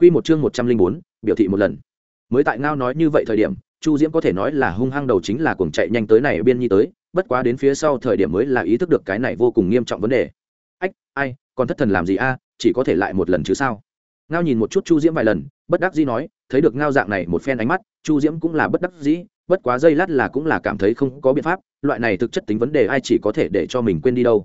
Quy một chương một trăm linh bốn, biểu thị một lần. Mới tại ngao nói như vậy thời điểm, Chu Diễm có thể nói là hung hăng đầu chính là cuồng chạy nhanh tới này biên nhi tới, bất quá đến phía sau thời điểm mới là ý thức được cái này vô cùng nghiêm trọng vấn đề. Ách, ai, còn thất thần làm gì a, à? chỉ có thể lại một lần chứ sao? Ngao nhìn một chút Chu Diễm vài lần, bất đắc dĩ nói, thấy được ngao dạng này một phen ánh mắt, Chu Diễm cũng là bất đắc dĩ, bất quá giây lát là cũng là cảm thấy không có biện pháp, loại này thực chất tính vấn đề ai chỉ có thể để cho mình quên đi đâu.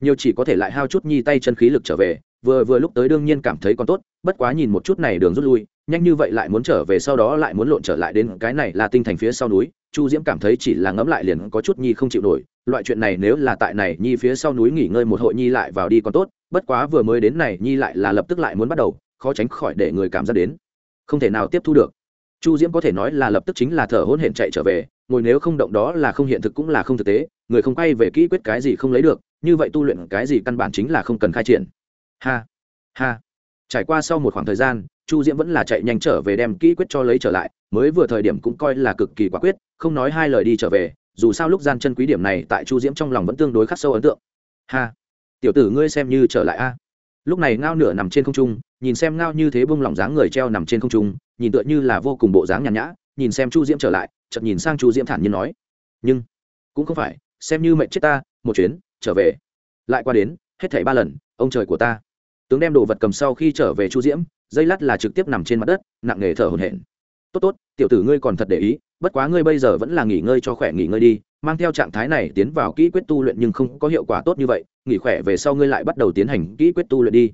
Nhiều chỉ có thể lại hao chút nhi tay chân khí lực trở về, vừa vừa lúc tới đương nhiên cảm thấy còn tốt, bất quá nhìn một chút này đường rút lui, nhanh như vậy lại muốn trở về sau đó lại muốn lộn trở lại đến cái này là tinh thành phía sau núi, chu diễm cảm thấy chỉ là ngẫm lại liền có chút nhi không chịu nổi, loại chuyện này nếu là tại này nhi phía sau núi nghỉ ngơi một hội nhi lại vào đi còn tốt, bất quá vừa mới đến này nhi lại là lập tức lại muốn bắt đầu, khó tránh khỏi để người cảm giác đến, không thể nào tiếp thu được. Chu diễm có thể nói là lập tức chính là thở hôn hển chạy trở về, ngồi nếu không động đó là không hiện thực cũng là không thực tế, người không quay về kỹ quyết cái gì không lấy được, như vậy tu luyện cái gì căn bản chính là không cần khai triển ha ha. Trải qua sau một khoảng thời gian, chu diễm vẫn là chạy nhanh trở về đem kỹ quyết cho lấy trở lại, mới vừa thời điểm cũng coi là cực kỳ quả quyết, không nói hai lời đi trở về, dù sao lúc gian chân quý điểm này tại chu diễm trong lòng vẫn tương đối khắc sâu ấn tượng. Ha. Tiểu tử ngươi xem như trở lại a. Lúc này ngao nửa nằm trên không trung, nhìn xem ngao như thế bông lỏng dáng người treo nằm trên không trung, nhìn tựa như là vô cùng bộ dáng nhàn nhã, nhìn xem chu diễm trở lại, chợt nhìn sang chu diễm thản nhiên nói, nhưng, cũng không phải, xem như mệnh chết ta, một chuyến, trở về. Lại qua đến, hết thảy ba lần, ông trời của ta tướng đem đồ vật cầm sau khi trở về chu diễm, dây lát là trực tiếp nằm trên mặt đất, nặng nề thở hổn hển. Tốt tốt, tiểu tử ngươi còn thật để ý, bất quá ngươi bây giờ vẫn là nghỉ ngơi cho khỏe, nghỉ ngơi đi, mang theo trạng thái này tiến vào kỹ quyết tu luyện nhưng không có hiệu quả tốt như vậy, nghỉ khỏe về sau ngươi lại bắt đầu tiến hành kỹ quyết tu luyện đi.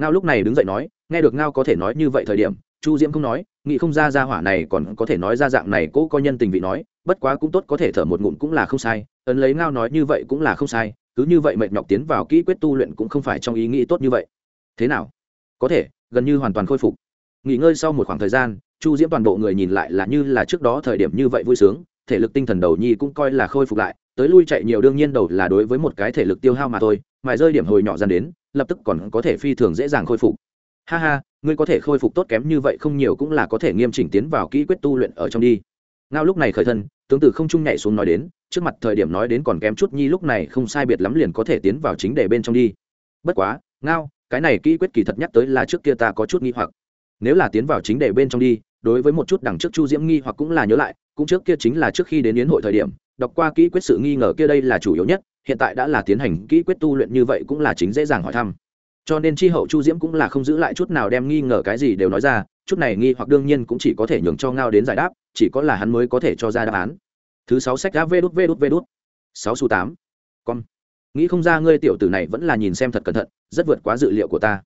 Ngao lúc này đứng dậy nói, nghe được ngao có thể nói như vậy thời điểm, chu diễm không nói, nghĩ không ra ra hỏa này còn có thể nói ra dạng này cố có nhân tình vị nói, bất quá cũng tốt có thể thở một ngụm cũng là không sai, ấn lấy ngao nói như vậy cũng là không sai, cứ như vậy mệt nhọc tiến vào kỹ quyết tu luyện cũng không phải trong ý nghĩ tốt như vậy thế nào? Có thể, gần như hoàn toàn khôi phục. Nghỉ ngơi sau một khoảng thời gian, chu diễm toàn bộ người nhìn lại là như là trước đó thời điểm như vậy vui sướng, thể lực tinh thần đầu nhi cũng coi là khôi phục lại, tới lui chạy nhiều đương nhiên đầu là đối với một cái thể lực tiêu hao mà thôi, mài rơi điểm hồi nhỏ dần đến, lập tức còn có thể phi thường dễ dàng khôi phục. Ha ha, ngươi có thể khôi phục tốt kém như vậy không nhiều cũng là có thể nghiêm chỉnh tiến vào kỹ quyết tu luyện ở trong đi. Ngao lúc này khởi thân, tướng từ không trung nhảy xuống nói đến, trước mặt thời điểm nói đến còn kém chút nhi lúc này không sai biệt lắm liền có thể tiến vào chính đề bên trong đi. Bất quá, ngao cái này kỹ quyết kỳ thật nhắc tới là trước kia ta có chút nghi hoặc. Nếu là tiến vào chính đề bên trong đi, đối với một chút đằng trước chu diễm nghi hoặc cũng là nhớ lại, cũng trước kia chính là trước khi đến yến hội thời điểm, đọc qua kỹ quyết sự nghi ngờ kia đây là chủ yếu nhất, hiện tại đã là tiến hành kỹ quyết tu luyện như vậy cũng là chính dễ dàng hỏi thăm. Cho nên tri hậu chu diễm cũng là không giữ lại chút nào đem nghi ngờ cái gì đều nói ra, chút này nghi hoặc đương nhiên cũng chỉ có thể nhường cho ngao đến giải đáp, chỉ có là hắn mới có thể cho ra đáp án. Thứ sáu sách đã vê đút vê đút vê đút. Sáu số tám. Con nghĩ không ra ngươi tiểu tử này vẫn là nhìn xem thật cẩn thận rất vượt quá dự liệu của ta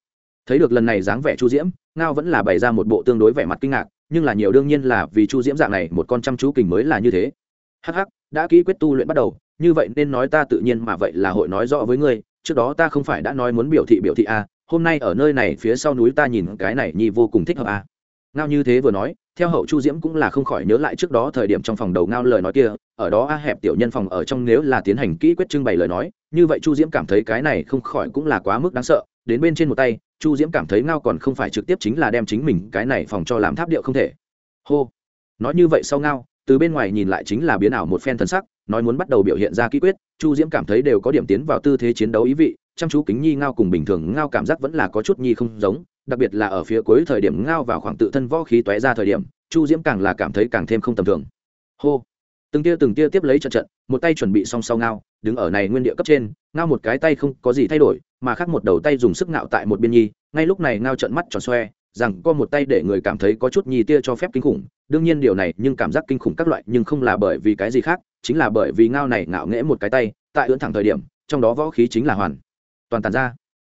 thấy được lần này dáng vẻ chu diễm ngao vẫn là bày ra một bộ tương đối vẻ mặt kinh ngạc nhưng là nhiều đương nhiên là vì chu diễm dạng này một con chăm chú kình mới là như thế hh đã ký quyết tu luyện bắt đầu như vậy nên nói ta tự nhiên mà vậy là hội nói rõ với ngươi trước đó ta không phải đã nói muốn biểu thị biểu thị à, hôm nay ở nơi này phía sau núi ta nhìn cái này nhi vô cùng thích hợp à. ngao như thế vừa nói theo hậu chu diễm cũng là không khỏi nhớ lại trước đó thời điểm trong phòng đầu ngao lời nói kia ở đó a hẹp tiểu nhân phòng ở trong nếu là tiến hành kỹ quyết trưng bày lời nói như vậy chu diễm cảm thấy cái này không khỏi cũng là quá mức đáng sợ, đến bên trên một tay, chu diễm cảm thấy ngao còn không phải trực tiếp chính là đem chính mình cái này phòng cho làm tháp điệu không thể. Hô. Nói như vậy sau ngao, từ bên ngoài nhìn lại chính là biến ảo một phen thân sắc, nói muốn bắt đầu biểu hiện ra kỹ quyết, chu diễm cảm thấy đều có điểm tiến vào tư thế chiến đấu ý vị, chăm chú kính nhi ngao cùng bình thường ngao cảm giác vẫn là có chút nhi không giống, đặc biệt là ở phía cuối thời điểm ngao vào khoảng tự thân võ khí tóe ra thời điểm, chu diễm càng là cảm thấy càng thêm không tầm thường. Hô từng tia từng tia tiếp lấy trận trận, một tay chuẩn bị song sau ngao, đứng ở này nguyên địa cấp trên, ngao một cái tay không có gì thay đổi, mà khác một đầu tay dùng sức ngạo tại một biên nhi, ngay lúc này ngao trận mắt tròn xoe, rằng có một tay để người cảm thấy có chút nhi tia cho phép kinh khủng, đương nhiên điều này nhưng cảm giác kinh khủng các loại, nhưng không là bởi vì cái gì khác, chính là bởi vì ngao này ngạo nghễ một cái tay, tại ưỡn thẳng thời điểm, trong đó võ khí chính là hoàn, toàn tàn ra.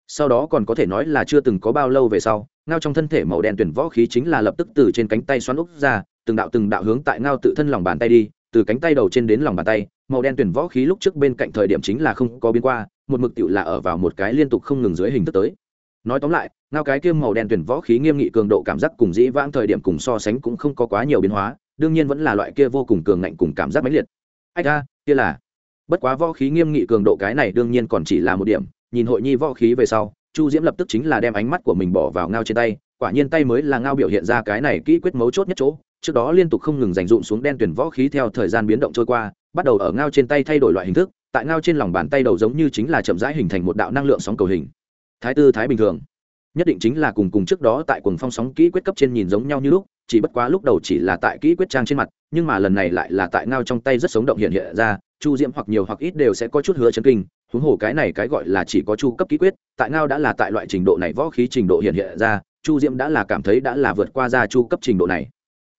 Sau đó còn có thể nói là chưa từng có bao lâu về sau, ngao trong thân thể màu đen tuyển võ khí chính là lập tức từ trên cánh tay xoắn úc ra, từng đạo từng đạo hướng tại ngao tự thân lòng bàn tay đi từ cánh tay đầu trên đến lòng bàn tay, màu đen tuyển võ khí lúc trước bên cạnh thời điểm chính là không có biến qua, một mực tựu là ở vào một cái liên tục không ngừng dưới hình thức tới. Nói tóm lại, ngao cái kiêm màu đen tuyển võ khí nghiêm nghị cường độ cảm giác cùng dĩ vãng thời điểm cùng so sánh cũng không có quá nhiều biến hóa, đương nhiên vẫn là loại kia vô cùng cường ngạnh cùng cảm giác mãnh liệt. Ách ra kia là. Bất quá võ khí nghiêm nghị cường độ cái này đương nhiên còn chỉ là một điểm, nhìn hội nhi võ khí về sau, chu diễm lập tức chính là đem ánh mắt của mình bỏ vào ngao trên tay, quả nhiên tay mới là ngao biểu hiện ra cái này kỹ quyết mấu chốt nhất chỗ trước đó liên tục không ngừng dành dụm xuống đen tuyển võ khí theo thời gian biến động trôi qua, bắt đầu ở ngao trên tay thay đổi loại hình thức, tại ngao trên lòng bàn tay đầu giống như chính là chậm rãi hình thành một đạo năng lượng sóng cầu hình. Thái tư thái bình thường. Nhất định chính là cùng cùng trước đó tại quần phong sóng kỹ quyết cấp trên nhìn giống nhau như lúc, chỉ bất quá lúc đầu chỉ là tại kỹ quyết trang trên mặt, nhưng mà lần này lại là tại ngao trong tay rất sống động hiện hiện ra, chu diễm hoặc nhiều hoặc ít đều sẽ có chút hứa chân kinh, huống hồ cái này cái gọi là chỉ có chu cấp kỹ quyết, tại ngao đã là tại loại trình độ này võ khí trình độ hiện hiện ra, chu diễm đã là cảm thấy đã là vượt qua ra chu cấp trình độ này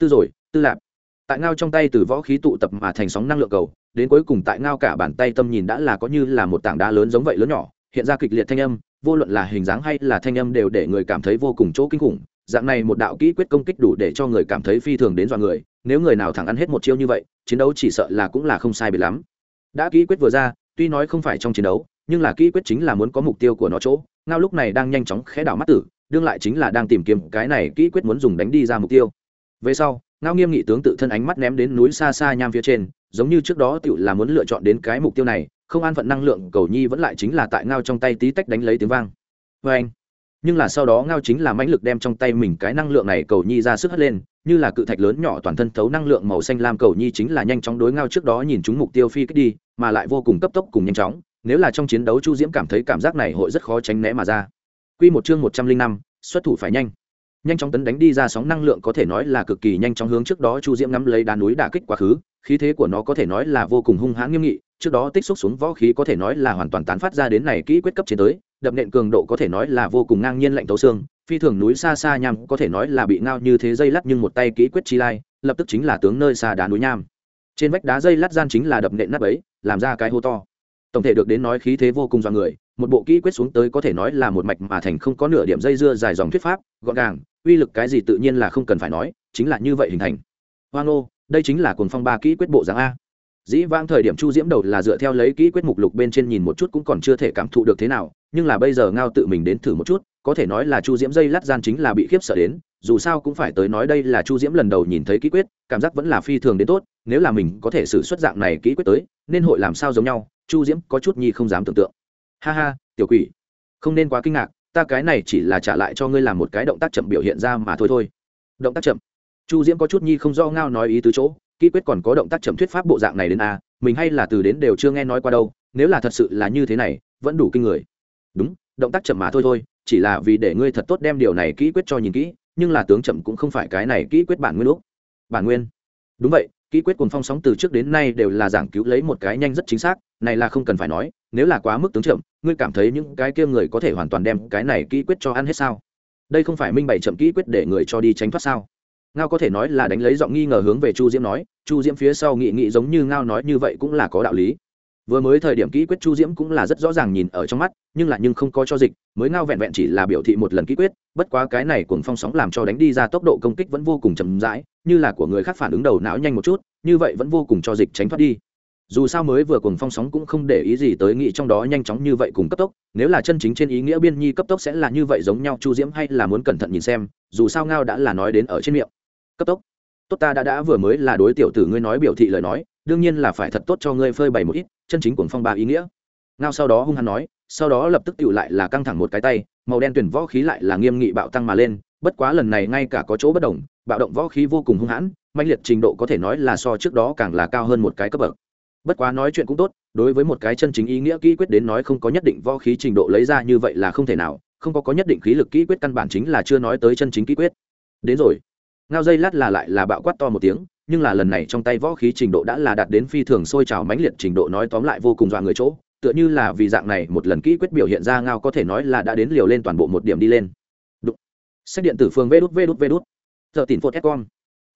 tư rồi, tư lạp. Tại ngao trong tay từ võ khí tụ tập mà thành sóng năng lượng cầu, đến cuối cùng tại ngao cả bàn tay tâm nhìn đã là có như là một tảng đá lớn giống vậy lớn nhỏ, hiện ra kịch liệt thanh âm, vô luận là hình dáng hay là thanh âm đều để người cảm thấy vô cùng chỗ kinh khủng. Dạng này một đạo kỹ quyết công kích đủ để cho người cảm thấy phi thường đến dọa người, nếu người nào thẳng ăn hết một chiêu như vậy, chiến đấu chỉ sợ là cũng là không sai biệt lắm. Đã kỹ quyết vừa ra, tuy nói không phải trong chiến đấu, nhưng là kỹ quyết chính là muốn có mục tiêu của nó chỗ. Ngao lúc này đang nhanh chóng khẽ đảo mắt tử, đương lại chính là đang tìm kiếm cái này kỹ quyết muốn dùng đánh đi ra mục tiêu về sau, ngao nghiêm nghị tướng tự thân ánh mắt ném đến núi xa xa nham phía trên, giống như trước đó tựu là muốn lựa chọn đến cái mục tiêu này, không an phận năng lượng cầu nhi vẫn lại chính là tại ngao trong tay tí tách đánh lấy tiếng vang. Vê anh, nhưng là sau đó ngao chính là mãnh lực đem trong tay mình cái năng lượng này cầu nhi ra sức hất lên, như là cự thạch lớn nhỏ toàn thân thấu năng lượng màu xanh lam cầu nhi chính là nhanh chóng đối ngao trước đó nhìn chúng mục tiêu phi kích đi, mà lại vô cùng cấp tốc cùng nhanh chóng, nếu là trong chiến đấu chu diễm cảm thấy cảm giác này hội rất khó tránh né mà ra. Quy một chương một trăm linh năm, xuất thủ phải nhanh nhanh chóng tấn đánh đi ra sóng năng lượng có thể nói là cực kỳ nhanh chóng hướng trước đó chu diễm ngắm lấy đá núi đả kích quá khứ, khí thế của nó có thể nói là vô cùng hung hãn nghiêm nghị, trước đó tích xúc xuống võ khí có thể nói là hoàn toàn tán phát ra đến này kỹ quyết cấp trên tới, đập nện cường độ có thể nói là vô cùng ngang nhiên lạnh tấu xương, phi thường núi xa xa nham có thể nói là bị ngao như thế dây lắt nhưng một tay kỹ quyết chi lai, lập tức chính là tướng nơi xa đá núi nham. Trên vách đá dây lắt gian chính là đập nện nắp ấy, làm ra cái hô to. Tổng thể được đến nói khí thế vô cùng do người, một bộ kỹ quyết xuống tới có thể nói là một mạch mà thành không có nửa điểm dây dưa dài dòng thuyết pháp, gọn gàng uy lực cái gì tự nhiên là không cần phải nói, chính là như vậy hình thành. Hoang nô đây chính là cuồng phong ba kỹ quyết bộ dáng a. Dĩ vãng thời điểm chu diễm đầu là dựa theo lấy kỹ quyết mục lục bên trên nhìn một chút cũng còn chưa thể cảm thụ được thế nào, nhưng là bây giờ ngao tự mình đến thử một chút, có thể nói là chu diễm dây lát gian chính là bị khiếp sợ đến, dù sao cũng phải tới nói đây là chu diễm lần đầu nhìn thấy kỹ quyết, cảm giác vẫn là phi thường đến tốt, nếu là mình có thể xử xuất dạng này kỹ quyết tới, nên hội làm sao giống nhau, chu diễm có chút nhi không dám tưởng tượng. Ha ha, tiểu quỷ. Không nên quá kinh ngạc ta cái này chỉ là trả lại cho ngươi làm một cái động tác chậm biểu hiện ra mà thôi thôi. Động tác chậm. Chu diễm có chút nhi không do ngao nói ý tứ chỗ, kỹ quyết còn có động tác chậm thuyết pháp bộ dạng này đến a mình hay là từ đến đều chưa nghe nói qua đâu, nếu là thật sự là như thế này, vẫn đủ kinh người. Đúng, động tác chậm mà thôi thôi, chỉ là vì để ngươi thật tốt đem điều này kỹ quyết cho nhìn kỹ, nhưng là tướng chậm cũng không phải cái này kỹ quyết bản nguyên lúc bản nguyên. Đúng vậy, kỹ quyết cùng phong sóng từ trước đến nay đều là giảng cứu lấy một cái nhanh rất chính xác, này là không cần phải nói nếu là quá mức tướng chậm ngươi cảm thấy những cái kia người có thể hoàn toàn đem cái này kỹ quyết cho ăn hết sao? Đây không phải minh bày chậm kỹ quyết để người cho đi tránh thoát sao? Ngao có thể nói là đánh lấy giọng nghi ngờ hướng về chu diễm nói, chu diễm phía sau nghị nghị giống như ngao nói như vậy cũng là có đạo lý. Vừa mới thời điểm kỹ quyết chu diễm cũng là rất rõ ràng nhìn ở trong mắt, nhưng lại nhưng không có cho dịch, mới ngao vẹn vẹn chỉ là biểu thị một lần kỹ quyết, bất quá cái này cùng phong sóng làm cho đánh đi ra tốc độ công kích vẫn vô cùng chậm rãi, như là của người khác phản ứng đầu não nhanh một chút, như vậy vẫn vô cùng cho dịch tránh thoát đi dù sao mới vừa cùng phong sóng cũng không để ý gì tới nghị trong đó nhanh chóng như vậy cùng cấp tốc, nếu là chân chính trên ý nghĩa biên nhi cấp tốc sẽ là như vậy giống nhau, chu diễm hay là muốn cẩn thận nhìn xem, dù sao ngao đã là nói đến ở trên miệng. Cấp tốc. Tốt ta đã đã vừa mới là đối tiểu tử ngươi nói biểu thị lời nói, đương nhiên là phải thật tốt cho ngươi phơi bày một ít, chân chính cuồng phong ba ý nghĩa. Ngao sau đó hung hăng nói, sau đó lập tức tựu lại là căng thẳng một cái tay, màu đen tuyển võ khí lại là nghiêm nghị bạo tăng mà lên, bất quá lần này ngay cả có chỗ bất đồng, bạo động võ khí vô cùng hung hãn mạnh liệt trình độ có thể nói là so trước đó càng là cao hơn một cái cấp bậc bất quá nói chuyện cũng tốt, đối với một cái chân chính ý nghĩa kỹ quyết đến nói không có nhất định võ khí trình độ lấy ra như vậy là không thể nào, không có có nhất định khí lực kỹ quyết căn bản chính là chưa nói tới chân chính kỹ quyết. Đến rồi. Ngao dây lát là lại là bạo quát to một tiếng, nhưng là lần này trong tay võ khí trình độ đã là đạt đến phi thường sôi trào mãnh liệt trình độ nói tóm lại vô cùng dọa người chỗ, tựa như là vì dạng này một lần kỹ quyết biểu hiện ra ngao có thể nói là đã đến liều lên toàn bộ một điểm đi lên. Đụng. sách điện tử phương vê đút vê đút vê đút. Giờ tìm phốt con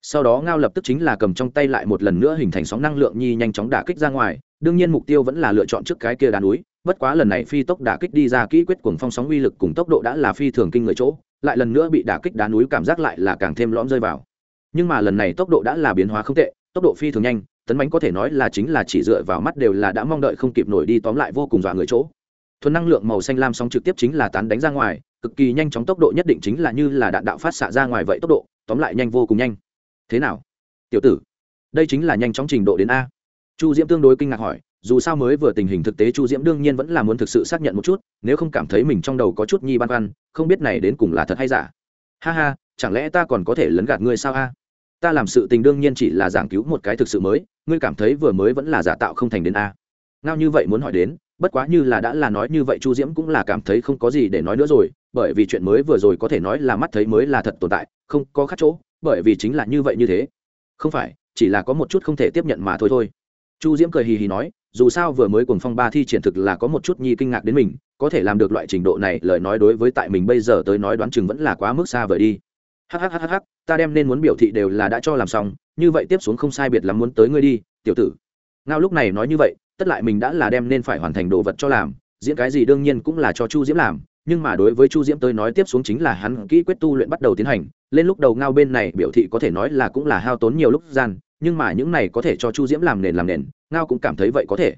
sau đó ngao lập tức chính là cầm trong tay lại một lần nữa hình thành sóng năng lượng nhi nhanh chóng đả kích ra ngoài, đương nhiên mục tiêu vẫn là lựa chọn trước cái kia đá núi, bất quá lần này phi tốc đả kích đi ra kỹ quyết cuồng phong sóng uy lực cùng tốc độ đã là phi thường kinh người chỗ, lại lần nữa bị đả kích đá núi cảm giác lại là càng thêm lõm rơi vào. Nhưng mà lần này tốc độ đã là biến hóa không tệ, tốc độ phi thường nhanh, tấn bánh có thể nói là chính là chỉ dựa vào mắt đều là đã mong đợi không kịp nổi đi tóm lại vô cùng dọa người chỗ. Thuần năng lượng màu xanh lam sóng trực tiếp chính là tán đánh ra ngoài, cực kỳ nhanh chóng tốc độ nhất định chính là như là đạn đạo phát xạ ra ngoài vậy tốc độ, tóm lại nhanh vô cùng nhanh thế nào? Tiểu tử, đây chính là nhanh chóng trình độ đến a. Chu diễm tương đối kinh ngạc hỏi, dù sao mới vừa tình hình thực tế chu diễm đương nhiên vẫn là muốn thực sự xác nhận một chút, nếu không cảm thấy mình trong đầu có chút nhi băn khoăn, không biết này đến cùng là thật hay giả. Ha ha, chẳng lẽ ta còn có thể lấn gạt ngươi sao a? Ta làm sự tình đương nhiên chỉ là giảng cứu một cái thực sự mới, ngươi cảm thấy vừa mới vẫn là giả tạo không thành đến a. Ngao như vậy muốn hỏi đến, bất quá như là đã là nói như vậy chu diễm cũng là cảm thấy không có gì để nói nữa rồi, bởi vì chuyện mới vừa rồi có thể nói là mắt thấy mới là thật tồn tại, không có khác chỗ bởi vì chính là như vậy như thế. Không phải, chỉ là có một chút không thể tiếp nhận mà thôi thôi. Chu diễm cười hì hì nói, dù sao vừa mới cùng phong ba thi triển thực là có một chút nhi kinh ngạc đến mình, có thể làm được loại trình độ này, lời nói đối với tại mình bây giờ tới nói đoán chừng vẫn là quá mức xa vời đi. Hhhh ta đem nên muốn biểu thị đều là đã cho làm xong, như vậy tiếp xuống không sai biệt lắm muốn tới ngươi đi, tiểu tử. Ngao lúc này nói như vậy, tất lại mình đã là đem nên phải hoàn thành đồ vật cho làm, diễn cái gì đương nhiên cũng là cho chu diễm làm nhưng mà đối với chu diễm tới nói tiếp xuống chính là hắn kỹ quyết tu luyện bắt đầu tiến hành, lên lúc đầu ngao bên này biểu thị có thể nói là cũng là hao tốn nhiều lúc gian, nhưng mà những này có thể cho chu diễm làm nền làm nền, ngao cũng cảm thấy vậy có thể.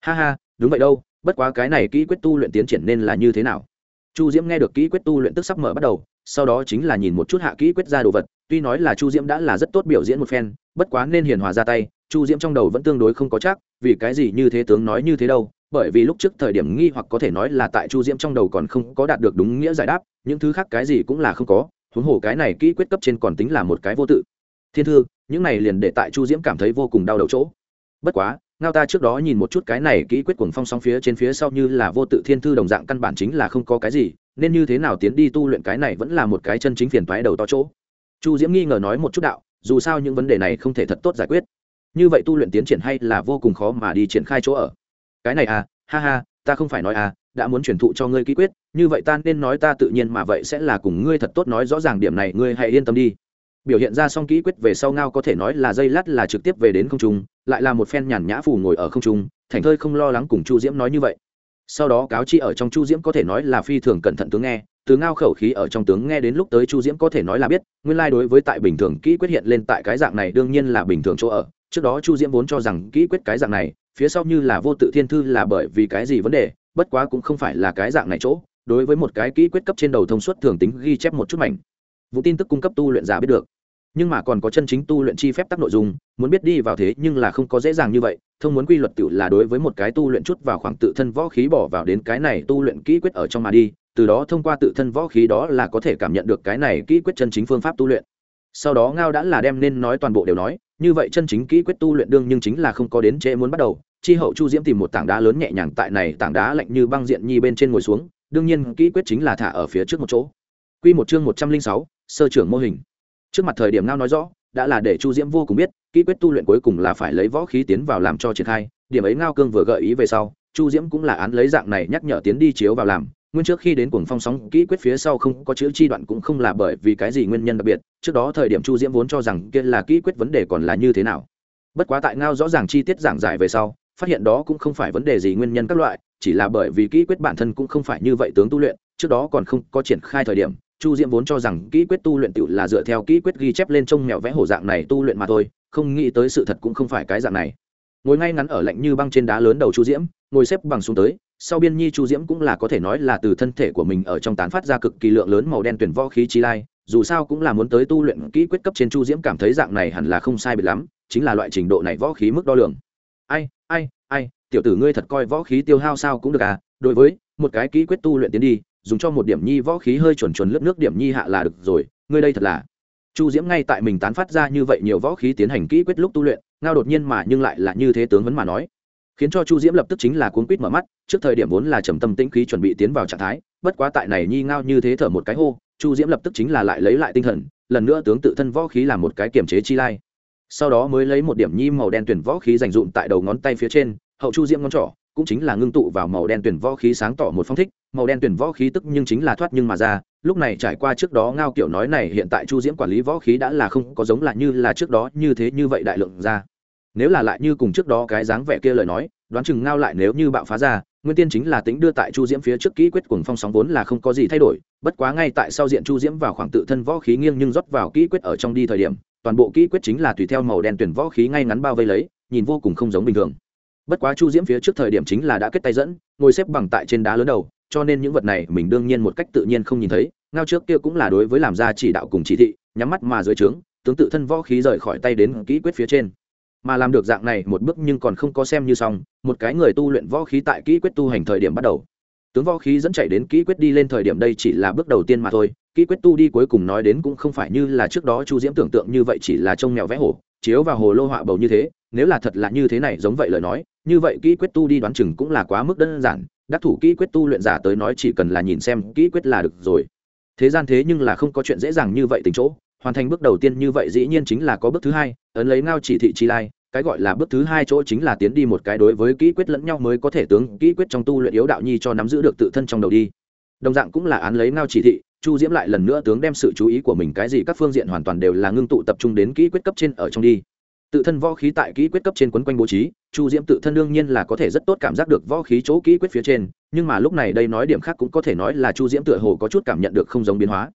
Ha ha, đúng vậy đâu, bất quá cái này kỹ quyết tu luyện tiến triển nên là như thế nào? Chu diễm nghe được kỹ quyết tu luyện tức sắp mở bắt đầu, sau đó chính là nhìn một chút hạ kỹ quyết ra đồ vật, tuy nói là chu diễm đã là rất tốt biểu diễn một phen, bất quá nên hiền hòa ra tay, chu diễm trong đầu vẫn tương đối không có chắc, vì cái gì như thế tướng nói như thế đâu bởi vì lúc trước thời điểm nghi hoặc có thể nói là tại chu diễm trong đầu còn không có đạt được đúng nghĩa giải đáp, những thứ khác cái gì cũng là không có, huống hồ cái này kỹ quyết cấp trên còn tính là một cái vô tự. Thiên thư, những này liền để tại chu diễm cảm thấy vô cùng đau đầu chỗ. Bất quá, ngao ta trước đó nhìn một chút cái này kỹ quyết cuồng phong song phía trên phía sau như là vô tự thiên thư đồng dạng căn bản chính là không có cái gì, nên như thế nào tiến đi tu luyện cái này vẫn là một cái chân chính phiền toái đầu to chỗ. Chu diễm nghi ngờ nói một chút đạo, dù sao những vấn đề này không thể thật tốt giải quyết. Như vậy tu luyện tiến triển hay là vô cùng khó mà đi triển khai chỗ ở cái này à ha ha, ta không phải nói à đã muốn truyền thụ cho ngươi ký quyết, như vậy ta nên nói ta tự nhiên mà vậy sẽ là cùng ngươi thật tốt nói rõ ràng điểm này, ngươi hãy yên tâm đi. Biểu hiện ra xong kỹ quyết về sau ngao có thể nói là dây lát là trực tiếp về đến không trung, lại là một phen nhàn nhã phù ngồi ở không trung, thành thơi không lo lắng cùng chu diễm nói như vậy. Sau đó cáo chi ở trong chu diễm có thể nói là phi thường cẩn thận tướng nghe, từ ngao khẩu khí ở trong tướng nghe đến lúc tới chu diễm có thể nói là biết, nguyên lai、like、đối với tại bình thường kỹ quyết hiện lên tại cái dạng này đương nhiên là bình thường chỗ ở, trước đó chu diễm vốn cho rằng kỹ quyết cái dạng này phía sau như là vô tự thiên thư là bởi vì cái gì vấn đề, bất quá cũng không phải là cái dạng này chỗ, đối với một cái kỹ quyết cấp trên đầu thông suất thường tính ghi chép một chút mảnh. Vụ tin tức cung cấp tu luyện giả biết được. Nhưng mà còn có chân chính tu luyện chi phép tắc nội dung, muốn biết đi vào thế nhưng là không có dễ dàng như vậy, thông muốn quy luật tự là đối với một cái tu luyện chút vào khoảng tự thân võ khí bỏ vào đến cái này tu luyện kỹ quyết ở trong mà đi, từ đó thông qua tự thân võ khí đó là có thể cảm nhận được cái này kỹ quyết chân chính phương pháp tu luyện. Sau đó ngao đã là đem nên nói toàn bộ đều nói như vậy chân chính kỹ quyết tu luyện đương nhưng chính là không có đến trễ muốn bắt đầu. Chi hậu chu diễm tìm một tảng đá lớn nhẹ nhàng tại này tảng đá lạnh như băng diện nhi bên trên ngồi xuống, đương nhiên kỹ quyết chính là thả ở phía trước một chỗ. Quy một chương một trăm linh sáu, sơ trưởng mô hình. Trước mặt thời điểm ngao nói rõ, đã là để chu diễm vô cùng biết, kỹ quyết tu luyện cuối cùng là phải lấy võ khí tiến vào làm cho triển khai, điểm ấy ngao cương vừa gợi ý về sau, chu diễm cũng là án lấy dạng này nhắc nhở tiến đi chiếu vào làm nguyên trước khi đến cuồng phong sóng kỹ quyết phía sau không có chữ chi đoạn cũng không là bởi vì cái gì nguyên nhân đặc biệt, trước đó thời điểm chu diễm vốn cho rằng kia là kỹ quyết vấn đề còn là như thế nào. Bất quá tại ngao rõ ràng chi tiết giảng giải về sau, phát hiện đó cũng không phải vấn đề gì nguyên nhân các loại, chỉ là bởi vì kỹ quyết bản thân cũng không phải như vậy tướng tu luyện, trước đó còn không có triển khai thời điểm, chu diễm vốn cho rằng kỹ quyết tu luyện tự là dựa theo kỹ quyết ghi chép lên trong mèo vẽ hổ dạng này tu luyện mà thôi, không nghĩ tới sự thật cũng không phải cái dạng này. Ngồi ngay ngắn ở lạnh như băng trên đá lớn đầu chu diễm, ngồi xếp bằng xuống tới sau biên nhi chu diễm cũng là có thể nói là từ thân thể của mình ở trong tán phát ra cực kỳ lượng lớn màu đen tuyển võ khí chi lai. Dù sao cũng là muốn tới tu luyện kỹ quyết cấp trên chu diễm cảm thấy dạng này hẳn là không sai biệt lắm, chính là loại trình độ này võ khí mức đo lường. Ai ai ai, tiểu tử ngươi thật coi võ khí tiêu hao sao cũng được à? Đối với một cái kỹ quyết tu luyện tiến đi, dùng cho một điểm nhi võ khí hơi chuẩn chuẩn lướt nước điểm nhi hạ là được rồi, ngươi đây thật là. Chu diễm ngay tại mình tán phát ra như vậy nhiều võ khí tiến hành kỹ quyết lúc tu luyện, ngao đột nhiên mà nhưng lại là như thế tướng vấn mà nói khiến cho chu diễm lập tức chính là cuốn quýt mở mắt, trước thời điểm vốn là trầm tâm tĩnh khí chuẩn bị tiến vào trạng thái, bất quá tại này nhi ngao như thế thở một cái hô, chu diễm lập tức chính là lại lấy lại tinh thần, lần nữa tướng tự thân võ khí làm một cái kiềm chế chi lai. Sau đó mới lấy một điểm nhi màu đen tuyển võ khí dành dụm tại đầu ngón tay phía trên, hậu chu diễm ngón trỏ cũng chính là ngưng tụ vào màu đen tuyển võ khí sáng tỏ một phong thích, màu đen tuyển võ khí tức nhưng chính là thoát nhưng mà ra, lúc này trải qua trước đó ngao kiểu nói này, hiện tại chu diễm quản lý võ khí đã là không có giống là như là trước đó như thế như vậy đại lượng ra nếu là lại như cùng trước đó cái dáng vẻ kia lời nói, đoán chừng ngao lại nếu như bạo phá ra, nguyên tiên chính là tính đưa tại chu diễm phía trước kỹ quyết cuồng phong sóng vốn là không có gì thay đổi, bất quá ngay tại sau diện chu diễm vào khoảng tự thân võ khí nghiêng nhưng rót vào kỹ quyết ở trong đi thời điểm, toàn bộ kỹ quyết chính là tùy theo màu đen tuyển võ khí ngay ngắn bao vây lấy, nhìn vô cùng không giống bình thường. Bất quá chu diễm phía trước thời điểm chính là đã kết tay dẫn, ngồi xếp bằng tại trên đá lớn đầu, cho nên những vật này mình đương nhiên một cách tự nhiên không nhìn thấy, ngao trước kia cũng là đối với làm ra chỉ đạo cùng chỉ thị, nhắm mắt mà dưới trướng, tướng tự thân võ khí rời khỏi tay đến kỹ quyết phía trên mà làm được dạng này một bước nhưng còn không có xem như xong, một cái người tu luyện võ khí tại kỹ quyết tu hành thời điểm bắt đầu. Tướng võ khí dẫn chạy đến kỹ quyết đi lên thời điểm đây chỉ là bước đầu tiên mà thôi, kỹ quyết tu đi cuối cùng nói đến cũng không phải như là trước đó chu diễm tưởng tượng như vậy chỉ là trông mèo vẽ hổ, chiếu vào hồ lô họa bầu như thế, nếu là thật là như thế này giống vậy lời nói, như vậy kỹ quyết tu đi đoán chừng cũng là quá mức đơn giản, đắc thủ kỹ quyết tu luyện giả tới nói chỉ cần là nhìn xem kỹ quyết là được rồi. Thế gian thế nhưng là không có chuyện dễ dàng như vậy tình chỗ, hoàn thành bước đầu tiên như vậy dĩ nhiên chính là có bước thứ hai, ấn lấy ngao chỉ thị chi lai cái gọi là bước thứ hai chỗ chính là tiến đi một cái đối với kỹ quyết lẫn nhau mới có thể tướng kỹ quyết trong tu luyện yếu đạo nhi cho nắm giữ được tự thân trong đầu đi. Đồng dạng cũng là án lấy ngao chỉ thị, chu diễm lại lần nữa tướng đem sự chú ý của mình cái gì các phương diện hoàn toàn đều là ngưng tụ tập trung đến kỹ quyết cấp trên ở trong đi. Tự thân võ khí tại kỹ quyết cấp trên quấn quanh bố trí, chu diễm tự thân đương nhiên là có thể rất tốt cảm giác được võ khí chỗ kỹ quyết phía trên, nhưng mà lúc này đây nói điểm khác cũng có thể nói là chu diễm tựa hồ có chút cảm nhận được không giống biến hóa.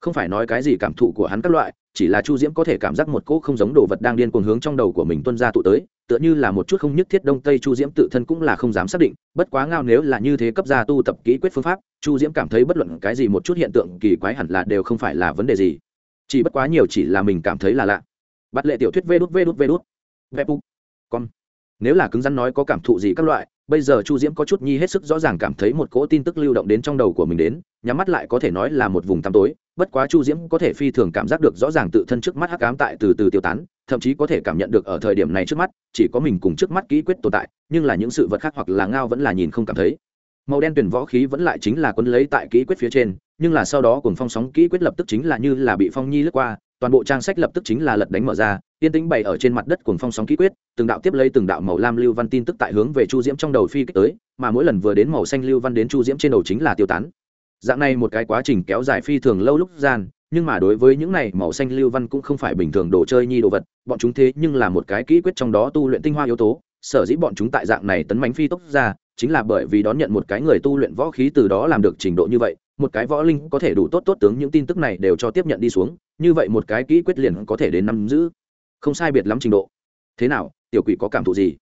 Không phải nói cái gì cảm thụ của hắn các loại chỉ là chu diễm có thể cảm giác một cỗ không giống đồ vật đang điên cuồng hướng trong đầu của mình tuân ra tụ tới, tựa như là một chút không nhất thiết đông tây chu diễm tự thân cũng là không dám xác định, bất quá ngao nếu là như thế cấp gia tu tập kỹ quyết phương pháp, chu diễm cảm thấy bất luận cái gì một chút hiện tượng kỳ quái hẳn là đều không phải là vấn đề gì. Chỉ bất quá nhiều chỉ là mình cảm thấy là lạ. Bắt lệ tiểu thuyết vê đút vê đút vê đút. Vê bục con nếu là cứng rắn nói có cảm thụ gì các loại, bây giờ chu diễm có chút nhi hết sức rõ ràng cảm thấy một cỗ tin tức lưu động đến trong đầu của mình đến nhắm mắt lại có thể nói là một vùng tăm tối, bất quá chu diễm có thể phi thường cảm giác được rõ ràng tự thân trước mắt hắc ám tại từ từ tiêu tán, thậm chí có thể cảm nhận được ở thời điểm này trước mắt, chỉ có mình cùng trước mắt kỹ quyết tồn tại, nhưng là những sự vật khác hoặc là ngao vẫn là nhìn không cảm thấy. Màu đen tuyển võ khí vẫn lại chính là quấn lấy tại kỹ quyết phía trên, nhưng là sau đó cùng phong sóng kỹ quyết lập tức chính là như là bị phong nhi lướt qua, toàn bộ trang sách lập tức chính là lật đánh mở ra, yên tĩnh bày ở trên mặt đất cùng phong sóng kỹ quyết, từng đạo tiếp lấy từng đạo màu lam lưu văn tin tức tại hướng về chu diễm trong đầu phi kích tới, mà mỗi lần vừa đến màu xanh lưu văn đến chu diễm trên đầu chính là tiêu tán dạng này một cái quá trình kéo dài phi thường lâu lúc gian, nhưng mà đối với những này màu xanh lưu văn cũng không phải bình thường đồ chơi nhi đồ vật, bọn chúng thế nhưng là một cái kỹ quyết trong đó tu luyện tinh hoa yếu tố. Sở dĩ bọn chúng tại dạng này tấn mánh phi tốc ra, chính là bởi vì đón nhận một cái người tu luyện võ khí từ đó làm được trình độ như vậy, một cái võ linh có thể đủ tốt tốt tướng những tin tức này đều cho tiếp nhận đi xuống, như vậy một cái kỹ quyết liền có thể đến nắm giữ. Không sai biệt lắm trình độ. Thế nào, tiểu quỷ có cảm thụ gì?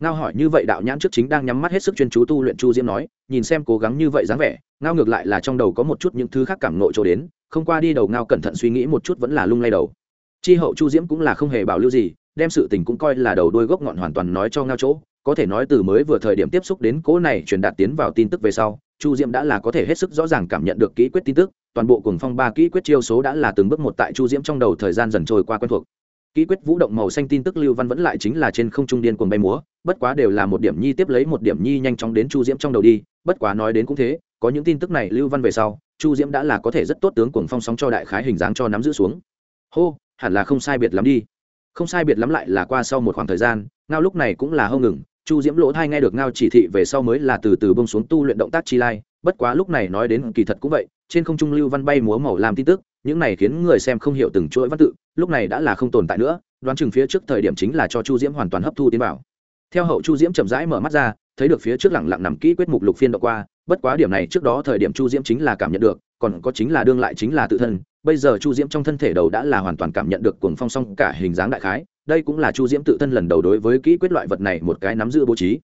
Ngao hỏi như vậy đạo nhãn trước chính đang nhắm mắt hết sức chuyên chú tu luyện chu diễm nói, nhìn xem cố gắng như vậy dáng vẻ, ngao ngược lại là trong đầu có một chút những thứ khác cảm nộ chỗ đến, không qua đi đầu ngao cẩn thận suy nghĩ một chút vẫn là lung lay đầu. Chi hậu chu diễm cũng là không hề bảo lưu gì, đem sự tình cũng coi là đầu đôi gốc ngọn hoàn toàn nói cho ngao chỗ, có thể nói từ mới vừa thời điểm tiếp xúc đến cố này truyền đạt tiến vào tin tức về sau, chu diễm đã là có thể hết sức rõ ràng cảm nhận được kỹ quyết tin tức, toàn bộ cùng phong ba kỹ quyết chiêu số đã là từng bước một tại chu diễm trong đầu thời gian dần trôi qua quen thuộc kỹ quyết vũ động màu xanh tin tức lưu văn vẫn lại chính là trên không trung điên cuồng bay múa, bất quá đều là một điểm nhi tiếp lấy một điểm nhi nhanh chóng đến chu diễm trong đầu đi, bất quá nói đến cũng thế, có những tin tức này lưu văn về sau, chu diễm đã là có thể rất tốt tướng cuồng phong sóng cho đại khái hình dáng cho nắm giữ xuống. Hô, hẳn là không sai biệt lắm đi. Không sai biệt lắm lại là qua sau một khoảng thời gian, ngao lúc này cũng là hâu ngừng, chu diễm lỗ thai nghe được ngao chỉ thị về sau mới là từ từ bông xuống tu luyện động tác chi lai, bất quá lúc này nói đến kỳ thật cũng vậy, trên không trung lưu văn bay múa màu làm tin tức những này khiến người xem không hiểu từng chuỗi văn tự, lúc này đã là không tồn tại nữa, đoán chừng phía trước thời điểm chính là cho chu diễm hoàn toàn hấp thu tiến vào. Theo hậu chu diễm chậm rãi mở mắt ra, thấy được phía trước lẳng lặng nằm kỹ quyết mục lục phiên đọc qua, bất quá điểm này trước đó thời điểm chu diễm chính là cảm nhận được, còn có chính là đương lại chính là tự thân. Bây giờ chu diễm trong thân thể đầu đã là hoàn toàn cảm nhận được cuồng phong song cả hình dáng đại khái, đây cũng là chu diễm tự thân lần đầu đối với kỹ quyết loại vật này một cái nắm giữ bố trí.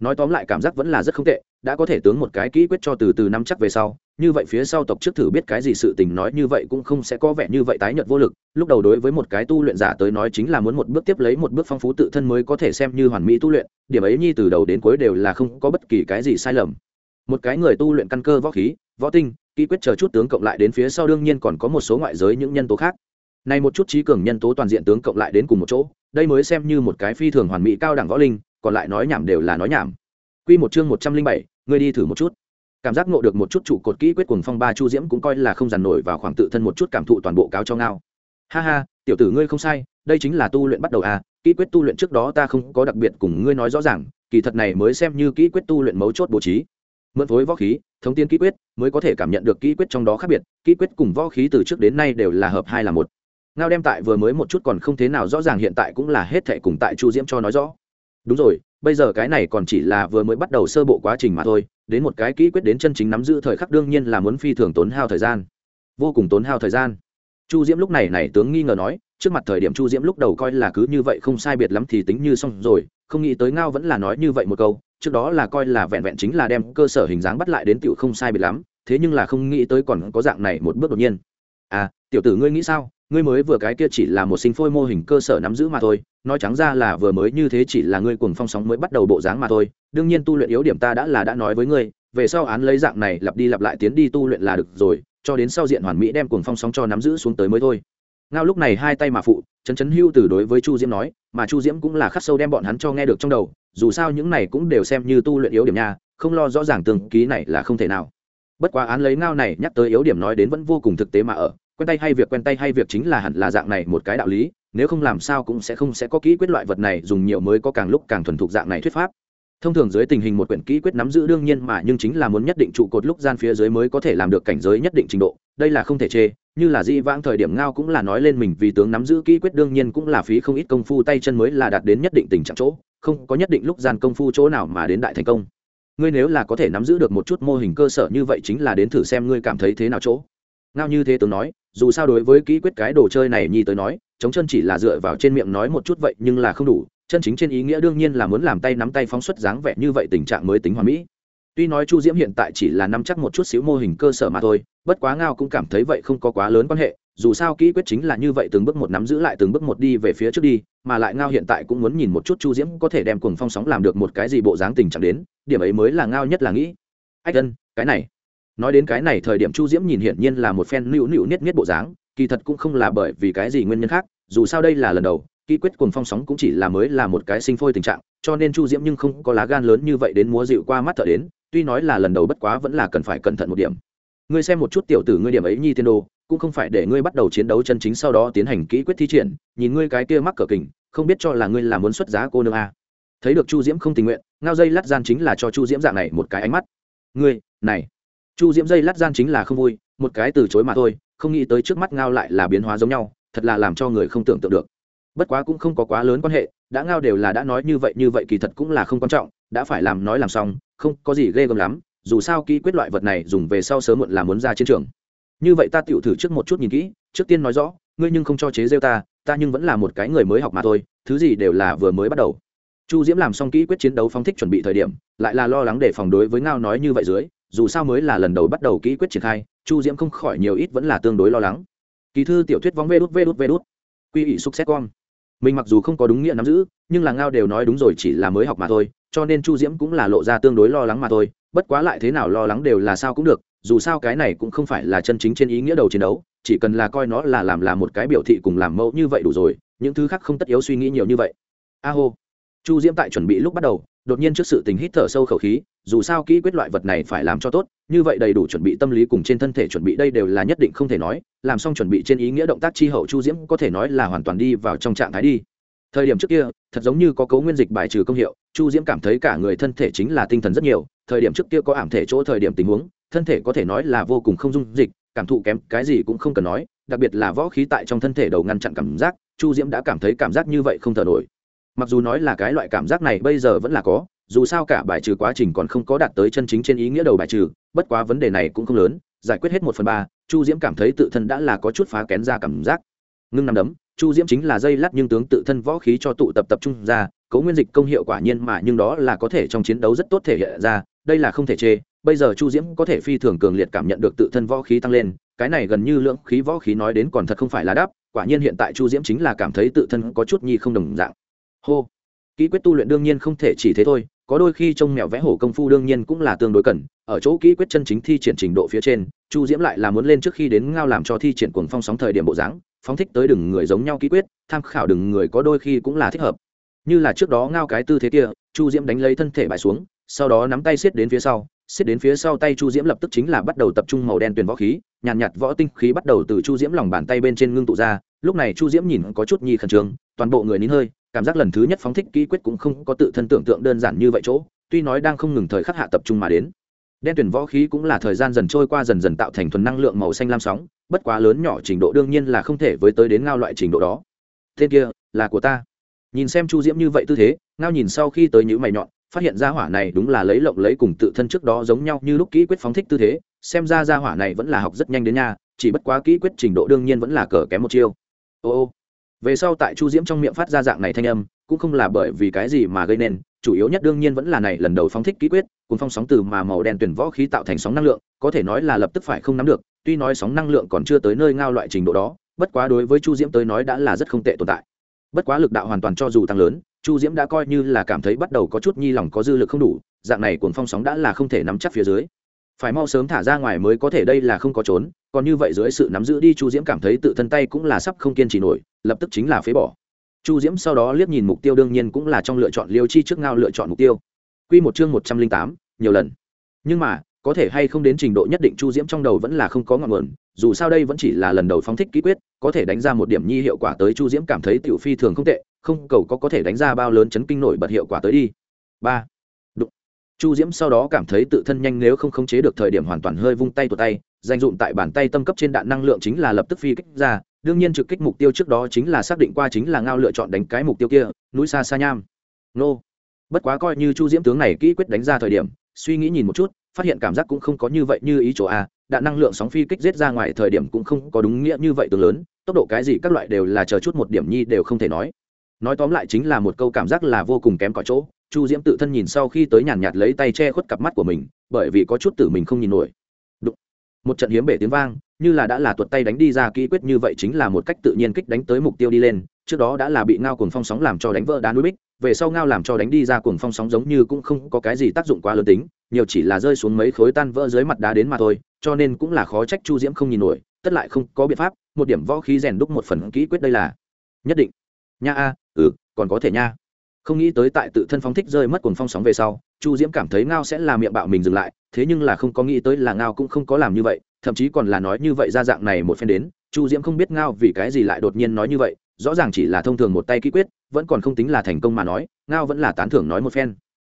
Nói tóm lại cảm giác vẫn là rất không tệ, đã có thể tướng một cái kỹ quyết cho từ từ năm chắc về sau như vậy phía sau tộc trước thử biết cái gì sự tình nói như vậy cũng không sẽ có vẻ như vậy tái nhợt vô lực. Lúc đầu đối với một cái tu luyện giả tới nói chính là muốn một bước tiếp lấy một bước phong phú tự thân mới có thể xem như hoàn mỹ tu luyện điểm ấy nhi từ đầu đến cuối đều là không có bất kỳ cái gì sai lầm. Một cái người tu luyện căn cơ võ khí võ tinh kỹ quyết chờ chút tướng cộng lại đến phía sau đương nhiên còn có một số ngoại giới những nhân tố khác. Này một chút trí cường nhân tố toàn diện tướng cộng lại đến cùng một chỗ đây mới xem như một cái phi thường hoàn mỹ cao đẳng võ linh còn lại nói nhảm đều là nói nhảm. Quy một chương một trăm linh bảy, ngươi đi thử một chút. Cảm giác ngộ được một chút trụ cột kỹ quyết cùng phong ba chu diễm cũng coi là không dằn nổi vào khoảng tự thân một chút cảm thụ toàn bộ cáo cho ngao. Ha ha, tiểu tử ngươi không sai, đây chính là tu luyện bắt đầu à, kỹ quyết tu luyện trước đó ta không có đặc biệt cùng ngươi nói rõ ràng, kỳ thật này mới xem như kỹ quyết tu luyện mấu chốt bố trí. Mượn phối võ khí, thống tiên kỹ quyết, mới có thể cảm nhận được kỹ quyết trong đó khác biệt, kỹ quyết cùng võ khí từ trước đến nay đều là hợp hai là một. Ngao đem tại vừa mới một chút còn không thế nào rõ ràng hiện tại cũng là hết thệ cùng tại Chu Diễm cho nói rõ. Đúng rồi, bây giờ cái này còn chỉ là vừa mới bắt đầu sơ bộ quá trình mà thôi, đến một cái kỹ quyết đến chân chính nắm giữ thời khắc đương nhiên là muốn phi thường tốn hao thời gian. Vô cùng tốn hao thời gian. Chu diễm lúc này này tướng nghi ngờ nói, trước mặt thời điểm chu diễm lúc đầu coi là cứ như vậy không sai biệt lắm thì tính như xong rồi, không nghĩ tới ngao vẫn là nói như vậy một câu, trước đó là coi là vẹn vẹn chính là đem cơ sở hình dáng bắt lại đến tựu không sai biệt lắm, thế nhưng là không nghĩ tới còn có dạng này một bước đột nhiên. À tiểu tử ngươi nghĩ sao? Ngươi mới vừa cái kia chỉ là một sinh phôi mô hình cơ sở nắm giữ mà thôi, nói trắng ra là vừa mới như thế chỉ là ngươi cùng phong sóng mới bắt đầu bộ dáng mà thôi. Đương nhiên tu luyện yếu điểm ta đã là đã nói với ngươi, về sau án lấy dạng này lặp đi lặp lại tiến đi tu luyện là được rồi, cho đến sau diện hoàn mỹ đem cuồng phong sóng cho nắm giữ xuống tới mới thôi. Ngao lúc này hai tay mà phụ chấn chấn hưu từ đối với chu diễm nói, mà chu diễm cũng là khắc sâu đem bọn hắn cho nghe được trong đầu, dù sao những này cũng đều xem như tu luyện yếu điểm nha, không lo rõ ràng tường ký này là không thể nào. Bất quá án lấy ngao này nhắc tới yếu điểm nói đến vẫn vô cùng thực tế mà ở quen tay hay việc quen tay hay việc chính là hẳn là dạng này một cái đạo lý, nếu không làm sao cũng sẽ không sẽ có kỹ quyết loại vật này, dùng nhiều mới có càng lúc càng thuần thục dạng này thuyết pháp. Thông thường dưới tình hình một quyển kỹ quyết nắm giữ đương nhiên mà, nhưng chính là muốn nhất định trụ cột lúc gian phía dưới mới có thể làm được cảnh giới nhất định trình độ, đây là không thể chê, như là di vãng thời điểm ngao cũng là nói lên mình vì tướng nắm giữ kỹ quyết đương nhiên cũng là phí không ít công phu tay chân mới là đạt đến nhất định tình trạng chỗ, không có nhất định lúc gian công phu chỗ nào mà đến đại thành công. Ngươi nếu là có thể nắm giữ được một chút mô hình cơ sở như vậy chính là đến thử xem ngươi cảm thấy thế nào chỗ. Ngao như thế tướng nói dù sao đối với kỹ quyết cái đồ chơi này nhi tới nói, chống chân chỉ là dựa vào trên miệng nói một chút vậy nhưng là không đủ, chân chính trên ý nghĩa đương nhiên là muốn làm tay nắm tay phóng xuất dáng vẻ như vậy tình trạng mới tính hoàn mỹ. Tuy nói chu diễm hiện tại chỉ là nắm chắc một chút xíu mô hình cơ sở mà thôi, bất quá ngao cũng cảm thấy vậy không có quá lớn quan hệ, dù sao kỹ quyết chính là như vậy từng bước một nắm giữ lại từng bước một đi về phía trước đi, mà lại ngao hiện tại cũng muốn nhìn một chút chu diễm có thể đem cuồng phong sóng làm được một cái gì bộ dáng tình trạng đến, điểm ấy mới là ngao nhất là nghĩ. Ách ân, cái này nói đến cái này thời điểm chu diễm nhìn hiển nhiên là một phen nữu nữu niết niết bộ dáng, kỳ thật cũng không là bởi vì cái gì nguyên nhân khác, dù sao đây là lần đầu kỹ quyết cùng phong sóng cũng chỉ là mới là một cái sinh phôi tình trạng, cho nên chu diễm nhưng không có lá gan lớn như vậy đến múa dịu qua mắt thở đến, tuy nói là lần đầu bất quá vẫn là cần phải cẩn thận một điểm. Ngươi xem một chút tiểu tử ngươi điểm ấy nhi tiên đồ, cũng không phải để ngươi bắt đầu chiến đấu chân chính sau đó tiến hành kỹ quyết thi triển, nhìn ngươi cái kia mắc cờ kình, không biết cho là ngươi là muốn xuất giá cô nương a. Thấy được chu diễm không tình nguyện, ngao dây lát gian chính là cho chu diễm dạng này một cái ánh mắt. Ngươi, này chu diễm dây lát gian chính là không vui, một cái từ chối mà thôi, không nghĩ tới trước mắt ngao lại là biến hóa giống nhau, thật là làm cho người không tưởng tượng được. Bất quá cũng không có quá lớn quan hệ, đã ngao đều là đã nói như vậy như vậy kỳ thật cũng là không quan trọng, đã phải làm nói làm xong, không có gì ghê gớm lắm, dù sao kỹ quyết loại vật này dùng về sau sớm muộn là muốn ra chiến trường. Như vậy ta tựu thử trước một chút nhìn kỹ, trước tiên nói rõ, ngươi nhưng không cho chế rêu ta ta nhưng vẫn là một cái người mới học mà thôi, thứ gì đều là vừa mới bắt đầu. Chu diễm làm xong kỹ quyết chiến đấu phóng thích chuẩn bị thời điểm, lại là lo lắng để phòng đối với ngao nói như vậy dưới dù sao mới là lần đầu bắt đầu kỹ quyết triển khai, chu diễm không khỏi nhiều ít vẫn là tương đối lo lắng. Kỳ thư tiểu thuyết vóng vê đút vê đút vê đút. Quy ỷ xúc xét con mình mặc dù không có đúng nghĩa nắm giữ, nhưng là ngao đều nói đúng rồi, chỉ là mới học mà thôi, cho nên chu diễm cũng là lộ ra tương đối lo lắng mà thôi. Bất quá lại thế nào lo lắng đều là sao cũng được, dù sao cái này cũng không phải là chân chính trên ý nghĩa đầu chiến đấu, chỉ cần là coi nó là làm là một cái biểu thị cùng làm mẫu như vậy đủ rồi, những thứ khác không tất yếu suy nghĩ nhiều như vậy. A hô. Chu diễm tại chuẩn bị lúc bắt đầu, đột nhiên trước sự tình hít thở sâu khẩu khí dù sao kỹ quyết loại vật này phải làm cho tốt, như vậy đầy đủ chuẩn bị tâm lý cùng trên thân thể chuẩn bị đây đều là nhất định không thể nói, làm xong chuẩn bị trên ý nghĩa động tác chi hậu chu diễm có thể nói là hoàn toàn đi vào trong trạng thái đi. Thời điểm trước kia, thật giống như có cấu nguyên dịch bài trừ công hiệu, chu diễm cảm thấy cả người thân thể chính là tinh thần rất nhiều, thời điểm trước kia có ảm thể chỗ thời điểm tình huống, thân thể có thể nói là vô cùng không dung dịch, cảm thụ kém, cái gì cũng không cần nói, đặc biệt là võ khí tại trong thân thể đầu ngăn chặn cảm giác, chu diễm đã cảm thấy cảm giác như vậy không thở nổi. Mặc dù nói là cái loại cảm giác này bây giờ vẫn là có dù sao cả bài trừ quá trình còn không có đạt tới chân chính trên ý nghĩa đầu bài trừ, bất quá vấn đề này cũng không lớn, giải quyết hết một phần ba, chu diễm cảm thấy tự thân đã là có chút phá kén ra cảm giác. Ngưng nằm đấm, chu diễm chính là dây lát nhưng tướng tự thân võ khí cho tụ tập tập trung ra, cấu nguyên dịch công hiệu quả nhiên mà nhưng đó là có thể trong chiến đấu rất tốt thể hiện ra, đây là không thể chê, bây giờ chu diễm có thể phi thường cường liệt cảm nhận được tự thân võ khí tăng lên, cái này gần như lượng khí võ khí nói đến còn thật không phải là đáp, quả nhiên hiện tại chu diễm chính là cảm thấy tự thân có chút nhi không đồng dạng. Hô. Kỹ quyết tu luyện đương nhiên không thể chỉ thế thôi có đôi khi trông mèo vẽ hổ công phu đương nhiên cũng là tương đối cần ở chỗ kỹ quyết chân chính thi triển trình độ phía trên chu diễm lại là muốn lên trước khi đến ngao làm cho thi triển cuồng phong sóng thời điểm bộ dáng phóng thích tới đừng người giống nhau kỹ quyết tham khảo đừng người có đôi khi cũng là thích hợp. Như là trước đó ngao cái tư thế kia chu diễm đánh lấy thân thể bại xuống sau đó nắm tay xiết đến phía sau xiết đến phía sau tay chu diễm lập tức chính là bắt đầu tập trung màu đen tuyền võ khí nhàn nhạt, nhạt võ tinh khí bắt đầu từ chu diễm lòng bàn tay bên trên ngưng tụ ra lúc này chu diễm nhìn có chút nhi khẩn trương toàn bộ người nín hơi cảm giác lần thứ nhất phóng thích kỹ quyết cũng không có tự thân tưởng tượng đơn giản như vậy chỗ, tuy nói đang không ngừng thời khắc hạ tập trung mà đến. Đen tuyển võ khí cũng là thời gian dần trôi qua dần dần tạo thành thuần năng lượng màu xanh lam sóng, bất quá lớn nhỏ trình độ đương nhiên là không thể với tới đến ngao loại trình độ đó. Tên kia, là của ta. Nhìn xem chu diễm như vậy tư thế, ngao nhìn sau khi tới nhữ mày nhọn, phát hiện ra hỏa này đúng là lấy lộng lấy cùng tự thân trước đó giống nhau như lúc kỹ quyết phóng thích tư thế, xem ra ra hỏa này vẫn là học rất nhanh đến nha, chỉ bất quá kỹ quyết trình độ đương nhiên vẫn là cờ kém một chiêu. Ô ô về sau tại chu diễm trong miệng phát ra dạng này thanh âm, cũng không là bởi vì cái gì mà gây nên, chủ yếu nhất đương nhiên vẫn là này lần đầu phóng thích ký quyết cùng phong sóng từ mà màu đen tuyển võ khí tạo thành sóng năng lượng, có thể nói là lập tức phải không nắm được, tuy nói sóng năng lượng còn chưa tới nơi ngao loại trình độ đó, bất quá đối với chu diễm tới nói đã là rất không tệ tồn tại. Bất quá lực đạo hoàn toàn cho dù tăng lớn, chu diễm đã coi như là cảm thấy bắt đầu có chút nhi lòng có dư lực không đủ, dạng này cuồng phong sóng đã là không thể nắm chắc phía dưới phải mau sớm thả ra ngoài mới có thể, đây là không có trốn, còn như vậy dưới sự nắm giữ đi chu diễm cảm thấy tự thân tay cũng là sắp không kiên trì nổi, lập tức chính là phế bỏ. Chu diễm sau đó liếc nhìn mục tiêu đương nhiên cũng là trong lựa chọn liêu chi trước ngao lựa chọn mục tiêu. Q một chương một trăm linh tám, nhiều lần. Nhưng mà, có thể hay không đến trình độ nhất định chu diễm trong đầu vẫn là không có ngọn nguồn, dù sao đây vẫn chỉ là lần đầu phóng thích ký quyết, có thể đánh ra một điểm nhi hiệu quả tới chu diễm cảm thấy tiểu phi thường không tệ, không cầu có có thể đánh ra bao lớn chấn kinh nổi bật hiệu quả tới đi. Ba chu diễm sau đó cảm thấy tự thân nhanh nếu không khống chế được thời điểm hoàn toàn hơi vung tay tụt tay danh dụng tại bàn tay tâm cấp trên đạn năng lượng chính là lập tức phi kích ra, đương nhiên trực kích mục tiêu trước đó chính là xác định qua chính là ngao lựa chọn đánh cái mục tiêu kia, núi xa xa nham. Nô. Bất quá coi như chu diễm tướng này kỹ quyết đánh ra thời điểm, suy nghĩ nhìn một chút, phát hiện cảm giác cũng không có như vậy như ý chỗ a, đạn năng lượng sóng phi kích giết ra ngoài thời điểm cũng không có đúng nghĩa như vậy tương lớn, tốc độ cái gì các loại đều là chờ chút một điểm nhi đều không thể nói nói tóm lại chính là một câu cảm giác là vô cùng kém cỏi chỗ, chu diễm tự thân nhìn sau khi tới nhàn nhạt lấy tay che khuất cặp mắt của mình, bởi vì có chút tử mình không nhìn nổi. Đụng. một trận hiếm bể tiếng vang, như là đã là tuột tay đánh đi ra kỹ quyết như vậy chính là một cách tự nhiên kích đánh tới mục tiêu đi lên, trước đó đã là bị ngao cuồng phong sóng làm cho đánh vỡ đá núi bích, về sau ngao làm cho đánh đi ra cuồng phong sóng giống như cũng không có cái gì tác dụng quá lớn tính, nhiều chỉ là rơi xuống mấy khối tan vỡ dưới mặt đá đến mà thôi, cho nên cũng là khó trách chu diễm không nhìn nổi, tất lại không có biện pháp, một điểm võ khí rèn đúc một phần kỹ quyết đây là. Nhất định. Nha a ừ còn có thể nha. Không nghĩ tới tại tự thân phong thích rơi mất cuồng phong sóng về sau, chu diễm cảm thấy ngao sẽ là miệng bạo mình dừng lại, thế nhưng là không có nghĩ tới là ngao cũng không có làm như vậy, thậm chí còn là nói như vậy ra dạng này một phen đến, chu diễm không biết ngao vì cái gì lại đột nhiên nói như vậy, rõ ràng chỉ là thông thường một tay kỹ quyết, vẫn còn không tính là thành công mà nói, ngao vẫn là tán thưởng nói một phen.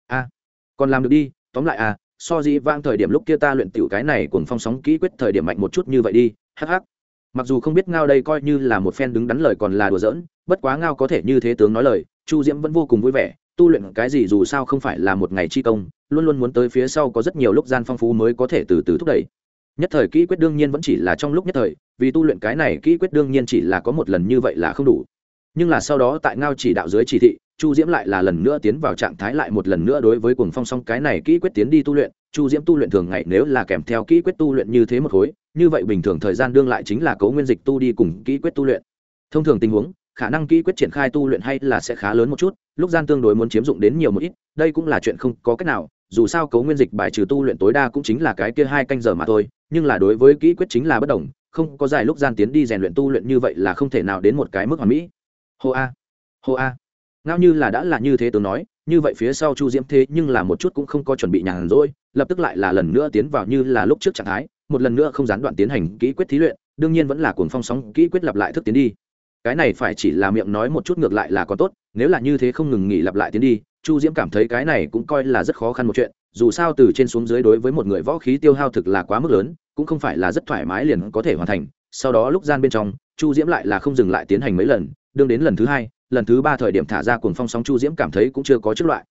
A, còn làm được đi, tóm lại à so dĩ vang thời điểm lúc kia ta luyện tiểu cái này cùng phong sóng kỹ quyết thời điểm mạnh một chút như vậy đi, hắc hắc mặc dù không biết ngao đây coi như là một phen đứng đắn lời còn là đùa giỡn, bất quá ngao có thể như thế tướng nói lời, chu diễm vẫn vô cùng vui vẻ, tu luyện cái gì dù sao không phải là một ngày chi công, luôn luôn muốn tới phía sau có rất nhiều lúc gian phong phú mới có thể từ từ thúc đẩy. Nhất thời kỹ quyết đương nhiên vẫn chỉ là trong lúc nhất thời, vì tu luyện cái này kỹ quyết đương nhiên chỉ là có một lần như vậy là không đủ nhưng là sau đó tại ngao chỉ đạo dưới chỉ thị, chu diễm lại là lần nữa tiến vào trạng thái lại một lần nữa đối với cuồng phong song cái này kỹ quyết tiến đi tu luyện. Chu diễm tu luyện thường ngày nếu là kèm theo kỹ quyết tu luyện như thế một khối, như vậy bình thường thời gian đương lại chính là cấu nguyên dịch tu đi cùng kỹ quyết tu luyện. Thông thường tình huống, khả năng kỹ quyết triển khai tu luyện hay là sẽ khá lớn một chút, lúc gian tương đối muốn chiếm dụng đến nhiều một ít, đây cũng là chuyện không có cách nào, dù sao cấu nguyên dịch bài trừ tu luyện tối đa cũng chính là cái kia hai canh giờ mà thôi, nhưng là đối với kỹ quyết chính là bất đồng, không có dài lúc gian tiến đi rèn luyện tu luyện như vậy là không thể nào đến một cái mức hoàn mỹ hô a. Hô a. Ngao như là đã là như thế tôi nói, như vậy phía sau chu diễm thế nhưng là một chút cũng không có chuẩn bị nhàn rỗi, lập tức lại là lần nữa tiến vào như là lúc trước trạng thái, một lần nữa không gián đoạn tiến hành kỹ quyết thí luyện, đương nhiên vẫn là cuồng phong sóng kỹ quyết lặp lại thức tiến đi. Cái này phải chỉ là miệng nói một chút ngược lại là có tốt, nếu là như thế không ngừng nghỉ lặp lại tiến đi, chu diễm cảm thấy cái này cũng coi là rất khó khăn một chuyện, dù sao từ trên xuống dưới đối với một người võ khí tiêu hao thực là quá mức lớn, cũng không phải là rất thoải mái liền có thể hoàn thành, sau đó lúc gian bên trong, chu diễm lại là không dừng lại tiến hành mấy lần đương đến lần thứ hai, lần thứ ba thời điểm thả ra cuồng phong sóng chu diễm cảm thấy cũng chưa có chức loại.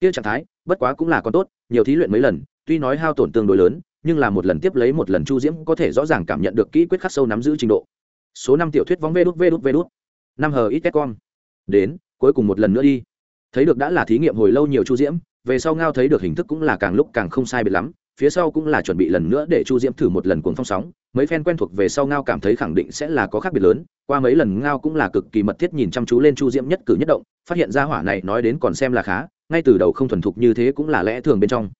Kia trạng thái, bất quá cũng là còn tốt, nhiều thí luyện mấy lần, tuy nói hao tổn tương đối lớn, nhưng là một lần tiếp lấy một lần chu diễm có thể rõ ràng cảm nhận được kỹ quyết khắc sâu nắm giữ trình độ. Số năm tiểu thuyết vóng vê đút vê đút vê đút. Năm hờ ít con đến, cuối cùng một lần nữa đi. Thấy được đã là thí nghiệm hồi lâu nhiều chu diễm, về sau ngao thấy được hình thức cũng là càng lúc càng không sai biệt lắm phía sau cũng là chuẩn bị lần nữa để chu diễm thử một lần cuồng phong sóng, mấy phen quen thuộc về sau ngao cảm thấy khẳng định sẽ là có khác biệt lớn, qua mấy lần ngao cũng là cực kỳ mật thiết nhìn chăm chú lên chu diễm nhất cử nhất động, phát hiện ra hỏa này nói đến còn xem là khá, ngay từ đầu không thuần thục như thế cũng là lẽ thường bên trong.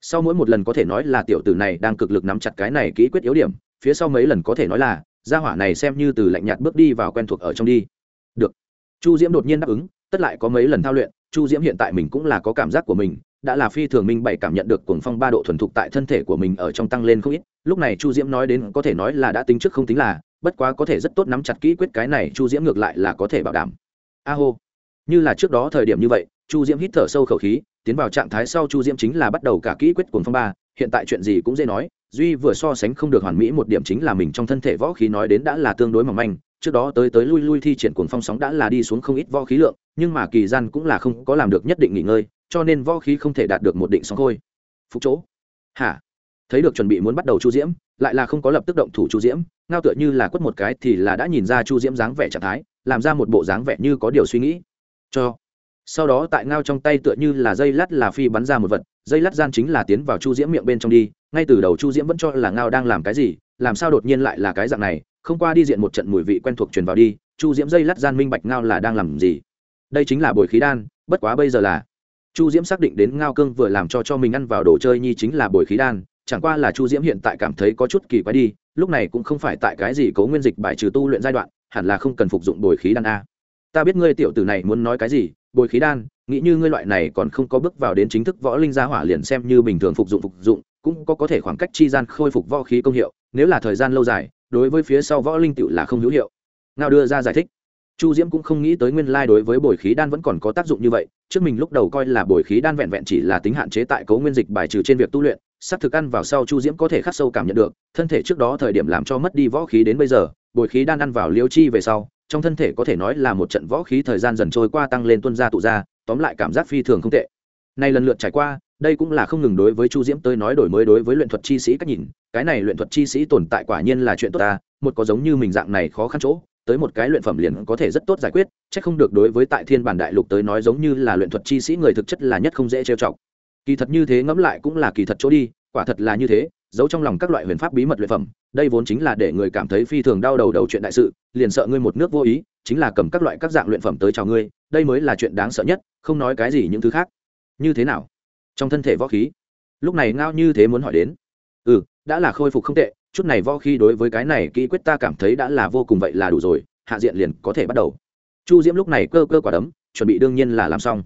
Sau mỗi một lần có thể nói là tiểu tử này đang cực lực nắm chặt cái này kỹ quyết yếu điểm, phía sau mấy lần có thể nói là gia hỏa này xem như từ lạnh nhạt bước đi vào quen thuộc ở trong đi. Được. Chu diễm đột nhiên đáp ứng, tất lại có mấy lần thao luyện, chu diễm hiện tại mình cũng là có cảm giác của mình đã là phi thường minh bảy cảm nhận được cuồng phong ba độ thuần thục tại thân thể của mình ở trong tăng lên không ít. Lúc này chu diễm nói đến có thể nói là đã tính trước không tính là, bất quá có thể rất tốt nắm chặt kỹ quyết cái này, chu diễm ngược lại là có thể bảo đảm. A hô. Như là trước đó thời điểm như vậy, chu diễm hít thở sâu khẩu khí, tiến vào trạng thái sau chu diễm chính là bắt đầu cả kỹ quyết cuồng phong ba, hiện tại chuyện gì cũng dễ nói, duy vừa so sánh không được hoàn mỹ một điểm chính là mình trong thân thể võ khí nói đến đã là tương đối mỏng manh, trước đó tới tới lui lui thi triển cuồng phong sóng đã là đi xuống không ít võ khí lượng, nhưng mà kỳ gian cũng là không có làm được nhất định nghỉ ngơi cho nên võ khí không thể đạt được một định sóng khôi. Phục chỗ. Hả? Thấy được chuẩn bị muốn bắt đầu chu diễm, lại là không có lập tức động thủ chu diễm, ngao tựa như là quất một cái thì là đã nhìn ra chu diễm dáng vẻ trạng thái, làm ra một bộ dáng vẻ như có điều suy nghĩ. Cho. Sau đó tại ngao trong tay tựa như là dây lát là phi bắn ra một vật, dây lát gian chính là tiến vào chu diễm miệng bên trong đi, ngay từ đầu chu diễm vẫn cho là ngao đang làm cái gì, làm sao đột nhiên lại là cái dạng này, không qua đi diện một trận mùi vị quen thuộc truyền vào đi, chu diễm dây lát gian minh bạch ngao là đang làm gì. Đây chính là bồi khí đan, bất quá bây giờ là chu diễm xác định đến ngao cương vừa làm cho cho mình ăn vào đồ chơi nhi chính là bồi khí đan, chẳng qua là chu diễm hiện tại cảm thấy có chút kỳ quái đi, lúc này cũng không phải tại cái gì cấu nguyên dịch bài trừ tu luyện giai đoạn, hẳn là không cần phục dụng bồi khí đan a. Ta biết ngươi tiểu tử này muốn nói cái gì, bồi khí đan, nghĩ như ngươi loại này còn không có bước vào đến chính thức võ linh gia hỏa liền xem như bình thường phục dụng phục dụng, cũng có có thể khoảng cách chi gian khôi phục võ khí công hiệu, nếu là thời gian lâu dài, đối với phía sau võ linh tựu là không hữu hiệu. Ngao đưa ra giải thích chu diễm cũng không nghĩ tới nguyên lai đối với bồi khí đan vẫn còn có tác dụng như vậy, trước mình lúc đầu coi là bồi khí đan vẹn vẹn chỉ là tính hạn chế tại cấu nguyên dịch bài trừ trên việc tu luyện sắc thực ăn vào sau chu diễm có thể khắc sâu cảm nhận được, thân thể trước đó thời điểm làm cho mất đi võ khí đến bây giờ, bồi khí đan ăn vào liêu chi về sau, trong thân thể có thể nói là một trận võ khí thời gian dần trôi qua tăng lên tuân ra tụ ra tóm lại cảm giác phi thường không tệ. Nay lần lượt trải qua, đây cũng là không ngừng đối với chu diễm tới nói đổi mới đối với luyện thuật chi sĩ cách nhìn, cái này luyện thuật chi sĩ tồn tại quả nhiên là chuyện tốt ta, một có giống như mình dạng này khó khăn chỗ tới một cái luyện phẩm liền có thể rất tốt giải quyết, chắc không được đối với tại thiên bản đại lục tới nói giống như là luyện thuật chi sĩ người thực chất là nhất không dễ trêu chọc. Kỳ thật như thế ngẫm lại cũng là kỳ thật chỗ đi, quả thật là như thế, giấu trong lòng các loại huyền pháp bí mật luyện phẩm, đây vốn chính là để người cảm thấy phi thường đau đầu đầu chuyện đại sự, liền sợ ngươi một nước vô ý, chính là cầm các loại các dạng luyện phẩm tới chào ngươi, đây mới là chuyện đáng sợ nhất, không nói cái gì những thứ khác. Như thế nào? Trong thân thể võ khí. Lúc này ngao như thế muốn hỏi đến. Ừ đã là khôi phục không tệ chút này võ khí đối với cái này kỹ quyết ta cảm thấy đã là vô cùng vậy là đủ rồi, hạ diện liền có thể bắt đầu. Chu diễm lúc này cơ cơ quả đấm, chuẩn bị đương nhiên là làm xong.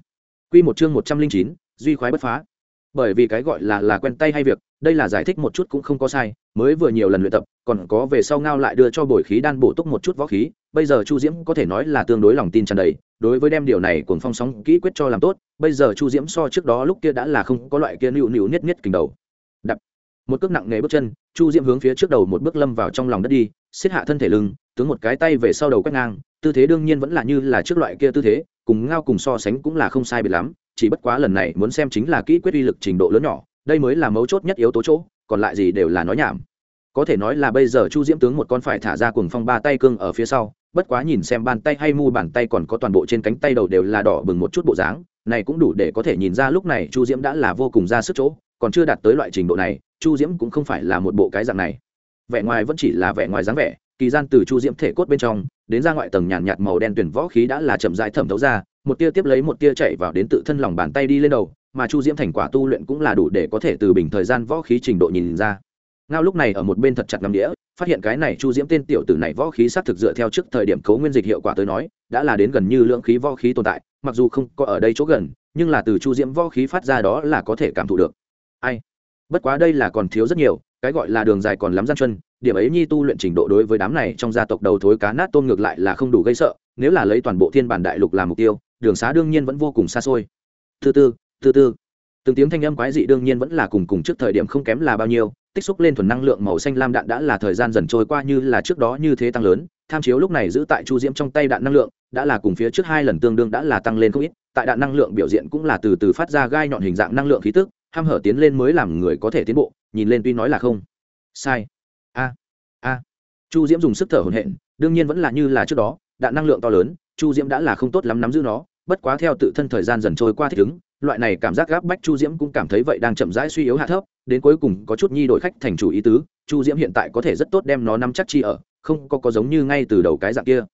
Q một chương một trăm linh chín, duy khoái bất phá. Bởi vì cái gọi là là quen tay hay việc, đây là giải thích một chút cũng không có sai, mới vừa nhiều lần luyện tập, còn có về sau ngao lại đưa cho bồi khí đan bổ túc một chút võ khí, bây giờ chu diễm có thể nói là tương đối lòng tin tràn đầy, đối với đem điều này cuồng phong sóng kỹ quyết cho làm tốt, bây giờ chu diễm so trước đó lúc kia đã là không có loại kia nịu nịu nhất nhất kình đầu. Đập. Một cước nặng nề bước chân chu diễm hướng phía trước đầu một bước lâm vào trong lòng đất đi xiết hạ thân thể lưng, tướng một cái tay về sau đầu quét ngang, tư thế đương nhiên vẫn là như là trước loại kia tư thế, cùng ngao cùng so sánh cũng là không sai biệt lắm, chỉ bất quá lần này muốn xem chính là kỹ quyết uy lực trình độ lớn nhỏ, đây mới là mấu chốt nhất yếu tố chỗ, còn lại gì đều là nói nhảm. Có thể nói là bây giờ chu diễm tướng một con phải thả ra cùng phong ba tay cương ở phía sau, bất quá nhìn xem bàn tay hay mu bàn tay còn có toàn bộ trên cánh tay đầu đều là đỏ bừng một chút bộ dáng, này cũng đủ để có thể nhìn ra lúc này chu diễm đã là vô cùng ra sức chỗ còn chưa đạt tới loại trình độ này chu diễm cũng không phải là một bộ cái dạng này. Vẻ ngoài vẫn chỉ là vẻ ngoài dáng vẻ kỳ gian từ chu diễm thể cốt bên trong đến ra ngoại tầng nhàn nhạt, màu đen tuyển võ khí đã là chậm rãi thẩm thấu ra một tia tiếp lấy một tia chạy vào đến tự thân lòng bàn tay đi lên đầu mà chu diễm thành quả tu luyện cũng là đủ để có thể từ bình thời gian võ khí trình độ nhìn ra. Ngao lúc này ở một bên thật chặt ngắm đĩa phát hiện cái này chu diễm tên tiểu tử này võ khí xác thực dựa theo trước thời điểm cấu nguyên dịch hiệu quả tới nói đã là đến gần như lượng khí võ khí tồn tại mặc dù không có ở đây chỗ gần nhưng là từ chu diễm võ khí phát ra đó là có thể cảm thụ được ai? Bất quá đây là còn thiếu rất nhiều, cái gọi là đường dài còn lắm gian chân điểm ấy nhi tu luyện trình độ đối với đám này trong gia tộc đầu thối cá nát tôm ngược lại là không đủ gây sợ, nếu là lấy toàn bộ thiên bản đại lục làm mục tiêu, đường xá đương nhiên vẫn vô cùng xa xôi. Thứ tư thứ tư từng tiếng thanh âm quái dị đương nhiên vẫn là cùng cùng trước thời điểm không kém là bao nhiêu, tích xúc lên thuần năng lượng màu xanh lam đạn đã là thời gian dần trôi qua như là trước đó như thế tăng lớn, tham chiếu lúc này giữ tại chu diễm trong tay đạn năng lượng, đã là cùng phía trước hai lần tương đương đã là tăng lên không ít, tại đạn năng lượng biểu diện cũng là từ từ phát ra gai nhọn hình dạng năng lượng khí tức ham hở tiến lên mới làm người có thể tiến bộ, nhìn lên tuy nói là không. Sai. A a. Chu diễm dùng sức thở hổn hển, đương nhiên vẫn là như là trước đó, đạn năng lượng to lớn, chu diễm đã là không tốt lắm nắm giữ nó, bất quá theo tự thân thời gian dần trôi qua thích ứng, loại này cảm giác gáp bách chu diễm cũng cảm thấy vậy đang chậm rãi suy yếu hạ thấp, đến cuối cùng có chút nhi đổi khách thành chủ ý tứ, chu diễm hiện tại có thể rất tốt đem nó nắm chắc chi ở, không có có giống như ngay từ đầu cái dạng kia.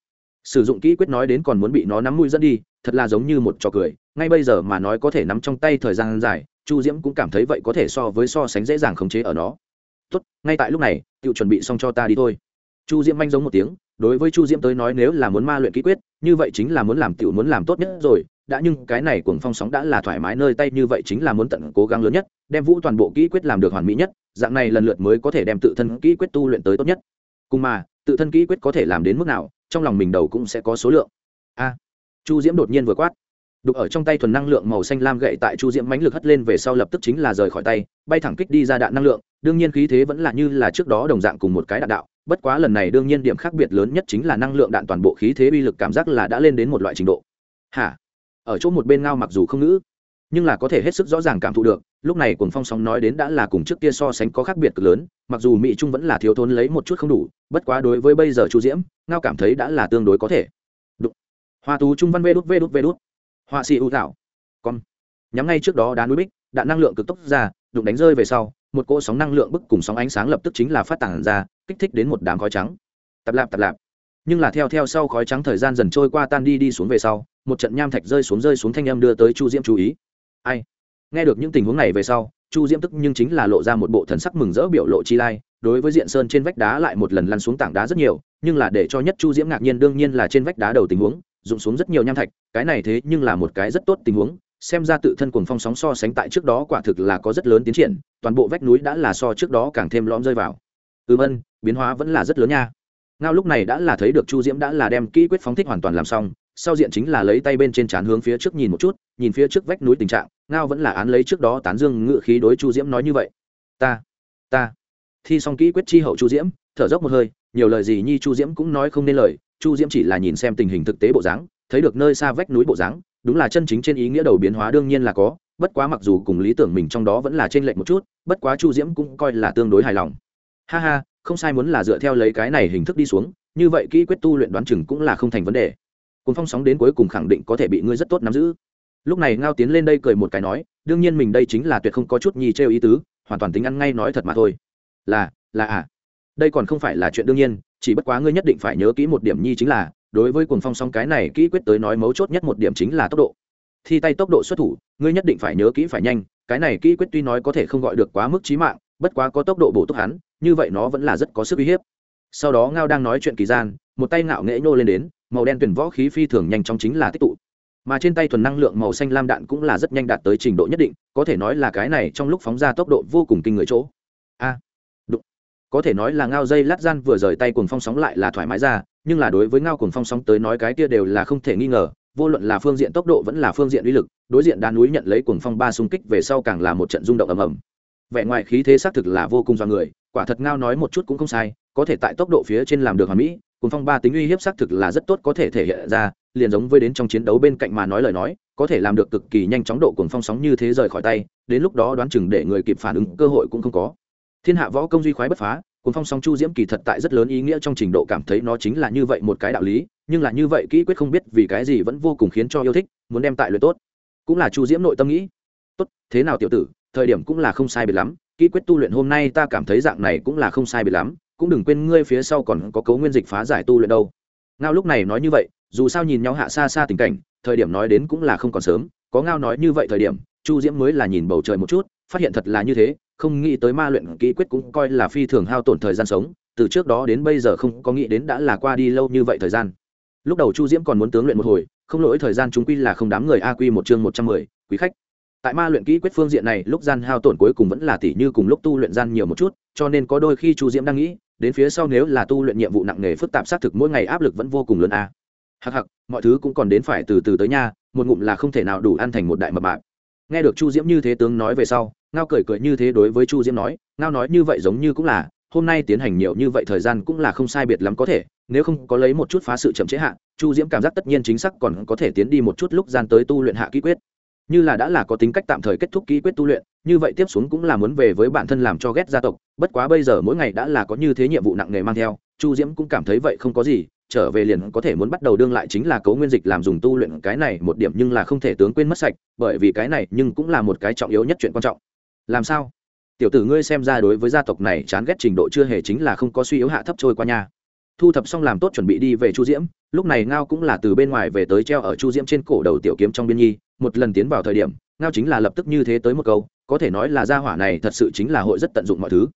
Sử dụng kỹ quyết nói đến còn muốn bị nó nắm mũi dẫn đi thật là giống như một trò cười, ngay bây giờ mà nói có thể nắm trong tay thời gian dài, chu diễm cũng cảm thấy vậy có thể so với so sánh dễ dàng khống chế ở nó. Tốt, ngay tại lúc này tự chuẩn bị xong cho ta đi thôi. Chu diễm manh giống một tiếng, đối với chu diễm tới nói nếu là muốn ma luyện kỹ quyết, như vậy chính là muốn làm tiểu muốn làm tốt nhất rồi, đã nhưng cái này cuồng phong sóng đã là thoải mái nơi tay như vậy chính là muốn tận cố gắng lớn nhất, đem vũ toàn bộ kỹ quyết làm được hoàn mỹ nhất, dạng này lần lượt mới có thể đem tự thân kỹ quyết tu luyện tới tốt nhất. Cùng mà, tự thân kỹ quyết có thể làm đến mức nào, trong lòng mình đầu cũng sẽ có số lượng. A chu diễm đột nhiên vừa quát. Đục ở trong tay thuần năng lượng màu xanh lam gậy tại chu diễm mãnh lực hất lên về sau lập tức chính là rời khỏi tay, bay thẳng kích đi ra đạn năng lượng, đương nhiên khí thế vẫn là như là trước đó đồng dạng cùng một cái đạn đạo, bất quá lần này đương nhiên điểm khác biệt lớn nhất chính là năng lượng đạn toàn bộ khí thế uy lực cảm giác là đã lên đến một loại trình độ. Hả? Ở chỗ một bên ngao mặc dù không ngữ, nhưng là có thể hết sức rõ ràng cảm thụ được, lúc này cuồng phong sóng nói đến đã là cùng trước kia so sánh có khác biệt cực lớn, mặc dù mỹ trung vẫn là thiếu thốn lấy một chút không đủ, bất quá đối với bây giờ chu diễm, ngao cảm thấy đã là tương đối có thể hoa tú trung văn vê đút vê đút vê đút. Họa sĩ ưu thảo. Con nhắm ngay trước đó đá núi bích đạn năng lượng cực tốc ra, đụng đánh rơi về sau, một cỗ sóng năng lượng bức cùng sóng ánh sáng lập tức chính là phát tản ra, kích thích đến một đám khói trắng. Tập lạp tập lạp. Nhưng là theo theo sau khói trắng thời gian dần trôi qua tan đi đi xuống về sau, một trận nham thạch rơi xuống rơi xuống thanh âm đưa tới chu diễm chú ý. Ai? Nghe được những tình huống này về sau, chu diễm tức nhưng chính là lộ ra một bộ thần sắc mừng rỡ biểu lộ chi lai, đối với diện sơn trên vách đá lại một lần lăn xuống tảng đá rất nhiều, nhưng là để cho nhất chu diễm ngạc nhiên đương nhiên là trên vách đá đầu tình huống dụng xuống rất nhiều nham thạch, cái này thế nhưng là một cái rất tốt tình huống, xem ra tự thân cuồng phong sóng so sánh tại trước đó quả thực là có rất lớn tiến triển, toàn bộ vách núi đã là so trước đó càng thêm lõm rơi vào. Ừm ân biến hóa vẫn là rất lớn nha. Ngao lúc này đã là thấy được chu diễm đã là đem kỹ quyết phóng thích hoàn toàn làm xong, sau diện chính là lấy tay bên trên trán hướng phía trước nhìn một chút, nhìn phía trước vách núi tình trạng, ngao vẫn là án lấy trước đó tán dương ngự khí đối chu diễm nói như vậy. Ta ta. Thi xong kỹ quyết chi hậu chu diễm, thở dốc một hơi, nhiều lời gì nhi chu diễm cũng nói không nên lời chu diễm chỉ là nhìn xem tình hình thực tế bộ dáng, thấy được nơi xa vách núi bộ dáng, đúng là chân chính trên ý nghĩa đầu biến hóa đương nhiên là có, bất quá mặc dù cùng lý tưởng mình trong đó vẫn là trên lệnh một chút, bất quá chu diễm cũng coi là tương đối hài lòng. Ha ha, không sai muốn là dựa theo lấy cái này hình thức đi xuống, như vậy kỹ quyết tu luyện đoán chừng cũng là không thành vấn đề. Cuốn phong sóng đến cuối cùng khẳng định có thể bị ngươi rất tốt nắm giữ. Lúc này ngao tiến lên đây cười một cái nói, đương nhiên mình đây chính là tuyệt không có chút nhi trêu ý tứ, hoàn toàn tính ăn ngay nói thật mà thôi. Là là à đây còn không phải là chuyện đương nhiên, chỉ bất quá ngươi nhất định phải nhớ kỹ một điểm nhi chính là, đối với cuồng phong song cái này kỹ quyết tới nói mấu chốt nhất một điểm chính là tốc độ. Thi tay tốc độ xuất thủ, ngươi nhất định phải nhớ kỹ phải nhanh, cái này kỹ quyết tuy nói có thể không gọi được quá mức trí mạng, bất quá có tốc độ bổ túc hắn, như vậy nó vẫn là rất có sức uy hiếp. Sau đó ngao đang nói chuyện kỳ gian, một tay ngạo nghễ nhô lên đến, màu đen tuyển võ khí phi thường nhanh chóng chính là tích tụ. Mà trên tay thuần năng lượng màu xanh lam đạn cũng là rất nhanh đạt tới trình độ nhất định, có thể nói là cái này trong lúc phóng ra tốc độ vô cùng kinh người chỗ. A có thể nói là ngao dây lát gian vừa rời tay cuồng phong sóng lại là thoải mái ra, nhưng là đối với ngao cuồng phong sóng tới nói cái kia đều là không thể nghi ngờ, vô luận là phương diện tốc độ vẫn là phương diện uy lực, đối diện đá núi nhận lấy cuồng phong ba xung kích về sau càng là một trận rung động ầm ầm. Vẻ ngoài khí thế xác thực là vô cùng do người, quả thật ngao nói một chút cũng không sai, có thể tại tốc độ phía trên làm được hoàn mỹ cùng phong ba tính uy hiếp xác thực là rất tốt có thể thể hiện ra, liền giống với đến trong chiến đấu bên cạnh mà nói lời nói, có thể làm được cực kỳ nhanh chóng độ cùng phong sóng như thế rời khỏi tay, đến lúc đó đoán chừng để người kịp phản ứng cơ hội cũng không có thiên hạ võ công duy khoái bất phá, cuốn phong sóng chu diễm kỳ thật tại rất lớn ý nghĩa trong trình độ cảm thấy nó chính là như vậy một cái đạo lý, nhưng là như vậy kỹ quyết không biết vì cái gì vẫn vô cùng khiến cho yêu thích, muốn đem tại luyện tốt. Cũng là chu diễm nội tâm nghĩ, tốt, thế nào tiểu tử, thời điểm cũng là không sai biệt lắm, kỹ quyết tu luyện hôm nay ta cảm thấy dạng này cũng là không sai biệt lắm, cũng đừng quên ngươi phía sau còn có cấu nguyên dịch phá giải tu luyện đâu. Ngao lúc này nói như vậy, dù sao nhìn nhau hạ xa xa tình cảnh, thời điểm nói đến cũng là không còn sớm, có ngao nói như vậy thời điểm, chu diễm mới là nhìn bầu trời một chút, phát hiện thật là như thế không nghĩ tới ma luyện kỹ quyết cũng coi là phi thường hao tổn thời gian sống, từ trước đó đến bây giờ không có nghĩ đến đã là qua đi lâu như vậy thời gian. Lúc đầu chu diễm còn muốn tướng luyện một hồi, không lỗi thời gian chúng quy là không đám người a quy một chương một trăm mười, quý khách. Tại ma luyện kỹ quyết phương diện này, lúc gian hao tổn cuối cùng vẫn là tỷ như cùng lúc tu luyện gian nhiều một chút, cho nên có đôi khi chu diễm đang nghĩ, đến phía sau nếu là tu luyện nhiệm vụ nặng nề phức tạp xác thực mỗi ngày áp lực vẫn vô cùng lớn a. Hặc hặc mọi thứ cũng còn đến phải từ từ tới nha, một ngụm là không thể nào đủ ăn thành một đại mập mạp. Nghe được chu diễm như thế tướng nói về sau ngao cười cười như thế đối với chu diễm nói, ngao nói như vậy giống như cũng là, hôm nay tiến hành nhiều như vậy thời gian cũng là không sai biệt lắm có thể, nếu không có lấy một chút phá sự chậm chế hạ, chu diễm cảm giác tất nhiên chính xác còn có thể tiến đi một chút lúc gian tới tu luyện hạ kỹ quyết. Như là đã là có tính cách tạm thời kết thúc kỹ quyết tu luyện, như vậy tiếp xuống cũng là muốn về với bản thân làm cho ghét gia tộc, bất quá bây giờ mỗi ngày đã là có như thế nhiệm vụ nặng nề mang theo, chu diễm cũng cảm thấy vậy không có gì, trở về liền có thể muốn bắt đầu đương lại chính là cấu nguyên dịch làm dùng tu luyện cái này một điểm nhưng là không thể tướng quên mất sạch, bởi vì cái này nhưng cũng là một cái trọng yếu nhất chuyện quan trọng làm sao? Tiểu tử ngươi xem ra đối với gia tộc này chán ghét trình độ chưa hề chính là không có suy yếu hạ thấp trôi qua nhà thu thập xong làm tốt chuẩn bị đi về chu diễm, lúc này ngao cũng là từ bên ngoài về tới treo ở chu diễm trên cổ đầu tiểu kiếm trong biên nhi, một lần tiến vào thời điểm, ngao chính là lập tức như thế tới một câu, có thể nói là gia hỏa này thật sự chính là hội rất tận dụng mọi thứ.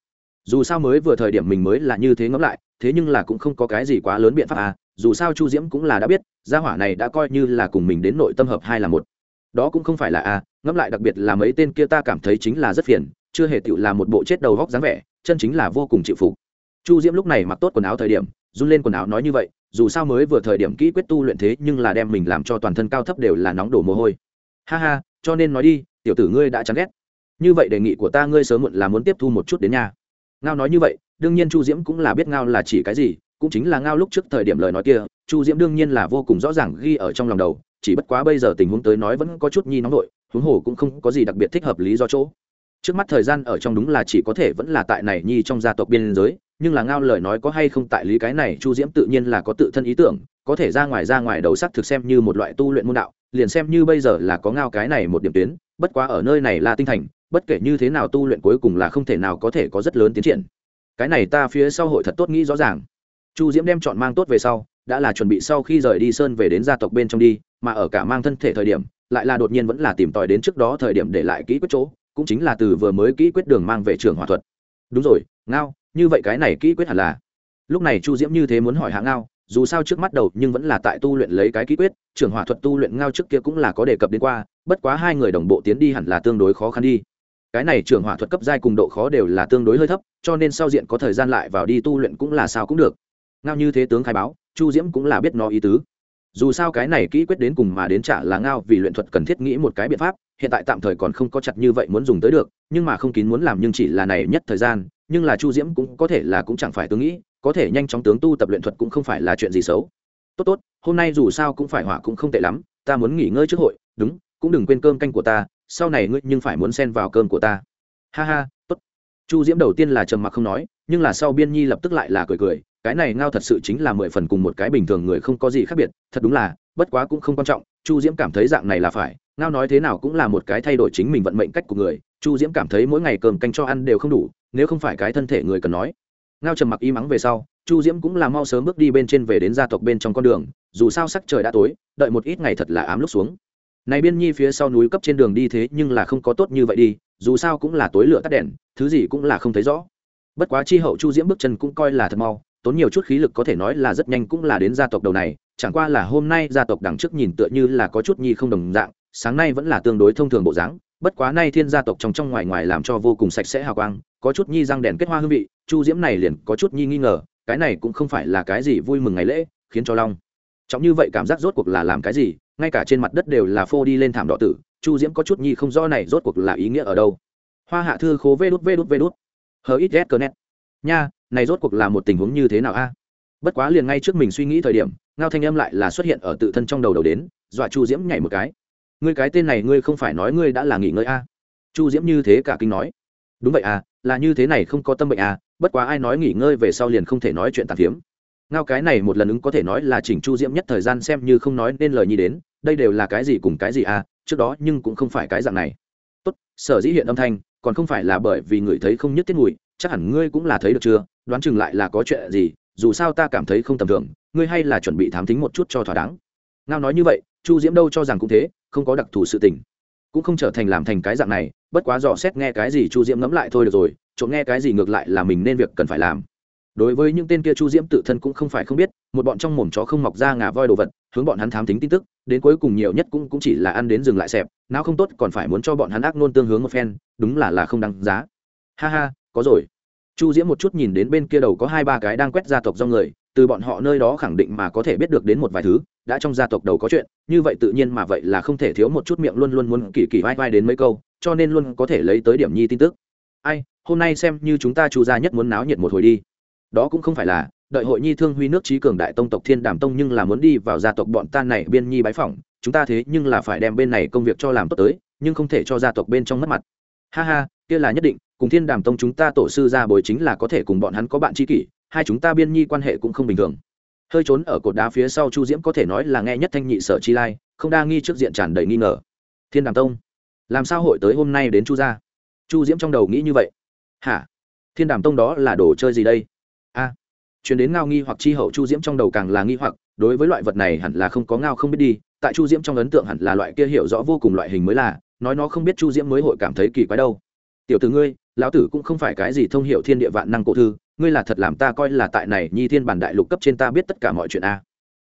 Dù sao mới vừa thời điểm mình mới là như thế ngẫm lại, thế nhưng là cũng không có cái gì quá lớn biện pháp à dù sao chu diễm cũng là đã biết, gia hỏa này đã coi như là cùng mình đến nội tâm hợp hai là một đó cũng không phải là à ngẫm lại đặc biệt là mấy tên kia ta cảm thấy chính là rất phiền, chưa hề tựu là một bộ chết đầu góc dáng vẻ, chân chính là vô cùng chịu phục. Chu diễm lúc này mặc tốt quần áo thời điểm, run lên quần áo nói như vậy, dù sao mới vừa thời điểm kỹ quyết tu luyện thế nhưng là đem mình làm cho toàn thân cao thấp đều là nóng đổ mồ hôi. Ha ha, cho nên nói đi, tiểu tử ngươi đã chán ghét. Như vậy đề nghị của ta ngươi sớm muộn là muốn tiếp thu một chút đến nhà. Ngao nói như vậy, đương nhiên chu diễm cũng là biết ngao là chỉ cái gì cũng chính là ngao lúc trước thời điểm lời nói kia, chu diễm đương nhiên là vô cùng rõ ràng ghi ở trong lòng đầu, chỉ bất quá bây giờ tình huống tới nói vẫn có chút nhi nóng nội, huống hồ cũng không có gì đặc biệt thích hợp lý do chỗ. Trước mắt thời gian ở trong đúng là chỉ có thể vẫn là tại này nhi trong gia tộc biên giới, nhưng là ngao lời nói có hay không tại lý cái này, chu diễm tự nhiên là có tự thân ý tưởng, có thể ra ngoài ra ngoài đầu sắc thực xem như một loại tu luyện môn đạo, liền xem như bây giờ là có ngao cái này một điểm tuyến, bất quá ở nơi này là tinh thành, bất kể như thế nào tu luyện cuối cùng là không thể nào có thể có rất lớn tiến triển. Cái này ta phía sau hội thật tốt nghĩ rõ ràng chu diễm đem chọn mang tốt về sau, đã là chuẩn bị sau khi rời đi sơn về đến gia tộc bên trong đi, mà ở cả mang thân thể thời điểm, lại là đột nhiên vẫn là tìm tòi đến trước đó thời điểm để lại kỹ quyết chỗ, cũng chính là từ vừa mới kỹ quyết đường mang về trường hỏa thuật. Đúng rồi, ngao, như vậy cái này kỹ quyết hẳn là. Lúc này chu diễm như thế muốn hỏi hạ ngao, dù sao trước mắt đầu nhưng vẫn là tại tu luyện lấy cái kỹ quyết trưởng hỏa thuật tu luyện ngao trước kia cũng là có đề cập đến qua, bất quá hai người đồng bộ tiến đi hẳn là tương đối khó khăn đi. Cái này trưởng hỏa thuật cấp giai cùng độ khó đều là tương đối hơi thấp, cho nên sau diện có thời gian lại vào đi tu luyện cũng là sao cũng được ngao như thế tướng khai báo, chu diễm cũng là biết nó ý tứ. Dù sao cái này kỹ quyết đến cùng mà đến trả là ngao vì luyện thuật cần thiết nghĩ một cái biện pháp, hiện tại tạm thời còn không có chặt như vậy muốn dùng tới được, nhưng mà không kín muốn làm nhưng chỉ là này nhất thời gian, nhưng là chu diễm cũng có thể là cũng chẳng phải tướng nghĩ, có thể nhanh chóng tướng tu tập luyện thuật cũng không phải là chuyện gì xấu. Tốt tốt, hôm nay dù sao cũng phải hỏa cũng không tệ lắm, ta muốn nghỉ ngơi trước hội, đúng, cũng đừng quên cơm canh của ta, sau này ngươi nhưng phải muốn xen vào cơm của ta. Ha ha, tốt. Chu diễm đầu tiên là trầm mặc không nói, nhưng là sau biên nhi lập tức lại là cười cười cái này ngao thật sự chính là mười phần cùng một cái bình thường người không có gì khác biệt, thật đúng là, bất quá cũng không quan trọng, chu diễm cảm thấy dạng này là phải, ngao nói thế nào cũng là một cái thay đổi chính mình vận mệnh cách của người, chu diễm cảm thấy mỗi ngày cơm canh cho ăn đều không đủ, nếu không phải cái thân thể người cần nói. Ngao trầm mặc y mắng về sau, chu diễm cũng là mau sớm bước đi bên trên về đến gia tộc bên trong con đường, dù sao sắc trời đã tối, đợi một ít ngày thật là ám lúc xuống. Này biên nhi phía sau núi cấp trên đường đi thế nhưng là không có tốt như vậy đi, dù sao cũng là tối lửa tắt đèn, thứ gì cũng là không thấy rõ. Bất quá chi hậu chu diễm bước chân cũng coi là thật mau tốn nhiều chút khí lực có thể nói là rất nhanh cũng là đến gia tộc đầu này, chẳng qua là hôm nay gia tộc đằng trước nhìn tựa như là có chút nhi không đồng dạng, sáng nay vẫn là tương đối thông thường bộ dáng, bất quá nay thiên gia tộc trong trong ngoài ngoài làm cho vô cùng sạch sẽ hào quang, có chút nhi răng đèn kết hoa hương vị, chu diễm này liền có chút nhi nghi ngờ, cái này cũng không phải là cái gì vui mừng ngày lễ, khiến cho long. Trọng như vậy cảm giác rốt cuộc là làm cái gì, ngay cả trên mặt đất đều là phô đi lên thảm đỏ tử, chu diễm có chút nhi không rõ này rốt cuộc là ý nghĩa ở đâu. Hoa hạ thư khố vê đút vê đút vê đút. Hờ ít ghét cơ nét nha này rốt cuộc là một tình huống như thế nào a? Bất quá liền ngay trước mình suy nghĩ thời điểm, ngao thanh âm lại là xuất hiện ở tự thân trong đầu đầu đến, dọa chu diễm nhảy một cái. Ngươi cái tên này ngươi không phải nói ngươi đã là nghỉ ngơi a? Chu diễm như thế cả kinh nói. Đúng vậy à là như thế này không có tâm bệnh à bất quá ai nói nghỉ ngơi về sau liền không thể nói chuyện tàn phiếm. Ngao cái này một lần ứng có thể nói là chỉnh chu diễm nhất thời gian xem như không nói nên lời nhi đến, đây đều là cái gì cùng cái gì à trước đó nhưng cũng không phải cái dạng này. Tốt, sở dĩ hiện âm thanh, còn không phải là bởi vì người thấy không nhất tiết mùi, chắc hẳn ngươi cũng là thấy được chưa? Đoán chừng lại là có chuyện gì dù sao ta cảm thấy không tầm thường ngươi hay là chuẩn bị thám tính một chút cho thỏa đáng. Ngao nói như vậy chu diễm đâu cho rằng cũng thế không có đặc thù sự tình. Cũng không trở thành làm thành cái dạng này bất quá dò xét nghe cái gì chu diễm ngẫm lại thôi được rồi trộm nghe cái gì ngược lại là mình nên việc cần phải làm. Đối với những tên kia chu diễm tự thân cũng không phải không biết một bọn trong mồm chó không mọc ra ngà voi đồ vật hướng bọn hắn thám tính tin tức đến cuối cùng nhiều nhất cũng, cũng chỉ là ăn đến dừng lại xẹp nào không tốt còn phải muốn cho bọn hắn ác nôn tương hướng một phen đúng là là không đáng giá. Ha ha có rồi chu diễm một chút nhìn đến bên kia đầu có hai ba cái đang quét gia tộc do người, từ bọn họ nơi đó khẳng định mà có thể biết được đến một vài thứ, đã trong gia tộc đầu có chuyện, như vậy tự nhiên mà vậy là không thể thiếu một chút miệng luôn luôn muốn kỳ kỳ vai vai đến mấy câu, cho nên luôn có thể lấy tới điểm nhi tin tức. Ai, hôm nay xem như chúng ta chu gia nhất muốn náo nhiệt một hồi đi. Đó cũng không phải là, đợi hội nhi thương huy nước trí cường đại tông tộc thiên đàm tông nhưng là muốn đi vào gia tộc bọn ta này biên nhi bái phỏng, chúng ta thế nhưng là phải đem bên này công việc cho làm tốt tới, nhưng không thể cho gia tộc bên trong mất mặt. Ha ha, kia là nhất định cùng thiên đàm tông chúng ta tổ sư ra bồi chính là có thể cùng bọn hắn có bạn tri kỷ hai chúng ta biên nhi quan hệ cũng không bình thường. Hơi trốn ở cột đá phía sau chu diễm có thể nói là nghe nhất thanh nhị sở chi lai không đa nghi trước diện tràn đầy nghi ngờ. Thiên đàm tông làm sao hội tới hôm nay đến chu gia? Chu diễm trong đầu nghĩ như vậy. Hả? Thiên đàm tông đó là đồ chơi gì đây? A à, chuyển đến ngao nghi hoặc chi hậu chu diễm trong đầu càng là nghi hoặc đối với loại vật này hẳn là không có ngao không biết đi tại chu diễm trong ấn tượng hẳn là loại kia hiểu rõ vô cùng loại hình mới là nói nó không biết chu diễm mới hội cảm thấy kỳ quái đâu tiểu t ử ngươi, lão tử cũng không phải cái gì thông hiệu thiên địa vạn năng cổ thư, ngươi là thật làm ta coi là tại này nhi thiên bản đại lục cấp trên ta biết tất cả mọi chuyện a.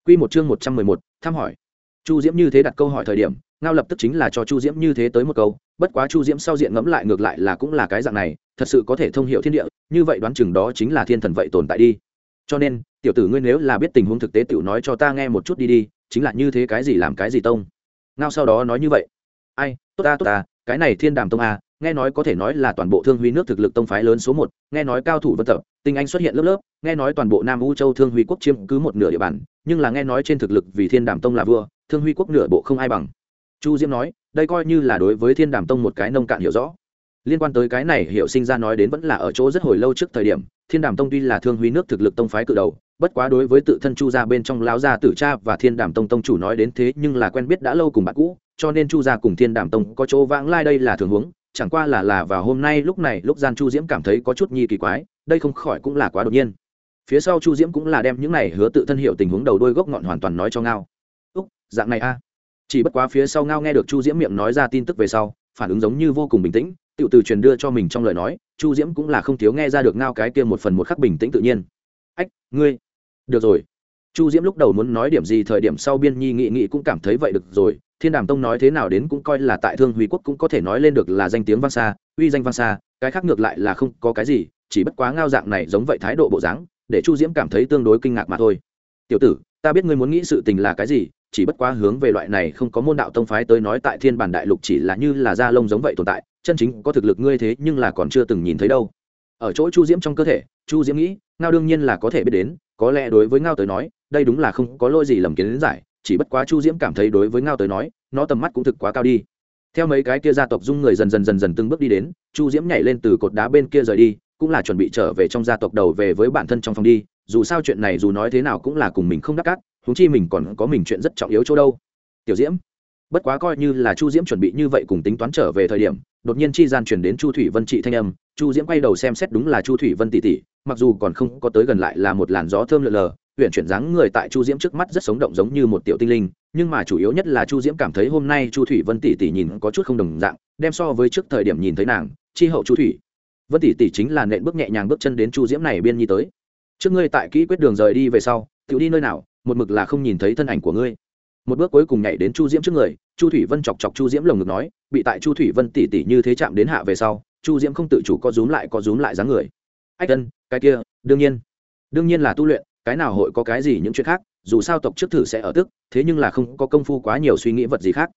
Q một chương một trăm mười một, thăm hỏi. Chu diễm như thế đặt câu hỏi thời điểm, ngao lập tức chính là cho chu diễm như thế tới một câu, bất quá chu diễm sau diện ngẫm lại ngược lại là cũng là cái dạng này, thật sự có thể thông hiệu thiên địa, như vậy đoán chừng đó chính là thiên thần vậy tồn tại đi. Cho nên, tiểu tử ngươi nếu là biết tình huống thực tế tiểu nói cho ta nghe một chút đi đi, chính là như thế cái gì làm cái gì tông. Ngao sau đó nói như vậy. Ai, tốt ta tốt ta, cái này thiên đàm tông a nghe nói có thể nói là toàn bộ thương huy nước thực lực tông phái lớn số một, nghe nói cao thủ vân tập, tinh anh xuất hiện lớp lớp, nghe nói toàn bộ nam u châu thương huy quốc chiếm cứ một nửa địa bàn, nhưng là nghe nói trên thực lực vì thiên đàm tông là vua, thương huy quốc nửa bộ không ai bằng. Chu diễm nói, đây coi như là đối với thiên đàm tông một cái nông cạn hiểu rõ. Liên quan tới cái này hiểu sinh ra nói đến vẫn là ở chỗ rất hồi lâu trước thời điểm, thiên đàm tông tuy là thương huy nước thực lực tông phái cự đầu, bất quá đối với tự thân chu gia bên trong lão gia tử cha và thiên đàm tông tông chủ nói đến thế nhưng là quen biết đã lâu cùng bạn cũ, cho nên chu gia cùng thiên đàm tông có chỗ vãng lai đây là thường huống chẳng qua là là vào hôm nay lúc này, lúc gian chu diễm cảm thấy có chút nhi kỳ quái, đây không khỏi cũng là quá đột nhiên. Phía sau chu diễm cũng là đem những này hứa tự thân hiểu tình huống đầu đôi gốc ngọn hoàn toàn nói cho ngao. Úc, dạng này a. Chỉ bất quá phía sau ngao nghe được chu diễm miệng nói ra tin tức về sau, phản ứng giống như vô cùng bình tĩnh tự từ truyền đưa cho mình trong lời nói, chu diễm cũng là không thiếu nghe ra được ngao cái kia một phần một khắc bình tĩnh tự nhiên. Ách, ngươi. Được rồi. Chu diễm lúc đầu muốn nói điểm gì thời điểm sau biên nhi nghị nghị cũng cảm thấy vậy được rồi thiên đàm tông nói thế nào đến cũng coi là tại thương huy quốc cũng có thể nói lên được là danh tiếng vang xa, uy danh vang xa, cái khác ngược lại là không có cái gì, chỉ bất quá ngao dạng này giống vậy thái độ bộ dáng, để chu diễm cảm thấy tương đối kinh ngạc mà thôi. Tiểu tử, ta biết ngươi muốn nghĩ sự tình là cái gì, chỉ bất quá hướng về loại này không có môn đạo tông phái tới nói tại thiên bản đại lục chỉ là như là da lông giống vậy tồn tại, chân chính có thực lực ngươi thế nhưng là còn chưa từng nhìn thấy đâu. Ở chỗ chu diễm trong cơ thể, chu diễm nghĩ, ngao đương nhiên là có thể biết đến, có lẽ đối với ngao tới nói, đây đúng là không có lỗi gì lầm kiến giải chỉ bất quá chu diễm cảm thấy đối với ngao tới nói, nó tầm mắt cũng thực quá cao đi. Theo mấy cái kia gia tộc dung người dần dần dần dần từng bước đi đến, chu diễm nhảy lên từ cột đá bên kia rời đi, cũng là chuẩn bị trở về trong gia tộc đầu về với bản thân trong phòng đi, dù sao chuyện này dù nói thế nào cũng là cùng mình không đắc cát húng chi mình còn có mình chuyện rất trọng yếu chỗ đâu. Tiểu diễm, bất quá coi như là chu diễm chuẩn bị như vậy cùng tính toán trở về thời điểm, đột nhiên chi gian chuyển đến chu thủy vân trị thanh âm, chu diễm quay đầu xem xét đúng là chu thủy vân tỷ tỷ, mặc dù còn không có tới gần lại là một làn gió thơm lượn lờ huyện chuyển dáng người tại chu diễm trước mắt rất sống động giống như một tiểu tinh linh, nhưng mà chủ yếu nhất là chu diễm cảm thấy hôm nay chu thủy vân tỷ tỷ nhìn có chút không đồng dạng, đem so với trước thời điểm nhìn thấy nàng, chi hậu chu thủy. Vân tỷ tỷ chính là nện bước nhẹ nhàng bước chân đến chu diễm này biên nhi tới. Trước ngươi tại kỹ quyết đường rời đi về sau tự đi nơi nào, một mực là không nhìn thấy thân ảnh của ngươi. Một bước cuối cùng nhảy đến chu diễm trước người, chu thủy vân chọc chọc chu diễm lồng ngực nói, bị tại chu thủy vân tỷ tỷ như thế chạm đến hạ về sau, chu diễm không tự chủ có rúm lại có rúm lại dáng người. Ách tân cái kia, đương nhiên. Đương nhiên là tu luyện cái nào hội có cái gì những chuyện khác, dù sao tộc trước thử sẽ ở tức, thế nhưng là không có công phu quá nhiều suy nghĩ vật gì khác.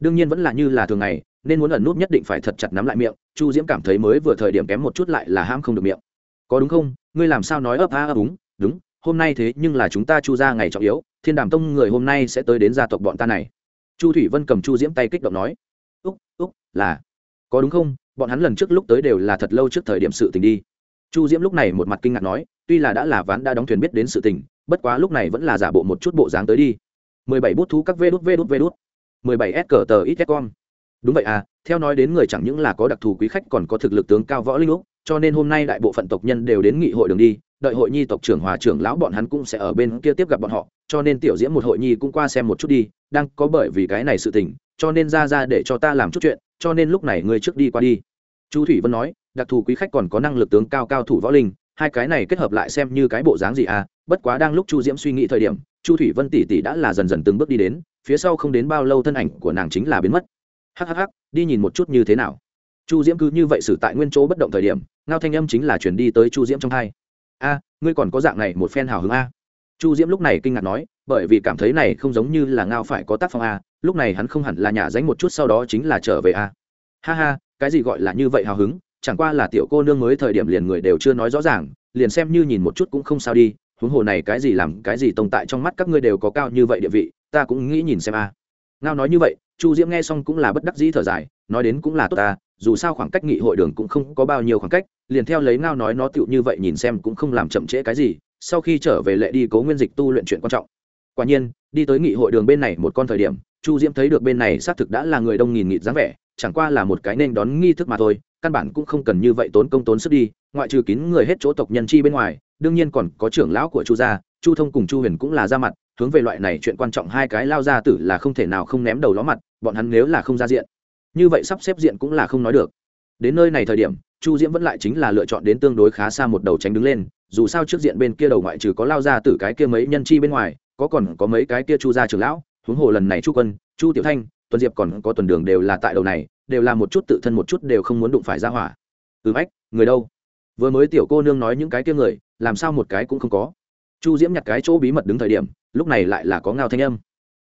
Đương nhiên vẫn là như là thường ngày, nên muốn ẩn nút nhất định phải thật chặt nắm lại miệng, chu diễm cảm thấy mới vừa thời điểm kém một chút lại là ham không được miệng. Có đúng không? Ngươi làm sao nói ấp a ấp úng? Đúng, hôm nay thế nhưng là chúng ta chu ra ngày trọng yếu, thiên đàm tông người hôm nay sẽ tới đến gia tộc bọn ta này. Chu thủy vân cầm chu diễm tay kích động nói. Úc úc, là. Có đúng không? Bọn hắn lần trước lúc tới đều là thật lâu trước thời điểm sự tình đi. Chu diễm lúc này một mặt kinh ngạc nói tuy là đã là ván đã đóng thuyền biết đến sự tình, bất quá lúc này vẫn là giả bộ một chút bộ dáng tới đi. mười bảy bút thú các vê đút vê đút vê đút. mười bảy s cờ tờ ít con đúng vậy à theo nói đến người chẳng những là có đặc thù quý khách còn có thực lực tướng cao võ linh lúc cho nên hôm nay đại bộ phận tộc nhân đều đến nghị hội đường đi, đợi hội nhi tộc trưởng hòa trưởng lão bọn hắn cũng sẽ ở bên kia tiếp gặp bọn họ, cho nên tiểu diễm một hội nhi cũng qua xem một chút đi, đang có bởi vì cái này sự tình, cho nên ra ra để cho ta làm chút chuyện, cho nên lúc này ngươi trước đi qua đi. Chu thủy vân nói, đặc thù quý khách còn có năng lực tướng cao cao thủ võ linh hai cái này kết hợp lại xem như cái bộ dáng gì à bất quá đang lúc chu diễm suy nghĩ thời điểm, chu thủy vân tỷ tỷ đã là dần dần từng bước đi đến, phía sau không đến bao lâu thân ảnh của nàng chính là biến mất. Hhh đi nhìn một chút như thế nào. Chu diễm cứ như vậy xử tại nguyên chỗ bất động thời điểm, ngao thanh âm chính là chuyển đi tới chu diễm trong hai a, ngươi còn có dạng này một phen hào hứng a? Chu diễm lúc này kinh ngạc nói, bởi vì cảm thấy này không giống như là ngao phải có tác phong a, lúc này hắn không hẳn là nhả dánh một chút sau đó chính là trở về a. Ha ha, cái gì gọi là như vậy hào hứng? Chẳng qua là tiểu cô nương mới thời điểm liền người đều chưa nói rõ ràng, liền xem như nhìn một chút cũng không sao đi, huống hồ này cái gì làm cái gì tồn tại trong mắt các ngươi đều có cao như vậy địa vị, ta cũng nghĩ nhìn xem a. À. Ngao nói như vậy, chu diễm nghe xong cũng là bất đắc dĩ thở dài, nói đến cũng là tốt ta, dù sao khoảng cách nghị hội đường cũng không có bao nhiêu khoảng cách, liền theo lấy ngao nói nó tựu như vậy nhìn xem cũng không làm chậm trễ cái gì, sau khi trở về lệ đi cố nguyên dịch tu luyện chuyện quan trọng. Quả nhiên, đi tới nghị hội đường bên này một con thời điểm, chu diễm thấy được bên này xác thực đã là người đông nghìn nghịt dáng vẻ, chẳng qua là một cái nên đón nghi thức mà thôi căn bản cũng không cần như vậy tốn công tốn sức đi, ngoại trừ kín người hết chỗ tộc nhân chi bên ngoài, đương nhiên còn có trưởng lão của chu gia, chu thông cùng chu huyền cũng là ra mặt, hướng về loại này chuyện quan trọng hai cái lao ra tử là không thể nào không ném đầu ló mặt, bọn hắn nếu là không ra diện, như vậy sắp xếp diện cũng là không nói được. Đến nơi này thời điểm, chu diễm vẫn lại chính là lựa chọn đến tương đối khá xa một đầu tránh đứng lên, dù sao trước diện bên kia đầu ngoại trừ có lao ra từ cái kia mấy nhân chi bên ngoài, có còn có mấy cái kia chu gia trưởng lão, huống hồ lần này chu quân, chu tiểu thanh tuần diệp còn có tuần đường đều là tại đầu này đều là một chút tự thân một chút đều không muốn đụng phải ra hỏa. Ừ ách người đâu? Vừa mới tiểu cô nương nói những cái kia người, làm sao một cái cũng không có? Chu diễm nhặt cái chỗ bí mật đứng thời điểm, lúc này lại là có ngao thanh âm.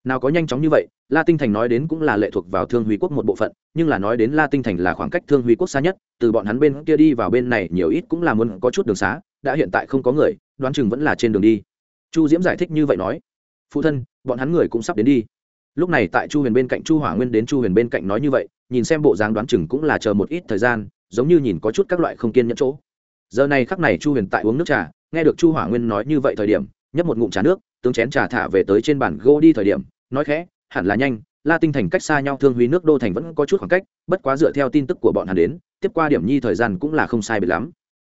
Nào có nhanh chóng như vậy, la tinh thành nói đến cũng là lệ thuộc vào thương huy quốc một bộ phận, nhưng là nói đến la tinh thành là khoảng cách thương huy quốc xa nhất, từ bọn hắn bên kia đi vào bên này nhiều ít cũng là muốn có chút đường xá, đã hiện tại không có người, đoán chừng vẫn là trên đường đi. Chu diễm giải thích như vậy nói. Phụ thân, bọn hắn người cũng sắp đến đi lúc này tại chu huyền bên cạnh chu hỏa nguyên đến chu huyền bên cạnh nói như vậy, nhìn xem bộ dáng đoán chừng cũng là chờ một ít thời gian, giống như nhìn có chút các loại không kiên nhẫn chỗ. Giờ này khắc này chu huyền tại uống nước trà, nghe được chu hỏa nguyên nói như vậy thời điểm, nhấp một ngụm trà nước, tướng chén trà thả về tới trên bàn gỗ đi thời điểm, nói khẽ, hẳn là nhanh, la tinh thành cách xa nhau thương huy nước đô thành vẫn có chút khoảng cách, bất quá dựa theo tin tức của bọn hắn đến, tiếp qua điểm nhi thời gian cũng là không sai biệt lắm.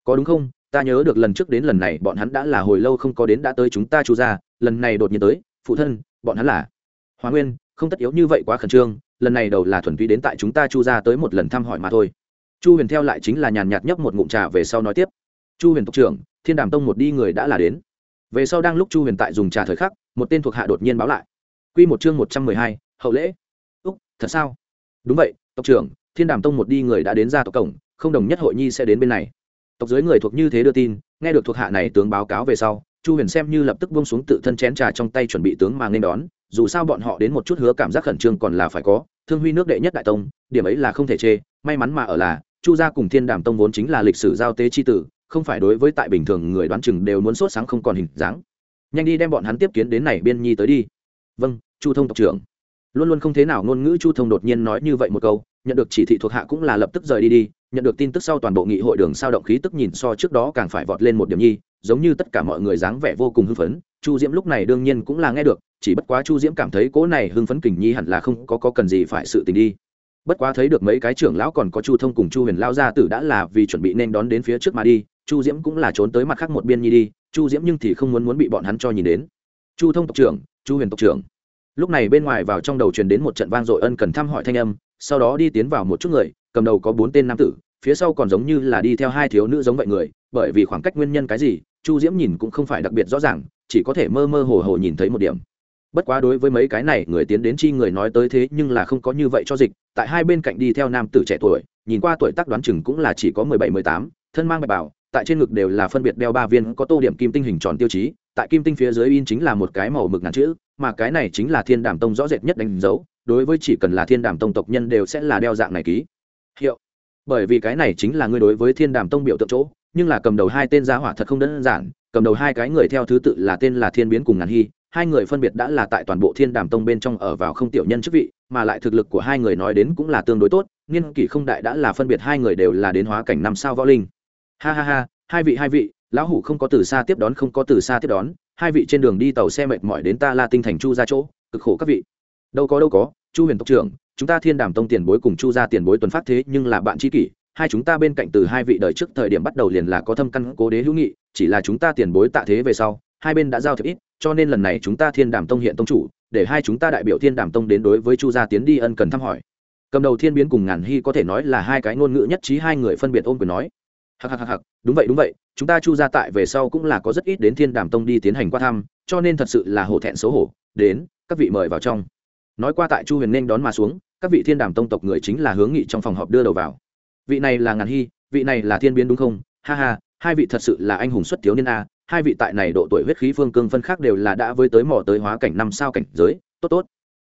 Có đúng không? Ta nhớ được lần trước đến lần này bọn hắn đã là hồi lâu không có đến đã tới chúng ta chu ra lần này đột nhiên tới, phụ thân, bọn hắn là hòa nguyên, không tất yếu như vậy quá khẩn trương, lần này đầu là thuần túy đến tại chúng ta chu ra tới một lần thăm hỏi mà thôi. Chu huyền theo lại chính là nhàn nhạt nhấp một ngụm trà về sau nói tiếp. Chu huyền tộc trưởng, thiên đàm tông một đi người đã là đến. Về sau đang lúc chu huyền tại dùng trà thời khắc, một tên thuộc hạ đột nhiên báo lại. Q một chương một trăm mười hai, hậu lễ. Úc, thật sao? Đúng vậy, tộc trưởng, thiên đàm tông một đi người đã đến ra tộc cổng, không đồng nhất hội nhi sẽ đến bên này. Tộc dưới người thuộc như thế đưa tin, nghe được thuộc hạ này tướng báo cáo về sau, chu huyền xem như lập tức buông xuống tự thân chén trà trong tay chuẩn bị tướng mà nên đón dù sao bọn họ đến một chút hứa cảm giác khẩn trương còn là phải có, thương huy nước đệ nhất đại tông, điểm ấy là không thể chê, may mắn mà ở là, chu gia cùng thiên đàm tông vốn chính là lịch sử giao tế chi tử, không phải đối với tại bình thường người đoán chừng đều muốn sốt sáng không còn hình dáng. Nhanh đi đem bọn hắn tiếp kiến đến này biên nhi tới đi. Vâng chu thông tộc trưởng. Luôn luôn không thế nào ngôn ngữ chu thông đột nhiên nói như vậy một câu, nhận được chỉ thị thuộc hạ cũng là lập tức rời đi đi, nhận được tin tức sau toàn bộ nghị hội đường sao động khí tức nhìn so trước đó càng phải vọt lên một điểm nhi, giống như tất cả mọi người dáng vẻ vô cùng hưng phấn chu diễm lúc này đương nhiên cũng là nghe được chỉ bất quá chu diễm cảm thấy cỗ này hưng phấn kình nhi hẳn là không có, có cần gì phải sự tình đi. Bất quá thấy được mấy cái trưởng lão còn có chu thông cùng chu huyền lao gia tử đã là vì chuẩn bị nên đón đến phía trước mà đi chu diễm cũng là trốn tới mặt khác một biên nhi đi chu diễm nhưng thì không muốn muốn bị bọn hắn cho nhìn đến. Chu thông tộc trưởng chu huyền tộc trưởng. Lúc này bên ngoài vào trong đầu truyền đến một trận vang dội ân cần thăm hỏi thanh âm sau đó đi tiến vào một chút người cầm đầu có bốn tên nam tử phía sau còn giống như là đi theo hai thiếu nữ giống vậy người bởi vì khoảng cách nguyên nhân cái gì chu diễm nhìn cũng không phải đặc biệt rõ ràng chỉ có thể mơ mơ hồ hồ nhìn thấy một điểm. Bất quá đối với mấy cái này, người tiến đến chi người nói tới thế nhưng là không có như vậy cho dịch, tại hai bên cạnh đi theo nam tử trẻ tuổi, nhìn qua tuổi tác đoán chừng cũng là chỉ có mười bảy, mười tám, thân mang bạch bảo, tại trên ngực đều là phân biệt đeo ba viên có tô điểm kim tinh hình tròn tiêu chí, tại kim tinh phía dưới in chính là một cái màu mực ngàn chữ, mà cái này chính là thiên đàm tông rõ rệt nhất đánh dấu, đối với chỉ cần là thiên đàm tông tộc nhân đều sẽ là đeo dạng này ký. Hiệu. Bởi vì cái này chính là ngươi đối với thiên đàm tông biểu tượng chỗ, nhưng là cầm đầu hai tên gia hỏa thật không đơn giản cầm đầu hai cái người theo thứ tự là tên là thiên biến cùng ngàn hy, hai người phân biệt đã là tại toàn bộ thiên đàm tông bên trong ở vào không tiểu nhân chức vị, mà lại thực lực của hai người nói đến cũng là tương đối tốt, nghiên kỷ không đại đã là phân biệt hai người đều là đến hóa cảnh năm sao võ linh. Ha ha ha, hai vị hai vị, lão hủ không có từ xa tiếp đón, không có từ xa tiếp đón, hai vị trên đường đi tàu xe mệt mỏi đến ta la tinh thành chu ra chỗ, cực khổ các vị. Đâu có đâu có, chu huyền tộc trưởng, chúng ta thiên đàm tông tiền bối cùng chu ra tiền bối tuần phát thế nhưng là bạn tri kỷ hai chúng ta bên cạnh từ hai vị đời trước thời điểm bắt đầu liền là có thâm căn cố đế hữu nghị, chỉ là chúng ta tiền bối tạ thế về sau, hai bên đã giao thiệp ít, cho nên lần này chúng ta thiên đàm tông hiện tông chủ, để hai chúng ta đại biểu thiên đàm tông đến đối với chu gia tiến đi ân cần thăm hỏi. Cầm đầu thiên biến cùng ngàn hy có thể nói là hai cái ngôn ngữ nhất trí hai người phân biệt ôm quyền nói. Hạc hạc hạc đúng vậy đúng vậy, chúng ta chu gia tại về sau cũng là có rất ít đến thiên đàm tông đi tiến hành qua thăm, cho nên thật sự là hổ thẹn xấu hổ, đến, các vị mời vào trong. Nói qua tại chu huyền nên đón mà xuống, các vị thiên đàm tông tộc người chính là hướng nghị trong phòng họp đưa đầu vào vị này là ngàn hy, vị này là thiên biến đúng không? Ha ha, hai vị thật sự là anh hùng xuất thiếu niên a, hai vị tại này độ tuổi huyết khí phương cương phân khác đều là đã với tới mỏ tới hóa cảnh năm sao cảnh giới. Tốt tốt.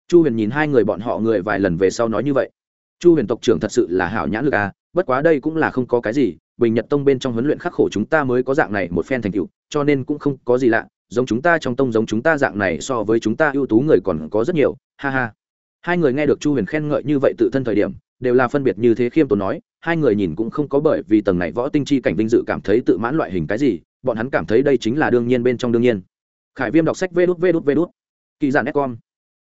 Chu huyền nhìn hai người bọn họ người vài lần về sau nói như vậy. Chu huyền tộc trưởng thật sự là hảo nhãn lực a, bất quá đây cũng là không có cái gì, bình nhật tông bên trong huấn luyện khắc khổ chúng ta mới có dạng này một phen thành tựu, cho nên cũng không có gì lạ, giống chúng ta trong tông giống chúng ta dạng này so với chúng ta ưu tú người còn có rất nhiều, ha ha. Hai người nghe được chu huyền khen ngợi như vậy tự thân thời điểm, đều là phân biệt như thế khiêm tốn nói hai người nhìn cũng không có bởi vì tầng này võ tinh chi cảnh vinh dự cảm thấy tự mãn loại hình cái gì, bọn hắn cảm thấy đây chính là đương nhiên bên trong đương nhiên. Khải viêm đọc sách vê đút vê đút vê đút kỳ giản ép con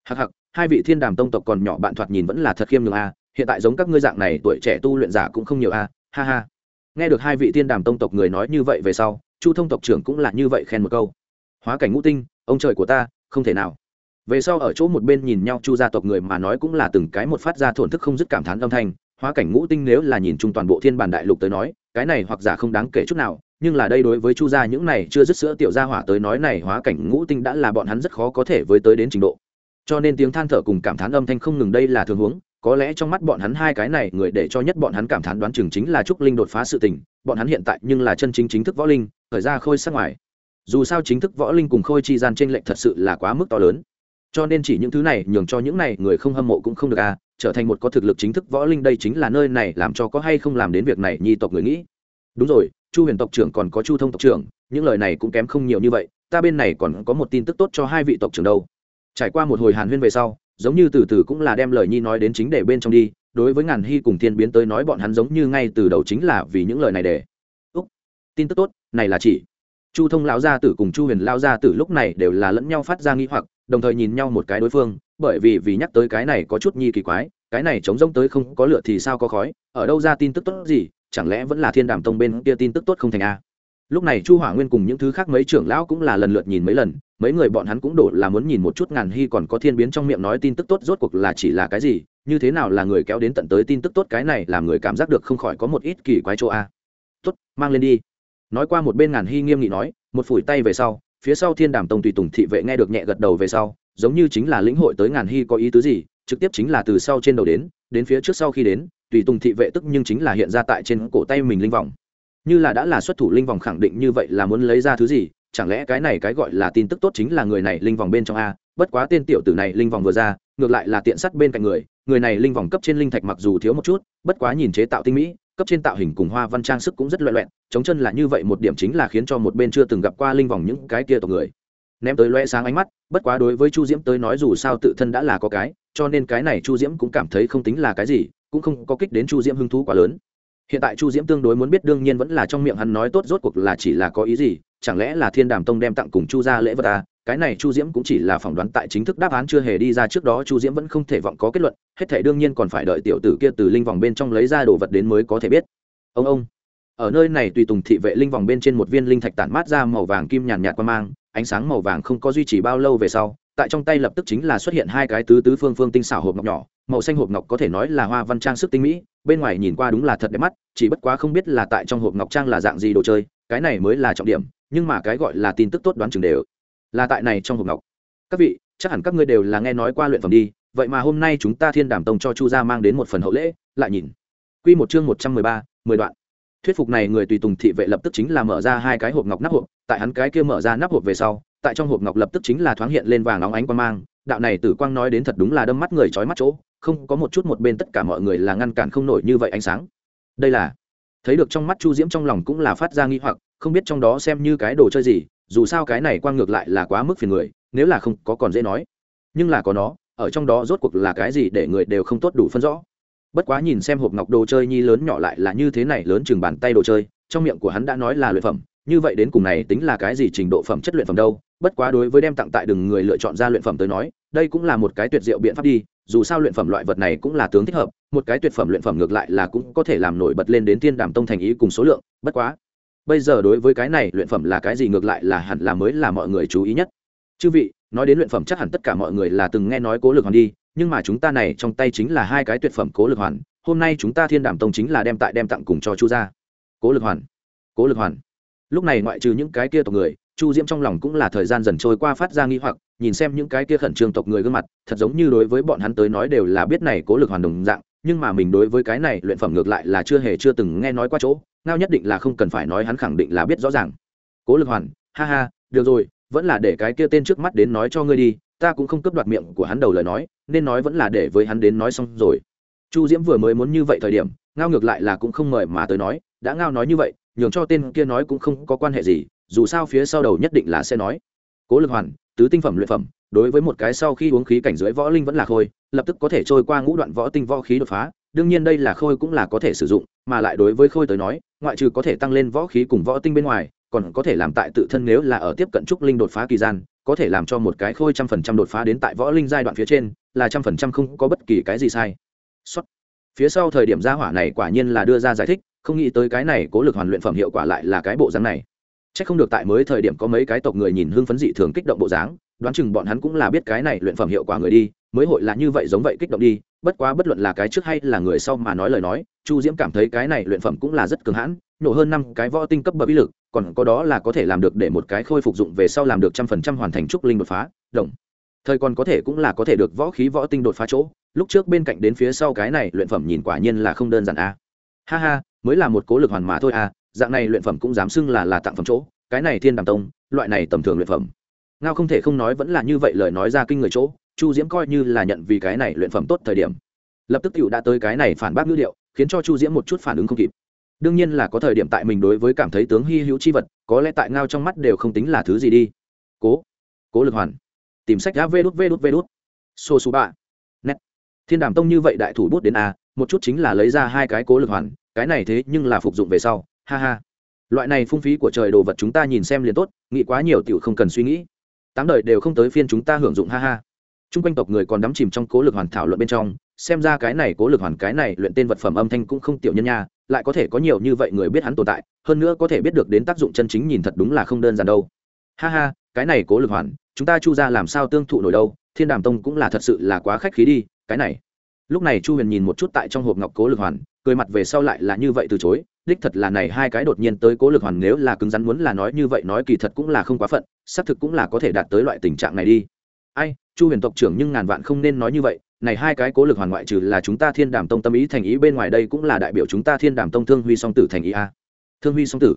hặc hặc hai vị thiên đàm tông tộc còn nhỏ bạn thoạt nhìn vẫn là thật khiêm nhường a, hiện tại giống các ngươi dạng này, tuổi trẻ tu luyện giả cũng không nhiều a, ha ha. Nghe được hai vị thiên đàm tông tộc người nói như vậy về sau, chu thông tộc trưởng cũng là như vậy khen một câu. Hóa cảnh ngũ tinh, ông trời của ta, không thể nào. Về sau ở chỗ một bên nhìn nhau chu gia tộc người mà nói cũng là từng cái một phát ra thổn thức không dứt cảm thán âm thanh hóa cảnh ngũ tinh nếu là nhìn chung toàn bộ thiên bản đại lục tới nói, cái này hoặc giả không đáng kể chút nào, nhưng là đây đối với chu gia những này chưa dứt sữa tiểu gia hỏa tới nói này hóa cảnh ngũ tinh đã là bọn hắn rất khó có thể với tới đến trình độ. Cho nên tiếng than thở cùng cảm thán âm thanh không ngừng đây là thường huống có lẽ trong mắt bọn hắn hai cái này người để cho nhất bọn hắn cảm thán đoán chừng chính là trúc linh đột phá sự tình, bọn hắn hiện tại nhưng là chân chính chính thức võ linh, khởi ra khôi sắc ngoài. Dù sao chính thức võ linh cùng khôi chi gian trên lệnh thật sự là quá mức to lớn cho nên chỉ những thứ này nhường cho những này người không hâm mộ cũng không được à trở thành một có thực lực chính thức võ linh đây chính là nơi này làm cho có hay không làm đến việc này nhi tộc người nghĩ. Đúng rồi, chu huyền tộc trưởng còn có chu thông tộc trưởng, những lời này cũng kém không nhiều như vậy, ta bên này còn có một tin tức tốt cho hai vị tộc trưởng đâu. Trải qua một hồi hàn huyên về sau, giống như từ từ cũng là đem lời nhi nói đến chính để bên trong đi, đối với ngàn hy cùng thiên biến tới nói bọn hắn giống như ngay từ đầu chính là vì những lời này để. Úc, tin tức tốt, này là chỉ. Chu thông lão gia tử cùng chu huyền lao gia tử lúc này đều là lẫn nhau phát ra nghi hoặc đồng thời nhìn nhau một cái đối phương, bởi vì vì nhắc tới cái này có chút nhi kỳ quái, cái này chống rông tới không có lửa thì sao có khói, ở đâu ra tin tức tốt gì, chẳng lẽ vẫn là thiên đàm tông bên kia tin tức tốt không thành a? Lúc này chu hỏa nguyên cùng những thứ khác mấy trưởng lão cũng là lần lượt nhìn mấy lần, mấy người bọn hắn cũng đổ là muốn nhìn một chút ngàn hy còn có thiên biến trong miệng nói tin tức tốt rốt cuộc là chỉ là cái gì, như thế nào là người kéo đến tận tới tin tức tốt cái này làm người cảm giác được không khỏi có một ít kỳ quái chỗ a. Tốt, mang lên đi. Nói qua một bên ngàn hy nghiêm nghị nói, một phủi tay về sau phía sau thiên đàm tông tùy tùng thị vệ nghe được nhẹ gật đầu về sau, giống như chính là lĩnh hội tới ngàn hy có ý tứ gì, trực tiếp chính là từ sau trên đầu đến đến phía trước sau khi đến, tùy tùng thị vệ tức nhưng chính là hiện ra tại trên cổ tay mình linh vòng. Như là đã là xuất thủ linh vòng khẳng định như vậy là muốn lấy ra thứ gì, chẳng lẽ cái này cái gọi là tin tức tốt chính là người này linh vòng bên trong a, bất quá tên tiểu tử này linh vòng vừa ra, ngược lại là tiện sắt bên cạnh người người này linh vòng cấp trên linh thạch mặc dù thiếu một chút, bất quá nhìn chế tạo tinh mỹ cấp trên tạo hình cùng hoa văn trang sức cũng rất loẹ loẹn chống chân là như vậy một điểm chính là khiến cho một bên chưa từng gặp qua linh vòng những cái kia tộc người. Ném tới loe sáng ánh mắt, bất quá đối với chu diễm tới nói dù sao tự thân đã là có cái, cho nên cái này chu diễm cũng cảm thấy không tính là cái gì, cũng không có kích đến chu diễm hứng thú quá lớn. Hiện tại chu diễm tương đối muốn biết đương nhiên vẫn là trong miệng hắn nói tốt rốt cuộc là chỉ là có ý gì, chẳng lẽ là thiên đàm tông đem tặng cùng chu ra lễ vật à cái này chu diễm cũng chỉ là phỏng đoán tại chính thức đáp án chưa hề đi ra trước đó, chu diễm vẫn không thể vọng có kết luận, hết thể đương nhiên còn phải đợi tiểu tử kia từ linh vòng bên trong lấy ra đồ vật đến mới có thể biết. Ông ông. Ở nơi này tùy tùng thị vệ linh vòng bên trên một viên linh thạch tản mát ra màu vàng kim nhàn nhạt qua mang, ánh sáng màu vàng không có duy trì bao lâu về sau, tại trong tay lập tức chính là xuất hiện hai cái tứ tứ phương phương tinh xảo hộp ngọc nhỏ, màu xanh hộp ngọc có thể nói là hoa văn trang sức tinh mỹ, bên ngoài nhìn qua đúng là thật đẹp mắt, chỉ bất quá không biết là tại trong hộp ngọc trang là dạng gì đồ chơi, cái này mới là trọng điểm, nhưng mà cái gọi là tin tức tốt đoán chừng đều là tại này trong hộp ngọc. Các vị, chắc hẳn các ngươi đều là nghe nói qua luyện phẩm đi, vậy mà hôm nay chúng ta thiên đảm tông cho chu gia mang đến một phần hậu lễ, lại nhìn. Quy một chương một trăm mười ba, mười đoạn. Thuyết phục này người tùy tùng thị vệ lập tức chính là mở ra hai cái hộp ngọc nắp hộp, tại hắn cái kia mở ra nắp hộp về sau, tại trong hộp ngọc lập tức chính là thoáng hiện lên vàng óng ánh quang mang, đạo này tử quang nói đến thật đúng là đâm mắt người trói mắt chỗ, không có một chút một bên tất cả mọi người là ngăn cản không nổi như vậy ánh sáng. Đây là, thấy được trong mắt chu diễm trong lòng cũng là phát ra nghi hoặc, không biết trong đó xem như cái đồ chơi gì dù sao cái này quang ngược lại là quá mức phiền người, nếu là không có còn dễ nói. Nhưng là có nó, ở trong đó rốt cuộc là cái gì để người đều không tốt đủ phân rõ. Bất quá nhìn xem hộp ngọc đồ chơi nhi lớn nhỏ lại là như thế này lớn chừng bàn tay đồ chơi, trong miệng của hắn đã nói là luyện phẩm, như vậy đến cùng này tính là cái gì trình độ phẩm chất luyện phẩm đâu, bất quá đối với đem tặng tại đừng người lựa chọn ra luyện phẩm tới nói, đây cũng là một cái tuyệt diệu biện pháp đi, dù sao luyện phẩm loại vật này cũng là tướng thích hợp, một cái tuyệt phẩm luyện phẩm ngược lại là cũng có thể làm nổi bật lên đến tiên đàm tông thành ý cùng số lượng, bất quá bây giờ đối với cái này luyện phẩm là cái gì ngược lại là hẳn là mới là mọi người chú ý nhất. Chư vị, nói đến luyện phẩm chắc hẳn tất cả mọi người là từng nghe nói cố lực hoàn đi, nhưng mà chúng ta này trong tay chính là hai cái tuyệt phẩm cố lực hoàn, hôm nay chúng ta thiên đảm tông chính là đem tại đem tặng cùng cho chu gia. Cố lực hoàn, cố lực hoàn. Lúc này ngoại trừ những cái kia tộc người, chu diễm trong lòng cũng là thời gian dần trôi qua phát ra nghi hoặc, nhìn xem những cái kia khẩn trương tộc người gương mặt, thật giống như đối với bọn hắn tới nói đều là biết này cố lực hoàn đồng dạng nhưng mà mình đối với cái này luyện phẩm ngược lại là chưa hề chưa từng nghe nói qua chỗ, ngao nhất định là không cần phải nói hắn khẳng định là biết rõ ràng. Cố lực hoàn, ha ha, được rồi, vẫn là để cái kia tên trước mắt đến nói cho ngươi đi, ta cũng không cướp đoạt miệng của hắn đầu lời nói, nên nói vẫn là để với hắn đến nói xong rồi. Chu diễm vừa mới muốn như vậy thời điểm, ngao ngược lại là cũng không mời mà tới nói, đã ngao nói như vậy, nhường cho tên kia nói cũng không có quan hệ gì, dù sao phía sau đầu nhất định là sẽ nói. Cố lực hoàn, tứ tinh phẩm luyện phẩm đối với một cái sau khi uống khí cảnh dưới võ linh vẫn là khôi, lập tức có thể trôi qua ngũ đoạn võ tinh võ khí đột phá, đương nhiên đây là khôi cũng là có thể sử dụng, mà lại đối với khôi tới nói, ngoại trừ có thể tăng lên võ khí cùng võ tinh bên ngoài, còn có thể làm tại tự thân nếu là ở tiếp cận trúc linh đột phá kỳ gian, có thể làm cho một cái khôi trăm phần trăm đột phá đến tại võ linh giai đoạn phía trên, là trăm phần trăm không có bất kỳ cái gì sai. Xuất. Phía sau thời điểm gia hỏa này quả nhiên là đưa ra giải thích, không nghĩ tới cái này cố lực hoàn luyện phẩm hiệu quả lại là cái bộ dáng này. C h ắ c không được tại mới thời điểm có mấy cái tộc người nhìn hưng phấn dị thường kích động bộ dáng đoán chừng bọn hắn cũng là biết cái này luyện phẩm hiệu quả người đi, mới hội là như vậy giống vậy kích động đi, bất quá bất luận là cái trước hay là người sau mà nói lời nói, chu diễm cảm thấy cái này luyện phẩm cũng là rất cường hãn, nổ hơn năm cái võ tinh cấp bậc bí lực, còn có đó là có thể làm được để một cái khôi phục dụng về sau làm được trăm phần trăm hoàn thành trúc linh đột phá, đồng. Thời còn có thể cũng là có thể được võ khí võ tinh đột phá chỗ, lúc trước bên cạnh đến phía sau cái này luyện phẩm nhìn quả nhiên là không đơn giản a. Ha ha, mới là một cố lực hoàn mà thôi a dạng này luyện phẩm cũng dám xưng là là tặng phẩm chỗ, cái này thiên đàm tông, loại này tầm thường luyện phẩm ngao không thể không nói vẫn là như vậy lời nói ra kinh người chỗ, chu diễm coi như là nhận vì cái này luyện phẩm tốt thời điểm. Lập tức cựu đã tới cái này phản bác ngữ điệu, khiến cho chu diễm một chút phản ứng không kịp. Đương nhiên là có thời điểm tại mình đối với cảm thấy tướng hy hữu chi vật, có lẽ tại ngao trong mắt đều không tính là thứ gì đi. Cố cố lực hoàn. Tìm sách đã vê đút vê đút vê đút. Xô xú bạ. Nét. Thiên đàm tông như vậy đại thủ bút đến a một chút chính là lấy ra hai cái cố lực hoàn, cái này thế nhưng là phục dụng về sau. Ha ha. Loại này phung phí của trời đồ vật chúng ta nhìn xem liền tốt, nghĩ quá nhiều tiểu không cần suy nghĩ tám đời đều không tới phiên chúng ta hưởng dụng, ha ha. T r u n g quanh tộc người còn đắm chìm trong cố lực hoàn thảo luận bên trong, xem ra cái này cố lực hoàn, cái này luyện tên vật phẩm âm thanh cũng không tiểu nhân nha, lại có thể có nhiều như vậy người biết hắn tồn tại, hơn nữa có thể biết được đến tác dụng chân chính nhìn thật đúng là không đơn giản đâu. Ha ha, cái này cố lực hoàn, chúng ta chu ra làm sao tương thụ nổi đâu, thiên đàm tông cũng là thật sự là quá khách khí đi, cái này. Lúc này chu huyền nhìn một chút tại trong hộp ngọc cố lực hoàn cười mặt về sau lại là như vậy từ chối, đích thật là này hai cái đột nhiên tới cố lực hoàn nếu là cứng rắn muốn là nói như vậy nói kỳ thật cũng là không quá phận, xác thực cũng là có thể đạt tới loại tình trạng này đi. Ai, chu huyền tộc trưởng nhưng ngàn vạn không nên nói như vậy, này hai cái cố lực hoàn ngoại trừ là chúng ta thiên đàm tông tâm ý thành ý bên ngoài đây cũng là đại biểu chúng ta thiên đàm tông thương huy song tử thành ý a. Thương huy song tử.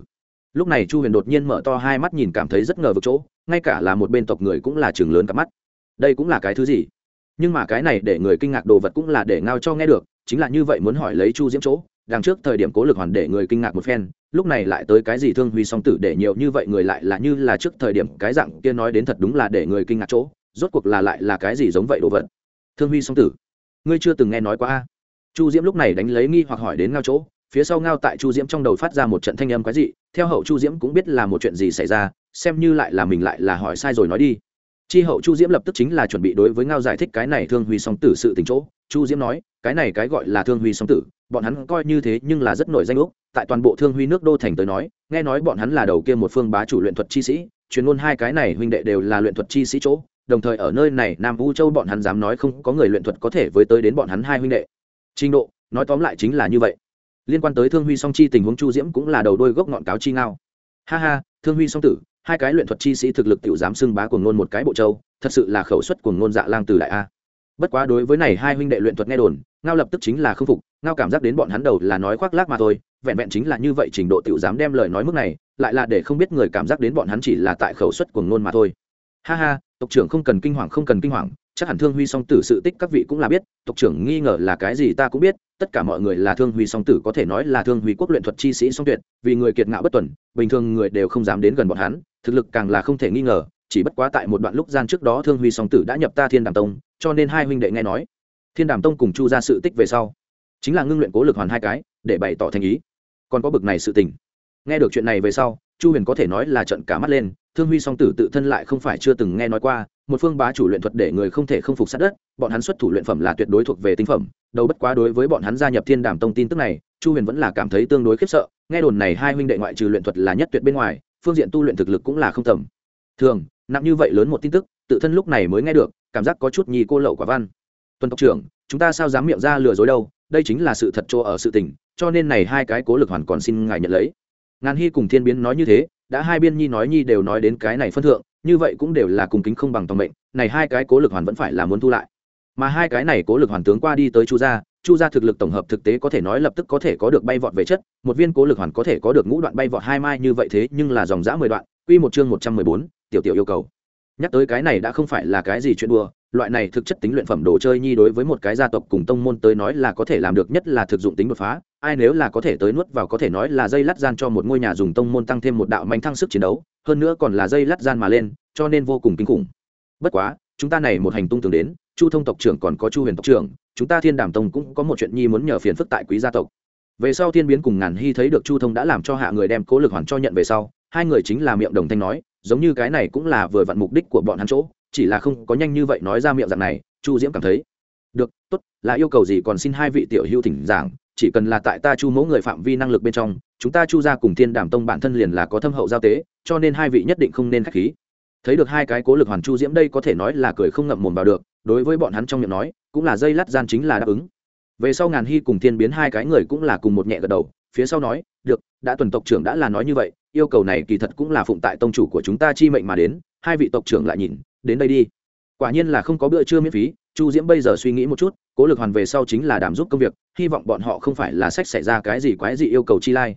Lúc này chu huyền đột nhiên mở to hai mắt nhìn cảm thấy rất ngờ vực chỗ, ngay cả là một bên tộc người cũng là chừng lớn cặp mắt. Đây cũng là cái thứ gì? Nhưng mà cái này để người kinh ngạc đồ vật cũng là để ngao cho nghe được chính là như vậy muốn hỏi lấy chu diễm chỗ, đằng trước thời điểm cố lực hoàn để người kinh ngạc một phen, lúc này lại tới cái gì thương huy song tử để nhiều như vậy người lại là như là trước thời điểm cái dạng kia nói đến thật đúng là để người kinh ngạc chỗ, rốt cuộc là lại là cái gì giống vậy đồ vật? Thương huy song tử, ngươi chưa từng nghe nói qua a? Chu diễm lúc này đánh lấy nghi hoặc hỏi đến ngao chỗ, phía sau ngao tại chu diễm trong đầu phát ra một trận thanh âm quái dị, theo hậu chu diễm cũng biết là một chuyện gì xảy ra, xem như lại là mình lại là hỏi sai rồi nói đi chi hậu chu diễm lập tức chính là chuẩn bị đối với ngao giải thích cái này thương huy song tử sự tình chỗ. Chu diễm nói, cái này cái gọi là thương huy song tử, bọn hắn coi như thế nhưng là rất nổi danh úc tại toàn bộ thương huy nước đô thành tới nói, nghe nói bọn hắn là đầu kia một phương bá chủ luyện thuật chi sĩ, chuyên môn hai cái này huynh đệ đều là luyện thuật chi sĩ chỗ. Đồng thời ở nơi này, nam vũ châu bọn hắn dám nói không có người luyện thuật có thể với tới đến bọn hắn hai huynh đệ. Trình độ, nói tóm lại chính là như vậy. Liên quan tới thương huy song chi tình huống chu diễm cũng là đầu đôi gốc ngọn cáo chi ngao. Ha ha, thương huy song tử hai cái luyện thuật chi sĩ thực lực tiểu dám xưng bá cuồng nôn một cái bộ châu, thật sự là khẩu suất cuồng nôn dạ lang từ đại a. Bất quá đối với này hai huynh đệ luyện thuật nghe đồn, ngao lập tức chính là không phục, ngao cảm giác đến bọn hắn đầu là nói khoác lác mà thôi, vẹn vẹn chính là như vậy trình độ tiểu dám đem lời nói mức này, lại là để không biết người cảm giác đến bọn hắn chỉ là tại khẩu suất cuồng nôn mà thôi. Ha ha, tộc trưởng không cần kinh hoàng, không cần kinh hoàng chắc hẳn thương huy song tử sự tích các vị cũng là biết, tộc trưởng nghi ngờ là cái gì ta cũng biết, tất cả mọi người là thương huy song tử có thể nói là thương huy quốc luyện thuật chi sĩ song tuyệt, vì người kiệt ngạo bất tuần, bình thường người đều không dám đến gần bọn hắn, thực lực càng là không thể nghi ngờ, chỉ bất quá tại một đoạn lúc gian trước đó thương huy song tử đã nhập ta thiên đàm tông, cho nên hai huynh đệ nghe nói. Thiên đàm tông cùng chu ra sự tích về sau, chính là ngưng luyện cố lực hoàn hai cái, để bày tỏ thành ý. Còn có bực này sự tình. Nghe được chuyện này về sau, chu huyền có thể nói là trận cả mắt lên, thương huy song tử tự thân lại không phải chưa từng nghe nói qua một phương bá chủ luyện thuật để người không thể không phục sát đất, bọn hắn xuất thủ luyện phẩm là tuyệt đối thuộc về tinh phẩm đầu bất quá đối với bọn hắn gia nhập thiên đàm tông tin tức này, chu huyền vẫn là cảm thấy tương đối khiếp sợ, nghe đồn này hai huynh đệ ngoại trừ luyện thuật là nhất tuyệt bên ngoài, phương diện tu luyện thực lực cũng là không tầm. Thường, nặng như vậy lớn một tin tức, tự thân lúc này mới nghe được, cảm giác có chút nhì cô lậu quả văn. Tuần tộc trưởng, chúng ta sao dám miệng ra lừa dối đâu, đây chính là sự thật chỗ ở sự tình, cho nên này hai cái cố lực hoàn còn xin ngài nhận lấy. Ngàn hy cùng thiên biến nói như thế, đã hai biên nhi nói nhi đều nói đến cái này phân thượng như vậy cũng đều là cùng kính không bằng tòng mệnh, này hai cái cố lực hoàn vẫn phải là muốn thu lại. Mà hai cái này cố lực hoàn tướng qua đi tới chu gia chu gia thực lực tổng hợp thực tế có thể nói lập tức có thể có được bay vọt về chất, một viên cố lực hoàn có thể có được ngũ đoạn bay vọt hai mai như vậy thế, nhưng là dòng dã mười đoạn, quy một chương một trăm mười bốn, tiểu tiểu yêu cầu. Nhắc tới cái này đã không phải là cái gì chuyện đùa, loại này thực chất tính luyện phẩm đồ chơi nhi đối với một cái gia tộc cùng tông môn tới nói là có thể làm được, nhất là thực dụng tính đột phá ai nếu là có thể tới nuốt vào có thể nói là dây lát gian cho một ngôi nhà dùng tông môn tăng thêm một đạo mạnh thăng sức chiến đấu, hơn nữa còn là dây lát gian mà lên, cho nên vô cùng kinh khủng. Bất quá, chúng ta này một hành tung tưởng đến, chu thông tộc trưởng còn có chu huyền tộc trưởng, chúng ta thiên đàm tông cũng có một chuyện nhi muốn nhờ phiền phức tại quý gia tộc. Về sau thiên biến cùng ngàn hy thấy được chu thông đã làm cho hạ người đem cố lực hoàn cho nhận về sau, hai người chính là miệng đồng thanh nói, giống như cái này cũng là vừa vặn mục đích của bọn hắn chỗ, chỉ là không có nhanh như vậy nói ra miệng dạng này, chu diễm cảm thấy, được, tốt, là yêu cầu gì còn xin hai vị tiểu hưu thỉnh giảng chỉ cần là tại ta chu mẫu người phạm vi năng lực bên trong, chúng ta chu ra cùng thiên đảm tông bản thân liền là có thâm hậu giao tế, cho nên hai vị nhất định không nên k h á c h khí. Thấy được hai cái cố lực hoàn chu diễm đây có thể nói là cười không ngậm mồm vào được, đối với bọn hắn trong miệng nói, cũng là dây lát gian chính là đáp ứng. Về sau ngàn hy cùng thiên biến hai cái người cũng là cùng một nhẹ gật đầu, phía sau nói, được, đã tuần tộc trưởng đã là nói như vậy, yêu cầu này kỳ thật cũng là phụng tại tông chủ của chúng ta chi mệnh mà đến, hai vị tộc trưởng lại nhìn, đến đây đi. Quả nhiên là không có bữa trưa miễn phí chu diễm bây giờ suy nghĩ một chút, cố lực hoàn về sau chính là đảm giúp công việc, hy vọng bọn họ không phải là sách xảy ra cái gì quái gì yêu cầu chi lai.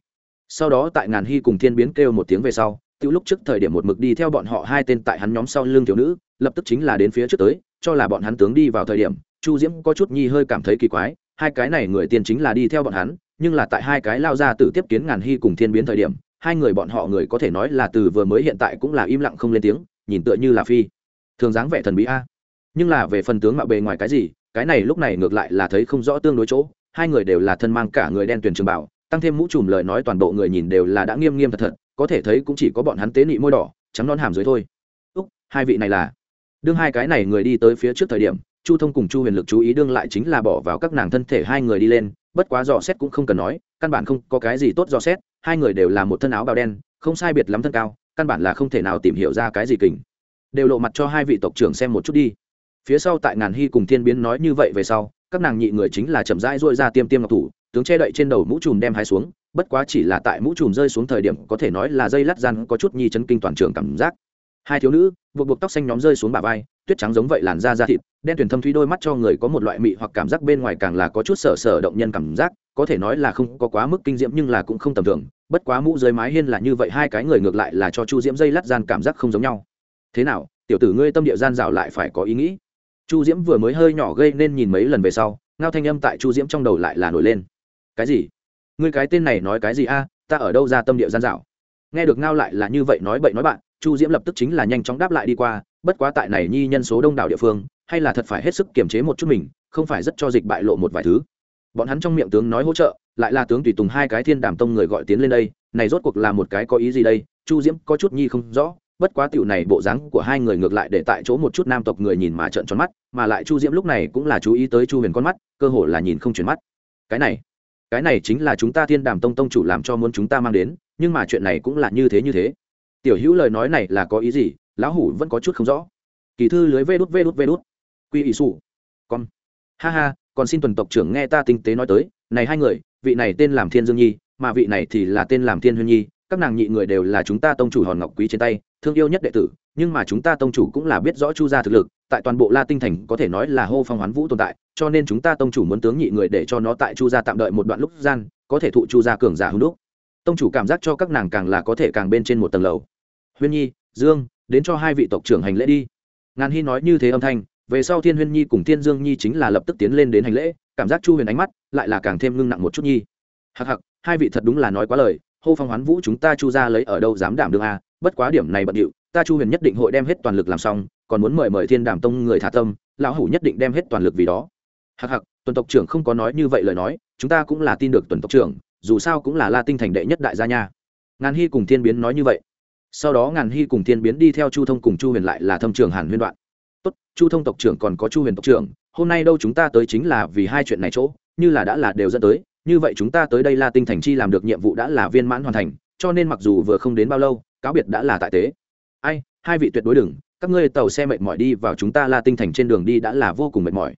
Sau đó tại ngàn hy cùng thiên biến kêu một tiếng về sau tự lúc trước thời điểm một mực đi theo bọn họ hai tên tại hắn nhóm sau lưng thiếu nữ, lập tức chính là đến phía trước tới, cho là bọn hắn tướng đi vào thời điểm, chu diễm có chút nhi hơi cảm thấy kỳ quái, hai cái này người tiên chính là đi theo bọn hắn, nhưng là tại hai cái lao ra tự tiếp kiến ngàn hy cùng thiên biến thời điểm, hai người bọn họ người có thể nói là từ vừa mới hiện tại cũng là im lặng không lên tiếng, nhìn tựa như là phi. Thường dáng vẻ thần bí a nhưng là về phần tướng mạo bề ngoài cái gì, cái này lúc này ngược lại là thấy không rõ tương đối chỗ. Hai người đều là thân mang cả người đen tuyển trường bảo tăng thêm mũ trùm lời nói toàn bộ người nhìn đều là đã nghiêm nghiêm thật thật, có thể thấy cũng chỉ có bọn hắn tế nị môi đỏ, trắng non hàm dưới thôi. Úc, hai vị này là? Đương hai cái này người đi tới phía trước thời điểm, chu thông cùng chu huyền lực chú ý đương lại chính là bỏ vào các nàng thân thể hai người đi lên, bất quá dò xét cũng không cần nói, căn bản không có cái gì tốt dò xét, hai người đều là một thân áo bào đen, không sai biệt lắm thân cao, căn bản là không thể nào tìm hiểu ra cái gì kình. Đều lộ mặt cho hai vị tộc trưởng xem một chút đi phía sau tại ngàn hy cùng thiên biến nói như vậy về sau, các nàng nhị người chính là chậm rãi dội ra tiêm tiêm ngọc thủ, tướng che đậy trên đầu mũ trùm đem hai xuống, bất quá chỉ là tại mũ trùm rơi xuống thời điểm có thể nói là dây lát gian có chút nhi chấn kinh toàn trường cảm giác. Hai thiếu nữ, buộc buộc tóc xanh nhóm rơi xuống bà vai, tuyết trắng giống vậy làn da da thịt, đen tuyển thâm thúy đôi mắt cho người có một loại mị hoặc cảm giác bên ngoài càng là có chút sở sở động nhân cảm giác, có thể nói là không có quá mức kinh diễm nhưng là cũng không tầm thường, bất quá mũ dưới mái hiên là như vậy, hai cái người ngược lại là cho chu diễm dây lát gian cảm giác không giống nhau. Thế nào, tiểu tử ngươi tâm địa gian dạo lại phải có ý nghĩ chu diễm vừa mới hơi nhỏ gây nên nhìn mấy lần về sau, ngao thanh âm tại chu diễm trong đầu lại là nổi lên. Cái gì? Ngươi cái tên này nói cái gì a? Ta ở đâu ra tâm địa gian dạo nghe được ngao lại là như vậy nói bậy nói bạn, chu diễm lập tức chính là nhanh chóng đáp lại đi qua, bất quá tại này nhi nhân số đông đảo địa phương, hay là thật phải hết sức kiềm chế một chút mình, không phải rất cho dịch bại lộ một vài thứ. Bọn hắn trong miệng tướng nói hỗ trợ, lại là tướng tùy tùng hai cái thiên đàm tông người gọi tiến lên đây, này rốt cuộc là một cái có ý gì đây? Chu diễm có chút nhi không rõ bất quá tiểu này bộ dáng của hai người ngược lại để tại chỗ một chút nam tộc người nhìn mà trợn tròn mắt, mà lại chu diễm lúc này cũng là chú ý tới chu huyền con mắt, cơ hồ là nhìn không chuyển mắt. Cái này cái này chính là chúng ta thiên đàm tông tông chủ làm cho muốn chúng ta mang đến, nhưng mà chuyện này cũng là như thế như thế. Tiểu hữu lời nói này là có ý gì? Lão hủ vẫn có chút không rõ. Kỳ thư lưới vê đút vê đút vê đút. Quy ỷ sủ. Con. Ha ha, còn xin tuần tộc trưởng nghe ta tinh tế nói tới, này hai người, vị này tên làm thiên dương nhi, mà vị này thì là tên làm thiên huyền nhi các nàng nhị người đều là chúng ta tông chủ hòn ngọc quý trên tay, thương yêu nhất đệ tử, nhưng mà chúng ta tông chủ cũng là biết rõ chu gia thực lực, tại toàn bộ la tinh thành có thể nói là hô phong hoán vũ tồn tại, cho nên chúng ta tông chủ muốn tướng nhị người để cho nó tại chu gia tạm đợi một đoạn lúc gian, có thể thụ chu gia cường giả hưng đúc. Tông chủ cảm giác cho các nàng càng là có thể càng bên trên một tầng lầu. Huyên nhi, dương, đến cho hai vị tộc trưởng hành lễ đi. Ngàn hy nói như thế âm thanh, về sau thiên huyên nhi cùng thiên dương nhi chính là lập tức tiến lên đến hành lễ, cảm giác chu huyền ánh mắt lại là càng thêm ngưng nặng một chút nhi. Hặc hặc hai vị thật đúng là nói quá lời hô phong hoán vũ chúng ta chu ra lấy ở đâu dám đảm đương a, bất quá điểm này bận điệu, ta chu huyền nhất định hội đem hết toàn lực làm xong, còn muốn mời mời thiên đàm tông người thả tâm, lão hủ nhất định đem hết toàn lực vì đó. Hặc hặc tuần tộc trưởng không có nói như vậy lời nói, chúng ta cũng là tin được tuần tộc trưởng, dù sao cũng là la tinh thành đệ nhất đại gia nha. Ngàn hy cùng thiên biến nói như vậy. Sau đó ngàn hy cùng thiên biến đi theo chu thông cùng chu huyền lại là thâm trường hàn huyên đoạn. Tốt, chu thông tộc trưởng còn có chu huyền tộc trưởng, hôm nay đâu chúng ta tới chính là vì hai chuyện này chỗ, như là đã là đều dẫn tới như vậy chúng ta tới đây la tinh thành chi làm được nhiệm vụ đã là viên mãn hoàn thành, cho nên mặc dù vừa không đến bao lâu, cáo biệt đã là tại tế. Ai, hai vị tuyệt đối đừng, các ngươi tàu xe mệt mỏi đi vào chúng ta la tinh thành trên đường đi đã là vô cùng mệt mỏi.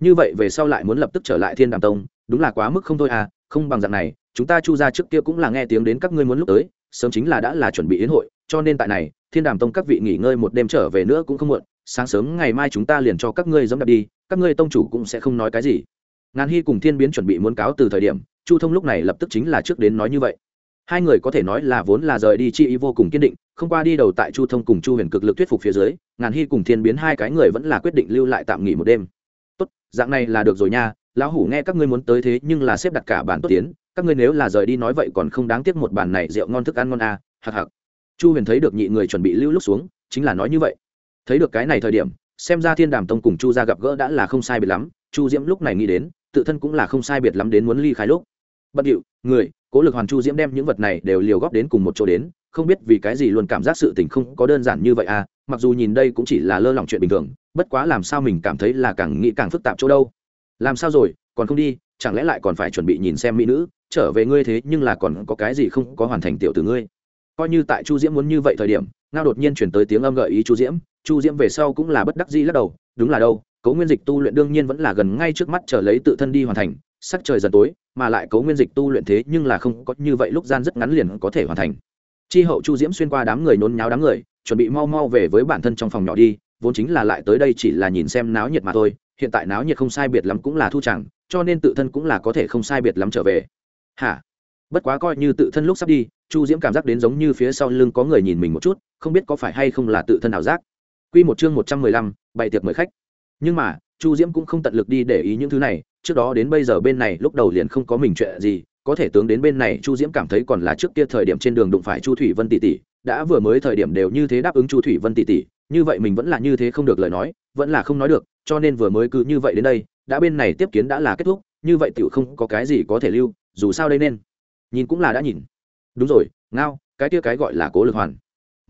Như vậy về sau lại muốn lập tức trở lại thiên đàm tông, đúng là quá mức không thôi à không bằng dạng này, chúng ta chu ra trước kia cũng là nghe tiếng đến các ngươi muốn lúc tới, sớm chính là đã là chuẩn bị yến hội, cho nên tại này, thiên đàm tông các vị nghỉ ngơi một đêm trở về nữa cũng không muộn, sáng sớm ngày mai chúng ta liền cho các ngươi dẫm đạp đi, các ngươi tông chủ cũng sẽ không nói cái gì ngàn hy cùng thiên biến chuẩn bị muốn cáo từ thời điểm chu thông lúc này lập tức chính là trước đến nói như vậy. Hai người có thể nói là vốn là rời đi chi ý vô cùng kiên định không qua đi đầu tại chu thông cùng chu huyền cực lực thuyết phục phía dưới ngàn hy cùng thiên biến hai cái người vẫn là quyết định lưu lại tạm nghỉ một đêm. Tốt dạng này là được rồi nha lão hủ nghe các ngươi muốn tới thế nhưng là xếp đặt cả bản tốt tiến các ngươi nếu là rời đi nói vậy còn không đáng tiếc một bản này rượu ngon thức ăn ngon à, hạc hạc chu huyền thấy được nhị người chuẩn bị lưu lúc xuống chính là nói như vậy. Thấy được cái này thời điểm xem ra thiên đàm tông cùng chu ra gặp gỡ đã là không sai biệt lắm chu diễm lúc này nghĩ đến tự thân cũng là không sai biệt lắm đến muốn ly khai lúc. Bận điệu, người, cố lực hoàn chu diễm đem những vật này đều liều góp đến cùng một chỗ đến, không biết vì cái gì luôn cảm giác sự tình không có đơn giản như vậy à mặc dù nhìn đây cũng chỉ là lơ lỏng chuyện bình thường, bất quá làm sao mình cảm thấy là càng nghĩ càng phức tạp chỗ đâu. Làm sao rồi, còn không đi, chẳng lẽ lại còn phải chuẩn bị nhìn xem mỹ nữ, trở về ngươi thế nhưng là còn có cái gì không có hoàn thành tiểu từ ngươi. Coi như tại chu diễm muốn như vậy thời điểm, ngao đột nhiên chuyển tới tiếng âm gợi ý chu diễm chu diễm về sau cũng là bất đắc dĩ lắc đầu, đúng là đâu cấu nguyên dịch tu luyện đương nhiên vẫn là gần ngay trước mắt chờ lấy tự thân đi hoàn thành, sắc trời dần tối, mà lại cấu nguyên dịch tu luyện thế nhưng là không có như vậy lúc gian rất ngắn liền có thể hoàn thành. Chi hậu chu diễm xuyên qua đám người nôn nháo đám người, chuẩn bị mau mau về với bản thân trong phòng nhỏ đi, vốn chính là lại tới đây chỉ là nhìn xem náo nhiệt mà thôi, hiện tại náo nhiệt không sai biệt lắm cũng là thu chẳng, cho nên tự thân cũng là có thể không sai biệt lắm trở về. Hả? Bất quá coi như tự thân lúc sắp đi, chu diễm cảm giác đến giống như phía sau lưng có người nhìn mình một chút, không biết có phải hay không là tự thân ảo giác. Q một chương một trăm mười lăm, bày tiệc mời khách nhưng mà, chu diễm cũng không tận lực đi để ý những thứ này, trước đó đến bây giờ bên này lúc đầu liền không có mình chuyện gì, có thể tướng đến bên này chu diễm cảm thấy còn là trước kia thời điểm trên đường đụng phải chu thủy vân tỷ tỷ, đã vừa mới thời điểm đều như thế đáp ứng chu thủy vân tỷ tỷ, như vậy mình vẫn là như thế không được lời nói, vẫn là không nói được, cho nên vừa mới cứ như vậy đến đây, đã bên này tiếp kiến đã là kết thúc, như vậy tiểu không có cái gì có thể lưu, dù sao đây nên. Nhìn cũng là đã nhìn. Đúng rồi, ngao, cái kia cái gọi là cố lực hoàn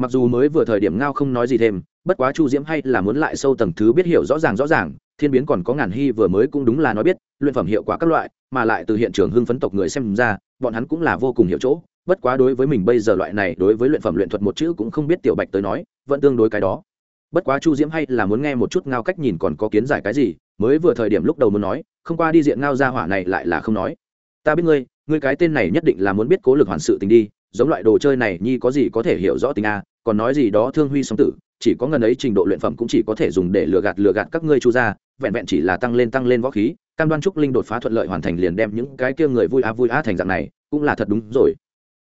mặc dù mới vừa thời điểm ngao không nói gì thêm, bất quá chu diễm hay là muốn lại sâu tầng thứ biết hiểu rõ ràng rõ ràng, thiên biến còn có ngàn hy vừa mới cũng đúng là nói biết, luyện phẩm hiệu quả các loại, mà lại từ hiện trường hưng phấn tộc người xem ra, bọn hắn cũng là vô cùng hiểu chỗ. Bất quá đối với mình bây giờ loại này, đối với luyện phẩm luyện thuật một chữ cũng không biết tiểu bạch tới nói, vẫn tương đối cái đó. Bất quá chu diễm hay là muốn nghe một chút ngao cách nhìn còn có kiến giải cái gì, mới vừa thời điểm lúc đầu muốn nói, không qua đi diện ngao ra hỏa này lại là không nói. Ta biết ngươi ngươi cái tên này nhất định là muốn biết cố lực hoàn sự tình đi, giống loại đồ chơi này, nhi có gì có thể hiểu rõ tình a còn nói gì đó thương huy song tử, chỉ có ngần ấy trình độ luyện phẩm cũng chỉ có thể dùng để lừa gạt lừa gạt các ngươi chu ra vẹn vẹn chỉ là tăng lên tăng lên võ khí, cam đoan trúc linh đột phá thuận lợi hoàn thành liền đem những cái kia người vui a vui a thành dạng này, cũng là thật đúng rồi.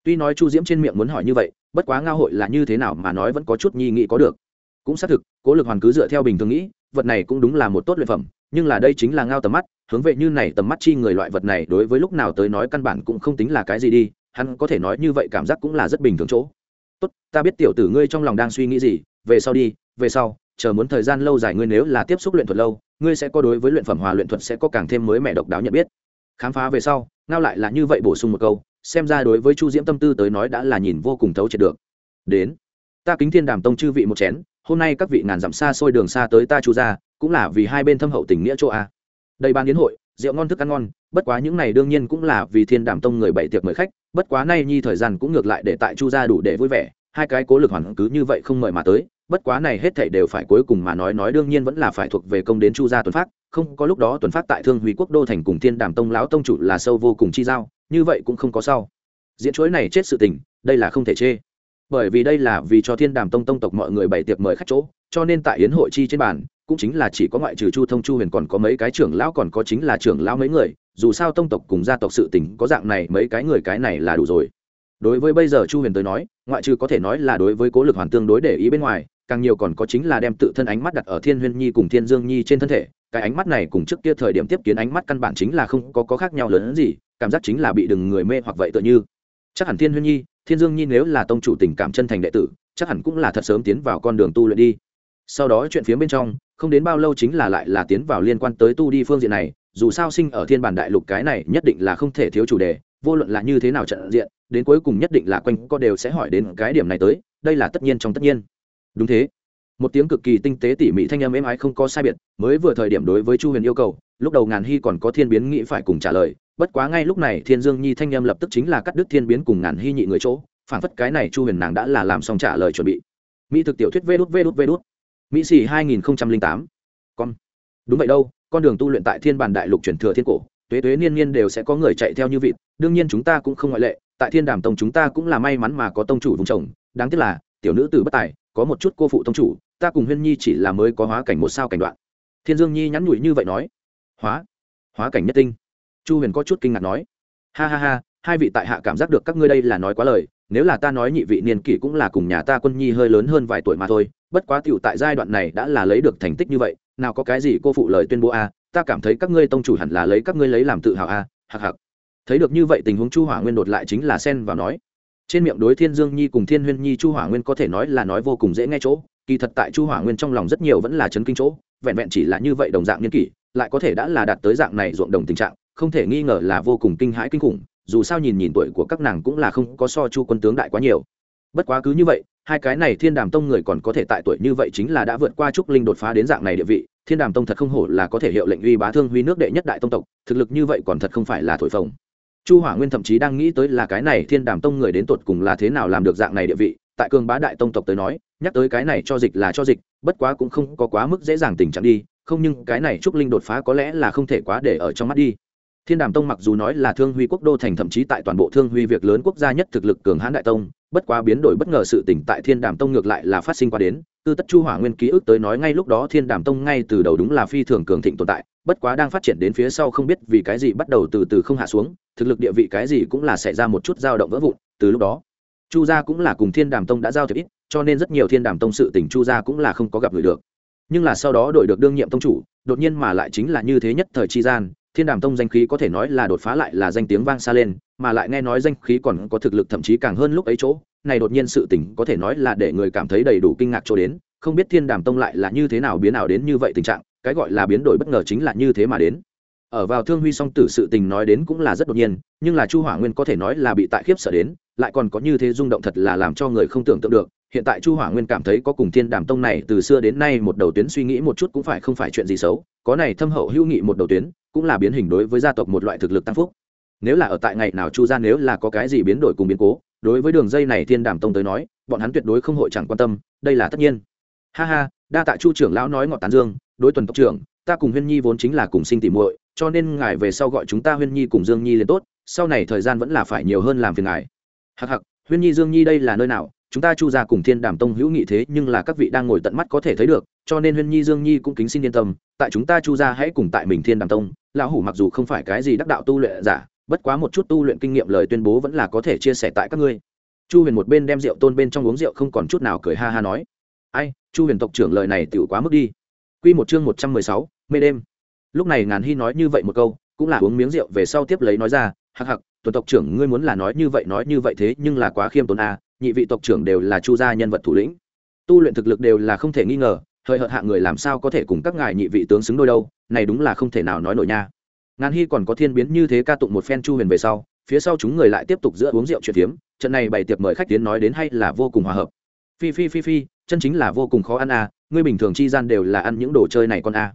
Tuy nói chu diễm trên miệng muốn hỏi như vậy, bất quá ngao hội là như thế nào mà nói vẫn có chút nhi nghĩ có được. Cũng xác thực, cố lực hoàn cứ dựa theo bình thường nghĩ, vật này cũng đúng là một tốt luyện phẩm, nhưng là đây chính là ngao tầm mắt, hướng vệ như này tầm mắt chi người loại vật này đối với lúc nào tới nói căn bản cũng không tính là cái gì đi, hắn có thể nói như vậy cảm giác cũng là rất bình thường chỗ tốt, ta biết tiểu tử ngươi trong lòng đang suy nghĩ gì, về sau đi, về sau, chờ muốn thời gian lâu dài ngươi nếu là tiếp xúc luyện thuật lâu, ngươi sẽ có đối với luyện phẩm hòa luyện thuật sẽ có càng thêm mới mẻ độc đáo nhận biết. Khám phá về sau, ngao lại là như vậy bổ sung một câu, xem ra đối với chu diễm tâm tư tới nói đã là nhìn vô cùng thấu triệt được. Đến, ta kính thiên đàm tông chư vị một chén, hôm nay các vị ngàn dặm xa xôi đường xa tới ta chu ra cũng là vì hai bên thâm hậu tình nghĩa chỗ a. Đây ban đến hội, rượu ngon thức ăn ngon bất quá những này đương nhiên cũng là vì thiên đàm tông người bảy tiệc mời khách, bất quá nay nhi thời gian cũng ngược lại để tại chu gia đủ để vui vẻ, hai cái cố lực hoàn cứ như vậy không mời mà tới, bất quá này hết thảy đều phải cuối cùng mà nói nói đương nhiên vẫn là phải thuộc về công đến chu gia tuần phát, không có lúc đó tuần phát tại thương huy quốc đô thành cùng thiên đàm tông lão tông chủ là sâu vô cùng chi giao, như vậy cũng không có sau. Diễn chuỗi này chết sự tình, đây là không thể chê. Bởi vì đây là vì cho thiên đàm tông tông tộc mọi người bày tiệc mời khách chỗ, cho nên tại yến hội chi trên bàn cũng chính là chỉ có ngoại trừ chu thông chu huyền còn có mấy cái trưởng lão còn có chính là trưởng lão mấy người. Dù sao tông tộc cùng gia tộc sự tình có dạng này mấy cái người cái này là đủ rồi. Đối với bây giờ chu huyền tới nói ngoại trừ có thể nói là đối với cố lực hoàn tương đối để ý bên ngoài càng nhiều còn có chính là đem tự thân ánh mắt đặt ở thiên huyên nhi cùng thiên dương nhi trên thân thể. Cái ánh mắt này cùng trước kia thời điểm tiếp kiến ánh mắt căn bản chính là không có, có khác nhau lớn hơn gì cảm giác chính là bị đừng người mê hoặc vậy tựa như. Chắc hẳn thiên huyên nhi thiên dương nhi nếu là tông chủ tình cảm chân thành đệ tử chắc hẳn cũng là thật sớm tiến vào con đường tu luyện đi sau đó chuyện phía bên trong, không đến bao lâu chính là lại là tiến vào liên quan tới tu đi phương diện này, dù sao sinh ở thiên bản đại lục cái này nhất định là không thể thiếu chủ đề, vô luận là như thế nào trận diện, đến cuối cùng nhất định là quanh có đều sẽ hỏi đến cái điểm này tới, đây là tất nhiên trong tất nhiên. Đúng thế. Một tiếng cực kỳ tinh tế tỉ mỉ thanh âm êm ái không có sai biệt, mới vừa thời điểm đối với chu huyền yêu cầu, lúc đầu ngàn hy còn có thiên biến nghĩ phải cùng trả lời, bất quá ngay lúc này thiên dương nhi thanh âm lập tức chính là cắt đứt thiên biến cùng ngàn hy nhị người chỗ, phản phất cái này chu huyền nàng đã là làm xong trả lời chuẩn bị. Mỹ thực tiểu thuyết vê đút vê đút vê đút mỹ sĩ hai nghìn tám. Con. Đúng vậy đâu, con đường tu luyện tại thiên bản đại lục truyền thừa thiên cổ, tuế tuế niên niên đều sẽ có người chạy theo như vịt, đương nhiên chúng ta cũng không ngoại lệ, tại thiên đàm tông chúng ta cũng là may mắn mà có tông chủ vùng chồng đáng tiếc là, tiểu nữ tử bất tài, có một chút cô phụ tông chủ, ta cùng huyên nhi chỉ là mới có hóa cảnh một sao cảnh đoạn. Thiên dương nhi nhắn nhủi như vậy nói. Hóa. Hóa cảnh nhất tinh. Chu huyền có chút kinh ngạc nói. Ha ha ha, hai vị tại hạ cảm giác được các ngươi đây là nói quá lời nếu là ta nói nhị vị niên kỷ cũng là cùng nhà ta quân nhi hơi lớn hơn vài tuổi mà thôi, bất quá tựu tại giai đoạn này đã là lấy được thành tích như vậy, nào có cái gì cô phụ lời tuyên bố a, ta cảm thấy các ngươi tông chủ hẳn là lấy các ngươi lấy làm tự hào a hạc hạc thấy được như vậy tình huống chu hỏa nguyên đột lại chính là xen vào nói. Trên miệng đối thiên dương nhi cùng thiên huyên nhi chu hỏa nguyên có thể nói là nói vô cùng dễ nghe chỗ, kỳ thật tại chu hỏa nguyên trong lòng rất nhiều vẫn là chấn kinh chỗ, vẹn vẹn chỉ là như vậy đồng dạng niên kỷ, lại có thể đã là đạt tới dạng này ruộng đồng tình trạng, không thể nghi ngờ là vô cùng kinh hãi kinh khủng dù sao nhìn nhìn tuổi của các nàng cũng là không có so chu quân tướng đại quá nhiều. Bất quá cứ như vậy, hai cái này thiên đàm tông người còn có thể tại tuổi như vậy chính là đã vượt qua trúc linh đột phá đến dạng này địa vị, thiên đàm tông thật không hổ là có thể hiệu lệnh uy bá thương huy nước đệ nhất đại tông tộc, thực lực như vậy còn thật không phải là thổi phồng. Chu hỏa nguyên thậm chí đang nghĩ tới là cái này thiên đàm tông người đến tột cùng là thế nào làm được dạng này địa vị, tại cường bá đại tông tộc tới nói, nhắc tới cái này cho dịch là cho dịch, bất quá cũng không có quá mức dễ dàng tình trạng đi, không nhưng cái này trúc linh đột phá có lẽ là không thể quá để ở trong mắt đi thiên đàm tông mặc dù nói là thương huy quốc đô thành thậm chí tại toàn bộ thương huy việc lớn quốc gia nhất thực lực cường hãn đại tông, bất quá biến đổi bất ngờ sự tỉnh tại thiên đàm tông ngược lại là phát sinh qua đến, tư tất chu hỏa nguyên ký ức tới nói ngay lúc đó thiên đàm tông ngay từ đầu đúng là phi thường cường thịnh tồn tại, bất quá đang phát triển đến phía sau không biết vì cái gì bắt đầu từ từ không hạ xuống, thực lực địa vị cái gì cũng là xảy ra một chút dao động vỡ vụn, từ lúc đó, chu gia cũng là cùng thiên đàm tông đã giao thiệp ít, cho nên rất nhiều thiên đàm tông sự tình chu gia cũng là không có gặp người được. Nhưng là sau đó đổi được đương nhiệm tông chủ, đột nhiên mà lại chính là như thế nhất thời chi gian thiên đàm tông danh khí có thể nói là đột phá lại là danh tiếng vang xa lên, mà lại nghe nói danh khí còn có thực lực thậm chí càng hơn lúc ấy chỗ, này đột nhiên sự tỉnh có thể nói là để người cảm thấy đầy đủ kinh ngạc chỗ đến, không biết thiên đàm tông lại là như thế nào biến nào đến như vậy tình trạng, cái gọi là biến đổi bất ngờ chính là như thế mà đến. Ở vào thương huy song tử sự tình nói đến cũng là rất đột nhiên, nhưng là chu hỏa nguyên có thể nói là bị tại khiếp sợ đến, lại còn có như thế rung động thật là làm cho người không tưởng tượng được, hiện tại chu hỏa nguyên cảm thấy có cùng thiên đàm tông này từ xưa đến nay một đầu tuyến suy nghĩ một chút cũng phải không phải chuyện gì xấu, có này thâm hậu hữu nghị một đầu tuyến cũng là biến hình đối với gia tộc một loại thực lực tăng phúc. Nếu là ở tại ngày nào chu gia nếu là có cái gì biến đổi cùng biến cố, đối với đường dây này thiên đàm tông tới nói, bọn hắn tuyệt đối không hội chẳng quan tâm, đây là tất nhiên. Ha ha, đa tạ chu trưởng lão nói ngọt tán dương, đối tuần tộc trưởng, ta cùng huyên nhi vốn chính là cùng sinh tỉ muội, cho nên ngài về sau gọi chúng ta huyên nhi cùng dương nhi liền tốt, sau này thời gian vẫn là phải nhiều hơn làm phiền ngài. Hặc hặc huyên nhi dương nhi đây là nơi nào? Chúng ta chu ra cùng thiên đàm tông hữu nghị thế nhưng là các vị đang ngồi tận mắt có thể thấy được cho nên huyên nhi dương nhi cũng kính xin yên tâm tại chúng ta chu ra hãy cùng tại mình thiên đàm tông lão hủ mặc dù không phải cái gì đắc đạo tu luyện giả bất quá một chút tu luyện kinh nghiệm lời tuyên bố vẫn là có thể chia sẻ tại các ngươi. Chu huyền một bên đem rượu tôn bên trong uống rượu không còn chút nào cười ha ha nói ai chu huyền tộc trưởng lời này tựu quá mức đi. Q một chương một trăm mười sáu mê đêm. Lúc này ngàn hy nói như vậy một câu cũng là uống miếng rượu về sau tiếp lấy nói ra hặc hặc tuần tộc trưởng ngươi muốn là nói như vậy nói như vậy thế nhưng là quá khiêm tốn a à, nhị vị tộc trưởng đều là chu gia nhân vật thủ lĩnh. Tu luyện thực lực đều là không thể nghi ngờ thời hợt hạ người làm sao có thể cùng các ngài nhị vị tướng xứng đôi đâu, này đúng là không thể nào nói nổi nha. Ngàn hy còn có thiên biến như thế ca tụng một phen chu huyền về sau, phía sau chúng người lại tiếp tục giữa uống rượu chuyện phiếm, trận này bày tiệc mời khách tiến nói đến hay là vô cùng hòa hợp. Phi phi phi phi, chân chính là vô cùng khó ăn à ngươi bình thường chi gian đều là ăn những đồ chơi này con à.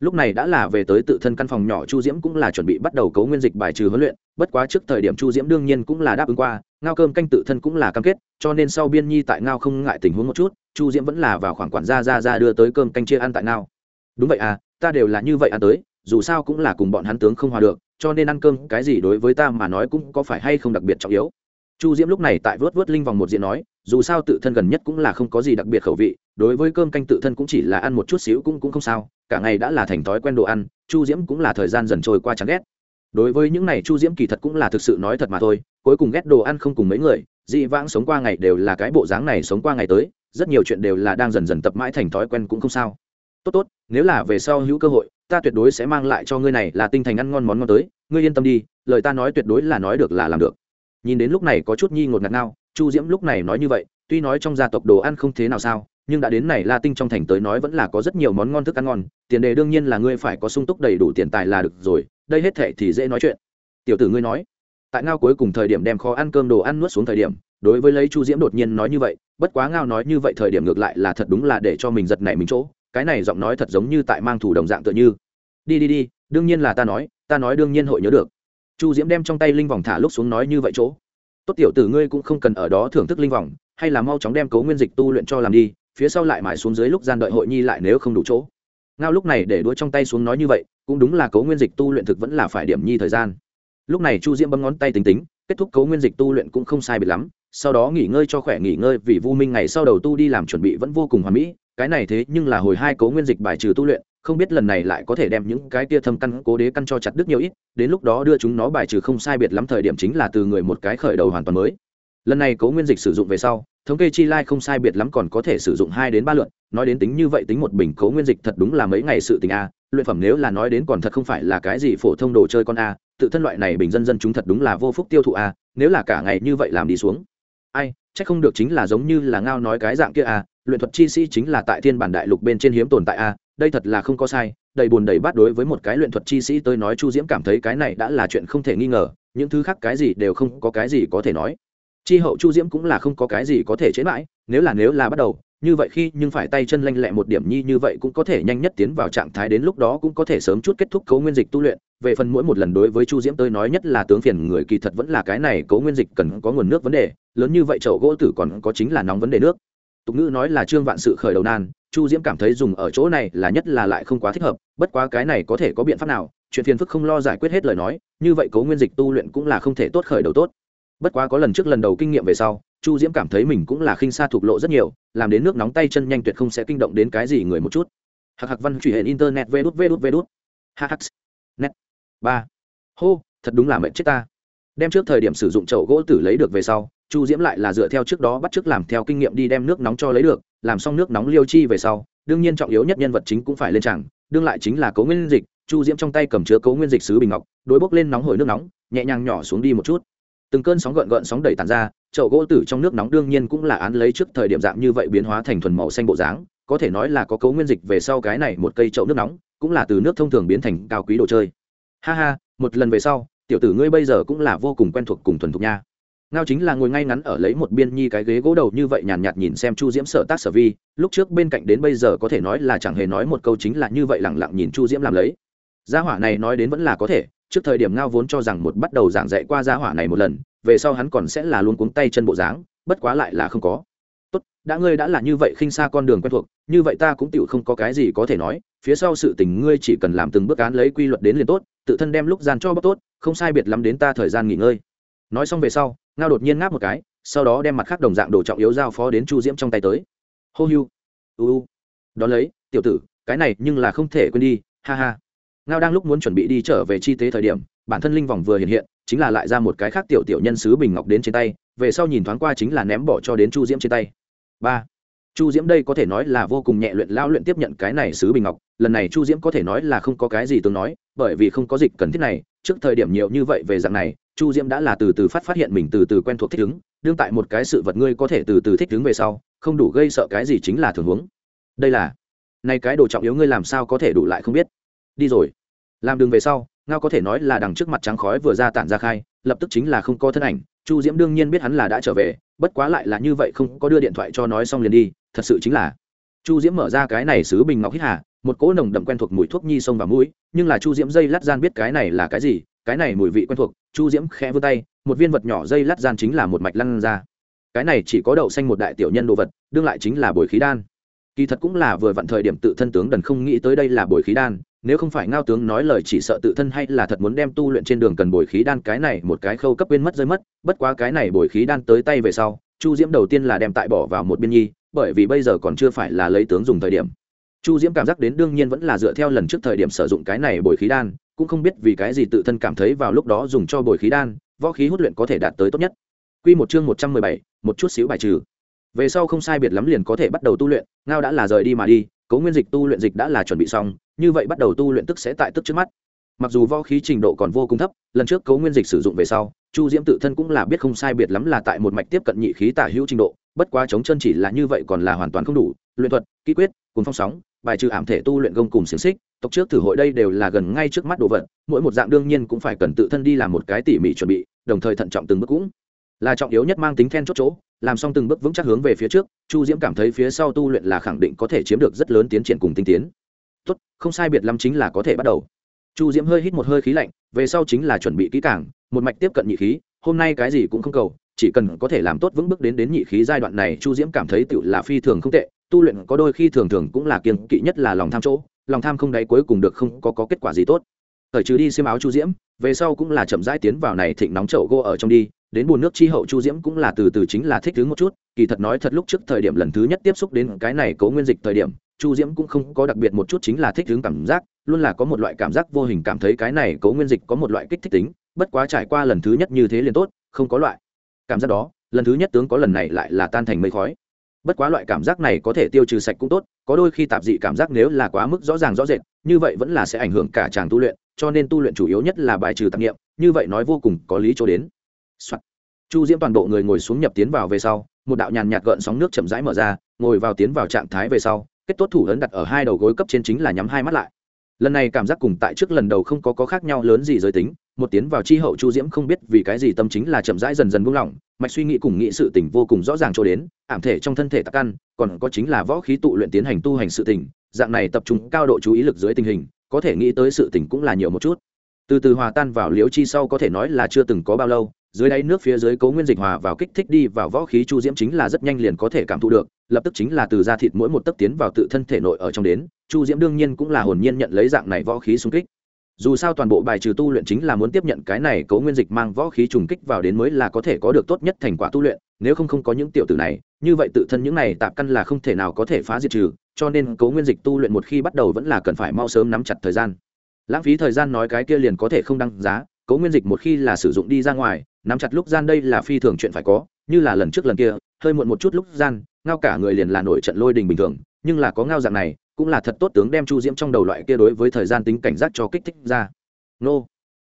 Lúc này đã là về tới tự thân căn phòng nhỏ chu diễm cũng là chuẩn bị bắt đầu cấu nguyên dịch bài trừ huấn luyện, bất quá trước thời điểm chu diễm đương nhiên cũng là đáp ứng qua, ngao cơm canh tự thân cũng là cam kết, cho nên sau biên nhi tại ngao không ngại tình huống một chút chu diễm vẫn là vào khoảng quản gia ra ra đưa tới cơm canh chia ăn tại nào. đúng vậy à ta đều là như vậy ăn tới, dù sao cũng là cùng bọn hắn tướng không hòa được, cho nên ăn cơm cái gì đối với ta mà nói cũng có phải hay không đặc biệt trọng yếu chu diễm lúc này tại vớt vớt linh vòng một diện nói, dù sao tự thân gần nhất cũng là không có gì đặc biệt khẩu vị, đối với cơm canh tự thân cũng chỉ là ăn một chút xíu cũng cũng không sao, cả ngày đã là thành thói quen đồ ăn, chu diễm cũng là thời gian dần trôi qua chán ghét đối với những này chu diễm kỳ thật cũng là thực sự nói thật mà thôi, cuối cùng ghét đồ ăn không cùng mấy người, dị vãng sống qua ngày đều là cái bộ dáng này sống qua ngày tới rất nhiều chuyện đều là đang dần dần tập mãi thành thói quen cũng không sao. Tốt tốt, nếu là về sau hữu cơ hội, ta tuyệt đối sẽ mang lại cho ngươi này là tinh thành ăn ngon món ngon tới. Ngươi yên tâm đi, lời ta nói tuyệt đối là nói được là làm được. Nhìn đến lúc này có chút nhi ngột ngạt nào chu diễm lúc này nói như vậy, tuy nói trong gia tộc đồ ăn không thế nào sao, nhưng đã đến này la tinh trong thành tới nói vẫn là có rất nhiều món ngon thức ăn ngon, tiền đề đương nhiên là ngươi phải có sung túc đầy đủ tiền tài là được rồi, đây hết thệ thì dễ nói chuyện. Tiểu tử ngươi nói, tại ngao cuối cùng thời điểm đem khó ăn cơm đồ ăn nuốt xuống thời điểm đối với lấy chu diễm đột nhiên nói như vậy, bất quá ngao nói như vậy thời điểm ngược lại là thật đúng là để cho mình giật nảy mình chỗ, cái này giọng nói thật giống như tại mang thủ đồng dạng tựa như. Đi đi đi, đương nhiên là ta nói ta nói đương nhiên hội nhớ được. Chu diễm đem trong tay linh vòng thả lúc xuống nói như vậy chỗ. Tốt tiểu tử ngươi cũng không cần ở đó thưởng thức linh vòng, hay là mau chóng đem cấu nguyên dịch tu luyện cho làm đi, phía sau lại mãi xuống dưới lúc gian đợi hội nhi lại nếu không đủ chỗ. Ngao lúc này để đuôi trong tay xuống nói như vậy, cũng đúng là cấu nguyên dịch tu luyện thực vẫn là phải điểm nhi thời gian. Lúc này chu diễm bấm ngón tay tính tính, kết thúc cấu nguyên dịch tu luyện cũng không sai biệt lắm sau đó nghỉ ngơi cho khỏe, nghỉ ngơi vì vu minh ngày sau đầu tu đi làm chuẩn bị vẫn vô cùng hoàn mỹ. Cái này thế nhưng là hồi hai cố nguyên dịch bài trừ tu luyện, không biết lần này lại có thể đem những cái tia thâm căn cố đế căn cho chặt đứt nhiều ít, đến lúc đó đưa chúng nó bài trừ không sai biệt lắm thời điểm chính là từ người một cái khởi đầu hoàn toàn mới. Lần này cố nguyên dịch sử dụng về sau, thống kê chi lai không sai biệt lắm còn có thể sử dụng hai đến ba lượt, nói đến tính như vậy tính một bình cố nguyên dịch thật đúng là mấy ngày sự tình a, luyện phẩm nếu là nói đến còn thật không phải là cái gì phổ thông đồ chơi con a, tự thân loại này bình dân dân chúng thật đúng là vô phúc tiêu thụ a, nếu là cả ngày như vậy làm đi xuống ai chắc không được chính là giống như là ngao nói cái dạng kia à, luyện thuật chi sĩ chính là tại thiên bản đại lục bên trên hiếm tồn tại à, đây thật là không có sai đầy buồn đầy bát đối với một cái luyện thuật chi sĩ tôi nói chu diễm cảm thấy cái này đã là chuyện không thể nghi ngờ những thứ khác cái gì đều không có cái gì có thể nói. Chi hậu chu diễm cũng là không có cái gì có thể chế mãi nếu là nếu là bắt đầu như vậy khi nhưng phải tay chân lanh lẹ một điểm nhi như vậy cũng có thể nhanh nhất tiến vào trạng thái đến lúc đó cũng có thể sớm chút kết thúc cấu nguyên dịch tu luyện. Về phần mỗi một lần đối với chu diễm tôi nói nhất là tướng phiền người kỳ thật vẫn là cái này cấu nguyên dịch cần có nguồn nước vấn đề, lớn như vậy chậu gỗ tử còn có chính là nóng vấn đề nước. Tục ngữ nói là trương vạn sự khởi đầu nan, chu diễm cảm thấy dùng ở chỗ này là nhất là lại không quá thích hợp, bất quá cái này có thể có biện pháp nào, chuyện phiền phức không lo giải quyết hết lời nói, như vậy cấu nguyên dịch tu luyện cũng là không thể tốt khởi đầu tốt bất quá có lần trước lần đầu kinh nghiệm về sau, chu diễm cảm thấy mình cũng là khinh xa thục lộ rất nhiều, làm đến nước nóng tay chân nhanh tuyệt không sẽ kinh động đến cái gì người một chút. Hạc hạc văn truy hệ internet, vê đút vê đút vê đút. Hạc net. Ba. Hô, thật đúng là mệnh chết ta. Đem trước thời điểm sử dụng chậu gỗ tử lấy được về sau, chu diễm lại là dựa theo trước đó bắt trước làm theo kinh nghiệm đi đem nước nóng cho lấy được, làm xong nước nóng liêu chi về sau, đương nhiên trọng yếu nhất nhân vật chính cũng phải lên chẳng đương lại chính là cấu nguyên dịch. Chu diễm trong tay cầm chứa cấu nguyên dịch sứ bình ngọc, đối bốc lên nóng hổi nước nóng, nhẹ nhàng nhỏ xuống đi một chút từng cơn sóng gợn gợn sóng đẩy tàn ra chậu gỗ tử trong nước nóng đương nhiên cũng là án lấy trước thời điểm dạng như vậy biến hóa thành thuần màu xanh bộ dáng có thể nói là có cấu nguyên dịch về sau cái này một cây chậu nước nóng cũng là từ nước thông thường biến thành cao quý đồ chơi. Ha ha một lần về sau tiểu tử ngươi bây giờ cũng là vô cùng quen thuộc cùng thuần thục nha. Ngao chính là ngồi ngay ngắn ở lấy một biên nhi cái ghế gỗ đầu như vậy nhàn nhạt, nhạt nhìn xem chu diễm sợ tác sở vi lúc trước bên cạnh đến bây giờ có thể nói là chẳng hề nói một câu chính là như vậy lẳng lặng nhìn chu diễm làm lấy. Gia hỏa này nói đến vẫn là có thể trước thời điểm ngao vốn cho rằng một bắt đầu giảng dạy qua gia hỏa này một lần, về sau hắn còn sẽ là luôn cuống tay chân bộ dáng, bất quá lại là không có. Tốt, đã ngươi đã là như vậy khinh xa con đường quen thuộc, như vậy ta cũng tựu không có cái gì có thể nói, phía sau sự tình ngươi chỉ cần làm từng bước án lấy quy luật đến liền tốt, tự thân đem lúc gian cho bóc tốt, không sai biệt lắm đến ta thời gian nghỉ ngơi. Nói xong về sau, ngao đột nhiên ngáp một cái, sau đó đem mặt khác đồng dạng đồ trọng yếu giao phó đến chu diễm trong tay tới. Hô hiu u, đón lấy, tiểu tử, cái này nhưng là không thể quên đi, ha ha ngao đang lúc muốn chuẩn bị đi trở về chi tế thời điểm, bản thân linh vòng vừa hiện hiện, chính là lại ra một cái khác tiểu tiểu nhân sứ bình ngọc đến trên tay, về sau nhìn thoáng qua chính là ném bỏ cho đến chu diễm trên tay. Ba, chu diễm đây có thể nói là vô cùng nhẹ luyện lao luyện tiếp nhận cái này sứ bình ngọc, lần này chu diễm có thể nói là không có cái gì tôi nói, bởi vì không có dịch cần thiết này, trước thời điểm nhiều như vậy về dạng này, chu diễm đã là từ từ phát phát hiện mình từ từ quen thuộc thích ứng, đương tại một cái sự vật ngươi có thể từ từ thích ứng về sau, không đủ gây sợ cái gì chính là thường huống. Đây là nay cái đồ trọng yếu ngươi làm sao có thể đủ lại không biết đi rồi. Làm đường về sau, ngao có thể nói là đằng trước mặt trắng khói vừa ra tản ra khai, lập tức chính là không có thân ảnh. Chu diễm đương nhiên biết hắn là đã trở về, bất quá lại là như vậy không có đưa điện thoại cho nói xong liền đi, thật sự chính là. Chu diễm mở ra cái này xứ bình ngọc hít hà, một cỗ nồng đậm quen thuộc mùi thuốc nhi sông và mũi, nhưng là chu diễm dây lát gian biết cái này là cái gì, cái này mùi vị quen thuộc, chu diễm khẽ vươn tay, một viên vật nhỏ dây lát gian chính là một mạch lăn ra. Cái này chỉ có đậu xanh một đại tiểu nhân đồ vật, đương lại chính là bồi khí đan. Kỳ thật cũng là vừa vặn thời điểm tự thân tướng đần không nghĩ tới đây là bồi khí đan nếu không phải ngao tướng nói lời chỉ sợ tự thân hay là thật muốn đem tu luyện trên đường cần bồi khí đan cái này một cái khâu cấp quên mất rơi mất bất quá cái này bồi khí đan tới tay về sau chu diễm đầu tiên là đem tại bỏ vào một biên nhi bởi vì bây giờ còn chưa phải là lấy tướng dùng thời điểm chu diễm cảm giác đến đương nhiên vẫn là dựa theo lần trước thời điểm sử dụng cái này bồi khí đan cũng không biết vì cái gì tự thân cảm thấy vào lúc đó dùng cho bồi khí đan võ khí hút luyện có thể đạt tới tốt nhất Quy một chương một trăm mười bảy, một chút xíu bài trừ. Về sau không sai biệt lắm liền có thể bắt đầu tu luyện, ngao đã là rời đi mà đi, Cố Nguyên Dịch tu luyện dịch đã là chuẩn bị xong, như vậy bắt đầu tu luyện tức sẽ tại tức trước mắt. Mặc dù võ khí trình độ còn vô cùng thấp, lần trước Cố Nguyên Dịch sử dụng về sau, Chu Diễm tự thân cũng là biết không sai biệt lắm là tại một mạch tiếp cận nhị khí tả hữu trình độ, bất quá chống chân chỉ là như vậy còn là hoàn toàn không đủ, luyện thuật, kỹ quyết, cùng phong sóng, bài trừ ảm thể tu luyện gông cùng xiềng xích, tộc trước thử hội đây đều là gần ngay trước mắt đồ vật, mỗi một dạng đương nhiên cũng phải cần tự thân đi làm một cái tỉ mỉ chuẩn bị, đồng thời thận trọng từng bước cũng là trọng yếu nhất mang tính then chốt chỗ làm xong từng bước vững chắc hướng về phía trước chu diễm cảm thấy phía sau tu luyện là khẳng định có thể chiếm được rất lớn tiến triển cùng tinh tiến. Tốt không sai biệt lắm chính là có thể bắt đầu. Chu diễm hơi hít một hơi khí lạnh về sau chính là chuẩn bị kỹ càng một mạch tiếp cận nhị khí hôm nay cái gì cũng không cầu chỉ cần có thể làm tốt vững bước đến đến nhị khí giai đoạn này chu diễm cảm thấy tự là phi thường không tệ tu luyện có đôi khi thường thường cũng là kiêng kỵ nhất là lòng tham chỗ lòng tham không đáy cuối cùng được không có, có kết quả gì tốt. Thời trừ đi xiêm áo chu diễm về sau cũng là chậm rãi tiến vào này thịnh nóng chậu gỗ ở trong đi đến buồn nước chi hậu chu diễm cũng là từ từ chính là thích thứ một chút, kỳ thật nói thật lúc trước thời điểm lần thứ nhất tiếp xúc đến cái này cố nguyên dịch thời điểm, chu diễm cũng không có đặc biệt một chút chính là thích hướng cảm giác, luôn là có một loại cảm giác vô hình cảm thấy cái này cố nguyên dịch có một loại kích thích tính, bất quá trải qua lần thứ nhất như thế liền tốt, không có loại. Cảm giác đó, lần thứ nhất tướng có lần này lại là tan thành mây khói. Bất quá loại cảm giác này có thể tiêu trừ sạch cũng tốt, có đôi khi tạp dị cảm giác nếu là quá mức rõ ràng rõ rệt, như vậy vẫn là sẽ ảnh hưởng cả chàng tu luyện, cho nên tu luyện chủ yếu nhất là bài trừ tạp nghiệm, như vậy nói vô cùng có lý cho đến、Soạn. chu diễm toàn bộ người ngồi xuống nhập tiến vào về sau, một đạo nhàn nhạt gợn sóng nước chậm rãi mở ra, ngồi vào tiến vào trạng thái về sau, kết tốt thủ ấn đặt ở hai đầu gối cấp trên chính là nhắm hai mắt lại lần này cảm giác cùng tại trước lần đầu không có có khác nhau lớn gì giới tính, một tiến vào chi hậu chu diễm không biết vì cái gì tâm chính là chậm rãi dần dần buông lỏng, mạch suy nghĩ cùng nghĩ sự tình vô cùng rõ ràng cho đến, ảm thể trong thân thể tắc căn còn có chính là võ khí tụ luyện tiến hành tu hành sự tình, dạng này tập trung cao độ chú ý lực dưới tình hình, có thể nghĩ tới sự tình cũng là nhiều một chút từ từ hòa tan vào liễu chi sau có thể nói là chưa từng có bao lâu dưới đáy nước phía dưới cố nguyên dịch hòa vào kích thích đi vào võ khí chu diễm chính là rất nhanh liền có thể cảm thụ được, lập tức chính là từ da thịt mỗi một tấc tiến vào tự thân thể nội ở trong đến, chu diễm đương nhiên cũng là hồn nhiên nhận lấy dạng này võ khí xung kích. Dù sao toàn bộ bài trừ tu luyện chính là muốn tiếp nhận cái này cố nguyên dịch mang võ khí trùng kích vào đến mới là có thể có được tốt nhất thành quả tu luyện, nếu không không có những tiểu tử này, như vậy tự thân những này tạp căn là không thể nào có thể phá diệt trừ, cho nên cố nguyên dịch tu luyện một khi bắt đầu vẫn là cần phải mau sớm nắm chặt thời gian. Lãng phí thời gian nói cái kia liền có thể không đăng giá cố nguyên dịch một khi là sử dụng đi ra ngoài, nắm chặt lúc gian đây là phi thường chuyện phải có, như là lần trước lần kia, hơi muộn một chút lúc gian, ngao cả người liền là nổi trận lôi đình bình thường, nhưng là có ngao dạng này, cũng là thật tốt tướng đem chu diễm trong đầu loại kia đối với thời gian tính cảnh giác cho kích thích ra. Nô.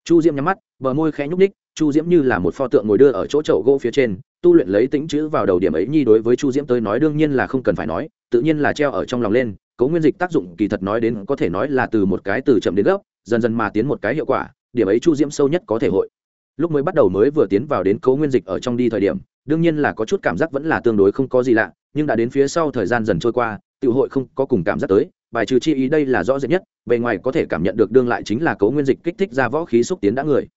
Chu diễm nhắm mắt, bờ môi khẽ nhúc ních chu diễm như là một pho tượng ngồi đưa ở chỗ chậu gỗ phía trên, tu luyện lấy tính chữ vào đầu điểm ấy nhi đối với chu diễm tới nói đương nhiên là không cần phải nói, tự nhiên là treo ở trong lòng lên, cấu nguyên dịch tác dụng kỳ thật nói đến có thể nói là từ một cái từ chậm đến gấp, dần dần mà tiến một cái hiệu quả điểm ấy chu diễm sâu nhất có thể hội. Lúc mới bắt đầu mới vừa tiến vào đến cấu nguyên dịch ở trong đi thời điểm, đương nhiên là có chút cảm giác vẫn là tương đối không có gì lạ, nhưng đã đến phía sau thời gian dần trôi qua tự hội không có cùng cảm giác tới, bài trừ chi ý đây là rõ rệt nhất, bề ngoài có thể cảm nhận được đương lại chính là cấu nguyên dịch kích thích ra võ khí xúc tiến đã người.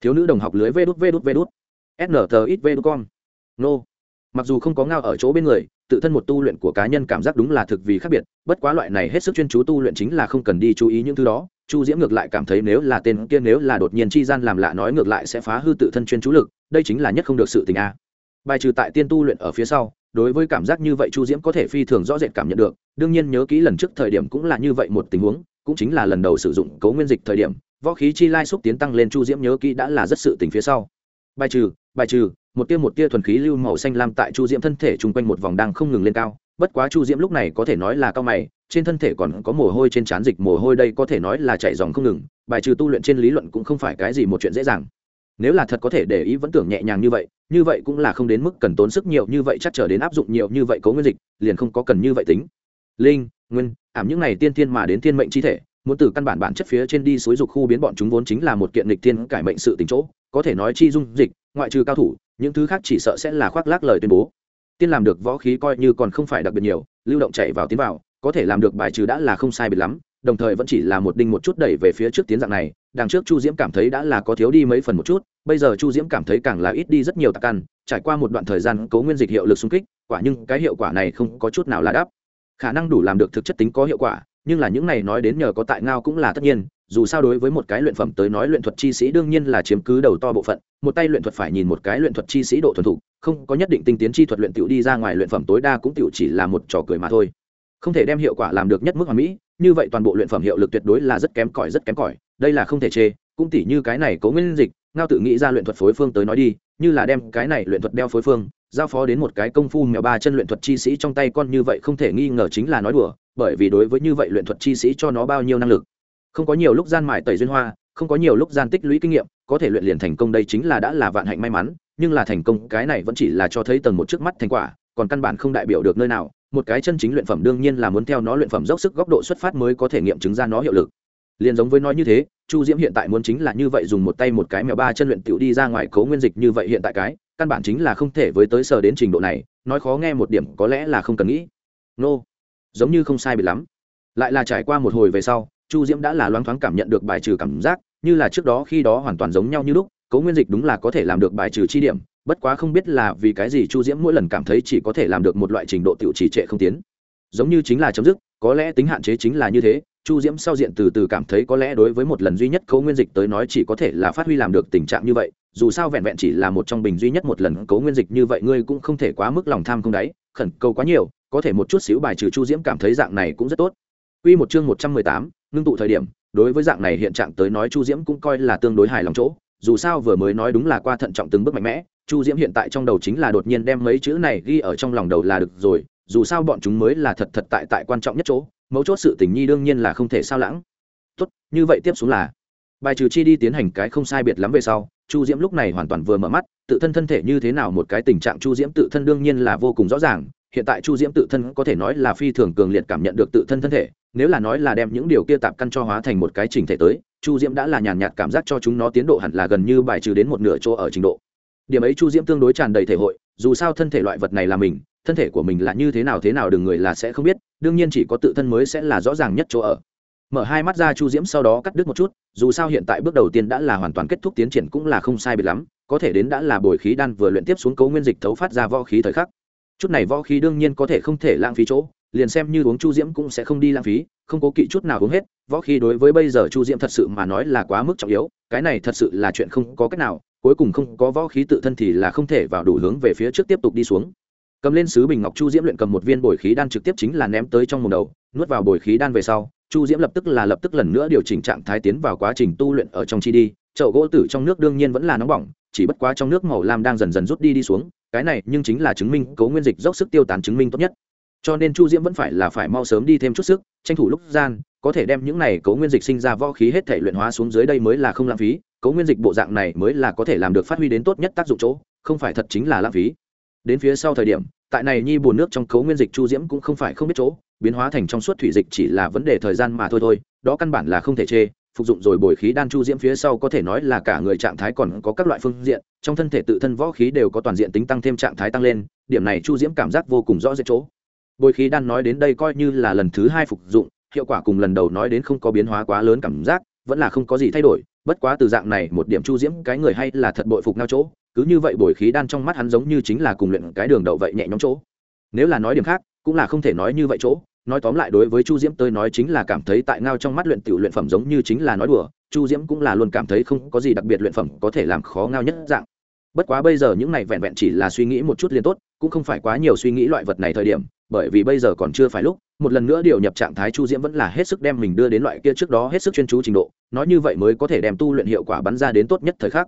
Thiếu nữ đồng học lưới vê đút vê đút vê đút. Snt ít vê đút con nô. Mặc dù không có ngao ở chỗ bên người, tự thân một tu luyện của cá nhân cảm giác đúng là thực vì khác biệt, bất quá loại này hết sức chuyên chú tu luyện chính là không cần đi chú ý những thứ đó chu diễm ngược lại cảm thấy nếu là tên kia nếu là đột nhiên chi gian làm lạ nói ngược lại sẽ phá hư tự thân chuyên chú lực, đây chính là nhất không được sự tình a. Bài trừ tại tiên tu luyện ở phía sau, đối với cảm giác như vậy chu diễm có thể phi thường rõ rệt cảm nhận được, đương nhiên nhớ kỹ lần trước thời điểm cũng là như vậy một tình huống, cũng chính là lần đầu sử dụng cấu nguyên dịch thời điểm, võ khí chi lai xúc tiến tăng lên chu diễm nhớ kỹ đã là rất sự tình phía sau. Bài trừ bài trừ, một tia một tia thuần khí lưu màu xanh lam tại chu diễm thân thể chung quanh một vòng đang không ngừng lên cao, bất quá chu diễm lúc này có thể nói là cao mày trên thân thể còn có mồ hôi trên trán dịch mồ hôi đây có thể nói là chạy dòng không ngừng, bài trừ tu luyện trên lý luận cũng không phải cái gì một chuyện dễ dàng. Nếu là thật có thể để ý vẫn tưởng nhẹ nhàng như vậy như vậy cũng là không đến mức cần tốn sức nhiều như vậy, chắc trở đến áp dụng nhiều như vậy cấu nguyên dịch, liền không có cần như vậy tính. Linh, nguyên, ảm những này tiên tiên mà đến tiên mệnh chi thể, muốn từ căn bản bản chất phía trên đi suối dục khu biến bọn chúng vốn chính là một kiện lịch tiên cải mệnh sự tính chỗ, có thể nói chi dung dịch, ngoại trừ cao thủ, những thứ khác chỉ sợ sẽ là khoác lác lời tuyên bố. Tiên làm được võ khí coi như còn không phải đặc biệt nhiều, lưu động chạy vào tiến vào có thể làm được bài trừ đã là không sai biệt lắm, đồng thời vẫn chỉ là một đinh một chút đẩy về phía trước tiến dạng này, đằng trước chu diễm cảm thấy đã là có thiếu đi mấy phần một chút, bây giờ chu diễm cảm thấy càng là ít đi rất nhiều tạc căn trải qua một đoạn thời gian cấu nguyên dịch hiệu lực xung kích, quả nhưng cái hiệu quả này không có chút nào là đáp. Khả năng đủ làm được thực chất tính có hiệu quả, nhưng là những này nói đến nhờ có tại ngao cũng là tất nhiên, dù sao đối với một cái luyện phẩm tới nói luyện thuật chi sĩ đương nhiên là chiếm cứ đầu to bộ phận, một tay luyện thuật phải nhìn một cái luyện thuật chi sĩ độ thuần thục, không có nhất định tinh tiến chi thuật luyện tiểu đi ra ngoài luyện phẩm tối đa cũng tiểu chỉ là một trò cười mà thôi không thể đem hiệu quả làm được nhất mức hoàn mỹ, như vậy toàn bộ luyện phẩm hiệu lực tuyệt đối là rất kém cỏi, rất kém cỏi. Đây là không thể chê, cũng tỉ như cái này cố nguyên dịch, ngao tự nghĩ ra luyện thuật phối phương tới nói đi, như là đem cái này luyện thuật đeo phối phương, giao phó đến một cái công phu mèo ba chân luyện thuật chi sĩ trong tay con như vậy không thể nghi ngờ chính là nói đùa, bởi vì đối với như vậy luyện thuật chi sĩ cho nó bao nhiêu năng lực. Không có nhiều lúc gian mải tẩy duyên hoa, không có nhiều lúc gian tích lũy kinh nghiệm, có thể luyện liền thành công đây chính là đã là vạn hạnh may mắn, nhưng là thành công cái này vẫn chỉ là cho thấy tầng một trước mắt thành quả, còn căn bản không đại biểu được nơi nào một cái chân chính luyện phẩm đương nhiên là muốn theo nó luyện phẩm dốc sức góc độ xuất phát mới có thể nghiệm chứng ra nó hiệu lực liền giống với nói như thế, chu diễm hiện tại muốn chính là như vậy dùng một tay một cái mèo ba chân luyện tiểu đi ra ngoài cấu nguyên dịch như vậy hiện tại cái, căn bản chính là không thể với tới sở đến trình độ này, nói khó nghe một điểm có lẽ là không cần nghĩ nô、no. giống như không sai bị lắm lại là trải qua một hồi về sau, chu diễm đã là loáng thoáng cảm nhận được bài trừ cảm giác, như là trước đó khi đó hoàn toàn giống nhau như lúc, cấu nguyên dịch đúng là có thể làm được bài trừ chi điểm bất quá không biết là vì cái gì chu diễm mỗi lần cảm thấy chỉ có thể làm được một loại trình độ tiểu trì trệ không tiến. Giống như chính là chấm dứt có lẽ tính hạn chế chính là như thế chu diễm sau diện từ từ cảm thấy có lẽ đối với một lần duy nhất cấu nguyên dịch tới nói chỉ có thể là phát huy làm được tình trạng như vậy dù sao vẹn vẹn chỉ là một trong bình duy nhất một lần cấu nguyên dịch như vậy ngươi cũng không thể quá mức lòng tham không đáy khẩn cầu quá nhiều có thể một chút xíu bài trừ chu diễm cảm thấy dạng này cũng rất tốt. Quy một chương một trăm mười tám, ngưng tụ thời điểm, đối với dạng này hiện trạng tới nói Chu Diễm cũng coi là tương đối hài lòng chỗ, dù sao vừa mới nói đúng là qua thận trọng từng bước mạnh mẽ, Chu Diễm hiện tại trong đầu chính là đột nhiên đem mấy chữ này ghi ở trong lòng đầu là được rồi, dù sao bọn chúng mới là thật thật tại tại quan trọng nhất chỗ, mấu chốt sự tình nhi đương nhiên là không thể sao lãng. Tốt, như vậy tiếp xuống là bài trừ chi đi tiến hành cái không sai biệt lắm về sau, Chu Diễm lúc này hoàn toàn vừa mở mắt, tự thân thân thể như thế nào một cái tình trạng Chu Diễm tự thân đương nhiên là vô cùng rõ ràng, hiện tại chu diễm tự thân có thể nói là phi thường cường liệt cảm nhận được tự thân thân thể nếu là nói là đem những điều kia tạp căn cho hóa thành một cái trình thể tới chu diễm đã là nhàn nhạt cảm giác cho chúng nó tiến độ hẳn là gần như bài trừ đến một nửa chỗ ở trình độ điểm ấy chu diễm tương đối tràn đầy thể hội, dù sao thân thể loại vật này là mình, thân thể của mình là như thế nào thế nào đừng người là sẽ không biết, đương nhiên chỉ có tự thân mới sẽ là rõ ràng nhất chỗ ở. Mở hai mắt ra chu diễm sau đó cắt đứt một chút, dù sao hiện tại bước đầu tiên đã là hoàn toàn kết thúc tiến triển cũng là không sai biệt lắm, có thể đến đã là bồi khí đan vừa luyện tiếp xuống cấu nguyên dịch thấu phát ra võ khí thời khắc. Chút này võ khí đương nhiên có thể không thể lãng phí chỗ, liền xem như uống chu diễm cũng sẽ không đi lãng phí, không cố kỵ chút nào uống hết. Võ khí đối với bây giờ chu diễm thật sự mà nói là quá mức trọng yếu, cái này thật sự là chuyện không có cách nào cuối cùng không có võ khí tự thân thì là không thể vào đủ hướng về phía trước tiếp tục đi xuống. Cầm lên sứ bình ngọc chu diễm luyện cầm một viên bồi khí đan trực tiếp chính là ném tới trong mồm đầu, nuốt vào bồi khí đan về sau, chu diễm lập tức là lập tức lần nữa điều chỉnh trạng thái tiến vào quá trình tu luyện ở trong chi đi, chậu gỗ tử trong nước đương nhiên vẫn là nóng bỏng, chỉ bất quá trong nước màu lam đang dần dần rút đi đi xuống, cái này nhưng chính là chứng minh cấu nguyên dịch dốc sức tiêu tán chứng minh tốt nhất. Cho nên chu diễm vẫn phải là phải mau sớm đi thêm chút sức, tranh thủ lúc gian, có thể đem những này cấu nguyên dịch sinh ra võ khí hết thể luyện hóa xuống dưới đây mới là không lãng phí cấu nguyên dịch bộ dạng này mới là có thể làm được phát huy đến tốt nhất tác dụng chỗ, không phải thật chính là lãng phí. Đến phía sau thời điểm, tại này nhi bùn nước trong cấu nguyên dịch chu diễm cũng không phải không biết chỗ, biến hóa thành trong suốt thủy dịch chỉ là vấn đề thời gian mà thôi thôi, đó căn bản là không thể chê, phục dụng rồi bồi khí đan chu diễm phía sau có thể nói là cả người trạng thái còn có các loại phương diện, trong thân thể tự thân võ khí đều có toàn diện tính tăng thêm trạng thái tăng lên, điểm này chu diễm cảm giác vô cùng rõ rệt chỗ. Bồi khí đan nói đến đây coi như là lần thứ hai phục dụng, hiệu quả cùng lần đầu nói đến không có biến hóa quá lớn cảm giác, vẫn là không có gì thay đổi bất quá từ dạng này, một điểm chu diễm cái người hay là thật bội phục nao chỗ, cứ như vậy bồi khí đan trong mắt hắn giống như chính là cùng luyện cái đường đậu vậy nhẹ nhõm chỗ. Nếu là nói điểm khác, cũng là không thể nói như vậy chỗ. Nói tóm lại đối với chu diễm tới nói chính là cảm thấy tại ngao trong mắt luyện tiểu luyện phẩm giống như chính là nói đùa, chu diễm cũng là luôn cảm thấy không có gì đặc biệt luyện phẩm có thể làm khó ngao nhất dạng. Bất quá bây giờ những này vẹn vẹn chỉ là suy nghĩ một chút liền tốt, cũng không phải quá nhiều suy nghĩ loại vật này thời điểm bởi vì bây giờ còn chưa phải lúc, một lần nữa điều nhập trạng thái chu diễm vẫn là hết sức đem mình đưa đến loại kia trước đó hết sức chuyên chú trình độ, nói như vậy mới có thể đem tu luyện hiệu quả bắn ra đến tốt nhất thời khắc.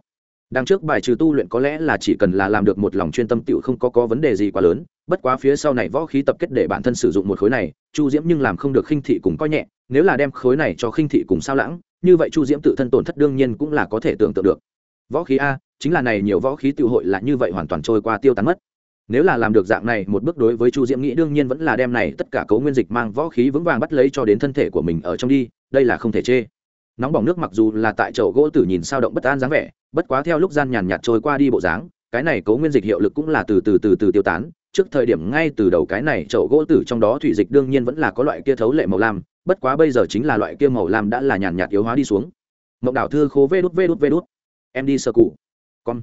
Đằng trước bài trừ tu luyện có lẽ là chỉ cần là làm được một lòng chuyên tâm tựu không có có vấn đề gì quá lớn, bất quá phía sau này võ khí tập kết để bản thân sử dụng một khối này, chu diễm nhưng làm không được khinh thị cùng coi nhẹ, nếu là đem khối này cho khinh thị cùng sao lãng, như vậy chu diễm tự thân tổn thất đương nhiên cũng là có thể tưởng tượng được. Võ khí a, chính là này nhiều võ khí tiêu hội là như vậy hoàn toàn trôi qua tiêu tán mất nếu là làm được dạng này, một bước đối với chu diễm nghĩ đương nhiên vẫn là đem này tất cả cấu nguyên dịch mang võ khí vững vàng bắt lấy cho đến thân thể của mình ở trong đi, đây là không thể chê. Nóng bỏng nước mặc dù là tại chậu gỗ tử nhìn sao động bất an dáng vẻ, bất quá theo lúc gian nhàn nhạt trôi qua đi bộ dáng, cái này cấu nguyên dịch hiệu lực cũng là từ từ từ từ tiêu tán. Trước thời điểm ngay từ đầu cái này chậu gỗ tử trong đó thủy dịch đương nhiên vẫn là có loại kia thấu lệ màu lam, bất quá bây giờ chính là loại kia màu lam đã là nhàn nhạt yếu hóa đi xuống. Mộng đảo thư khố vê đút vê đút vê đút. Em đi sơ cụ. Con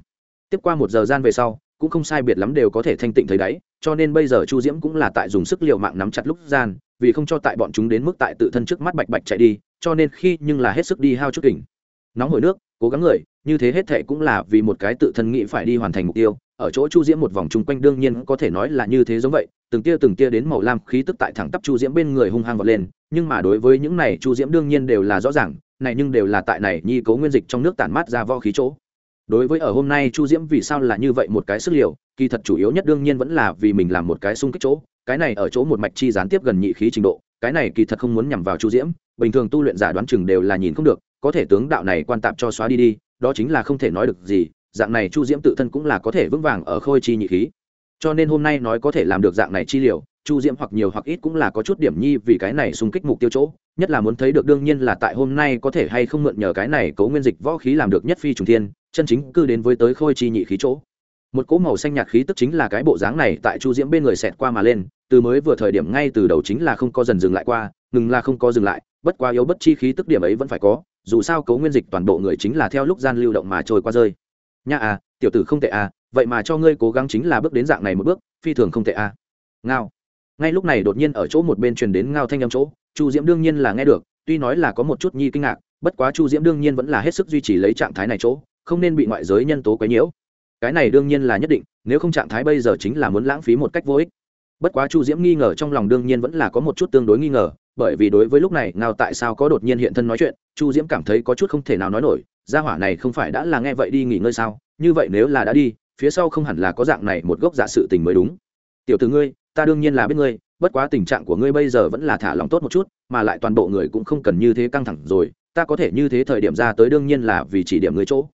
tiếp qua một giờ gian về sau cũng không sai biệt lắm đều có thể thanh tịnh thấy đáy, cho nên bây giờ chu diễm cũng là tại dùng sức liều mạng nắm chặt lúc gian, vì không cho tại bọn chúng đến mức tại tự thân trước mắt bạch bạch chạy đi, cho nên khi nhưng là hết sức đi hao chút kỉnh nóng hổi nước, cố gắng người, như thế hết thệ cũng là vì một cái tự thân nghĩ phải đi hoàn thành mục tiêu. Ở chỗ chu diễm một vòng chung quanh đương nhiên có thể nói là như thế giống vậy, từng tia từng tia đến màu lam khí tức tại thẳng tắp chu diễm bên người hung hăng vọt lên, nhưng mà đối với những này chu diễm đương nhiên đều là rõ ràng, này nhưng đều là tại này nhi cấu nguyên dịch trong nước tản mát ra vo khí chỗ đối với ở hôm nay chu diễm vì sao là như vậy một cái sức liều, kỳ thật chủ yếu nhất đương nhiên vẫn là vì mình làm một cái xung kích chỗ. Cái này ở chỗ một mạch chi gián tiếp gần nhị khí trình độ, cái này kỳ thật không muốn nhằm vào chu diễm. Bình thường tu luyện giả đoán chừng đều là nhìn không được, có thể tướng đạo này quan tạp cho xóa đi đi, đó chính là không thể nói được gì, dạng này chu diễm tự thân cũng là có thể vững vàng ở khôi chi nhị khí. Cho nên hôm nay nói có thể làm được dạng này chi liều, chu diễm hoặc nhiều hoặc ít cũng là có chút điểm nhi vì cái này xung kích mục tiêu chỗ, nhất là muốn thấy được đương nhiên là tại hôm nay có thể hay không mượn nhờ cái này cấu nguyên dịch võ khí làm được nhất phi trùng thiên chân chính cư đến với tới khôi chi nhị khí chỗ. Một cỗ màu xanh nhạt khí tức chính là cái bộ dáng này tại chu diễm bên người xẹt qua mà lên, từ mới vừa thời điểm ngay từ đầu chính là không có dần dừng lại qua, ngừng là không có dừng lại, bất quá yếu bất chi khí tức điểm ấy vẫn phải có, dù sao cấu nguyên dịch toàn bộ người chính là theo lúc gian lưu động mà trôi qua rơi. Nha à tiểu tử không tệ à vậy mà cho ngươi cố gắng chính là bước đến dạng này một bước, phi thường không tệ à. Ngao. Ngay lúc này đột nhiên ở chỗ một bên truyền đến ngao thanh âm chỗ, chu diễm đương nhiên là nghe được, tuy nói là có một chút nhi kinh ngạc, bất quá chu diễm đương nhiên vẫn là hết sức duy trì lấy trạng thái này chỗ không nên bị ngoại giới nhân tố quấy nhiễu. Cái này đương nhiên là nhất định, nếu không trạng thái bây giờ chính là muốn lãng phí một cách vô ích. Bất quá chu diễm nghi ngờ trong lòng đương nhiên vẫn là có một chút tương đối nghi ngờ, bởi vì đối với lúc này, ngao tại sao có đột nhiên hiện thân nói chuyện, chu diễm cảm thấy có chút không thể nào nói nổi, gia hỏa này không phải đã là nghe vậy đi nghỉ ngơi sao? Như vậy nếu là đã đi, phía sau không hẳn là có dạng này một gốc giả sự tình mới đúng. Tiểu từ ngươi, ta đương nhiên là biết ngươi, bất quá tình trạng của ngươi bây giờ vẫn là thả lòng tốt một chút, mà lại toàn bộ người cũng không cần như thế căng thẳng rồi, ta có thể như thế thời điểm ra tới đương nhiên là vì chỉ điểm ngươi chỗ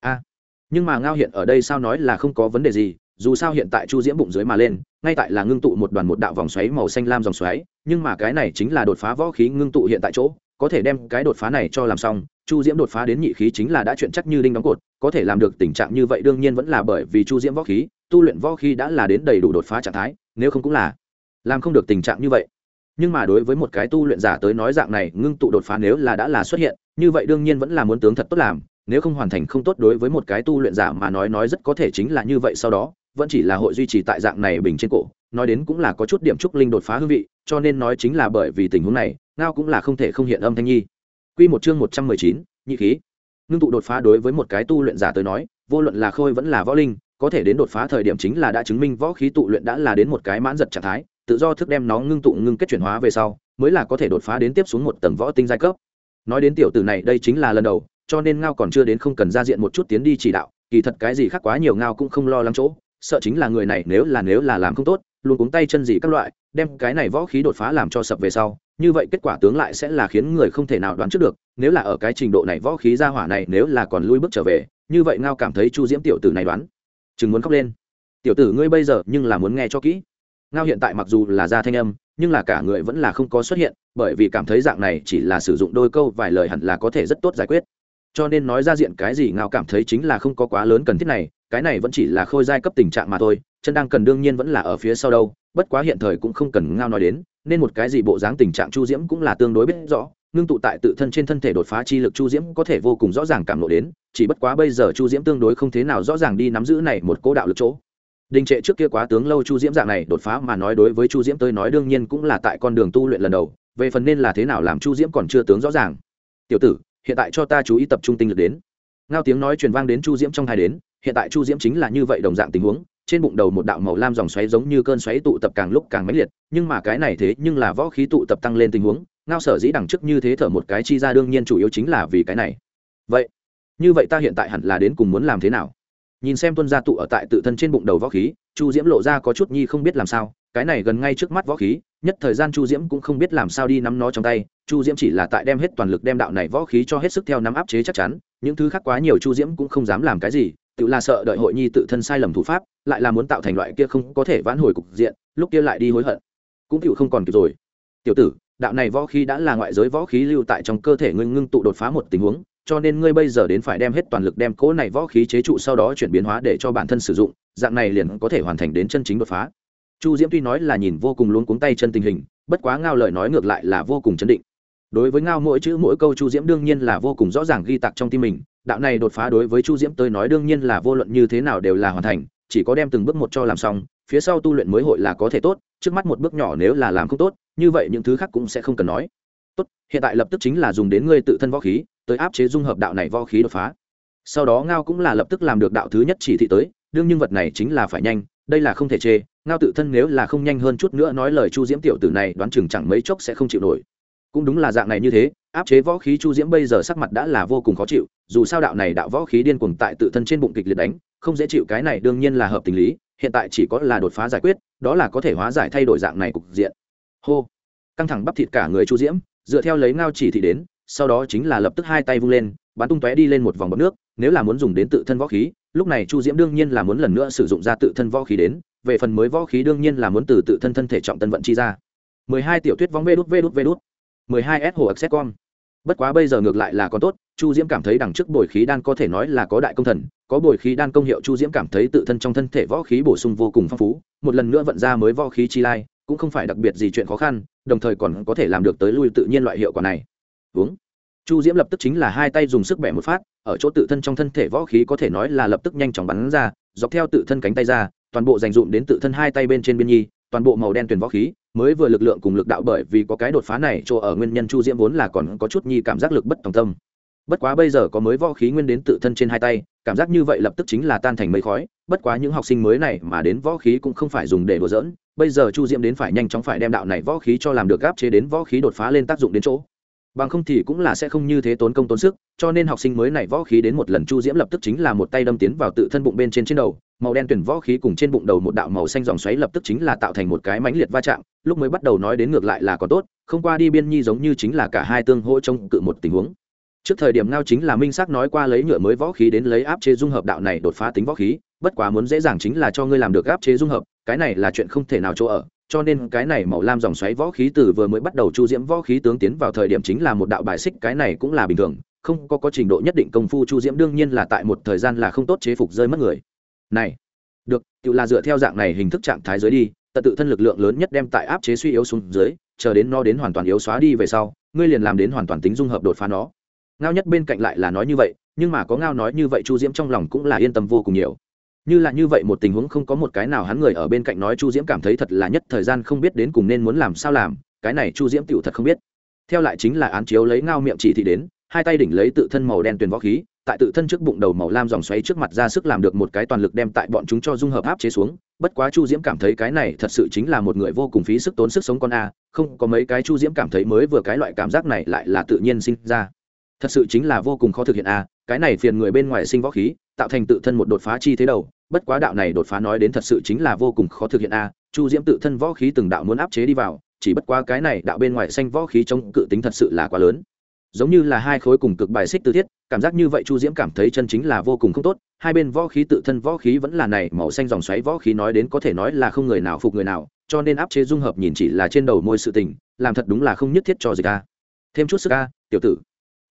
a nhưng mà ngao hiện ở đây sao nói là không có vấn đề gì, dù sao hiện tại chu diễm bụng dưới mà lên, ngay tại là ngưng tụ một đoàn một đạo vòng xoáy màu xanh lam dòng xoáy, nhưng mà cái này chính là đột phá võ khí ngưng tụ hiện tại chỗ, có thể đem cái đột phá này cho làm xong, chu diễm đột phá đến nhị khí chính là đã chuyện chắc như đinh đóng cột, có thể làm được tình trạng như vậy đương nhiên vẫn là bởi vì chu diễm võ khí, tu luyện võ khí đã là đến đầy đủ đột phá trạng thái, nếu không cũng là làm không được tình trạng như vậy. Nhưng mà đối với một cái tu luyện giả tới nói dạng này, ngưng tụ đột phá nếu là đã là xuất hiện, như vậy đương nhiên vẫn là muốn tướng thật tốt làm nếu không hoàn thành không tốt đối với một cái tu luyện giả mà nói nói rất có thể chính là như vậy sau đó vẫn chỉ là hội duy trì tại dạng này bình trên cổ nói đến cũng là có chút điểm trúc linh đột phá hương vị cho nên nói chính là bởi vì tình huống này ngao cũng là không thể không hiện âm thanh nhi Quy một chương một trăm mười chín, nhị khí. Ngưng tụ đột phá đối với một cái tu luyện giả tới nói, vô luận là khôi vẫn là võ linh, có thể đến đột phá thời điểm chính là đã chứng minh võ khí tụ luyện đã là đến một cái mãn giật trạng thái, tự do thức đem nó ngưng tụ ngưng kết chuyển hóa về sau, mới là có thể đột phá đến tiếp xuống một tầng võ tinh giai cấp. Nói đến tiểu tử này, đây chính là lần đầu, cho nên ngao còn chưa đến không cần ra diện một chút tiến đi chỉ đạo, kỳ thật cái gì khác quá nhiều ngao cũng không lo lắng chỗ, sợ chính là người này nếu là nếu là làm không tốt, luôn cuống tay chân gì các loại, đem cái này võ khí đột phá làm cho sập về sau, như vậy kết quả tướng lại sẽ là khiến người không thể nào đoán trước được, nếu là ở cái trình độ này võ khí ra hỏa này nếu là còn lui bước trở về, như vậy ngao cảm thấy Chu Diễm tiểu tử này đoán, chừng muốn khóc lên. Tiểu tử ngươi bây giờ nhưng là muốn nghe cho kỹ. Ngao hiện tại mặc dù là ra thanh âm, nhưng là cả người vẫn là không có xuất hiện, bởi vì cảm thấy dạng này chỉ là sử dụng đôi câu vài lời hẳn là có thể rất tốt giải quyết. Cho nên nói ra diện cái gì ngao cảm thấy chính là không có quá lớn cần thiết này, cái này vẫn chỉ là khôi giai cấp tình trạng mà thôi, chân đang cần đương nhiên vẫn là ở phía sau đâu, bất quá hiện thời cũng không cần ngao nói đến nên một cái gì bộ dáng tình trạng chu diễm cũng là tương đối biết rõ ngưng tụ tại tự thân trên thân thể đột phá chi lực chu diễm có thể vô cùng rõ ràng cảm lộ đến chỉ bất quá bây giờ chu diễm tương đối không thế nào rõ ràng đi nắm giữ này một cố đạo lực chỗ. Đình trệ trước kia quá tướng lâu chu diễm dạng này đột phá mà nói đối với chu diễm tới nói đương nhiên cũng là tại con đường tu luyện lần đầu về phần nên là thế nào làm chu diễm còn chưa tướng rõ ràng. Tiểu tử hiện tại cho ta chú ý tập trung tinh lực đến. Ngao tiếng nói truyền vang đến chu diễm trong hai đến, hiện tại chu diễm chính là như vậy đồng dạng tình huống, trên bụng đầu một đạo màu lam dòng xoáy giống như cơn xoáy tụ tập càng lúc càng mãnh liệt, nhưng mà cái này thế nhưng là võ khí tụ tập tăng lên tình huống, ngao sở dĩ đằng trước như thế thở một cái chi ra đương nhiên chủ yếu chính là vì cái này. Vậy, như vậy ta hiện tại hẳn là đến cùng muốn làm thế nào? Nhìn xem tuân gia tụ ở tại tự thân trên bụng đầu võ khí, chu diễm lộ ra có chút nhi không biết làm sao cái này gần ngay trước mắt võ khí, nhất thời gian chu diễm cũng không biết làm sao đi nắm nó trong tay, chu diễm chỉ là tại đem hết toàn lực đem đạo này võ khí cho hết sức theo nắm áp chế chắc chắn, những thứ khác quá nhiều chu diễm cũng không dám làm cái gì, tự là sợ đợi hội nhi tự thân sai lầm thủ pháp, lại là muốn tạo thành loại kia không có thể vãn hồi cục diện, lúc kia lại đi hối hận. Cũng tự không còn kịp rồi. Tiểu tử, đạo này võ khí đã là ngoại giới võ khí lưu tại trong cơ thể ngươi ngưng tụ đột phá một tình huống, cho nên ngươi bây giờ đến phải đem hết toàn lực đem cỗ này võ khí chế trụ sau đó chuyển biến hóa để cho bản thân sử dụng, dạng này liền có thể hoàn thành đến chân chính đột phá chu diễm tuy nói là nhìn vô cùng luống cuống tay chân tình hình, bất quá ngao lời nói ngược lại là vô cùng chấn định. Đối với ngao mỗi chữ mỗi câu chu diễm đương nhiên là vô cùng rõ ràng ghi tạc trong tim mình, đạo này đột phá đối với chu diễm tôi nói đương nhiên là vô luận như thế nào đều là hoàn thành, chỉ có đem từng bước một cho làm xong, phía sau tu luyện mới hội là có thể tốt, trước mắt một bước nhỏ nếu là làm không tốt, như vậy những thứ khác cũng sẽ không cần nói. Tốt, hiện tại lập tức chính là dùng đến ngươi tự thân võ khí, tới áp chế dung hợp đạo này võ khí đột phá. Sau đó ngao cũng là lập tức làm được đạo thứ nhất chỉ thị tới, đương nhưng vật này chính là phải nhanh, đây là không thể chê ngao tự thân nếu là không nhanh hơn chút nữa nói lời chu diễm tiểu tử này đoán chừng chẳng mấy chốc sẽ không chịu nổi. Cũng đúng là dạng này như thế, áp chế võ khí chu diễm bây giờ sắc mặt đã là vô cùng khó chịu, dù sao đạo này đạo võ khí điên cuồng tại tự thân trên bụng kịch liệt đánh, không dễ chịu cái này đương nhiên là hợp tình lý, hiện tại chỉ có là đột phá giải quyết, đó là có thể hóa giải thay đổi dạng này cục diện. Hô! Căng thẳng bắp thịt cả người chu diễm, dựa theo lấy ngao chỉ thị đến, sau đó chính là lập tức hai tay vung lên, bắn tung tóe đi lên một vòng bọc nước, nếu là muốn dùng đến tự thân võ khí, lúc này chu diễm đương nhiên là muốn lần nữa sử dụng ra tự thân võ khí đến về phần mới võ khí đương nhiên là muốn từ tự thân thân thể trọng tân vận chi ra. mười hai tiểu tuyết vóng vê đút vê đút vê đút. mười hai s hồ access xét con. Bất quá bây giờ ngược lại là còn tốt, chu diễm cảm thấy đằng trước bồi khí đan có thể nói là có đại công thần, có bồi khí đan công hiệu chu diễm cảm thấy tự thân trong thân thể võ khí bổ sung vô cùng phong phú, một lần nữa vận ra mới võ khí chi lai, cũng không phải đặc biệt gì chuyện khó khăn, đồng thời còn có thể làm được tới lui tự nhiên loại hiệu quả này. Uống. Chu diễm lập tức chính là hai tay dùng sức bẻ một phát, ở chỗ tự thân trong thân thể võ khí có thể nói là lập tức nhanh chóng bắn ra, dọc theo tự thân cánh tay ra toàn bộ dành dụm đến tự thân hai tay bên trên biên nhi, toàn bộ màu đen tuyển võ khí, mới vừa lực lượng cùng lực đạo bởi vì có cái đột phá này, chỗ ở nguyên nhân chu diễm vốn là còn có chút nhi cảm giác lực bất tòng tâm. Bất quá bây giờ có mới võ khí nguyên đến tự thân trên hai tay, cảm giác như vậy lập tức chính là tan thành mây khói, bất quá những học sinh mới này mà đến võ khí cũng không phải dùng để đùa dỡn bây giờ chu diễm đến phải nhanh chóng phải đem đạo này võ khí cho làm được gáp chế đến võ khí đột phá lên tác dụng đến chỗ bằng không thì cũng là sẽ không như thế tốn công tốn sức, cho nên học sinh mới này võ khí đến một lần chu diễm lập tức chính là một tay đâm tiến vào tự thân bụng bên trên trên đầu, màu đen tuyển võ khí cùng trên bụng đầu một đạo màu xanh dòng xoáy lập tức chính là tạo thành một cái mãnh liệt va chạm, lúc mới bắt đầu nói đến ngược lại là có tốt, không qua đi biên nhi giống như chính là cả hai tương hỗ trong cự một tình huống. Trước thời điểm ngao chính là minh xác nói qua lấy nhựa mới võ khí đến lấy áp chế dung hợp đạo này đột phá tính võ khí, bất quá muốn dễ dàng chính là cho ngươi làm được áp chế dung hợp, cái này là chuyện không thể nào chỗ ở cho nên cái này màu lam dòng xoáy võ khí từ vừa mới bắt đầu chu diễm võ khí tướng tiến vào thời điểm chính là một đạo bài xích, cái này cũng là bình thường, không có có trình độ nhất định công phu chu diễm, đương nhiên là tại một thời gian là không tốt chế phục rơi mất người. Này, được, tự là dựa theo dạng này hình thức trạng thái dưới đi, tận tự thân lực lượng lớn nhất đem tại áp chế suy yếu xuống dưới, chờ đến nó đến hoàn toàn yếu xóa đi về sau, ngươi liền làm đến hoàn toàn tính dung hợp đột phá nó. Ngao nhất bên cạnh lại là nói như vậy, nhưng mà có ngao nói như vậy chu diễm trong lòng cũng là yên tâm vô cùng nhiều như là như vậy một tình huống không có một cái nào hắn người ở bên cạnh nói chu diễm cảm thấy thật là nhất thời gian không biết đến cùng nên muốn làm sao làm, cái này chu diễm tựu thật không biết. Theo lại chính là án chiếu lấy ngao miệng chỉ thị đến, hai tay đỉnh lấy tự thân màu đen tuyền võ khí, tại tự thân trước bụng đầu màu lam dòng xoáy trước mặt ra sức làm được một cái toàn lực đem tại bọn chúng cho dung hợp áp chế xuống, bất quá chu diễm cảm thấy cái này thật sự chính là một người vô cùng phí sức tốn sức sống con a, không có mấy cái chu diễm cảm thấy mới vừa cái loại cảm giác này lại là tự nhiên sinh ra. Thật sự chính là vô cùng khó thực hiện a cái này phiền người bên ngoài sinh võ khí, tạo thành tự thân một đột phá chi thế đầu, bất quá đạo này đột phá nói đến thật sự chính là vô cùng khó thực hiện a, chu diễm tự thân võ khí từng đạo muốn áp chế đi vào, chỉ bất quá cái này đạo bên ngoài xanh võ khí chống cự tính thật sự là quá lớn. Giống như là hai khối cùng cực bài xích tư thiết, cảm giác như vậy chu diễm cảm thấy chân chính là vô cùng không tốt, hai bên võ khí tự thân võ khí vẫn là này, màu xanh dòng xoáy võ khí nói đến có thể nói là không người nào phục người nào, cho nên áp chế dung hợp nhìn chỉ là trên đầu môi sự tình, làm thật đúng là không nhất thiết cho dịch a. Thêm chút sức a, tiểu tử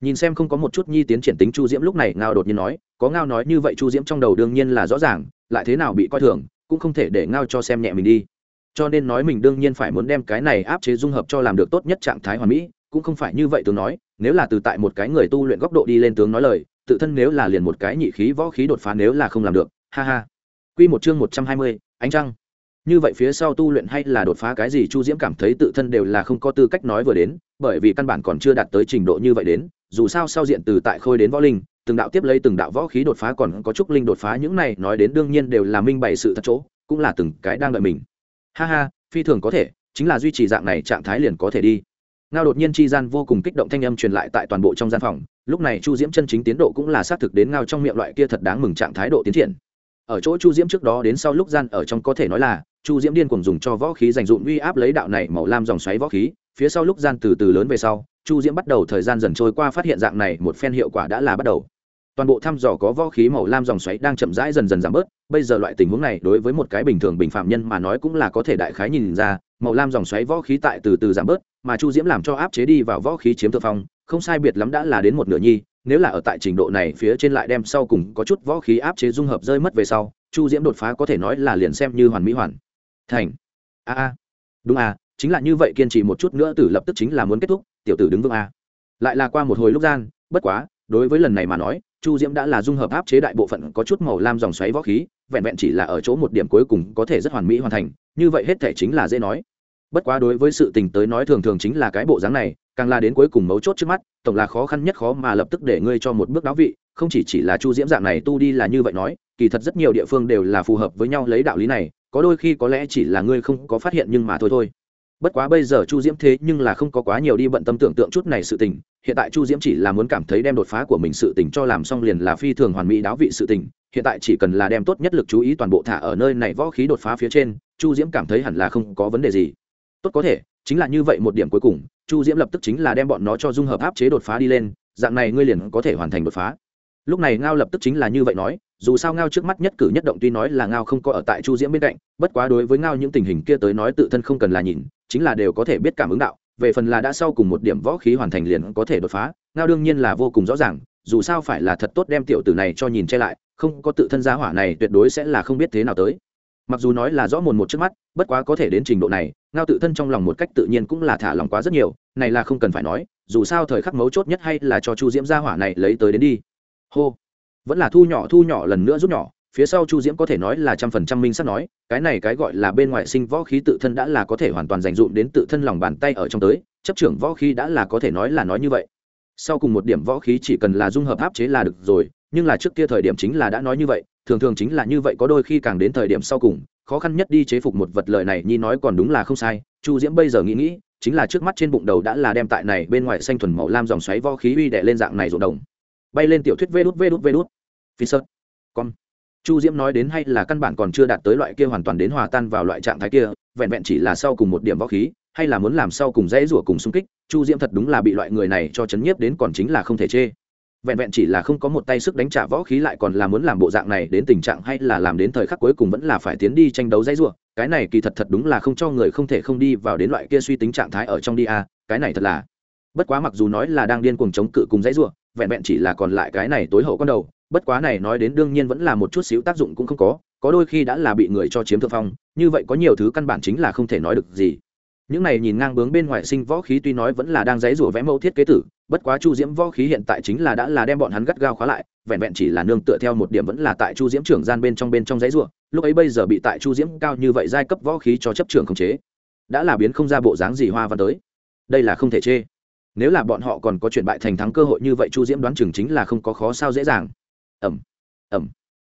nhìn xem không có một chút nhi tiến triển tính chu diễm lúc này ngao đột nhiên nói, có ngao nói như vậy chu diễm trong đầu đương nhiên là rõ ràng, lại thế nào bị coi thường, cũng không thể để ngao cho xem nhẹ mình đi. Cho nên nói mình đương nhiên phải muốn đem cái này áp chế dung hợp cho làm được tốt nhất trạng thái hoàn mỹ, cũng không phải như vậy tướng nói, nếu là từ tại một cái người tu luyện góc độ đi lên tướng nói lời, tự thân nếu là liền một cái nhị khí võ khí đột phá nếu là không làm được, ha ha. Quy một chương một trăm hai mươi, ánh trăng. Như vậy phía sau tu luyện hay là đột phá cái gì chu diễm cảm thấy tự thân đều là không có tư cách nói vừa đến, bởi vì căn bản còn chưa đạt tới trình độ như vậy đến dù sao sau diện từ tại khôi đến võ linh, từng đạo tiếp lấy từng đạo võ khí đột phá còn có trúc linh đột phá, những này nói đến đương nhiên đều là minh bày sự thật chỗ, cũng là từng cái đang đợi mình. Ha ha, phi thường có thể, chính là duy trì dạng này trạng thái liền có thể đi. Ngao đột nhiên chi gian vô cùng kích động thanh âm truyền lại tại toàn bộ trong gian phòng, lúc này chu diễm chân chính tiến độ cũng là xác thực đến ngao trong miệng loại kia thật đáng mừng trạng thái độ tiến triển. Ở chỗ chu diễm trước đó đến sau lúc gian ở trong có thể nói là, chu diễm điên cùng dùng cho võ khí dành dụm uy áp lấy đạo này màu lam dòng xoáy võ khí, phía sau lúc gian từ từ lớn về sau chu diễm bắt đầu thời gian dần trôi qua phát hiện dạng này một phen hiệu quả đã là bắt đầu. Toàn bộ thăm dò có võ khí màu lam dòng xoáy đang chậm rãi dần dần giảm bớt, bây giờ loại tình huống này đối với một cái bình thường bình phạm nhân mà nói cũng là có thể đại khái nhìn ra, màu lam dòng xoáy võ khí tại từ từ giảm bớt, mà chu diễm làm cho áp chế đi vào võ khí chiếm thượng phong, không sai biệt lắm đã là đến một nửa nhi, nếu là ở tại trình độ này phía trên lại đem sau cùng có chút võ khí áp chế dung hợp rơi mất về sau, chu diễm đột phá có thể nói là liền xem như hoàn mỹ hoàn. Thành. A a đúng a chính là như vậy kiên trì một chút nữa từ lập tức chính là muốn kết thúc tiểu tử đứng vững a. Lại là qua một hồi lúc gian, bất quá, đối với lần này mà nói, chu diễm đã là dung hợp áp chế đại bộ phận có chút màu lam dòng xoáy võ khí, vẹn vẹn chỉ là ở chỗ một điểm cuối cùng có thể rất hoàn mỹ hoàn thành, như vậy hết thể chính là dễ nói. Bất quá đối với sự tình tới nói thường thường chính là cái bộ dáng này, càng là đến cuối cùng mấu chốt trước mắt, tổng là khó khăn nhất khó mà lập tức để ngươi cho một bước đáo vị, không chỉ chỉ là chu diễm dạng này tu đi là như vậy nói, kỳ thật rất nhiều địa phương đều là phù hợp với nhau lấy đạo lý này, có đôi khi có lẽ chỉ là ngươi không có phát hiện nhưng mà thôi thôi bất quá bây giờ chu diễm thế nhưng là không có quá nhiều đi bận tâm tưởng tượng chút này sự tình, hiện tại chu diễm chỉ là muốn cảm thấy đem đột phá của mình sự tình cho làm xong liền là phi thường hoàn mỹ đáo vị sự tình, hiện tại chỉ cần là đem tốt nhất lực chú ý toàn bộ thả ở nơi này võ khí đột phá phía trên, chu diễm cảm thấy hẳn là không có vấn đề gì. Tốt có thể, chính là như vậy một điểm cuối cùng, chu diễm lập tức chính là đem bọn nó cho dung hợp áp chế đột phá đi lên, dạng này ngươi liền có thể hoàn thành đột phá. Lúc này ngao lập tức chính là như vậy nói dù sao ngao trước mắt nhất cử nhất động tuy nói là ngao không có ở tại chu diễm bên cạnh, bất quá đối với ngao những tình hình kia tới nói tự thân không cần là nhìn, chính là đều có thể biết cảm ứng đạo, về phần là đã sau cùng một điểm võ khí hoàn thành liền có thể đột phá, ngao đương nhiên là vô cùng rõ ràng, dù sao phải là thật tốt đem tiểu tử này cho nhìn che lại, không có tự thân gia hỏa này tuyệt đối sẽ là không biết thế nào tới. Mặc dù nói là rõ mồn một trước mắt, bất quá có thể đến trình độ này, ngao tự thân trong lòng một cách tự nhiên cũng là thả lòng quá rất nhiều, này là không cần phải nói, dù sao thời khắc mấu chốt nhất hay là cho chu diễm gia hỏa này lấy tới đến đi. Hô vẫn là thu nhỏ thu nhỏ lần nữa rút nhỏ, phía sau chu diễm có thể nói là trăm phần trăm minh sắp nói, cái này cái gọi là bên ngoài sinh võ khí tự thân đã là có thể hoàn toàn dành dụm đến tự thân lòng bàn tay ở trong tới, chấp trưởng võ khí đã là có thể nói là nói như vậy. Sau cùng một điểm võ khí chỉ cần là dung hợp áp chế là được rồi, nhưng là trước kia thời điểm chính là đã nói như vậy, thường thường chính là như vậy, có đôi khi càng đến thời điểm sau cùng, khó khăn nhất đi chế phục một vật lợi này nhi nói còn đúng là không sai, chu diễm bây giờ nghĩ nghĩ, chính là trước mắt trên bụng đầu đã là đem tại này bên ngoài xanh thuần màu lam dòng xoáy võ khí uy đệ lên dạng này rộn đồng. Bay lên tiểu thuyết vê đút vê đút vê đút phi sơ con chu diễm nói đến hay là căn bản còn chưa đạt tới loại kia hoàn toàn đến hòa tan vào loại trạng thái kia, vẹn vẹn chỉ là sau cùng một điểm võ khí, hay là muốn làm sau cùng dễ rủa cùng xung kích, chu diễm thật đúng là bị loại người này cho chấn nhiếp đến còn chính là không thể chê. Vẹn vẹn chỉ là không có một tay sức đánh trả võ khí lại còn là muốn làm bộ dạng này đến tình trạng hay là làm đến thời khắc cuối cùng vẫn là phải tiến đi tranh đấu dãy rủa, cái này kỳ thật thật đúng là không cho người không thể không đi vào đến loại kia suy tính trạng thái ở trong đi a cái này thật là. Bất quá mặc dù nói là đang điên cuồng chống cự cùng dãy rủa, vẹn vẹn chỉ là còn lại cái này tối hậu con đầu bất quá này nói đến đương nhiên vẫn là một chút xíu tác dụng cũng không có có đôi khi đã là bị người cho chiếm thượng phong, như vậy có nhiều thứ căn bản chính là không thể nói được gì. Những này nhìn ngang bướng bên ngoài sinh võ khí tuy nói vẫn là đang dãy rủa vẽ mẫu thiết kế tử, bất quá chu diễm võ khí hiện tại chính là đã là đem bọn hắn gắt gao khóa lại, vẹn vẹn chỉ là nương tựa theo một điểm vẫn là tại chu diễm trưởng gian bên trong bên trong dãy rủa, lúc ấy bây giờ bị tại chu diễm cao như vậy giai cấp võ khí cho chấp trưởng khống chế, đã là biến không ra bộ dáng gì hoa văn tới. Đây là không thể chê. Nếu là bọn họ còn có chuyện bại thành thắng cơ hội như vậy chu diễm đoán chừng chính là không có khó sao dễ dàng ẩm ẩm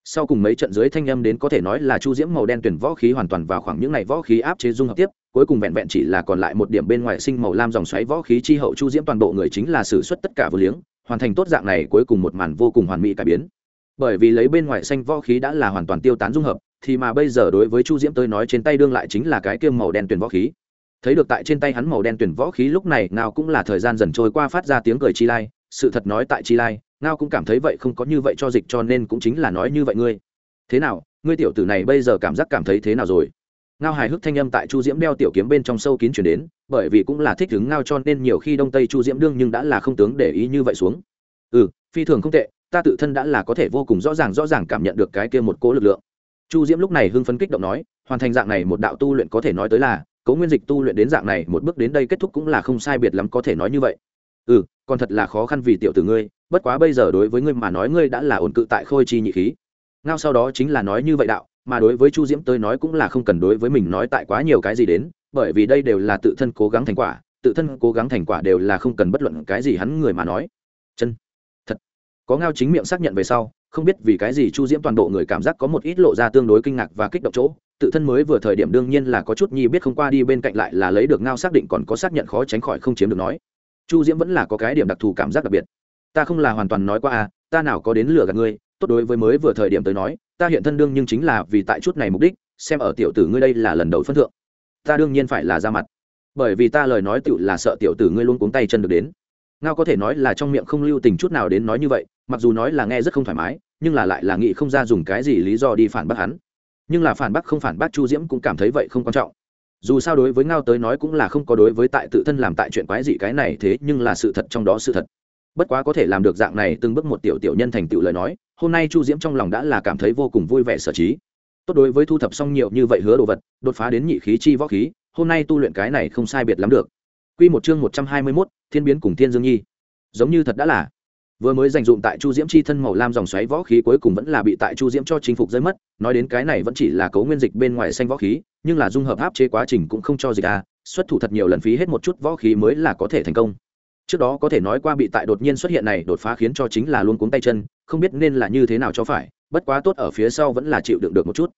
sau cùng mấy trận dưới thanh âm đến có thể nói là chu diễm màu đen tuyển võ khí hoàn toàn vào khoảng những ngày võ khí áp chế dung hợp tiếp, cuối cùng vẹn vẹn chỉ là còn lại một điểm bên ngoài sinh màu lam dòng xoáy võ khí chi hậu chu diễm toàn bộ người chính là xử suất tất cả vừa liếng, hoàn thành tốt dạng này cuối cùng một màn vô cùng hoàn mỹ cải biến. Bởi vì lấy bên ngoài xanh võ khí đã là hoàn toàn tiêu tán dung hợp, thì mà bây giờ đối với chu diễm tôi nói trên tay đương lại chính là cái kiêm màu đen tuyển võ khí. Thấy được tại trên tay hắn màu đen tuyển võ khí lúc này nào cũng là thời gian dần trôi qua phát ra tiếng cười chi lai, sự thật nói tại chi lai ngao cũng cảm thấy vậy không có như vậy cho dịch cho nên cũng chính là nói như vậy ngươi. Thế nào, ngươi tiểu tử này bây giờ cảm giác cảm thấy thế nào rồi? Ngao hài hước thanh âm tại chu diễm đeo tiểu kiếm bên trong sâu kín chuyển đến, bởi vì cũng là thích đứng ngao cho nên nhiều khi đông tây chu diễm đương nhưng đã là không tướng để ý như vậy xuống. Ừ phi thường không tệ, ta tự thân đã là có thể vô cùng rõ ràng rõ ràng cảm nhận được cái kia một cố lực lượng. Chu diễm lúc này hưng phấn kích động nói, hoàn thành dạng này một đạo tu luyện có thể nói tới là, cấu nguyên dịch tu luyện đến dạng này một bước đến đây kết thúc cũng là không sai biệt lắm có thể nói như vậy. Ừ còn thật là khó khăn vì tiểu tử ngươi bất quá bây giờ đối với ngươi mà nói ngươi đã là ổn cự tại khôi chi nhị khí. Ngao sau đó chính là nói như vậy đạo, mà đối với chu diễm tới nói cũng là không cần đối với mình nói tại quá nhiều cái gì đến, bởi vì đây đều là tự thân cố gắng thành quả, tự thân cố gắng thành quả đều là không cần bất luận cái gì hắn người mà nói. Chân. Thật. Có ngao chính miệng xác nhận về sau, không biết vì cái gì chu diễm toàn bộ người cảm giác có một ít lộ ra tương đối kinh ngạc và kích động chỗ, tự thân mới vừa thời điểm đương nhiên là có chút nhi biết không qua đi bên cạnh lại là lấy được ngao xác định còn có xác nhận khó tránh khỏi không chiếm được nói. Chu diễm vẫn là có cái điểm đặc thù cảm giác đặc biệt ta không là hoàn toàn nói qua à ta nào có đến lừa gạt ngươi, tốt đối với mới vừa thời điểm tới nói, ta hiện thân đương nhưng chính là vì tại chút này mục đích, xem ở tiểu tử ngươi đây là lần đầu phân thượng. Ta đương nhiên phải là ra mặt. Bởi vì ta lời nói tựu là sợ tiểu tử ngươi luôn cuống tay chân được đến. Ngao có thể nói là trong miệng không lưu tình chút nào đến nói như vậy, mặc dù nói là nghe rất không thoải mái, nhưng là lại là nghĩ không ra dùng cái gì lý do đi phản bác hắn. Nhưng là phản bác không phản bác chu diễm cũng cảm thấy vậy không quan trọng. Dù sao đối với ngao tới nói cũng là không có đối với tại tự thân làm tại chuyện quái gì cái này thế, nhưng là sự thật trong đó sự thật bất quá có thể làm được dạng này từng bước một tiểu tiểu nhân thành tựu lời nói hôm nay chu diễm trong lòng đã là cảm thấy vô cùng vui vẻ sở trí. Tốt đối với thu thập xong nhiều như vậy hứa đồ vật đột phá đến nhị khí chi võ khí hôm nay tu luyện cái này không sai biệt lắm được. Quy một chương một trăm hai mươi 121, Thiên biến cùng Thiên Dương Nhi. Giống như thật đã là. Vừa mới dành dụng tại chu diễm chi thân màu lam dòng xoáy võ khí cuối cùng vẫn là bị tại chu diễm cho chinh phục rơi mất nói đến cái này vẫn chỉ là cấu nguyên dịch bên ngoài xanh võ khí nhưng là dung hợp áp chế quá trình cũng không cho dịch à xuất thủ thật nhiều lần phí hết một chút võ khí mới là có thể thành công trước đó có thể nói qua bị tại đột nhiên xuất hiện này đột phá khiến cho chính là luôn cuống tay chân, không biết nên là như thế nào cho phải, bất quá tốt ở phía sau vẫn là chịu đựng được một chút.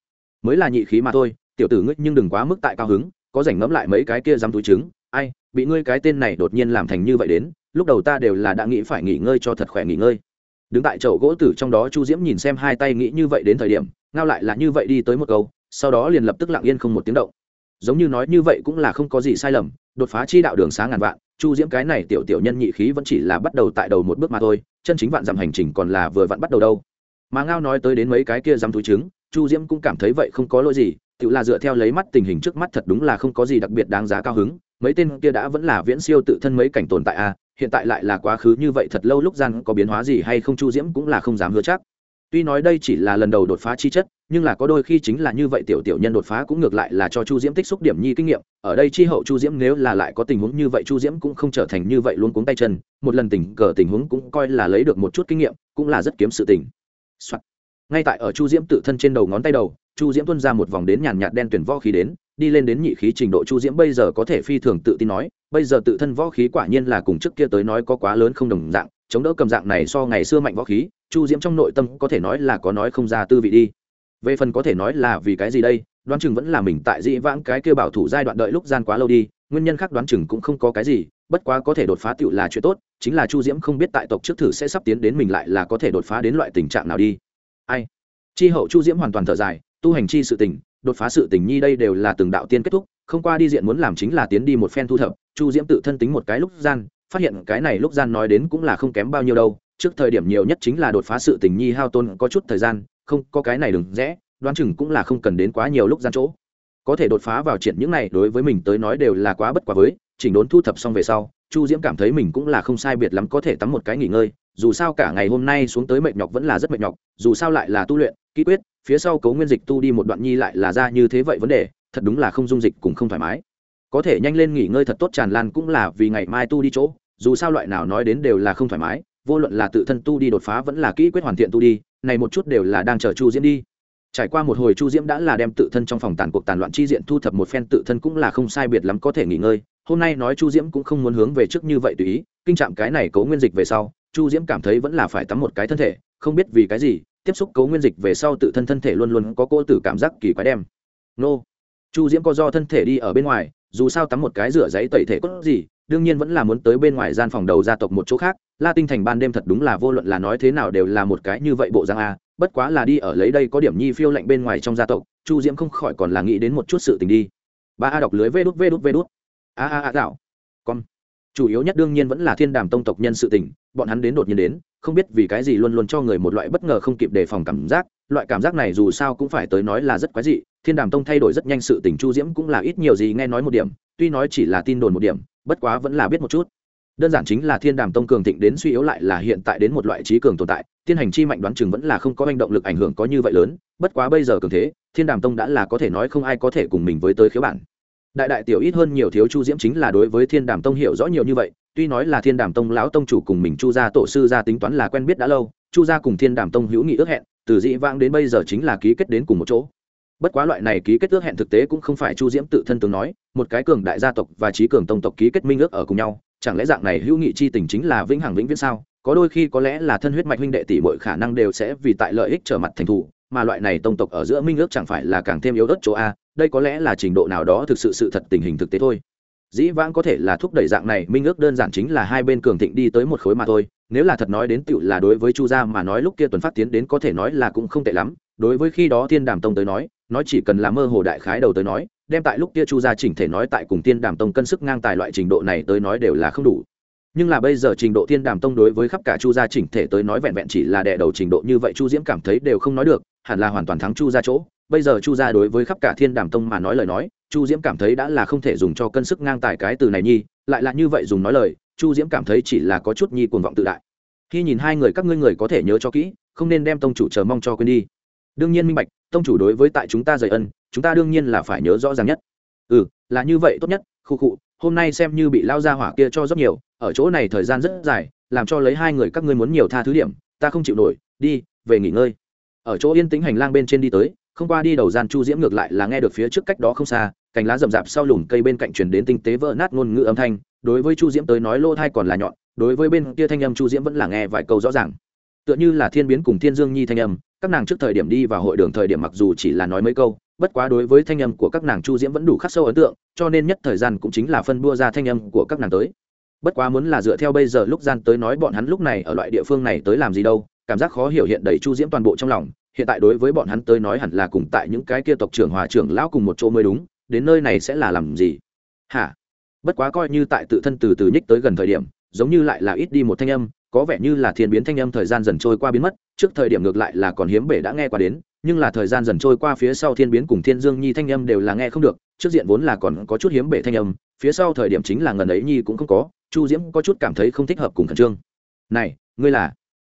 Mới là nhị khí mà thôi, tiểu tử ngươi nhưng đừng quá mức tại cao hứng, có rảnh ngẫm lại mấy cái kia dám túi trứng, ai, bị ngươi cái tên này đột nhiên làm thành như vậy đến, lúc đầu ta đều là đã nghĩ phải nghỉ ngơi cho thật khỏe nghỉ ngơi. Đứng tại chậu gỗ tử trong đó chu diễm nhìn xem hai tay nghĩ như vậy đến thời điểm, ngao lại là như vậy đi tới một câu, sau đó liền lập tức lặng yên không một tiếng động. Giống như nói như vậy cũng là không có gì sai lầm đột phá chi đạo đường sáng ngàn vạn, chu diễm cái này tiểu tiểu nhân nhị khí vẫn chỉ là bắt đầu tại đầu một bước mà thôi, chân chính vạn dặm hành trình còn là vừa vặn bắt đầu đâu. Mà ngao nói tới đến mấy cái kia dám túi trứng, chu diễm cũng cảm thấy vậy không có lỗi gì, tự là dựa theo lấy mắt tình hình trước mắt thật đúng là không có gì đặc biệt đáng giá cao hứng, mấy tên kia đã vẫn là viễn siêu tự thân mấy cảnh tồn tại a hiện tại lại là quá khứ như vậy thật lâu lúc gian có biến hóa gì hay không chu diễm cũng là không dám hứa chắc tuy nói đây chỉ là lần đầu đột phá chi chất, nhưng là có đôi khi chính là như vậy tiểu tiểu nhân đột phá cũng ngược lại là cho chu diễm tích xúc điểm nhi kinh nghiệm. Ở đây chi hậu chu diễm nếu là lại có tình huống như vậy, chu diễm cũng không trở thành như vậy luôn cuống tay chân. Một lần tình cờ tình huống cũng coi là lấy được một chút kinh nghiệm, cũng là rất kiếm sự tình、Soạn. ngay tại ở chu diễm tự thân trên đầu ngón tay đầu, chu diễm tuân ra một vòng đến nhàn nhạt đen tuyển võ khí đến, đi lên đến nhị khí trình độ. Chu diễm bây giờ có thể phi thường tự tin nói, bây giờ tự thân võ khí quả nhiên là cùng trước kia tới nói có quá lớn không đồng dạng, chống đỡ cầm dạng này so ngày xưa mạnh võ khí chu diễm trong nội tâm có thể nói là có nói không ra tư vị đi. Về phần có thể nói là vì cái gì đây, đoán chừng vẫn là mình tại dĩ vãng cái kêu bảo thủ giai đoạn đợi lúc gian quá lâu đi, nguyên nhân khác đoán chừng cũng không có cái gì, bất quá có thể đột phá tựu là chuyện tốt, chính là chu diễm không biết tại tộc trước thử sẽ sắp tiến đến mình lại là có thể đột phá đến loại tình trạng nào đi. Ai? Chi hậu chu diễm hoàn toàn thở dài, tu hành chi sự tình, đột phá sự tình nhi đây đều là từng đạo tiên kết thúc, không qua đi diện muốn làm chính là tiến đi một phen thu thập, chu diễm tự thân tính một cái lúc gian, phát hiện cái này lúc gian nói đến cũng là không kém bao nhiêu đâu trước thời điểm nhiều nhất chính là đột phá sự tình nhi hao tôn có chút thời gian, không, có cái này đừng rẽ, đoán chừng cũng là không cần đến quá nhiều lúc gian chỗ. Có thể đột phá vào triển những này đối với mình tới nói đều là quá bất quá với, chỉnh đốn thu thập xong về sau, chu diễm cảm thấy mình cũng là không sai biệt lắm có thể tắm một cái nghỉ ngơi, dù sao cả ngày hôm nay xuống tới mệt nhọc vẫn là rất mệt nhọc, dù sao lại là tu luyện, kỹ quyết, phía sau cấu nguyên dịch tu đi một đoạn nhi lại là ra như thế vậy vấn đề, thật đúng là không dung dịch cũng không thoải mái. Có thể nhanh lên nghỉ ngơi thật tốt tràn lan cũng là vì ngày mai tu đi chỗ, dù sao loại nào nói đến đều là không thoải mái vô luận là tự thân tu đi đột phá vẫn là kỹ quyết hoàn thiện tu đi, này một chút đều là đang chờ chu diễm đi. Trải qua một hồi chu diễm đã là đem tự thân trong phòng tàn cuộc tàn loạn chi diện thu thập một phen tự thân cũng là không sai biệt lắm có thể nghỉ ngơi. Hôm nay nói chu diễm cũng không muốn hướng về trước như vậy tùy ý, kinh trạng cái này cấu nguyên dịch về sau, chu diễm cảm thấy vẫn là phải tắm một cái thân thể, không biết vì cái gì, tiếp xúc cấu nguyên dịch về sau tự thân thân thể luôn luôn có cô tử cảm giác kỳ quái đem. Nô. Chu diễm có do thân thể đi ở bên ngoài, dù sao tắm một cái rửa giấy tẩy thể có gì đương nhiên vẫn là muốn tới bên ngoài gian phòng đầu gia tộc một chỗ khác, la tinh thành ban đêm thật đúng là vô luận là nói thế nào đều là một cái như vậy bộ giang a, bất quá là đi ở lấy đây có điểm nhi phiêu lạnh bên ngoài trong gia tộc, chu diễm không khỏi còn là nghĩ đến một chút sự tình đi. Ba a đọc lưới vê đút vê đút vê đút. A a a gạo. Con. Chủ yếu nhất đương nhiên vẫn là thiên đàm tông tộc nhân sự tình, bọn hắn đến đột nhiên đến, không biết vì cái gì luôn luôn cho người một loại bất ngờ không kịp đề phòng cảm giác, loại cảm giác này dù sao cũng phải tới nói là rất quái dị, thiên đàm tông thay đổi rất nhanh sự tình chu diễm cũng là ít nhiều gì nghe nói một điểm tuy nói chỉ là tin đồn một điểm, bất quá vẫn là biết một chút. Đơn giản chính là thiên đàm tông cường thịnh đến suy yếu lại là hiện tại đến một loại trí cường tồn tại, thiên hành chi mạnh đoán chừng vẫn là không có hành động lực ảnh hưởng có như vậy lớn, bất quá bây giờ cường thế, thiên đàm tông đã là có thể nói không ai có thể cùng mình với tới khiếu bản. Đại đại tiểu ít hơn nhiều thiếu chu diễm chính là đối với thiên đàm tông hiểu rõ nhiều như vậy, tuy nói là thiên đàm tông lão tông chủ cùng mình chu gia tổ sư gia tính toán là quen biết đã lâu, chu gia cùng thiên đàm tông hữu nghị ước hẹn, từ dĩ vãng đến bây giờ chính là ký kết đến cùng một chỗ bất quá loại này ký kết ước hẹn thực tế cũng không phải chu diễm tự thân tướng nói, một cái cường đại gia tộc và trí cường tông tộc ký kết minh ước ở cùng nhau, chẳng lẽ dạng này hữu nghị chi tình chính là vĩnh hằng vĩnh viễn sao? Có đôi khi có lẽ là thân huyết mạch huynh đệ tỷ mọi khả năng đều sẽ vì tại lợi ích trở mặt thành thủ, mà loại này tông tộc ở giữa minh ước chẳng phải là càng thêm yếu ớt chỗ a, đây có lẽ là trình độ nào đó thực sự sự thật tình hình thực tế thôi. Dĩ vãng có thể là thúc đẩy dạng này minh ước đơn giản chính là hai bên cường thịnh đi tới một khối mà thôi, nếu là thật nói đến tựu là đối với chu gia mà nói lúc kia tuần phát tiến đến có thể nói là cũng không tệ lắm, đối với khi đó thiên đàm tông tới nói nói chỉ cần là mơ hồ đại khái đầu tới nói, đem tại lúc kia chu gia chỉnh thể nói tại cùng tiên đàm tông cân sức ngang tài loại trình độ này tới nói đều là không đủ. Nhưng là bây giờ trình độ tiên đàm tông đối với khắp cả chu gia chỉnh thể tới nói vẹn vẹn chỉ là đẻ đầu trình độ như vậy chu diễm cảm thấy đều không nói được, hẳn là hoàn toàn thắng chu gia chỗ. Bây giờ chu gia đối với khắp cả thiên đàm tông mà nói lời nói, chu diễm cảm thấy đã là không thể dùng cho cân sức ngang tài cái từ này nhi, lại là như vậy dùng nói lời, chu diễm cảm thấy chỉ là có chút nhi cuồng vọng tự đại. Khi nhìn hai người các ngươi người có thể nhớ cho kỹ, không nên đem tông chủ chờ mong cho quên đi. Đương nhiên minh bạch tông chủ đối với tại chúng ta dày ân, chúng ta đương nhiên là phải nhớ rõ ràng nhất. Ừ là như vậy tốt nhất, khu khụ hôm nay xem như bị lao ra hỏa kia cho rất nhiều, ở chỗ này thời gian rất dài, làm cho lấy hai người các ngươi muốn nhiều tha thứ điểm, ta không chịu nổi, đi, về nghỉ ngơi. Ở chỗ yên tĩnh hành lang bên trên đi tới, không qua đi đầu gian chu diễm ngược lại là nghe được phía trước cách đó không xa, cành lá rậm rạp sau lùm cây bên cạnh truyền đến tinh tế vỡ nát ngôn ngữ âm thanh, đối với chu diễm tới nói lỗ thai còn là nhọn, đối với bên kia thanh âm chu diễm vẫn là nghe vài câu rõ ràng. Tựa như là thiên biến cùng thiên dương nhi thanh âm các nàng trước thời điểm đi vào hội đường thời điểm mặc dù chỉ là nói mấy câu, bất quá đối với thanh âm của các nàng chu diễm vẫn đủ khắc sâu ấn tượng, cho nên nhất thời gian cũng chính là phân đua ra thanh âm của các nàng tới. Bất quá muốn là dựa theo bây giờ lúc gian tới nói bọn hắn lúc này ở loại địa phương này tới làm gì đâu, cảm giác khó hiểu hiện đầy chu diễm toàn bộ trong lòng, hiện tại đối với bọn hắn tới nói hẳn là cùng tại những cái kia tộc trưởng hòa trưởng lão cùng một chỗ mới đúng, đến nơi này sẽ là làm gì? Hả? Bất quá coi như tại tự thân từ từ nhích tới gần thời điểm, giống như lại là ít đi một thanh âm có vẻ như là thiên biến thanh âm thời gian dần trôi qua biến mất trước thời điểm ngược lại là còn hiếm bể đã nghe qua đến nhưng là thời gian dần trôi qua phía sau thiên biến cùng thiên dương nhi thanh âm đều là nghe không được trước diện vốn là còn có chút hiếm bể thanh âm phía sau thời điểm chính là ngần ấy nhi cũng không có chu diễm có chút cảm thấy không thích hợp cùng khẩn trương. Này ngươi là?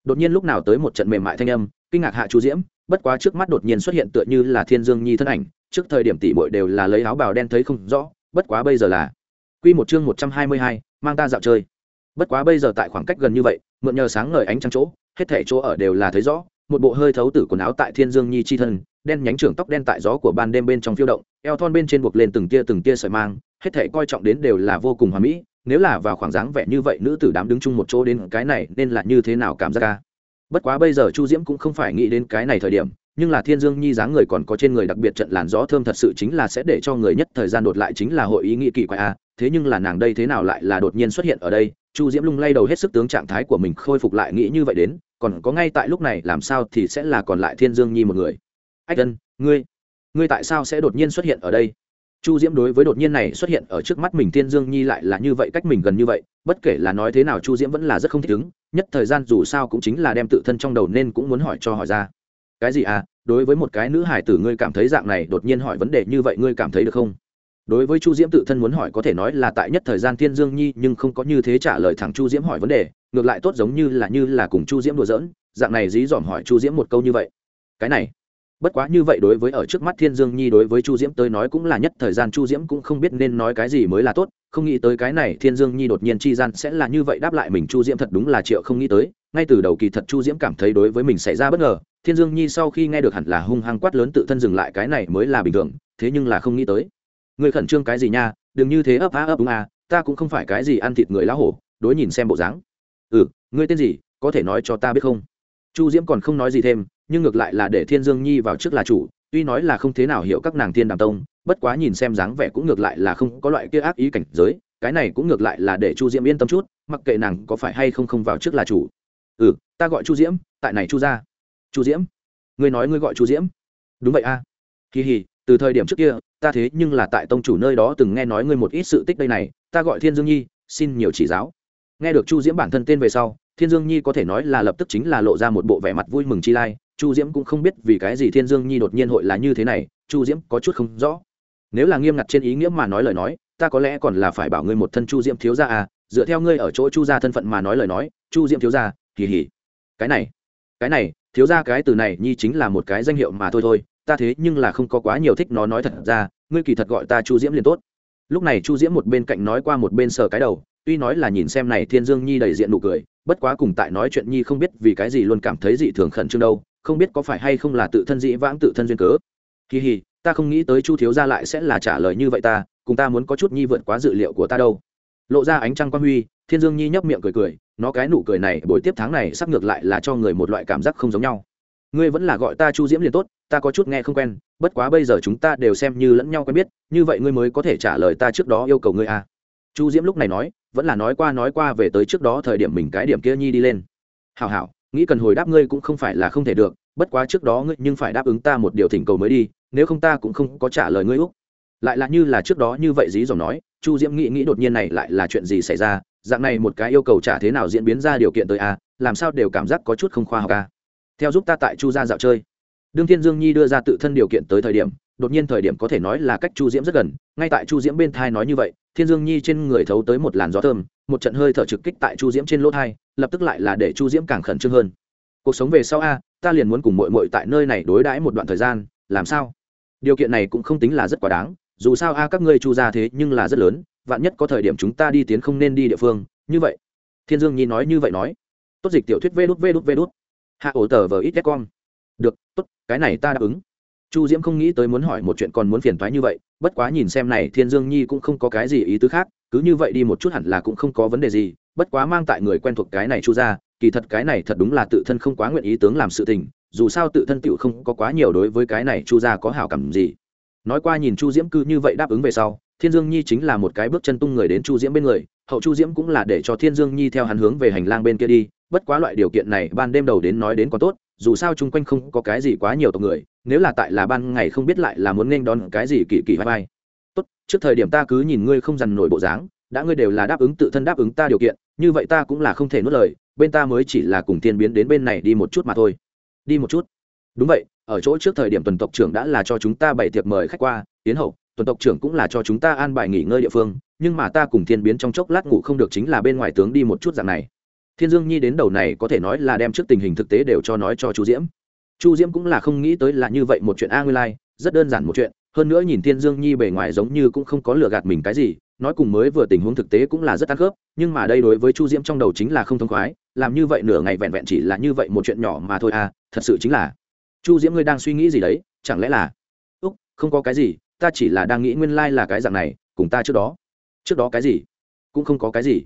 Đột nhiên lúc nào tới một trận mềm mại thanh âm kinh ngạc hạ chu diễm bất quá trước mắt đột nhiên xuất hiện tựa như là thiên dương nhi thân ảnh trước thời điểm tỷ muội đều là lấy áo bào đen thấy không rõ bất quá bây giờ là quy một chương một trăm hai mươi hai, mang ta dạo chơi bất quá bây giờ tại khoảng cách gần như vậy, mượn nhờ sáng ngời ánh trăng chỗ, hết thảy chỗ ở đều là thấy rõ, một bộ hơi thấu tử quần áo tại thiên dương nhi chi thân, đen nhánh trưởng tóc đen tại gió của ban đêm bên trong phiêu động, eo thon bên trên buộc lên từng tia từng tia sợi mang, hết thảy coi trọng đến đều là vô cùng hoàn mỹ, nếu là vào khoảng dáng vẻ như vậy nữ tử đám đứng chung một chỗ đến cái này, nên là như thế nào cảm giác ca? Bất quá bây giờ chu diễm cũng không phải nghĩ đến cái này thời điểm, nhưng là thiên dương nhi dáng người còn có trên người đặc biệt trận làn gió thơm thật sự chính là sẽ để cho người nhất thời gian đột lại chính là hội ý nghĩ kỳ quái a thế nhưng là nàng đây thế nào lại là đột nhiên xuất hiện ở đây? Chu diễm lung lay đầu hết sức tướng trạng thái của mình, khôi phục lại nghĩ như vậy đến, còn có ngay tại lúc này, làm sao thì sẽ là còn lại thiên dương nhi một người? Ách ân, ngươi ngươi tại sao sẽ đột nhiên xuất hiện ở đây? Chu diễm đối với đột nhiên này xuất hiện ở trước mắt mình thiên dương nhi lại là như vậy, cách mình gần như vậy, bất kể là nói thế nào chu diễm vẫn là rất không thích ứng, nhất thời gian dù sao cũng chính là đem tự thân trong đầu nên cũng muốn hỏi cho hỏi ra. Cái gì à? Đối với một cái nữ hải tử ngươi cảm thấy dạng này, đột nhiên hỏi vấn đề như vậy ngươi cảm thấy được không? Đối với chu diễm tự thân muốn hỏi có thể nói là tại nhất thời gian thiên dương nhi nhưng không có như thế trả lời thẳng chu diễm hỏi vấn đề, ngược lại tốt giống như là như là cùng chu diễm đùa giỡn, dạng này dí dỏm hỏi chu diễm một câu như vậy. Cái này, bất quá như vậy đối với ở trước mắt thiên dương nhi đối với chu diễm tới nói cũng là nhất thời gian chu diễm cũng không biết nên nói cái gì mới là tốt, không nghĩ tới cái này thiên dương nhi đột nhiên chi gian sẽ là như vậy đáp lại mình chu diễm thật đúng là triệu không nghĩ tới, ngay từ đầu kỳ thật chu diễm cảm thấy đối với mình xảy ra bất ngờ, thiên dương nhi sau khi nghe được hẳn là hung hăng quát lớn tự thân dừng lại cái này mới là bình thường, thế nhưng là không nghĩ tới người khẩn trương cái gì nha, đừng như thế ấp á ấp đúng à ta cũng không phải cái gì ăn thịt người lá hổ, đối nhìn xem bộ dáng. Ừ ngươi tên gì, có thể nói cho ta biết không? Chu diễm còn không nói gì thêm, nhưng ngược lại là để thiên dương nhi vào trước là chủ, tuy nói là không thế nào hiểu các nàng thiên đàm tông, bất quá nhìn xem dáng vẻ cũng ngược lại là không có loại kia ác ý cảnh giới, cái này cũng ngược lại là để chu diễm yên tâm chút, mặc kệ nàng có phải hay không không vào trước là chủ. Ừ ta gọi chu diễm, tại này chu ra chu diễm, ngươi nói ngươi gọi chu diễm. Đúng vậy a. À. kỳ hì từ thời điểm trước kia, ta thế nhưng là tại tông chủ nơi đó từng nghe nói ngươi một ít sự tích đây này, ta gọi thiên dương nhi, xin nhiều chỉ giáo. Nghe được chu diễm bản thân tên về sau, thiên dương nhi có thể nói là lập tức chính là lộ ra một bộ vẻ mặt vui mừng chi lai. Chu diễm cũng không biết vì cái gì thiên dương nhi đột nhiên hội là như thế này, chu diễm có chút không rõ. Nếu là nghiêm ngặt trên ý nghĩa mà nói lời nói, ta có lẽ còn là phải bảo ngươi một thân chu diễm thiếu gia à dựa theo ngươi ở chỗ chu gia thân phận mà nói lời nói, chu diễm thiếu gia kỳ hỉ cái này cái này, thiếu gia cái từ này, nhi chính là một cái danh hiệu mà thôi thôi ta thế nhưng là không có quá nhiều thích nó nói thật ra, ngươi kỳ thật gọi ta chu diễm liền tốt. Lúc này chu diễm một bên cạnh nói qua một bên sờ cái đầu, tuy nói là nhìn xem này thiên dương nhi đầy diện nụ cười, bất quá cùng tại nói chuyện nhi không biết vì cái gì luôn cảm thấy dị thường khẩn trương đâu, không biết có phải hay không là tự thân dĩ vãng tự thân duyên cớ. Kỳ hì, ta không nghĩ tới chu thiếu gia lại sẽ là trả lời như vậy ta, cùng ta muốn có chút nhi vượt quá dự liệu của ta đâu. Lộ ra ánh trăng quan huy, thiên dương nhi nhấp miệng cười cười, nó cái nụ cười này buổi tiếp tháng này sắp ngược lại là cho người một loại cảm giác không giống nhau ngươi vẫn là gọi ta chu diễm liền tốt, ta có chút nghe không quen, bất quá bây giờ chúng ta đều xem như lẫn nhau quen biết, như vậy ngươi mới có thể trả lời ta trước đó yêu cầu ngươi à. chu diễm lúc này nói, vẫn là nói qua nói qua về tới trước đó thời điểm mình cái điểm kia nhi đi lên. Hào hào nghĩ cần hồi đáp ngươi cũng không phải là không thể được, bất quá trước đó ngươi nhưng phải đáp ứng ta một điều thỉnh cầu mới đi, nếu không ta cũng không có trả lời ngươi úc. Lại là như là trước đó như vậy dí dòm nói, chu diễm nghĩ nghĩ đột nhiên này lại là chuyện gì xảy ra, dạng này một cái yêu cầu trả thế nào diễn biến ra điều kiện tới a làm sao đều cảm giác có chút không khoa học a theo giúp ta tại chu gia dạo chơi. Đương thiên dương nhi đưa ra tự thân điều kiện tới thời điểm, đột nhiên thời điểm có thể nói là cách chu diễm rất gần, ngay tại chu diễm bên thai nói như vậy, thiên dương nhi trên người thấu tới một làn gió thơm, một trận hơi thở trực kích tại chu diễm trên lỗ thai, lập tức lại là để chu diễm càng khẩn trương hơn. Cuộc sống về sau a, ta liền muốn cùng mội mội tại nơi này đối đãi một đoạn thời gian, làm sao? Điều kiện này cũng không tính là rất quá đáng, dù sao a, các ngươi chu ra thế nhưng là rất lớn, vạn nhất có thời điểm chúng ta đi tiến không nên đi địa phương, như vậy. Thiên dương nhi nói như vậy nói. Tốt dịch tiểu thuyết vê đút vê đút vê đút hạ ổ tờ vờ ít ghét con. Được, tốt, cái này ta đáp ứng. Chu diễm không nghĩ tới muốn hỏi một chuyện còn muốn phiền thoái như vậy, bất quá nhìn xem này thiên dương nhi cũng không có cái gì ý tứ khác, cứ như vậy đi một chút hẳn là cũng không có vấn đề gì, bất quá mang tại người quen thuộc cái này chu ra, kỳ thật cái này thật đúng là tự thân không quá nguyện ý tướng làm sự tình, dù sao tự thân tựu không có quá nhiều đối với cái này chu ra có hảo cảm gì. Nói qua nhìn chu diễm cư như vậy đáp ứng về sau, thiên dương nhi chính là một cái bước chân tung người đến chu diễm bên người, hậu chu diễm cũng là để cho thiên dương nhi theo hắn hướng về hành lang bên kia đi bất quá loại điều kiện này ban đêm đầu đến nói đến có tốt, dù sao chung quanh không có cái gì quá nhiều tộc người, nếu là tại là ban ngày không biết lại là muốn nên đón cái gì kỳ kỳ vai vai. Tốt, trước thời điểm ta cứ nhìn ngươi không dằn nổi bộ dáng, đã ngươi đều là đáp ứng tự thân đáp ứng ta điều kiện, như vậy ta cũng là không thể nuốt lời, bên ta mới chỉ là cùng tiên biến đến bên này đi một chút mà thôi. Đi một chút. Đúng vậy, ở chỗ trước thời điểm tuần tộc trưởng đã là cho chúng ta bảy tiệc mời khách qua tiến hậu, tuần tộc trưởng cũng là cho chúng ta an bài nghỉ ngơi địa phương, nhưng mà ta cùng thiên biến trong chốc lát ngủ không được chính là bên ngoài tướng đi một chút dạng này thiên dương nhi đến đầu này có thể nói là đem trước tình hình thực tế đều cho nói cho chu diễm. Chu diễm cũng là không nghĩ tới là như vậy một chuyện a nguyên lai, rất đơn giản một chuyện, hơn nữa nhìn thiên dương nhi bề ngoài giống như cũng không có lừa gạt mình cái gì, nói cùng mới vừa tình huống thực tế cũng là rất ăn khớp nhưng mà đây đối với chu diễm trong đầu chính là không thông khoái, làm như vậy nửa ngày vẹn vẹn chỉ là như vậy một chuyện nhỏ mà thôi à thật sự chính là. Chu diễm ngươi đang suy nghĩ gì đấy, chẳng lẽ là, úc, không có cái gì, ta chỉ là đang nghĩ nguyên lai、like、là cái dạng này, cùng ta trước đó. Trước đó cái gì? Cũng không có cái gì.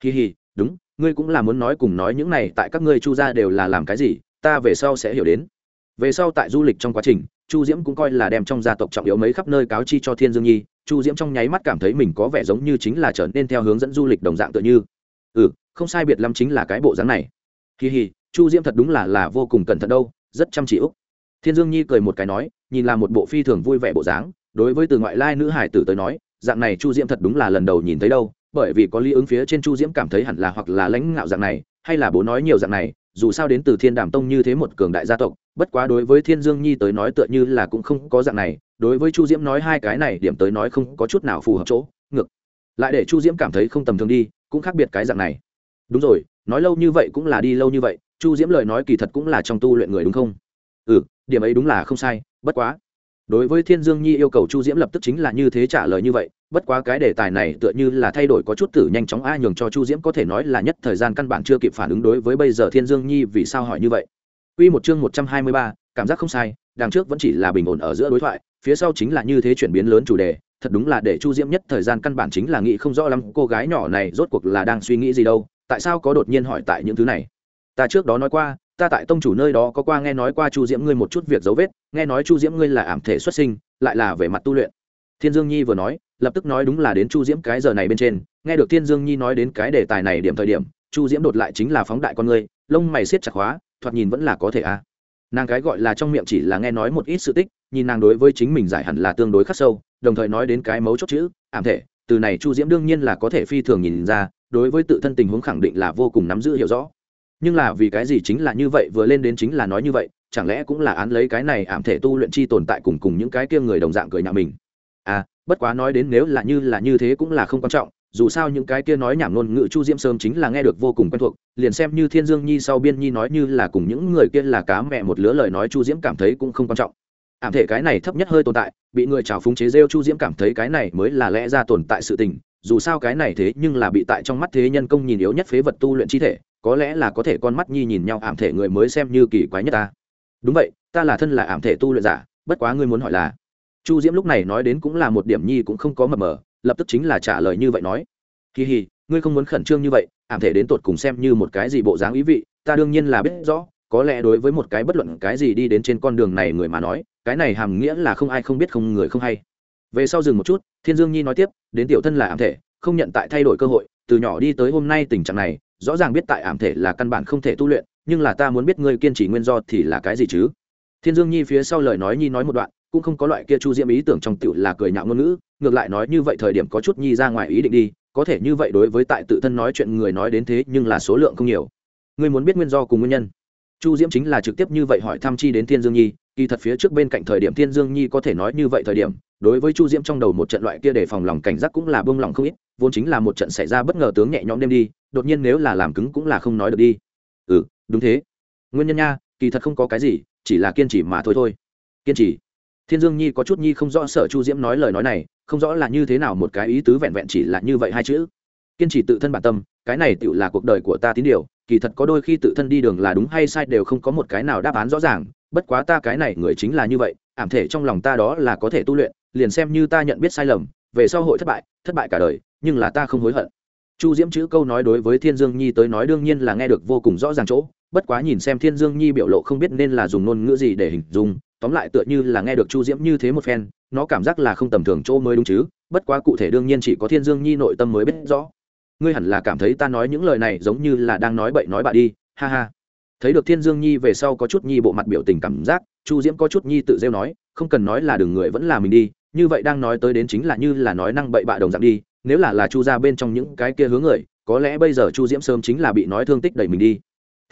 Kỳ hì đúng ngươi cũng là muốn nói cùng nói những này tại các ngươi chu gia đều là làm cái gì, ta về sau sẽ hiểu đến. Về sau tại du lịch trong quá trình, chu diễm cũng coi là đem trong gia tộc trọng yếu mấy khắp nơi cáo chi cho thiên dương nhi, chu diễm trong nháy mắt cảm thấy mình có vẻ giống như chính là trở nên theo hướng dẫn du lịch đồng dạng tựa như. Ừ không sai biệt lắm chính là cái bộ dáng này. Kỳ hì, chu diễm thật đúng là là vô cùng cẩn thận đâu, rất chăm chỉ úc. Thiên dương nhi cười một cái nói, nhìn là một bộ phi thường vui vẻ bộ dáng, đối với từ ngoại lai nữ hải tử tới nói, dạng này chu diễm thật đúng là lần đầu nhìn thấy đâu bởi vì có lý ứng phía trên chu diễm cảm thấy hẳn là hoặc là lãnh ngạo dạng này, hay là bố nói nhiều dạng này, dù sao đến từ thiên đàm tông như thế một cường đại gia tộc, bất quá đối với thiên dương nhi tới nói tựa như là cũng không có dạng này, đối với chu diễm nói hai cái này điểm tới nói không có chút nào phù hợp chỗ, ngược lại để chu diễm cảm thấy không tầm thường đi, cũng khác biệt cái dạng này. Đúng rồi, nói lâu như vậy cũng là đi lâu như vậy, chu diễm lời nói kỳ thật cũng là trong tu luyện người đúng không? Ừ điểm ấy đúng là không sai, bất quá đối với thiên dương nhi yêu cầu chu diễm lập tức chính là như thế trả lời như vậy bất quá cái đề tài này tựa như là thay đổi có chút tử nhanh chóng a nhường cho chu diễm có thể nói là nhất thời gian căn bản chưa kịp phản ứng đối với bây giờ thiên dương nhi vì sao hỏi như vậy. Quy một chương một trăm hai mươi ba, cảm giác không sai đằng trước vẫn chỉ là bình ổn ở giữa đối thoại phía sau chính là như thế chuyển biến lớn chủ đề thật đúng là để chu diễm nhất thời gian căn bản chính là nghĩ không rõ lắm cô gái nhỏ này rốt cuộc là đang suy nghĩ gì đâu tại sao có đột nhiên hỏi tại những thứ này. Ta trước đó nói qua ta tại tông chủ nơi đó có qua nghe nói qua chu diễm ngươi một chút việc dấu vết, nghe nói chu diễm ngươi là ảm thể xuất sinh, lại là về mặt tu luyện thiên dương nhi vừa nói, lập tức nói đúng là đến chu diễm cái giờ này bên trên, nghe được thiên dương nhi nói đến cái đề tài này điểm thời điểm, chu diễm đột lại chính là phóng đại con ngươi, lông mày siết chặt hóa, thoạt nhìn vẫn là có thể a à. nàng cái gọi là trong miệng chỉ là nghe nói một ít sự tích, nhìn nàng đối với chính mình giải hẳn là tương đối khắc sâu, đồng thời nói đến cái mấu chốt chữ, ảm thể, từ này chu diễm đương nhiên là có thể phi thường nhìn ra, đối với tự thân tình huống khẳng định là vô cùng nắm giữ hiểu rõ nhưng là vì cái gì chính là như vậy, vừa lên đến chính là nói như vậy, chẳng lẽ cũng là án lấy cái này ảm thể tu luyện chi tồn tại cùng cùng những cái kia người đồng dạng cười nhà mình? À bất quá nói đến nếu là như là như thế cũng là không quan trọng, dù sao những cái kia nói nhảm ngôn ngữ chu diễm sớm chính là nghe được vô cùng quen thuộc, liền xem như thiên dương nhi sau biên nhi nói như là cùng những người kia là cá mẹ một lứa lời nói chu diễm cảm thấy cũng không quan trọng. Ảm thể cái này thấp nhất hơi tồn tại, bị người trào phúng chế rêu chu diễm cảm thấy cái này mới là lẽ ra tồn tại sự tình, dù sao cái này thế nhưng là bị tại trong mắt thế nhân công nhìn yếu nhất phế vật tu luyện chi thể có lẽ là có thể con mắt nhi nhìn nhau ảm thể người mới xem như kỳ quái nhất ta. Đúng vậy, ta là thân là ảm thể tu luyện giả, bất quá ngươi muốn hỏi là, chu diễm lúc này nói đến cũng là một điểm nhi cũng không có mập mờ, lập tức chính là trả lời như vậy nói. Kỳ hì, ngươi không muốn khẩn trương như vậy, ảm thể đến tột cùng xem như một cái gì bộ dáng ý vị, ta đương nhiên là biết rõ, có lẽ đối với một cái bất luận cái gì đi đến trên con đường này người mà nói, cái này hàm nghĩa là không ai không biết không người không hay. Về sau dừng một chút, thiên dương nhi nói tiếp, đến tiểu thân là ảm thể, không nhận tại thay đổi cơ hội, từ nhỏ đi tới hôm nay tình trạng này rõ ràng biết tại ảm thể là căn bản không thể tu luyện, nhưng là ta muốn biết ngươi kiên trì nguyên do thì là cái gì chứ? Thiên dương nhi phía sau lời nói nhi nói một đoạn, cũng không có loại kia chu diễm ý tưởng trong tựu là cười nhạo ngôn ngữ, ngược lại nói như vậy thời điểm có chút nhi ra ngoài ý định đi, có thể như vậy đối với tại tự thân nói chuyện người nói đến thế nhưng là số lượng không nhiều. Ngươi muốn biết nguyên do cùng nguyên nhân. Chu diễm chính là trực tiếp như vậy hỏi thăm chi đến thiên dương nhi, kỳ thật phía trước bên cạnh thời điểm thiên dương nhi có thể nói như vậy thời điểm đối với chu diễm trong đầu một trận loại kia để phòng lòng cảnh giác cũng là bông lòng không ít, vốn chính là một trận xảy ra bất ngờ tướng nhẹ nhõm đêm đi, đột nhiên nếu là làm cứng cũng là không nói được đi. Ừ đúng thế. Nguyên nhân nha, kỳ thật không có cái gì, chỉ là kiên trì mà thôi thôi. Kiên trì. Thiên dương nhi có chút nhi không rõ sợ chu diễm nói lời nói này, không rõ là như thế nào một cái ý tứ vẹn vẹn chỉ là như vậy hai chữ. Kiên trì tự thân bản tâm, cái này tự là cuộc đời của ta tín điều, kỳ thật có đôi khi tự thân đi đường là đúng hay sai đều không có một cái nào đáp án rõ ràng, bất quá ta cái này người chính là như vậy, ảm thể trong lòng ta đó là có thể tu luyện liền xem như ta nhận biết sai lầm, về sau hội thất bại thất bại cả đời, nhưng là ta không hối hận. Chu diễm chữ câu nói đối với thiên dương nhi tới nói đương nhiên là nghe được vô cùng rõ ràng chỗ, bất quá nhìn xem thiên dương nhi biểu lộ không biết nên là dùng ngôn ngữ gì để hình dung, tóm lại tựa như là nghe được chu diễm như thế một phen, nó cảm giác là không tầm thường chỗ mới đúng chứ, bất quá cụ thể đương nhiên chỉ có thiên dương nhi nội tâm mới biết rõ. Ngươi hẳn là cảm thấy ta nói những lời này giống như là đang nói bậy nói bạ đi, ha ha. Thấy được thiên dương nhi về sau có chút nhi bộ mặt biểu tình cảm giác, chu diễm có chút nhi tự rêu nói, không cần nói là đừng người vẫn là mình đi như vậy đang nói tới đến chính là như là nói năng bậy bạ đồng dạng đi, nếu là là chu ra bên trong những cái kia hướng người, có lẽ bây giờ chu diễm sớm chính là bị nói thương tích đẩy mình đi.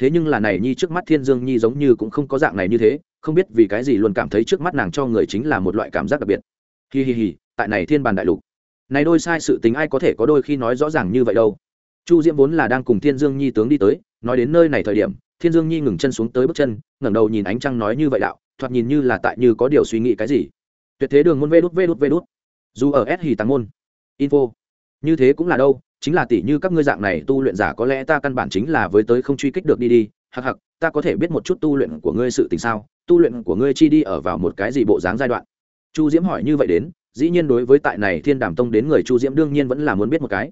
Thế nhưng là này nhi trước mắt thiên dương nhi giống như cũng không có dạng này như thế, không biết vì cái gì luôn cảm thấy trước mắt nàng cho người chính là một loại cảm giác đặc biệt. Hi hi hi, tại này thiên bàn đại lục. Này đôi sai sự tính ai có thể có đôi khi nói rõ ràng như vậy đâu. Chu diễm vốn là đang cùng thiên dương nhi tướng đi tới, nói đến nơi này thời điểm, thiên dương nhi ngừng chân xuống tới bước chân, ngẩng đầu nhìn ánh trăng nói như vậy đạo, thoạt nhìn như là tại như có điều suy nghĩ cái gì tuyệt thế đường môn vê đút vê đút vê đút. Dù ở s hì tăng môn, info. Như thế cũng là đâu, chính là tỷ như các ngươi dạng này tu luyện giả có lẽ ta căn bản chính là với tới không truy kích được đi đi. Hặc hặc ta có thể biết một chút tu luyện của ngươi sự tình sao? Tu luyện của ngươi chi đi ở vào một cái gì bộ dáng giai đoạn? Chu diễm hỏi như vậy đến, dĩ nhiên đối với tại này thiên đàm tông đến người chu diễm đương nhiên vẫn là muốn biết một cái.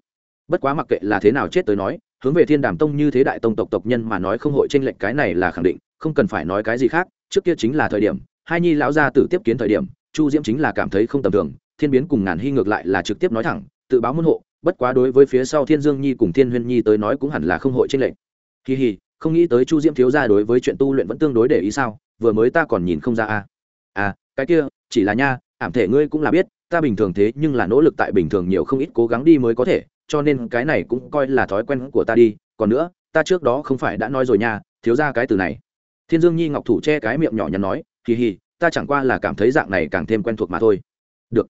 Bất quá mặc kệ là thế nào chết tới nói, hướng về thiên đàm tông như thế đại tông tộc tộc nhân mà nói không hội tranh lệch cái này là khẳng định, không cần phải nói cái gì khác, trước kia chính là thời điểm, hai nhi lão gia tử tiếp kiến thời điểm chu diễm chính là cảm thấy không tầm thường, thiên biến cùng ngàn hy ngược lại là trực tiếp nói thẳng, tự báo môn hộ, bất quá đối với phía sau thiên dương nhi cùng thiên huyên nhi tới nói cũng hẳn là không hội tranh lệch. Kỳ hì, không nghĩ tới chu diễm thiếu gia đối với chuyện tu luyện vẫn tương đối để ý sao, vừa mới ta còn nhìn không ra à. À cái kia, chỉ là nha, ảm thể ngươi cũng là biết, ta bình thường thế nhưng là nỗ lực tại bình thường nhiều không ít cố gắng đi mới có thể, cho nên cái này cũng coi là thói quen của ta đi, còn nữa, ta trước đó không phải đã nói rồi nha, thiếu ra cái từ này. Thiên dương nhi ngọc thủ che cái miệng nhỏ nhắn nói, kỳ hì ta chẳng qua là cảm thấy dạng này càng thêm quen thuộc mà thôi. Được.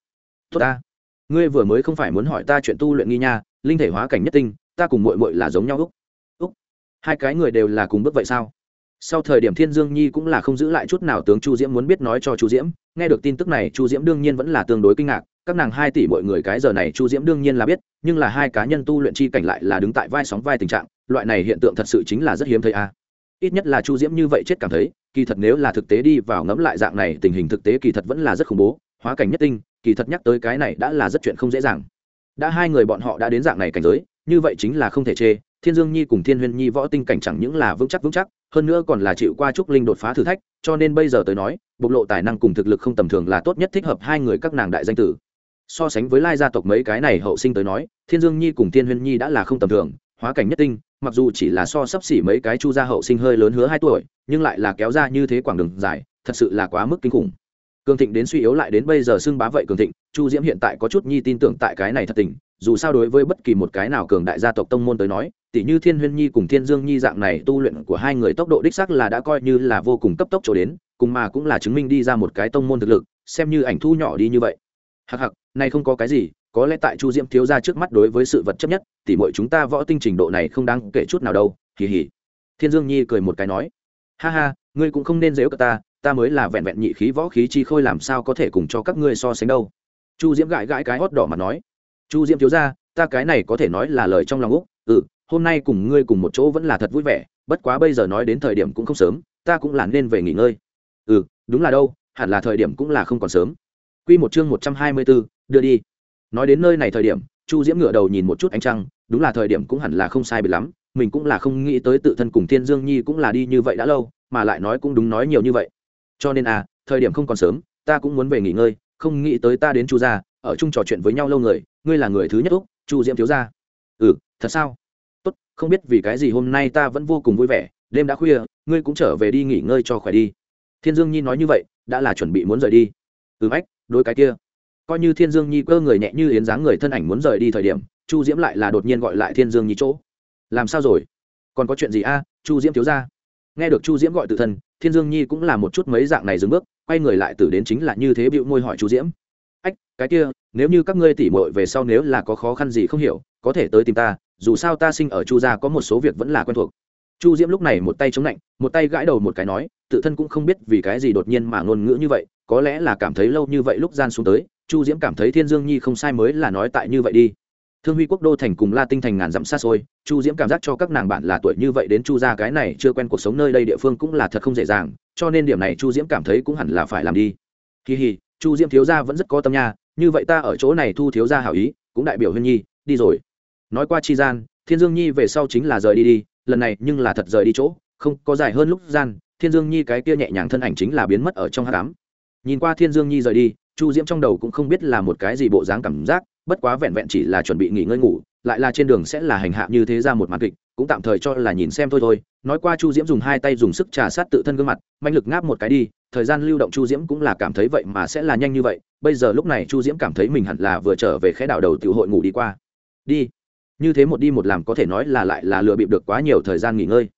Tốt ta. Ngươi vừa mới không phải muốn hỏi ta chuyện tu luyện nghi nha, linh thể hóa cảnh nhất tinh, ta cùng mội mội là giống nhau úc. Úc. Hai cái người đều là cùng bước vậy sao? Sau thời điểm thiên dương nhi cũng là không giữ lại chút nào tướng chu diễm muốn biết nói cho chu diễm, nghe được tin tức này chu diễm đương nhiên vẫn là tương đối kinh ngạc, các nàng hai tỷ mọi người cái giờ này chu diễm đương nhiên là biết, nhưng là hai cá nhân tu luyện chi cảnh lại là đứng tại vai sóng vai tình trạng, loại này hiện tượng thật sự chính là rất hiếm thấy a ít nhất là chu diễm như vậy chết cảm thấy, kỳ thật nếu là thực tế đi vào ngẫm lại dạng này, tình hình thực tế kỳ thật vẫn là rất khủng bố, hóa cảnh nhất tinh, kỳ thật nhắc tới cái này đã là rất chuyện không dễ dàng. Đã hai người bọn họ đã đến dạng này cảnh giới, như vậy chính là không thể chê, thiên dương nhi cùng thiên huyên nhi võ tinh cảnh chẳng những là vững chắc vững chắc, hơn nữa còn là chịu qua trúc linh đột phá thử thách, cho nên bây giờ tới nói, bộc lộ tài năng cùng thực lực không tầm thường là tốt nhất thích hợp hai người các nàng đại danh tử. So sánh với lai gia tộc mấy cái này hậu sinh tới nói, thiên dương nhi cùng thiên huyên nhi đã là không tầm thường, hóa cảnh nhất tinh mặc dù chỉ là so sấp xỉ mấy cái chu gia hậu sinh hơi lớn hứa hai tuổi, nhưng lại là kéo ra như thế quãng đường dài, thật sự là quá mức kinh khủng. Cường thịnh đến suy yếu lại đến bây giờ xưng bá vậy cường thịnh, chu diễm hiện tại có chút nhi tin tưởng tại cái này thật tình, dù sao đối với bất kỳ một cái nào cường đại gia tộc tông môn tới nói tỷ như thiên huyên nhi cùng thiên dương nhi dạng này tu luyện của hai người tốc độ đích sắc là đã coi như là vô cùng cấp tốc chỗ đến, cùng mà cũng là chứng minh đi ra một cái tông môn thực lực, xem như ảnh thu nhỏ đi như vậy. Hặc hặc này không có cái gì có lẽ tại chu diễm thiếu ra trước mắt đối với sự vật chấp nhất tỉ mọi chúng ta võ tinh trình độ này không đáng kể chút nào đâu hì hì. Thiên dương nhi cười một cái nói ha ha ngươi cũng không nên dếu cả ta ta mới là vẹn vẹn nhị khí võ khí chi khôi làm sao có thể cùng cho các ngươi so sánh đâu. Chu diễm gãi gãi cái hót đỏ mà nói chu diễm thiếu ra ta cái này có thể nói là lời trong lòng úc ừ hôm nay cùng ngươi cùng một chỗ vẫn là thật vui vẻ bất quá bây giờ nói đến thời điểm cũng không sớm ta cũng là nên về nghỉ ngơi. Ừ đúng là đâu hẳn là thời điểm cũng là không còn sớm. Quy một chương một trăm hai mươi 124, đưa đi. Nói đến nơi này thời điểm, Chu Diễm ngửa đầu nhìn một chút ánh trăng, đúng là thời điểm cũng hẳn là không sai biệt lắm, mình cũng là không nghĩ tới tự thân cùng Thiên Dương Nhi cũng là đi như vậy đã lâu, mà lại nói cũng đúng nói nhiều như vậy. Cho nên à, thời điểm không còn sớm, ta cũng muốn về nghỉ ngơi, không nghĩ tới ta đến Chu gia, ở chung trò chuyện với nhau lâu người, ngươi là người thứ nhất úc, Chu Diễm thiếu gia. Ừ, thật sao? Tốt, không biết vì cái gì hôm nay ta vẫn vô cùng vui vẻ, đêm đã khuya, ngươi cũng trở về đi nghỉ ngơi cho khỏe đi. Thiên Dương Nhi nói như vậy, đã là chuẩn bị muốn rời đi. Ừ ách, đôi cái kia coi như thiên dương nhi cơ người nhẹ như yến dáng người thân ảnh muốn rời đi thời điểm, chu diễm lại là đột nhiên gọi lại thiên dương nhi chỗ. Làm sao rồi? Còn có chuyện gì a? Chu diễm thiếu ra nghe được chu diễm gọi tự thân, thiên dương nhi cũng là một chút mấy dạng này dừng bước, quay người lại tử đến chính là như thế bịu môi hỏi chu diễm. Ách, cái kia, nếu như các ngươi tỉ mội về sau nếu là có khó khăn gì không hiểu, có thể tới tìm ta, dù sao ta sinh ở chu gia có một số việc vẫn là quen thuộc. Chu diễm lúc này một tay chống lạnh một tay gãi đầu một cái nói, tự thân cũng không biết vì cái gì đột nhiên mà ngôn ngữ như vậy, có lẽ là cảm thấy lâu như vậy lúc gian xuống tới chu diễm cảm thấy thiên dương nhi không sai mới là nói tại như vậy đi. Thương huy quốc đô thành cùng la tinh thành ngàn dặm xa xôi, chu diễm cảm giác cho các nàng bạn là tuổi như vậy đến chu ra cái này chưa quen cuộc sống nơi đây địa phương cũng là thật không dễ dàng, cho nên điểm này chu diễm cảm thấy cũng hẳn là phải làm đi. Kỳ hì, chu diễm thiếu gia vẫn rất có tâm nha, như vậy ta ở chỗ này thu thiếu gia hảo ý, cũng đại biểu huyên nhi, đi rồi. Nói qua chi gian, thiên dương nhi về sau chính là rời đi đi, lần này nhưng là thật rời đi chỗ, không có dài hơn lúc gian, thiên dương nhi cái kia nhẹ nhàng thân ảnh chính là biến mất ở trong hát cám nhìn qua thiên dương nhi rời đi chu diễm trong đầu cũng không biết là một cái gì bộ dáng cảm giác, bất quá vẹn vẹn chỉ là chuẩn bị nghỉ ngơi ngủ, lại là trên đường sẽ là hành hạ như thế ra một màn kịch, cũng tạm thời cho là nhìn xem thôi thôi. Nói qua chu diễm dùng hai tay dùng sức trà sát tự thân gương mặt mạnh lực ngáp một cái đi, thời gian lưu động chu diễm cũng là cảm thấy vậy mà sẽ là nhanh như vậy. Bây giờ lúc này chu diễm cảm thấy mình hẳn là vừa trở về khẽ đảo đầu tự hội ngủ đi qua. Đi. Như thế một đi một làm có thể nói là lại là lừa bịp được quá nhiều thời gian nghỉ ngơi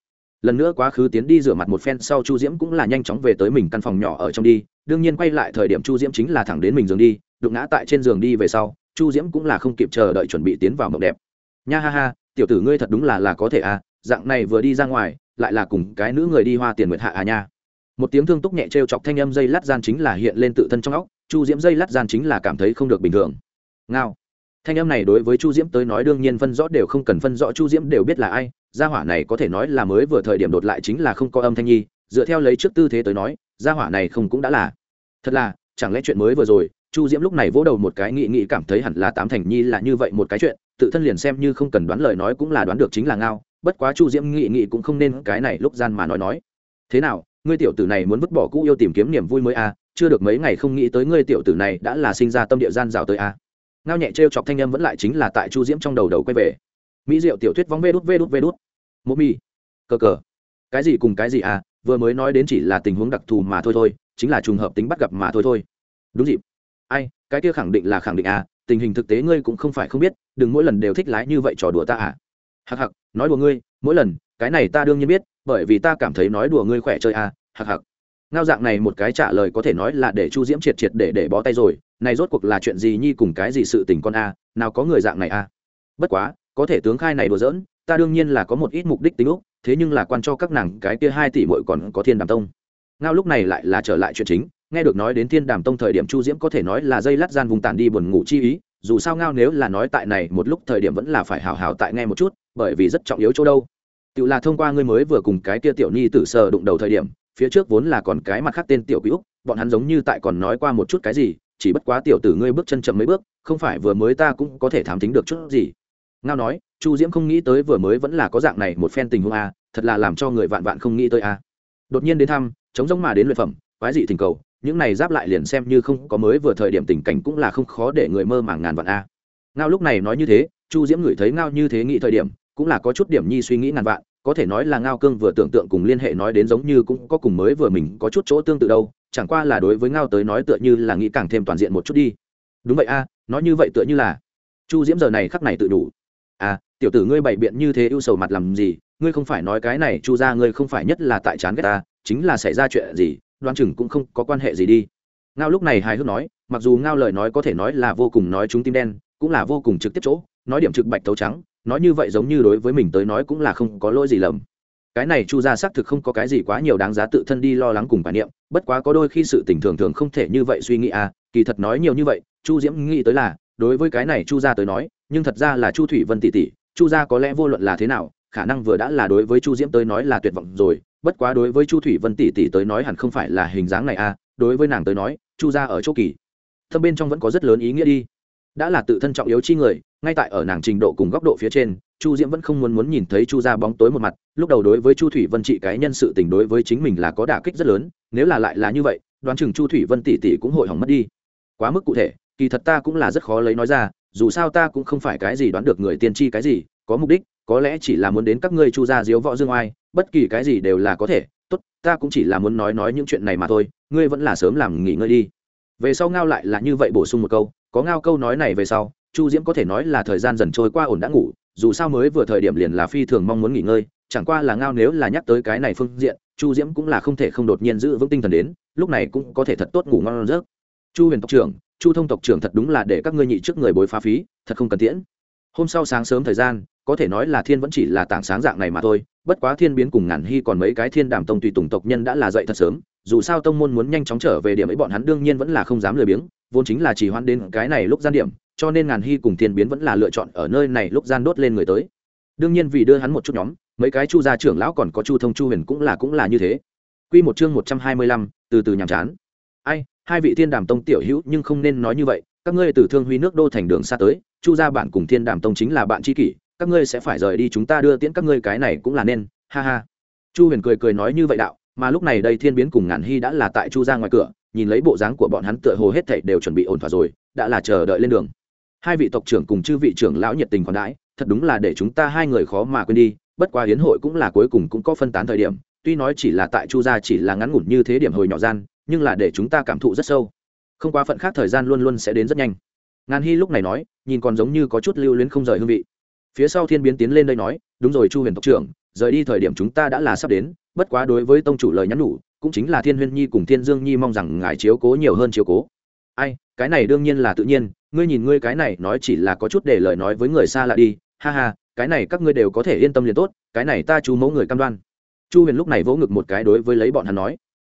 lần nữa quá khứ tiến đi rửa mặt một phen sau chu diễm cũng là nhanh chóng về tới mình căn phòng nhỏ ở trong đi. Đương nhiên quay lại thời điểm chu diễm chính là thẳng đến mình giường đi, đụng ngã tại trên giường đi về sau, chu diễm cũng là không kịp chờ đợi chuẩn bị tiến vào mộng đẹp. Nha ha ha, tiểu tử ngươi thật đúng là là có thể à dạng này vừa đi ra ngoài, lại là cùng cái nữ người đi hoa tiền nguyệt hạ à nha. Một tiếng thương túc nhẹ t r e o chọc thanh âm dây lát gian chính là hiện lên tự thân trong óc, chu diễm dây lát gian chính là cảm thấy không được bình thường. Ngao thanh âm này đối với chu diễm tới nói đương nhiên phân rõ đều không cần phân rõ, chu diễm đều biết là ai. Gia hỏa này có thể nói là mới vừa thời điểm đột lại chính là không có âm thanh nhi. Dựa theo lấy trước tư thế tới nói, gia hỏa này không cũng đã là. Thật là, chẳng lẽ chuyện mới vừa rồi, chu diễm lúc này vỗ đầu một cái nghị nghị cảm thấy hẳn là tám thành nhi là như vậy một cái chuyện, tự thân liền xem như không cần đoán lời nói cũng là đoán được chính là ngao. Bất quá chu diễm nghị nghị cũng không nên cái này lúc gian mà nói nói. Thế nào, ngươi tiểu tử này muốn vứt bỏ cũ yêu tìm kiếm niềm vui mới à? Chưa được mấy ngày không nghĩ tới ngươi tiểu tử này đã là sinh ra tâm địa gian rào tới à? Ngao nhẹ t chọc thanh âm vẫn lại chính là tại chu diễm trong đầu đầu quay về. Mỹ diệu tiểu thuyết vóng vê đút vê đút vê đút. Mô mi. Cờ cờ. Cái gì cùng cái gì à vừa mới nói đến chỉ là tình huống đặc thù mà thôi thôi, chính là trùng hợp tính bắt gặp mà thôi thôi. Đúng dịp. Ai, cái kia khẳng định là khẳng định à tình hình thực tế ngươi cũng không phải không biết, đừng mỗi lần đều thích lái như vậy trò đùa ta à. Hặc hặc nói đùa ngươi, mỗi lần, cái này ta đương nhiên biết, bởi vì ta cảm thấy nói đùa ngươi khỏe chơi à hặc hặc ngao dạng này một cái trả lời có thể nói là để chu diễm triệt triệt để để bó tay rồi này rốt cuộc là chuyện gì nhi cùng cái gì sự tình con a à, nào có người dạng này a à? bất quá có thể tướng khai này đùa giỡn ta đương nhiên là có một ít mục đích tính úc thế nhưng là quan cho các nàng cái kia hai tỷ muội còn có thiên đàm tông ngao lúc này lại là trở lại chuyện chính nghe được nói đến thiên đàm tông thời điểm chu diễm có thể nói là dây lát gian vùng tàn đi buồn ngủ chi ý dù sao ngao nếu là nói tại này một lúc thời điểm vẫn là phải hào hào tại nghe một chút bởi vì rất trọng yếu chỗ đâu tự là thông qua ngươi mới vừa cùng cái kia tiểu nhi tử sờ đụng đầu thời điểm phía trước vốn là còn cái mặt khác tên tiểu quý úc bọn hắn giống như tại còn nói qua một chút cái gì chỉ bất quá tiểu tử ngươi bước chân chậm mấy bước, không phải vừa mới ta cũng có thể thám tính được chút gì. Ngao nói, chu diễm không nghĩ tới vừa mới vẫn là có dạng này một phen tình huống a, thật là làm cho người vạn vạn không nghĩ tới a. Đột nhiên đến thăm, chống giống mà đến luyện phẩm, quái dị thỉnh cầu, những này giáp lại liền xem như không có mới vừa thời điểm tình cảnh cũng là không khó để người mơ màng ngàn vạn a. Ngao lúc này nói như thế, chu diễm ngửi thấy ngao như thế nghĩ thời điểm, cũng là có chút điểm nhi suy nghĩ ngàn vạn, có thể nói là ngao cương vừa tưởng tượng cùng liên hệ nói đến giống như cũng có cùng mới vừa mình có chút chỗ tương tự đâu chẳng qua là đối với ngao tới nói tựa như là nghĩ càng thêm toàn diện một chút đi. Đúng vậy a nói như vậy tựa như là. Chu diễm giờ này khắc này tự đủ. À tiểu tử ngươi bày biện như thế ưu sầu mặt làm gì, ngươi không phải nói cái này, chu ra ngươi không phải nhất là tại chán ghét ta, chính là xảy ra chuyện gì đoan chừng cũng không có quan hệ gì đi. Ngao lúc này hài hước nói, mặc dù ngao lời nói có thể nói là vô cùng nói chúng tim đen, cũng là vô cùng trực tiếp chỗ, nói điểm trực bạch tấu trắng, nói như vậy giống như đối với mình tới nói cũng là không có lỗi gì lầm cái này chu ra xác thực không có cái gì quá nhiều đáng giá tự thân đi lo lắng cùng bản niệm, bất quá có đôi khi sự tình thường thường không thể như vậy suy nghĩ à kỳ thật nói nhiều như vậy, chu diễm nghĩ tới là, đối với cái này chu ra tới nói, nhưng thật ra là chu thủy vân tỷ tỷ, chu gia có lẽ vô luận là thế nào, khả năng vừa đã là đối với chu diễm tới nói là tuyệt vọng rồi, bất quá đối với chu thủy vân tỷ tỷ tới nói hẳn không phải là hình dáng này à đối với nàng tới nói, chu gia ở chỗ kỳ. Thâm bên trong vẫn có rất lớn ý nghĩa đi đã là tự thân trọng yếu chi người, ngay tại ở nàng trình độ cùng góc độ phía trên, chu diễm vẫn không muốn muốn nhìn thấy chu ra bóng tối một mặt, lúc đầu đối với chu thủy vân trị cái nhân sự tình đối với chính mình là có đả kích rất lớn, nếu là lại là như vậy, đoán chừng chu thủy vân tỷ tỷ cũng hội hỏng mất đi. Quá mức cụ thể, kỳ thật ta cũng là rất khó lấy nói ra, dù sao ta cũng không phải cái gì đoán được người tiên tri cái gì, có mục đích, có lẽ chỉ là muốn đến các ngươi chu gia diếu võ dương oai, bất kỳ cái gì đều là có thể, tốt, ta cũng chỉ là muốn nói nói những chuyện này mà thôi, ngươi vẫn là sớm làm nghỉ ngơi đi. Về sau ngao lại là như vậy bổ sung một câu có ngao câu nói này về sau, chu diễm có thể nói là thời gian dần trôi qua ổn đã ngủ, dù sao mới vừa thời điểm liền là phi thường mong muốn nghỉ ngơi, chẳng qua là ngao nếu là nhắc tới cái này phương diện, chu diễm cũng là không thể không đột nhiên giữ vững tinh thần đến, lúc này cũng có thể thật tốt ngủ ngon giấc. Chu huyền tộc trưởng, chu thông tộc trưởng thật đúng là để các ngươi nhị trước người bối phá phí, thật không cần tiễn. Hôm sau sáng sớm thời gian, có thể nói là thiên vẫn chỉ là tảng sáng dạng này mà thôi, bất quá thiên biến cùng ngàn hy còn mấy cái thiên đàm tông tùy tùng tộc nhân đã là dậy thật sớm dù sao tông môn muốn nhanh chóng trở về điểm ấy bọn hắn đương nhiên vẫn là không dám lười biếng vốn chính là chỉ hoan đến cái này lúc gian điểm cho nên ngàn hy cùng thiên biến vẫn là lựa chọn ở nơi này lúc gian đốt lên người tới đương nhiên vì đưa hắn một chút nhóm mấy cái chu gia trưởng lão còn có chu thông chu huyền cũng là cũng là như thế Quy một chương một trăm hai mươi lăm, từ từ nhàm chán. Ai, hai vị thiên đàm tông tiểu hữu nhưng không nên nói như vậy, các ngươi từ Thương Huy nước đô thành đường xa tới, Chu gia bạn cùng Thiên Đàm tông chính là bạn tri kỷ, các ngươi sẽ phải rời đi chúng ta đưa tiễn các ngươi cái này cũng là nên, ha ha. Chu Huyền cười cười nói như vậy đạo, mà lúc này đây Thiên biến cùng Ngàn Hy đã là tại Chu gia ngoài cửa, nhìn lấy bộ dáng của bọn hắn tựa hồ hết thảy đều chuẩn bị ổn thỏa rồi, đã là chờ đợi lên đường. Hai vị tộc trưởng cùng chư vị trưởng lão nhiệt tình còn đãi, thật đúng là để chúng ta hai người khó mà quên đi, bất quá hiến hội cũng là cuối cùng cũng có phân tán thời điểm, tuy nói chỉ là tại chu gia chỉ là ngắn ngủn như thế điểm hồi nhỏ gian nhưng là để chúng ta cảm thụ rất sâu. Không quá phận khác thời gian luôn luôn sẽ đến rất nhanh. Ngàn hy lúc này nói nhìn còn giống như có chút lưu luyến không rời hương vị. Phía sau thiên biến tiến lên đây nói đúng rồi chu huyền tộc trưởng rời đi thời điểm chúng ta đã là sắp đến bất quá đối với tông chủ lời nhắn nhủ, cũng chính là thiên huyên nhi cùng thiên dương nhi mong rằng ngài chiếu cố nhiều hơn chiếu cố. Ai, cái này đương nhiên là tự nhiên, ngươi nhìn ngươi cái này nói chỉ là có chút để lời nói với người xa lạ đi, ha ha, cái này các ngươi đều có thể yên tâm liền tốt, cái này ta chú mẫu người cam đoan. Chu huyền lúc này vỗ ngực một cái đối với lấy bọn hắn nói.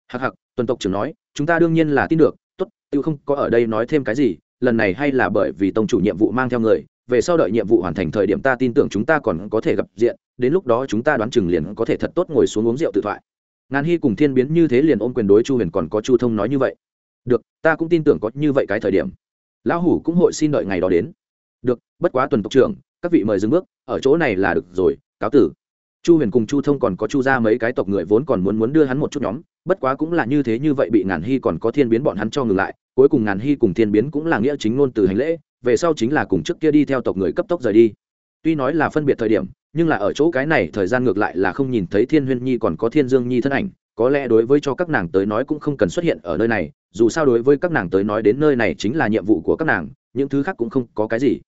Hặc hặc tuần tộc trưởng nói, chúng ta đương nhiên là tin được, tốt tự không có ở đây nói thêm cái gì, lần này hay là bởi vì tông chủ nhiệm vụ mang theo người về sau đợi nhiệm vụ hoàn thành thời điểm ta tin tưởng chúng ta còn có thể gặp diện, đến lúc đó chúng ta đoán chừng liền có thể thật tốt ngồi xuống uống rượu tự thoại. Ngàn hy cùng thiên biến như thế liền ôm quyền đối chu huyền còn có chu thông nói như vậy. Được, ta cũng tin tưởng có như vậy cái thời điểm. Lão hủ cũng hội xin đợi ngày đó đến. Được, bất quá tuần tộc trưởng, các vị mời dừng bước, ở chỗ này là được rồi, cáo tử. Chu huyền cùng chu thông còn có chu ra mấy cái tộc người vốn còn muốn muốn đưa hắn một chút nhóm, bất quá cũng là như thế như vậy bị ngàn hy còn có thiên biến bọn hắn cho ngừng lại, cuối cùng ngàn hy cùng thiên biến cũng là nghĩa chính ngôn từ hành lễ về sau chính là cùng trước kia đi theo tộc người cấp tốc rời đi. Tuy nói là phân biệt thời điểm, nhưng là ở chỗ cái này thời gian ngược lại là không nhìn thấy thiên huyên nhi còn có thiên dương nhi thân ảnh, có lẽ đối với cho các nàng tới nói cũng không cần xuất hiện ở nơi này, dù sao đối với các nàng tới nói đến nơi này chính là nhiệm vụ của các nàng, những thứ khác cũng không có cái gì.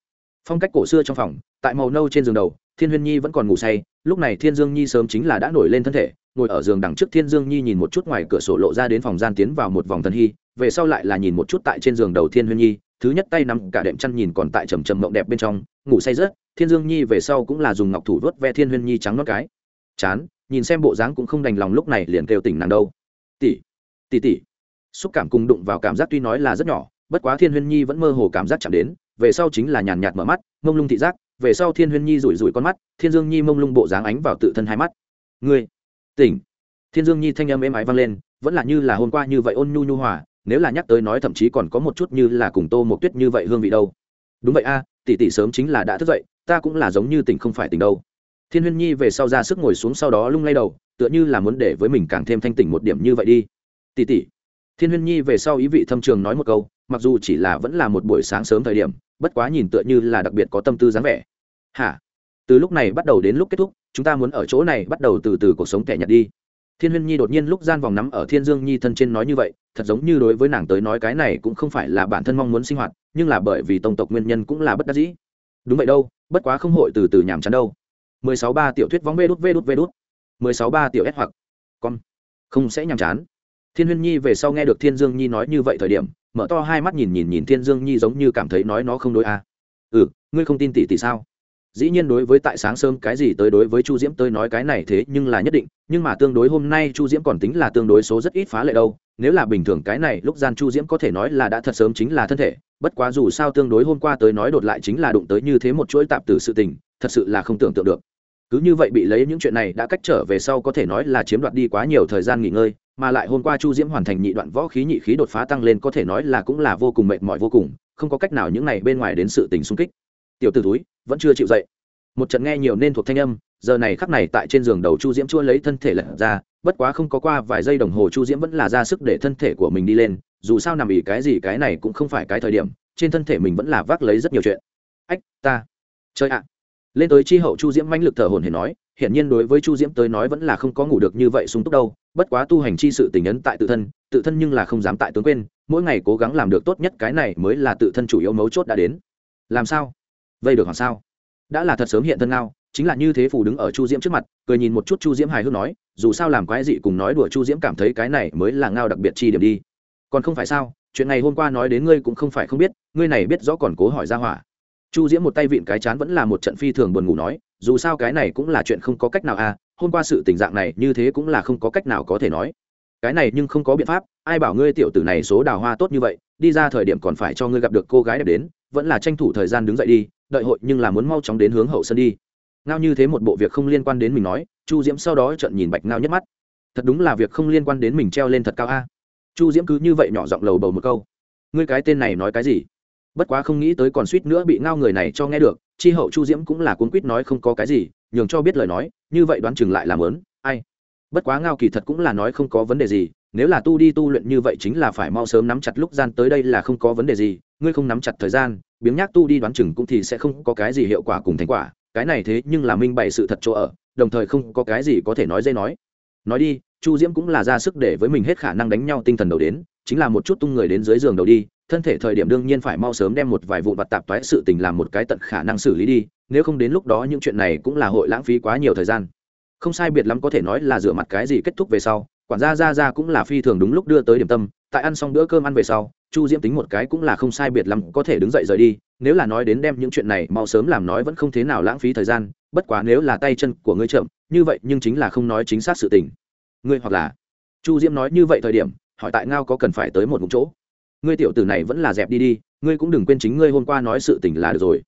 Phong cách cổ xưa trong phòng, tại màu nâu trên giường đầu, thiên huyên nhi vẫn còn ngủ say, lúc này thiên dương nhi sớm chính là đã nổi lên thân thể, ngồi ở giường đằng trước thiên dương nhi nhìn một chút ngoài cửa sổ lộ ra đến phòng gian tiến vào một vòng thần hy, về sau lại là nhìn một chút tại trên giường đầu thiên huyên nhi thứ nhất tay nắm cả đệm chăn nhìn còn tại trầm trầm mộng đẹp bên trong, ngủ say rớt, thiên dương nhi về sau cũng là dùng ngọc thủ vớt ve thiên huyên nhi trắng nót cái. Chán, nhìn xem bộ dáng cũng không đành lòng lúc này liền kêu tỉnh nàng đâu. Tỷ tỷ tỷ. Xúc cảm cùng đụng vào cảm giác tuy nói là rất nhỏ, bất quá thiên huyên nhi vẫn mơ hồ cảm giác chạm đến, về sau chính là nhàn nhạt mở mắt, mông lung thị giác, về sau thiên huyên nhi rủi rủi con mắt, thiên dương nhi mông lung bộ dáng ánh vào tự thân hai mắt. Ngươi, tỉnh. Thiên dương nhi thanh âm êm ái vang lên, vẫn là như là hôm qua như vậy ôn nhu nhu hòa nếu là nhắc tới nói thậm chí còn có một chút như là cùng tô một tuyết như vậy hương vị đâu. Đúng vậy a, tỷ tỷ sớm chính là đã thức dậy, ta cũng là giống như tỉnh không phải tỉnh đâu. Thiên huyên nhi về sau ra sức ngồi xuống sau đó lung lay đầu, tựa như là muốn để với mình càng thêm thanh tỉnh một điểm như vậy đi. Tỷ tỷ. Thiên huyên nhi về sau ý vị thâm trường nói một câu, mặc dù chỉ là vẫn là một buổi sáng sớm thời điểm, bất quá nhìn tựa như là đặc biệt có tâm tư dáng vẻ. Hả? Từ lúc này bắt đầu đến lúc kết thúc, chúng ta muốn ở chỗ này bắt đầu từ từ cuộc sống kẻ nhặt đi thiên huyên nhi đột nhiên lúc gian vòng nắm ở thiên dương nhi thân trên nói như vậy, thật giống như đối với nàng tới nói cái này cũng không phải là bản thân mong muốn sinh hoạt, nhưng là bởi vì tông tộc nguyên nhân cũng là bất đắc dĩ. Đúng vậy đâu, bất quá không hội từ từ nhàm chán đâu. Mười sáu ba tiểu thuyết vóng vê đút vê đút vê đút. Mười sáu ba tiểu s hoặc. Con không sẽ nhàm chán. Thiên huyên nhi về sau nghe được thiên dương nhi nói như vậy thời điểm, mở to hai mắt nhìn nhìn nhìn thiên dương nhi giống như cảm thấy nói nó không đối a à. ừ ngươi không tin tỷ tỷ sao? Dĩ nhiên đối với tại sáng sớm cái gì tới đối với chu diễm tới nói cái này thế nhưng là nhất định, nhưng mà tương đối hôm nay chu diễm còn tính là tương đối số rất ít phá lệ đâu. Nếu là bình thường cái này, lúc gian chu diễm có thể nói là đã thật sớm chính là thân thể. Bất quá dù sao tương đối hôm qua tới nói đột lại chính là đụng tới như thế một chuỗi tạp từ sự tình, thật sự là không tưởng tượng được. Cứ như vậy bị lấy những chuyện này đã cách trở về sau có thể nói là chiếm đoạt đi quá nhiều thời gian nghỉ ngơi, mà lại hôm qua chu diễm hoàn thành nhị đoạn võ khí nhị khí đột phá tăng lên có thể nói là cũng là vô cùng mệt mỏi vô cùng, không có cách nào những này bên ngoài đến sự tình xung kích. Tiểu t ử túi vẫn chưa chịu dậy. Một trận nghe nhiều nên thuộc thanh âm, giờ này khắc này tại trên giường đầu chu diễm chua lấy thân thể lật ra, bất quá không có qua vài giây đồng hồ chu diễm vẫn là ra sức để thân thể của mình đi lên, dù sao nằm ỉ cái gì cái này cũng không phải cái thời điểm, trên thân thể mình vẫn là vác lấy rất nhiều chuyện. Ách, ta. Chơi ạ. Lên tới chi hậu chu diễm manh lực thở hồn hển nói, hiển nhiên đối với chu diễm tới nói vẫn là không có ngủ được như vậy sung túc đâu, bất quá tu hành chi sự tình ấn tại tự thân tự thân nhưng là không dám tại tướng quên, mỗi ngày cố gắng làm được tốt nhất cái này mới là tự thân chủ yếu mấu chốt đã đến. Làm sao? Vây được hoàng sao? Đã là thật sớm hiện thân ngao, chính là như thế phù đứng ở chu diễm trước mặt, cười nhìn một chút chu diễm hài hước nói, dù sao làm quái dị cùng nói đùa chu diễm cảm thấy cái này mới là ngao đặc biệt chi điểm đi. Còn không phải sao, chuyện này hôm qua nói đến ngươi cũng không phải không biết, ngươi này biết rõ còn cố hỏi ra hỏa. Chu diễm một tay vịn cái chán vẫn là một trận phi thường buồn ngủ nói, dù sao cái này cũng là chuyện không có cách nào à hôm qua sự tình dạng này như thế cũng là không có cách nào có thể nói. Cái này nhưng không có biện pháp, ai bảo ngươi tiểu tử này số đào hoa tốt như vậy, đi ra thời điểm còn phải cho ngươi gặp được cô gái đẹp đến, vẫn là tranh thủ thời gian đứng dậy đi đợi hội nhưng là muốn mau chóng đến hướng hậu sân đi. Ngao như thế một bộ việc không liên quan đến mình nói, chu diễm sau đó trận nhìn bạch ngao nhất mắt. Thật đúng là việc không liên quan đến mình treo lên thật cao a. Chu diễm cứ như vậy nhỏ giọng lầu bầu một câu. Ngươi cái tên này nói cái gì? Bất quá không nghĩ tới còn suýt nữa bị ngao người này cho nghe được, chi hậu chu diễm cũng là cuốn quýt nói không có cái gì, nhường cho biết lời nói, như vậy đoán chừng lại làm lớn ai? Bất quá ngao kỳ thật cũng là nói không có vấn đề gì nếu là tu đi tu luyện như vậy chính là phải mau sớm nắm chặt lúc gian tới đây là không có vấn đề gì, ngươi không nắm chặt thời gian, biếng nhác tu đi đoán chừng cũng thì sẽ không có cái gì hiệu quả cùng thành quả. Cái này thế nhưng là minh bày sự thật chỗ ở, đồng thời không có cái gì có thể nói dây nói. Nói đi, chu diễm cũng là ra sức để với mình hết khả năng đánh nhau tinh thần đầu đến, chính là một chút tung người đến dưới giường đầu đi, thân thể thời điểm đương nhiên phải mau sớm đem một vài vụ vặt tạp toái sự tình làm một cái tận khả năng xử lý đi, nếu không đến lúc đó những chuyện này cũng là hội lãng phí quá nhiều thời gian. Không sai biệt lắm có thể nói là rửa mặt cái gì kết thúc về sau quản gia ra ra cũng là phi thường đúng lúc đưa tới điểm tâm, tại ăn xong bữa cơm ăn về sau, chu diễm tính một cái cũng là không sai biệt lắm, có thể đứng dậy rời đi, nếu là nói đến đem những chuyện này mau sớm làm nói vẫn không thế nào lãng phí thời gian, bất quá nếu là tay chân của ngươi chậm, như vậy nhưng chính là không nói chính xác sự tình. Ngươi hoặc là, chu diễm nói như vậy thời điểm, hỏi tại ngao có cần phải tới một ngụm chỗ? Ngươi tiểu tử này vẫn là dẹp đi đi, ngươi cũng đừng quên chính ngươi hôm qua nói sự tình là được rồi.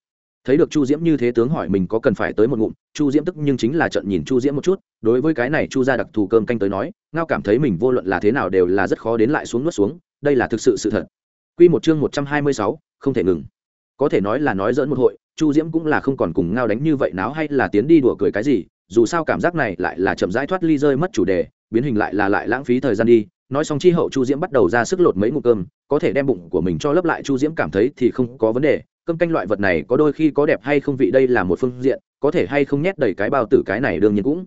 Thấy được chu diễm như thế tướng hỏi mình có cần phải tới một ngụm, chu diễm tức nhưng chính là trận nhìn chu diễm một chút, đối với cái này chu ra đặc thù cơm canh tới nói ngao cảm thấy mình vô luận là thế nào đều là rất khó đến lại xuống nuốt xuống, đây là thực sự sự thật. Q một chương một trăm hai mươi sáu, không thể ngừng. Có thể nói là nói dỡn một hội, chu diễm cũng là không còn cùng ngao đánh như vậy náo hay là tiến đi đùa cười cái gì, dù sao cảm giác này lại là chậm rãi thoát ly rơi mất chủ đề, biến hình lại là lại lãng phí thời gian đi. Nói xong chi hậu chu diễm bắt đầu ra sức lột mấy ngụm cơm, có thể đem bụng của mình cho lấp lại, chu diễm cảm thấy thì không có vấn đề. Cơm canh loại vật này có đôi khi có đẹp hay không vị đây là một phương diện, có thể hay không nhét đầy cái bao tử cái này đương nhiên cũng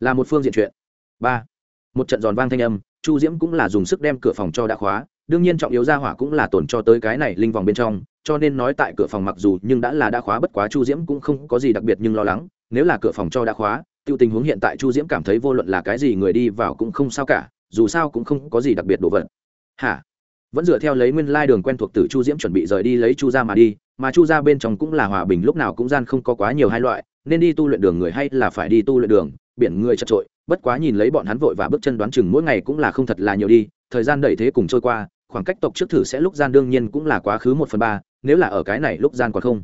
là một phương diện chuyện. Ba một trận giòn vang thanh âm, chu diễm cũng là dùng sức đem cửa phòng cho đã khóa, đương nhiên trọng yếu ra hỏa cũng là tổn cho tới cái này linh vòng bên trong, cho nên nói tại cửa phòng mặc dù nhưng đã là đã khóa bất quá chu diễm cũng không có gì đặc biệt nhưng lo lắng, nếu là cửa phòng cho đã khóa, tiêu tình huống hiện tại chu diễm cảm thấy vô luận là cái gì người đi vào cũng không sao cả, dù sao cũng không có gì đặc biệt đồ vật. Hả? Vẫn dựa theo lấy nguyên lai đường quen thuộc từ chu diễm chuẩn bị rời đi lấy chu ra mà đi, mà chu ra bên trong cũng là hòa bình, lúc nào cũng gian không có quá nhiều hai loại, nên đi tu luyện đường người hay là phải đi tu luyện đường, biển người chật trội bất quá nhìn lấy bọn hắn vội và bước chân đoán chừng mỗi ngày cũng là không thật là nhiều đi, thời gian đẩy thế cùng trôi qua, khoảng cách tộc trước thử sẽ lúc gian đương nhiên cũng là quá khứ một phần ba, nếu là ở cái này lúc gian còn không.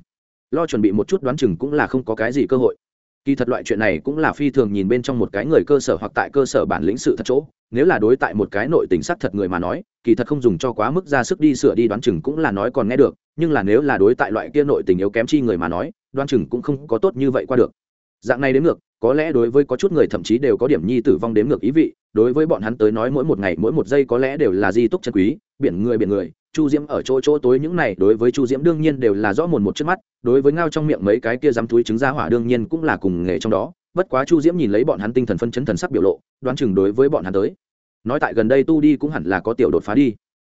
Lo chuẩn bị một chút đoán chừng cũng là không có cái gì cơ hội. Kỳ thật loại chuyện này cũng là phi thường nhìn bên trong một cái người cơ sở hoặc tại cơ sở bản lĩnh sự thật chỗ, nếu là đối tại một cái nội tình sắc thật người mà nói, kỳ thật không dùng cho quá mức ra sức đi sửa đi đoán chừng cũng là nói còn nghe được, nhưng là nếu là đối tại loại kia nội tình yếu kém chi người mà nói, đoán chừng cũng không có tốt như vậy qua được dạng này đến ngược, có lẽ đối với có chút người thậm chí đều có điểm nhi tử vong đến ngược ý vị, đối với bọn hắn tới nói mỗi một ngày, mỗi một giây có lẽ đều là di túc chân quý, biển người biển người, chu diễm ở chỗ chỗ tối những này đối với chu diễm đương nhiên đều là rõ mồn một trước mắt, đối với ngao trong miệng mấy cái kia dám túi trứng ra hỏa đương nhiên cũng là cùng nghề trong đó, bất quá chu diễm nhìn lấy bọn hắn tinh thần phân chấn thần sắc biểu lộ, đoán chừng đối với bọn hắn tới. Nói tại gần đây tu đi cũng hẳn là có tiểu đột phá đi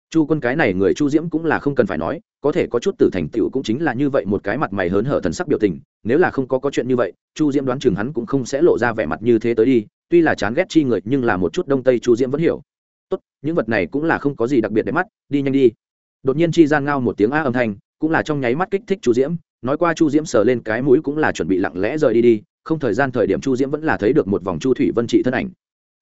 chu quân cái này người chu diễm cũng là không cần phải nói, có thể có chút tử thành tựu cũng chính là như vậy một cái mặt mày hớn hở thần sắc biểu tình, nếu là không có có chuyện như vậy, chu diễm đoán chừng hắn cũng không sẽ lộ ra vẻ mặt như thế tới đi, tuy là chán ghét chi người, nhưng là một chút đông tây chu diễm vẫn hiểu. Tốt, những vật này cũng là không có gì đặc biệt để mắt, đi nhanh đi. Đột nhiên chi gian ngao một tiếng a âm thanh, cũng là trong nháy mắt kích thích chu diễm, nói qua chu diễm sờ lên cái mũi cũng là chuẩn bị lặng lẽ rời đi đi, không thời gian thời điểm chu diễm vẫn là thấy được một vòng chu thủy vân trị thân ảnh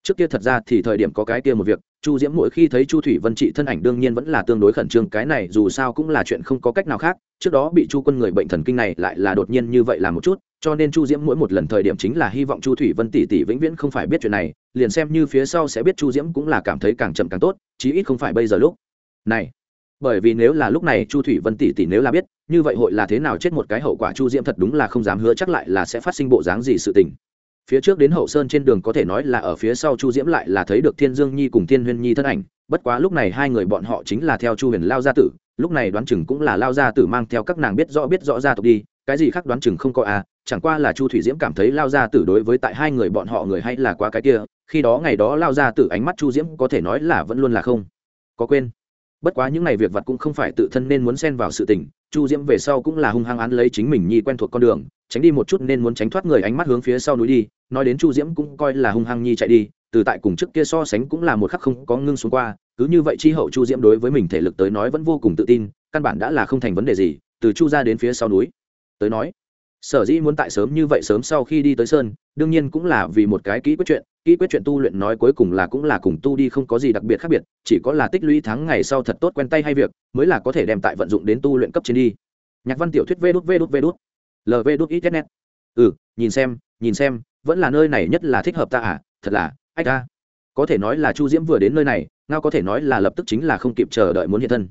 trước kia thật ra thì thời điểm có cái kia một việc, chu diễm mỗi khi thấy chu thủy vân trị thân ảnh đương nhiên vẫn là tương đối khẩn trương, cái này dù sao cũng là chuyện không có cách nào khác, trước đó bị chu quân người bệnh thần kinh này lại là đột nhiên như vậy là một chút, cho nên chu diễm mỗi một lần thời điểm chính là hy vọng chu thủy vân tỷ tỷ vĩnh viễn không phải biết chuyện này, liền xem như phía sau sẽ biết chu diễm cũng là cảm thấy càng chậm càng tốt, chí ít không phải bây giờ lúc. Này, bởi vì nếu là lúc này chu thủy vân tỷ tỷ nếu là biết, như vậy hội là thế nào chết một cái hậu quả chu diễm thật đúng là không dám hứa chắc lại là sẽ phát sinh bộ dáng gì sự tình phía trước đến hậu sơn trên đường có thể nói là ở phía sau chu diễm lại là thấy được thiên dương nhi cùng thiên huyên nhi thân ảnh. Bất quá lúc này hai người bọn họ chính là theo chu huyền lao gia tử, lúc này đoán chừng cũng là lao gia tử mang theo các nàng biết rõ biết rõ gia tộc đi, cái gì khác đoán chừng không có à chẳng qua là chu thủy diễm cảm thấy lao gia tử đối với tại hai người bọn họ người hay là quá cái kia, khi đó ngày đó lao gia tử ánh mắt chu diễm có thể nói là vẫn luôn là không có quên. Bất quá những ngày việc vặt cũng không phải tự thân nên muốn xen vào sự tình, chu diễm về sau cũng là hung hăng án lấy chính mình nhi quen thuộc con đường tránh đi một chút nên muốn tránh thoát người ánh mắt hướng phía sau núi đi, nói đến chu diễm cũng coi là hung hăng nhi chạy đi, từ tại cùng trước kia so sánh cũng là một khắc không có ngưng xuống qua, cứ như vậy chi hậu chu diễm đối với mình thể lực tới nói vẫn vô cùng tự tin, căn bản đã là không thành vấn đề gì, từ chu ra đến phía sau núi, tới nói, sở dĩ muốn tại sớm như vậy sớm sau khi đi tới sơn, đương nhiên cũng là vì một cái kỹ quyết chuyện, kỹ quyết chuyện tu luyện nói cuối cùng là cũng là cùng tu đi không có gì đặc biệt khác biệt, chỉ có là tích lũy tháng ngày sau thật tốt quen tay hay việc, mới là có thể đem tại vận dụng đến tu luyện cấp trên đi. Nhạc văn tiểu thuyết vê đút vê đút vê đút lv đút ít net ừ nhìn xem nhìn xem, vẫn là nơi này nhất là thích hợp ta à? Thật là, ách ta. Có thể nói là chu diễm vừa đến nơi này, ngao có thể nói là lập tức chính là không kịp chờ đợi muốn hiện thân.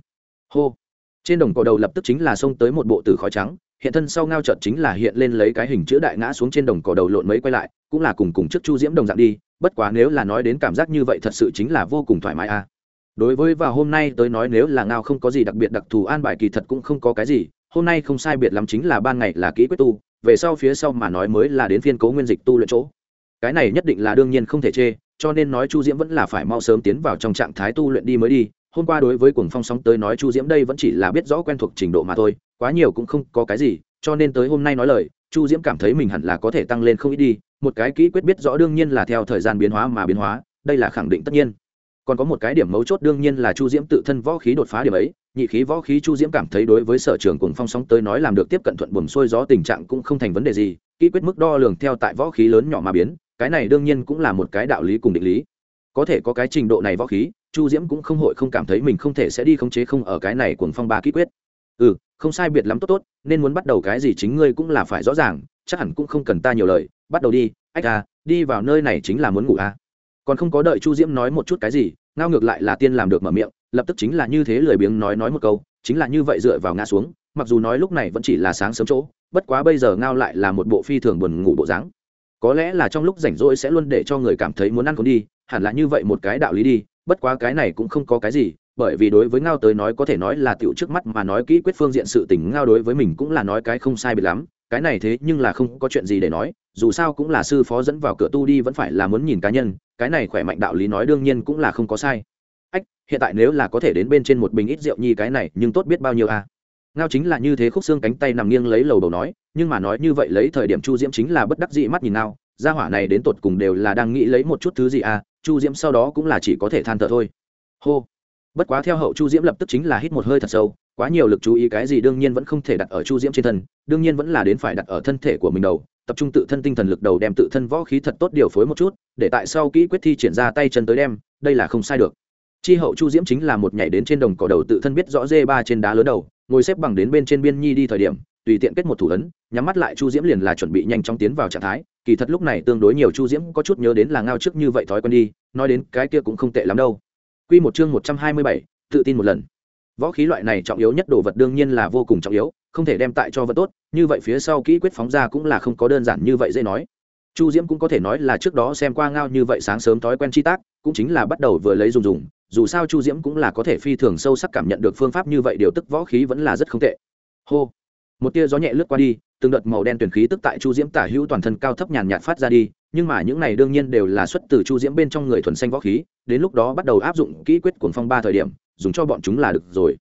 Hô. Trên đồng cỏ đầu lập tức chính là xông tới một bộ tử khói trắng, hiện thân sau ngao trợt chính là hiện lên lấy cái hình chữ đại ngã xuống trên đồng cỏ đầu lộn mấy quay lại, cũng là cùng cùng trước chu diễm đồng dạng đi, bất quá nếu là nói đến cảm giác như vậy thật sự chính là vô cùng thoải mái à. Đối với và hôm nay tới nói nếu là ngao không có gì đặc biệt đặc thù an bài kỳ thật cũng không có cái gì hôm nay không sai biệt lắm chính là ban ngày là kỹ quyết tu, về sau phía sau mà nói mới là đến phiên cố nguyên dịch tu luyện chỗ. Cái này nhất định là đương nhiên không thể chê, cho nên nói chu diễm vẫn là phải mau sớm tiến vào trong trạng thái tu luyện đi mới đi. Hôm qua đối với cuồng phong sóng tới nói chu diễm đây vẫn chỉ là biết rõ quen thuộc trình độ mà thôi, quá nhiều cũng không có cái gì, cho nên tới hôm nay nói lời, chu diễm cảm thấy mình hẳn là có thể tăng lên không ít đi. Một cái kỹ quyết biết rõ đương nhiên là theo thời gian biến hóa mà biến hóa, đây là khẳng định tất nhiên. Còn có một cái điểm mấu chốt đương nhiên là chu diễm tự thân võ khí đột phá điểm ấy nhị khí võ khí chu diễm cảm thấy đối với sở trường cùng phong sóng tới nói làm được tiếp cận thuận buồm xuôi gió tình trạng cũng không thành vấn đề gì, kỹ quyết mức đo lường theo tại võ khí lớn nhỏ mà biến, cái này đương nhiên cũng là một cái đạo lý cùng định lý. Có thể có cái trình độ này võ khí, chu diễm cũng không hội không cảm thấy mình không thể sẽ đi khống chế không ở cái này cùng phong ba kỹ quyết. Ừ không sai biệt lắm tốt tốt, nên muốn bắt đầu cái gì chính ngươi cũng là phải rõ ràng, chắc hẳn cũng không cần ta nhiều lời, bắt đầu đi, ách à đi vào nơi này chính là muốn ngủ à. Còn không có đợi chu diễm nói một chút cái gì, ngao ngược lại là tiên làm được mở miệng lập tức chính là như thế lười biếng nói nói một câu, chính là như vậy dựa vào ngã xuống, mặc dù nói lúc này vẫn chỉ là sáng sớm chỗ, bất quá bây giờ ngao lại là một bộ phi thường buồn ngủ bộ dáng. Có lẽ là trong lúc rảnh rỗi sẽ luôn để cho người cảm thấy muốn ăn cũng đi, hẳn là như vậy một cái đạo lý đi, bất quá cái này cũng không có cái gì, bởi vì đối với ngao tới nói có thể nói là tiểu trước mắt mà nói kỹ quyết phương diện sự tình ngao đối với mình cũng là nói cái không sai biệt lắm, cái này thế nhưng là không có chuyện gì để nói, dù sao cũng là sư phó dẫn vào cửa tu đi vẫn phải là muốn nhìn cá nhân, cái này khỏe mạnh đạo lý nói đương nhiên cũng là không có sai hiện tại nếu là có thể đến bên trên một bình ít rượu nhi cái này, nhưng tốt biết bao nhiêu à? Ngao chính là như thế khúc xương cánh tay nằm nghiêng lấy lầu đầu nói, nhưng mà nói như vậy lấy thời điểm chu diễm chính là bất đắc dĩ mắt nhìn ngao, gia hỏa này đến tột cùng đều là đang nghĩ lấy một chút thứ gì à chu diễm sau đó cũng là chỉ có thể than thở thôi. Hô. Bất quá theo hậu chu diễm lập tức chính là hít một hơi thật sâu, quá nhiều lực chú ý cái gì đương nhiên vẫn không thể đặt ở chu diễm trên thân, đương nhiên vẫn là đến phải đặt ở thân thể của mình đầu, tập trung tự thân tinh thần lực đầu đem tự thân võ khí thật tốt điều phối một chút, để tại sau kỹ quyết thi triển ra tay chân tới đem, đây là không sai được chi hậu chu diễm chính là một nhảy đến trên đồng cỏ đầu tự thân biết rõ dê ba trên đá lớn đầu ngồi xếp bằng đến bên trên biên nhi đi thời điểm tùy tiện kết một thủ ấn nhắm mắt lại chu diễm liền là chuẩn bị nhanh chóng tiến vào trạng thái kỳ thật lúc này tương đối nhiều chu diễm có chút nhớ đến là ngao trước như vậy thói quen đi nói đến cái kia cũng không tệ lắm đâu Quy một chương một trăm hai mươi bảy, tự tin một lần. Võ khí loại này trọng yếu nhất đồ vật đương nhiên là vô cùng trọng yếu, không thể đem tại cho vật tốt, như vậy phía sau kỹ quyết phóng ra cũng là không có đơn giản như vậy dễ nói. Chu Diễm cũng có thể nói là trước đó xem qua ngao như vậy sáng sớm thói quen chi tác, cũng chính là bắt đầu vừa lấy dùng dùng, dù sao Chu Diễm cũng là có thể phi thường sâu sắc cảm nhận được phương pháp như vậy điều tức võ khí vẫn là rất không tệ. Hô. Một tia gió nhẹ lướt qua đi, từng đợt màu đen tuyển khí tức tại Chu Diễm tả hữu toàn thân cao thấp nhàn nhạt phát ra đi, nhưng mà những này đương nhiên đều là xuất từ chu diễm bên trong người thuần xanh võ khí đến lúc đó bắt đầu áp dụng kỹ quyết cuồng phong ba thời điểm dùng cho bọn chúng là được rồi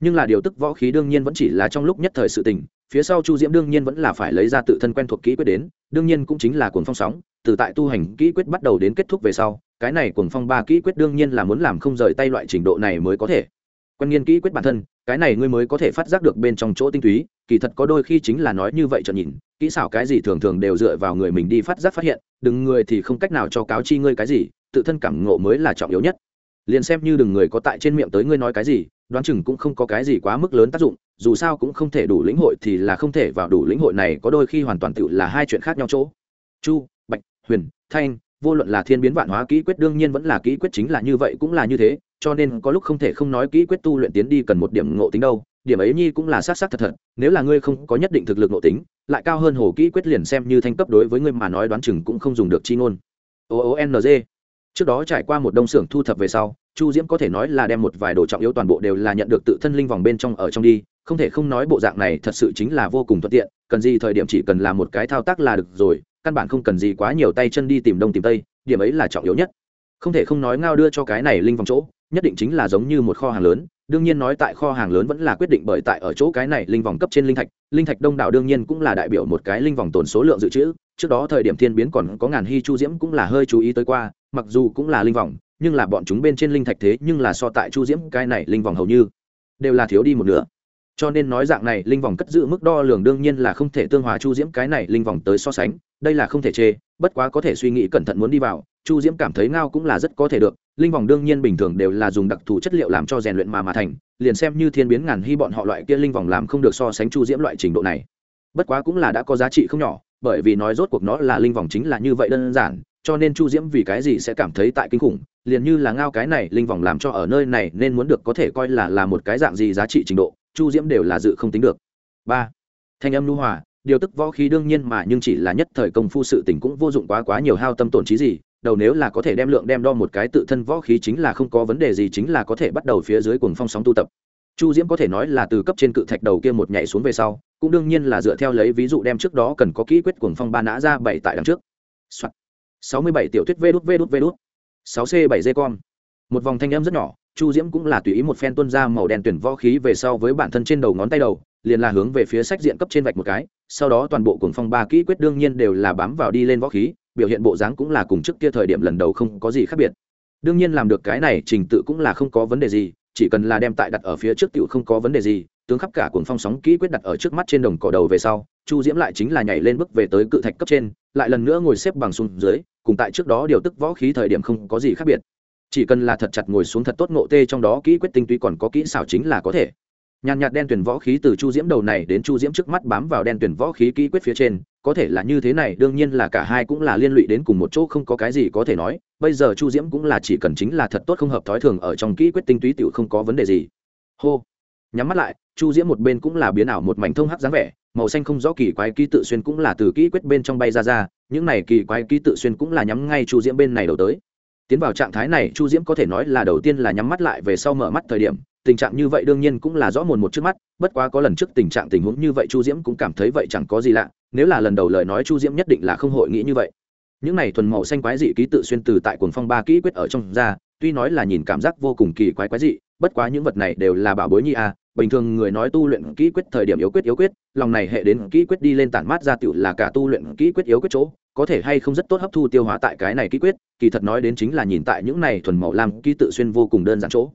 nhưng là điều tức võ khí đương nhiên vẫn chỉ là trong lúc nhất thời sự tình phía sau chu diễm đương nhiên vẫn là phải lấy ra tự thân quen thuộc kỹ quyết đến đương nhiên cũng chính là cuồng phong sóng từ tại tu hành kỹ quyết bắt đầu đến kết thúc về sau cái này cùng phong ba kỹ quyết đương nhiên là muốn làm không rời tay loại trình độ này mới có thể. Quen nghiên kỹ quyết bản thân, cái này ngươi mới có thể phát giác được bên trong chỗ tinh túy, kỳ thật có đôi khi chính là nói như vậy cho nhìn, kỹ xảo cái gì thường thường đều dựa vào người mình đi phát giác phát hiện, đừng người thì không cách nào cho cáo chi ngươi cái gì, tự thân cảm ngộ mới là trọng yếu nhất. Liền xem như đừng người có tại trên miệng tới ngươi nói cái gì, đoán chừng cũng không có cái gì quá mức lớn tác dụng, dù sao cũng không thể đủ lĩnh hội thì là không thể vào đủ lĩnh hội này có đôi khi hoàn toàn tự là hai chuyện khác nhau chỗ. Chu, bạch, huyền, thanh vô luận là thiên biến vạn hóa kỹ quyết đương nhiên vẫn là kỹ quyết chính là như vậy cũng là như thế, cho nên có lúc không thể không nói kỹ quyết tu luyện tiến đi cần một điểm ngộ tính đâu, điểm ấy nhi cũng là sát sát thật thật, nếu là ngươi không có nhất định thực lực ngộ tính, lại cao hơn hồ kỹ quyết liền xem như thanh cấp đối với ngươi mà nói đoán chừng cũng không dùng được chi ngôn. O o n g. Trước đó trải qua một đông xưởng thu thập về sau, chu diễm có thể nói là đem một vài đồ trọng yếu toàn bộ đều là nhận được tự thân linh vòng bên trong ở trong đi, không thể không nói bộ dạng này thật sự chính là vô cùng thuận tiện, cần gì thời điểm chỉ cần làm một cái thao tác là được rồi căn bản không cần gì quá nhiều tay chân đi tìm đông tìm tây, điểm ấy là trọng yếu nhất. Không thể không nói ngao đưa cho cái này linh vòng chỗ, nhất định chính là giống như một kho hàng lớn, đương nhiên nói tại kho hàng lớn vẫn là quyết định bởi tại ở chỗ cái này linh vòng cấp trên linh thạch linh thạch đông đảo đương nhiên cũng là đại biểu một cái linh vòng tồn số lượng dự trữ, trước đó thời điểm thiên biến còn có ngàn hy chu diễm cũng là hơi chú ý tới qua, mặc dù cũng là linh vòng, nhưng là bọn chúng bên trên linh thạch thế nhưng là so tại chu diễm cái này linh vòng hầu như đều là thiếu đi một nửa. Cho nên nói dạng này, linh vòng cất giữ mức đo lường đương nhiên là không thể tương hòa chu diễm cái này linh vòng tới so sánh đây là không thể chê, bất quá có thể suy nghĩ cẩn thận muốn đi vào, chu diễm cảm thấy ngao cũng là rất có thể được, linh vòng đương nhiên bình thường đều là dùng đặc thù chất liệu làm cho rèn luyện mà mà thành, liền xem như thiên biến ngàn hy bọn họ loại kia linh vòng làm không được so sánh chu diễm loại trình độ này. Bất quá cũng là đã có giá trị không nhỏ, bởi vì nói rốt cuộc nó là linh vòng chính là như vậy đơn giản, cho nên chu diễm vì cái gì sẽ cảm thấy tại kinh khủng, liền như là ngao cái này linh vòng làm cho ở nơi này nên muốn được có thể coi là là một cái dạng gì giá trị trình độ, chu diễm đều là dự không tính được. Ba. Thanh âm lưu hòa điều tức võ khí đương nhiên mà nhưng chỉ là nhất thời công phu sự tình cũng vô dụng quá quá nhiều hao tâm tổn trí gì, đầu nếu là có thể đem lượng đem đo một cái tự thân võ khí chính là không có vấn đề gì chính là có thể bắt đầu phía dưới cuồng phong sóng tu tập. Chu diễm có thể nói là từ cấp trên cự thạch đầu kia một nhảy xuống về sau, cũng đương nhiên là dựa theo lấy ví dụ đem trước đó cần có kỹ quyết cuồng phong ba nã ra bảy tại đằng trước. Sáu mươi bảy tiểu thuyết vê đút vê đút vê đút. Sáu c bảy dê con một vòng thanh âm rất nhỏ, chu diễm cũng là tùy ý một phen tuân ra màu đen tuyển võ khí về sau với bản thân trên đầu ngón tay đầu liền là hướng về phía sách diện cấp trên vạch một cái, sau đó toàn bộ cuồng phong ba kỹ quyết đương nhiên đều là bám vào đi lên võ khí, biểu hiện bộ dáng cũng là cùng trước kia thời điểm lần đầu không có gì khác biệt. Đương nhiên làm được cái này, trình tự cũng là không có vấn đề gì, chỉ cần là đem tại đặt ở phía trước tiểu không có vấn đề gì, tướng khắp cả cuồng phong sóng kỹ quyết đặt ở trước mắt trên đồng cỏ đầu về sau, chu diễm lại chính là nhảy lên bước về tới cự thạch cấp trên, lại lần nữa ngồi xếp bằng xuống dưới, cùng tại trước đó điều tức võ khí thời điểm không có gì khác biệt. Chỉ cần là thật chặt ngồi xuống thật tốt ngộ tê trong đó kỹ quyết tinh túy còn có kỹ xảo chính là có thể nhàn nhạt đen tuyển võ khí từ chu diễm đầu này đến chu diễm trước mắt bám vào đen tuyển võ khí kỹ quyết phía trên, có thể là như thế này, đương nhiên là cả hai cũng là liên lụy đến cùng một chỗ không có cái gì có thể nói, bây giờ chu diễm cũng là chỉ cần chính là thật tốt không hợp thói thường ở trong kỹ quyết tinh túy tựu không có vấn đề gì. Hô. Nhắm mắt lại, chu diễm một bên cũng là biến ảo một mảnh thông hắc dáng vẻ, màu xanh không rõ kỳ quái ký tự xuyên cũng là từ kỹ quyết bên trong bay ra ra, những này kỳ quái ký tự xuyên cũng là nhắm ngay chu diễm bên này đầu tới. Tiến vào trạng thái này, chu diễm có thể nói là đầu tiên là nhắm mắt lại về sau mở mắt thời điểm tình trạng như vậy đương nhiên cũng là rõ mồn một trước mắt, bất quá có lần trước tình trạng tình huống như vậy chu diễm cũng cảm thấy vậy chẳng có gì lạ, nếu là lần đầu lời nói chu diễm nhất định là không hội nghĩ như vậy. Những này thuần màu xanh quái dị ký tự xuyên từ tại cuồng phong ba kỹ quyết ở trong ra, tuy nói là nhìn cảm giác vô cùng kỳ quái quái dị, bất quá những vật này đều là bảo bối nhi a, bình thường người nói tu luyện kỹ quyết thời điểm yếu quyết yếu quyết, lòng này hệ đến kỹ quyết đi lên tản mát ra tựu là cả tu luyện kỹ quyết yếu quyết chỗ, có thể hay không rất tốt hấp thu tiêu hóa tại cái này kỹ quyết, kỳ thật nói đến chính là nhìn tại những này thuần màu lam ký tự xuyên vô cùng đơn giản chỗ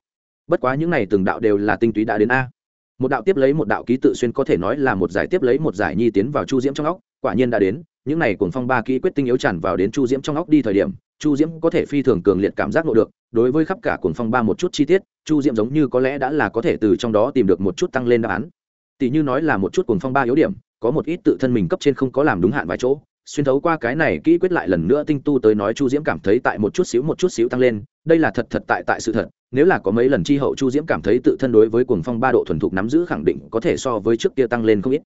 bất quá những này từng đạo đều là tinh túy đã đến a. Một đạo tiếp lấy một đạo ký tự xuyên có thể nói là một giải tiếp lấy một giải nhi tiến vào chu diễm trong óc, quả nhiên đã đến, những này cuồng phong ba kỹ quyết tinh yếu tràn vào đến chu diễm trong óc đi thời điểm, chu diễm có thể phi thường cường liệt cảm giác ngộ được, đối với khắp cả cuồng phong ba một chút chi tiết, chu diễm giống như có lẽ đã là có thể từ trong đó tìm được một chút tăng lên đáp án. Tỷ như nói là một chút cuồng phong ba yếu điểm, có một ít tự thân mình cấp trên không có làm đúng hạn vài chỗ xuyên thấu qua cái này kỹ quyết lại lần nữa tinh tu tới nói chu diễm cảm thấy tại một chút xíu một chút xíu tăng lên, đây là thật thật tại tại sự thật, nếu là có mấy lần chi hậu chu diễm cảm thấy tự thân đối với cuồng phong ba độ thuần thục nắm giữ khẳng định có thể so với trước kia tăng lên không ít.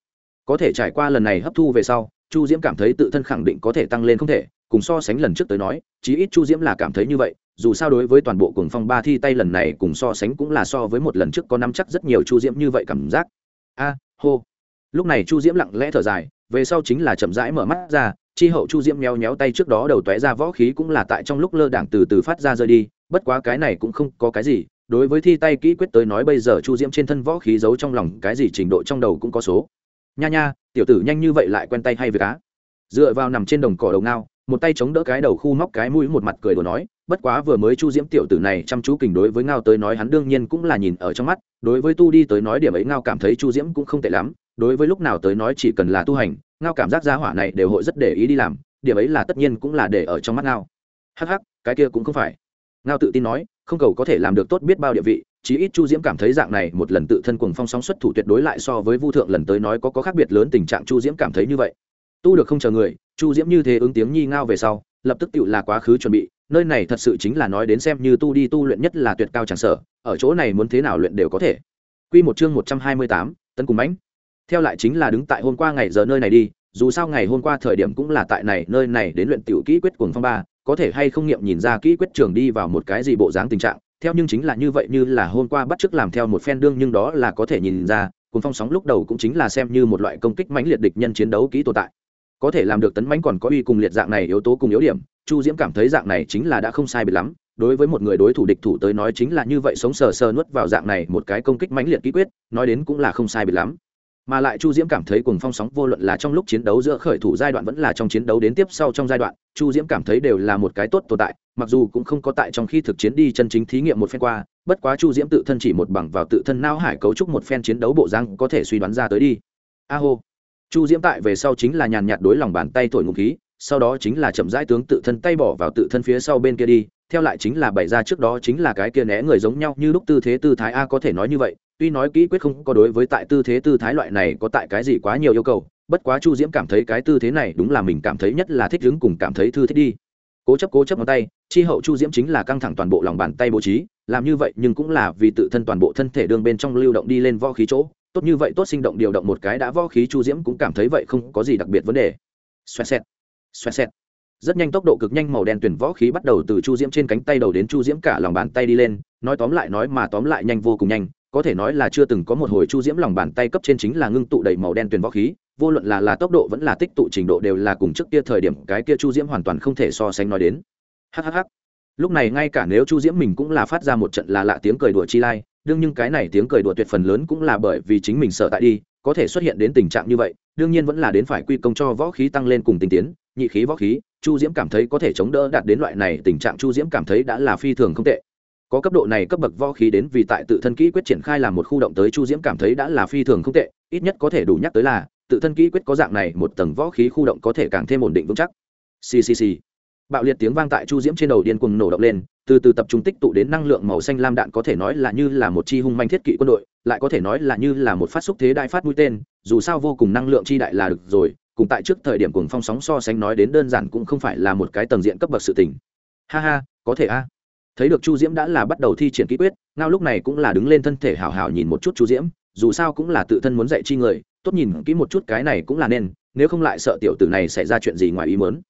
Có thể trải qua lần này hấp thu về sau, chu diễm cảm thấy tự thân khẳng định có thể tăng lên không thể, cùng so sánh lần trước tới nói, chí ít chu diễm là cảm thấy như vậy, dù sao đối với toàn bộ cuồng phong ba thi tay lần này cùng so sánh cũng là so với một lần trước có năm chắc rất nhiều chu diễm như vậy cảm giác. A, hô. Lúc này chu diễm lặng lẽ thở dài về sau chính là chậm rãi mở mắt ra, chi hậu chu diễm méo méo tay trước đó đầu tóe ra võ khí cũng là tại trong lúc lơ đảng từ từ phát ra rơi đi, bất quá cái này cũng không có cái gì, đối với thi tay kỹ quyết tới nói bây giờ chu diễm trên thân võ khí giấu trong lòng cái gì trình độ trong đầu cũng có số. Nha nha, tiểu tử nhanh như vậy lại quen tay hay việc á? Dựa vào nằm trên đồng cỏ đầu ngao, một tay chống đỡ cái đầu khu móc cái mũi một mặt cười đồ nói, bất quá vừa mới chu diễm tiểu tử này chăm chú kình đối với ngao tới nói hắn đương nhiên cũng là nhìn ở trong mắt, đối với tu đi tới nói điểm ấy ngao cảm thấy chu diễm cũng không tệ lắm đối với lúc nào tới nói chỉ cần là tu hành ngao cảm giác gia hỏa này đều hội rất để ý đi làm điểm ấy là tất nhiên cũng là để ở trong mắt ngao. Hh cái kia cũng không phải. Ngao tự tin nói không cầu có thể làm được tốt biết bao địa vị chí ít chu diễm cảm thấy dạng này một lần tự thân cùng phong sóng xuất thủ tuyệt đối lại so với vu thượng lần tới nói có có khác biệt lớn tình trạng chu diễm cảm thấy như vậy. Tu được không chờ người chu diễm như thế ứng tiếng nhi ngao về sau lập tức tự là quá khứ chuẩn bị nơi này thật sự chính là nói đến xem như tu đi tu luyện nhất là tuyệt cao chẳng sở ở chỗ này muốn thế nào luyện đều có thể. Quy một chương một trăm hai mươi tám, tấn cùng mãnh. Theo lại chính là đứng tại hôm qua ngày giờ nơi này đi, dù sao ngày hôm qua thời điểm cũng là tại này nơi này đến luyện tiểu kỹ quyết cuồng phong ba, có thể hay không nghiệm nhìn ra kỹ quyết trường đi vào một cái gì bộ dáng tình trạng, theo nhưng chính là như vậy như là hôm qua bắt chước làm theo một phen đương nhưng đó là có thể nhìn ra, cuồng phong sóng lúc đầu cũng chính là xem như một loại công kích mãnh liệt địch nhân chiến đấu kỹ tồn tại. Có thể làm được tấn mãnh còn có uy cùng liệt dạng này yếu tố cùng yếu điểm, Chu Diễm cảm thấy dạng này chính là đã không sai biệt lắm, đối với một người đối thủ địch thủ tới nói chính là như vậy sống sờ sờ nuốt vào dạng này một cái công kích mãnh liệt kỹ quyết nói đến cũng là không sai biệt lắm mà lại chu diễm cảm thấy cùng phong sóng vô luận là trong lúc chiến đấu giữa khởi thủ giai đoạn vẫn là trong chiến đấu đến tiếp sau trong giai đoạn, chu diễm cảm thấy đều là một cái tốt tồn tại, mặc dù cũng không có tại trong khi thực chiến đi chân chính thí nghiệm một phen qua, bất quá chu diễm tự thân chỉ một bằng vào tự thân nao hải cấu trúc một phen chiến đấu bộ răng có thể suy đoán ra tới đi. A hô. Chu diễm tại về sau chính là nhàn nhạt đối lòng bàn tay thổi ngụ khí, sau đó chính là chậm rãi tướng tự thân tay bỏ vào tự thân phía sau bên kia đi, theo lại chính là bày ra trước đó chính là cái kia né người giống nhau như lúc tư thế tư thái a có thể nói như vậy tuy nói kỹ quyết không có đối với tại tư thế tư thái loại này có tại cái gì quá nhiều yêu cầu, bất quá chu diễm cảm thấy cái tư thế này đúng là mình cảm thấy nhất là thích đứng cùng cảm thấy thư thích đi. Cố chấp cố chấp ngón tay, chi hậu chu diễm chính là căng thẳng toàn bộ lòng bàn tay bố trí, làm như vậy nhưng cũng là vì tự thân toàn bộ thân thể đương bên trong lưu động đi lên vo khí chỗ. Tốt như vậy, tốt sinh động điều động một cái đã vo khí chu diễm cũng cảm thấy vậy không có gì đặc biệt vấn đề. Xoẹt xẹt xoẹt xẹt. Rất nhanh tốc độ cực nhanh màu đen tuyển võ khí bắt đầu từ chu diễm trên cánh tay đầu đến chu diễm cả lòng bàn tay đi lên, nói tóm lại nói mà tóm lại nhanh vô cùng nhanh có thể nói là chưa từng có một hồi chu diễm lòng bàn tay cấp trên chính là ngưng tụ đầy màu đen tuyền võ khí, vô luận là là tốc độ vẫn là tích tụ trình độ đều là cùng trước kia thời điểm cái kia chu diễm hoàn toàn không thể so sánh nói đến. Hhh lúc này ngay cả nếu chu diễm mình cũng là phát ra một trận là lạ tiếng cười đùa chi lai, đương nhưng cái này tiếng cười đùa tuyệt phần lớn cũng là bởi vì chính mình sợ tại đi, có thể xuất hiện đến tình trạng như vậy, đương nhiên vẫn là đến phải quy công cho võ khí tăng lên cùng tinh tiến, nhị khí võ khí, chu diễm cảm thấy có thể chống đỡ đạt đến loại này tình trạng chu diễm cảm thấy đã là phi thường không tệ có cấp độ này cấp bậc võ khí đến vì tại tự thân kỹ quyết triển khai làm một khu động tới chu diễm cảm thấy đã là phi thường không tệ, ít nhất có thể đủ nhắc tới là, tự thân kỹ quyết có dạng này một tầng võ khí khu động có thể càng thêm ổn định vững chắc. Ccc bạo liệt tiếng vang tại chu diễm trên đầu điên cuồng nổ động lên, từ từ tập trung tích tụ đến năng lượng màu xanh lam đạn có thể nói là như là một chi hung manh thiết kỵ quân đội, lại có thể nói là như là một phát xúc thế đại phát mũi tên, dù sao vô cùng năng lượng chi đại là được rồi, cùng tại trước thời điểm cùng phong sóng so sánh nói đến đơn giản cũng không phải là một cái tầng diện cấp bậc sự tình. Ha ha, có thể a thấy được chu diễm đã là bắt đầu thi triển kỹ quyết, ngao lúc này cũng là đứng lên thân thể hào hào nhìn một chút chu diễm, dù sao cũng là tự thân muốn dạy chi người, tốt nhìn kỹ một chút cái này cũng là nên, nếu không lại sợ tiểu tử này xảy ra chuyện gì ngoài ý mớn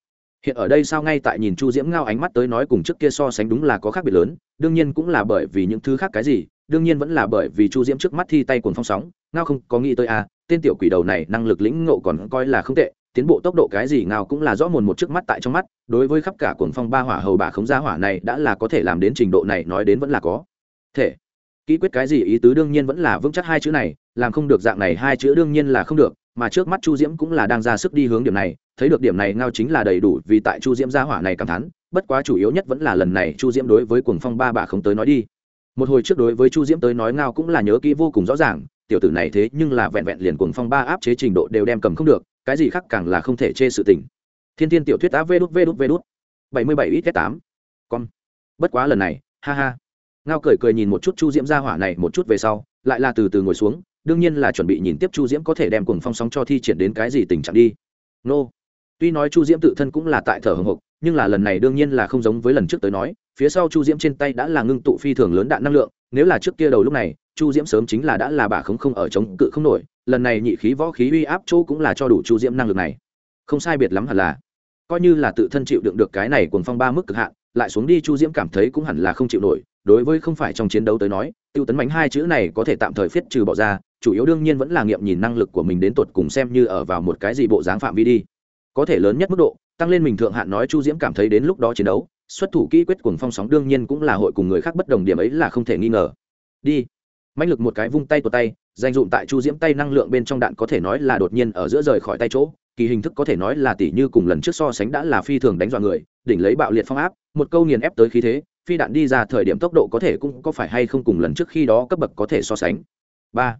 hiện ở đây sao ngay tại nhìn chu diễm ngao ánh mắt tới nói cùng trước kia so sánh đúng là có khác biệt lớn, đương nhiên cũng là bởi vì những thứ khác cái gì, đương nhiên vẫn là bởi vì chu diễm trước mắt thi tay cuồng phong sóng, ngao không có nghĩ tới a tên tiểu quỷ đầu này năng lực lĩnh ngộ còn coi là không tệ tiến bộ tốc độ cái gì ngao cũng là rõ mồn một trước mắt tại trong mắt, đối với khắp cả cuồng phong ba hỏa hầu bà khống gia hỏa này đã là có thể làm đến trình độ này nói đến vẫn là có thể. Kỹ quyết cái gì ý tứ đương nhiên vẫn là vững chắc hai chữ này, làm không được dạng này hai chữ đương nhiên là không được, mà trước mắt chu diễm cũng là đang ra sức đi hướng điểm này, thấy được điểm này ngao chính là đầy đủ vì tại chu diễm gia hỏa này cảm thán, bất quá chủ yếu nhất vẫn là lần này chu diễm đối với cuồng phong ba bà không tới nói đi. Một hồi trước đối với chu diễm tới nói ngao cũng là nhớ kỹ vô cùng rõ ràng, tiểu tử này thế nhưng là vẹn vẹn liền cuồng phong ba áp chế trình độ đều đem cầm không được cái gì khác càng là không thể chê sự tình. Thiên thiên tiểu thuyết á, vê đút vê đút vê đút. Bảy mươi bảy ít tám. Con bất quá lần này, ha ha. Ngao cười cười nhìn một chút chu diễm ra hỏa này một chút về sau, lại là từ từ ngồi xuống, đương nhiên là chuẩn bị nhìn tiếp chu diễm có thể đem cuồng phong sóng cho thi triển đến cái gì tình trạng đi. Nô. Tuy nói chu diễm tự thân cũng là tại thở hồng hộc, nhưng là lần này đương nhiên là không giống với lần trước tới nói, phía sau chu diễm trên tay đã là ngưng tụ phi thường lớn đạn năng lượng, nếu là trước kia đầu lúc này, chu diễm sớm chính là đã là bà không không ở chống cự không nổi lần này nhị khí võ khí uy áp chỗ cũng là cho đủ chu diễm năng lực này. Không sai biệt lắm hẳn là. Coi như là tự thân chịu đựng được cái này cuồng phong ba mức cực hạn, lại xuống đi chu diễm cảm thấy cũng hẳn là không chịu nổi. Đối với không phải trong chiến đấu tới nói, tiêu tấn bánh hai chữ này có thể tạm thời phiết trừ bỏ ra, chủ yếu đương nhiên vẫn là nghiệm nhìn năng lực của mình đến tột cùng xem như ở vào một cái gì bộ dáng phạm vi đi. Có thể lớn nhất mức độ, tăng lên mình thượng hạn nói chu diễm cảm thấy đến lúc đó chiến đấu, xuất thủ kỹ quyết cuồng phong sóng đương nhiên cũng là hội cùng người khác bất đồng điểm ấy là không thể nghi ngờ. Đi mạnh lực một cái vung tay tuột tay danh dụng tại chu diễm tay năng lượng bên trong đạn có thể nói là đột nhiên ở giữa rời khỏi tay chỗ, kỳ hình thức có thể nói là tỷ như cùng lần trước so sánh đã là phi thường đánh dọa người, đỉnh lấy bạo liệt phong áp, một câu nghiền ép tới khí thế, phi đạn đi ra thời điểm tốc độ có thể cũng có phải hay không cùng lần trước khi đó cấp bậc có thể so sánh. Ba,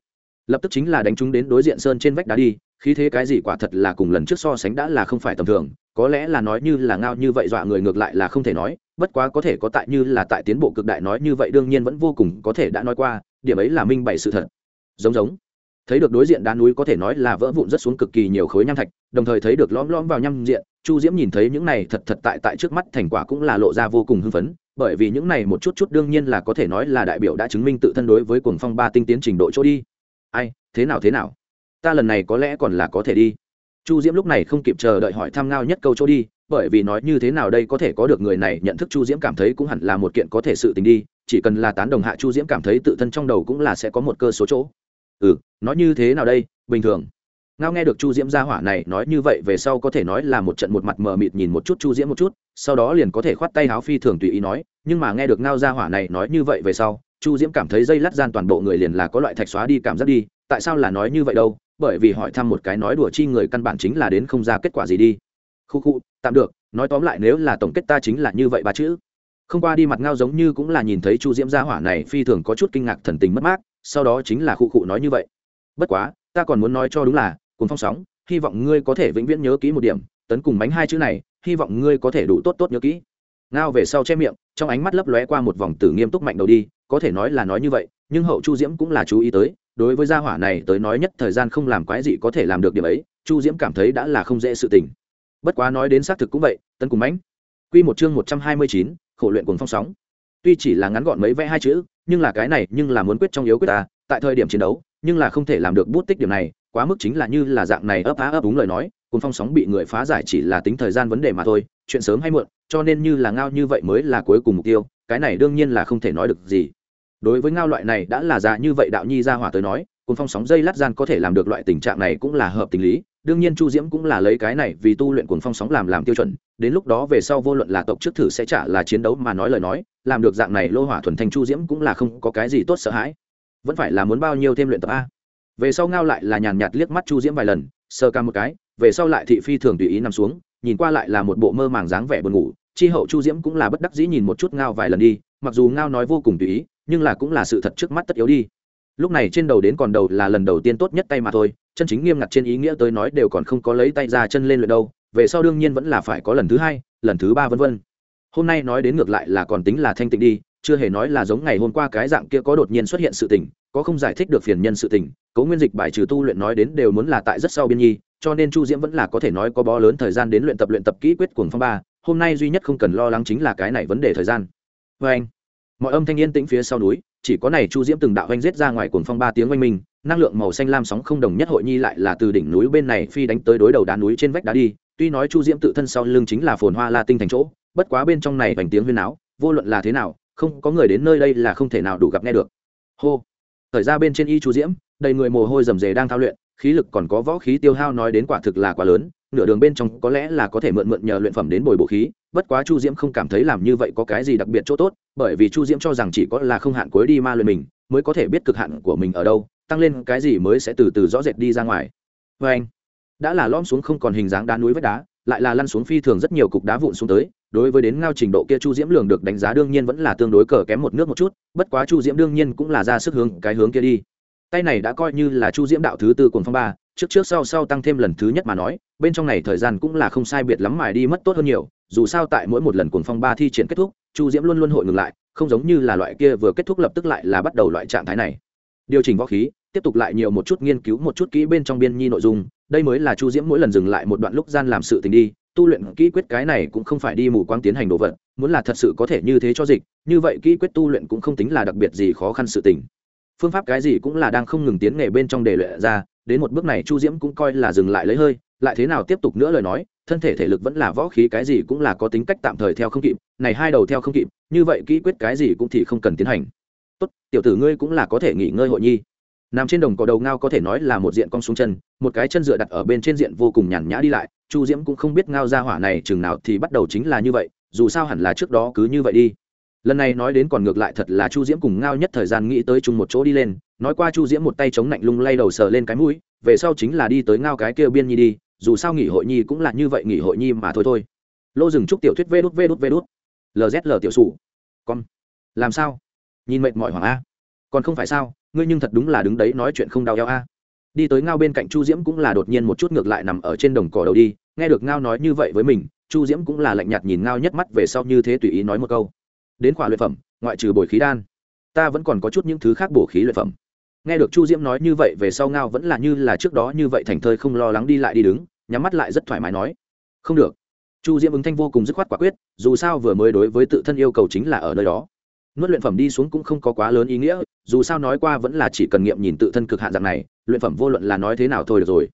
lập tức chính là đánh chúng đến đối diện sơn trên vách đá đi, khí thế cái gì quả thật là cùng lần trước so sánh đã là không phải tầm thường, có lẽ là nói như là ngao như vậy dọa người ngược lại là không thể nói, bất quá có thể có tại như là tại tiến bộ cực đại nói như vậy đương nhiên vẫn vô cùng có thể đã nói qua điểm ấy là minh bày sự thật. Giống giống. Thấy được đối diện đá núi có thể nói là vỡ vụn rất xuống cực kỳ nhiều khối nham thạch, đồng thời thấy được lõm lõm vào nham diện, chu diễm nhìn thấy những này thật thật tại tại trước mắt thành quả cũng là lộ ra vô cùng hưng phấn, bởi vì những này một chút chút đương nhiên là có thể nói là đại biểu đã chứng minh tự thân đối với cuồng phong ba tinh tiến trình độ chỗ đi. Ai, thế nào thế nào? Ta lần này có lẽ còn là có thể đi. Chu diễm lúc này không kịp chờ đợi hỏi thăm ngao nhất câu chỗ đi, bởi vì nói như thế nào đây có thể có được người này nhận thức chu diễm cảm thấy cũng hẳn là một kiện có thể sự tình đi chỉ cần là tán đồng hạ chu diễm cảm thấy tự thân trong đầu cũng là sẽ có một cơ số chỗ. Ừ nói như thế nào đây? Bình thường. Ngao nghe được chu diễm gia hỏa này nói như vậy về sau có thể nói là một trận một mặt mờ mịt nhìn một chút chu diễm một chút, sau đó liền có thể khoát tay háo phi thường tùy ý nói, nhưng mà nghe được ngao gia hỏa này nói như vậy về sau, chu diễm cảm thấy dây lát gian toàn bộ người liền là có loại thạch xóa đi cảm giác đi, tại sao là nói như vậy đâu? Bởi vì hỏi thăm một cái nói đùa chi người căn bản chính là đến không ra kết quả gì đi. Khu khu, tạm được, nói tóm lại nếu là tổng kết ta chính là như vậy ba chữ không qua đi mặt ngao giống như cũng là nhìn thấy chu diễm gia hỏa này phi thường có chút kinh ngạc thần tình mất mát, sau đó chính là khu cụ nói như vậy. Bất quá, ta còn muốn nói cho đúng là cùng phong sóng, hy vọng ngươi có thể vĩnh viễn nhớ kỹ một điểm, tấn cùng bánh hai chữ này, hy vọng ngươi có thể đủ tốt tốt nhớ kỹ. Ngao về sau che miệng, trong ánh mắt lấp lóe qua một vòng tử nghiêm túc mạnh đầu đi, có thể nói là nói như vậy, nhưng hậu chu diễm cũng là chú ý tới, đối với gia hỏa này tới nói nhất thời gian không làm quái gì có thể làm được điểm ấy, chu diễm cảm thấy đã là không dễ sự tình. Bất quá nói đến xác thực cũng vậy, tấn cùng mãnh Quy một chương một trăm hai mươi chín khổ luyện cùng phong sóng. Tuy chỉ là ngắn gọn mấy vẽ hai chữ, nhưng là cái này nhưng là muốn quyết trong yếu quyết ta, tại thời điểm chiến đấu, nhưng là không thể làm được bút tích điểm này, quá mức chính là như là dạng này ấp á ấp đúng lời nói cùng phong sóng bị người phá giải chỉ là tính thời gian vấn đề mà thôi, chuyện sớm hay muộn, cho nên như là ngao như vậy mới là cuối cùng mục tiêu, cái này đương nhiên là không thể nói được gì. Đối với ngao loại này đã là già như vậy đạo nhi ra hỏa tới nói cùng phong sóng dây lát gian có thể làm được loại tình trạng này cũng là hợp tình lý, đương nhiên chu diễm cũng là lấy cái này vì tu luyện cuồng phong sóng làm làm tiêu chuẩn đến lúc đó về sau vô luận là tộc trước thử sẽ trả là chiến đấu mà nói lời nói, làm được dạng này lô hỏa thuần thanh chu diễm cũng là không có cái gì tốt sợ hãi. Vẫn phải là muốn bao nhiêu thêm luyện tập a. Về sau ngao lại là nhàn nhạt liếc mắt chu diễm vài lần sơ ca một cái, về sau lại thị phi thường tùy ý nằm xuống, nhìn qua lại là một bộ mơ màng dáng vẻ buồn ngủ. Chi hậu chu diễm cũng là bất đắc dĩ nhìn một chút ngao vài lần đi, mặc dù ngao nói vô cùng tùy ý, nhưng là cũng là sự thật trước mắt tất yếu đi. Lúc này trên đầu đến còn đầu là lần đầu tiên tốt nhất tay mà thôi, chân chính nghiêm ngặt trên ý nghĩa tới nói đều còn không có lấy tay ra chân lên luyện đâu về sau đương nhiên vẫn là phải có lần thứ hai, lần thứ ba vân vân. Hôm nay nói đến ngược lại là còn tính là thanh tịnh đi, chưa hề nói là giống ngày hôm qua cái dạng kia có đột nhiên xuất hiện sự tình, có không giải thích được phiền nhân sự tình cấu nguyên dịch bài trừ tu luyện nói đến đều muốn là tại rất sau biên nhi, cho nên chu diễm vẫn là có thể nói có bó lớn thời gian đến luyện tập luyện tập kỹ quyết cuồng phong ba, hôm nay duy nhất không cần lo lắng chính là cái này vấn đề thời gian. Vê anh, mọi âm thanh yên tĩnh phía sau núi, chỉ có này chu diễm từng đạo oanh giết ra ngoài cuồng phong ba tiếng oanh minh, năng lượng màu xanh lam sóng không đồng nhất hội nhi lại là từ đỉnh núi bên này phi đánh tới đối đầu đá núi trên vách đá đi tuy nói chu diễm tự thân sau lưng chính là phồn hoa la tinh thành chỗ, bất quá bên trong này vành tiếng huyên áo vô luận là thế nào, không có người đến nơi đây là không thể nào đủ gặp nghe được. Hô. Thời ra bên trên y chu diễm, đầy người mồ hôi rầm rề đang thao luyện, khí lực còn có võ khí tiêu hao nói đến quả thực là quá lớn, nửa đường bên trong có lẽ là có thể mượn mượn nhờ luyện phẩm đến bồi bổ khí, bất quá chu diễm không cảm thấy làm như vậy có cái gì đặc biệt chỗ tốt, bởi vì chu diễm cho rằng chỉ có là không hạn cuối đi ma luyện mình, mới có thể biết cực hạn của mình ở đâu, tăng lên cái gì mới sẽ từ từ rõ rệt đi ra ngoài. Vê anh đã là lom xuống không còn hình dáng đá núi vách đá, lại là lăn xuống phi thường rất nhiều cục đá vụn xuống tới, đối với đến ngao trình độ kia chu diễm lường được đánh giá đương nhiên vẫn là tương đối cờ kém một nước một chút, bất quá chu diễm đương nhiên cũng là ra sức hướng cái hướng kia đi. Tay này đã coi như là chu diễm đạo thứ tư cùng phong ba, trước trước sau sau tăng thêm lần thứ nhất mà nói, bên trong này thời gian cũng là không sai biệt lắm mài đi mất tốt hơn nhiều, dù sao tại mỗi một lần cuồng phong ba thi triển kết thúc, chu diễm luôn luôn hội ngừng lại, không giống như là loại kia vừa kết thúc lập tức lại là bắt đầu loại trạng thái này. Điều chỉnh võ khí tiếp tục lại nhiều một chút nghiên cứu, một chút kỹ bên trong biên nhi nội dung. Đây mới là chu diễm mỗi lần dừng lại một đoạn lúc gian làm sự tình đi. Tu luyện kỹ quyết cái này cũng không phải đi mù quáng tiến hành đồ vật, muốn là thật sự có thể như thế cho dịch, như vậy kỹ quyết tu luyện cũng không tính là đặc biệt gì khó khăn sự tình. Phương pháp cái gì cũng là đang không ngừng tiến nghề bên trong để luyện ra, đến một bước này chu diễm cũng coi là dừng lại lấy hơi, lại thế nào tiếp tục nữa lời nói, thân thể thể lực vẫn là võ khí cái gì cũng là có tính cách tạm thời theo không kịp, này hai đầu theo không kịp, như vậy kỹ quyết cái gì cũng thì không cần tiến hành. Tốt, tiểu tử ngươi cũng là có thể nghỉ ngơi hội nhi nằm trên đồng cỏ đầu ngao có thể nói là một diện cong xuống chân, một cái chân dựa đặt ở bên trên diện vô cùng nhàn nhã đi lại, chu diễm cũng không biết ngao ra hỏa này chừng nào thì bắt đầu chính là như vậy, dù sao hẳn là trước đó cứ như vậy đi. Lần này nói đến còn ngược lại thật là chu diễm cùng ngao nhất thời gian nghĩ tới chung một chỗ đi lên, nói qua chu diễm một tay chống lạnh lung lay đầu sờ lên cái mũi, về sau chính là đi tới ngao cái kêu biên nhi đi, dù sao nghỉ hội nhi cũng là như vậy nghỉ hội nhi mà thôi thôi. Lô rừng trúc tiểu thuyết vê đút vê đút vê đút. Lzl tiểu sủ. Con. Làm sao? Nhìn mệt mỏi hoàng a còn không phải sao, ngươi nhưng thật đúng là đứng đấy nói chuyện không đau eo a. Đi tới ngao bên cạnh chu diễm cũng là đột nhiên một chút ngược lại nằm ở trên đồng cỏ đầu đi, nghe được ngao nói như vậy với mình, chu diễm cũng là lạnh nhạt nhìn ngao nhất mắt về sau như thế tùy ý nói một câu. Đến khỏa luyện phẩm, ngoại trừ bồi khí đan, ta vẫn còn có chút những thứ khác bổ khí luyện phẩm. Nghe được chu diễm nói như vậy về sau ngao vẫn là như là trước đó như vậy thành thơi không lo lắng đi lại đi đứng, nhắm mắt lại rất thoải mái nói, không được. Chu diễm ứng thanh vô cùng dứt khoát quả quyết, dù sao vừa mới đối với tự thân yêu cầu chính là ở nơi đó. Nuốt luyện phẩm đi xuống cũng không có quá lớn ý nghĩa dù sao nói qua vẫn là chỉ cần nghiệm nhìn tự thân cực hạn dạng này, luyện phẩm vô luận là nói thế nào thôi được rồi.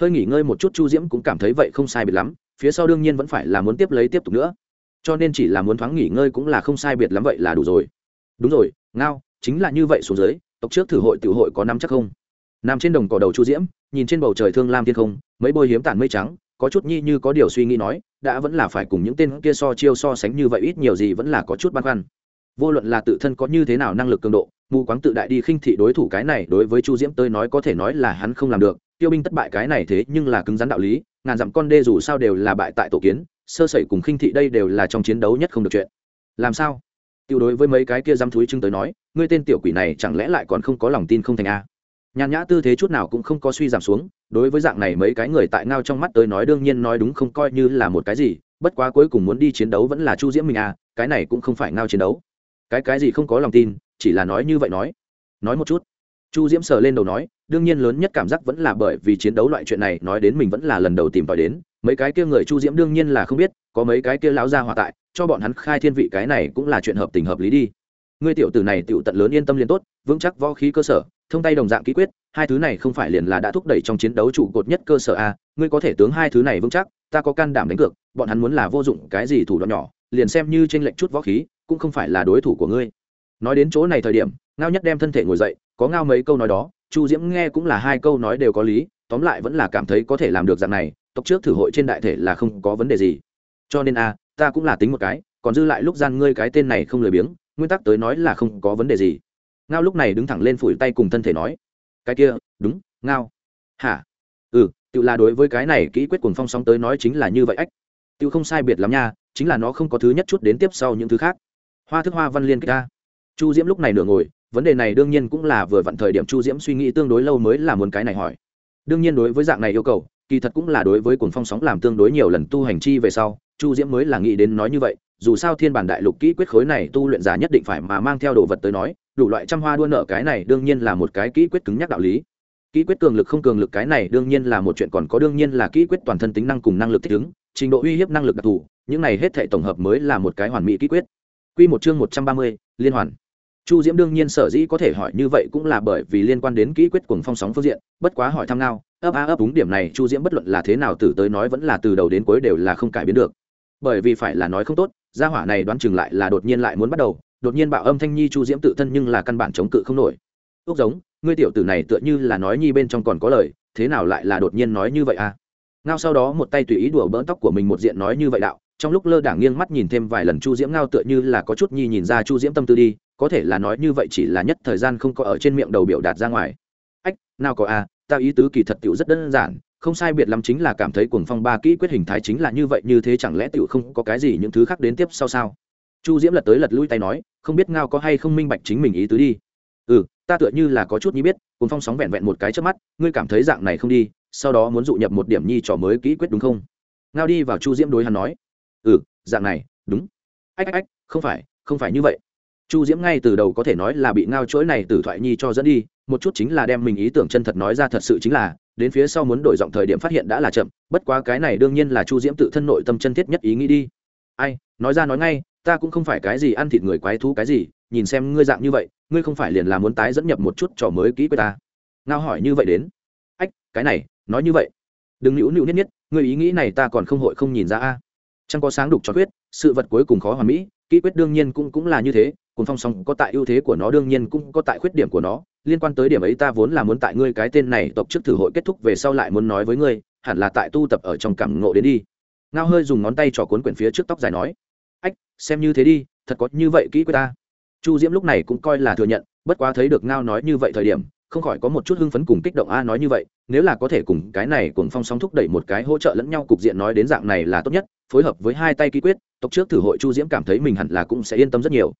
Hơi nghỉ ngơi một chút chu diễm cũng cảm thấy vậy không sai biệt lắm, phía sau đương nhiên vẫn phải là muốn tiếp lấy tiếp tục nữa. Cho nên chỉ là muốn thoáng nghỉ ngơi cũng là không sai biệt lắm vậy là đủ rồi. Đúng rồi, ngao, chính là như vậy xuống dưới, tộc trước thử hội tự hội có năm chắc không? Nằm trên đồng cỏ đầu chu diễm, nhìn trên bầu trời thương lam thiên không, mấy bôi hiếm tản mây trắng, có chút nhi như có điều suy nghĩ nói, đã vẫn là phải cùng những tên kia so chiêu so sánh như vậy ít nhiều gì vẫn là có chút băn khoăn. Vô luận là tự thân có như thế nào năng lực cường độ mù quáng tự đại đi khinh thị đối thủ cái này, đối với chu diễm tới nói có thể nói là hắn không làm được. Tiêu binh thất bại cái này thế nhưng là cứng rắn đạo lý, ngàn dặm con đê dù sao đều là bại tại tổ kiến, sơ sẩy cùng khinh thị đây đều là trong chiến đấu nhất không được chuyện. Làm sao? Tiêu đối với mấy cái kia dám thúi chưng tới nói, ngươi tên tiểu quỷ này chẳng lẽ lại còn không có lòng tin không thành a? Nhàn nhã tư thế chút nào cũng không có suy giảm xuống, đối với dạng này mấy cái người tại ngao trong mắt tới nói đương nhiên nói đúng không coi như là một cái gì, bất quá cuối cùng muốn đi chiến đấu vẫn là chu diễm mình à cái này cũng không phải ngao chiến đấu. Cái cái gì không có lòng tin chỉ là nói như vậy nói. Nói một chút. Chu diễm sờ lên đầu nói, đương nhiên lớn nhất cảm giác vẫn là bởi vì chiến đấu loại chuyện này, nói đến mình vẫn là lần đầu tìm tòi đến. Mấy cái kia người chu diễm đương nhiên là không biết, có mấy cái kia lão ra hòa tại, cho bọn hắn khai thiên vị cái này cũng là chuyện hợp tình hợp lý đi. Ngươi tiểu tử này tiểu tận lớn yên tâm liền tốt, vững chắc võ khí cơ sở, thông tay đồng dạng ký quyết, hai thứ này không phải liền là đã thúc đẩy trong chiến đấu trụ cột nhất cơ sở a, ngươi có thể tướng hai thứ này vững chắc, ta có can đảm đánh cược, bọn hắn muốn là vô dụng cái gì thủ đoạn nhỏ, liền xem như trên lệnh chút võ khí, cũng không phải là đối thủ của ngươi nói đến chỗ này thời điểm, ngao nhất đem thân thể ngồi dậy, có ngao mấy câu nói đó, chu diễm nghe cũng là hai câu nói đều có lý, tóm lại vẫn là cảm thấy có thể làm được dạng này, tộc trước thử hội trên đại thể là không có vấn đề gì. Cho nên a, ta cũng là tính một cái, còn dư lại lúc gian ngươi cái tên này không lười biếng, nguyên tắc tới nói là không có vấn đề gì. Ngao lúc này đứng thẳng lên phủi tay cùng thân thể nói, cái kia, đúng, ngao. Hả? Ừ tự là đối với cái này kỹ quyết cùng phong sóng tới nói chính là như vậy ách. Tự không sai biệt lắm nha, chính là nó không có thứ nhất chút đến tiếp sau những thứ khác. Hoa thức hoa văn liên kia. ta chu diễm lúc này nửa ngồi, vấn đề này đương nhiên cũng là vừa vặn thời điểm chu diễm suy nghĩ tương đối lâu mới là muốn cái này hỏi. Đương nhiên đối với dạng này yêu cầu, kỳ thật cũng là đối với cuồng phong sóng làm tương đối nhiều lần tu hành chi về sau, chu diễm mới là nghĩ đến nói như vậy, dù sao thiên bản đại lục kỹ quyết khối này tu luyện giả nhất định phải mà mang theo đồ vật tới nói, đủ loại trăm hoa đua nợ cái này đương nhiên là một cái kỹ quyết cứng nhắc đạo lý. Kỹ quyết cường lực không cường lực cái này đương nhiên là một chuyện còn có đương nhiên là kỹ quyết toàn thân tính năng cùng năng lực thích ứng, trình độ uy hiếp năng lực đặc thù, những này hết thể tổng hợp mới là một cái hoàn mỹ kỹ quyết. Quy một chương một trăm ba mươi, liên hoàn chu diễm đương nhiên sở dĩ có thể hỏi như vậy cũng là bởi vì liên quan đến kỹ quyết cùng phong sóng phương diện, bất quá hỏi thăm nào ấp a ấp đúng điểm này chu diễm bất luận là thế nào từ tới nói vẫn là từ đầu đến cuối đều là không cải biến được. Bởi vì phải là nói không tốt, gia hỏa này đoán chừng lại là đột nhiên lại muốn bắt đầu, đột nhiên bạo âm thanh nhi chu diễm tự thân nhưng là căn bản chống cự không nổi. Ước giống, ngươi tiểu tử này tựa như là nói nhi bên trong còn có lời, thế nào lại là đột nhiên nói như vậy à? Ngao sau đó một tay tùy ý đùa bỡn tóc của mình một diện nói như vậy đạo, trong lúc lơ đảng nghiêng mắt nhìn thêm vài lần chu diễm ngao tựa như là có chút nhi nhìn ra chu diễm tâm tư đi có thể là nói như vậy chỉ là nhất thời gian không có ở trên miệng đầu biểu đạt ra ngoài. Ách, nào có à ta ý tứ kỳ thật tiểu rất đơn giản, không sai biệt lắm chính là cảm thấy cuồng phong ba kỹ quyết hình thái chính là như vậy, như thế chẳng lẽ tiểu không có cái gì những thứ khác đến tiếp sau sao? Chu diễm lật tới lật lui tay nói, không biết ngao có hay không minh bạch chính mình ý tứ đi. Ừ ta tựa như là có chút nhi biết, cuồng phong sóng vẹn vẹn một cái trước mắt, ngươi cảm thấy dạng này không đi, sau đó muốn dụ nhập một điểm nhi trò mới kỹ quyết đúng không? Ngao đi vào chu diễm đối hắn nói. Ừ dạng này, đúng. Ách ách ách, không phải không phải như vậy chu diễm ngay từ đầu có thể nói là bị ngao chuỗi này từ thoại nhi cho dẫn đi, một chút chính là đem mình ý tưởng chân thật nói ra thật sự chính là, đến phía sau muốn đổi giọng thời điểm phát hiện đã là chậm, bất quá cái này đương nhiên là chu diễm tự thân nội tâm chân thiết nhất ý nghĩ đi. Ai, nói ra nói ngay, ta cũng không phải cái gì ăn thịt người quái thú cái gì, nhìn xem ngươi dạng như vậy, ngươi không phải liền là muốn tái dẫn nhập một chút trò mới kỹ với ta. Ngao hỏi như vậy đến. Ách, cái này, nói như vậy. Đừng nữu nữu nhất nhất ngươi ý nghĩ này ta còn không hội không nhìn ra a. Chẳng có sáng đục cho quyết, sự vật cuối cùng khó hoàn mỹ, kỹ quyết đương nhiên cũng cũng là như thế cùng phong song có tại ưu thế của nó, đương nhiên cũng có tại khuyết điểm của nó. Liên quan tới điểm ấy, ta vốn là muốn tại ngươi cái tên này tộc trước thử hội kết thúc về sau lại muốn nói với ngươi, hẳn là tại tu tập ở trong cảm ngộ đến đi. Ngao hơi dùng ngón tay trỏ cuốn quyển phía trước tóc dài nói, ách, xem như thế đi, thật có như vậy kỹ quyết ta. Chu diễm lúc này cũng coi là thừa nhận, bất quá thấy được ngao nói như vậy thời điểm, không khỏi có một chút hưng phấn cùng kích động, a, nói như vậy, nếu là có thể cùng cái này cùng phong sóng thúc đẩy một cái hỗ trợ lẫn nhau cục diện nói đến dạng này là tốt nhất, phối hợp với hai tay ký quyết, tộc trước thử hội chu diễm cảm thấy mình hẳn là cũng sẽ yên tâm rất nhiều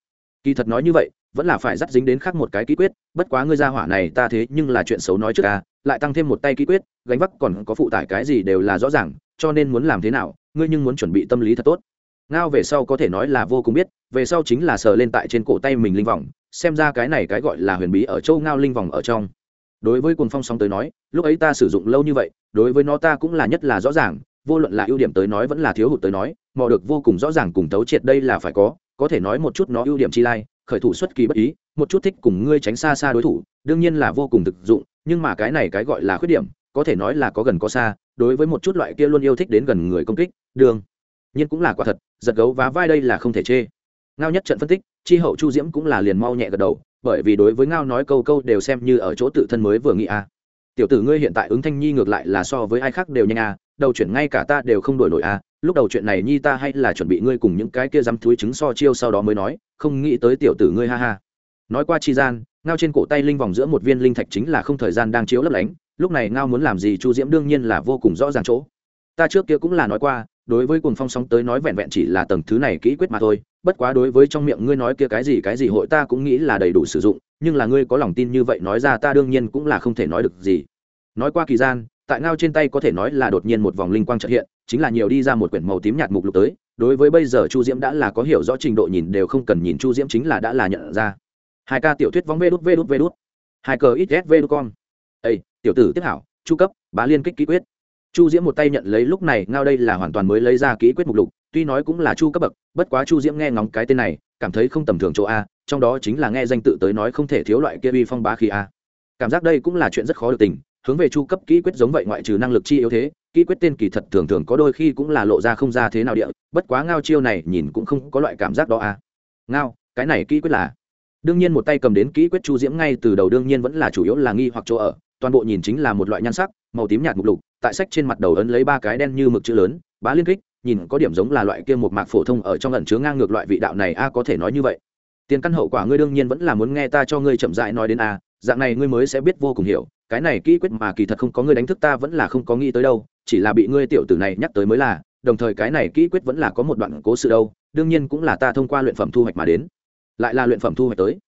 kỳ thật nói như vậy, vẫn là phải dắt dính đến khác một cái ký quyết, bất quá ngươi ra hỏa này ta thế nhưng là chuyện xấu nói trước a lại tăng thêm một tay ký quyết, gánh vác còn có phụ tải cái gì đều là rõ ràng, cho nên muốn làm thế nào, ngươi nhưng muốn chuẩn bị tâm lý thật tốt. Ngao về sau có thể nói là vô cùng biết, về sau chính là sờ lên tại trên cổ tay mình linh vòng, xem ra cái này cái gọi là huyền bí ở châu ngao linh vòng ở trong. Đối với cuồng phong sóng tới nói, lúc ấy ta sử dụng lâu như vậy, đối với nó ta cũng là nhất là rõ ràng, vô luận là ưu điểm tới nói vẫn là thiếu hụt tới nói, mò được vô cùng rõ ràng cùng tấu triệt đây là phải có có thể nói một chút nó ưu điểm chi lai khởi thủ xuất kỳ bất ý một chút thích cùng ngươi tránh xa xa đối thủ đương nhiên là vô cùng thực dụng nhưng mà cái này cái gọi là khuyết điểm có thể nói là có gần có xa đối với một chút loại kia luôn yêu thích đến gần người công kích đường nhưng cũng là quả thật giật gấu và vai đây là không thể chê ngao nhất trận phân tích chi hậu chu diễm cũng là liền mau nhẹ gật đầu bởi vì đối với ngao nói câu câu đều xem như ở chỗ tự thân mới vừa nghĩ a à. tiểu tử ngươi hiện tại ứng thanh nhi ngược lại là so với ai khác đều nhanh a à, đầu chuyển ngay cả ta đều không đổi nổi a à lúc đầu chuyện này nhi ta hay là chuẩn bị ngươi cùng những cái kia dám thúi trứng so chiêu sau đó mới nói, không nghĩ tới tiểu tử ngươi ha ha. Nói qua chi gian, ngao trên cổ tay linh vòng giữa một viên linh thạch chính là không thời gian đang chiếu lấp lánh, lúc này ngao muốn làm gì chu diễm đương nhiên là vô cùng rõ ràng chỗ. Ta trước kia cũng là nói qua, đối với cuồng phong sóng tới nói vẹn vẹn chỉ là tầng thứ này kỹ quyết mà thôi, bất quá đối với trong miệng ngươi nói kia cái gì cái gì hội ta cũng nghĩ là đầy đủ sử dụng, nhưng là ngươi có lòng tin như vậy nói ra ta đương nhiên cũng là không thể nói được gì. Nói qua kỳ gian tại ngao trên tay có thể nói là đột nhiên một vòng linh quang trợ hiện, chính là nhiều đi ra một quyển màu tím nhạt mục lục tới, đối với bây giờ chu diễm đã là có hiểu rõ trình độ nhìn đều không cần nhìn chu diễm chính là đã là nhận ra. Hai ca tiểu thuyết vóng vê đút vê đút vê đút. Hai cờ ít s vê đút con. Ây tiểu tử tiếp hảo, chu cấp, bá liên kích ký quyết. Chu diễm một tay nhận lấy lúc này, ngao đây là hoàn toàn mới lấy ra ký quyết mục lục, tuy nói cũng là chu cấp bậc, bất quá chu diễm nghe ngóng cái tên này, cảm thấy không tầm thường chỗ a, trong đó chính là nghe danh tự tới nói không thể thiếu loại kia uy phong bá khí a. Cảm giác đây cũng là chuyện rất khó được tình hướng về chu cấp kỹ quyết giống vậy ngoại trừ năng lực chi yếu thế, kỹ quyết tên kỳ thật thường thường có đôi khi cũng là lộ ra không ra thế nào địa, bất quá ngao chiêu này nhìn cũng không có loại cảm giác đó à. Ngao, cái này kỹ quyết là? Đương nhiên một tay cầm đến kỹ quyết chu diễm ngay từ đầu đương nhiên vẫn là chủ yếu là nghi hoặc chỗ ở, toàn bộ nhìn chính là một loại nhan sắc, màu tím nhạt mục lục, tại sách trên mặt đầu ấn lấy ba cái đen như mực chữ lớn, bá liên kích, nhìn có điểm giống là loại kia một mạc phổ thông ở trong lần chứa ngang ngược loại vị đạo này a, có thể nói như vậy. Tiền căn hậu quả ngươi đương nhiên vẫn là muốn nghe ta cho ngươi chậm rãi nói đến a, dạng này ngươi mới sẽ biết vô cùng hiểu cái này kỹ quyết mà kỳ thật không có ngươi đánh thức ta vẫn là không có nghĩ tới đâu, chỉ là bị ngươi tiểu tử này nhắc tới mới là, đồng thời cái này kỹ quyết vẫn là có một đoạn cố sự đâu, đương nhiên cũng là ta thông qua luyện phẩm thu hoạch mà đến. Lại là luyện phẩm thu hoạch tới.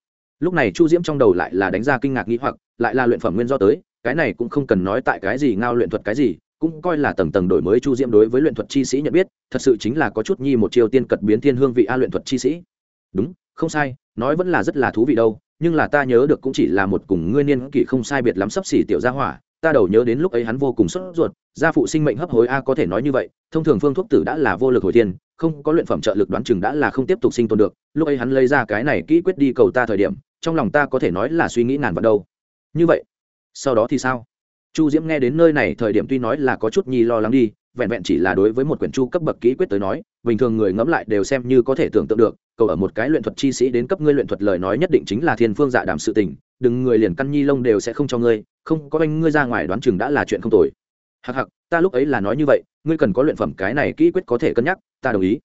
Lúc này chu diễm trong đầu lại là đánh ra kinh ngạc nghĩ hoặc, lại là luyện phẩm nguyên do tới, cái này cũng không cần nói tại cái gì ngao luyện thuật cái gì, cũng coi là tầng tầng đổi mới chu diễm đối với luyện thuật chi sĩ nhận biết, thật sự chính là có chút nhi một chiêu tiên cật biến thiên hương vị a luyện thuật chi sĩ. Đúng, không sai, nói vẫn là rất là thú vị đâu nhưng là ta nhớ được cũng chỉ là một cùng ngươi niên kỷ không sai biệt lắm sắp xỉ tiểu gia hỏa, ta đầu nhớ đến lúc ấy hắn vô cùng sốt ruột, gia phụ sinh mệnh hấp hối a, có thể nói như vậy, thông thường phương thuốc tử đã là vô lực hồi thiên, không có luyện phẩm trợ lực đoán chừng đã là không tiếp tục sinh tồn được, lúc ấy hắn lấy ra cái này kỹ quyết đi cầu ta thời điểm, trong lòng ta có thể nói là suy nghĩ ngàn vạn đâu. Như vậy, sau đó thì sao? Chu diễm nghe đến nơi này, thời điểm tuy nói là có chút nhi lo lắng đi, vẹn vẹn chỉ là đối với một quyển chu cấp bậc kỹ quyết tới nói, bình thường người ngẫm lại đều xem như có thể tưởng tượng được, cầu ở một cái luyện thuật chi sĩ đến cấp ngươi luyện thuật lời nói nhất định chính là thiên phương dạ đảm sự tình, đừng người liền căn nhi lông đều sẽ không cho ngươi, không có anh ngươi ra ngoài đoán chừng đã là chuyện không tồi. Hặc hặc ta lúc ấy là nói như vậy, ngươi cần có luyện phẩm cái này kỹ quyết có thể cân nhắc, ta đồng ý.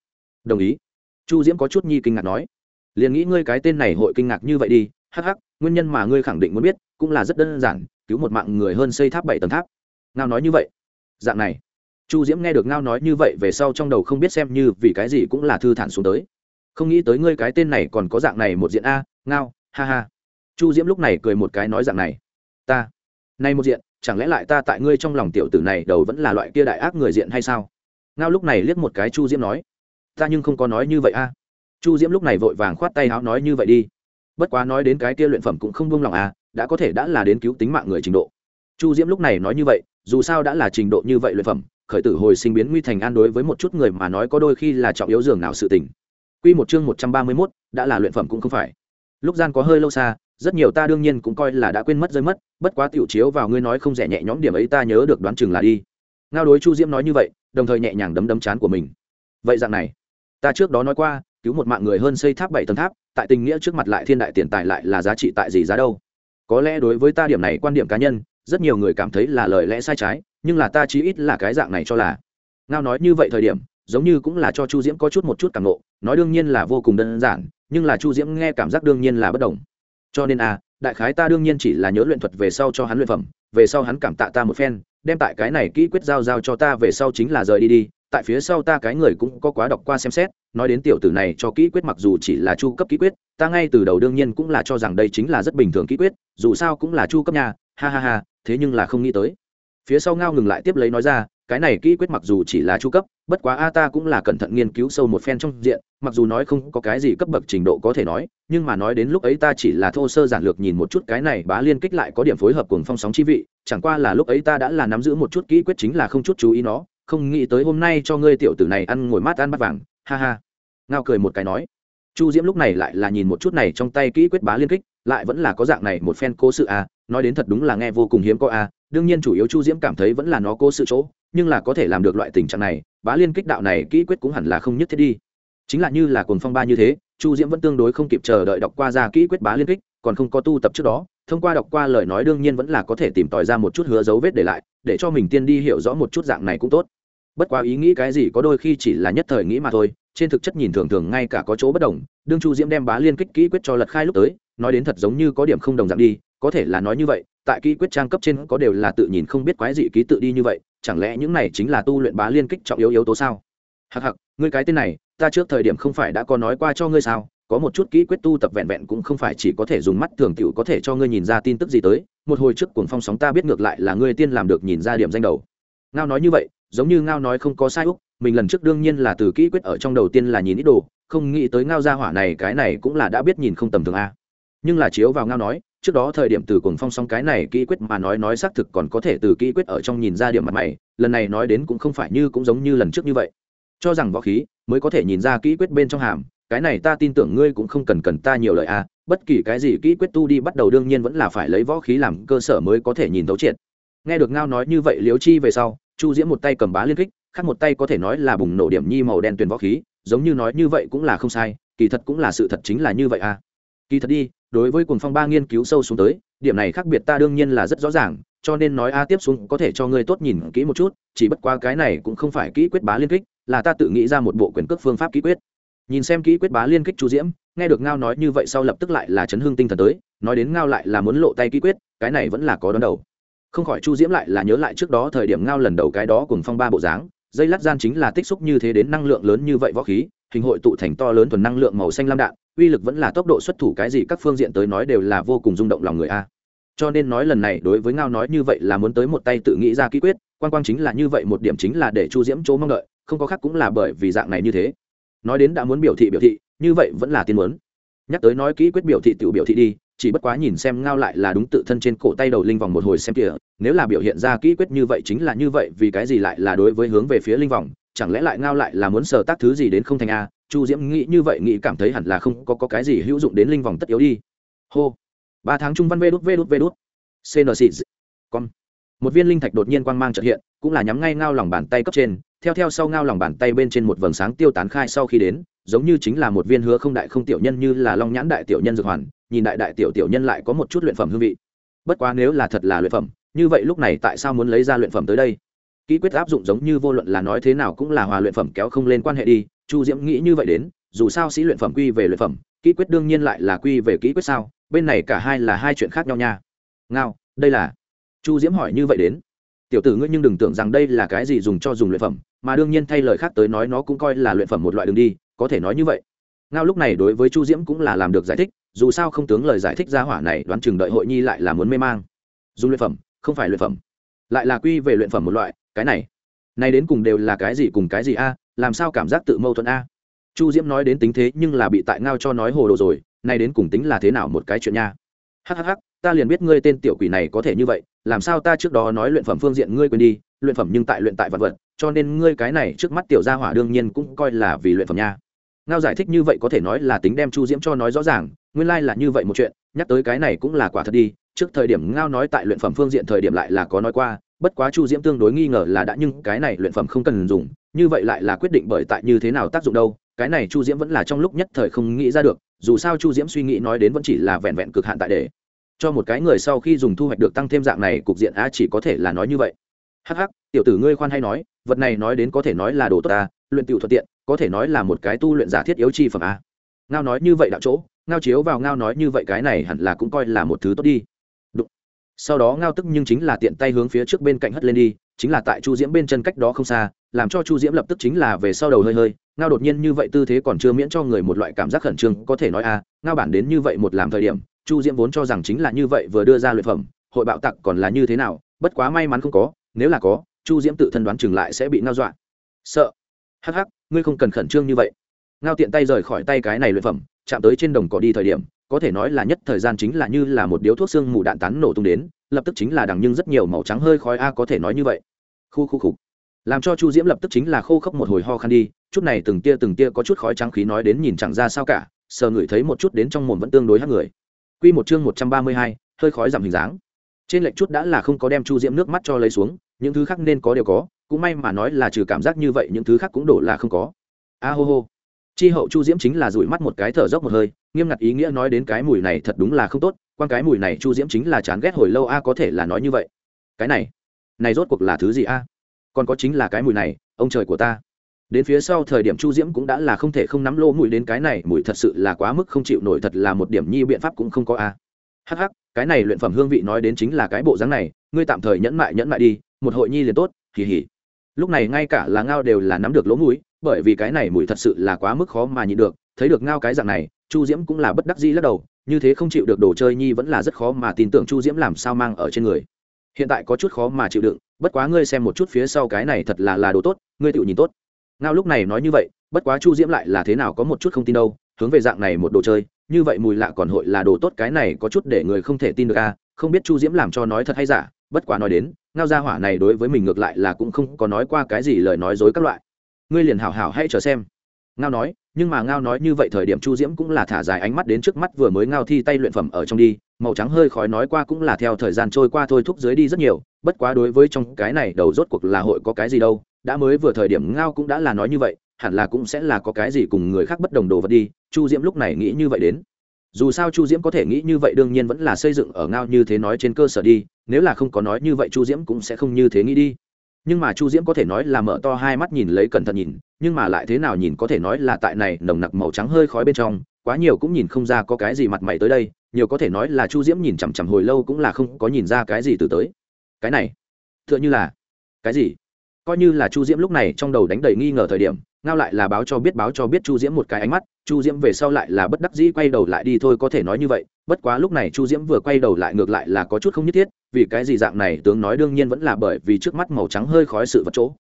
Đồng ý. Chu diễm có chút nhi kinh ngạc nói. Liền nghĩ ngươi cái tên này hội kinh ngạc như vậy đi, hắc hắc, nguyên nhân mà ngươi khẳng định muốn biết, cũng là rất đơn giản cứu một mạng người hơn xây tháp bảy tầng tháp. Ngao nói như vậy. Dạng này, chu diễm nghe được ngao nói như vậy về sau trong đầu không biết xem như vì cái gì cũng là thư thản xuống tới. Không nghĩ tới ngươi cái tên này còn có dạng này một diện a, ngao, ha ha. Chu diễm lúc này cười một cái nói dạng này. Ta, nay một diện, chẳng lẽ lại ta tại ngươi trong lòng tiểu tử này đầu vẫn là loại kia đại ác người diện hay sao? Ngao lúc này liếc một cái chu diễm nói. Ta nhưng không có nói như vậy a. Chu diễm lúc này vội vàng khoát tay áo nói như vậy đi. Bất quá nói đến cái kia luyện phẩm cũng không buông lòng à đã có thể đã là đến cứu tính mạng người trình độ chu diễm lúc này nói như vậy dù sao đã là trình độ như vậy luyện phẩm khởi tử hồi sinh biến nguy thành an đối với một chút người mà nói có đôi khi là trọng yếu dường nào sự tình Quy một chương một trăm ba mươi 131, đã là luyện phẩm cũng không phải. Lúc gian có hơi lâu xa, rất nhiều ta đương nhiên cũng coi là đã quên mất rơi mất, bất quá tiểu chiếu vào ngươi nói không rẻ nhẹ nhõm điểm ấy ta nhớ được đoán chừng là đi. Ngao đối Chu Diễm nói như vậy, đồng thời nhẹ nhàng đấm đấm chán của mình. Vậy dạng này, ta trước đó nói qua, cứu một mạng người hơn xây tháp bảy tầng tháp, tại tình nghĩa trước mặt lại thiên đại tiền tài lại là giá trị tại gì giá đâu có lẽ đối với ta điểm này quan điểm cá nhân, rất nhiều người cảm thấy là lời lẽ sai trái, nhưng là ta chí ít là cái dạng này cho là. Ngao nói như vậy thời điểm, giống như cũng là cho chu diễm có chút một chút cảm nộ nói đương nhiên là vô cùng đơn giản, nhưng là chu diễm nghe cảm giác đương nhiên là bất đồng. Cho nên à đại khái ta đương nhiên chỉ là nhớ luyện thuật về sau cho hắn luyện phẩm, về sau hắn cảm tạ ta một phen, đem tại cái này kỹ quyết giao giao cho ta về sau chính là rời đi đi tại phía sau ta cái người cũng có quá đọc qua xem xét, nói đến tiểu tử này cho kỹ quyết mặc dù chỉ là chu cấp kỹ quyết, ta ngay từ đầu đương nhiên cũng là cho rằng đây chính là rất bình thường kỹ quyết, dù sao cũng là chu cấp nhà ha ha ha, thế nhưng là không nghĩ tới. Phía sau ngao ngừng lại tiếp lấy nói ra, cái này kỹ quyết mặc dù chỉ là chu cấp, bất quá a ta cũng là cẩn thận nghiên cứu sâu một phen trong diện, mặc dù nói không có cái gì cấp bậc trình độ có thể nói, nhưng mà nói đến lúc ấy ta chỉ là thô sơ giản lược nhìn một chút cái này bá liên kích lại có điểm phối hợp cùng phong sóng chi vị, chẳng qua là lúc ấy ta đã là nắm giữ một chút kỹ quyết chính là không chút chú ý nó không nghĩ tới hôm nay cho ngươi tiểu tử này ăn ngồi mát ăn bắt vàng, ha ha. Ngao cười một cái nói. Chu diễm lúc này lại là nhìn một chút này trong tay kỹ quyết bá liên kích, lại vẫn là có dạng này một phen cố sự a nói đến thật đúng là nghe vô cùng hiếm có a đương nhiên chủ yếu chu diễm cảm thấy vẫn là nó cố sự chỗ, nhưng là có thể làm được loại tình trạng này, bá liên kích đạo này kỹ quyết cũng hẳn là không nhất thiết đi. Chính là như là cồn phong ba như thế, chu diễm vẫn tương đối không kịp chờ đợi đọc qua ra kỹ quyết bá liên kích, còn không có tu tập trước đó, thông qua đọc qua lời nói đương nhiên vẫn là có thể tìm tòi ra một chút hứa dấu vết để lại, để cho mình tiên đi hiểu rõ một chút dạng này cũng tốt bất quá ý nghĩ cái gì có đôi khi chỉ là nhất thời nghĩ mà thôi, trên thực chất nhìn thường thường ngay cả có chỗ bất đồng, đương chu diễm đem bá liên kích kỹ quyết cho lật khai lúc tới, nói đến thật giống như có điểm không đồng dạng đi, có thể là nói như vậy, tại kỹ quyết trang cấp trên có đều là tự nhìn không biết quái gì ký tự đi như vậy, chẳng lẽ những này chính là tu luyện bá liên kích trọng yếu yếu tố sao? Hặc hặc ngươi cái tên này, ta trước thời điểm không phải đã có nói qua cho ngươi sao, có một chút kỹ quyết tu tập vẹn vẹn cũng không phải chỉ có thể dùng mắt thường tiểu có thể cho ngươi nhìn ra tin tức gì tới, một hồi trước cuồng phong sóng ta biết ngược lại là ngươi tiên làm được nhìn ra điểm danh đầu. Ngao nói như vậy giống như ngao nói không có sai úc, mình lần trước đương nhiên là từ kỹ quyết ở trong đầu tiên là nhìn ít đồ, không nghĩ tới ngao gia hỏa này, cái này cũng là đã biết nhìn không tầm thường a. Nhưng là chiếu vào ngao nói, trước đó thời điểm từ cuồng phong song cái này kỹ quyết mà nói nói xác thực còn có thể từ kỹ quyết ở trong nhìn ra điểm mặt mày, lần này nói đến cũng không phải như cũng giống như lần trước như vậy. Cho rằng võ khí mới có thể nhìn ra kỹ quyết bên trong hàm, cái này ta tin tưởng ngươi cũng không cần cần ta nhiều lời a, bất kỳ cái gì kỹ quyết tu đi bắt đầu đương nhiên vẫn là phải lấy võ khí làm cơ sở mới có thể nhìn thấu triệt. Nghe được ngao nói như vậy liếu chi về sau chu diễm một tay cầm bá liên kích, khác một tay có thể nói là bùng nổ điểm nhi màu đen tuyền võ khí, giống như nói như vậy cũng là không sai, kỳ thật cũng là sự thật chính là như vậy à. Kỳ thật đi, đối với cuồng phong ba nghiên cứu sâu xuống tới, điểm này khác biệt ta đương nhiên là rất rõ ràng, cho nên nói a tiếp xuống có thể cho ngươi tốt nhìn kỹ một chút, chỉ bất qua cái này cũng không phải kỹ quyết bá liên kích, là ta tự nghĩ ra một bộ quyền cước phương pháp kỹ quyết. Nhìn xem kỹ quyết bá liên kích chu diễm, nghe được ngao nói như vậy sau lập tức lại là chấn hương tinh thần tới, nói đến ngao lại là muốn lộ tay kỹ quyết, cái này vẫn là có đón đầu không khỏi chu diễm lại là nhớ lại trước đó thời điểm ngao lần đầu cái đó cùng phong ba bộ dáng, dây lát gian chính là tích xúc như thế đến năng lượng lớn như vậy võ khí, hình hội tụ thành to lớn thuần năng lượng màu xanh lam đạn, uy lực vẫn là tốc độ xuất thủ cái gì các phương diện tới nói đều là vô cùng rung động lòng người a. Cho nên nói lần này đối với ngao nói như vậy là muốn tới một tay tự nghĩ ra ký quyết, quan quang chính là như vậy một điểm chính là để chu diễm chỗ mong đợi, không có khác cũng là bởi vì dạng này như thế. Nói đến đã muốn biểu thị biểu thị, như vậy vẫn là tiên muốn. Nhắc tới nói kỹ quyết biểu thị tự biểu thị đi chỉ bất quá nhìn xem ngao lại là đúng tự thân trên cổ tay đầu linh vòng một hồi xem kìa nếu là biểu hiện ra kỹ quyết như vậy chính là như vậy vì cái gì lại là đối với hướng về phía linh vòng chẳng lẽ lại ngao lại là muốn sờ tác thứ gì đến không thành a? Chu diễm nghĩ như vậy nghĩ cảm thấy hẳn là không có, có cái gì hữu dụng đến linh vòng tất yếu đi. Hô. Ba tháng trung văn vê đút vê đút vê đút. Cnc con một viên linh thạch đột nhiên quang mang trợ hiện cũng là nhắm ngay ngao lòng bàn tay cấp trên theo theo sau ngao lòng bàn tay bên trên một vầng sáng tiêu tán khai sau khi đến, giống như chính là một viên hứa không đại không tiểu nhân như là long nhãn đại tiểu nhân dược hoàn, nhìn đại đại tiểu tiểu nhân lại có một chút luyện phẩm hương vị. Bất quá nếu là thật là luyện phẩm, như vậy lúc này tại sao muốn lấy ra luyện phẩm tới đây? Kỹ quyết áp dụng giống như vô luận là nói thế nào cũng là hòa luyện phẩm kéo không lên quan hệ đi, chu diễm nghĩ như vậy đến, dù sao sĩ luyện phẩm quy về luyện phẩm, kỹ quyết đương nhiên lại là quy về kỹ quyết sao, bên này cả hai là hai chuyện khác nhau nha. Ngao, đây là chu diễm hỏi như vậy đến tiểu tử ngươi nhưng đừng tưởng rằng đây là cái gì dùng cho dùng luyện phẩm, mà đương nhiên thay lời khác tới nói nó cũng coi là luyện phẩm một loại đường đi, có thể nói như vậy. Ngao lúc này đối với chu diễm cũng là làm được giải thích, dù sao không tướng lời giải thích ra hỏa này, đoán chừng đợi hội nhi lại là muốn mê mang. Dùng luyện phẩm, không phải luyện phẩm. Lại là quy về luyện phẩm một loại, cái này. Này đến cùng đều là cái gì cùng cái gì a, làm sao cảm giác tự mâu thuẫn a? Chu diễm nói đến tính thế nhưng là bị tại ngao cho nói hồ đồ rồi, nay đến cùng tính là thế nào một cái chuyện nha. Hhh ta liền biết ngươi tên tiểu quỷ này có thể như vậy làm sao ta trước đó nói luyện phẩm phương diện ngươi quên đi, luyện phẩm nhưng tại luyện tại vật vật, cho nên ngươi cái này trước mắt tiểu gia hỏa đương nhiên cũng coi là vì luyện phẩm nha. Ngao giải thích như vậy có thể nói là tính đem chu diễm cho nói rõ ràng, nguyên lai、like、là như vậy một chuyện, nhắc tới cái này cũng là quả thật đi, trước thời điểm ngao nói tại luyện phẩm phương diện thời điểm lại là có nói qua, bất quá chu diễm tương đối nghi ngờ là đã nhưng cái này luyện phẩm không cần dùng, như vậy lại là quyết định bởi tại như thế nào tác dụng đâu, cái này chu diễm vẫn là trong lúc nhất thời không nghĩ ra được, dù sao chu diễm suy nghĩ nói đến vẫn chỉ là vẹn vẹn cực hạn tại để cho một cái người sau khi dùng thu hoạch được tăng thêm dạng này, cục diện a chỉ có thể là nói như vậy. Hắc hắc, tiểu tử ngươi khoan hay nói, vật này nói đến có thể nói là đồ tốt ta, luyện tiểu thuận tiện, có thể nói là một cái tu luyện giả thiết yếu chi phẩm a. Ngao nói như vậy đạo chỗ, ngao chiếu vào ngao nói như vậy cái này hẳn là cũng coi là một thứ tốt đi. Đụng. sau đó ngao tức nhưng chính là tiện tay hướng phía trước bên cạnh hất lên đi, chính là tại chu diễm bên chân cách đó không xa, làm cho chu diễm lập tức chính là về sau đầu hơi hơi, ngao đột nhiên như vậy tư thế còn chưa miễn cho người một loại cảm giác khẩn trương, có thể nói a, ngao bản đến như vậy một làm thời điểm chu diễm vốn cho rằng chính là như vậy vừa đưa ra luyện phẩm, hội bạo tặc còn là như thế nào, bất quá may mắn không có, nếu là có, chu diễm tự thân đoán chừng lại sẽ bị ngao dọa. Sợ. Hắc hắc, ngươi không cần khẩn trương như vậy. Ngao tiện tay rời khỏi tay cái này luyện phẩm, chạm tới trên đồng cỏ đi thời điểm, có thể nói là nhất thời gian chính là như là một điếu thuốc xương mù đạn tán nổ tung đến, lập tức chính là đằng nhưng rất nhiều màu trắng hơi khói a, có thể nói như vậy. Khu khu khục làm cho chu diễm lập tức chính là khô khốc một hồi ho khăn đi, chút này từng tia từng tia có chút khói trắng khí nói đến nhìn chẳng ra sao cả, sờ ngửi thấy một chút đến trong mồm vẫn tương đối hắc người. Quy một chương một trăm ba mươi hai, hơi khói giảm hình dáng. Trên lệch chút đã là không có đem chu diễm nước mắt cho lấy xuống những thứ khác nên có đều có cũng may mà nói là trừ cảm giác như vậy những thứ khác cũng đổ là không có. A hô hô. Chi hậu chu diễm chính là rủi mắt một cái thở dốc một hơi nghiêm ngặt ý nghĩa nói đến cái mùi này thật đúng là không tốt quan cái mùi này chu diễm chính là chán ghét hồi lâu a có thể là nói như vậy. Cái này này rốt cuộc là thứ gì a? Còn có chính là cái mùi này ông trời của ta đến phía sau thời điểm chu diễm cũng đã là không thể không nắm lô mùi đến cái này mùi thật sự là quá mức không chịu nổi, thật là một điểm nhi biện pháp cũng không có a. Hắc hắc, cái này luyện phẩm hương vị nói đến chính là cái bộ dáng này, ngươi tạm thời nhẫn mại nhẫn mại đi, một hội nhi liền tốt kỳ hỉ lúc này ngay cả là ngao đều là nắm được lỗ mũi, bởi vì cái này mùi thật sự là quá mức khó mà nhịn được, thấy được ngao cái dạng này, chu diễm cũng là bất đắc dĩ lắc đầu, như thế không chịu được đồ chơi nhi vẫn là rất khó mà tin tưởng chu diễm làm sao mang ở trên người. Hiện tại có chút khó mà chịu đựng, bất quá ngươi xem một chút phía sau cái này thật là là đồ tốt, ngươi tự nhìn tốt ngao lúc này nói như vậy, bất quá chu diễm lại là thế nào có một chút không tin đâu, hướng về dạng này một đồ chơi, như vậy mùi lạ còn hội là đồ tốt cái này có chút để người không thể tin được a không biết chu diễm làm cho nói thật hay giả, bất quá nói đến, ngao gia hỏa này đối với mình ngược lại là cũng không có nói qua cái gì lời nói dối các loại. Ngươi liền hảo hảo hay chờ xem. Ngao nói, nhưng mà ngao nói như vậy thời điểm chu diễm cũng là thả dài ánh mắt đến trước mắt vừa mới ngao thi tay luyện phẩm ở trong đi, màu trắng hơi khói nói qua cũng là theo thời gian trôi qua thôi thúc dưới đi rất nhiều, bất quá đối với trong cái này đầu rốt cuộc là hội có cái gì đâu đã mới vừa thời điểm ngao cũng đã là nói như vậy, hẳn là cũng sẽ là có cái gì cùng người khác bất đồng đồ vật đi, chu diễm lúc này nghĩ như vậy đến. Dù sao chu diễm có thể nghĩ như vậy đương nhiên vẫn là xây dựng ở ngao như thế nói trên cơ sở đi, nếu là không có nói như vậy chu diễm cũng sẽ không như thế nghĩ đi. Nhưng mà chu diễm có thể nói là mở to hai mắt nhìn lấy cẩn thận nhìn, nhưng mà lại thế nào nhìn có thể nói là tại này nồng nặc màu trắng hơi khói bên trong, quá nhiều cũng nhìn không ra có cái gì mặt mày tới đây, nhiều có thể nói là chu diễm nhìn chằm chằm hồi lâu cũng là không có nhìn ra cái gì từ tới. Cái này t h ư ợ n h ư là, cái gì? Coi như là chu diễm lúc này trong đầu đánh đầy nghi ngờ thời điểm, ngao lại là báo cho biết báo cho biết chu diễm một cái ánh mắt, chu diễm về sau lại là bất đắc dĩ quay đầu lại đi thôi có thể nói như vậy, bất quá lúc này chu diễm vừa quay đầu lại ngược lại là có chút không nhất thiết, vì cái gì dạng này tướng nói đương nhiên vẫn là bởi vì trước mắt màu trắng hơi khói sự vật chỗ.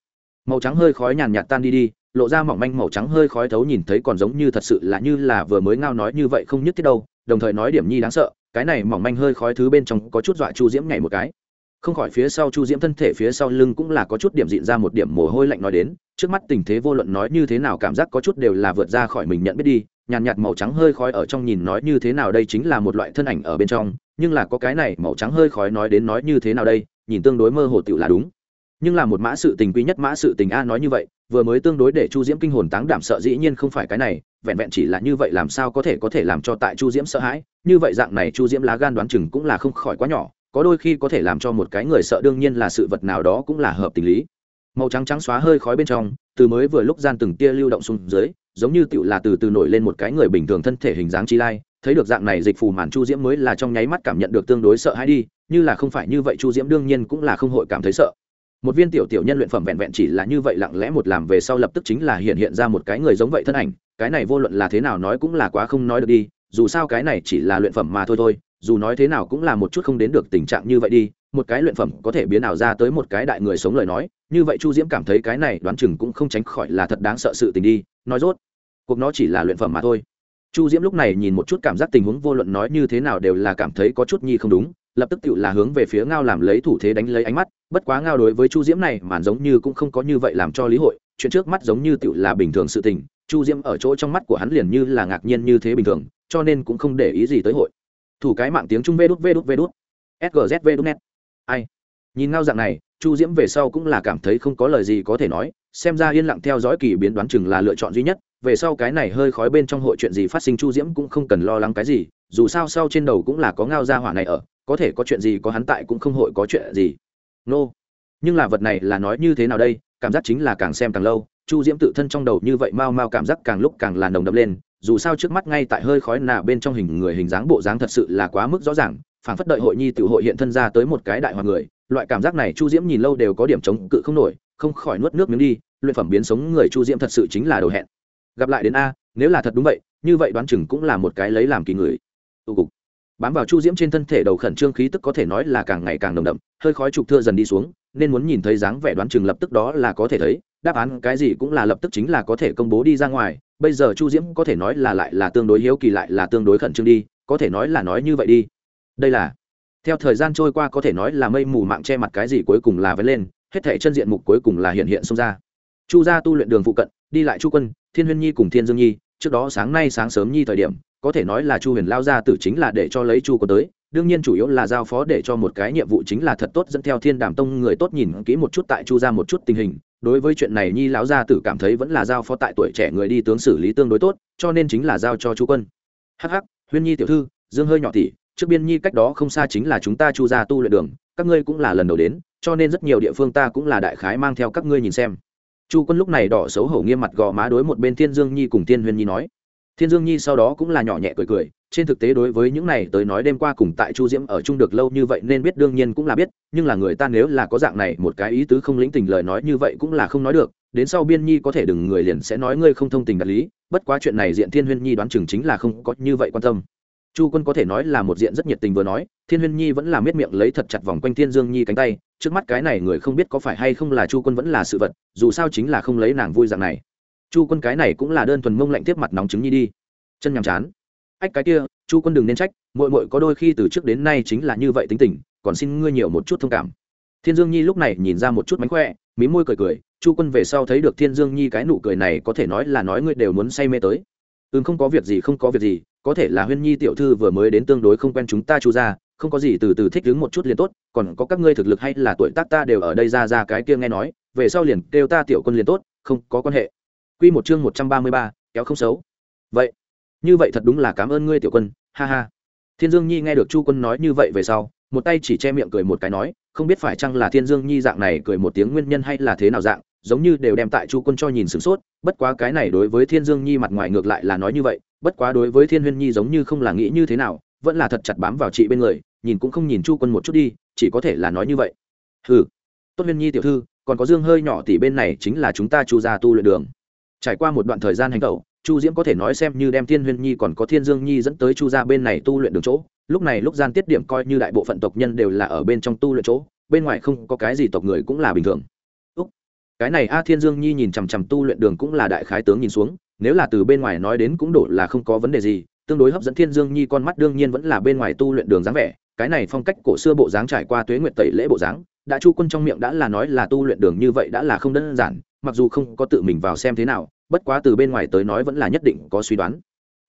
Màu trắng hơi khói nhàn nhạt tan đi đi, lộ ra mỏng manh màu trắng hơi khói thấu nhìn thấy còn giống như thật sự là như là vừa mới ngao nói như vậy không nhất thiết đâu, đồng thời nói điểm nhi đáng sợ, cái này mỏng manh hơi khói thứ bên trong có chút dọa chu diễm nhảy một cái không khỏi phía sau chu diễm thân thể phía sau lưng cũng là có chút điểm dịn ra một điểm mồ hôi lạnh nói đến trước mắt tình thế vô luận nói như thế nào cảm giác có chút đều là vượt ra khỏi mình nhận biết đi nhàn nhạt, nhạt màu trắng hơi khói ở trong nhìn nói như thế nào đây chính là một loại thân ảnh ở bên trong nhưng là có cái này màu trắng hơi khói nói đến nói như thế nào đây nhìn tương đối mơ hồ tựu là đúng. Nhưng là một mã sự tình quý nhất mã sự tình a nói như vậy vừa mới tương đối để chu diễm kinh hồn táng đảm sợ dĩ nhiên không phải cái này vẹn vẹn chỉ là như vậy làm sao có thể có thể làm cho tại chu diễm sợ hãi như vậy dạng này chu diễm lá gan đoán chừng cũng là không khỏi quá nhỏ có đôi khi có thể làm cho một cái người sợ đương nhiên là sự vật nào đó cũng là hợp tình lý. Màu trắng trắng xóa hơi khói bên trong, từ mới vừa lúc gian từng tia lưu động xuống dưới, giống như tựu là từ từ nổi lên một cái người bình thường thân thể hình dáng chi lai, thấy được dạng này dịch phù màn chu diễm mới là trong nháy mắt cảm nhận được tương đối sợ hãi đi, như là không phải như vậy chu diễm đương nhiên cũng là không hội cảm thấy sợ. Một viên tiểu tiểu nhân luyện phẩm vẹn vẹn chỉ là như vậy lặng lẽ một làm về sau lập tức chính là hiện hiện ra một cái người giống vậy thân ảnh, cái này vô luận là thế nào nói cũng là quá không nói được đi, dù sao cái này chỉ là luyện phẩm mà thôi thôi dù nói thế nào cũng là một chút không đến được tình trạng như vậy đi, một cái luyện phẩm có thể biến ảo ra tới một cái đại người sống lời nói, như vậy chu diễm cảm thấy cái này đoán chừng cũng không tránh khỏi là thật đáng sợ sự tình đi, nói rốt, cuộc nó chỉ là luyện phẩm mà thôi. Chu diễm lúc này nhìn một chút cảm giác tình huống vô luận nói như thế nào đều là cảm thấy có chút nhi không đúng, lập tức tự là hướng về phía ngao làm lấy thủ thế đánh lấy ánh mắt, bất quá ngao đối với chu diễm này mà giống như cũng không có như vậy làm cho lý hội, chuyện trước mắt giống như tự là bình thường sự tình, chu diễm ở chỗ trong mắt của hắn liền như là ngạc nhiên như thế bình thường, cho nên cũng không để ý gì tới hội thủ cái mạng tiếng trung vê đút vê đút vê đút. Sgz vê đút net. Ai? Nhìn ngao dạng này, chu diễm về sau cũng là cảm thấy không có lời gì có thể nói, xem ra yên lặng theo dõi kỳ biến đoán chừng là lựa chọn duy nhất. Về sau cái này hơi khói bên trong hội chuyện gì phát sinh chu diễm cũng không cần lo lắng cái gì, dù sao sau trên đầu cũng là có ngao gia hỏa này ở, có thể có chuyện gì có hắn tại cũng không hội có chuyện gì. Nô、no. nhưng là vật này là nói như thế nào đây? Cảm giác chính là càng xem càng lâu, chu diễm tự thân trong đầu như vậy mau mau cảm giác càng lúc càng là nồng đậm lên dù sao trước mắt ngay tại hơi khói nà bên trong hình người hình dáng bộ dáng thật sự là quá mức rõ ràng phản phất đợi hội nhi tự hội hiện thân ra tới một cái đại hoàng người, loại cảm giác này chu diễm nhìn lâu đều có điểm chống cự không nổi, không khỏi nuốt nước miếng đi, luyện phẩm biến sống người chu diễm thật sự chính là đầu hẹn. Gặp lại đến a, nếu là thật đúng vậy, như vậy đoán chừng cũng là một cái lấy làm kỳ người. Tụ cục. Bám vào chu diễm trên thân thể đầu khẩn trương khí tức có thể nói là càng ngày càng nồng đậm, hơi khói trục thưa dần đi xuống, nên muốn nhìn thấy dáng vẻ đoán chừng lập tức đó là có thể thấy, đáp án cái gì cũng là lập tức chính là có thể công bố đi ra ngoài bây giờ chu diễm có thể nói là lại là tương đối hiếu kỳ, lại là tương đối khẩn trương đi, có thể nói là nói như vậy đi. Đây là, theo thời gian trôi qua có thể nói là mây mù mạng che mặt cái gì cuối cùng là vẫn lên, hết thể chân diện mục cuối cùng là hiện hiện xông ra. Chu gia tu luyện đường phụ cận, đi lại chu quân, thiên huyên nhi cùng thiên dương nhi, trước đó sáng nay sáng sớm nhi thời điểm, có thể nói là chu huyền lao ra tử chính là để cho lấy chu có tới, đương nhiên chủ yếu là giao phó để cho một cái nhiệm vụ chính là thật tốt dẫn theo thiên đàm tông người tốt nhìn kỹ một chút tại chu ra một chút tình hình đối với chuyện này nhi lão gia tử cảm thấy vẫn là giao phó tại tuổi trẻ người đi tướng xử lý tương đối tốt, cho nên chính là giao cho chu quân. Hh huyên nhi tiểu thư, dương hơi nhỏ tỷ, trước biên nhi cách đó không xa chính là chúng ta chu ra tu luyện đường, các ngươi cũng là lần đầu đến, cho nên rất nhiều địa phương ta cũng là đại khái mang theo các ngươi nhìn xem. Chu quân lúc này đỏ xấu hổ nghiêm mặt gò má đối một bên thiên dương nhi cùng tiên huyên nhi nói thiên dương nhi sau đó cũng là nhỏ nhẹ cười cười, trên thực tế đối với những này tới nói đêm qua cùng tại chu diễm ở chung được lâu như vậy nên biết đương nhiên cũng là biết, nhưng là người ta nếu là có dạng này một cái ý tứ không lĩnh tình lời nói như vậy cũng là không nói được, đến sau biên nhi có thể đừng người liền sẽ nói ngươi không thông tình đạt lý, bất quá chuyện này diện thiên huyên nhi đoán chừng chính là không có như vậy quan tâm. Chu quân có thể nói là một diện rất nhiệt tình vừa nói, thiên huyên nhi vẫn là miết miệng lấy thật chặt vòng quanh thiên dương nhi cánh tay, trước mắt cái này người không biết có phải hay không là chu quân vẫn là sự vật, dù sao chính là không lấy nàng vui dạng này chu quân cái này cũng là đơn thuần mông lạnh tiếp mặt nóng trứng nhi đi. Chân nhàm chán. Ách, cái kia, chu quân đừng nên trách mội mội có đôi khi từ trước đến nay chính là như vậy tính tình, còn xin ngươi nhiều một chút thông cảm. Thiên dương nhi lúc này nhìn ra một chút mánh khỏe, mí môi cười cười, chu quân về sau thấy được thiên dương nhi cái nụ cười này có thể nói là nói ngươi đều muốn say mê tới. Ừm, không có việc gì, không có việc gì, có thể là huyên nhi tiểu thư vừa mới đến tương đối không quen chúng ta chu ra không có gì từ từ thích đứng một chút liền tốt, còn có các ngươi thực lực hay là tuổi tác ta đều ở đây ra ra cái kia nghe nói, về sau liền kêu ta tiểu quân liền tốt, không có quan hệ. Quy một chương một trăm ba mươi ba, kéo không xấu. Vậy, như vậy thật đúng là cảm ơn ngươi tiểu quân, ha ha. Thiên Dương Nhi nghe được Chu Quân nói như vậy về sau, một tay chỉ che miệng cười một cái nói, không biết phải chăng là Thiên Dương Nhi dạng này cười một tiếng nguyên nhân hay là thế nào dạng, giống như đều đem tại Chu Quân cho nhìn sửng sốt, bất quá cái này đối với Thiên Dương Nhi mặt ngoài ngược lại là nói như vậy, bất quá đối với Thiên Huyên Nhi giống như không là nghĩ như thế nào, vẫn là thật chặt bám vào chị bên người, nhìn cũng không nhìn Chu Quân một chút đi, chỉ có thể là nói như vậy. Hừ. Tốt Huyên Nhi tiểu thư, còn có Dương hơi nhỏ tỷ bên này chính là chúng ta Chu gia tu luyện đường trải qua một đoạn thời gian hành tẩu, chu diễm có thể nói xem như đem thiên huyên nhi còn có thiên dương nhi dẫn tới chu gia bên này tu luyện đường chỗ. Lúc này lúc gian tiết điểm coi như đại bộ phận tộc nhân đều là ở bên trong tu luyện chỗ, bên ngoài không có cái gì tộc người cũng là bình thường. Úc. cái này a thiên dương nhi nhìn chằm chằm tu luyện đường cũng là đại khái tướng nhìn xuống, nếu là từ bên ngoài nói đến cũng đổ là không có vấn đề gì, tương đối hấp dẫn thiên dương nhi con mắt đương nhiên vẫn là bên ngoài tu luyện đường dáng vẻ. Cái này phong cách cổ xưa bộ dáng trải qua tuế nguyệt tẩy lễ bộ dáng, đã chu quân trong miệng đã là nói là tu luyện đường như vậy đã là không đơn giản mặc dù không có tự mình vào xem thế nào, bất quá từ bên ngoài tới nói vẫn là nhất định có suy đoán.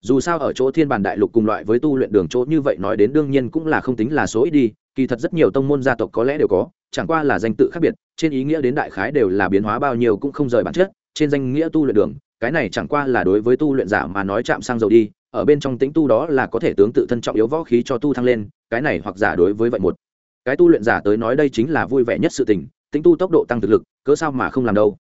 Dù sao ở chỗ thiên bản đại lục cùng loại với tu luyện đường chỗ như vậy nói đến đương nhiên cũng là không tính là số ít đi, kỳ thật rất nhiều tông môn gia tộc có lẽ đều có, chẳng qua là danh tự khác biệt, trên ý nghĩa đến đại khái đều là biến hóa bao nhiêu cũng không rời bản chất, trên danh nghĩa tu luyện đường, cái này chẳng qua là đối với tu luyện giả mà nói chạm sang dầu đi, ở bên trong tính tu đó là có thể tướng tự thân trọng yếu võ khí cho tu thăng lên, cái này hoặc giả đối với vậy một. Cái tu luyện giả tới nói đây chính là vui vẻ nhất sự tình tính tu tốc độ tăng thực lực, cớ sao mà không làm đâu?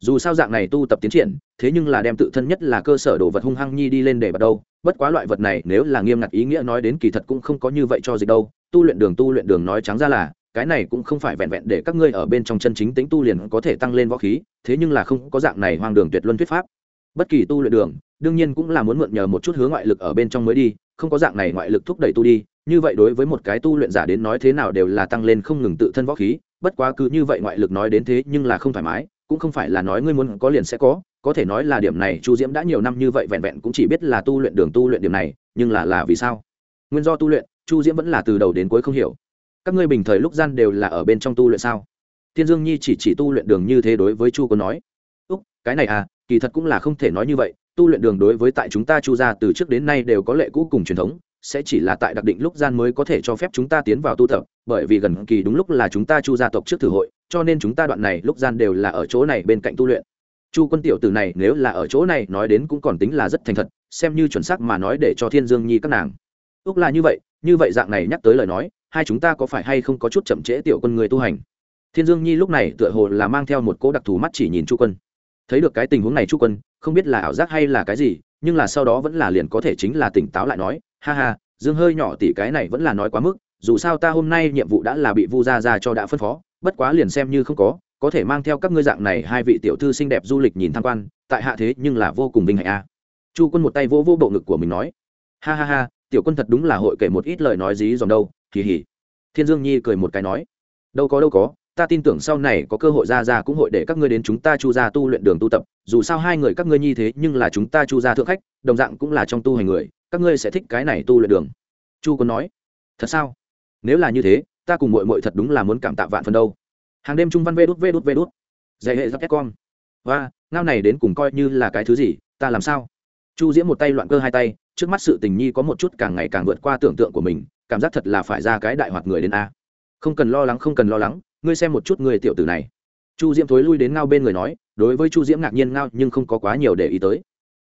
Dù sao dạng này tu tập tiến triển, thế nhưng là đem tự thân nhất là cơ sở đồ vật hung hăng nhi đi lên để bắt đầu. Bất quá loại vật này nếu là nghiêm ngặt ý nghĩa nói đến kỳ thật cũng không có như vậy cho dịch đâu. Tu luyện đường tu luyện đường nói trắng ra là, cái này cũng không phải vẹn vẹn để các ngươi ở bên trong chân chính tính tu liền có thể tăng lên võ khí, thế nhưng là không có dạng này hoang đường tuyệt luân thuyết pháp. Bất kỳ tu luyện đường, đương nhiên cũng là muốn mượn nhờ một chút hướng ngoại lực ở bên trong mới đi, không có dạng này ngoại lực thúc đẩy tu đi, như vậy đối với một cái tu luyện giả đến nói thế nào đều là tăng lên không ngừng tự thân võ khí, bất quá cứ như vậy ngoại lực nói đến thế nhưng là không thoải mái cũng không phải là nói ngươi muốn có liền sẽ có có thể nói là điểm này chu diễm đã nhiều năm như vậy vẹn vẹn cũng chỉ biết là tu luyện đường tu luyện điểm này, nhưng là là vì sao? Nguyên do tu luyện, chu diễm vẫn là từ đầu đến cuối không hiểu. Các ngươi bình thời lúc gian đều là ở bên trong tu luyện sao? Thiên dương nhi chỉ chỉ tu luyện đường như thế đối với chu có nói. Úc, cái này à kỳ thật cũng là không thể nói như vậy, tu luyện đường đối với tại chúng ta chu ra từ trước đến nay đều có lệ cũ cùng truyền thống, sẽ chỉ là tại đặc định lúc gian mới có thể cho phép chúng ta tiến vào tu tập, bởi vì gần kỳ đúng lúc là chúng ta chu gia tộc trước thử hội cho nên chúng ta đoạn này lúc gian đều là ở chỗ này bên cạnh tu luyện. Chu quân tiểu tử này nếu là ở chỗ này nói đến cũng còn tính là rất thành thật, xem như chuẩn xác mà nói để cho thiên dương nhi các nàng. Úc là như vậy như vậy dạng này nhắc tới lời nói, hai chúng ta có phải hay không có chút chậm trễ tiểu quân người tu hành? Thiên dương nhi lúc này tựa hồ là mang theo một cỗ đặc thù mắt chỉ nhìn chu quân. Thấy được cái tình huống này chu quân, không biết là ảo giác hay là cái gì, nhưng là sau đó vẫn là liền có thể chính là tỉnh táo lại nói, ha ha, dương hơi nhỏ tỷ cái này vẫn là nói quá mức, dù sao ta hôm nay nhiệm vụ đã là bị vu gia ra cho đã phân phó bất quá liền xem như không có có thể mang theo các ngươi dạng này hai vị tiểu thư xinh đẹp du lịch nhìn tham quan, tại hạ thế nhưng là vô cùng vinh hạnh a. Chu quân một tay vỗ vỗ bộ ngực của mình nói, ha ha ha, tiểu quân thật đúng là hội kể một ít lời nói dí dòm đâu kỳ hỉ thiên dương nhi cười một cái nói, đâu có đâu có, ta tin tưởng sau này có cơ hội ra ra cũng hội để các ngươi đến chúng ta chu ra tu luyện đường tu tập, dù sao hai người các ngươi nhi thế nhưng là chúng ta chu ra thượng khách, đồng dạng cũng là trong tu hành người, các ngươi sẽ thích cái này tu luyện đường. Chu quân nói, thật sao? Nếu là như thế ta cùng mội mội thật đúng là muốn cảm tạ vạn phần đâu. Hàng đêm trung văn vê đút vê đút vê đút. Dạy hệ giáp con và, ngao này đến cùng coi như là cái thứ gì, ta làm sao? Chu diễm một tay loạn cơ hai tay, trước mắt sự tình nhi có một chút càng ngày càng vượt qua tưởng tượng của mình, cảm giác thật là phải ra cái đại hoạt người đến a. Không cần lo lắng, không cần lo lắng, ngươi xem một chút người tiểu tử này. Chu diễm thối lui đến ngao bên người nói, đối với chu diễm ngạc nhiên ngao nhưng không có quá nhiều để ý tới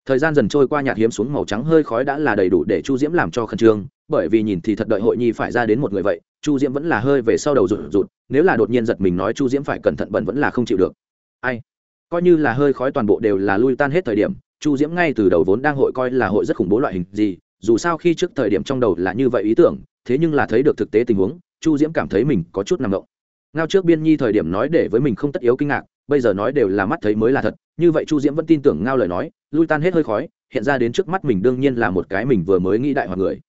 thời gian dần trôi qua nhạt hiếm xuống màu trắng hơi khói đã là đầy đủ để chu diễm làm cho khẩn trương, bởi vì nhìn thì thật đợi hội nhi phải ra đến một người vậy, chu diễm vẫn là hơi về sau đầu rụt rụt, nếu là đột nhiên giật mình nói chu diễm phải cẩn thận bẩn vẫn là không chịu được. Ai? Coi như là hơi khói toàn bộ đều là lui tan hết thời điểm, chu diễm ngay từ đầu vốn đang hội coi là hội rất khủng bố loại hình gì, dù sao khi trước thời điểm trong đầu là như vậy ý tưởng, thế nhưng là thấy được thực tế tình huống, chu diễm cảm thấy mình có chút nằm ngộng ngao trước biên nhi thời điểm nói để với mình không tất yếu kinh ngạc bây giờ nói đều là mắt thấy mới là thật, như vậy chu diễm vẫn tin tưởng ngao lời nói, lui tan hết hơi khói, hiện ra đến trước mắt mình đương nhiên là một cái mình vừa mới nghĩ đại hoạt người.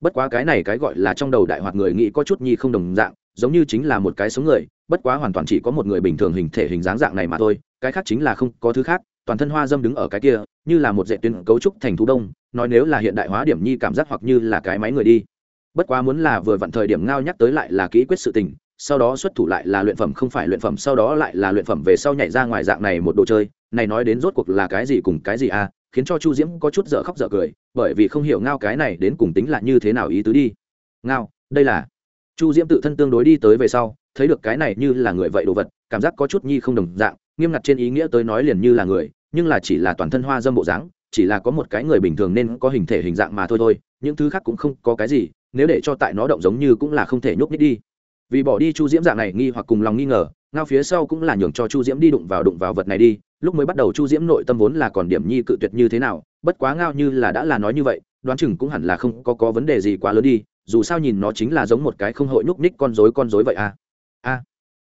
Bất quá cái này cái gọi là trong đầu đại hoạt người nghĩ có chút nhi không đồng dạng, giống như chính là một cái sống người, bất quá hoàn toàn chỉ có một người bình thường hình thể hình dáng dạng này mà thôi, cái khác chính là không có thứ khác, toàn thân hoa dâm đứng ở cái kia, như là một dạy tuyến cấu trúc thành thú đông, nói nếu là hiện đại hóa điểm nhi cảm giác hoặc như là cái máy người đi. Bất quá muốn là vừa vặn thời điểm ngao nhắc tới lại là kỹ quyết sự tình sau đó xuất thủ lại là luyện phẩm, không phải luyện phẩm, sau đó lại là luyện phẩm, về sau nhảy ra ngoài dạng này một đồ chơi. Này nói đến rốt cuộc là cái gì cùng cái gì à khiến cho chu diễm có chút dở khóc dở cười, bởi vì không hiểu ngao cái này đến cùng tính là như thế nào ý tứ đi. Ngao, đây là. Chu diễm tự thân tương đối đi tới về sau, thấy được cái này như là người vậy đồ vật, cảm giác có chút nhi không đồng dạng, nghiêm ngặt trên ý nghĩa tới nói liền như là người, nhưng là chỉ là toàn thân hoa dâm bộ dáng, chỉ là có một cái người bình thường nên có hình thể hình dạng mà thôi thôi, những thứ khác cũng không có cái gì, nếu để cho tại nó động giống như cũng là không thể nhúc nhích đi vì bỏ đi chu diễm dạng này nghi hoặc cùng lòng nghi ngờ ngao phía sau cũng là nhường cho chu diễm đi đụng vào đụng vào vật này đi lúc mới bắt đầu chu diễm nội tâm vốn là còn điểm nhi cự tuyệt như thế nào bất quá ngao như là đã là nói như vậy đoán chừng cũng hẳn là không có, có vấn đề gì quá lớn đi dù sao nhìn nó chính là giống một cái không hội núp ních con rối con rối vậy à. A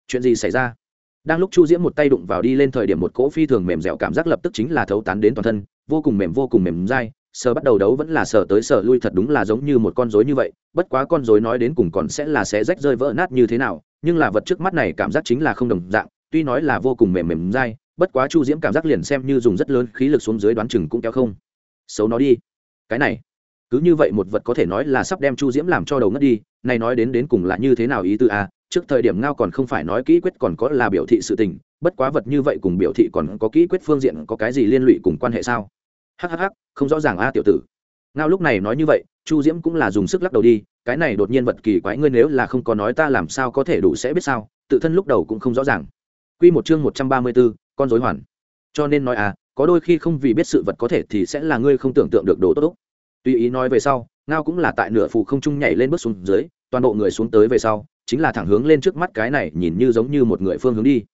chuyện gì xảy ra? Đang lúc chu diễm một tay đụng vào đi lên thời điểm một cỗ phi thường mềm dẻo cảm giác lập tức chính là thấu tán đến toàn thân vô cùng mềm vô cùng mềm dai sờ bắt đầu đấu vẫn là sờ tới sờ lui thật đúng là giống như một con rối như vậy, bất quá con rối nói đến cùng còn sẽ là sẽ rách rơi vỡ nát như thế nào, nhưng là vật trước mắt này cảm giác chính là không đồng dạng, tuy nói là vô cùng mềm mềm dai, bất quá chu diễm cảm giác liền xem như dùng rất lớn khí lực xuống dưới đoán chừng cũng kéo không. Xấu nó đi. Cái này, cứ như vậy một vật có thể nói là sắp đem chu diễm làm cho đầu ngất đi, này nói đến đến cùng là như thế nào ý tư a trước thời điểm ngao còn không phải nói kỹ quyết còn có là biểu thị sự tình, bất quá vật như vậy cùng biểu thị còn có kỹ quyết phương diện có cái gì liên lụy cùng quan hệ sao? Hhh không rõ ràng a tiểu tử. Ngao lúc này nói như vậy, chu diễm cũng là dùng sức lắc đầu đi, cái này đột nhiên vật kỳ quái ngươi nếu là không có nói ta làm sao có thể đủ sẽ biết sao, tự thân lúc đầu cũng không rõ ràng. Q một chương một trăm ba mươi b ố con dối hoàn. Cho nên nói à có đôi khi không vì biết sự vật có thể thì sẽ là ngươi không tưởng tượng được đồ tốt tuy tùy ý nói về sau, ngao cũng là tại nửa phù không trung nhảy lên bước xuống dưới, toàn bộ người xuống tới về sau, chính là thẳng hướng lên trước mắt cái này nhìn như giống như một người phương hướng đi.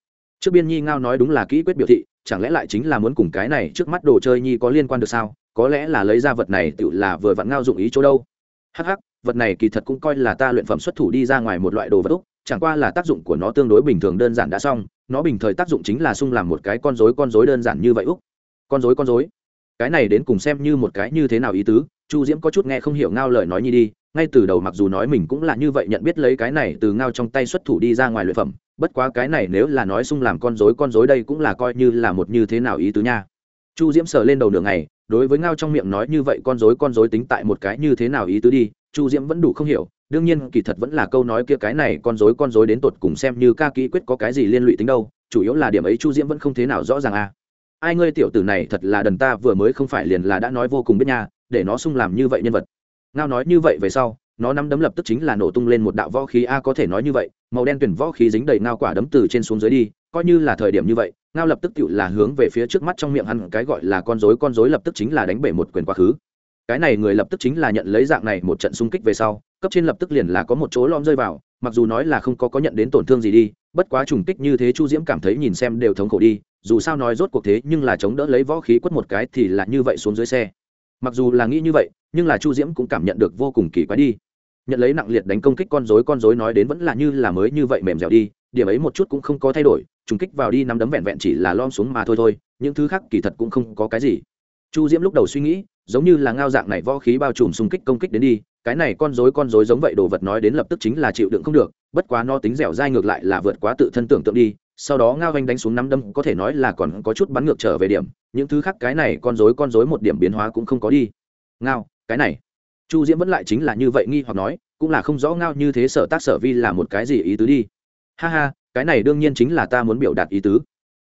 Trước biên nhi ngao nói đúng là kỹ quyết biểu thị chẳng lẽ lại chính là muốn cùng cái này trước mắt đồ chơi nhi có liên quan được sao? Có lẽ là lấy ra vật này tự là vừa vặn ngao dụng ý chỗ đâu. Hh vật này kỳ thật cũng coi là ta luyện phẩm xuất thủ đi ra ngoài một loại đồ vật úc, chẳng qua là tác dụng của nó tương đối bình thường đơn giản đã xong, nó bình thời tác dụng chính là sung làm một cái con dối con dối đơn giản như vậy úc. Con dối con dối cái này đến cùng xem như một cái như thế nào ý tứ, chu diễm có chút nghe không hiểu ngao lời nói nhi đi, ngay từ đầu mặc dù nói mình cũng là như vậy nhận biết lấy cái này từ ngao trong tay xuất thủ đi ra ngoài luyện phẩm bất quá cái này nếu là nói sung làm con rối con rối đây cũng là coi như là một như thế nào ý tứ nha. Chu diễm sờ lên đầu đường này đối với ngao trong miệng nói như vậy con rối con rối tính tại một cái như thế nào ý tứ đi, chu diễm vẫn đủ không hiểu, đương nhiên kỳ thật vẫn là câu nói kia cái này con rối con rối đến tột cùng xem như ca kỹ quyết có cái gì liên lụy tính đâu, chủ yếu là điểm ấy chu diễm vẫn không thế nào rõ ràng à. Ai ngươi tiểu tử này thật là đần ta vừa mới không phải liền là đã nói vô cùng biết nha, để nó sung làm như vậy nhân vật. Ngao nói như vậy về sau nó nắm đấm lập tức chính là nổ tung lên một đạo võ khí. A, có thể nói như vậy, màu đen tuyển võ khí dính đầy ngao quả đấm từ trên xuống dưới đi, coi như là thời điểm như vậy, ngao lập tức tự là hướng về phía trước mắt trong miệng hắn, cái gọi là con rối con rối lập tức chính là đánh bể một quyền quá khứ. Cái này người lập tức chính là nhận lấy dạng này một trận xung kích về sau, cấp trên lập tức liền là có một chỗ lom rơi vào, mặc dù nói là không có có nhận đến tổn thương gì đi, bất quá trùng kích như thế chu diễm cảm thấy nhìn xem đều thống khổ đi, dù sao nói rốt cuộc thế nhưng là chống đỡ lấy võ khí quất một cái thì là như vậy xuống dưới xe. Mặc dù là nghĩ như vậy nhưng là chu diễm cũng cảm nhận được vô cùng kỳ quái đi. Nhận lấy nặng liệt đánh công kích con dối con dối nói đến vẫn là như là mới như vậy mềm dẻo đi, điểm ấy một chút cũng không có thay đổi, trùng kích vào đi nắm đấm vẹn vẹn chỉ là lom xuống mà thôi thôi, những thứ khác kỳ thật cũng không có cái gì. Chu diễm lúc đầu suy nghĩ, giống như là ngao dạng này võ khí bao trùm xung kích công kích đến đi, cái này con rối con rối giống vậy đồ vật nói đến lập tức chính là chịu đựng không được, bất quá no tính dẻo dai ngược lại là vượt quá tự thân tưởng tượng đi, sau đó ngao anh đánh xuống nắm đâm có thể nói là còn có chút bắn ngược trở về điểm, những thứ khác cái này con rối con rối một điểm biến hóa cũng không có đi. Ngao cái này. Chu diễm vẫn lại chính là như vậy nghi hoặc nói, cũng là không rõ ngao như thế sở tác sở vi là một cái gì ý tứ đi. Ha ha, cái này đương nhiên chính là ta muốn biểu đạt ý tứ.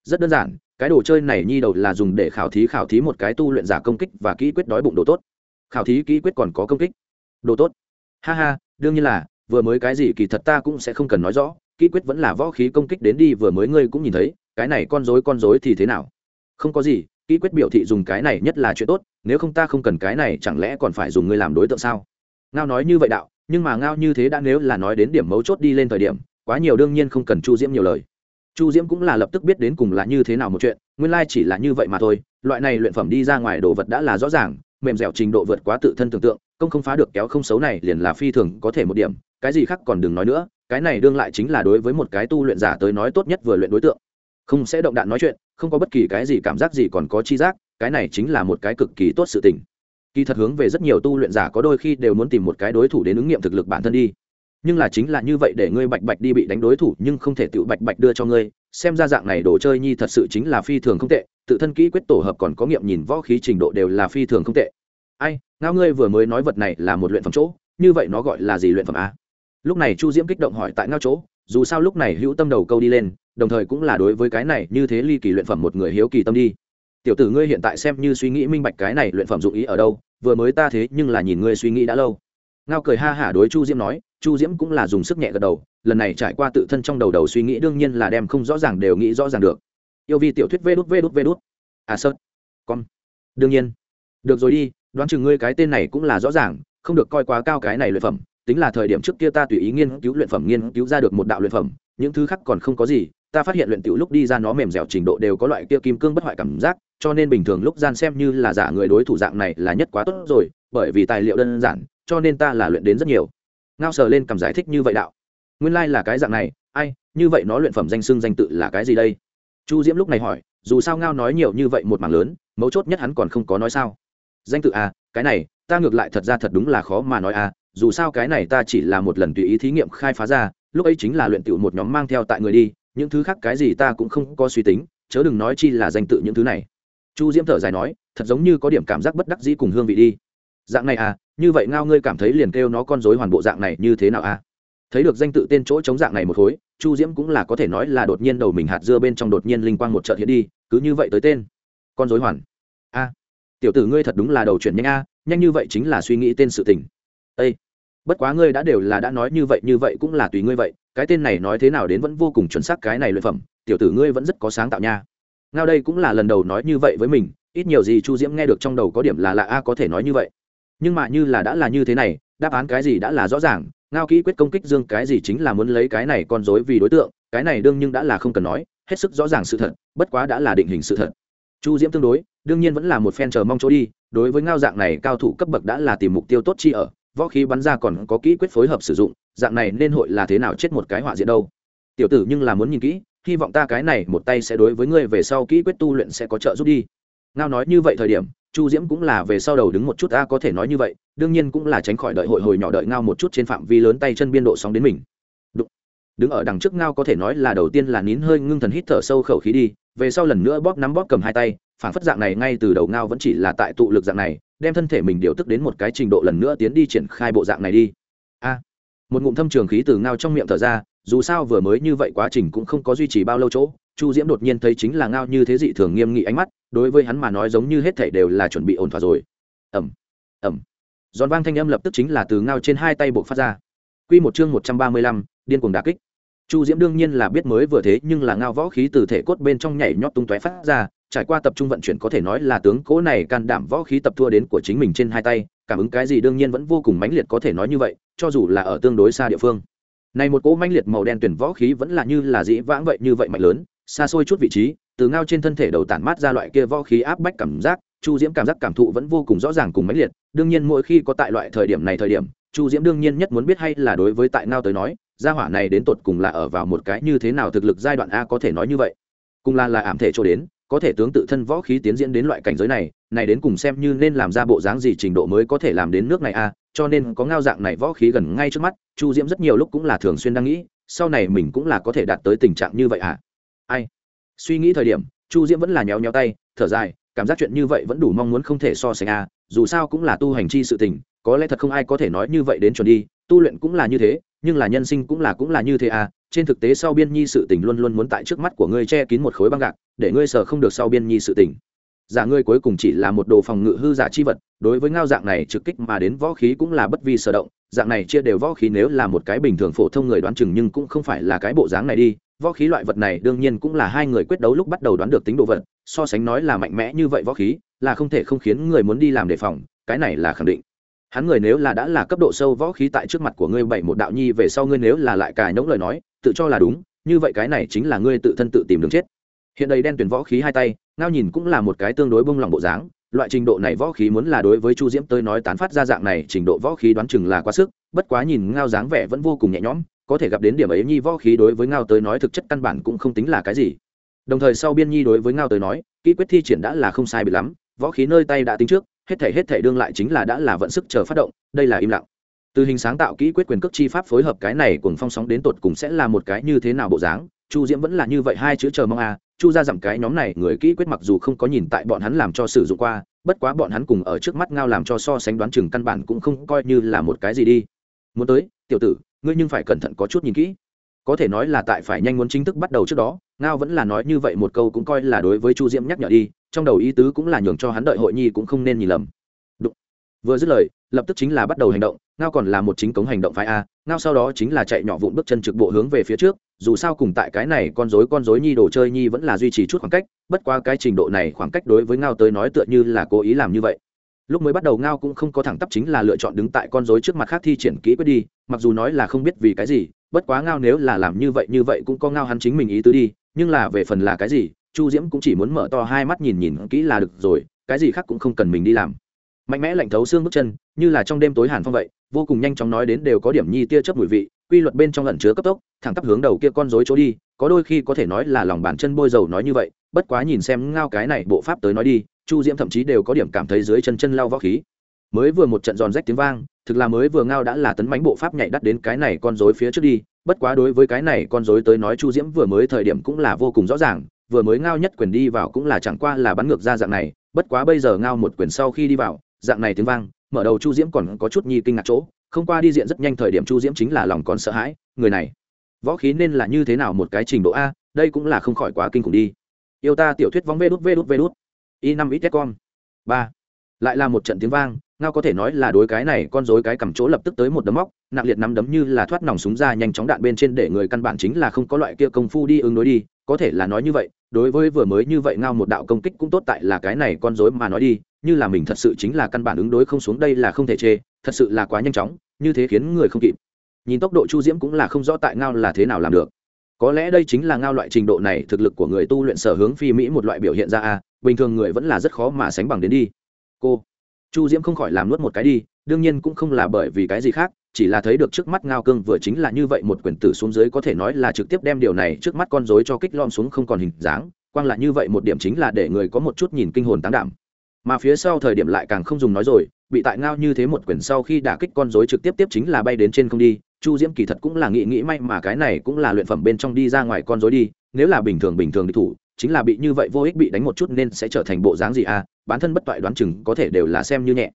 Rất đơn giản, cái đồ chơi này nhi đầu là dùng để khảo thí khảo thí một cái tu luyện giả công kích và kỹ quyết đói bụng đồ tốt. Khảo thí kỹ quyết còn có công kích. Đồ tốt. Ha ha, đương nhiên là, vừa mới cái gì kỳ thật ta cũng sẽ không cần nói rõ, kỹ quyết vẫn là võ khí công kích đến đi vừa mới ngươi cũng nhìn thấy, cái này con dối con dối thì thế nào? Không có gì kỹ quyết biểu thị dùng cái này nhất là chuyện tốt, nếu không ta không cần cái này, chẳng lẽ còn phải dùng ngươi làm đối tượng sao? Ngao nói như vậy đạo, nhưng mà ngao như thế đã nếu là nói đến điểm mấu chốt đi lên thời điểm, quá nhiều đương nhiên không cần chu diễm nhiều lời. Chu diễm cũng là lập tức biết đến cùng là như thế nào một chuyện, nguyên lai chỉ là như vậy mà thôi, loại này luyện phẩm đi ra ngoài đồ vật đã là rõ ràng, mềm dẻo trình độ vượt quá tự thân tưởng tượng, công không phá được kéo không xấu này liền là phi thường có thể một điểm, cái gì khác còn đừng nói nữa, cái này đương lại chính là đối với một cái tu luyện giả tới nói tốt nhất vừa luyện đối tượng không sẽ động đạn nói chuyện, không có bất kỳ cái gì cảm giác gì còn có chi giác, cái này chính là một cái cực kỳ tốt sự tình. Kỳ thật hướng về rất nhiều tu luyện giả có đôi khi đều muốn tìm một cái đối thủ đến ứng nghiệm thực lực bản thân đi. Nhưng là chính là như vậy để ngươi bạch bạch đi bị đánh đối thủ, nhưng không thể tự bạch bạch đưa cho ngươi, xem ra dạng này đồ chơi nhi thật sự chính là phi thường không tệ, tự thân kỹ quyết tổ hợp còn có nghiệm nhìn võ khí trình độ đều là phi thường không tệ. Ai, ngao ngươi vừa mới nói vật này là một luyện phẩm chỗ, như vậy nó gọi là gì luyện phẩm a? Lúc này chu diễm kích động hỏi tại ngao chỗ dù sao lúc này hữu tâm đầu câu đi lên, đồng thời cũng là đối với cái này như thế ly kỳ luyện phẩm một người hiếu kỳ tâm đi. Tiểu tử ngươi hiện tại xem như suy nghĩ minh bạch cái này luyện phẩm dụng ý ở đâu, vừa mới ta thế nhưng là nhìn ngươi suy nghĩ đã lâu. Ngao cười ha hả đối chu diễm nói, chu diễm cũng là dùng sức nhẹ gật đầu, lần này trải qua tự thân trong đầu đầu suy nghĩ đương nhiên là đem không rõ ràng đều nghĩ rõ ràng được. Yêu vi tiểu thuyết vê đút vê đút vê đút. À sơn con đương nhiên. Được rồi đi, đoán chừng ngươi cái tên này cũng là rõ ràng, không được coi quá cao cái này luyện phẩm tính là thời điểm trước kia ta tùy ý nghiên cứu luyện phẩm, nghiên cứu ra được một đạo luyện phẩm, những thứ khác còn không có gì, ta phát hiện luyện tiểu lúc đi ra nó mềm dẻo trình độ đều có loại kia kim cương bất hoại cảm giác, cho nên bình thường lúc gian xem như là giả người đối thủ dạng này là nhất quá tốt rồi, bởi vì tài liệu đơn giản, cho nên ta là luyện đến rất nhiều. Ngao sờ lên cầm giải thích như vậy đạo. Nguyên lai、like、là cái dạng này, ai, như vậy nó luyện phẩm danh xưng danh tự là cái gì đây? Chu diễm lúc này hỏi, dù sao ngao nói nhiều như vậy một mảng lớn, mấu chốt nhất hắn còn không có nói sao? Danh tự à cái này, ta ngược lại thật ra thật đúng là khó mà nói à dù sao cái này ta chỉ là một lần tùy ý thí nghiệm khai phá ra, lúc ấy chính là luyện tựu một nhóm mang theo tại người đi, những thứ khác cái gì ta cũng không có suy tính, chớ đừng nói chi là danh tự những thứ này. Chu diễm thở dài nói, thật giống như có điểm cảm giác bất đắc dĩ cùng hương vị đi. Dạng này à như vậy ngao ngươi cảm thấy liền kêu nó con dối hoàn bộ dạng này như thế nào à? Thấy được danh tự tên chỗ chống dạng này một khối chu diễm cũng là có thể nói là đột nhiên đầu mình hạt dưa bên trong đột nhiên linh quang một trận hiện đi, cứ như vậy tới tên. Con dối hoàn. A, tiểu tử ngươi thật đúng là đầu chuyển nhanh a, nhanh như vậy chính là suy nghĩ tên sự tình. Ây bất quá ngươi đã đều là đã nói như vậy như vậy cũng là tùy ngươi vậy, cái tên này nói thế nào đến vẫn vô cùng chuẩn xác cái này luyện phẩm, tiểu tử ngươi vẫn rất có sáng tạo nha. Ngao đây cũng là lần đầu nói như vậy với mình, ít nhiều gì chu diễm nghe được trong đầu có điểm là lạ a, có thể nói như vậy. Nhưng mà như là đã là như thế này, đáp án cái gì đã là rõ ràng, ngao kỹ quyết công kích dương cái gì chính là muốn lấy cái này con dối vì đối tượng, cái này đương nhưng đã là không cần nói, hết sức rõ ràng sự thật, bất quá đã là định hình sự thật. Chu diễm tương đối, đương nhiên vẫn là một phen chờ mong chỗ đi, đối với ngao dạng này cao thủ cấp bậc đã là tìm mục tiêu tốt chi ở võ khí bắn ra còn có kỹ quyết phối hợp sử dụng dạng này nên hội là thế nào chết một cái họa diện đâu? Tiểu tử nhưng là muốn nhìn kỹ hy vọng ta cái này một tay sẽ đối với ngươi về sau kỹ quyết tu luyện sẽ có trợ giúp đi. Ngao nói như vậy thời điểm chu diễm cũng là về sau đầu đứng một chút ta có thể nói như vậy đương nhiên cũng là tránh khỏi đợi hội hồi nhỏ đợi ngao một chút trên phạm vi lớn tay chân biên độ sóng đến mình. Đúng, đứng ở đằng trước ngao có thể nói là đầu tiên là nín hơi ngưng thần hít thở sâu khẩu khí đi về sau lần nữa bóp nắm bóp cầm hai tay phản phất dạng này ngay từ đầu ngao vẫn chỉ là tại tụ lực dạng này đem thân thể mình điều tức đến một cái trình độ lần nữa tiến đi triển khai bộ dạng này đi. A. Một ngụm thâm trường khí từ ngao trong miệng thở ra, dù sao vừa mới như vậy quá trình cũng không có duy trì bao lâu chỗ, chu diễm đột nhiên thấy chính là ngao như thế dị thường nghiêm nghị ánh mắt, đối với hắn mà nói giống như hết thảy đều là chuẩn bị ổn thỏa rồi. Ẩm ẩm giòn vang thanh âm lập tức chính là từ ngao trên hai tay buộc phát ra. Q một chương một trăm ba mươi lăm, điên cuồng đà kích. Chu diễm đương nhiên là biết mới vừa thế, nhưng là ngao võ khí từ thể cốt bên trong nhảy nhót tung tóe phát ra trải qua tập trung vận chuyển có thể nói là tướng cố này can đảm võ khí tập thua đến của chính mình trên hai tay, cảm ứng cái gì đương nhiên vẫn vô cùng mãnh liệt có thể nói như vậy, cho dù là ở tương đối xa địa phương. Này một cỗ mãnh liệt màu đen tuyển võ khí vẫn là như là dĩ vãng vậy như vậy mạnh lớn, xa xôi chút vị trí, từ ngao trên thân thể đầu tản mát ra loại kia võ khí áp bách cảm giác, chu diễm cảm giác cảm thụ vẫn vô cùng rõ ràng cùng mãnh liệt, đương nhiên mỗi khi có tại loại thời điểm này thời điểm, chu diễm đương nhiên nhất muốn biết hay là đối với tại ngao tới nói, gia hỏa này đến tột cùng là ở vào một cái như thế nào thực lực giai đoạn a có thể nói như vậy. Cùng là là ảm thể cho đến có thể tướng tự thân võ khí tiến diễn đến loại cảnh giới này này đến cùng xem như nên làm ra bộ dáng gì trình độ mới có thể làm đến nước này a cho nên có ngao dạng này võ khí gần ngay trước mắt, chu diễm rất nhiều lúc cũng là thường xuyên đang nghĩ, sau này mình cũng là có thể đạt tới tình trạng như vậy à. Ai? Suy nghĩ thời điểm, chu diễm vẫn là nhéo nhéo tay, thở dài, cảm giác chuyện như vậy vẫn đủ mong muốn không thể so sánh a dù sao cũng là tu hành chi sự tình, có lẽ thật không ai có thể nói như vậy đến chuẩn đi, tu luyện cũng là như thế, nhưng là nhân sinh cũng là cũng là như thế à trên thực tế sau biên nhi sự tình luôn luôn muốn tại trước mắt của ngươi che kín một khối băng gạc, để ngươi sờ không được sau biên nhi sự tình. Giả ngươi cuối cùng chỉ là một đồ phòng ngự hư giả chi vật, đối với ngao dạng này trực kích mà đến võ khí cũng là bất vi sở động, dạng này chia đều võ khí nếu là một cái bình thường phổ thông người đoán chừng nhưng cũng không phải là cái bộ dáng này đi. Võ khí loại vật này đương nhiên cũng là hai người quyết đấu lúc bắt đầu đoán được tính độ vật, so sánh nói là mạnh mẽ như vậy võ khí, là không thể không khiến người muốn đi làm đề phòng, cái này là khẳng định hắn người nếu là đã là cấp độ sâu võ khí tại trước mặt của ngươi bảy một đạo nhi về sau ngươi nếu là lại cài nỗng lời nói, tự cho là đúng, như vậy cái này chính là ngươi tự thân tự tìm đường chết. Hiện đây đen tuyển võ khí hai tay, ngao nhìn cũng là một cái tương đối bông lòng bộ dáng, loại trình độ này võ khí muốn là đối với chu diễm tới nói tán phát ra dạng này trình độ võ khí đoán chừng là quá sức, bất quá nhìn ngao dáng vẻ vẫn vô cùng nhẹ nhõm, có thể gặp đến điểm ấy nhi võ khí đối với ngao tới nói thực chất căn bản cũng không tính là cái gì. Đồng thời sau biên nhi đối với ngao tới nói, kỹ quyết thi triển đã là không sai bị lắm, võ khí nơi tay đã tính trước hết thể hết thể đương lại chính là đã là vận sức chờ phát động, đây là im lặng. Từ hình sáng tạo kỹ quyết quyền cước chi pháp phối hợp cái này cùng phong sóng đến tột cùng sẽ là một cái như thế nào bộ dáng, chu diễm vẫn là như vậy hai chữ chờ mong a chu ra dặm cái nhóm này, người kỹ quyết mặc dù không có nhìn tại bọn hắn làm cho sử dụng qua, bất quá bọn hắn cùng ở trước mắt ngao làm cho so sánh đoán chừng căn bản cũng không coi như là một cái gì đi. Muốn tới, tiểu tử, ngươi nhưng phải cẩn thận có chút nhìn kỹ. Có thể nói là tại phải nhanh muốn chính thức bắt đầu trước đó, ngao vẫn là nói như vậy một câu cũng coi là đối với chu diễm nhắc nhở đi trong đầu ý tứ cũng là nhường cho hắn đợi hội nhi cũng không nên nhìn lầm Đụng. vừa dứt lời, lập tức chính là bắt đầu hành động, ngao còn là một chính cống hành động phái a, ngao sau đó chính là chạy nhỏ vụn bước chân trực bộ hướng về phía trước, dù sao cùng tại cái này con dối con dối nhi đồ chơi nhi vẫn là duy trì chút khoảng cách, bất qua cái trình độ này khoảng cách đối với ngao tới nói tựa như là cố ý làm như vậy lúc mới bắt đầu ngao cũng không có thẳng tắp chính là lựa chọn đứng tại con dối trước mặt khác thi triển kỹ quyết đi, mặc dù nói là không biết vì cái gì, bất quá ngao nếu là làm như vậy như vậy cũng có ngao hắn chính mình ý tứ đi, nhưng là về phần là cái gì chu diễm cũng chỉ muốn mở to hai mắt nhìn nhìn kỹ là được rồi, cái gì khác cũng không cần mình đi làm. Mạnh mẽ lạnh thấu xương bước chân, như là trong đêm tối hàn phong vậy, vô cùng nhanh chóng nói đến đều có điểm nhi tia chớp mùi vị, quy luật bên trong lẩn chứa cấp tốc, thẳng tắp hướng đầu kia con rối chỗ đi, có đôi khi có thể nói là lòng bàn chân bôi dầu nói như vậy, bất quá nhìn xem ngao cái này bộ pháp tới nói đi, chu diễm thậm chí đều có điểm cảm thấy dưới chân chân lao võ khí. Mới vừa một trận giòn rách tiếng vang, thực là mới vừa ngao đã là tấn bánh bộ pháp nhảy đắt đến cái này con rối phía trước đi, bất quá đối với cái này con rối tới nói chu diễm vừa mới thời điểm cũng là vô cùng rõ ràng vừa mới ngao nhất quyền đi vào cũng là chẳng qua là bắn ngược ra dạng này, bất quá bây giờ ngao một quyền sau khi đi vào, dạng này tiếng vang, mở đầu chu diễm còn có chút nhi kinh ngạc chỗ, không qua đi diện rất nhanh thời điểm chu diễm chính là lòng còn sợ hãi, người này, võ khí nên là như thế nào một cái trình độ a, đây cũng là không khỏi quá kinh khủng đi. Yêu ta tiểu thuyết vóng vê đút vê đút vê đút. Y năm ít con. Ba. Lại là một trận tiếng vang, ngao có thể nói là đối cái này con dối cái cầm chỗ lập tức tới một đấm móc, nặng liệt nắm đấm như là thoát nòng súng ra nhanh chóng đạn bên trên để người căn bản chính là không có loại kia công phu đi ứng đối đi có thể là nói như vậy, đối với vừa mới như vậy ngao một đạo công kích cũng tốt tại là cái này con dối mà nói đi, như là mình thật sự chính là căn bản ứng đối không xuống đây là không thể chê, thật sự là quá nhanh chóng, như thế khiến người không kịp. Nhìn tốc độ chu diễm cũng là không rõ tại ngao là thế nào làm được. Có lẽ đây chính là ngao loại trình độ này thực lực của người tu luyện sở hướng phi mỹ một loại biểu hiện ra a bình thường người vẫn là rất khó mà sánh bằng đến đi. Cô, chu diễm không khỏi làm nuốt một cái đi, đương nhiên cũng không là bởi vì cái gì khác chỉ là thấy được trước mắt ngao cương vừa chính là như vậy một quyển tử xuống dưới có thể nói là trực tiếp đem điều này trước mắt con rối cho kích lom xuống không còn hình dáng, quang là như vậy một điểm chính là để người có một chút nhìn kinh hồn tán đảm. Mà phía sau thời điểm lại càng không dùng nói rồi, bị tại ngao như thế một quyển sau khi đả kích con rối trực tiếp tiếp chính là bay đến trên không đi, chu diễm kỳ thật cũng là nghĩ nghĩ may mà cái này cũng là luyện phẩm bên trong đi ra ngoài con rối đi, nếu là bình thường bình thường đi thủ, chính là bị như vậy vô ích bị đánh một chút nên sẽ trở thành bộ dáng gì à bản thân bất toại đoán chừng có thể đều là xem như nhẹ.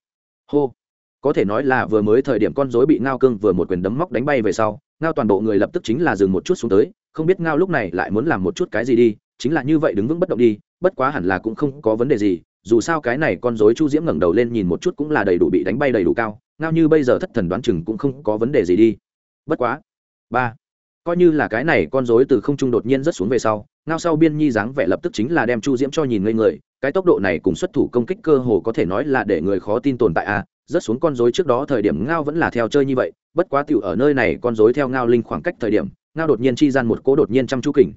Hô có thể nói là vừa mới thời điểm con rối bị ngao cương vừa một quyền đấm móc đánh bay về sau, ngao toàn bộ người lập tức chính là dừng một chút xuống tới, không biết ngao lúc này lại muốn làm một chút cái gì đi, chính là như vậy đứng vững bất động đi, bất quá hẳn là cũng không có vấn đề gì, dù sao cái này con rối chu diễm ngẩng đầu lên nhìn một chút cũng là đầy đủ bị đánh bay đầy đủ cao, ngao như bây giờ thất thần đoán chừng cũng không có vấn đề gì đi bất quá, ba, coi như là cái này con rối từ không trung đột nhiên rất xuống về sau, ngao sau biên nhi dáng vẻ lập tức chính là đem chu diễm cho nhìn ngây người, cái tốc độ này cùng xuất thủ công kích cơ hồ có thể nói là để người khó tin tồn tại a à rất xuống con rối trước đó thời điểm ngao vẫn là theo chơi như vậy, bất quá tiểu ở nơi này con rối theo ngao linh khoảng cách thời điểm, ngao đột nhiên chi gian một cố đột nhiên chăm chú kỉnh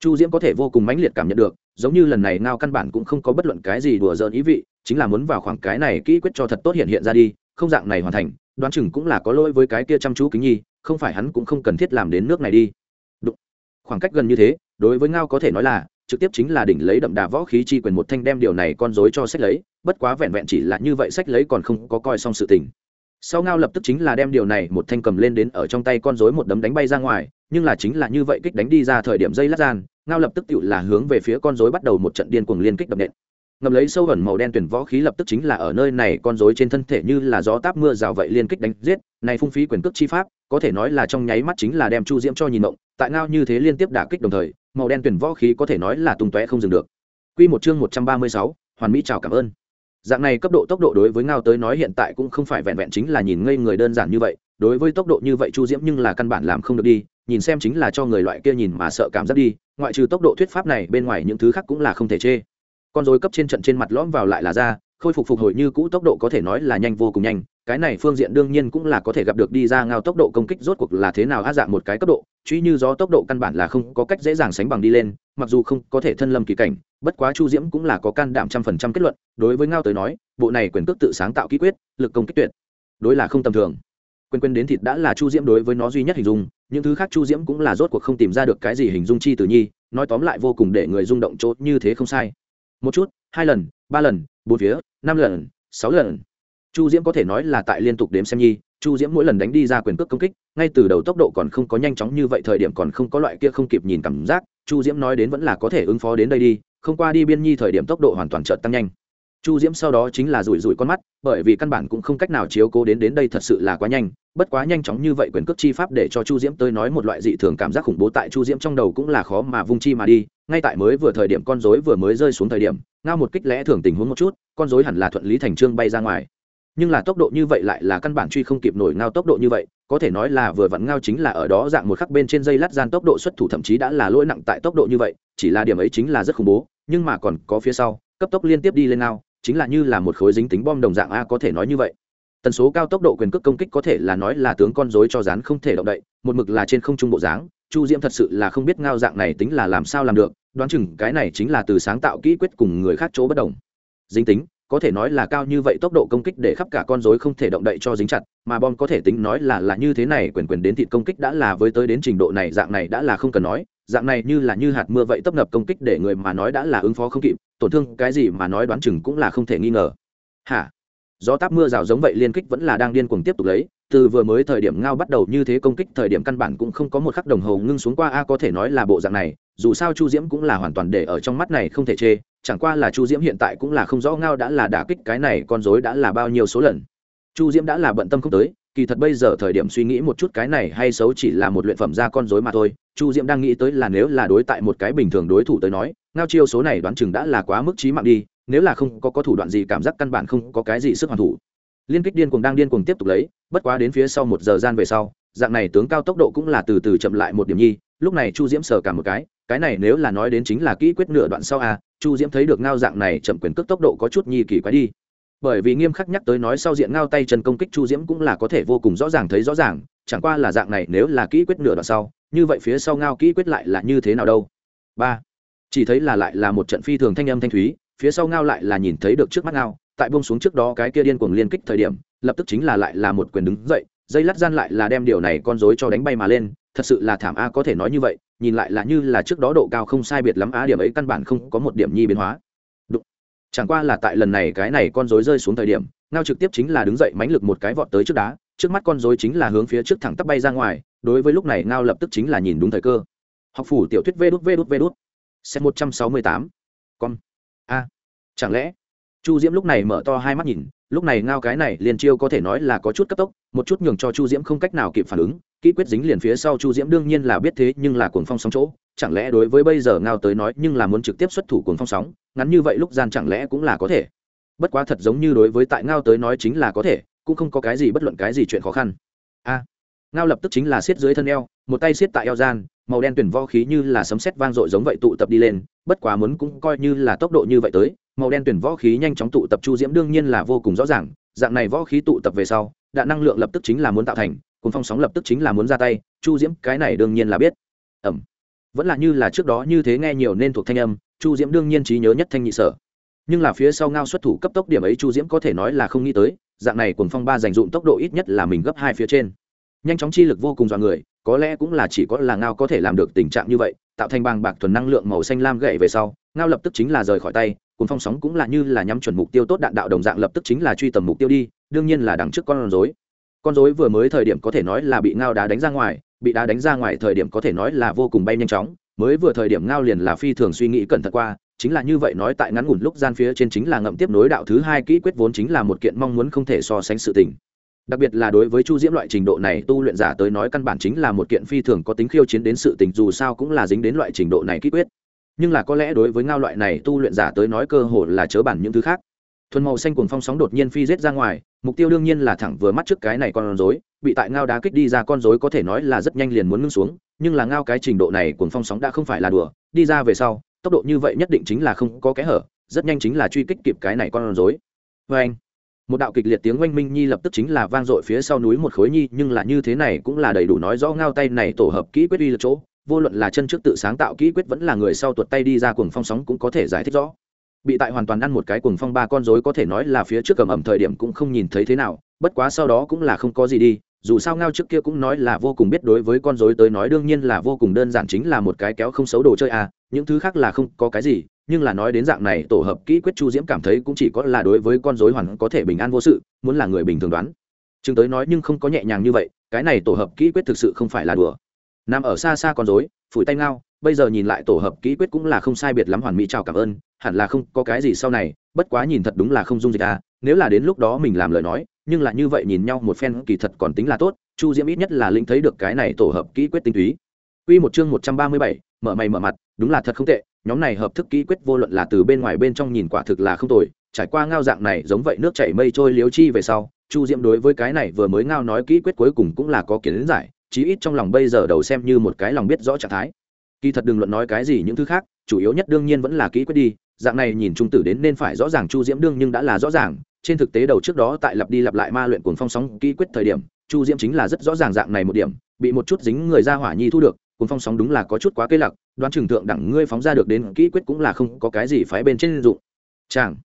chu diễm có thể vô cùng mãnh liệt cảm nhận được, giống như lần này ngao căn bản cũng không có bất luận cái gì đùa giỡn ý vị, chính là muốn vào khoảng cái này kỹ quyết cho thật tốt hiện hiện ra đi, không dạng này hoàn thành, đoán chừng cũng là có lỗi với cái kia chăm chú kính nhi, không phải hắn cũng không cần thiết làm đến nước này đi. Khoảng cách gần như thế, đối với ngao có thể nói là, trực tiếp chính là đỉnh lấy đậm đà võ khí chi quyền một thanh đem điều này con dối cho sách lấy bất quá vẹn vẹn chỉ là như vậy sách lấy còn không có coi xong sự tình. Sau ngao lập tức chính là đem điều này một thanh cầm lên đến ở trong tay con rối một đấm đánh bay ra ngoài nhưng là chính là như vậy kích đánh đi ra thời điểm dây lát gian ngao lập tức tự là hướng về phía con rối bắt đầu một trận điên cuồng liên kích đập nện. Ngầm lấy sâu ẩn màu đen tuyển võ khí lập tức chính là ở nơi này con rối trên thân thể như là gió táp mưa rào vậy liên kích đánh giết này phung phí quyền cước chi pháp có thể nói là trong nháy mắt chính là đem chu diễm cho nhìn động tại ngao như thế liên tiếp đả kích đồng thời màu đen tuyển võ khí có thể nói là tung tóe không dừng được. Quy một chương một trăm ba mươi sáu, hoàn mỹ chào cảm ơn dạng này cấp độ tốc độ đối với ngao tới nói hiện tại cũng không phải vẹn vẹn chính là nhìn ngây người đơn giản như vậy. Đối với tốc độ như vậy chu diễm nhưng là căn bản làm không được đi, nhìn xem chính là cho người loại kia nhìn mà sợ cảm giác đi, ngoại trừ tốc độ thuyết pháp này, bên ngoài những thứ khác cũng là không thể chê. Con dối cấp trên trận trên mặt lõm vào lại là ra, khôi phục phục hồi như cũ tốc độ có thể nói là nhanh vô cùng nhanh, cái này phương diện đương nhiên cũng là có thể gặp được đi ra ngao tốc độ công kích rốt cuộc là thế nào á dạng một cái cấp độ, truy như gió tốc độ căn bản là không có cách dễ dàng sánh bằng đi lên, mặc dù không có thể thân lâm kỳ cảnh bất quá chu diễm cũng là có can đảm trăm phần trăm kết luận, đối với ngao tới nói, bộ này quyền cước tự sáng tạo ký quyết, lực công kích tuyệt. Đối là không tầm thường. Quên quên đến thịt đã là chu diễm đối với nó duy nhất hình dung, những thứ khác chu diễm cũng là rốt cuộc không tìm ra được cái gì hình dung chi từ nhi, nói tóm lại vô cùng để người rung động chốt như thế không sai. Một chút, hai lần, ba lần, bốn phía, năm lần, sáu lần. Chu diễm có thể nói là tại liên tục đếm xem nhi, chu diễm mỗi lần đánh đi ra quyền cước công kích, ngay từ đầu tốc độ còn không có nhanh chóng như vậy, thời điểm còn không có loại kia không kịp nhìn cảm giác, chu diễm nói đến vẫn là có thể ứng phó đến đây đi không qua đi biên nhi thời điểm tốc độ hoàn toàn chợt tăng nhanh. Chu diễm sau đó chính là rủi rủi con mắt, bởi vì căn bản cũng không cách nào chiếu cố đến đến đây thật sự là quá nhanh, bất quá nhanh chóng như vậy quyền cước chi pháp để cho chu diễm tới nói một loại dị thường cảm giác khủng bố tại chu diễm trong đầu cũng là khó mà vung chi mà đi, ngay tại mới vừa thời điểm con dối vừa mới rơi xuống thời điểm, ngao một kích lẽ thường tình huống một chút, con dối hẳn là thuận lý thành trương bay ra ngoài. Nhưng là tốc độ như vậy lại là căn bản truy không kịp nổi ngao tốc độ như vậy, có thể nói là vừa vặn ngao chính là ở đó dạng một khắc bên trên dây lát gian tốc độ xuất thủ thậm chí đã là lỗi nặng tại tốc độ như vậy, chỉ là điểm ấy chính là rất khủng bố nhưng mà còn có phía sau, cấp tốc liên tiếp đi lên ao chính là như là một khối dính tính bom đồng dạng a, có thể nói như vậy. Tần số cao tốc độ quyền cước công kích có thể là nói là tướng con dối cho rán không thể động đậy, một mực là trên không trung bộ dáng, chu diễm thật sự là không biết ngao dạng này tính là làm sao làm được, đoán chừng cái này chính là từ sáng tạo kỹ quyết cùng người khác chỗ bất đồng. Dính tính, có thể nói là cao như vậy tốc độ công kích để khắp cả con rối không thể động đậy cho dính chặt, mà bom có thể tính nói là là như thế này, quyền quyền đến thịt công kích đã là với tới đến trình độ này, dạng này đã là không cần nói dạng này như là như hạt mưa vậy tấp nập công kích để người mà nói đã là ứng phó không kịp, tổn thương cái gì mà nói đoán chừng cũng là không thể nghi ngờ. Hả? Gió táp mưa rào giống vậy liên kích vẫn là đang điên cuồng tiếp tục lấy, từ vừa mới thời điểm ngao bắt đầu như thế công kích thời điểm căn bản cũng không có một khắc đồng hồ ngưng xuống qua a, có thể nói là bộ dạng này, dù sao chu diễm cũng là hoàn toàn để ở trong mắt này không thể chê, chẳng qua là chu diễm hiện tại cũng là không rõ ngao đã là đả kích cái này con dối đã là bao nhiêu số lần. Chu diễm đã là bận tâm không tới kỳ thật bây giờ thời điểm suy nghĩ một chút cái này hay xấu chỉ là một luyện phẩm ra con rối mà thôi. Chu diễm đang nghĩ tới là nếu là đối tại một cái bình thường đối thủ tới nói, ngao chiêu số này đoán chừng đã là quá mức trí mạng đi, nếu là không có có thủ đoạn gì, cảm giác căn bản không có cái gì sức hoàn thủ. Liên kích điên cuồng đang điên cuồng tiếp tục lấy, bất quá đến phía sau một giờ gian về sau, dạng này tướng cao tốc độ cũng là từ từ chậm lại một điểm nhi, lúc này chu diễm sờ cả một cái cái này nếu là nói đến chính là kỹ quyết nửa đoạn sau a chu diễm thấy được ngao dạng này chậm quyền cước tốc độ có chút nhi kỳ quái đi bởi vì nghiêm khắc nhắc tới nói sau diện ngao tay chân công kích chu diễm cũng là có thể vô cùng rõ ràng thấy rõ ràng, chẳng qua là dạng này nếu là kỹ quyết nửa đoạn sau, như vậy phía sau ngao kỹ quyết lại là như thế nào đâu. Ba, chỉ thấy là lại là một trận phi thường thanh âm thanh thúy, phía sau ngao lại là nhìn thấy được trước mắt ngao, tại bông xuống trước đó cái kia điên cuồng liên kích thời điểm, lập tức chính là lại là một quyền đứng dậy, dây lát gian lại là đem điều này con dối cho đánh bay mà lên, thật sự là thảm a, có thể nói như vậy, nhìn lại là như là trước đó độ cao không sai biệt lắm á điểm ấy căn bản không có một điểm nhi biến hóa chẳng qua là tại lần này cái này con rối rơi xuống thời điểm, ngao trực tiếp chính là đứng dậy mánh lực một cái vọt tới trước đá, trước mắt con rối chính là hướng phía trước thẳng tắp bay ra ngoài, đối với lúc này ngao lập tức chính là nhìn đúng thời cơ. Học phủ tiểu thuyết vê đút vê đút vê đút. Xem một trăm sáu mươi tám. Con a. Chẳng lẽ? Chu diễm lúc này mở to hai mắt nhìn, lúc này ngao cái này liền chiêu có thể nói là có chút cấp tốc, một chút nhường cho chu diễm không cách nào kịp phản ứng kỹ quyết dính liền phía sau chu diễm đương nhiên là biết thế nhưng là cuồng phong sóng chỗ chẳng lẽ đối với bây giờ ngao tới nói nhưng là muốn trực tiếp xuất thủ cuồng phong sóng, ngắn như vậy lúc gian chẳng lẽ cũng là có thể? Bất quá thật giống như đối với tại ngao tới nói chính là có thể, cũng không có cái gì bất luận cái gì chuyện khó khăn. A, ngao lập tức chính là siết dưới thân eo, một tay siết tại eo gian, màu đen tuyển vo khí như là sấm sét vang dội giống vậy tụ tập đi lên, bất quá muốn cũng coi như là tốc độ như vậy tới, màu đen tuyển võ khí nhanh chóng tụ tập chu diễm đương nhiên là vô cùng rõ ràng, dạng này võ khí tụ tập về sau, đạn năng lượng lập tức chính là muốn tạo thành cùng phong sóng lập tức chính là muốn ra tay, chu diễm cái này đương nhiên là biết. Ẩm vẫn là như là trước đó như thế nghe nhiều nên thuộc thanh âm, chu diễm đương nhiên trí nhớ nhất thanh nhị sở. Nhưng là phía sau ngao xuất thủ cấp tốc điểm ấy chu diễm có thể nói là không nghĩ tới, dạng này cùng phong ba dành dụng tốc độ ít nhất là mình gấp hai phía trên. Nhanh chóng chi lực vô cùng dọa người, có lẽ cũng là chỉ có là ngao có thể làm được tình trạng như vậy, tạo thành bàng bạc thuần năng lượng màu xanh lam gậy về sau, ngao lập tức chính là rời khỏi tay cùng phong sóng cũng là như là nhắm chuẩn mục tiêu tốt đạn đạo đồng dạng lập tức chính là truy tầm mục tiêu đi, đương nhiên là đằng trước con rối. Con rối vừa mới thời điểm có thể nói là bị ngao đá đánh ra ngoài bị đá đánh ra ngoài thời điểm có thể nói là vô cùng bay nhanh chóng, mới vừa thời điểm ngao liền là phi thường suy nghĩ cẩn thận qua, chính là như vậy nói tại ngắn ngủn lúc gian phía trên chính là ngậm tiếp nối đạo thứ hai kỹ quyết vốn chính là một kiện mong muốn không thể so sánh sự tình. Đặc biệt là đối với chu diễm loại trình độ này, tu luyện giả tới nói căn bản chính là một kiện phi thường có tính khiêu chiến đến sự tình, dù sao cũng là dính đến loại trình độ này kỹ quyết. Nhưng là có lẽ đối với ngao loại này tu luyện giả tới nói cơ hồ là chớ bản những thứ khác thuần màu xanh cuồng phong sóng đột nhiên phi rết ra ngoài, mục tiêu đương nhiên là thẳng vừa mắt trước cái này con rối, bị tại ngao đá kích đi ra con rối có thể nói là rất nhanh liền muốn ngưng xuống, nhưng là ngao cái trình độ này cuồng phong sóng đã không phải là đùa, đi ra về sau, tốc độ như vậy nhất định chính là không có kẽ hở, rất nhanh chính là truy kích kịp cái này con rối. Vê anh, một đạo kịch liệt tiếng oanh minh nhi lập tức chính là vang dội phía sau núi một khối nhi, nhưng là như thế này cũng là đầy đủ nói rõ ngao tay này tổ hợp kỹ quyết uy lực chỗ, vô luận là chân trước tự sáng tạo kỹ quyết vẫn là người sau tuột tay đi ra cuồng phong sóng cũng có thể giải thích rõ bị tại hoàn toàn ăn một cái cuồng phong ba con rối có thể nói là phía trước cầm ẩm thời điểm cũng không nhìn thấy thế nào, bất quá sau đó cũng là không có gì đi, dù sao ngao trước kia cũng nói là vô cùng biết đối với con rối tới nói đương nhiên là vô cùng đơn giản chính là một cái kéo không xấu đồ chơi à những thứ khác là không có cái gì, nhưng là nói đến dạng này tổ hợp kỹ quyết chu diễm cảm thấy cũng chỉ có là đối với con rối hoàn có thể bình an vô sự, muốn là người bình thường đoán. Chứng tới nói nhưng không có nhẹ nhàng như vậy, cái này tổ hợp kỹ quyết thực sự không phải là đùa. Nằm ở xa xa con rối, phủi tay ngao, bây giờ nhìn lại tổ hợp kỹ quyết cũng là không sai biệt lắm hoàn mỹ chào cảm ơn hẳn là không có cái gì sau này bất quá nhìn thật đúng là không dung dịch à nếu là đến lúc đó mình làm lời nói nhưng là như vậy nhìn nhau một phen kỳ thật còn tính là tốt chu diễm ít nhất là linh thấy được cái này tổ hợp kỹ quyết tinh túy Quy một chương một trăm ba mươi bảy, mở mày mở mặt, đúng là thật không tệ, nhóm này hợp thức kỹ quyết vô luận là từ bên ngoài bên trong nhìn quả thực là không tồi, trải qua ngao dạng này giống vậy nước chảy mây trôi liếu chi về sau, Chu Diễm đối với cái này vừa mới ngao nói kỹ quyết cuối cùng cũng là có kiến giải, chí ít trong lòng bây giờ đầu xem như một cái lòng biết rõ trạng thái. Kỳ thật đừng luận nói cái gì những thứ khác, chủ yếu nhất đương nhiên vẫn là kỹ quyết đi, dạng này nhìn trung tử đến nên phải rõ ràng Chu Diễm đương nhưng đã là rõ ràng, trên thực tế đầu trước đó tại lặp đi lặp lại ma luyện cuồng phong sóng kỹ quyết thời điểm, Chu Diễm chính là rất rõ ràng dạng này một điểm, bị một chút dính người ra hỏa nhi thu được, cuồng phong sóng đúng là có chút quá cây lặc, đoán chừng thượng đẳng ngươi phóng ra được đến kỹ quyết cũng là không có cái gì phái bên trên dụng. Chẳng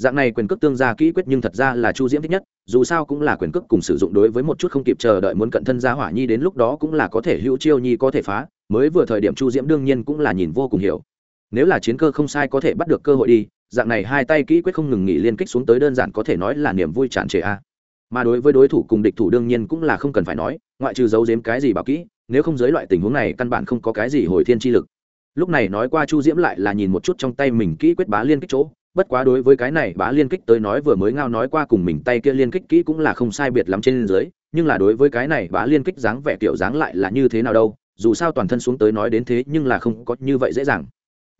dạng này quyền cước tương gia kỹ quyết nhưng thật ra là chu diễm thích nhất dù sao cũng là quyền cước cùng sử dụng đối với một chút không kịp chờ đợi muốn cận thân gia hỏa nhi đến lúc đó cũng là có thể hữu chiêu nhi có thể phá mới vừa thời điểm chu diễm đương nhiên cũng là nhìn vô cùng hiểu nếu là chiến cơ không sai có thể bắt được cơ hội đi, dạng này hai tay kỹ quyết không ngừng nghỉ liên kích xuống tới đơn giản có thể nói là niềm vui tràn trề a. Mà đối với đối thủ cùng địch thủ đương nhiên cũng là không cần phải nói, ngoại trừ giấu giếm cái gì bảo kỹ, nếu không giới loại tình huống này căn bản không có cái gì hồi thiên chi lực. Lúc này nói qua chu diễm lại là nhìn một chút trong tay mình kỹ quyết bá liên kích chỗ, bất quá đối với cái này bá liên kích tới nói vừa mới ngao nói qua cùng mình tay kia liên kích kỹ cũng là không sai biệt lắm trên dưới, nhưng là đối với cái này bá liên kích dáng vẻ kiểu dáng lại là như thế nào đâu, dù sao toàn thân xuống tới nói đến thế nhưng là không có như vậy dễ dàng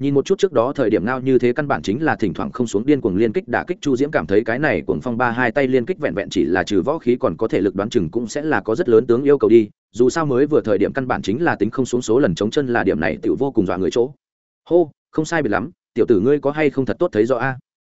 nhìn một chút trước đó thời điểm ngao như thế căn bản chính là thỉnh thoảng không xuống điên cuồng liên kích đả kích chu diễm cảm thấy cái này cuồng phong ba hai tay liên kích vẹn vẹn chỉ là trừ võ khí còn có thể lực đoán chừng cũng sẽ là có rất lớn tướng yêu cầu đi, dù sao mới vừa thời điểm căn bản chính là tính không xuống số lần chống chân là điểm này tiểu vô cùng dọa người chỗ. Hô, không sai biệt lắm, tiểu tử ngươi có hay không thật tốt thấy rõ a?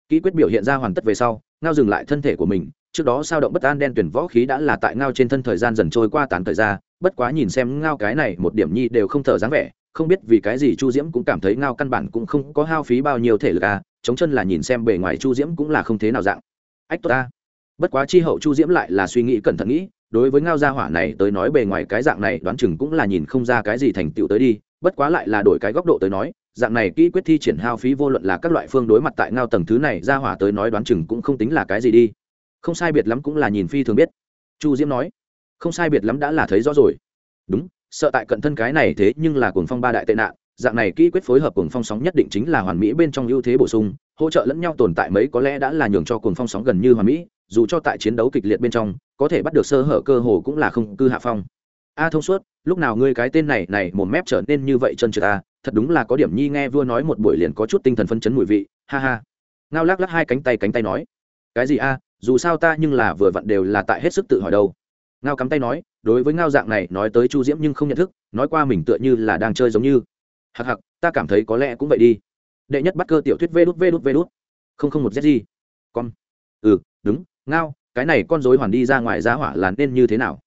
Kỹ quyết biểu hiện ra hoàn tất về sau, ngao dừng lại thân thể của mình, trước đó sao động bất an đen tuyển võ khí đã là tại ngao trên thân thời gian dần trôi qua tán thời ra, bất quá nhìn xem ngao cái này một điểm nhi đều không thở dáng vẻ không biết vì cái gì chu diễm cũng cảm thấy ngao căn bản cũng không có hao phí bao nhiêu thể lực à chống chân là nhìn xem bề ngoài chu diễm cũng là không thế nào dạng. Ách, tốt ta. Bất quá chi hậu chu diễm lại là suy nghĩ cẩn thận nghĩ, đối với ngao gia hỏa này tới nói bề ngoài cái dạng này đoán chừng cũng là nhìn không ra cái gì thành tựu tới đi, bất quá lại là đổi cái góc độ tới nói, dạng này kỹ quyết thi triển hao phí vô luận là các loại phương đối mặt tại ngao tầng thứ này gia hỏa tới nói đoán chừng cũng không tính là cái gì đi. Không sai biệt lắm cũng là nhìn phi thường biết. Chu diễm nói. Không sai biệt lắm đã là thấy rõ rồi. Đúng sợ tại cận thân cái này thế nhưng là cuồng phong ba đại tệ nạn dạng này kỹ quyết phối hợp cuồng phong sóng nhất định chính là hoàn mỹ bên trong ưu thế bổ sung hỗ trợ lẫn nhau tồn tại mấy có lẽ đã là nhường cho cuồng phong sóng gần như hoàn mỹ dù cho tại chiến đấu kịch liệt bên trong có thể bắt được sơ hở cơ hồ cũng là không cư hạ phong. A thông suốt lúc nào ngươi cái tên này này một mép trở nên như vậy chân trượt ta, thật đúng là có điểm nhi nghe vua nói một buổi liền có chút tinh thần phân chấn mùi vị ha ha. Ngao lắc lắc hai cánh tay cánh tay nói cái gì a dù sao ta nhưng là vừa vặn đều là tại hết sức tự hỏi đâu ngao cắm tay nói, đối với ngao dạng này, nói tới chu diễm nhưng không nhận thức, nói qua mình tựa như là đang chơi giống như. Hặc hặc ta cảm thấy có lẽ cũng vậy đi. Đệ nhất bắt cơ tiểu thuyết vê đút vê đút vê đút. Không không một z gì con ừ đúng, ngao, cái này con dối hoàn đi ra ngoài giá hỏa là nên như thế nào?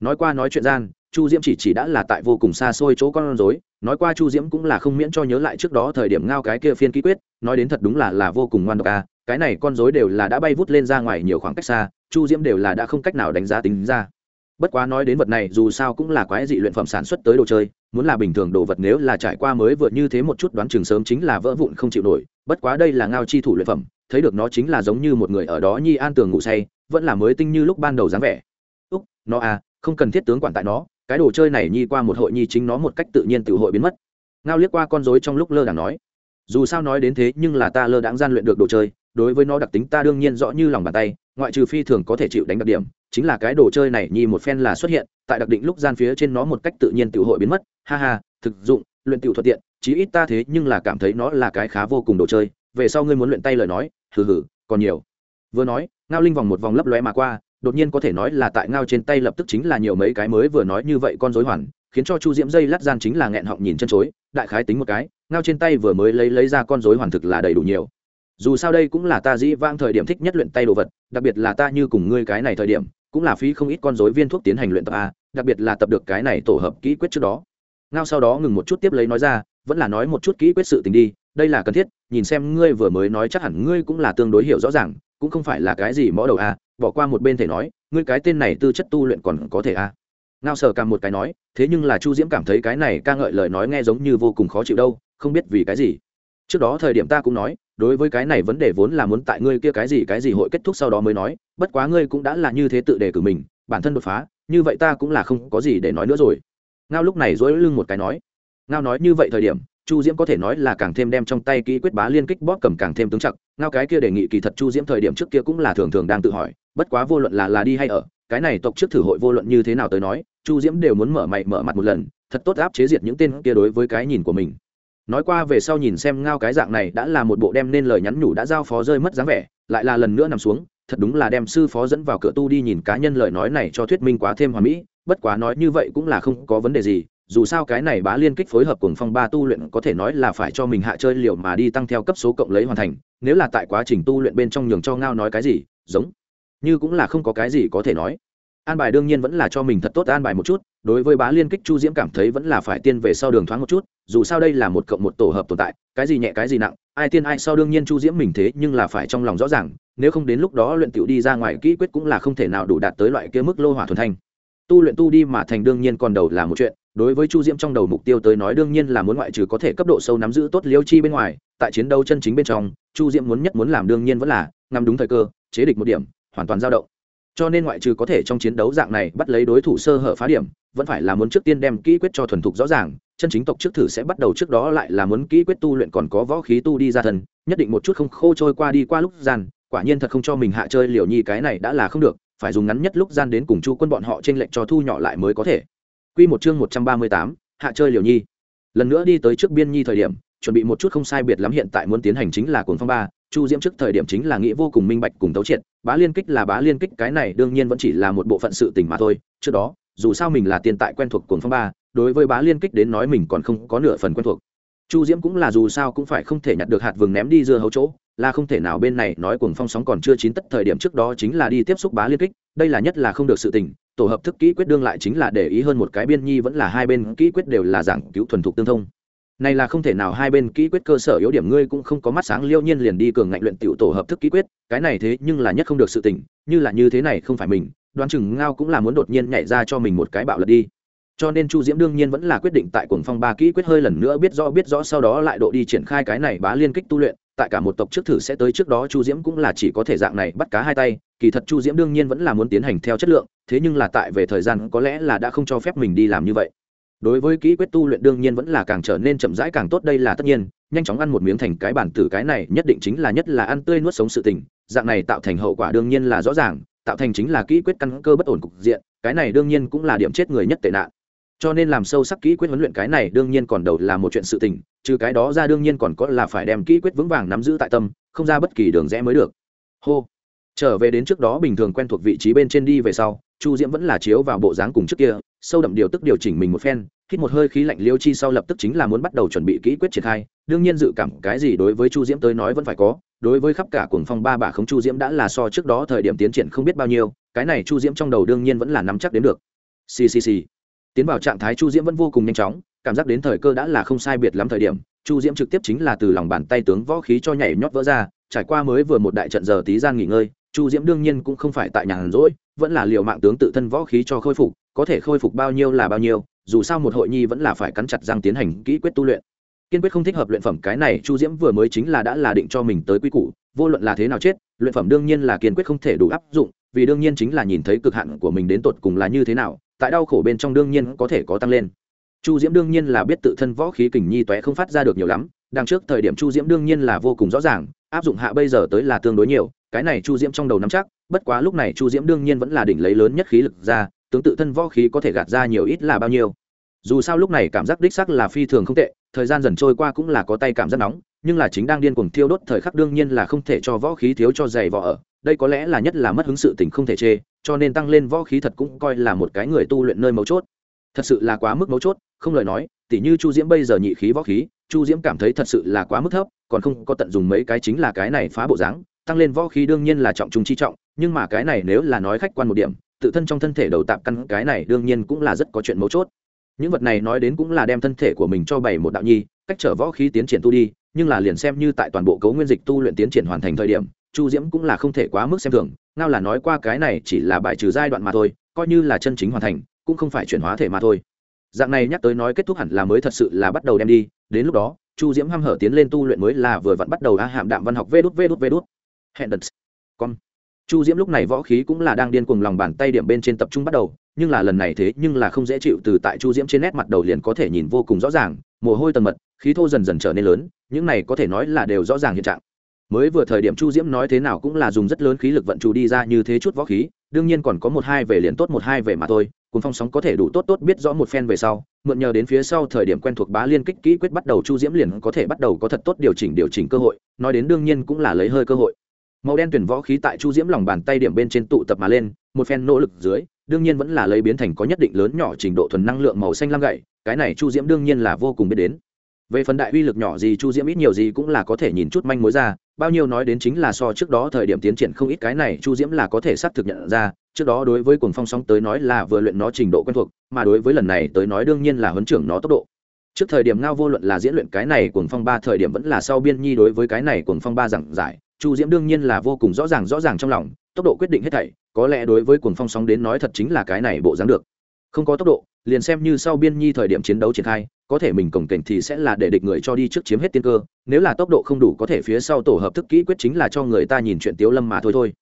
Nói qua nói chuyện gian, chu diễm chỉ chỉ đã là tại vô cùng xa xôi chỗ con rối, nói qua chu diễm cũng là không miễn cho nhớ lại trước đó thời điểm ngao cái kia phiên ký quyết, nói đến thật đúng là là vô cùng ngoan độc à cái này con rối đều là đã bay vút lên ra ngoài nhiều khoảng cách xa, chu diễm đều là đã không cách nào đánh giá tính ra bất quá nói đến vật này, dù sao cũng là quái dị luyện phẩm sản xuất tới đồ chơi, muốn là bình thường đồ vật nếu là trải qua mới vượt như thế một chút đoán chừng sớm chính là vỡ vụn không chịu nổi. Bất quá đây là ngao chi thủ luyện phẩm, thấy được nó chính là giống như một người ở đó nhi an tường ngủ say, vẫn là mới tinh như lúc ban đầu dáng vẻ. Úc, nó à không cần thiết tướng quản tại nó, cái đồ chơi này nhi qua một hội nhi chính nó một cách tự nhiên tự hội biến mất. Ngao liếc qua con rối trong lúc lơ đảng nói, dù sao nói đến thế nhưng là ta lơ đãng gian luyện được đồ chơi, đối với nó đặc tính ta đương nhiên rõ như lòng bàn tay, ngoại trừ phi thường có thể chịu đánh đặc điểm chính là cái đồ chơi này nhi một phen là xuất hiện, tại đặc định lúc gian phía trên nó một cách tự nhiên tiểu hội biến mất. Ha ha, thực dụng, luyện tiểu thuận tiện, chí ít ta thế nhưng là cảm thấy nó là cái khá vô cùng đồ chơi. Về sau ngươi muốn luyện tay lời nói, hừ hừ, còn nhiều. Vừa nói, ngao linh vòng một vòng lấp lóe mà qua, đột nhiên có thể nói là tại ngao trên tay lập tức chính là nhiều mấy cái mới vừa nói như vậy con rối hoàn, khiến cho chu diễm dây lát gian chính là nghẹn họng nhìn chân chối, đại khái tính một cái, ngao trên tay vừa mới lấy lấy ra con rối hoàn thực là đầy đủ nhiều. Dù sao đây cũng là ta dĩ vãng thời điểm thích nhất luyện tay đồ vật, đặc biệt là ta như cùng ngươi cái này thời điểm cũng là phí không ít con dối viên thuốc tiến hành luyện tập a, đặc biệt là tập được cái này tổ hợp kỹ quyết trước đó. Ngao sau đó ngừng một chút tiếp lấy nói ra, vẫn là nói một chút kỹ quyết sự tình đi, đây là cần thiết, nhìn xem ngươi vừa mới nói chắc hẳn ngươi cũng là tương đối hiểu rõ ràng, cũng không phải là cái gì mõ đầu a, bỏ qua một bên thể nói, ngươi cái tên này tư chất tu luyện còn có thể a. Ngao sờ cả một cái nói, thế nhưng là chu diễm cảm thấy cái này ca ngợi lời nói nghe giống như vô cùng khó chịu đâu, không biết vì cái gì. Trước đó thời điểm ta cũng nói đối với cái này vấn đề vốn là muốn tại ngươi kia cái gì cái gì hội kết thúc sau đó mới nói, bất quá ngươi cũng đã là như thế tự đề cử mình, bản thân đột phá, như vậy ta cũng là không có gì để nói nữa rồi. Ngao lúc này dối lưng một cái nói. Ngao nói như vậy thời điểm, chu diễm có thể nói là càng thêm đem trong tay kỹ quyết bá liên kích bóp cầm càng thêm tướng chặt. Ngao cái kia đề nghị kỳ thật chu diễm thời điểm trước kia cũng là thường thường đang tự hỏi, bất quá vô luận là là đi hay ở, cái này tộc trước thử hội vô luận như thế nào tới nói, chu diễm đều muốn mở mày mở mặt một lần, thật tốt áp chế diệt những tên kia đối với cái nhìn của mình nói qua về sau nhìn xem ngao cái dạng này đã là một bộ đem nên lời nhắn nhủ đã giao phó rơi mất dáng vẻ, lại là lần nữa nằm xuống, thật đúng là đem sư phó dẫn vào cửa tu đi nhìn cá nhân lời nói này cho thuyết minh quá thêm hoàn mỹ, bất quá nói như vậy cũng là không có vấn đề gì, dù sao cái này bá liên kích phối hợp cùng phong ba tu luyện có thể nói là phải cho mình hạ chơi liệu mà đi tăng theo cấp số cộng lấy hoàn thành, nếu là tại quá trình tu luyện bên trong nhường cho ngao nói cái gì, giống như cũng là không có cái gì có thể nói an bài đương nhiên vẫn là cho mình thật tốt an bài một chút, đối với bá liên kích chu diễm cảm thấy vẫn là phải tiên về sau đường thoáng một chút, dù sao đây là một cộng một tổ hợp tồn tại, cái gì nhẹ cái gì nặng, ai tiên ai sau đương nhiên chu diễm mình thế nhưng là phải trong lòng rõ ràng, nếu không đến lúc đó luyện tiểu đi ra ngoài kỹ quyết cũng là không thể nào đủ đạt tới loại kia mức lô hỏa thuần thanh. Tu luyện tu đi mà thành đương nhiên còn đầu là một chuyện, đối với chu diễm trong đầu mục tiêu tới nói đương nhiên là muốn ngoại trừ có thể cấp độ sâu nắm giữ tốt liêu chi bên ngoài, tại chiến đấu chân chính bên trong, chu diễm muốn nhất muốn làm đương nhiên vẫn là ngắm đúng thời cơ, chế địch một điểm, hoàn toàn dao động cho nên ngoại trừ có thể trong chiến đấu dạng này bắt lấy đối thủ sơ hở phá điểm, vẫn phải là muốn trước tiên đem kỹ quyết cho thuần thục rõ ràng, chân chính tộc trước thử sẽ bắt đầu trước đó lại là muốn kỹ quyết tu luyện còn có võ khí tu đi ra thần nhất định một chút không khô trôi qua đi qua lúc gian, quả nhiên thật không cho mình hạ chơi liều nhi cái này đã là không được, phải dùng ngắn nhất lúc gian đến cùng chu quân bọn họ trên lệnh cho thu nhỏ lại mới có thể. Quy một chương một trăm ba mươi tám, hạ chơi liều nhi. Lần nữa đi tới trước biên nhi thời điểm, chuẩn bị một chút không sai biệt lắm hiện tại muốn tiến hành chính là cuồng phong ba chu diễm trước thời điểm chính là nghĩ vô cùng minh bạch cùng tấu triệt, bá liên kích là bá liên kích, cái này đương nhiên vẫn chỉ là một bộ phận sự tình mà thôi. Trước đó, dù sao mình là tiền tại quen thuộc cuồng phong ba, đối với bá liên kích đến nói mình còn không có nửa phần quen thuộc. Chu diễm cũng là dù sao cũng phải không thể nhặt được hạt vừng ném đi dưa hấu chỗ, là không thể nào bên này nói cuồng phong sóng còn chưa chín tất thời điểm trước đó chính là đi tiếp xúc bá liên kích, đây là nhất là không được sự tình, tổ hợp thức kỹ quyết đương lại chính là để ý hơn một cái biên nhi vẫn là hai bên kỹ quyết đều là giảng cứu thuần thục tương thông này là không thể nào hai bên kỹ quyết cơ sở yếu điểm, ngươi cũng không có mắt sáng, liêu nhiên liền đi cường ngạnh luyện tiểu tổ hợp thức kỹ quyết, cái này thế nhưng là nhất không được sự tình, như là như thế này không phải mình, đoán chừng ngao cũng là muốn đột nhiên nhảy ra cho mình một cái bạo lật đi. Cho nên chu diễm đương nhiên vẫn là quyết định tại cuồng phong ba kỹ quyết hơi lần nữa biết rõ biết rõ sau đó lại độ đi triển khai cái này bá liên kích tu luyện, tại cả một tộc trước thử sẽ tới trước đó chu diễm cũng là chỉ có thể dạng này bắt cá hai tay, kỳ thật chu diễm đương nhiên vẫn là muốn tiến hành theo chất lượng, thế nhưng là tại về thời gian có lẽ là đã không cho phép mình đi làm như vậy đối với kỹ quyết tu luyện đương nhiên vẫn là càng trở nên chậm rãi càng tốt, đây là tất nhiên, nhanh chóng ăn một miếng thành cái bản tử cái này nhất định chính là nhất là ăn tươi nuốt sống sự tình, dạng này tạo thành hậu quả đương nhiên là rõ ràng, tạo thành chính là kỹ quyết căn cơ bất ổn cục diện, cái này đương nhiên cũng là điểm chết người nhất tệ nạn. Cho nên làm sâu sắc kỹ quyết huấn luyện cái này đương nhiên còn đầu là một chuyện sự tình, trừ cái đó ra đương nhiên còn có là phải đem kỹ quyết vững vàng nắm giữ tại tâm, không ra bất kỳ đường rẽ mới được. Hô. Trở về đến trước đó bình thường quen thuộc vị trí bên trên đi về sau, chu diễm vẫn là chiếu vào bộ dáng cùng trước kia sâu đậm điều tức điều chỉnh mình một phen, hít một hơi khí lạnh liêu chi sau lập tức chính là muốn bắt đầu chuẩn bị kỹ quyết triển khai. Đương nhiên dự cảm cái gì đối với chu diễm tới nói vẫn phải có, đối với khắp cả cuồng phong ba bà không chu diễm đã là so trước đó thời điểm tiến triển không biết bao nhiêu, cái này chu diễm trong đầu đương nhiên vẫn là nắm chắc đến được. Ccc tiến vào trạng thái chu diễm vẫn vô cùng nhanh chóng, cảm giác đến thời cơ đã là không sai biệt lắm thời điểm, chu diễm trực tiếp chính là từ lòng bàn tay tướng võ khí cho nhảy nhót vỡ ra trải qua mới vừa một đại trận giờ tí gian nghỉ ngơi, chu diễm đương nhiên cũng không phải tại nhàn rỗi, vẫn là liều mạng tướng tự thân võ khí cho khôi phục, có thể khôi phục bao nhiêu là bao nhiêu, dù sao một hội nhi vẫn là phải cắn chặt răng tiến hành kỹ quyết tu luyện. Kiên quyết không thích hợp luyện phẩm cái này, chu diễm vừa mới chính là đã là định cho mình tới quy củ, vô luận là thế nào chết, luyện phẩm đương nhiên là kiên quyết không thể đủ áp dụng, vì đương nhiên chính là nhìn thấy cực hạn của mình đến tột cùng là như thế nào, tại đau khổ bên trong đương nhiên có thể có tăng lên. Chu diễm đương nhiên là biết tự thân võ khí kình nhi toé không phát ra được nhiều lắm đằng trước thời điểm chu diễm đương nhiên là vô cùng rõ ràng, áp dụng hạ bây giờ tới là tương đối nhiều, cái này chu diễm trong đầu nắm chắc, bất quá lúc này chu diễm đương nhiên vẫn là đỉnh lấy lớn nhất khí lực ra, tướng tự thân võ khí có thể gạt ra nhiều ít là bao nhiêu. Dù sao lúc này cảm giác đích sắc là phi thường không tệ, thời gian dần trôi qua cũng là có tay cảm giác nóng, nhưng là chính đang điên cuồng thiêu đốt thời khắc đương nhiên là không thể cho võ khí thiếu cho dày vỏ ở, đây có lẽ là nhất là mất hứng sự tình không thể chê, cho nên tăng lên võ khí thật cũng coi là một cái người tu luyện nơi mấu chốt. Thật sự là quá mức mấu chốt, không lời nói, tỉ như chu diễm bây giờ nhị khí võ khí chu diễm cảm thấy thật sự là quá mức thấp, còn không có tận dùng mấy cái chính là cái này phá bộ dáng, tăng lên võ khí đương nhiên là trọng trung chi trọng, nhưng mà cái này nếu là nói khách quan một điểm, tự thân trong thân thể đầu tạp căn cái này đương nhiên cũng là rất có chuyện mấu chốt. Những vật này nói đến cũng là đem thân thể của mình cho bảy một đạo nhi, cách trở võ khí tiến triển tu đi, nhưng là liền xem như tại toàn bộ cấu nguyên dịch tu luyện tiến triển hoàn thành thời điểm, chu diễm cũng là không thể quá mức xem thường, ngao là nói qua cái này chỉ là bài trừ giai đoạn mà thôi, coi như là chân chính hoàn thành, cũng không phải chuyển hóa thể mà thôi dạng này nhắc tới nói kết thúc hẳn là mới thật sự là bắt đầu đem đi, đến lúc đó, chu diễm hăm hở tiến lên tu luyện mới là vừa vặn bắt đầu a hạm đạm văn học vê đút vê đút vê đút. Hẹn đật con chu diễm lúc này võ khí cũng là đang điên cuồng lòng bàn tay điểm bên trên tập trung bắt đầu, nhưng là lần này thế nhưng là không dễ chịu từ tại chu diễm trên nét mặt đầu liền có thể nhìn vô cùng rõ ràng, mồ hôi tần mật, khí thô dần dần trở nên lớn, những này có thể nói là đều rõ ràng hiện trạng. Mới vừa thời điểm chu diễm nói thế nào cũng là dùng rất lớn khí lực vận chủ đi ra như thế chút võ khí đương nhiên còn có một hai về liền tốt một hai về mà thôi cùng phong sóng có thể đủ tốt tốt biết rõ một phen về sau, mượn nhờ đến phía sau thời điểm quen thuộc bá liên kích kỹ quyết bắt đầu chu diễm liền có thể bắt đầu có thật tốt điều chỉnh điều chỉnh cơ hội, nói đến đương nhiên cũng là lấy hơi cơ hội. Màu đen tuyển võ khí tại chu diễm lòng bàn tay điểm bên trên tụ tập mà lên, một phen nỗ lực dưới, đương nhiên vẫn là lấy biến thành có nhất định lớn nhỏ trình độ thuần năng lượng màu xanh lam gậy, cái này chu diễm đương nhiên là vô cùng biết đến. Về phần đại uy lực nhỏ gì chu diễm ít nhiều gì cũng là có thể nhìn chút manh mối ra bao nhiêu nói đến chính là so trước đó thời điểm tiến triển không ít cái này, chu diễm là có thể xác thực nhận ra, trước đó đối với cuồng phong sóng tới nói là vừa luyện nó trình độ quen thuộc, mà đối với lần này tới nói đương nhiên là huấn trưởng nó tốc độ. Trước thời điểm ngao vô luận là diễn luyện cái này cuồng phong ba thời điểm vẫn là sau biên nhi đối với cái này cuồng phong ba giảng giải, chu diễm đương nhiên là vô cùng rõ ràng rõ ràng trong lòng, tốc độ quyết định hết thảy, có lẽ đối với cuồng phong sóng đến nói thật chính là cái này bộ dáng được. Không có tốc độ, liền xem như sau biên nhi thời điểm chiến đấu triển khai có thể mình cổng cảnh thì sẽ là để địch người cho đi trước chiếm hết tiên cơ, nếu là tốc độ không đủ có thể phía sau tổ hợp thức kỹ quyết chính là cho người ta nhìn chuyện tiếu lâm mà thôi thôi.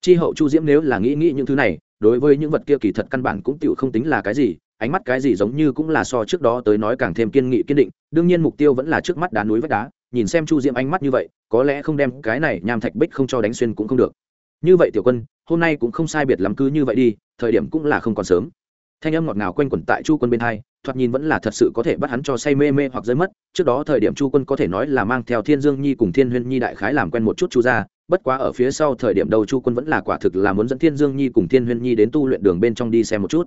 Chi hậu chu diễm nếu là nghĩ nghĩ những thứ này, đối với những vật kia kỳ thật căn bản cũng tựu không tính là cái gì, ánh mắt cái gì giống như cũng là so trước đó tới nói càng thêm kiên nghị kiên định, đương nhiên mục tiêu vẫn là trước mắt đá núi vách đá, nhìn xem chu diễm ánh mắt như vậy, có lẽ không đem cái này nham thạch bích không cho đánh xuyên cũng không được. Như vậy tiểu quân, hôm nay cũng không sai biệt lắm cứ như vậy đi, thời điểm cũng là không còn sớm thanh âm ngọt ngào quanh quẩn tại chu quân bên hai, thoạt nhìn vẫn là thật sự có thể bắt hắn cho say mê mê hoặc rơi mất. Trước đó thời điểm chu quân có thể nói là mang theo thiên dương nhi cùng thiên huyên nhi đại khái làm quen một chút chu ra bất quá ở phía sau thời điểm đầu chu quân vẫn là quả thực là muốn dẫn thiên dương nhi cùng thiên huyên nhi đến tu luyện đường bên trong đi xem một chút.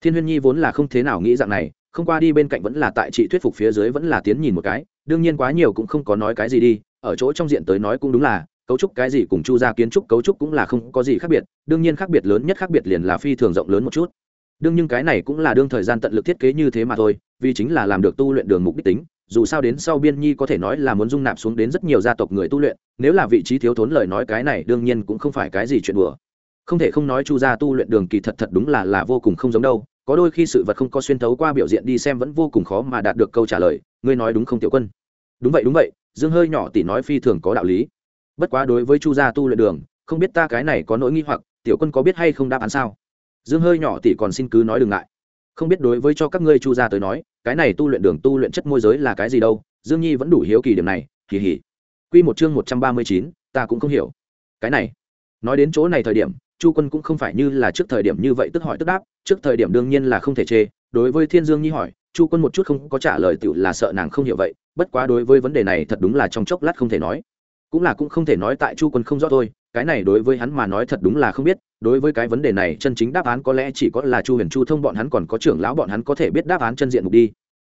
Thiên huyên nhi vốn là không thế nào nghĩ dạng này, không qua đi bên cạnh vẫn là tại chị thuyết phục phía dưới vẫn là tiến nhìn một cái, đương nhiên quá nhiều cũng không có nói cái gì đi, ở chỗ trong diện tới nói cũng đúng là, cấu trúc cái gì cùng chu ra kiến trúc cấu trúc cũng là không có gì khác biệt, đương nhiên khác biệt lớn nhất khác biệt liền là phi thường rộng lớn một chút đương nhưng cái này cũng là đương thời gian tận lực thiết kế như thế mà thôi, vì chính là làm được tu luyện đường mục đích tính, dù sao đến sau biên nhi có thể nói là muốn dung nạp xuống đến rất nhiều gia tộc người tu luyện, nếu là vị trí thiếu thốn lời nói cái này đương nhiên cũng không phải cái gì chuyện đùa. Không thể không nói chu gia tu luyện đường kỳ thật thật đúng là là vô cùng không giống đâu, có đôi khi sự vật không có xuyên thấu qua biểu diện đi xem vẫn vô cùng khó mà đạt được câu trả lời, ngươi nói đúng không tiểu quân? Đúng vậy đúng vậy, dương hơi nhỏ tỷ nói phi thường có đạo lý. Bất quá đối với chu gia tu luyện đường, không biết ta cái này có nỗi nghi hoặc, tiểu quân có biết hay không đáp án sao? Dương hơi nhỏ tỷ còn xin cứ nói đừng ngại. Không biết đối với cho các ngươi chu gia tới nói, cái này tu luyện đường tu luyện chất môi giới là cái gì đâu, dương nhi vẫn đủ hiếu kỳ điểm này kỳ hỉ quy một chương một trăm ba mươi chín, ta cũng không hiểu. Cái này, nói đến chỗ này thời điểm, chu quân cũng không phải như là trước thời điểm như vậy tức hỏi tức đáp, trước thời điểm đương nhiên là không thể chê. Đối với thiên dương nhi hỏi, chu quân một chút không có trả lời tựu là sợ nàng không hiểu vậy, bất quá đối với vấn đề này thật đúng là trong chốc lát không thể nói. Cũng là cũng không thể nói tại chu quân không rõ thôi, cái này đối với hắn mà nói thật đúng là không biết đối với cái vấn đề này, chân chính đáp án có lẽ chỉ có là chu huyền chu thông bọn hắn còn có trưởng lão bọn hắn có thể biết đáp án chân diện mục đi.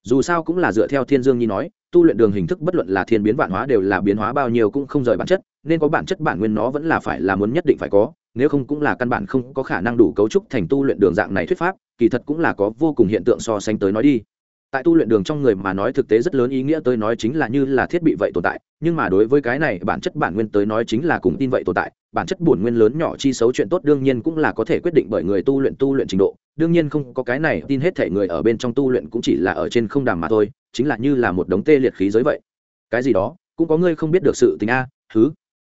Dù sao cũng là dựa theo thiên dương nhi nói, tu luyện đường hình thức bất luận là thiên biến vạn hóa đều là biến hóa bao nhiêu cũng không rời bản chất, nên có bản chất bản nguyên nó vẫn là phải là muốn nhất định phải có, nếu không cũng là căn bản không có khả năng đủ cấu trúc thành tu luyện đường dạng này thuyết pháp, kỳ thật cũng là có vô cùng hiện tượng so sánh tới nói đi tại tu luyện đường trong người mà nói thực tế rất lớn ý nghĩa tới nói chính là như là thiết bị vậy tồn tại, nhưng mà đối với cái này, bản chất bản nguyên tới nói chính là cùng tin vậy tồn tại, bản chất bổn nguyên lớn nhỏ chi xấu chuyện tốt đương nhiên cũng là có thể quyết định bởi người tu luyện tu luyện trình độ, đương nhiên không có cái này, tin hết thể người ở bên trong tu luyện cũng chỉ là ở trên không đàm mà thôi, chính là như là một đống tê liệt khí giới vậy. Cái gì đó, cũng có ngươi không biết được sự tình a thứ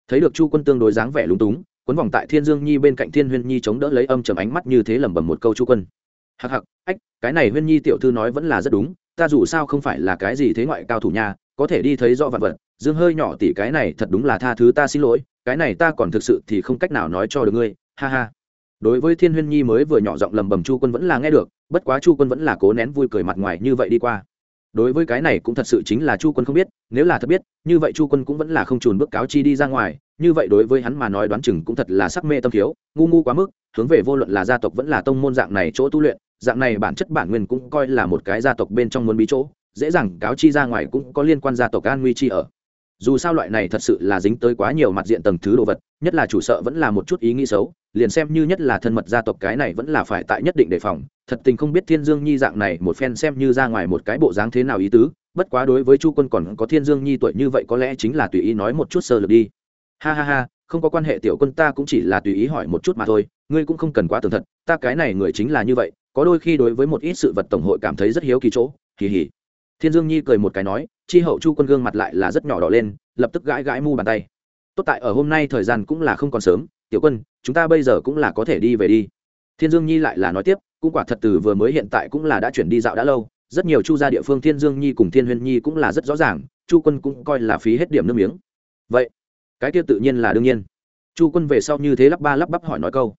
thấy được chu quân tương đối dáng vẻ lúng túng quấn vòng tại thiên dương nhi bên cạnh thiên huyên nhi chống đỡ lấy âm chầm ánh mắt như thế lẩm bẩm một câu chu quân hặc hặc ách, cái này huyên nhi tiểu thư nói vẫn là rất đúng, ta dù sao không phải là cái gì thế ngoại cao thủ nha, có thể đi thấy rõ vạn vật. Dương hơi nhỏ tỉ cái này thật đúng là tha thứ ta xin lỗi, cái này ta còn thực sự thì không cách nào nói cho được ngươi, ha ha. Đối với thiên huyên nhi mới vừa nhỏ giọng lầm bầm chu quân vẫn là nghe được, bất quá chu quân vẫn là cố nén vui cười mặt ngoài như vậy đi qua. Đối với cái này cũng thật sự chính là chu quân không biết, nếu là thật biết, như vậy chu quân cũng vẫn là không trùn bước cáo chi đi ra ngoài, như vậy đối với hắn mà nói đoán chừng cũng thật là sắc mê tâm thiếu, ngu ngu quá mức, hướng về vô luận là gia tộc vẫn là tông môn dạng này chỗ tu luyện dạng này bản chất bản nguyên cũng coi là một cái gia tộc bên trong muốn bí chỗ, dễ dàng cáo chi ra ngoài cũng có liên quan gia tộc an nguy chi ở. Dù sao loại này thật sự là dính tới quá nhiều mặt diện tầng thứ đồ vật, nhất là chủ sợ vẫn là một chút ý nghĩ xấu, liền xem như nhất là thân mật gia tộc cái này vẫn là phải tại nhất định đề phòng. Thật tình không biết thiên dương nhi dạng này một phen xem như ra ngoài một cái bộ dáng thế nào ý tứ, bất quá đối với chu quân còn có thiên dương nhi tuổi như vậy có lẽ chính là tùy ý nói một chút sơ lược đi. Ha ha ha, không có quan hệ tiểu quân ta cũng chỉ là tùy ý hỏi một chút mà thôi, ngươi cũng không cần quá tường thật, ta cái này người chính là như vậy có đôi khi đối với một ít sự vật tổng hội cảm thấy rất hiếu kỳ chỗ, kỳ hỉ. Thiên dương nhi cười một cái nói, chi hậu chu quân gương mặt lại là rất nhỏ đỏ lên, lập tức gãi gãi mu bàn tay. Tốt tại ở hôm nay thời gian cũng là không còn sớm, tiểu quân, chúng ta bây giờ cũng là có thể đi về đi. Thiên dương nhi lại là nói tiếp, cũng quả thật từ vừa mới hiện tại cũng là đã chuyển đi dạo đã lâu, rất nhiều chu gia địa phương thiên dương nhi cùng thiên huyên nhi cũng là rất rõ ràng, chu quân cũng coi là phí hết điểm nước miếng. Vậy, cái kia tự nhiên là đương nhiên. Chu quân về sau như thế lắp ba lắp bắp hỏi nói câu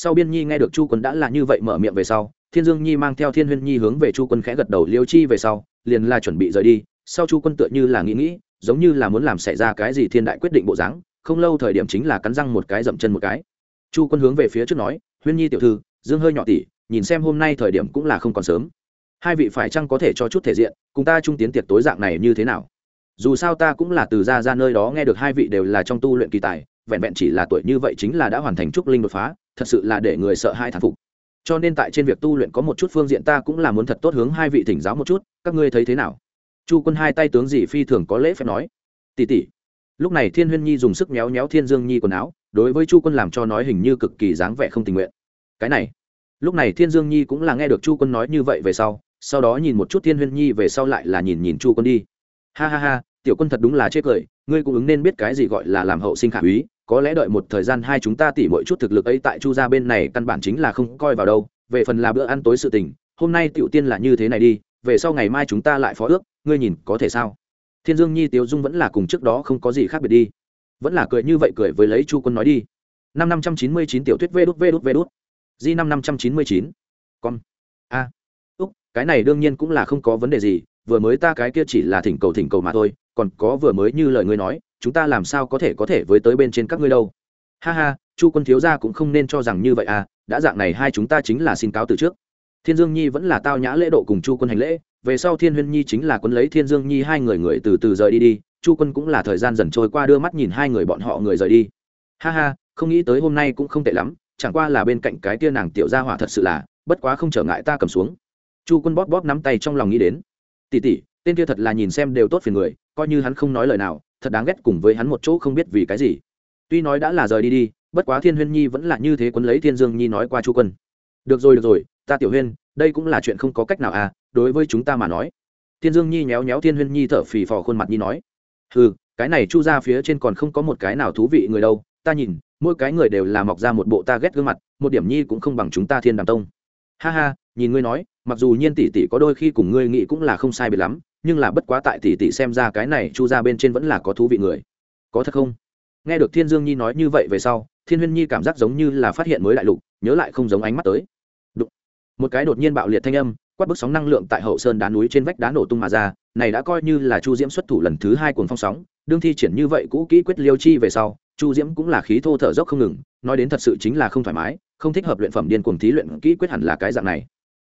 sau biên nhi nghe được chu quân đã là như vậy mở miệng về sau, thiên dương nhi mang theo thiên huyên nhi hướng về chu quân khẽ gật đầu liêu chi về sau, liền là chuẩn bị rời đi. Sau chu quân tựa như là nghĩ nghĩ, giống như là muốn làm xảy ra cái gì thiên đại quyết định bộ dáng, không lâu thời điểm chính là cắn răng một cái dậm chân một cái. Chu quân hướng về phía trước nói, huyên nhi tiểu thư, dương hơi nhỏ tỉ, nhìn xem hôm nay thời điểm cũng là không còn sớm. Hai vị phải chăng có thể cho chút thể diện, cùng ta chung tiến tiệc tối dạng này như thế nào? Dù sao ta cũng là từ ra ra nơi đó nghe được hai vị đều là trong tu luyện kỳ tài vẹn vẹn chỉ là tuổi như vậy chính là đã hoàn thành trúc linh đột phá, thật sự là để người sợ hai thản phục. Cho nên tại trên việc tu luyện có một chút phương diện ta cũng là muốn thật tốt hướng hai vị thỉnh giáo một chút, các ngươi thấy thế nào? Chu quân hai tay tướng dì phi thường có lễ phép nói. Tỉ tỉ lúc này thiên huyên nhi dùng sức méo méo thiên dương nhi quần áo, đối với chu quân làm cho nói hình như cực kỳ dáng vẻ không tình nguyện. Cái này. Lúc này thiên dương nhi cũng là nghe được chu quân nói như vậy về sau sau đó nhìn một chút thiên huyên nhi về sau lại là nhìn nhìn chu quân đi. Ha ha ha, tiểu quân thật đúng là chê cười, ngươi cũng ứng nên biết cái gì gọi là làm hậu sinh khả úy có lẽ đợi một thời gian hai chúng ta tỉ mỗi chút thực lực ấy tại chu gia bên này căn bản chính là không coi vào đâu. Về phần là bữa ăn tối sự tình, hôm nay tiểu tiên là như thế này đi, về sau ngày mai chúng ta lại phó ước, ngươi nhìn có thể sao? Thiên dương nhi, tiếu dung vẫn là cùng trước đó không có gì khác biệt đi. Vẫn là cười như vậy cười với lấy chu quân nói đi. Năm năm trăm chín mươi chín tiểu thuyết vê đút vê đút vê đút. Di năm năm trăm chín mươi chín. Con a. Úc, cái này đương nhiên cũng là không có vấn đề gì, vừa mới ta cái kia chỉ là thỉnh cầu thỉnh cầu mà thôi, còn có vừa mới như lời ngươi nói chúng ta làm sao có thể có thể với tới bên trên các ngươi đâu? Ha ha, chu quân thiếu gia cũng không nên cho rằng như vậy à đã dạng này hai chúng ta chính là xin cáo từ trước. Thiên dương nhi vẫn là tao nhã lễ độ cùng chu quân hành lễ, về sau thiên huyên nhi chính là quân lấy thiên dương nhi hai người người từ từ rời đi đi, chu quân cũng là thời gian dần trôi qua đưa mắt nhìn hai người bọn họ người rời đi. Ha ha, không nghĩ tới hôm nay cũng không tệ lắm, chẳng qua là bên cạnh cái tia nàng tiểu gia hỏa thật sự là, bất quá không trở ngại ta cầm xuống. Chu quân bóp bóp nắm tay trong lòng nghĩ đến. Tỉ tỉ tên kia thật là nhìn xem đều tốt phiền người, coi như hắn không nói lời nào thật đáng ghét cùng với hắn một chỗ không biết vì cái gì. Tuy nói đã là rời đi đi, bất quá thiên huyên nhi vẫn là như thế quấn lấy thiên dương nhi nói qua chu quân. Được rồi được rồi, ta tiểu huyên, đây cũng là chuyện không có cách nào à đối với chúng ta mà nói. Thiên dương nhi nhéo nhéo thiên huyên nhi thở phì phò khuôn mặt nhi nói. Ừ cái này chu ra phía trên còn không có một cái nào thú vị người đâu, ta nhìn, mỗi cái người đều là mọc ra một bộ ta ghét gương mặt, một điểm nhi cũng không bằng chúng ta thiên đàm tông. Ha ha, nhìn ngươi nói, mặc dù nhiên tỷ tỷ có đôi khi cùng ngươi nghĩ cũng là không sai biệt lắm nhưng là bất quá tại tỷ tỷ xem ra cái này chu ra bên trên vẫn là có thú vị người. Có thật không? Nghe được thiên dương nhi nói như vậy về sau, thiên huyên nhi cảm giác giống như là phát hiện mới đại lục, nhớ lại không giống ánh mắt tới. Đụng. một cái đột nhiên bạo liệt thanh âm, quát bức sóng năng lượng tại hậu sơn đá núi trên vách đá nổ tung mà ra, này đã coi như là chu diễm xuất thủ lần thứ hai cuồng phong sóng, đương thi triển như vậy cũ kỹ quyết liêu chi về sau, chu diễm cũng là khí thô thở dốc không ngừng, nói đến thật sự chính là không thoải mái, không thích hợp luyện phẩm điên cuồng thí luyện kỹ quyết hẳn là cái dạng này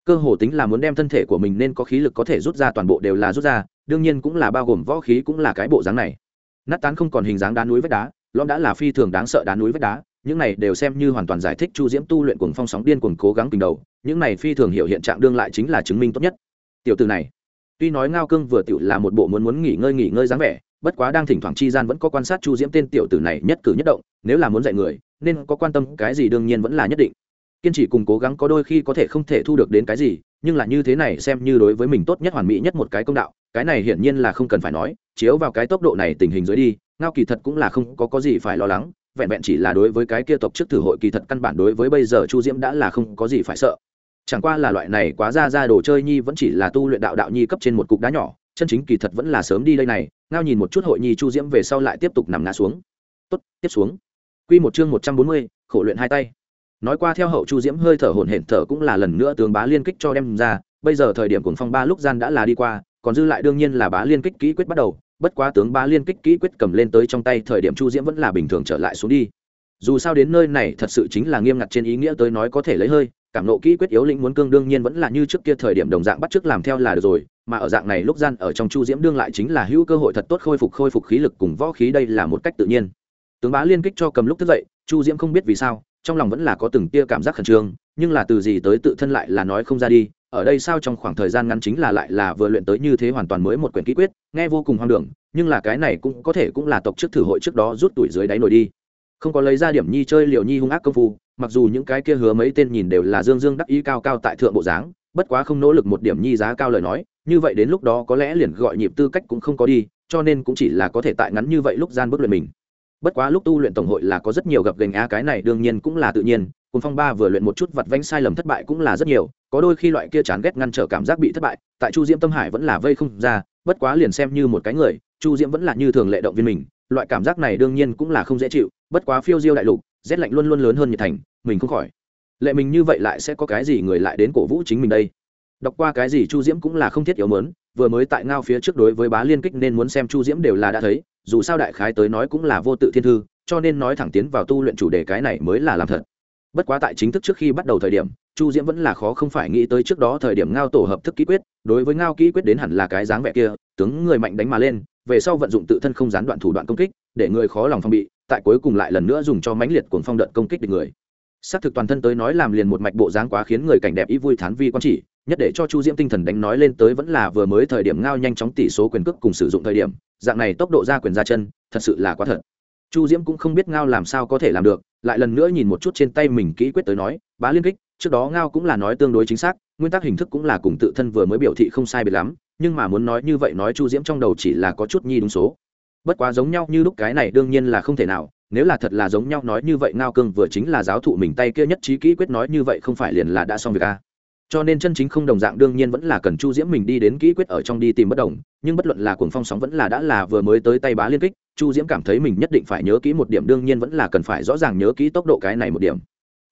cơ hồ tính là muốn đem thân thể của mình nên có khí lực có thể rút ra toàn bộ đều là rút ra, đương nhiên cũng là bao gồm võ khí cũng là cái bộ dáng này. Nát tán không còn hình dáng đá núi vách đá, lõm đã là phi thường đáng sợ đá núi vách đá, những này đều xem như hoàn toàn giải thích chu diễm tu luyện cuồng phong sóng điên cuồng cố gắng tình đầu, những này phi thường hiểu hiện trạng đương lại chính là chứng minh tốt nhất. Tiểu từ này, tuy nói ngao cương vừa tiểu là một bộ muốn muốn nghỉ ngơi nghỉ ngơi dáng vẻ, bất quá đang thỉnh thoảng chi gian vẫn có quan sát chu diễm tên tiểu tử này nhất cử nhất động, nếu là muốn dạy người, nên có quan tâm cái gì đương nhiên vẫn là nhất định kiên trì cùng cố gắng có đôi khi có thể không thể thu được đến cái gì, nhưng là như thế này xem như đối với mình tốt nhất hoàn mỹ nhất một cái công đạo, cái này hiển nhiên là không cần phải nói, chiếu vào cái tốc độ này tình hình dưới đi, ngao kỳ thật cũng là không có có gì phải lo lắng, vẹn vẹn chỉ là đối với cái kia tộc trước thử hội kỳ thật căn bản đối với bây giờ chu diễm đã là không có gì phải sợ. Chẳng qua là loại này quá ra ra đồ chơi nhi vẫn chỉ là tu luyện đạo đạo nhi cấp trên một cục đá nhỏ, chân chính kỳ thật vẫn là sớm đi đây này, ngao nhìn một chút hội nhi chu diễm về sau lại tiếp tục nằm ngã xuống. Tốt, tiếp xuống. Q một chương một trăm bốn mươi, khổ luyện hai tay nói qua theo hậu chu diễm hơi thở hổn hển thở cũng là lần nữa tướng bá liên kích cho đem ra, bây giờ thời điểm cuồng phong ba lúc gian đã là đi qua, còn dư lại đương nhiên là bá liên kích kỹ quyết bắt đầu, bất quá tướng bá liên kích kỹ quyết cầm lên tới trong tay thời điểm chu diễm vẫn là bình thường trở lại xuống đi. Dù sao đến nơi này thật sự chính là nghiêm ngặt trên ý nghĩa tới nói có thể lấy hơi, cảm nộ kỹ quyết yếu lĩnh muốn cương đương nhiên vẫn là như trước kia thời điểm đồng dạng bắt chước làm theo là được rồi, mà ở dạng này lúc gian ở trong chu diễm đương lại chính là hữu cơ hội thật tốt khôi phục khôi phục khí lực cùng võ khí đây là một cách tự nhiên. Tướng bá liên kích cho cầm lúc thức dậy, chu diễm không biết vì sao trong lòng vẫn là có từng tia cảm giác khẩn trương, nhưng là từ gì tới tự thân lại là nói không ra đi, ở đây sao trong khoảng thời gian ngắn chính là lại là vừa luyện tới như thế hoàn toàn mới một quyển kỹ quyết, nghe vô cùng hoang đường, nhưng là cái này cũng có thể cũng là tộc trước thử hội trước đó rút tuổi dưới đáy nổi đi. Không có lấy ra điểm nhi chơi liệu nhi hung ác công phu, mặc dù những cái kia hứa mấy tên nhìn đều là dương dương đắc ý cao cao tại thượng bộ dáng, bất quá không nỗ lực một điểm nhi giá cao lời nói, như vậy đến lúc đó có lẽ liền gọi nhịp tư cách cũng không có đi, cho nên cũng chỉ là có thể tại ngắn như vậy lúc gian bước luyện mình bất quá lúc tu luyện tổng hội là có rất nhiều gặp gành á, cái này đương nhiên cũng là tự nhiên. Cùng phong ba vừa luyện một chút vặt vánh sai lầm thất bại cũng là rất nhiều. Có đôi khi loại kia chán ghét ngăn trở cảm giác bị thất bại, tại chu diễm tâm hải vẫn là vây không ra. Bất quá liền xem như một cái người, chu diễm vẫn là như thường lệ động viên mình. Loại cảm giác này đương nhiên cũng là không dễ chịu. Bất quá phiêu diêu đại lục, rét lạnh luôn luôn lớn hơn nhiệt thành, mình không khỏi. Lệ mình như vậy lại sẽ có cái gì người lại đến cổ vũ chính mình đây? Đọc qua cái gì chu diễm cũng là không thiết yếu mớn vừa mới tại ngao phía trước đối với bá liên kích nên muốn xem chu diễm đều là đã thấy, dù sao đại khái tới nói cũng là vô tự thiên thư, cho nên nói thẳng tiến vào tu luyện chủ đề cái này mới là làm thật. Bất quá tại chính thức trước khi bắt đầu thời điểm, chu diễm vẫn là khó không phải nghĩ tới trước đó thời điểm ngao tổ hợp thức kỹ quyết, đối với ngao kỹ quyết đến hẳn là cái dáng vẻ kia, tướng người mạnh đánh mà lên, về sau vận dụng tự thân không gián đoạn thủ đoạn công kích, để người khó lòng phòng bị, tại cuối cùng lại lần nữa dùng cho mãnh liệt cuồng phong đợt công kích được người xác thực toàn thân tới nói làm liền một mạch bộ dáng quá khiến người cảnh đẹp ý vui thán vi quan chỉ, nhất để cho chu diễm tinh thần đánh nói lên tới vẫn là vừa mới thời điểm ngao nhanh chóng tỷ số quyền cước cùng sử dụng thời điểm, dạng này tốc độ ra quyền ra chân, thật sự là quá thật. Chu diễm cũng không biết ngao làm sao có thể làm được, lại lần nữa nhìn một chút trên tay mình kỹ quyết tới nói, bá liên kích, trước đó ngao cũng là nói tương đối chính xác, nguyên tắc hình thức cũng là cùng tự thân vừa mới biểu thị không sai biệt lắm, nhưng mà muốn nói như vậy nói chu diễm trong đầu chỉ là có chút nhi đúng số. Bất quá giống nhau như lúc cái này đương nhiên là không thể nào nếu là thật là giống nhau nói như vậy ngao cương vừa chính là giáo thụ mình tay kia nhất trí kỹ quyết nói như vậy không phải liền là đã xong việc a cho nên chân chính không đồng dạng đương nhiên vẫn là cần chu diễm mình đi đến kỹ quyết ở trong đi tìm bất đồng, nhưng bất luận là cuồng phong sóng vẫn là đã là vừa mới tới tay bá liên kích, chu diễm cảm thấy mình nhất định phải nhớ kỹ một điểm đương nhiên vẫn là cần phải rõ ràng nhớ kỹ tốc độ cái này một điểm.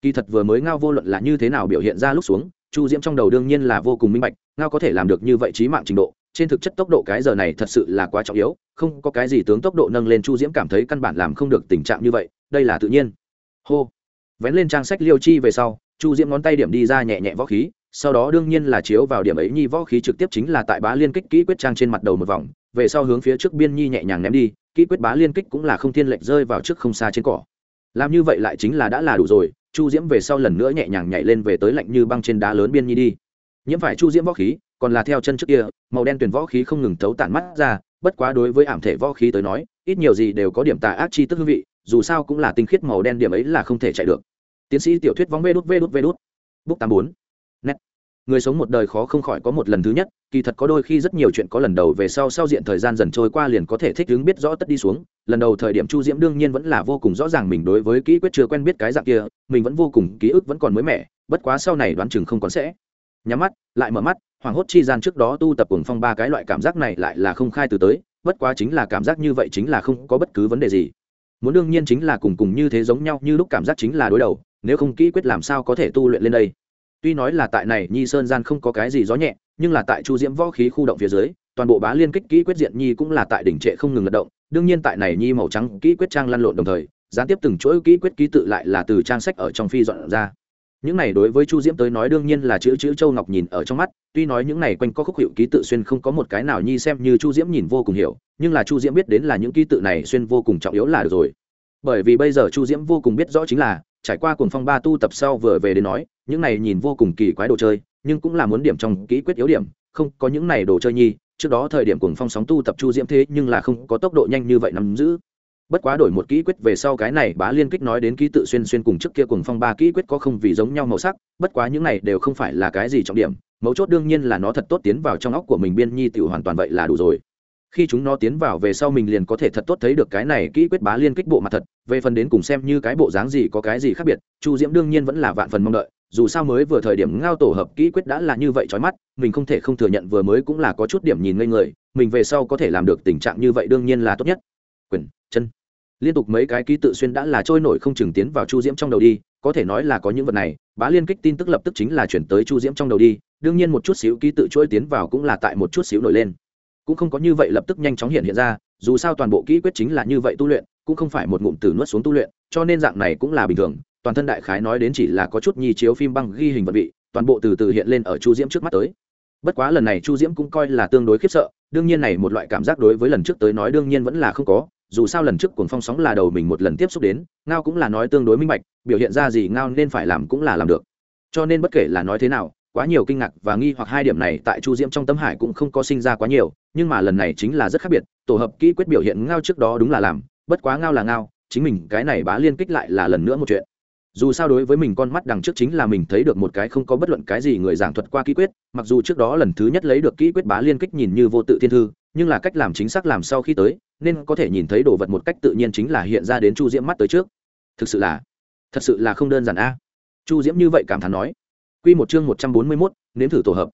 Kỳ thật vừa mới ngao vô luận là như thế nào biểu hiện ra lúc xuống, chu diễm trong đầu đương nhiên là vô cùng minh bạch, ngao có thể làm được như vậy trí mạng trình độ trên thực chất tốc độ cái giờ này thật sự là quá trọng yếu, không có cái gì tướng tốc độ nâng lên chu diễm cảm thấy căn bản làm không được tình trạng như vậy, đây là tự nhiên. Hô. Vén lên trang sách liêu chi về sau, chu diễm ngón tay điểm đi ra nhẹ nhẹ võ khí, sau đó đương nhiên là chiếu vào điểm ấy nhi võ khí trực tiếp chính là tại bá liên kích kỹ quyết trang trên mặt đầu một vòng, về sau hướng phía trước biên nhi nhẹ nhàng ném đi, kỹ quyết bá liên kích cũng là không thiên lệch rơi vào trước không xa trên cỏ. Làm như vậy lại chính là đã là đủ rồi, chu diễm về sau lần nữa nhẹ nhàng nhảy lên về tới lạnh như băng trên đá lớn biên nhi đi. Nhiễm phải chu diễm võ khí còn là theo chân trước kia, màu đen tuyển võ khí không ngừng thấu tản mắt ra, bất quá đối với ảm thể võ khí tới nói, ít nhiều gì đều có điểm tà ác chi tức hương vị, dù sao cũng là tinh khiết màu đen điểm ấy là không thể chạy được. Tiến sĩ tiểu thuyết vóng vê đút vê đút vê đút. Bút tám bốn. Nét người sống một đời khó không khỏi có một lần thứ nhất, kỳ thật có đôi khi rất nhiều chuyện có lần đầu về sau sau diện thời gian dần trôi qua liền có thể thích ứng biết rõ tất đi xuống, lần đầu thời điểm chu diễm đương nhiên vẫn là vô cùng rõ ràng mình đối với kỹ quyết chưa quen biết cái dạng kia, mình vẫn vô cùng ký ức vẫn còn mới mẻ, bất quá sau này đoán chừng không còn sẽ. Nhắm mắt, lại mở mắt hoảng hốt chi gian trước đó tu tập cùng phong ba cái loại cảm giác này lại là không khai từ tới, bất quá chính là cảm giác như vậy chính là không có bất cứ vấn đề gì. Muốn đương nhiên chính là cùng cùng như thế giống nhau như lúc cảm giác chính là đối đầu, nếu không kỹ quyết làm sao có thể tu luyện lên đây. Tuy nói là tại này, nhi sơn gian không có cái gì gió nhẹ, nhưng là tại chu diễm võ khí khu động phía dưới, toàn bộ bá liên kích kỹ quyết diện nhi cũng là tại đỉnh trệ không ngừng lật động, đương nhiên tại này nhi màu trắng kỹ quyết trang lăn lộn đồng thời, gián tiếp từng chuỗi kỹ quyết ký tự lại là từ trang sách ở trong phi dọn ra những này đối với chu diễm tới nói đương nhiên là chữ chữ châu ngọc nhìn ở trong mắt, tuy nói những này quanh có khúc hiệu ký tự xuyên không có một cái nào nhi xem như chu diễm nhìn vô cùng hiểu, nhưng là chu diễm biết đến là những ký tự này xuyên vô cùng trọng yếu là được rồi. Bởi vì bây giờ chu diễm vô cùng biết rõ chính là, trải qua cuồng phong ba tu tập sau vừa về đến nói, những này nhìn vô cùng kỳ quái đồ chơi, nhưng cũng là muốn điểm trong kỹ quyết yếu điểm, không có những này đồ chơi nhi, trước đó thời điểm cuồng phong sóng tu tập chu diễm thế nhưng là không có tốc độ nhanh như vậy nắm giữ bất quá đổi một kỹ quyết về sau cái này bá liên kích nói đến ký tự xuyên xuyên cùng trước kia cùng phong ba kỹ quyết có không vì giống nhau màu sắc, bất quá những này đều không phải là cái gì trọng điểm, mấu chốt đương nhiên là nó thật tốt tiến vào trong óc của mình biên nhi tiểu hoàn toàn vậy là đủ rồi. Khi chúng nó tiến vào về sau mình liền có thể thật tốt thấy được cái này kỹ quyết bá liên kích bộ mặt thật, về phần đến cùng xem như cái bộ dáng gì có cái gì khác biệt, chu diễm đương nhiên vẫn là vạn phần mong đợi, dù sao mới vừa thời điểm ngao tổ hợp kỹ quyết đã là như vậy trói mắt, mình không thể không thừa nhận vừa mới cũng là có chút điểm nhìn ngây người, mình về sau có thể làm được tình trạng như vậy đương nhiên là tốt nhất. Quyền chân. Liên tục mấy cái ký tự xuyên đã là trôi nổi không chừng tiến vào chu diễm trong đầu đi, có thể nói là có những vật này, bá liên kích tin tức lập tức chính là chuyển tới chu diễm trong đầu đi, đương nhiên một chút xíu ký tự trôi tiến vào cũng là tại một chút xíu nổi lên. Cũng không có như vậy lập tức nhanh chóng hiện hiện ra, dù sao toàn bộ kỹ quyết chính là như vậy tu luyện, cũng không phải một ngụm từ nuốt xuống tu luyện, cho nên dạng này cũng là bình thường, toàn thân đại khái nói đến chỉ là có chút nhi chiếu phim băng ghi hình vật vị, toàn bộ từ từ hiện lên ở chu diễm trước mắt tới. Bất quá lần này chu diễm cũng coi là tương đối khiếp sợ, đương nhiên này một loại cảm giác đối với lần trước tới nói đương nhiên vẫn là không có dù sao lần trước cuồng phong sóng là đầu mình một lần tiếp xúc đến, ngao cũng là nói tương đối minh bạch, biểu hiện ra gì ngao nên phải làm cũng là làm được. Cho nên bất kể là nói thế nào, quá nhiều kinh ngạc và nghi hoặc hai điểm này tại chu diễm trong tâm hải cũng không có sinh ra quá nhiều, nhưng mà lần này chính là rất khác biệt, tổ hợp kỹ quyết biểu hiện ngao trước đó đúng là làm, bất quá ngao là ngao, chính mình cái này bá liên kích lại là lần nữa một chuyện. Dù sao đối với mình con mắt đằng trước chính là mình thấy được một cái không có bất luận cái gì người giảng thuật qua kỹ quyết, mặc dù trước đó lần thứ nhất lấy được kỹ quyết bá liên kích nhìn như vô tự thiên thư, nhưng là cách làm chính xác làm sau khi tới nên có thể nhìn thấy đồ vật một cách tự nhiên chính là hiện ra đến chu diễm mắt tới trước thực sự là thật sự là không đơn giản a à? chu diễm như vậy cảm thán nói Quy một chương 141, nếm thử tổ hợp.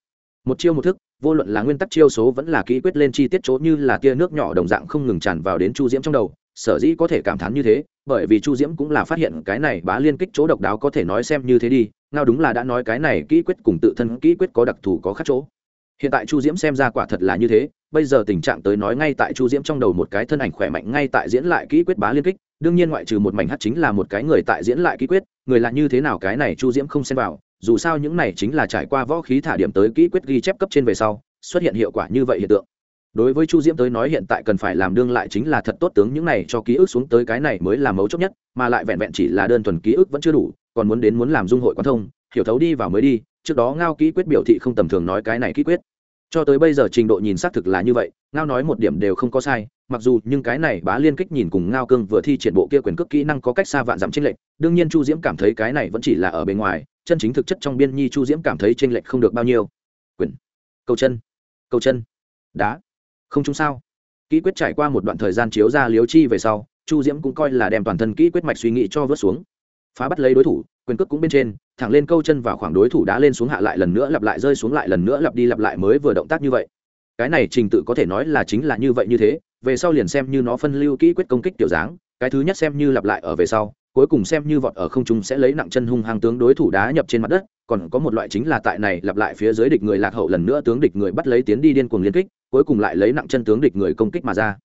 Một chiêu một thức, vô luận là nguyên tắc chiêu số vẫn là kỹ quyết lên chi tiết chỗ như là tia nước nhỏ đồng dạng không ngừng tràn vào đến Chu Diễm trong đầu, sở dĩ có thể cảm thán như thế, bởi vì Chu Diễm cũng là phát hiện cái này bá liên kích chỗ độc đáo có thể nói xem như thế đi, ngao đúng là đã nói cái này kỹ quyết cùng tự thân kỹ quyết có đặc thù có khác chỗ. Hiện tại Chu Diễm xem ra quả thật là như thế, bây giờ tình trạng tới nói ngay tại Chu Diễm trong đầu một cái thân ảnh khỏe mạnh ngay tại diễn lại kỹ quyết bá liên kích, đương nhiên ngoại trừ một mảnh hát chính là một cái người tại diễn lại kỹ quyết, người là như thế nào cái này Chu Diễm không xen vào, dù sao những này chính là trải qua võ khí thả điểm tới kỹ quyết ghi chép cấp trên về sau xuất hiện hiệu quả như vậy hiện tượng. Đối với chu diễm tới nói hiện tại cần phải làm đương lại chính là thật tốt tướng những này cho ký ức xuống tới cái này mới là mấu chốt nhất mà lại vẹn vẹn chỉ là đơn thuần ký ức vẫn chưa đủ còn muốn đến muốn làm dung hội quan thông hiểu thấu đi vào mới đi trước đó ngao ký quyết biểu thị không tầm thường nói cái này ký quyết cho tới bây giờ trình độ nhìn xác thực là như vậy, ngao nói một điểm đều không có sai, mặc dù nhưng cái này bá liên kích nhìn cùng ngao cương vừa thi triển bộ kia quyền cước kỹ năng có cách xa vạn dặm tranh lệch, đương nhiên chu diễm cảm thấy cái này vẫn chỉ là ở bề ngoài, chân chính thực chất trong biên nhi chu diễm cảm thấy tranh lệch không được bao nhiêu. Quyền, cầu chân cầu chân, đá, không chung sao? Kỹ quyết trải qua một đoạn thời gian chiếu ra liếu chi về sau, chu diễm cũng coi là đem toàn thân kỹ quyết mạch suy nghĩ cho vớt xuống. Phá bắt lấy đối thủ quyền cước cũng bên trên, thẳng lên câu chân vào khoảng đối thủ đã lên xuống hạ lại lần nữa lặp lại rơi xuống lại lần nữa lặp đi lặp lại mới vừa động tác như vậy. Cái này trình tự có thể nói là chính là như vậy như thế, về sau liền xem như nó phân lưu kỹ quyết công kích tiểu dáng, cái thứ nhất xem như lặp lại ở về sau, cuối cùng xem như vọt ở không trung sẽ lấy nặng chân hung hăng tướng đối thủ đá nhập trên mặt đất, còn có một loại chính là tại này lặp lại phía dưới địch người lạc hậu lần nữa tướng địch người bắt lấy tiến đi điên cuồng liên kích, cuối cùng lại lấy nặng chân tướng địch người công kích mà ra.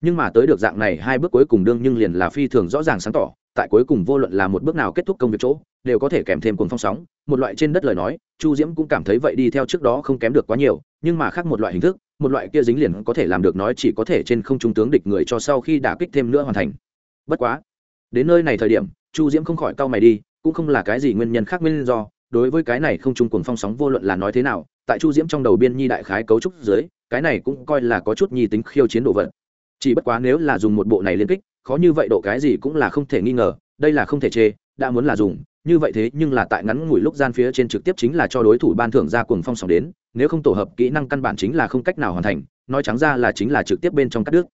Nhưng mà tới được dạng này hai bước cuối cùng đương nhưng liền là phi thường rõ ràng sáng tỏ tại cuối cùng vô luận là một bước nào kết thúc công việc chỗ, đều có thể kèm thêm cuồng phong sóng. Một loại trên đất lời nói, chu diễm cũng cảm thấy vậy đi theo trước đó không kém được quá nhiều, nhưng mà khác một loại hình thức, một loại kia dính liền có thể làm được nói chỉ có thể trên không trung tướng địch người cho sau khi đả kích thêm nữa hoàn thành. Bất quá, đến nơi này thời điểm, chu diễm không khỏi cau mày đi, cũng không là cái gì nguyên nhân khác nguyên do, đối với cái này không trung cuồng phong sóng vô luận là nói thế nào, tại chu diễm trong đầu biên nhi đại khái cấu trúc dưới, cái này cũng coi là có chút nhi tính khiêu chiến đồ vật. Chỉ bất quá nếu là dùng một bộ này liên kích khó như vậy độ cái gì cũng là không thể nghi ngờ, đây là không thể chê, đã muốn là dùng, như vậy thế nhưng là tại ngắn ngủi lúc gian phía trên trực tiếp chính là cho đối thủ ban thưởng ra cuồng phong sóng đến, nếu không tổ hợp kỹ năng căn bản chính là không cách nào hoàn thành, nói trắng ra là chính là trực tiếp bên trong cắt đứt.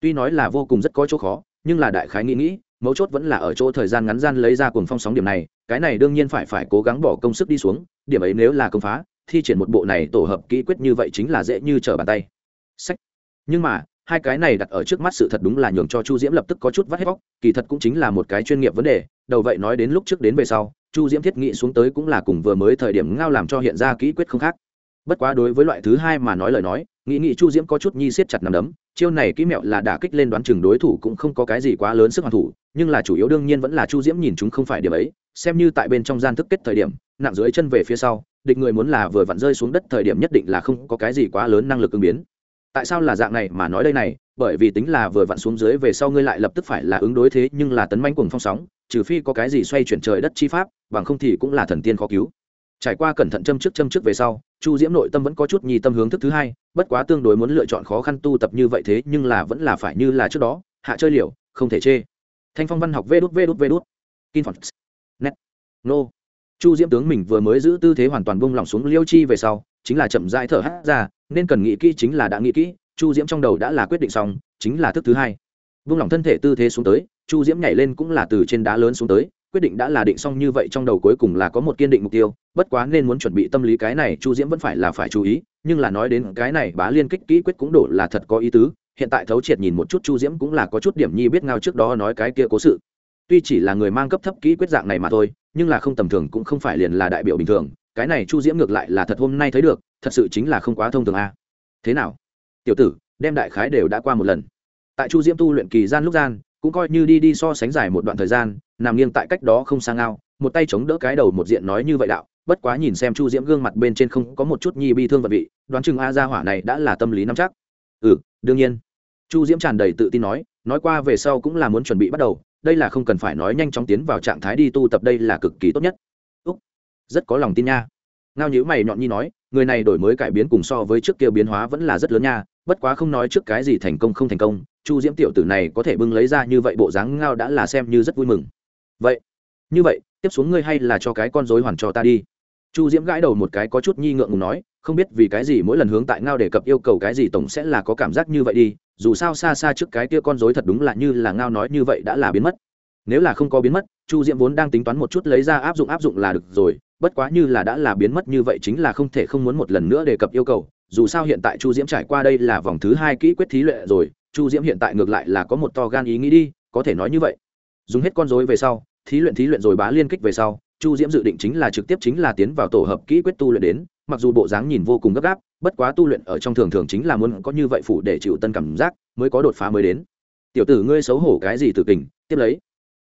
Tuy nói là vô cùng rất có chỗ khó, nhưng là đại khái nghĩ nghĩ, mấu chốt vẫn là ở chỗ thời gian ngắn gian lấy ra cuồng phong sóng điểm này, cái này đương nhiên phải phải cố gắng bỏ công sức đi xuống, điểm ấy nếu là công phá, thi triển một bộ này tổ hợp kỹ quyết như vậy chính là dễ như trở bàn tay. Sách. Nhưng mà hai cái này đặt ở trước mắt sự thật đúng là nhường cho chu diễm lập tức có chút vắt hết vóc kỳ thật cũng chính là một cái chuyên nghiệp vấn đề, đầu vậy nói đến lúc trước đến về sau, chu diễm thiết nghị xuống tới cũng là cùng vừa mới thời điểm ngao làm cho hiện ra kỹ quyết không khác. Bất quá đối với loại thứ hai mà nói lời nói, nghĩ nghĩ chu diễm có chút nhi siết chặt nằm đấm, chiêu này kỹ mẹo là đả kích lên đoán chừng đối thủ cũng không có cái gì quá lớn sức hoàn thủ, nhưng là chủ yếu đương nhiên vẫn là chu diễm nhìn chúng không phải điểm ấy, xem như tại bên trong gian thức kết thời điểm, nặng dưới chân về phía sau, địch người muốn là vừa vặn rơi xuống đất thời điểm nhất định là không có cái gì quá lớn năng lực ứng biến tại sao là dạng này mà nói đây này, bởi vì tính là vừa vặn xuống dưới về sau ngươi lại lập tức phải là ứng đối thế nhưng là tấn manh cùng phong sóng, trừ phi có cái gì xoay chuyển trời đất chi pháp, bằng không thì cũng là thần tiên khó cứu. Trải qua cẩn thận châm trước châm trước về sau, chu diễm nội tâm vẫn có chút nhi tâm hướng thức thứ hai, bất quá tương đối muốn lựa chọn khó khăn tu tập như vậy thế nhưng là vẫn là phải như là trước đó, hạ chơi liều, không thể chê. Thanh phong văn học vê đút vê đút vê đút. Kin phật. Net nô chu diễm tướng mình vừa mới giữ tư thế hoàn toàn bung lỏng xuống liêu chi về sau, chính là chậm rãi thở hát ra, nên cần nghĩ kỹ chính là đã nghĩ kỹ, chu diễm trong đầu đã là quyết định xong, chính là thức thứ hai. Vung lỏng thân thể tư thế xuống tới, chu diễm nhảy lên cũng là từ trên đá lớn xuống tới, quyết định đã là định xong như vậy trong đầu cuối cùng là có một kiên định mục tiêu, bất quá nên muốn chuẩn bị tâm lý cái này chu diễm vẫn phải là phải chú ý, nhưng là nói đến cái này bá liên kích kỹ quyết cũng đổ là thật có ý tứ, hiện tại thấu triệt nhìn một chút chu diễm cũng là có chút điểm nhi biết ngao trước đó nói cái kia cố sự. Tuy chỉ là người mang cấp thấp kỹ quyết dạng này mà thôi nhưng là không tầm thường cũng không phải liền là đại biểu bình thường, cái này chu diễm ngược lại là thật hôm nay thấy được, thật sự chính là không quá thông thường a. Thế nào? Tiểu tử, đem đại khái đều đã qua một lần. Tại chu diễm tu luyện kỳ gian lúc gian, cũng coi như đi đi so sánh dài một đoạn thời gian, nằm nghiêng tại cách đó không sang ao một tay chống đỡ cái đầu một diện nói như vậy đạo, bất quá nhìn xem chu diễm gương mặt bên trên không có một chút nhi bi thương vật vị, đoán chừng a gia hỏa này đã là tâm lý nắm chắc. Ừ đương nhiên. Chu diễm tràn đầy tự tin nói nói qua về sau cũng là muốn chuẩn bị bắt đầu đây là không cần phải nói nhanh chóng tiến vào trạng thái đi tu tập đây là cực kỳ tốt nhất. Úc, rất có lòng tin nha. Ngao nhữ mày nhọn nhi nói, người này đổi mới cải biến cùng so với trước kia biến hóa vẫn là rất lớn nha, bất quá không nói trước cái gì thành công không thành công, chu diễm tiểu tử này có thể bưng lấy ra như vậy bộ dáng ngao đã là xem như rất vui mừng. Vậy, như vậy, tiếp xuống ngươi hay là cho cái con dối hoàn cho ta đi chu diễm gãi đầu một cái có chút nhi ngượng ngùng nói, không biết vì cái gì mỗi lần hướng tại ngao đề cập yêu cầu cái gì tổng sẽ là có cảm giác như vậy đi, dù sao xa xa trước cái kia con dối thật đúng là như là ngao nói như vậy đã là biến mất. Nếu là không có biến mất, chu diễm vốn đang tính toán một chút lấy ra áp dụng áp dụng là được rồi, bất quá như là đã là biến mất như vậy chính là không thể không muốn một lần nữa đề cập yêu cầu, dù sao hiện tại chu diễm trải qua đây là vòng thứ hai kỹ quyết thí lệ rồi, chu diễm hiện tại ngược lại là có một to gan ý nghĩ đi, có thể nói như vậy. Dùng hết con dối về sau, thí luyện thí luyện rồi bá liên kích về sau chu diễm dự định chính là trực tiếp chính là tiến vào tổ hợp kỹ quyết tu luyện đến, mặc dù bộ dáng nhìn vô cùng gấp gáp, bất quá tu luyện ở trong thường thường chính là muốn có như vậy phủ để chịu tân cảm giác, mới có đột phá mới đến. Tiểu tử ngươi xấu hổ cái gì tự kình, tiếp lấy.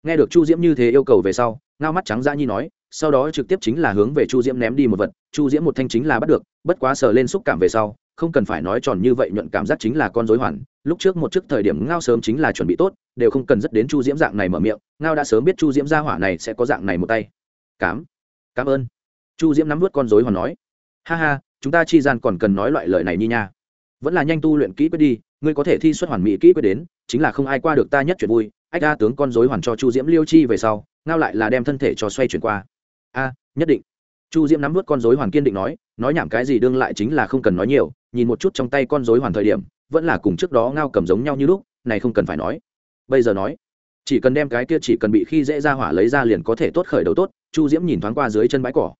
Nghe được chu diễm như thế yêu cầu về sau, ngao mắt trắng ra nhi nói, sau đó trực tiếp chính là hướng về chu diễm ném đi một vật, chu diễm một thanh chính là bắt được, bất quá sờ lên xúc cảm về sau, không cần phải nói tròn như vậy nhuận cảm giác chính là con dối hoàn, lúc trước một trước thời điểm ngao sớm chính là chuẩn bị tốt, đều không cần rất đến chu diễm dạng này mở miệng, ngao đã sớm biết chu diễm ra hỏa này sẽ có dạng này một tay cám. Cảm ơn. Chu diễm nắm vớt con dối hoàn nói. Ha ha, chúng ta chi gian còn cần nói loại lời này như nha. Vẫn là nhanh tu luyện kỹ quyết đi, ngươi có thể thi xuất hoàn mỹ kỹ quyết đến, chính là không ai qua được ta nhất chuyện vui. Ách ra tướng con dối hoàn cho chu diễm liêu chi về sau, ngao lại là đem thân thể cho xoay chuyển qua. A, nhất định. Chu diễm nắm vớt con dối hoàn kiên định nói nói nhảm cái gì đương lại chính là không cần nói nhiều, nhìn một chút trong tay con dối hoàn thời điểm, vẫn là cùng trước đó ngao cầm giống nhau như lúc, này không cần phải nói. Bây giờ nói chỉ cần đem cái kia chỉ cần bị khi dễ ra hỏa lấy ra liền có thể tốt khởi đầu tốt, chu diễm nhìn thoáng qua dưới chân bãi cỏ.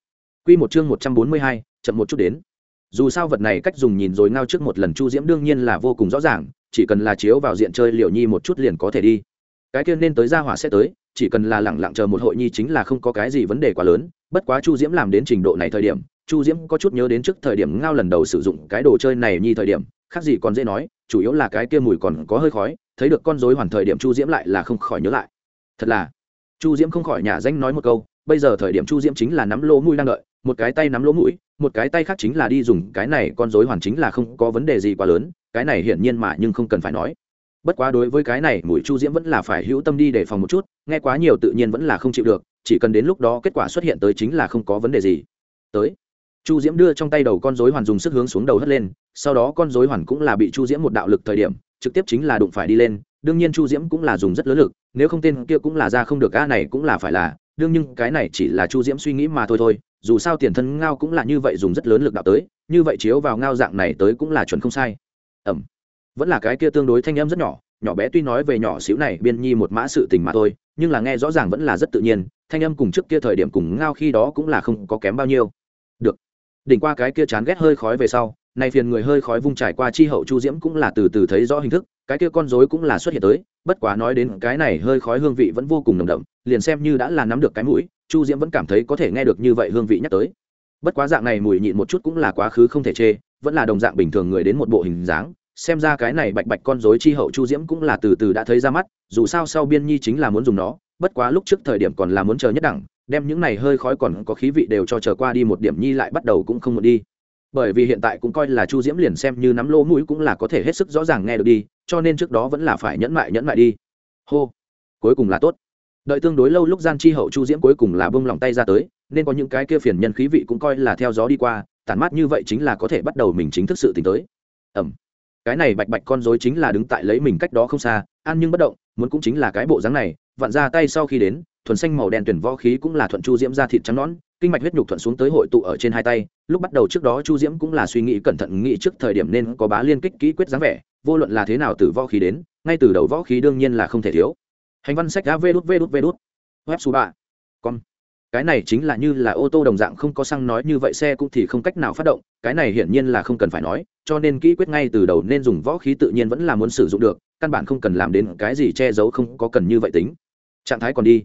Q một chương một trăm bốn mươi hai, chậm một chút đến. Dù sao vật này cách dùng nhìn rồi ngao trước một lần chu diễm đương nhiên là vô cùng rõ ràng, chỉ cần là chiếu vào diện chơi liệu nhi một chút liền có thể đi. Cái kia nên tới ra hỏa sẽ tới, chỉ cần là lẳng lặng chờ một hội nhi chính là không có cái gì vấn đề quá lớn, bất quá chu diễm làm đến trình độ này thời điểm, chu diễm có chút nhớ đến trước thời điểm ngao lần đầu sử dụng cái đồ chơi này nhi thời điểm, khác gì còn dễ nói chủ yếu là cái kia mùi còn có hơi khói, thấy được con dối hoàn thời điểm chu diễm lại là không khỏi nhớ lại. Thật là, chu diễm không khỏi nhà danh nói một câu, bây giờ thời điểm chu diễm chính là nắm lỗ mũi đang đợi, một cái tay nắm lỗ mũi, một cái tay khác chính là đi dùng, cái này con dối hoàn chính là không có vấn đề gì quá lớn, cái này hiển nhiên mà nhưng không cần phải nói. Bất quá đối với cái này mũi chu diễm vẫn là phải hữu tâm đi để phòng một chút, nghe quá nhiều tự nhiên vẫn là không chịu được, chỉ cần đến lúc đó kết quả xuất hiện tới chính là không có vấn đề gì. Tới chu diễm đưa trong tay đầu con dối hoàn dùng sức hướng xuống đầu hất lên, sau đó con dối hoàn cũng là bị chu diễm một đạo lực thời điểm, trực tiếp chính là đụng phải đi lên. Đương nhiên chu diễm cũng là dùng rất lớn lực, nếu không tên kia cũng là ra không được, a này cũng là phải là. Đương nhưng cái này chỉ là chu diễm suy nghĩ mà thôi thôi, dù sao tiền thân ngao cũng là như vậy dùng rất lớn lực đạo tới, như vậy chiếu vào ngao dạng này tới cũng là chuẩn không sai. Ẩm. Vẫn là cái kia tương đối thanh âm rất nhỏ nhỏ bé tuy nói về nhỏ xíu này, biên nhi một mã sự tình mà thôi, nhưng là nghe rõ ràng vẫn là rất tự nhiên, thanh âm cùng trước kia thời điểm cùng ngao khi đó cũng là không có kém bao nhiêu đỉnh qua cái kia chán ghét hơi khói về sau, nay phiền người hơi khói vung trải qua chi hậu chu diễm cũng là từ từ thấy rõ hình thức, cái kia con rối cũng là xuất hiện tới, bất quá nói đến cái này hơi khói hương vị vẫn vô cùng nồng đậm, liền xem như đã là nắm được cái mũi, chu diễm vẫn cảm thấy có thể nghe được như vậy hương vị nhắc tới. Bất quá dạng này mùi nhịn một chút cũng là quá khứ không thể chê, vẫn là đồng dạng bình thường người đến một bộ hình dáng, xem ra cái này bạch bạch con rối chi hậu chu diễm cũng là từ từ đã thấy ra mắt, dù sao sau biên nhi chính là muốn dùng nó, bất quá lúc trước thời điểm còn là muốn chờ nhất đẳng đem những này hơi khói còn có khí vị đều cho chờ qua đi một điểm nhi lại bắt đầu cũng không muốn đi. Bởi vì hiện tại cũng coi là chu diễm liền xem như nắm lỗ mũi cũng là có thể hết sức rõ ràng nghe được đi, cho nên trước đó vẫn là phải nhẫn mại nhẫn mại đi. Hô. Cuối cùng là tốt. Đợi tương đối lâu lúc gian chi hậu chu diễm cuối cùng là bông lòng tay ra tới, nên có những cái kia phiền nhân khí vị cũng coi là theo gió đi qua, tản mát như vậy chính là có thể bắt đầu mình chính thức sự t tới. Ẩm. Cái này bạch bạch con dối chính là đứng tại lấy mình cách đó không xa, ăn nhưng bất động, muốn cũng chính là cái bộ dáng này, vặn ra tay sau khi đến thuần xanh màu đen tuyển võ khí cũng là thuận chu diễm ra thịt trắng nón kinh mạch huyết nhục thuận xuống tới hội tụ ở trên hai tay, lúc bắt đầu trước đó chu diễm cũng là suy nghĩ cẩn thận nghĩ trước thời điểm nên có bá liên kích kỹ quyết dáng vẻ, vô luận là thế nào từ võ khí đến, ngay từ đầu võ khí đương nhiên là không thể thiếu. Hành văn sách đã vê đút vê đút vê đút. Web số ba con cái này chính là như là ô tô đồng dạng không có xăng nói như vậy xe cũng thì không cách nào phát động, cái này hiển nhiên là không cần phải nói, cho nên kỹ quyết ngay từ đầu nên dùng võ khí tự nhiên vẫn là muốn sử dụng được, căn bản không cần làm đến cái gì che giấu không có cần như vậy tính. Trạng thái còn đi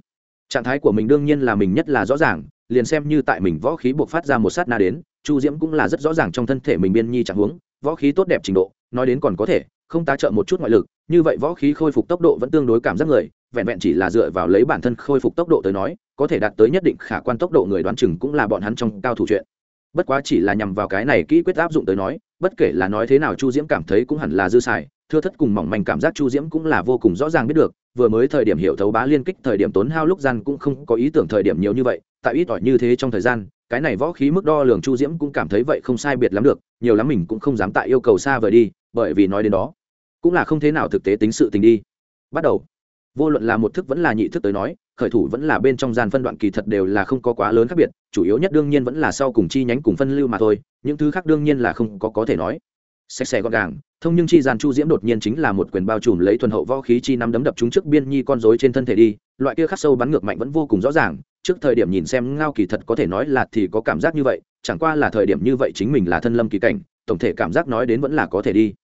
trạng thái của mình đương nhiên là mình nhất là rõ ràng, liền xem như tại mình võ khí buộc phát ra một sát na đến, chu diễm cũng là rất rõ ràng trong thân thể mình biên nhi trạng huống, võ khí tốt đẹp trình độ, nói đến còn có thể, không tá trợ một chút ngoại lực, như vậy võ khí khôi phục tốc độ vẫn tương đối cảm giác người, vẹn vẹn chỉ là dựa vào lấy bản thân khôi phục tốc độ tới nói, có thể đạt tới nhất định khả quan tốc độ người đoán chừng cũng là bọn hắn trong cao thủ chuyện. Bất quá chỉ là nhằm vào cái này kỹ quyết áp dụng tới nói, bất kể là nói thế nào chu diễm cảm thấy cũng hẳn là dư xài thưa thất cùng mỏng manh cảm giác chu diễm cũng là vô cùng rõ ràng biết được, vừa mới thời điểm hiểu thấu bá liên kích thời điểm tốn hao lúc gian cũng không có ý tưởng thời điểm nhiều như vậy, tại ít ỏi như thế trong thời gian, cái này võ khí mức đo lường chu diễm cũng cảm thấy vậy không sai biệt lắm được, nhiều lắm mình cũng không dám tại yêu cầu xa vời đi, bởi vì nói đến đó, cũng là không thế nào thực tế tính sự tình đi. Bắt đầu, vô luận là một thức vẫn là nhị thức tới nói, khởi thủ vẫn là bên trong gian phân đoạn kỳ thật đều là không có quá lớn khác biệt, chủ yếu nhất đương nhiên vẫn là sau cùng chi nhánh cùng phân lưu mà thôi, những thứ khác đương nhiên là không có có thể nói sạch sẽ gọn gàng. Thông nhưng chi gian chu diễm đột nhiên chính là một quyền bao trùm lấy thuần hậu võ khí chi nắm đấm đập chúng trước biên nhi con rối trên thân thể đi. Loại kia khắc sâu bắn ngược mạnh vẫn vô cùng rõ ràng. Trước thời điểm nhìn xem ngao kỳ thật có thể nói là thì có cảm giác như vậy, chẳng qua là thời điểm như vậy chính mình là thân lâm kỳ cảnh, tổng thể cảm giác nói đến vẫn là có thể đi.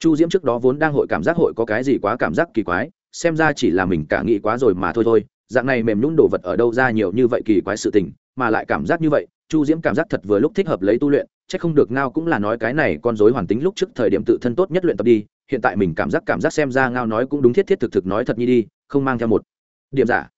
Chu diễm trước đó vốn đang hội cảm giác hội có cái gì quá cảm giác kỳ quái, xem ra chỉ là mình cả nghĩ quá rồi mà thôi thôi. Dạng này mềm nhún đồ vật ở đâu ra nhiều như vậy kỳ quái sự tình, mà lại cảm giác như vậy, chu diễm cảm giác thật vừa lúc thích hợp lấy tu luyện Chắc không được ngao cũng là nói cái này con dối hoàn tính lúc trước thời điểm tự thân tốt nhất luyện tập đi, hiện tại mình cảm giác cảm giác xem ra ngao nói cũng đúng thiết thiết thực thực nói thật nhi đi, không mang theo một điểm giả.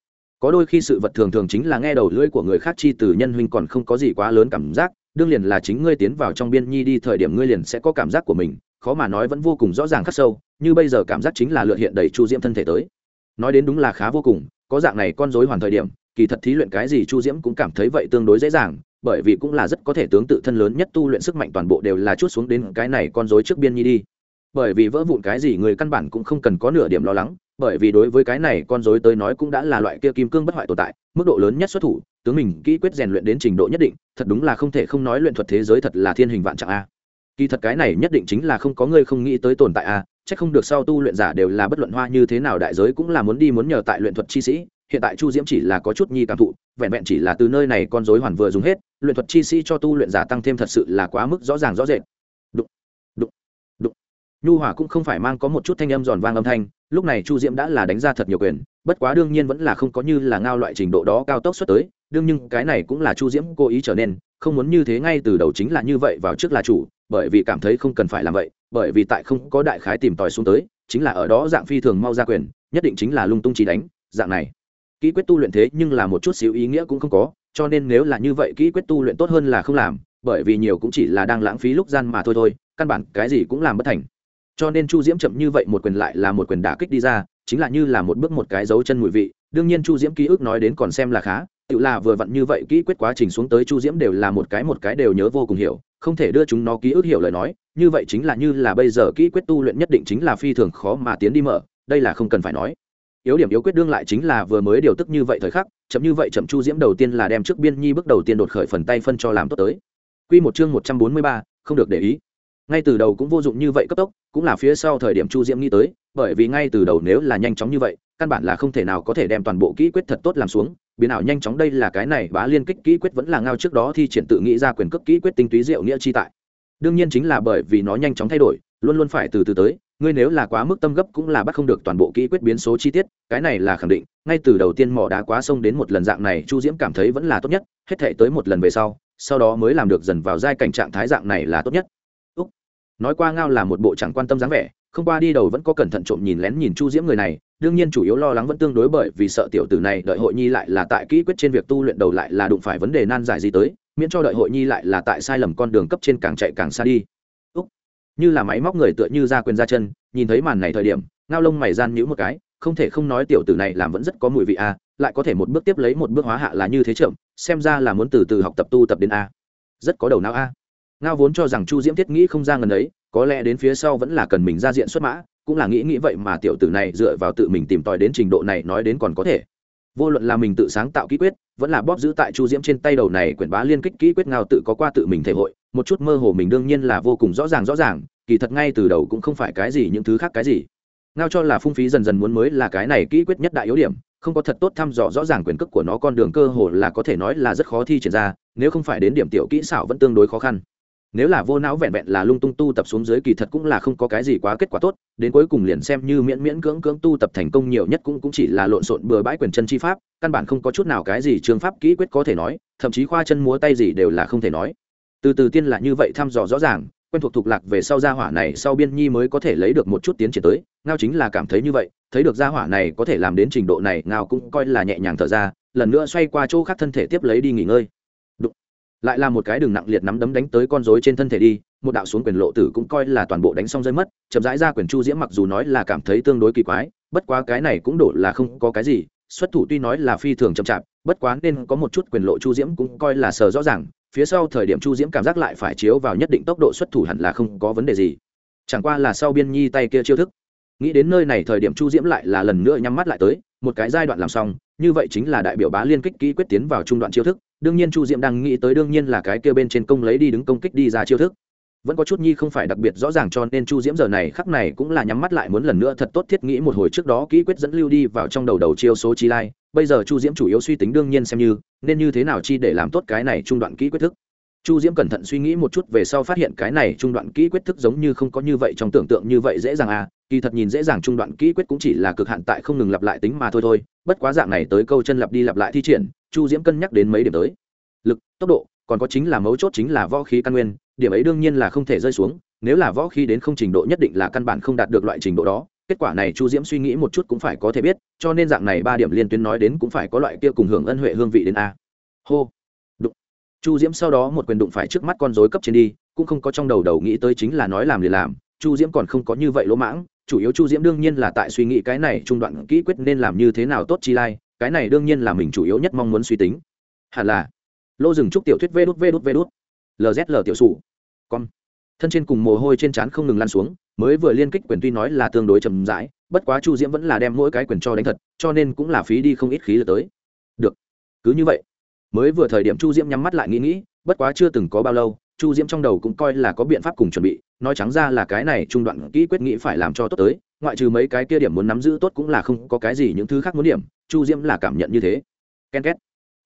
Có đôi khi sự vật thường thường chính là nghe đầu lưỡi của người khác chi từ nhân huynh còn không có gì quá lớn cảm giác, đương liền là chính ngươi tiến vào trong biên nhi đi thời điểm ngươi liền sẽ có cảm giác của mình, khó mà nói vẫn vô cùng rõ ràng khắc sâu, như bây giờ cảm giác chính là lựa hiện đầy chu diễm thân thể tới. Nói đến đúng là khá vô cùng, có dạng này con dối hoàn thời điểm, kỳ thật thí luyện cái gì chu diễm cũng cảm thấy vậy tương đối dễ dàng bởi vì cũng là rất có thể tướng tự thân lớn nhất tu luyện sức mạnh toàn bộ đều là chút xuống đến cái này con rối trước biên nhi đi. Bởi vì vỡ vụn cái gì người căn bản cũng không cần có nửa điểm lo lắng, bởi vì đối với cái này con rối tới nói cũng đã là loại kia kim cương bất hoại tồn tại, mức độ lớn nhất xuất thủ, tướng mình kỹ quyết rèn luyện đến trình độ nhất định, thật đúng là không thể không nói luyện thuật thế giới thật là thiên hình vạn trạng a. Kỳ thật cái này nhất định chính là không có người không nghĩ tới tồn tại a, chắc không được sau tu luyện giả đều là bất luận hoa như thế nào đại giới cũng là muốn đi muốn nhờ tại luyện thuật chi sĩ hiện tại chu diễm chỉ là có chút nhi cảm thụ, vẹn vẹn chỉ là từ nơi này con dối hoàn vừa dùng hết, luyện thuật chi sĩ cho tu luyện giả tăng thêm thật sự là quá mức rõ ràng rõ rệt. Đụng đụng đụng. Nhu hỏa cũng không phải mang có một chút thanh âm giòn vang âm thanh, lúc này chu diễm đã là đánh ra thật nhiều quyền, bất quá đương nhiên vẫn là không có như là ngao loại trình độ đó cao tốc xuất tới, đương nhưng cái này cũng là chu diễm cố ý trở nên, không muốn như thế ngay từ đầu chính là như vậy vào trước là chủ, bởi vì cảm thấy không cần phải làm vậy, bởi vì tại không có đại khái tìm tòi xuống tới, chính là ở đó dạng phi thường mau ra quyền, nhất định chính là lung tung chỉ đánh, dạng này kỹ quyết tu luyện thế nhưng là một chút xíu ý nghĩa cũng không có, cho nên nếu là như vậy kỹ quyết tu luyện tốt hơn là không làm, bởi vì nhiều cũng chỉ là đang lãng phí lúc gian mà thôi thôi, căn bản cái gì cũng làm bất thành. Cho nên chu diễm chậm như vậy một quyền lại là một quyền đả kích đi ra, chính là như là một bước một cái dấu chân mùi vị. Đương nhiên chu diễm ký ức nói đến còn xem là khá, tự là vừa vặn như vậy kỹ quyết quá trình xuống tới chu diễm đều là một cái một cái đều nhớ vô cùng hiểu, không thể đưa chúng nó ký ức hiểu lời nói, như vậy chính là như là bây giờ kỹ quyết tu luyện nhất định chính là phi thường khó mà tiến đi mở, đây là không cần phải nói yếu điểm yếu quyết đương lại chính là vừa mới điều tức như vậy thời khắc, chậm như vậy chậm chu diễm đầu tiên là đem trước biên nhi bước đầu tiên đột khởi phần tay phân cho làm tốt tới. Q một chương một trăm bốn mươi ba, không được để ý. Ngay từ đầu cũng vô dụng như vậy cấp tốc, cũng là phía sau thời điểm chu diễm nghĩ tới, bởi vì ngay từ đầu nếu là nhanh chóng như vậy, căn bản là không thể nào có thể đem toàn bộ kỹ quyết thật tốt làm xuống. Biến ảo nhanh chóng đây là cái này, bá liên kích kỹ quyết vẫn là ngao trước đó thi triển tự nghĩ ra quyền cấp kỹ quyết tinh túy diệu nghĩa chi tại. Đương nhiên chính là bởi vì nó nhanh chóng thay đổi luôn luôn phải từ từ tới, ngươi nếu là quá mức tâm gấp cũng là bắt không được toàn bộ kỹ quyết biến số chi tiết, cái này là khẳng định, ngay từ đầu tiên mỏ đá quá sông đến một lần dạng này, chu diễm cảm thấy vẫn là tốt nhất, hết thể tới một lần về sau sau đó mới làm được dần vào giai cảnh trạng thái dạng này là tốt nhất Úc. nói qua ngao là một bộ chẳng quan tâm dáng vẻ, không qua đi đầu vẫn có cẩn thận trộm nhìn lén nhìn chu diễm người này, đương nhiên chủ yếu lo lắng vẫn tương đối bởi vì sợ tiểu tử này đợi hội nhi lại là tại kỹ quyết trên việc tu luyện đầu lại là đụng phải vấn đề nan giải gì tới, miễn cho đợi hội nhi lại là tại sai lầm con đường cấp trên càng chạy càng xa đi như là máy móc người tựa như ra quyền ra chân, nhìn thấy màn này thời điểm, ngao lông mày gian nhữ một cái, không thể không nói tiểu tử này làm vẫn rất có mùi vị a, lại có thể một bước tiếp lấy một bước hóa hạ là như thế chậm, xem ra là muốn từ từ học tập tu tập đến a. Rất có đầu não a. Ngao vốn cho rằng chu diễm thiết nghĩ không ra ngần ấy, có lẽ đến phía sau vẫn là cần mình ra diện xuất mã, cũng là nghĩ nghĩ vậy mà tiểu tử này dựa vào tự mình tìm tòi đến trình độ này nói đến còn có thể vô luận là mình tự sáng tạo kỹ quyết, vẫn là bóp giữ tại chu diễm trên tay đầu này quyển bá liên kích kỹ quyết ngao tự có qua tự mình thể hội, một chút mơ hồ mình đương nhiên là vô cùng rõ ràng rõ ràng, kỳ thật ngay từ đầu cũng không phải cái gì những thứ khác cái gì. Ngao cho là phung phí dần dần muốn mới là cái này kỹ quyết nhất đại yếu điểm, không có thật tốt thăm dò rõ ràng quyền cước của nó con đường cơ hồ là có thể nói là rất khó thi triển ra, nếu không phải đến điểm tiểu kỹ xảo vẫn tương đối khó khăn nếu là vô não vẹn vẹn là lung tung tu tập xuống dưới kỳ thật cũng là không có cái gì quá kết quả tốt, đến cuối cùng liền xem như miễn miễn cưỡng cưỡng tu tập thành công nhiều nhất cũng cũng chỉ là lộn xộn bừa bãi quyền chân chi pháp, căn bản không có chút nào cái gì trường pháp kỹ quyết có thể nói, thậm chí khoa chân múa tay gì đều là không thể nói. Từ từ tiên là như vậy thăm dò rõ ràng, quen thuộc thuộc lạc về sau gia hỏa này sau biên nhi mới có thể lấy được một chút tiến triển tới, ngao chính là cảm thấy như vậy, thấy được gia hỏa này có thể làm đến trình độ này ngao cũng coi là nhẹ nhàng thở ra, lần nữa xoay qua chỗ khác thân thể tiếp lấy đi nghỉ ngơi lại là một cái đường nặng liệt nắm đấm đánh tới con rối trên thân thể đi, một đạo xuống quyền lộ tử cũng coi là toàn bộ đánh xong rơi mất, chậm rãi ra quyền chu diễm mặc dù nói là cảm thấy tương đối kỳ quái, bất quá cái này cũng đổ là không có cái gì, xuất thủ tuy nói là phi thường chậm chạp, bất quá nên có một chút quyền lộ chu diễm cũng coi là sờ rõ ràng, phía sau thời điểm chu diễm cảm giác lại phải chiếu vào nhất định tốc độ xuất thủ hẳn là không có vấn đề gì. Chẳng qua là sau biên nhi tay kia chiêu thức. Nghĩ đến nơi này thời điểm chu diễm lại là lần nữa nhắm mắt lại tới, một cái giai đoạn làm xong, như vậy chính là đại biểu bá liên kích kỹ quyết tiến vào trung đoạn chiêu thức đương nhiên chu diễm đang nghĩ tới đương nhiên là cái kia bên trên công lấy đi đứng công kích đi ra chiêu thức vẫn có chút nhi không phải đặc biệt rõ ràng cho nên chu diễm giờ này khắc này cũng là nhắm mắt lại muốn lần nữa thật tốt thiết nghĩ một hồi trước đó kỹ quyết dẫn lưu đi vào trong đầu đầu chiêu số chi lai bây giờ chu diễm chủ yếu suy tính đương nhiên xem như nên như thế nào chi để làm tốt cái này trung đoạn kỹ quyết thức chu diễm cẩn thận suy nghĩ một chút về sau phát hiện cái này trung đoạn kỹ quyết thức giống như không có như vậy trong tưởng tượng như vậy dễ dàng à kỳ thật nhìn dễ dàng trung đoạn kỹ quyết cũng chỉ là cực hạn tại không ngừng lặp lại tính mà thôi thôi bất quá dạng này tới câu chân lặp đi lặp lại thi triển chu diễm cân nhắc đến mấy điểm tới. Lực, tốc độ, còn có chính là mấu chốt chính là võ khí căn nguyên, điểm ấy đương nhiên là không thể rơi xuống, nếu là võ khí đến không trình độ nhất định là căn bản không đạt được loại trình độ đó. Kết quả này chu diễm suy nghĩ một chút cũng phải có thể biết, cho nên dạng này ba điểm liên tuyến nói đến cũng phải có loại kia cùng hưởng ân huệ hương vị đến a. Hô. Đụng. Chu diễm sau đó một quyền đụng phải trước mắt con dối cấp trên đi, cũng không có trong đầu đầu nghĩ tới chính là nói làm liền làm. Chu diễm còn không có như vậy lỗ mãng. Chủ yếu chu diễm đương nhiên là tại suy nghĩ cái này trung đoạn kỹ quyết nên làm như thế nào tốt chi lai cái này đương nhiên là mình chủ yếu nhất mong muốn suy tính. Hẳn là. Lô rừng trúc tiểu thuyết vê đút vê đút vê đút. Lzl tiểu sủ. Con thân trên cùng mồ hôi trên trán không ngừng lan xuống, mới vừa liên kích quyền tuy nói là tương đối chậm rãi, bất quá chu diễm vẫn là đem mỗi cái quyền cho đánh thật, cho nên cũng là phí đi không ít khí lực tới. Được. Cứ như vậy. Mới vừa thời điểm chu diễm nhắm mắt lại nghĩ nghĩ, bất quá chưa từng có bao lâu, chu diễm trong đầu cũng coi là có biện pháp cùng chuẩn bị, nói trắng ra là cái này trung đoạn kỹ quyết nghĩ phải làm cho tốt tới, ngoại trừ mấy cái kia điểm muốn nắm giữ tốt cũng là không có cái gì những thứ khác muốn điểm chu diễm là cảm nhận như thế. Ken két.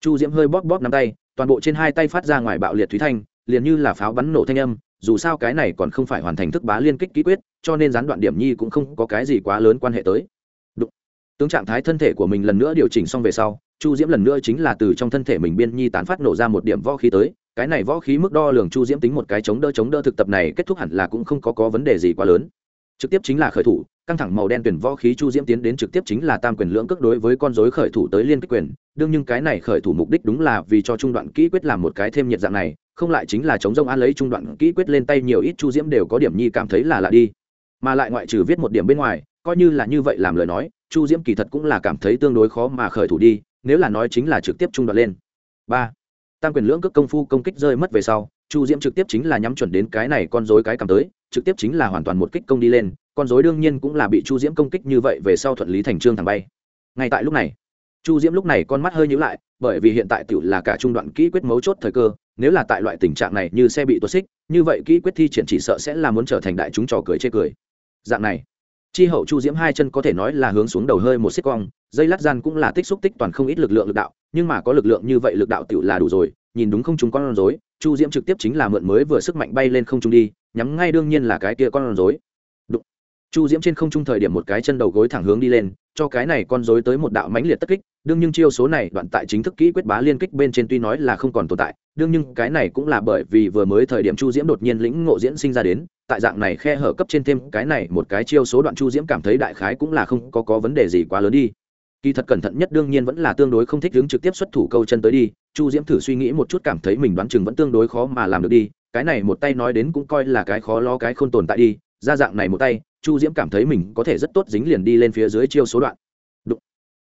Chu diễm hơi bóp bóp nắm tay, toàn bộ trên hai tay phát ra ngoài bạo liệt thúy thanh, liền như là pháo bắn nổ thanh âm, dù sao cái này còn không phải hoàn thành thức bá liên kích ký quyết, cho nên gián đoạn điểm nhi cũng không có cái gì quá lớn quan hệ tới. Đúng. tướng trạng thái thân thể của mình lần nữa điều chỉnh xong về sau, chu diễm lần nữa chính là từ trong thân thể mình biên nhi tán phát nổ ra một điểm võ khí tới. Cái này võ khí mức đo lường chu diễm tính một cái chống đỡ chống đỡ thực tập này kết thúc hẳn là cũng không có có vấn đề gì quá lớn trực tiếp chính là khởi thủ, căng thẳng màu đen tuyển võ khí chu diễm tiến đến trực tiếp chính là tam quyền lưỡng cước đối với con dối khởi thủ tới liên kích quyền. Đương nhưng cái này khởi thủ mục đích đúng là vì cho trung đoạn kỹ quyết làm một cái thêm nhiệt dạng này, không lại chính là chống rông an lấy trung đoạn kỹ quyết lên tay nhiều ít chu diễm đều có điểm nhi cảm thấy là lạ đi. Mà lại ngoại trừ viết một điểm bên ngoài, coi như là như vậy làm lời nói, chu diễm kỳ thật cũng là cảm thấy tương đối khó mà khởi thủ đi, nếu là nói chính là trực tiếp trung đoạn lên. Ba. Tam quyền lưỡng cước công phu công kích rơi mất về sau chu diễm trực tiếp chính là nhắm chuẩn đến cái này con dối cái cầm tới, trực tiếp chính là hoàn toàn một kích công đi lên, con dối đương nhiên cũng là bị chu diễm công kích như vậy về sau thuận lý thành trương thẳng bay. Ngay tại lúc này, chu diễm lúc này con mắt hơi nhíu lại, bởi vì hiện tại tiểu là cả trung đoạn kỹ quyết mấu chốt thời cơ, nếu là tại loại tình trạng này như xe bị tuột xích, như vậy kỹ quyết thi triển chỉ sợ sẽ là muốn trở thành đại chúng trò cười chê cười. Dạng này, chi hậu chu diễm hai chân có thể nói là hướng xuống đầu hơi một xích cong, dây lát gian cũng là tích xúc tích toàn không ít lực lượng lực đạo, nhưng mà có lực lượng như vậy lực đạo tiểu là đủ rồi nhìn đúng không chúng con rối, chu diễm trực tiếp chính là mượn mới vừa sức mạnh bay lên không trung đi, nhắm ngay đương nhiên là cái kia con rối Đụng. chu diễm trên không trung thời điểm một cái chân đầu gối thẳng hướng đi lên, cho cái này con rối tới một đạo mãnh liệt tất kích, đương nhưng chiêu số này đoạn tại chính thức kỹ quyết bá liên kích bên trên tuy nói là không còn tồn tại, đương nhưng cái này cũng là bởi vì vừa mới thời điểm chu diễm đột nhiên lĩnh ngộ diễn sinh ra đến, tại dạng này khe hở cấp trên thêm cái này một cái chiêu số đoạn chu diễm cảm thấy đại khái cũng là không có có vấn đề gì quá lớn đi kỳ thật cẩn thận nhất đương nhiên vẫn là tương đối không thích hướng trực tiếp xuất thủ câu chân tới đi, chu diễm thử suy nghĩ một chút cảm thấy mình đoán chừng vẫn tương đối khó mà làm được đi, cái này một tay nói đến cũng coi là cái khó lo cái không tồn tại đi, ra dạng này một tay, chu diễm cảm thấy mình có thể rất tốt dính liền đi lên phía dưới chiêu số đoạn. Đụng.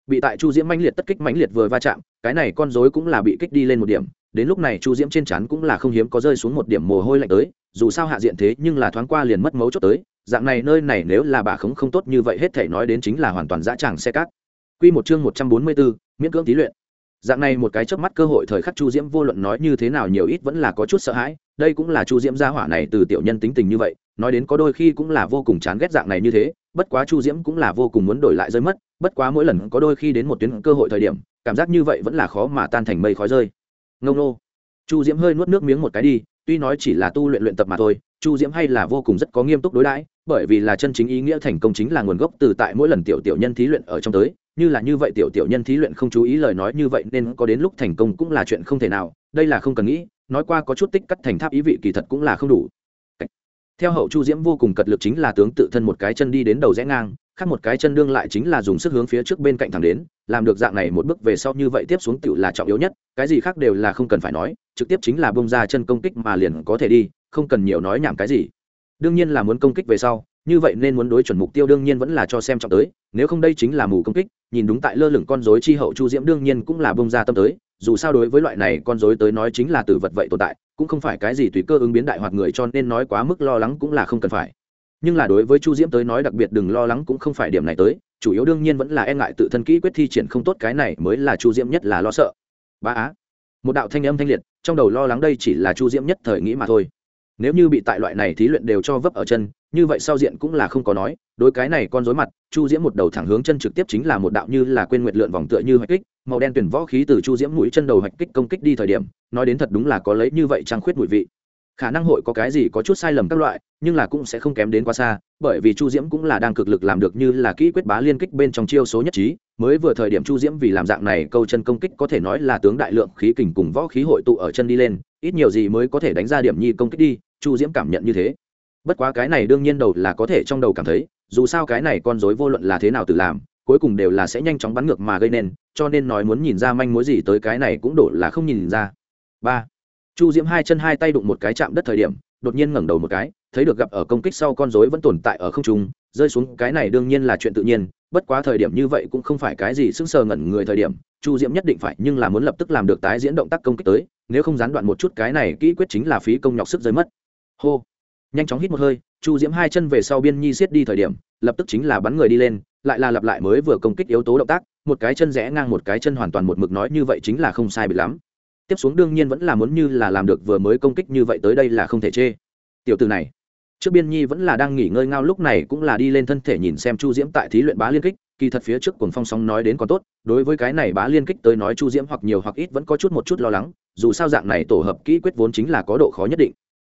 Bị tại chu diễm mãnh liệt tất kích mãnh liệt vừa va chạm, cái này con dối cũng là bị kích đi lên một điểm, đến lúc này chu diễm trên chắn cũng là không hiếm có rơi xuống một điểm mồ hôi lạnh tới, dù sao hạ diện thế nhưng là thoáng qua liền mất mấu chốt tới, dạng này nơi này nếu là bà khống không tốt như vậy hết thể nói đến chính là hoàn toàn dã tràng xe cát. Quy một chương một trăm bốn mươi 144, miễn cưỡng tí luyện. Dạng này một cái chớp mắt cơ hội thời khắc chu diễm vô luận nói như thế nào nhiều ít vẫn là có chút sợ hãi đây cũng là chu diễm gia hỏa này từ tiểu nhân tính tình như vậy nói đến có đôi khi cũng là vô cùng chán ghét dạng này như thế bất quá chu diễm cũng là vô cùng muốn đổi lại rơi mất bất quá mỗi lần có đôi khi đến một tuyến cơ hội thời điểm cảm giác như vậy vẫn là khó mà tan thành mây khói rơi. Ngông nô. Chu diễm hơi nuốt nước miếng một cái đi tuy nói chỉ là tu luyện luyện tập mà thôi chu diễm hay là vô cùng rất có nghiêm túc đối đãi bởi vì là chân chính ý nghĩa thành công chính là nguồn gốc từ tại mỗi lần tiểu tiểu nhân thí luyện ở trong tới như là như vậy tiểu tiểu nhân thí luyện không chú ý lời nói như vậy nên có đến lúc thành công cũng là chuyện không thể nào, đây là không cần nghĩ, nói qua có chút tích cắt thành tháp ý vị kỳ thật cũng là không đủ. Theo hậu chu diễm vô cùng cật lực chính là tướng tự thân một cái chân đi đến đầu rẽ ngang, khác một cái chân đương lại chính là dùng sức hướng phía trước bên cạnh thẳng đến, làm được dạng này một bước về sau như vậy tiếp xuống tựu là trọng yếu nhất, cái gì khác đều là không cần phải nói, trực tiếp chính là bông ra chân công kích mà liền có thể đi, không cần nhiều nói nhảm cái gì. Đương nhiên là muốn công kích về sau, như vậy nên muốn đối chuẩn mục tiêu đương nhiên vẫn là cho xem trọng tới nếu không đây chính là mù công kích, nhìn đúng tại lơ lửng con dối chi hậu chu diễm đương nhiên cũng là bông ra tâm tới, dù sao đối với loại này con dối tới nói chính là tử vật vậy tồn tại, cũng không phải cái gì tùy cơ ứng biến đại hoạt người cho nên nói quá mức lo lắng cũng là không cần phải. Nhưng là đối với chu diễm tới nói đặc biệt đừng lo lắng cũng không phải điểm này tới, chủ yếu đương nhiên vẫn là e ngại tự thân kỹ quyết thi triển không tốt cái này mới là chu diễm nhất là lo sợ. Ba á. Một đạo thanh âm thanh liệt, trong đầu lo lắng đây chỉ là chu diễm nhất thời nghĩ mà thôi. Nếu như bị tại loại này thí luyện đều cho vấp ở chân như vậy sau diện cũng là không có nói, đối cái này con rối mặt, chu diễm một đầu thẳng hướng chân trực tiếp chính là một đạo như là quên nguyện lượn vòng tựa như hoạch kích, màu đen tuyển võ khí từ chu diễm mũi chân đầu hoạch kích công kích đi thời điểm, nói đến thật đúng là có lấy như vậy trang khuyết mùi vị. Khả năng hội có cái gì có chút sai lầm các loại, nhưng là cũng sẽ không kém đến quá xa, bởi vì chu diễm cũng là đang cực lực làm được như là kỹ quyết bá liên kích bên trong chiêu số nhất trí, mới vừa thời điểm chu diễm vì làm dạng này câu chân công kích có thể nói là tướng đại lượng khí kình cùng võ khí hội tụ ở chân đi lên, ít nhiều gì mới có thể đánh ra điểm nhi công kích đi, chu diễm cảm nhận như thế bất quá cái này đương nhiên đầu là có thể trong đầu cảm thấy, dù sao cái này con dối vô luận là thế nào tự làm, cuối cùng đều là sẽ nhanh chóng bắn ngược mà gây nên, cho nên nói muốn nhìn ra manh mối gì tới cái này cũng đổ là không nhìn ra. Ba. Chu diễm hai chân hai tay đụng một cái chạm đất thời điểm, đột nhiên ngẩng đầu một cái, thấy được gặp ở công kích sau con dối vẫn tồn tại ở không trung, rơi xuống, cái này đương nhiên là chuyện tự nhiên, bất quá thời điểm như vậy cũng không phải cái gì sững sờ ngẩn người thời điểm, chu diễm nhất định phải, nhưng là muốn lập tức làm được tái diễn động tác công kích tới, nếu không gián đoạn một chút cái này kỹ quyết chính là phí công nhọc sức rơi mất. Hô nhanh chóng hít một hơi, chu diễm hai chân về sau biên nhi siết đi thời điểm, lập tức chính là bắn người đi lên, lại là lặp lại mới vừa công kích yếu tố động tác, một cái chân rẽ ngang một cái chân hoàn toàn một mực nói như vậy chính là không sai bị lắm. Tiếp xuống đương nhiên vẫn là muốn như là làm được vừa mới công kích như vậy tới đây là không thể chê. Tiểu từ này, trước biên nhi vẫn là đang nghỉ ngơi ngao lúc này cũng là đi lên thân thể nhìn xem chu diễm tại thí luyện bá liên kích, kỳ thật phía trước cuồng phong sóng nói đến còn tốt, đối với cái này bá liên kích tới nói chu diễm hoặc nhiều hoặc ít vẫn có chút một chút lo lắng, dù sao dạng này tổ hợp kỹ quyết vốn chính là có độ khó nhất định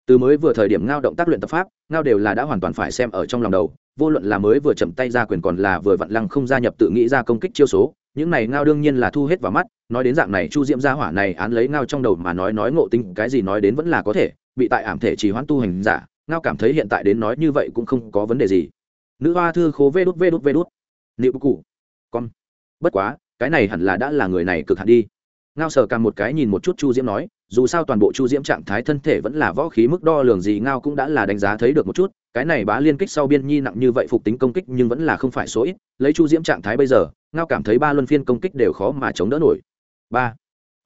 từ mới vừa thời điểm ngao động tác luyện tập pháp, ngao đều là đã hoàn toàn phải xem ở trong lòng đầu, vô luận là mới vừa chậm tay ra quyền còn là vừa vặn lăng không gia nhập tự nghĩ ra công kích chiêu số, những này ngao đương nhiên là thu hết vào mắt, nói đến dạng này chu diễm gia hỏa này án lấy ngao trong đầu mà nói nói ngộ tinh cái gì nói đến vẫn là có thể, bị tại ảm thể chỉ hoãn tu hành giả, ngao cảm thấy hiện tại đến nói như vậy cũng không có vấn đề gì. Nữ hoa thư khố vê đút vê đút vê đút. Liệu cụ. Con. Bất quá, cái này hẳn là đã là người này cực hạn đi. Ngao sờ càng một cái nhìn một chút chu diễm nói dù sao toàn bộ chu diễm trạng thái thân thể vẫn là võ khí mức đo lường gì ngao cũng đã là đánh giá thấy được một chút, cái này bá liên kích sau biên nhi nặng như vậy phục tính công kích nhưng vẫn là không phải số ít, lấy chu diễm trạng thái bây giờ, ngao cảm thấy ba luân phiên công kích đều khó mà chống đỡ nổi. Ba,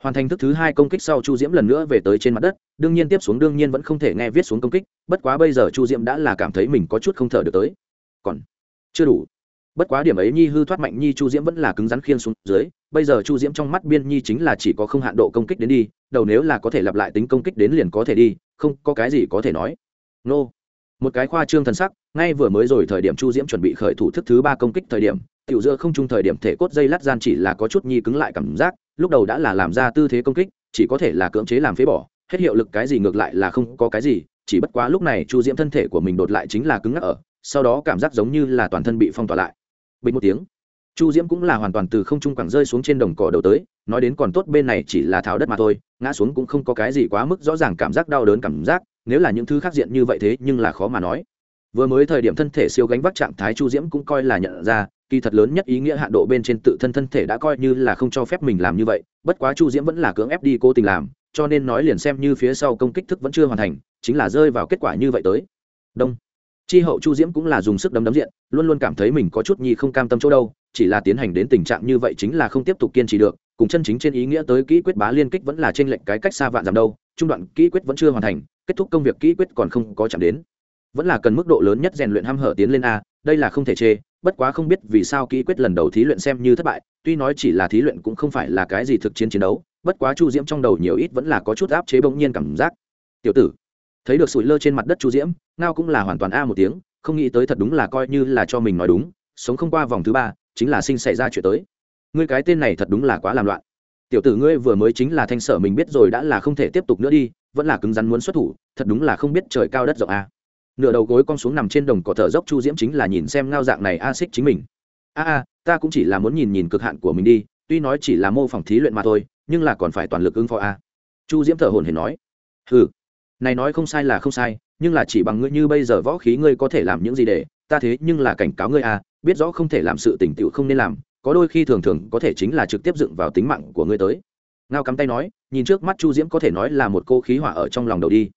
hoàn thành thức thứ hai công kích sau chu diễm lần nữa về tới trên mặt đất, đương nhiên tiếp xuống đương nhiên vẫn không thể nghe viết xuống công kích, bất quá bây giờ chu diễm đã là cảm thấy mình có chút không thở được tới. Còn chưa đủ bất quá điểm ấy nhi hư thoát mạnh, nhi chu diễm vẫn là cứng rắn khiên xuống dưới. Bây giờ chu diễm trong mắt biên nhi chính là chỉ có không hạn độ công kích đến đi, đầu nếu là có thể lặp lại tính công kích đến liền có thể đi, không có cái gì có thể nói. Nô. Một cái khoa trương thần sắc, ngay vừa mới rồi thời điểm chu diễm chuẩn bị khởi thủ thức thứ ba công kích thời điểm, tiểu giữa không trung thời điểm thể cốt dây lát gian chỉ là có chút nhi cứng lại cảm giác, lúc đầu đã là làm ra tư thế công kích, chỉ có thể là cưỡng chế làm phế bỏ, hết hiệu lực cái gì ngược lại là không có cái gì, chỉ bất quá lúc này chu diễm thân thể của mình đột lại chính là cứng ngắc ở, sau đó cảm giác giống như là toàn thân bị phong tỏa lại bình một tiếng. Chu diễm cũng là hoàn toàn từ không trung quẳng rơi xuống trên đồng cỏ đầu tới, nói đến còn tốt bên này chỉ là tháo đất mà thôi, ngã xuống cũng không có cái gì quá mức rõ ràng cảm giác đau đớn cảm giác, nếu là những thứ khác diện như vậy thế nhưng là khó mà nói. Vừa mới thời điểm thân thể siêu gánh vác trạng thái chu diễm cũng coi là nhận ra, kỳ thật lớn nhất ý nghĩa hạ độ bên trên tự thân thân thể đã coi như là không cho phép mình làm như vậy, bất quá chu diễm vẫn là cưỡng ép đi cố tình làm, cho nên nói liền xem như phía sau công kích thức vẫn chưa hoàn thành, chính là rơi vào kết quả như vậy tới. Đông chi hậu chu diễm cũng là dùng sức đấm đấm diện, luôn luôn cảm thấy mình có chút nhi không cam tâm chỗ đâu, chỉ là tiến hành đến tình trạng như vậy chính là không tiếp tục kiên trì được, cùng chân chính trên ý nghĩa tới kỹ quyết bá liên kích vẫn là trên lệnh cái cách xa vạn dặm đâu, trung đoạn kỹ quyết vẫn chưa hoàn thành, kết thúc công việc kỹ quyết còn không có chạm đến. Vẫn là cần mức độ lớn nhất rèn luyện ham hở tiến lên a, đây là không thể chê, bất quá không biết vì sao kỹ quyết lần đầu thí luyện xem như thất bại, tuy nói chỉ là thí luyện cũng không phải là cái gì thực chiến chiến đấu, bất quá chu diễm trong đầu nhiều ít vẫn là có chút áp chế bỗng nhiên cảm giác. Tiểu tử thấy được sủi lơ trên mặt đất chu diễm, ngao cũng là hoàn toàn a một tiếng, không nghĩ tới thật đúng là coi như là cho mình nói đúng, sống không qua vòng thứ ba, chính là sinh xảy ra chuyện tới. Ngươi cái tên này thật đúng là quá làm loạn. Tiểu tử ngươi vừa mới chính là thanh sở mình biết rồi đã là không thể tiếp tục nữa đi, vẫn là cứng rắn muốn xuất thủ, thật đúng là không biết trời cao đất rộng a. Nửa đầu gối con xuống nằm trên đồng cỏ thở dốc chu diễm chính là nhìn xem ngao dạng này a xích chính mình. A a, ta cũng chỉ là muốn nhìn nhìn cực hạn của mình đi, tuy nói chỉ là mô phỏng thí luyện mà thôi, nhưng là còn phải toàn lực ứng phó a. Chu diễm thở hồn hển nói. Ừ này nói không sai là không sai, nhưng là chỉ bằng ngươi như bây giờ võ khí ngươi có thể làm những gì để, ta thế nhưng là cảnh cáo ngươi a biết rõ không thể làm sự tỉnh tựu không nên làm, có đôi khi thường thường có thể chính là trực tiếp dựng vào tính mạng của ngươi tới. Ngao cắm tay nói, nhìn trước mắt chu diễm có thể nói là một cô khí hỏa ở trong lòng đầu đi.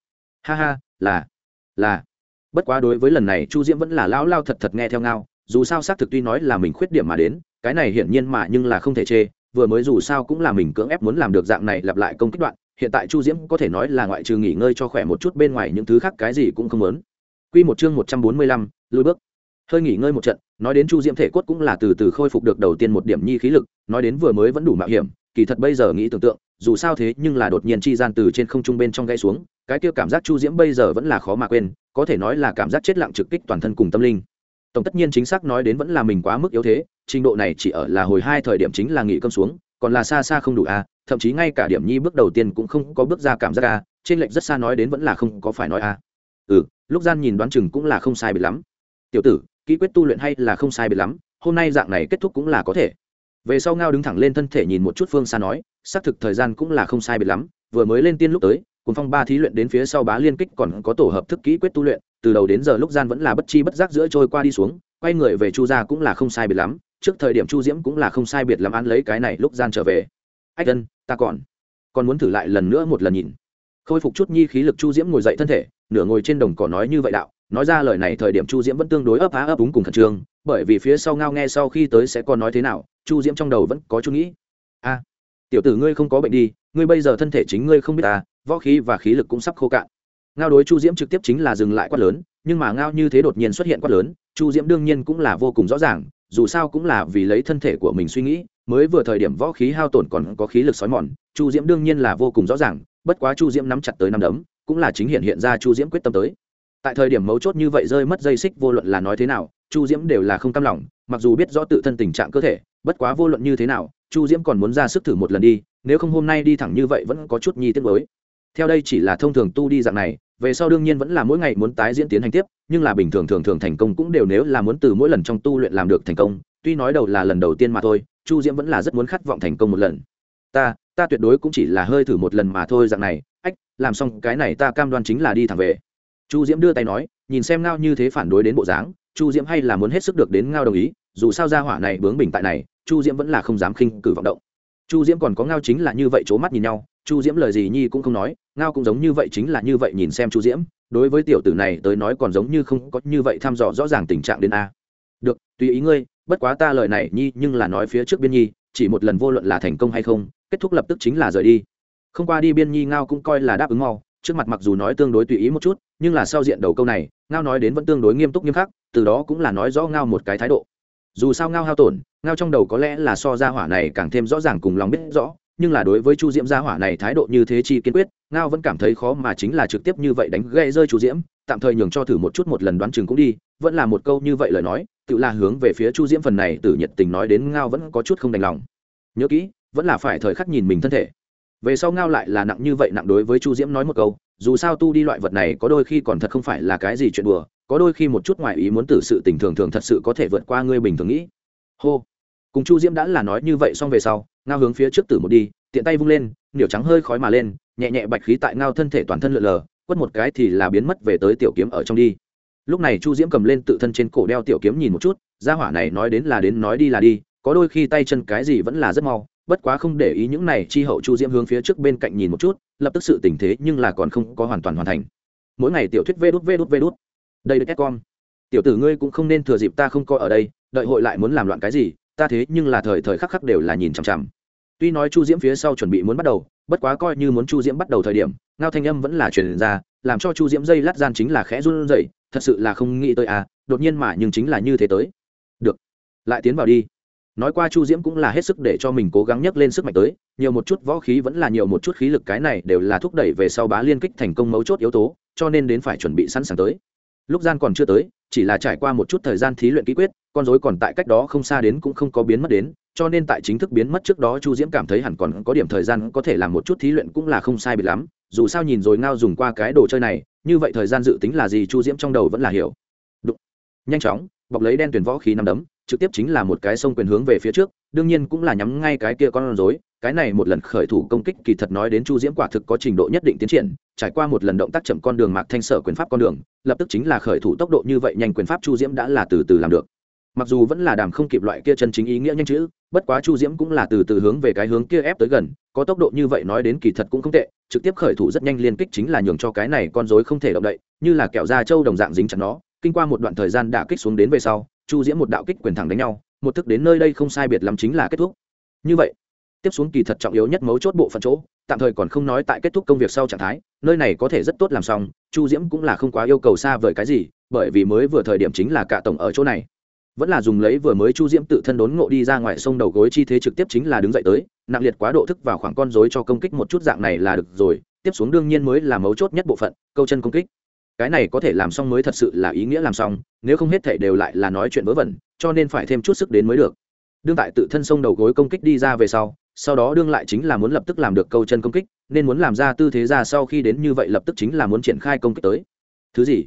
Ha ha, là là. Bất quá đối với lần này chu diễm vẫn là lao lao thật thật nghe theo ngao, dù sao xác thực tuy nói là mình khuyết điểm mà đến, cái này hiển nhiên mà nhưng là không thể chê, vừa mới dù sao cũng là mình cưỡng ép muốn làm được dạng này lặp lại công kích đoạn hiện tại chu diễm có thể nói là ngoại trừ nghỉ ngơi cho khỏe một chút bên ngoài những thứ khác cái gì cũng không muốn Quy một chương một trăm bốn mươi lăm, lùi bước. Hơi nghỉ ngơi một trận, nói đến Chu Diễm thể cốt cũng là từ từ khôi phục được đầu tiên một điểm nhi khí lực, nói đến vừa mới vẫn đủ mạo hiểm, kỳ thật bây giờ nghĩ tưởng tượng, dù sao thế nhưng là đột nhiên chi gian từ trên không trung bên trong gãy xuống, cái kia cảm giác Chu Diễm bây giờ vẫn là khó mà quên, có thể nói là cảm giác chết lặng trực kích toàn thân cùng tâm linh tổng tất nhiên chính xác nói đến vẫn là mình quá mức yếu thế trình độ này chỉ ở là hồi hai thời điểm chính là nghỉ cơm xuống còn là xa xa không đủ a thậm chí ngay cả điểm nhi bước đầu tiên cũng không có bước ra cảm giác a, trên lệnh rất xa nói đến vẫn là không có phải nói a. Ừ lúc gian nhìn đoán chừng cũng là không sai biệt lắm. Tiểu tử, kỹ quyết tu luyện hay là không sai biệt lắm, hôm nay dạng này kết thúc cũng là có thể. Về sau ngao đứng thẳng lên thân thể nhìn một chút phương xa nói, xác thực thời gian cũng là không sai biệt lắm, vừa mới lên tiên lúc tới cùng phong ba thí luyện đến phía sau bá liên kích còn có tổ hợp thức kỹ quyết tu luyện, từ đầu đến giờ lúc gian vẫn là bất chi bất giác giữa trôi qua đi xuống, quay người về chu gia cũng là không sai biệt lắm, trước thời điểm chu diễm cũng là không sai biệt lắm ăn lấy cái này lúc gian trở về. Ách dân ta còn còn muốn thử lại lần nữa một lần nhìn. Khôi phục chút nhi khí lực chu diễm ngồi dậy thân thể, nửa ngồi trên đồng cỏ nói như vậy đạo, nói ra lời này thời điểm chu diễm vẫn tương đối ấp á ấp úng cùng khẩn trương, bởi vì phía sau ngao nghe sau khi tới sẽ còn nói thế nào, chu diễm trong đầu vẫn có chút nghĩ. A, tiểu tử ngươi không có bệnh đi, ngươi bây giờ thân thể chính ngươi không biết ta, võ khí và khí lực cũng sắp khô cạn. Ngao đối chu diễm trực tiếp chính là dừng lại quát lớn, nhưng mà ngao như thế đột nhiên xuất hiện quát lớn, chu diễm đương nhiên cũng là vô cùng rõ ràng, dù sao cũng là vì lấy thân thể của mình suy nghĩ mới vừa thời điểm võ khí hao tổn còn có khí lực sói mòn, chu diễm đương nhiên là vô cùng rõ ràng, bất quá chu diễm nắm chặt tới năm đấm, cũng là chính hiện hiện ra chu diễm quyết tâm tới. Tại thời điểm mấu chốt như vậy rơi mất dây xích vô luận là nói thế nào, chu diễm đều là không cam lòng, mặc dù biết rõ tự thân tình trạng cơ thể, bất quá vô luận như thế nào, chu diễm còn muốn ra sức thử một lần đi, nếu không hôm nay đi thẳng như vậy vẫn có chút nhi tiết mới theo đây chỉ là thông thường tu đi dạng này, về sau đương nhiên vẫn là mỗi ngày muốn tái diễn tiến hành tiếp, nhưng là bình thường thường thường thành công cũng đều nếu là muốn từ mỗi lần trong tu luyện làm được thành công, tuy nói đầu là lần đầu tiên mà thôi chu diễm vẫn là rất muốn khát vọng thành công một lần. Ta ta tuyệt đối cũng chỉ là hơi thử một lần mà thôi, dạng này, ách, làm xong cái này ta cam đoan chính là đi thẳng về. Chu diễm đưa tay nói, nhìn xem ngao như thế phản đối đến bộ dáng, chu diễm hay là muốn hết sức được đến ngao đồng ý, dù sao ra hỏa này bướng bình tại này, chu diễm vẫn là không dám khinh cử vọng động. Chu diễm còn có ngao chính là như vậy c h ố mắt nhìn nhau, chu diễm lời gì nhi cũng không nói, ngao cũng giống như vậy chính là như vậy nhìn xem chu diễm, đối với tiểu tử này tới nói còn giống như không có như vậy thăm dò rõ ràng tình trạng đến a. Được, tùy ý ngươi bất quá ta lời này nhi, nhưng là nói phía trước biên nhi, chỉ một lần vô luận là thành công hay không, kết thúc lập tức chính là rời đi. Không qua đi biên nhi ngao cũng coi là đáp ứng mau, trước mặt mặc dù nói tương đối tùy ý một chút, nhưng là sau diện đầu câu này, ngao nói đến vẫn tương đối nghiêm túc nghiêm khắc, từ đó cũng là nói rõ ngao một cái thái độ. Dù sao ngao hao tổn, ngao trong đầu có lẽ là so gia hỏa này càng thêm rõ ràng cùng lòng biết rõ, nhưng là đối với chu diễm gia hỏa này thái độ như thế chi kiên quyết, ngao vẫn cảm thấy khó mà chính là trực tiếp như vậy đánh gây rơi chu diễm, tạm thời nhường cho thử một chút một lần đoán chừng cũng đi vẫn là một câu như vậy lời nói, tự là hướng về phía chu diễm phần này từ nhiệt tình nói đến ngao vẫn có chút không đành lòng. Nhớ kỹ, vẫn là phải thời khắc nhìn mình thân thể. Về sau ngao lại là nặng như vậy nặng đối với chu diễm nói một câu, dù sao tu đi loại vật này có đôi khi còn thật không phải là cái gì chuyện đùa, có đôi khi một chút ngoại ý muốn tử sự tình thường thường thật sự có thể vượt qua ngươi bình thường nghĩ. Hô. Cùng chu diễm đã là nói như vậy xong về sau, ngao hướng phía trước tử một đi, tiện tay vung lên niểu trắng hơi khói mà lên, nhẹ nhẹ bạch khí tại ngao thân thể toàn thân lượn lờ, quất một cái thì là biến mất về tới tiểu kiếm ở trong đi lúc này chu diễm cầm lên tự thân trên cổ đeo tiểu kiếm nhìn một chút, gia hỏa này nói đến là đến, nói đi là đi, có đôi khi tay chân cái gì vẫn là rất mau, bất quá không để ý những này, chi hậu chu diễm hướng phía trước bên cạnh nhìn một chút, lập tức sự tình thế nhưng là còn không có hoàn toàn hoàn thành. Mỗi ngày tiểu thuyết vê đút vê đút vê đút. Đây được con tiểu tử ngươi cũng không nên thừa dịp ta không coi ở đây, đợi hội lại muốn làm loạn cái gì, ta thế nhưng là thời thời khắc khắc đều là nhìn chằm chằm. Tuy nói chu diễm phía sau chuẩn bị muốn bắt đầu, bất quá coi như muốn chu diễm bắt đầu thời điểm, ngao thanh âm vẫn là truyền ra làm cho chu diễm dây lát gian chính là khẽ run rẩy, thật sự là không nghĩ tới à đột nhiên mà nhưng chính là như thế tới. Được, lại tiến vào đi. Nói qua chu diễm cũng là hết sức để cho mình cố gắng nhấc lên sức mạnh tới, nhiều một chút võ khí vẫn là nhiều một chút khí lực cái này đều là thúc đẩy về sau bá liên kích thành công mấu chốt yếu tố, cho nên đến phải chuẩn bị sẵn sàng tới. Lúc gian còn chưa tới, chỉ là trải qua một chút thời gian thí luyện ký quyết, con dối còn tại cách đó không xa đến cũng không có biến mất đến, cho nên tại chính thức biến mất trước đó chu diễm cảm thấy hẳn còn có điểm thời gian có thể làm một chút thí luyện cũng là không sai bị lắm dù sao nhìn rồi ngao dùng qua cái đồ chơi này, như vậy thời gian dự tính là gì chu diễm trong đầu vẫn là hiểu. Đụng. nhanh chóng, bọc lấy đen tuyển võ khí nằm đấm, trực tiếp chính là một cái sông quyền hướng về phía trước, đương nhiên cũng là nhắm ngay cái kia con rối. Cái này một lần khởi thủ công kích kỳ thật nói đến chu diễm quả thực có trình độ nhất định tiến triển, trải qua một lần động tác chậm con đường mạc thanh sở quyền pháp con đường, lập tức chính là khởi thủ tốc độ như vậy nhanh quyền pháp chu diễm đã là từ từ làm được. Mặc dù vẫn là đàm không kịp loại kia chân chính ý nghĩa nhanh chữ, bất quá chu diễm cũng là từ từ hướng về cái hướng kia ép tới gần, có tốc độ như vậy nói đến kỳ thật cũng không tệ trực tiếp khởi thủ rất nhanh liên kích chính là nhường cho cái này con rối không thể động đậy, như là kẹo da trâu đồng dạng dính chặt nó, kinh qua một đoạn thời gian đả kích xuống đến về sau, chu diễm một đạo kích quyền thẳng đánh nhau, một thức đến nơi đây không sai biệt lắm chính là kết thúc. Như vậy, tiếp xuống kỳ thật trọng yếu nhất mấu chốt bộ phận chỗ, tạm thời còn không nói tại kết thúc công việc sau trạng thái, nơi này có thể rất tốt làm xong, chu diễm cũng là không quá yêu cầu xa vời cái gì, bởi vì mới vừa thời điểm chính là cả tổng ở chỗ này. Vẫn là dùng lấy vừa mới chu diễm tự thân đốn ngộ đi ra ngoài sông đầu gối chi thế trực tiếp chính là đứng dậy tới nặng liệt quá độ thức vào khoảng con rối cho công kích một chút dạng này là được rồi, tiếp xuống đương nhiên mới là mấu chốt nhất bộ phận, câu chân công kích. Cái này có thể làm xong mới thật sự là ý nghĩa làm xong, nếu không hết thể đều lại là nói chuyện vớ vẩn, cho nên phải thêm chút sức đến mới được. Đương tại tự thân sông đầu gối công kích đi ra về sau sau đó đương lại chính là muốn lập tức làm được câu chân công kích, nên muốn làm ra tư thế ra sau khi đến như vậy lập tức chính là muốn triển khai công kích tới. Thứ gì?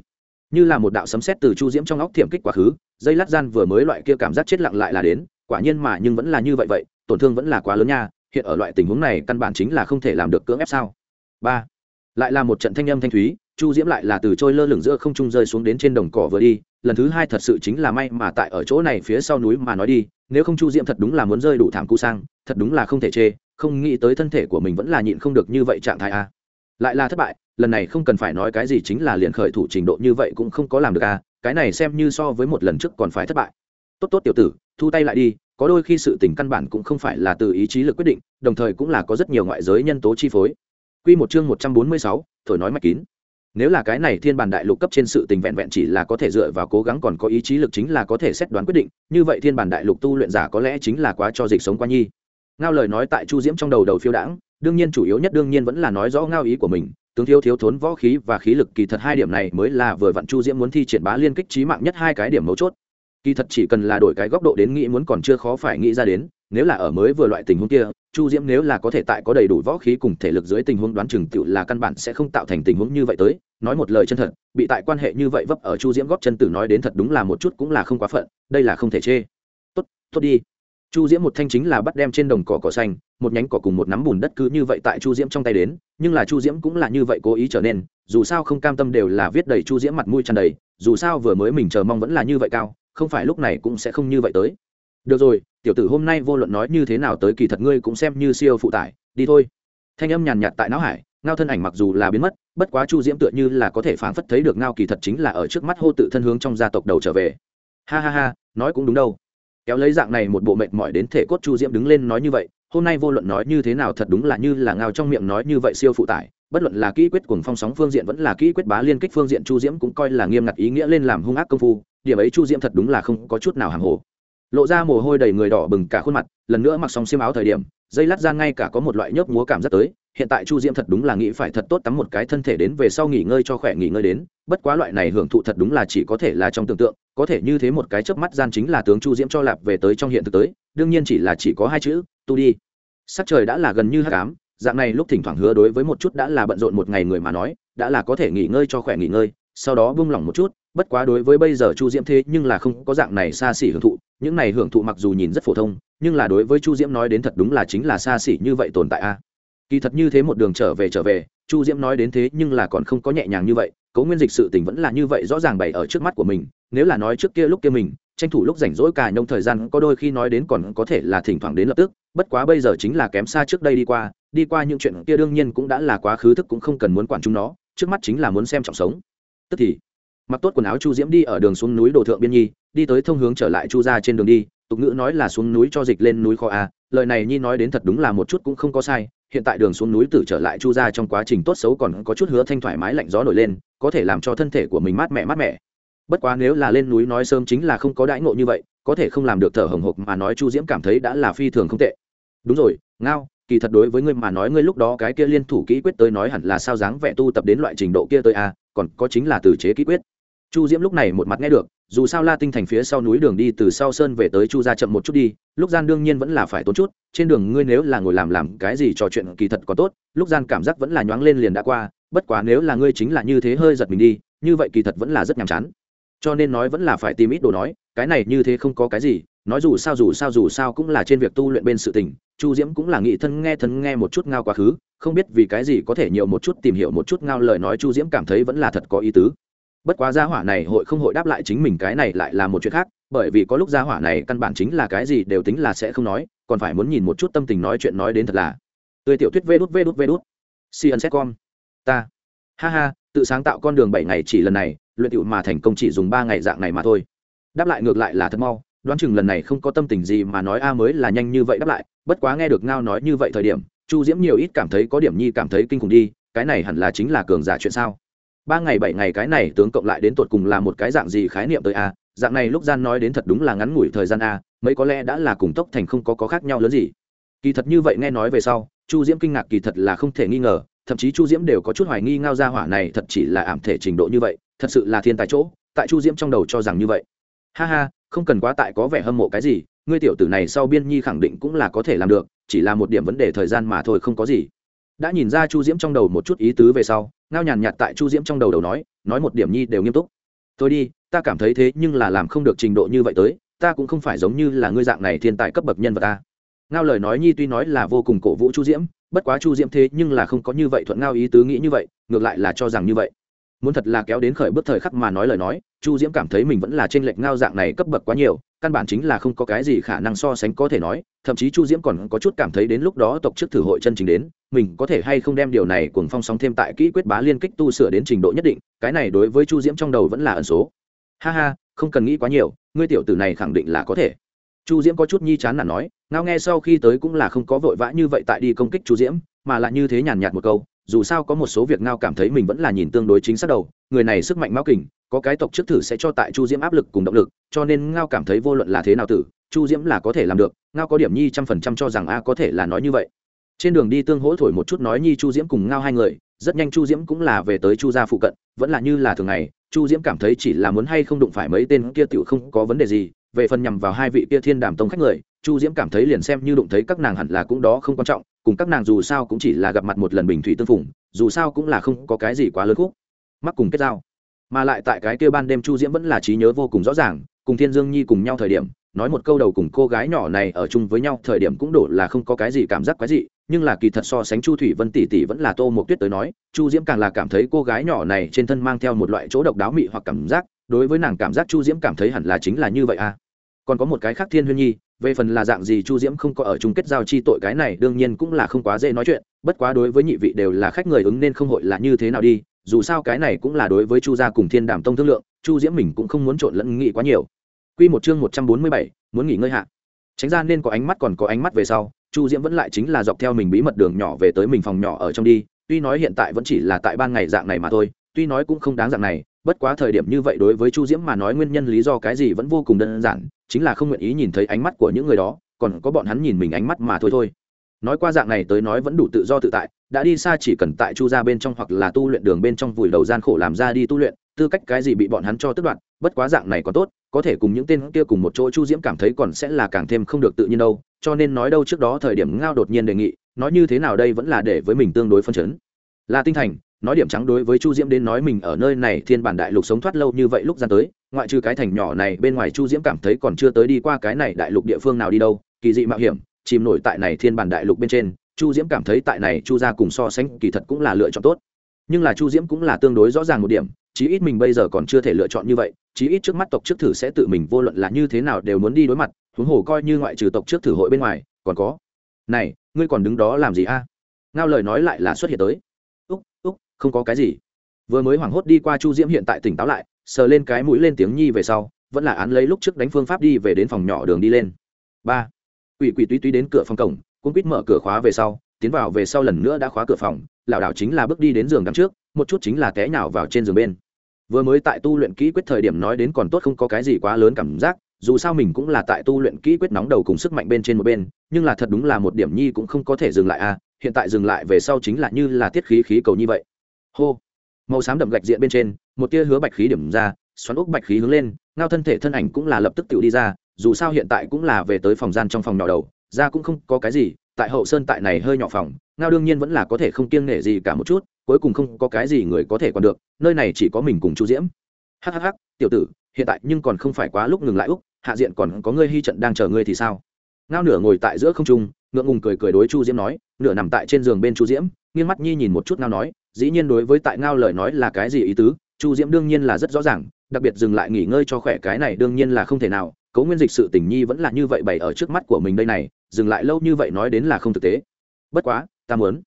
Như là một đạo sấm sét từ chu diễm trong óc thiểm kích quá khứ, dây lát gian vừa mới loại kia cảm giác chết lặng lại là đến, quả nhiên mà nhưng vẫn là như vậy vậy tổn thương vẫn là quá lớn nha, hiện ở loại tình huống này căn bản chính là không thể làm được cưỡng ép sao. Ba, lại là một trận thanh âm thanh thúy, chu diễm lại là từ trôi lơ lửng giữa không trung rơi xuống đến trên đồng cỏ vừa đi, lần thứ hai thật sự chính là may mà tại ở chỗ này phía sau núi mà nói đi, nếu không chu diễm thật đúng là muốn rơi đủ thảm cu sang, thật đúng là không thể chê, không nghĩ tới thân thể của mình vẫn là nhịn không được như vậy trạng thái a. Lại là thất bại, lần này không cần phải nói cái gì chính là liền khởi thủ trình độ như vậy cũng không có làm được a, cái này xem như so với một lần trước còn phải thất bại. Tốt tốt tiểu tử, thu tay lại đi có đôi khi sự tình căn bản cũng không phải là từ ý chí lực quyết định đồng thời cũng là có rất nhiều ngoại giới nhân tố chi phối. Quy một chương một trăm bốn mươi sáu, thổi nói mạch kín. Nếu là cái này thiên bản đại lục cấp trên sự tình vẹn vẹn chỉ là có thể dựa vào cố gắng còn có ý chí lực chính là có thể xét đoán quyết định như vậy thiên bản đại lục tu luyện giả có lẽ chính là quá cho dịch sống qua nhi. Ngao lời nói tại chu diễm trong đầu đầu phiêu đãng đương nhiên chủ yếu nhất đương nhiên vẫn là nói rõ ngao ý của mình tướng thiếu thiếu thốn võ khí và khí lực kỳ thật hai điểm này mới là vừa vặn chu diễm muốn thi triển bá liên kích chí mạng nhất hai cái điểm mấu chốt kỳ thật chỉ cần là đổi cái góc độ đến nghĩ muốn còn chưa khó phải nghĩ ra đến, nếu là ở mới vừa loại tình huống kia, chu diễm nếu là có thể tại có đầy đủ võ khí cùng thể lực dưới tình huống đoán chừng tựu là căn bản sẽ không tạo thành tình huống như vậy tới. Nói một lời chân thật, bị tại quan hệ như vậy vấp ở chu diễm góp chân tử nói đến thật đúng là một chút cũng là không quá phận, đây là không thể chê. Tốt tốt đi. Chu diễm một thanh chính là bắt đem trên đồng cỏ cỏ xanh, một nhánh cỏ cùng một nắm bùn đất cứ như vậy tại chu diễm trong tay đến, nhưng là chu diễm cũng là như vậy cố ý trở nên, dù sao không cam tâm đều là viết đầy chu diễm mặt mũi tràn đầy, dù sao vừa mới mình chờ mong vẫn là như vậy cao không phải lúc này cũng sẽ không như vậy tới. Được rồi, tiểu tử hôm nay vô luận nói như thế nào tới kỳ thật ngươi cũng xem như siêu phụ tải, đi thôi. Thanh âm nhàn nhạt tại não hải, ngao thân ảnh mặc dù là biến mất, bất quá chu diễm tựa như là có thể phảng phất thấy được ngao kỳ thật chính là ở trước mắt hô tự thân hướng trong gia tộc đầu trở về. Ha ha ha, nói cũng đúng đâu. Kéo lấy dạng này một bộ mệt mỏi đến thể cốt chu diễm đứng lên nói như vậy hôm nay vô luận nói như thế nào thật đúng là như là ngao trong miệng nói như vậy siêu phụ tải, bất luận là kỹ quyết cùng phong sóng phương diện vẫn là kỹ quyết bá liên kích phương diện chu diễm cũng coi là nghiêm ngặt ý nghĩa lên làm hung ác công phu, điểm ấy chu diễm thật đúng là không có chút nào hàng hồ. Lộ ra mồ hôi đầy người đỏ bừng cả khuôn mặt, lần nữa mặc xong xiêm áo thời điểm, dây lát ra ngay cả có một loại nhớp múa cảm giác tới hiện tại chu diễm thật đúng là nghĩ phải thật tốt tắm một cái thân thể đến về sau nghỉ ngơi cho khỏe nghỉ ngơi đến, bất quá loại này hưởng thụ thật đúng là chỉ có thể là trong tưởng tượng, có thể như thế một cái chớp mắt gian chính là tướng chu diễm cho lạp về tới trong hiện thực tới, đương nhiên chỉ là chỉ có hai chữ, tu đi. Sắc trời đã là gần như hát cám dạng này lúc thỉnh thoảng hứa đối với một chút đã là bận rộn một ngày người mà nói, đã là có thể nghỉ ngơi cho khỏe nghỉ ngơi, sau đó buông lỏng một chút, bất quá đối với bây giờ chu diễm thế nhưng là không có dạng này xa xỉ hưởng thụ, những này hưởng thụ mặc dù nhìn rất phổ thông, nhưng là đối với chu diễm nói đến thật đúng là chính là xa xỉ như vậy tồn tại a kỳ thật như thế một đường trở về trở về, chu diễm nói đến thế nhưng là còn không có nhẹ nhàng như vậy, cấu nguyên dịch sự tình vẫn là như vậy rõ ràng bày ở trước mắt của mình, nếu là nói trước kia lúc kia mình, tranh thủ lúc rảnh rỗi cả nhông thời gian có đôi khi nói đến còn có thể là thỉnh thoảng đến lập tức, bất quá bây giờ chính là kém xa trước đây đi qua đi qua những chuyện kia đương nhiên cũng đã là quá khứ thức cũng không cần muốn quản chúng nó, trước mắt chính là muốn xem trọng sống. Tức thì, mặc tốt quần áo chu diễm đi ở đường xuống núi đồ thượng biên nhi, đi tới thông hướng trở lại chu ra trên đường đi, tục ngữ nói là xuống núi cho dịch lên núi kho a lời này nhi nói đến thật đúng là một chút cũng không có sai hiện tại đường xuống núi tử trở lại chu ra trong quá trình tốt xấu còn có chút hứa thanh thoải mái lạnh gió nổi lên, có thể làm cho thân thể của mình mát mẻ mát mẻ. Bất quá nếu là lên núi nói sớm chính là không có đãi ngộ như vậy, có thể không làm được thở hồng hộc mà nói chu diễm cảm thấy đã là phi thường không tệ. Đúng rồi, ngao, kỳ thật đối với ngươi mà nói ngươi lúc đó cái kia liên thủ kỹ quyết tới nói hẳn là sao dáng vẻ tu tập đến loại trình độ kia tới a còn có chính là từ chế kỹ quyết. Chu diễm lúc này một mặt nghe được dù sao la tinh thành phía sau núi đường đi từ sau sơn về tới chu gia chậm một chút đi, lúc gian đương nhiên vẫn là phải tốn chút, trên đường ngươi nếu là ngồi làm làm cái gì trò chuyện kỳ thật có tốt, lúc gian cảm giác vẫn là nhoáng lên liền đã qua, bất quá nếu là ngươi chính là như thế hơi giật mình đi, như vậy kỳ thật vẫn là rất nhàm chán. Cho nên nói vẫn là phải tìm ít đồ nói, cái này như thế không có cái gì, nói dù sao dù sao dù sao cũng là trên việc tu luyện bên sự tình, chu diễm cũng là nghị thân nghe thân nghe một chút ngao quá khứ, không biết vì cái gì có thể nhiều một chút tìm hiểu một chút ngao lời nói chu diễm cảm thấy vẫn là thật có ý tứ bất quá gia hỏa này hội không hội đáp lại chính mình cái này lại là một chuyện khác, bởi vì có lúc gia hỏa này căn bản chính là cái gì đều tính là sẽ không nói, còn phải muốn nhìn một chút tâm tình nói chuyện nói đến thật là. Tươi tiểu thuyết vê đút vê đút vê đút. Cn setcom ta. Ha ha, tự sáng tạo con đường bảy ngày chỉ lần này, luyện tựu mà thành công chỉ dùng ba ngày dạng này mà thôi. Đáp lại ngược lại là thật mau, đoán chừng lần này không có tâm tình gì mà nói a mới là nhanh như vậy đáp lại, bất quá nghe được ngao nói như vậy thời điểm, chu diễm nhiều ít cảm thấy có điểm nhi cảm thấy kinh khủng đi, cái này hẳn là chính là cường giả chuyện sao? Ba ngày bảy ngày cái này tướng cộng lại đến tột cùng là một cái dạng gì khái niệm tới a? Dạng này lúc gian nói đến thật đúng là ngắn ngủi thời gian a, mấy có lẽ đã là cùng tốc thành không có có khác nhau lớn gì. Kỳ thật như vậy nghe nói về sau, chu diễm kinh ngạc kỳ thật là không thể nghi ngờ, thậm chí chu diễm đều có chút hoài nghi ngao ra hỏa này thật chỉ là ảm thể trình độ như vậy, thật sự là thiên tài chỗ, tại chu diễm trong đầu cho rằng như vậy. Ha ha, không cần quá tại có vẻ hâm mộ cái gì, ngươi tiểu tử này sau biên nhi khẳng định cũng là có thể làm được, chỉ là một điểm vấn đề thời gian mà thôi, không có gì đã nhìn ra chu diễm trong đầu một chút ý tứ về sau, ngao nhàn nhạt tại chu diễm trong đầu đầu nói nói một điểm nhi đều nghiêm túc. Thôi đi, ta cảm thấy thế nhưng là làm không được trình độ như vậy tới, ta cũng không phải giống như là ngươi dạng này thiên tài cấp bậc nhân vật ta. Ngao lời nói nhi tuy nói là vô cùng cổ vũ chu diễm, bất quá chu diễm thế nhưng là không có như vậy thuận ngao ý tứ nghĩ như vậy, ngược lại là cho rằng như vậy muốn thật là kéo đến khởi bước thời khắc mà nói lời nói, chu diễm cảm thấy mình vẫn là t r ê n lệch ngao dạng này cấp bậc quá nhiều, căn bản chính là không có cái gì khả năng so sánh có thể nói, thậm chí chu diễm còn có chút cảm thấy đến lúc đó tộc chức thử hội chân chính đến, mình có thể hay không đem điều này cùng phong sóng thêm tại kỹ quyết bá liên kích tu sửa đến trình độ nhất định, cái này đối với chu diễm trong đầu vẫn là ẩn số. Ha ha, không cần nghĩ quá nhiều, ngươi tiểu tử này khẳng định là có thể. Chu diễm có chút nhi chán là nói, ngao nghe sau khi tới cũng là không có vội vã như vậy tại đi công kích chu diễm, mà lại như thế nhàn nhạt một câu dù sao có một số việc ngao cảm thấy mình vẫn là nhìn tương đối chính xác đầu, người này sức mạnh mao kình, có cái tộc trước thử sẽ cho tại chu diễm áp lực cùng động lực, cho nên ngao cảm thấy vô luận là thế nào tử, chu diễm là có thể làm được, ngao có điểm nhi trăm phần trăm cho rằng a có thể là nói như vậy. Trên đường đi tương hỗ thổi một chút nói nhi chu diễm cùng ngao hai người, rất nhanh chu diễm cũng là về tới chu gia phụ cận, vẫn là như là thường ngày, chu diễm cảm thấy chỉ là muốn hay không đụng phải mấy tên kia tựu không có vấn đề gì, về phần nhằm vào hai vị kia thiên đàm tông khách người, chu diễm cảm thấy liền xem như đụng thấy các nàng hẳn là cũng đó không quan trọng cùng các nàng dù sao cũng chỉ là gặp mặt một lần bình thủy tương phùng, dù sao cũng là không có cái gì quá lớn khúc. Mắc cùng kết giao. Mà lại tại cái kia ban đêm chu diễm vẫn là trí nhớ vô cùng rõ ràng, cùng thiên dương nhi cùng nhau thời điểm, nói một câu đầu cùng cô gái nhỏ này ở chung với nhau thời điểm cũng đổ là không có cái gì cảm giác quái gì nhưng là kỳ thật so sánh chu thủy vân tỷ tỷ vẫn là tô một tuyết tới nói, chu diễm càng là cảm thấy cô gái nhỏ này trên thân mang theo một loại chỗ độc đáo mị hoặc cảm giác, đối với nàng cảm giác chu diễm cảm thấy hẳn là chính là như vậy à. Còn có một cái khác thiên huyên nhi về phần là dạng gì chu diễm không có ở chung kết giao chi tội cái này đương nhiên cũng là không quá dễ nói chuyện, bất quá đối với nhị vị đều là khách người ứng nên không hội là như thế nào đi, dù sao cái này cũng là đối với chu gia cùng thiên đàm tông thương lượng, chu diễm mình cũng không muốn trộn lẫn nghị quá nhiều. Q một chương một trăm bốn mươi bảy, muốn nghỉ ngơi hạ. Tránh ra nên có ánh mắt còn có ánh mắt về sau, chu diễm vẫn lại chính là dọc theo mình bí mật đường nhỏ về tới mình phòng nhỏ ở trong đi, tuy nói hiện tại vẫn chỉ là tại ban ngày dạng này mà thôi, tuy nói cũng không đáng dạng này bất quá thời điểm như vậy đối với chu diễm mà nói nguyên nhân lý do cái gì vẫn vô cùng đơn giản, chính là không nguyện ý nhìn thấy ánh mắt của những người đó, còn có bọn hắn nhìn mình ánh mắt mà thôi thôi. Nói qua dạng này tới nói vẫn đủ tự do tự tại, đã đi xa chỉ cần tại chu ra bên trong hoặc là tu luyện đường bên trong vùi đầu gian khổ làm ra đi tu luyện, tư cách cái gì bị bọn hắn cho tức đoạn bất quá dạng này còn tốt, có thể cùng những tên kia cùng một chỗ chu diễm cảm thấy còn sẽ là càng thêm không được tự nhiên đâu, cho nên nói đâu trước đó thời điểm ngao đột nhiên đề nghị, nói như thế nào đây vẫn là để với mình tương đối phân chấn là tinh thành, nói điểm trắng đối với chu diễm đến nói mình ở nơi này thiên bản đại lục sống thoát lâu như vậy lúc gian tới, ngoại trừ cái thành nhỏ này, bên ngoài chu diễm cảm thấy còn chưa tới đi qua cái này đại lục địa phương nào đi đâu, kỳ dị mạo hiểm, chìm nổi tại này thiên bản đại lục bên trên, chu diễm cảm thấy tại này chu ra cùng so sánh kỳ thật cũng là lựa chọn tốt. Nhưng là chu diễm cũng là tương đối rõ ràng một điểm, chí ít mình bây giờ còn chưa thể lựa chọn như vậy, chí ít trước mắt tộc trước thử sẽ tự mình vô luận là như thế nào đều muốn đi đối mặt, huống hồ coi như ngoại trừ tộc trước thử hội bên ngoài, còn có. Này, ngươi còn đứng đó làm gì a? Ngao lời nói lại là xuất hiện tới không có cái gì. Vừa mới hoảng hốt đi qua chu diễm hiện tại tỉnh táo lại, sờ lên cái mũi lên tiếng nhi về sau, vẫn là án lấy lúc trước đánh phương pháp đi về đến phòng nhỏ đường đi lên. Ba. Quỷ quỷ túy túy đến cửa phòng cổng cũng quýt mở cửa khóa về sau, tiến vào về sau lần nữa đã khóa cửa phòng, lảo đảo chính là bước đi đến giường đằng trước, một chút chính là té nhào vào trên giường bên. Vừa mới tại tu luyện kỹ quyết thời điểm nói đến còn tốt không có cái gì quá lớn cảm giác, dù sao mình cũng là tại tu luyện kỹ quyết nóng đầu cùng sức mạnh bên trên một bên, nhưng là thật đúng là một điểm nhi cũng không có thể dừng lại a à. hiện tại dừng lại về sau chính là như là tiết khí khí cầu như vậy hô. Màu xám đậm gạch diện bên trên, một tia hứa bạch khí điểm ra, xoắn úc bạch khí hướng lên, ngao thân thể thân ảnh cũng là lập tức tự đi ra, dù sao hiện tại cũng là về tới phòng gian trong phòng nhỏ đầu ra cũng không có cái gì, tại hậu sơn tại này hơi nhỏ phòng, ngao đương nhiên vẫn là có thể không kiêng nể gì cả một chút, cuối cùng không có cái gì người có thể còn được, nơi này chỉ có mình cùng chu diễm. Hhh tiểu tử, hiện tại nhưng còn không phải quá lúc ngừng lại úc, hạ diện còn có ngươi hy trận đang chờ ngươi thì sao? Ngao nửa ngồi tại giữa không trung, ngượng ngùng cười cười đối chu diễm nói, nửa nằm tại trên giường bên chu diễm nghiêng mắt nhi nhìn một chút ngao nói, dĩ nhiên đối với tại ngao lời nói là cái gì ý tứ, chu diễm đương nhiên là rất rõ ràng, đặc biệt dừng lại nghỉ ngơi cho khỏe cái này đương nhiên là không thể nào, cấu nguyên dịch sự tình nhi vẫn là như vậy bày ở trước mắt của mình đây này, dừng lại lâu như vậy nói đến là không thực tế. Bất quá, ta muốn.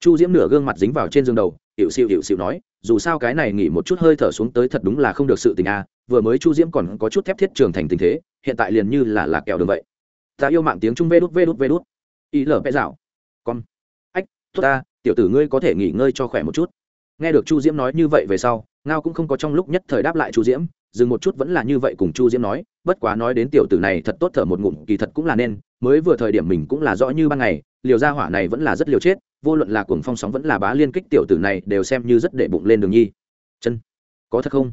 Chu diễm nửa gương mặt dính vào trên giường đầu hiệu xịu hiệu xịu nói, dù sao cái này nghỉ một chút hơi thở xuống tới thật đúng là không được sự tình a vừa mới chu diễm còn có chút thép thiết trường thành tình thế, hiện tại liền như là lạc kẹo đường vậy. Ta yêu mạng tiếng trung vê đút vê đút vê đút. Ý lở vẽ dạo. Con. Ách, tốt ta tiểu tử ngươi có thể nghỉ ngơi cho khỏe một chút. Nghe được chu diễm nói như vậy về sau, ngao cũng không có trong lúc nhất thời đáp lại chu diễm, dừng một chút vẫn là như vậy cùng chu diễm nói, bất quá nói đến tiểu tử này thật tốt thở một ngụm, kỳ thật cũng là nên, mới vừa thời điểm mình cũng là rõ như ban ngày, liều ra hỏa này vẫn là rất liều chết, vô luận là cuồng phong sóng vẫn là bá liên kích tiểu tử này đều xem như rất để bụng lên đường nhi. Chân, có thật không?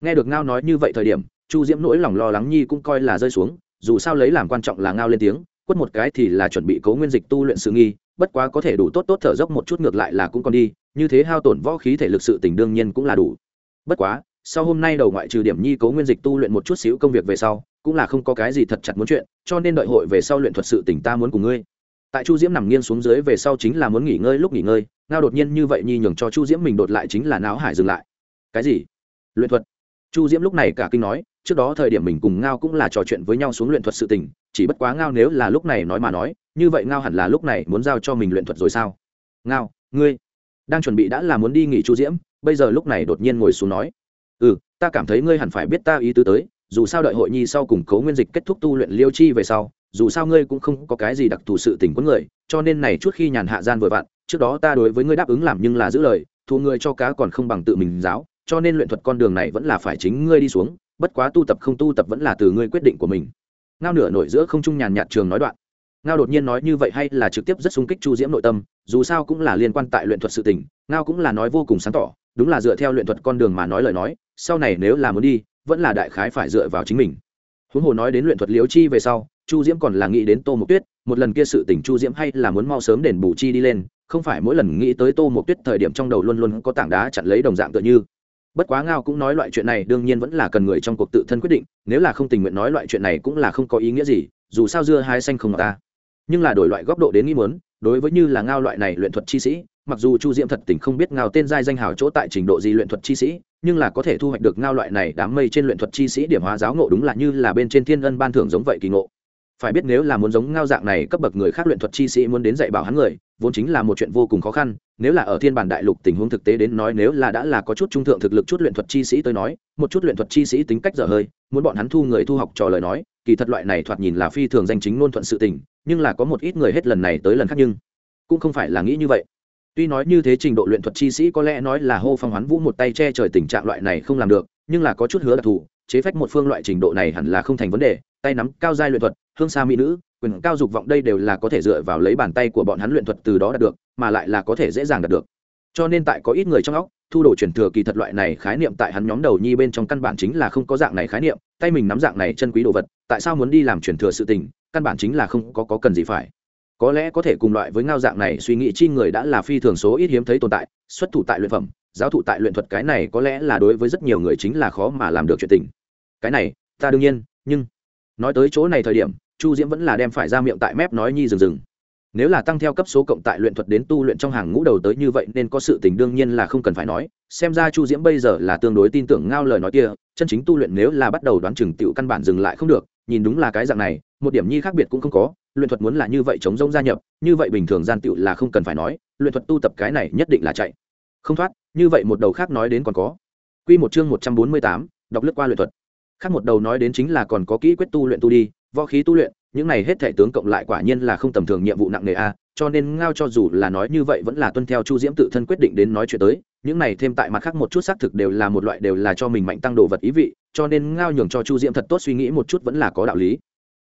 Nghe được ngao nói như vậy thời điểm, chu diễm nỗi lòng lo lắng nhi cũng coi là rơi xuống, dù sao lấy làm quan trọng là ngao lên tiếng, quất một cái thì là chuẩn bị cấu nguyên dịch tu luyện sự nghi bất quá có thể đủ tốt tốt thở dốc một chút ngược lại là cũng còn đi, như thế hao tổn võ khí thể lực sự tình đương nhiên cũng là đủ. Bất quá, sau hôm nay đầu ngoại trừ điểm nhi cấu nguyên dịch tu luyện một chút xíu công việc về sau, cũng là không có cái gì thật chặt muốn chuyện, cho nên đợi hội về sau luyện thuật sự tỉnh ta muốn cùng ngươi. Tại chu diễm nằm nghiêng xuống dưới về sau chính là muốn nghỉ ngơi lúc nghỉ ngơi, ngao đột nhiên như vậy nhi nhường cho chu diễm mình đột lại chính là não hải dừng lại. Cái gì? Luyện thuật? Chu diễm lúc này cả kinh nói, trước đó thời điểm mình cùng ngao cũng là trò chuyện với nhau xuống luyện thuật sự tình chỉ bất quá ngao nếu là lúc này nói mà nói, như vậy ngao hẳn là lúc này muốn giao cho mình luyện thuật rồi sao? Ngao, ngươi đang chuẩn bị đã là muốn đi nghỉ chu diễm, bây giờ lúc này đột nhiên ngồi xuống nói. Ừ ta cảm thấy ngươi hẳn phải biết ta ý tứ tới, dù sao đợi hội nhi sau cùng cấu nguyên dịch kết thúc tu luyện liêu chi về sau, dù sao ngươi cũng không có cái gì đặc thù sự tình của người, cho nên này chút khi nhàn hạ gian vừa vặn, trước đó ta đối với ngươi đáp ứng làm nhưng là giữ lời thu ngươi cho cá còn không bằng tự mình giáo, cho nên luyện thuật con đường này vẫn là phải chính ngươi đi xuống, bất quá tu tập không tu tập vẫn là từ ngươi quyết định của mình ngao nửa nổi giữa không trung nhàn nhạt trường nói đoạn. Ngao đột nhiên nói như vậy hay là trực tiếp rất sung kích chu diễm nội tâm, dù sao cũng là liên quan tại luyện thuật sự tình, ngao cũng là nói vô cùng sáng tỏ, đúng là dựa theo luyện thuật con đường mà nói lời nói, sau này nếu là muốn đi, vẫn là đại khái phải dựa vào chính mình. Huống hồ nói đến luyện thuật liếu chi về sau, chu diễm còn là nghĩ đến tô mộc tuyết, một lần kia sự tình chu diễm hay là muốn mau sớm đền bù chi đi lên, không phải mỗi lần nghĩ tới tô mộc tuyết thời điểm trong đầu luôn luôn có tảng đá chặn lấy đồng dạng tựa như bất quá ngao cũng nói loại chuyện này đương nhiên vẫn là cần người trong cuộc tự thân quyết định, nếu là không tình nguyện nói loại chuyện này cũng là không có ý nghĩa gì, dù sao dưa hai xanh không ngọt ta. Nhưng là đổi loại góc độ đến nghĩ muốn, đối với như là ngao loại này luyện thuật chi sĩ, mặc dù chu diễm thật tình không biết ngao tên giai danh hào chỗ tại trình độ gì luyện thuật chi sĩ, nhưng là có thể thu hoạch được ngao loại này đám mây trên luyện thuật chi sĩ điểm hóa giáo ngộ đúng là như là bên trên thiên ân ban thưởng giống vậy kỳ ngộ phải biết nếu là muốn giống ngao dạng này cấp bậc người khác luyện thuật chi sĩ muốn đến dạy bảo hắn người, vốn chính là một chuyện vô cùng khó khăn. Nếu là ở thiên bản đại lục tình huống thực tế đến nói nếu là đã là có chút trung thượng thực lực chút luyện thuật chi sĩ tới nói, một chút luyện thuật chi sĩ tính cách dở hơi, muốn bọn hắn thu người thu học trò lời nói, kỳ thật loại này thoạt nhìn là phi thường danh chính ngôn thuận sự tình, nhưng là có một ít người hết lần này tới lần khác nhưng cũng không phải là nghĩ như vậy. Tuy nói như thế trình độ luyện thuật chi sĩ có lẽ nói là hô phong hoán vũ một tay che trời tình trạng loại này không làm được, nhưng là có chút hứa đặc thù, chế phách một phương loại trình độ này hẳn là không thành vấn đề, tay nắm cao giai luyện thuật hương xa mỹ nữ quyền cao dục vọng đây đều là có thể dựa vào lấy bàn tay của bọn hắn luyện thuật từ đó đạt được mà lại là có thể dễ dàng đạt được. Cho nên tại có ít người trong óc thu đồ truyền thừa kỳ thật loại này khái niệm tại hắn nhóm đầu nhi bên trong căn bản chính là không có dạng này khái niệm tay mình nắm dạng này chân quý đồ vật tại sao muốn đi làm truyền thừa sự tình căn bản chính là không có, có cần gì phải. Có lẽ có thể cùng loại với ngao dạng này suy nghĩ chi người đã là phi thường số ít hiếm thấy tồn tại xuất thủ tại luyện phẩm giáo thụ tại luyện thuật cái này có lẽ là đối với rất nhiều người chính là khó mà làm được chuyện tình. Cái này ta đương nhiên nhưng nói tới chỗ này thời điểm chu diễm vẫn là đem phải ra miệng tại mép nói nhi rừng rừng. Nếu là tăng theo cấp số cộng tại luyện thuật đến tu luyện trong hàng ngũ đầu tới như vậy nên có sự tình đương nhiên là không cần phải nói. Xem ra chu diễm bây giờ là tương đối tin tưởng ngao lời nói kia, chân chính tu luyện nếu là bắt đầu đoán chừng tựu căn bản dừng lại không được, nhìn đúng là cái dạng này, một điểm nhi khác biệt cũng không có, luyện thuật muốn là như vậy chống rông gia nhập, như vậy bình thường gian tựu là không cần phải nói, luyện thuật tu tập cái này nhất định là chạy. Không thoát, như vậy một đầu khác nói đến còn có. Quy một chương một trăm bốn mươi tám, đọc lướt qua luyện thuật. Khác một đầu nói đến chính là còn có kỹ quyết tu luyện tu đi võ khí tu luyện, những này hết thể tướng cộng lại quả nhiên là không tầm thường nhiệm vụ nặng nề a, cho nên ngao cho dù là nói như vậy vẫn là tuân theo chu diễm tự thân quyết định đến nói chuyện tới, những này thêm tại mặt khác một chút xác thực đều là một loại đều là cho mình mạnh tăng đồ vật ý vị, cho nên ngao nhường cho chu diễm thật tốt suy nghĩ một chút vẫn là có đạo lý.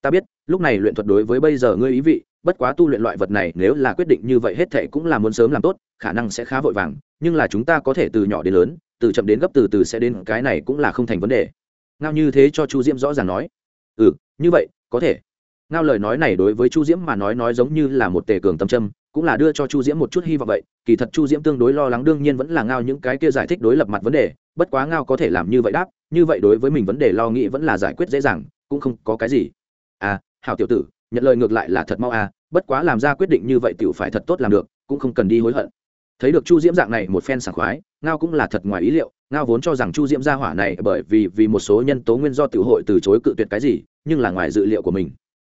Ta biết, lúc này luyện thuật đối với bây giờ ngươi ý vị, bất quá tu luyện loại vật này nếu là quyết định như vậy hết thệ cũng là muốn sớm làm tốt, khả năng sẽ khá vội vàng, nhưng là chúng ta có thể từ nhỏ đến lớn, từ chậm đến gấp từ từ sẽ đến, cái này cũng là không thành vấn đề. Ngao như thế cho chu diễm rõ ràng nói. Ừ như vậy có thể. Ngao lời nói này đối với chu diễm mà nói nói giống như là một tề cường tâm trâm cũng là đưa cho chu diễm một chút hy vọng vậy. Kỳ thật chu diễm tương đối lo lắng đương nhiên vẫn là ngao những cái kia giải thích đối lập mặt vấn đề, bất quá ngao có thể làm như vậy đáp, như vậy đối với mình vấn đề lo nghĩ vẫn là giải quyết dễ dàng, cũng không có cái gì. À hảo tiểu tử, nhận lời ngược lại là thật mau à bất quá làm ra quyết định như vậy tiểu phải thật tốt làm được, cũng không cần đi hối hận. Thấy được chu diễm dạng này một phen sảng khoái, ngao cũng là thật ngoài ý liệu ngao vốn cho rằng chu diễm gia hỏa này bởi vì vì một số nhân tố nguyên do tiểu hội từ chối cự tuyệt cái gì, nhưng là ngoài dự liệu của mình.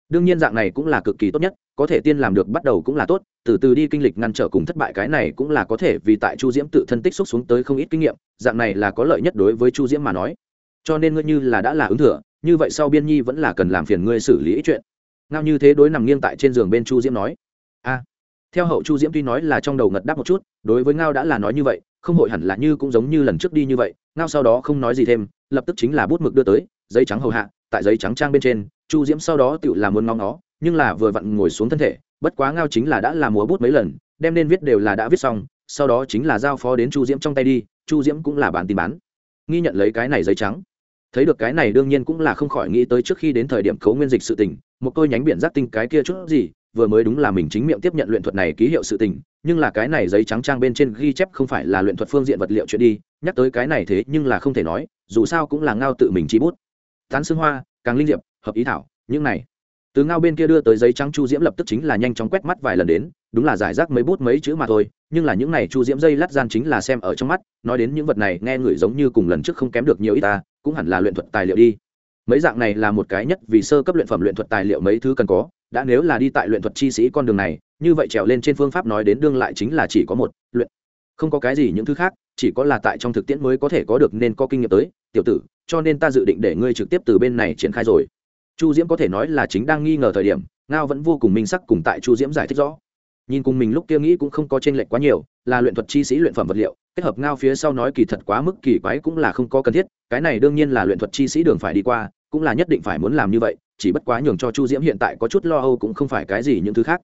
Đương nhiên dạng này cũng là cực kỳ tốt nhất, có thể tiên làm được bắt đầu cũng là tốt, từ từ đi kinh lịch ngăn trở cùng thất bại cái này cũng là có thể vì tại chu diễm tự thân tích xúc xuống tới không ít kinh nghiệm, dạng này là có lợi nhất đối với chu diễm mà nói. Cho nên ngươi như là đã là ứng thừa, như vậy sau biên nhi vẫn là cần làm phiền ngươi xử lý chuyện. Ngao như thế đối nằm nghiêng tại trên giường bên chu diễm nói. A. Theo hậu chu diễm tuy nói là trong đầu ngật đáp một chút, đối với ngao đã là nói như vậy không hội hẳn là như cũng giống như lần trước đi như vậy, ngao sau đó không nói gì thêm, lập tức chính là bút mực đưa tới, giấy trắng hầu hạ, tại giấy trắng trang bên trên, chu diễm sau đó tự làm muốn ngóng nó nhưng là vừa vặn ngồi xuống thân thể, bất quá ngao chính là đã làm múa bút mấy lần, đem nên viết đều là đã viết xong, sau đó chính là giao phó đến chu diễm trong tay đi, chu diễm cũng là bán tin bán. Nghi nhận lấy cái này giấy trắng. Thấy được cái này đương nhiên cũng là không khỏi nghĩ tới trước khi đến thời điểm cấu nguyên dịch sự tình, một tôi nhánh biển giác tinh cái kia chút gì vừa mới đúng là mình chính miệng tiếp nhận luyện thuật này ký hiệu sự tình, nhưng là cái này giấy trắng trang bên trên ghi chép không phải là luyện thuật phương diện vật liệu chuyện đi, nhắc tới cái này thế nhưng là không thể nói, dù sao cũng là ngao tự mình chi bút. Tán xương hoa, càng linh diệp, hợp ý thảo, những này. Từ ngao bên kia đưa tới giấy trắng chu diễm lập tức chính là nhanh chóng quét mắt vài lần đến, đúng là giải rác mấy bút mấy chữ mà thôi, nhưng là những này chu diễm dây lát gian chính là xem ở trong mắt, nói đến những vật này nghe người giống như cùng lần trước không kém được nhiều ít ta, cũng hẳn là luyện thuật tài liệu đi mấy dạng này là một cái nhất vì sơ cấp luyện phẩm luyện thuật tài liệu mấy thứ cần có, đã nếu là đi tại luyện thuật chi sĩ con đường này, như vậy trèo lên trên phương pháp nói đến đương lại chính là chỉ có một, luyện. Không có cái gì những thứ khác, chỉ có là tại trong thực tiễn mới có thể có được nên có kinh nghiệm tới, tiểu tử, cho nên ta dự định để ngươi trực tiếp từ bên này triển khai rồi. Chu diễm có thể nói là chính đang nghi ngờ thời điểm, ngao vẫn vô cùng minh sắc cùng tại chu diễm giải thích rõ nhìn cùng mình lúc kia nghĩ cũng không có tranh lệch quá nhiều, là luyện thuật chi sĩ luyện phẩm vật liệu, kết hợp ngao phía sau nói kỳ thật quá mức kỳ quái cũng là không có cần thiết, cái này đương nhiên là luyện thuật chi sĩ đường phải đi qua, cũng là nhất định phải muốn làm như vậy, chỉ bất quá nhường cho chu diễm hiện tại có chút lo âu cũng không phải cái gì những thứ khác.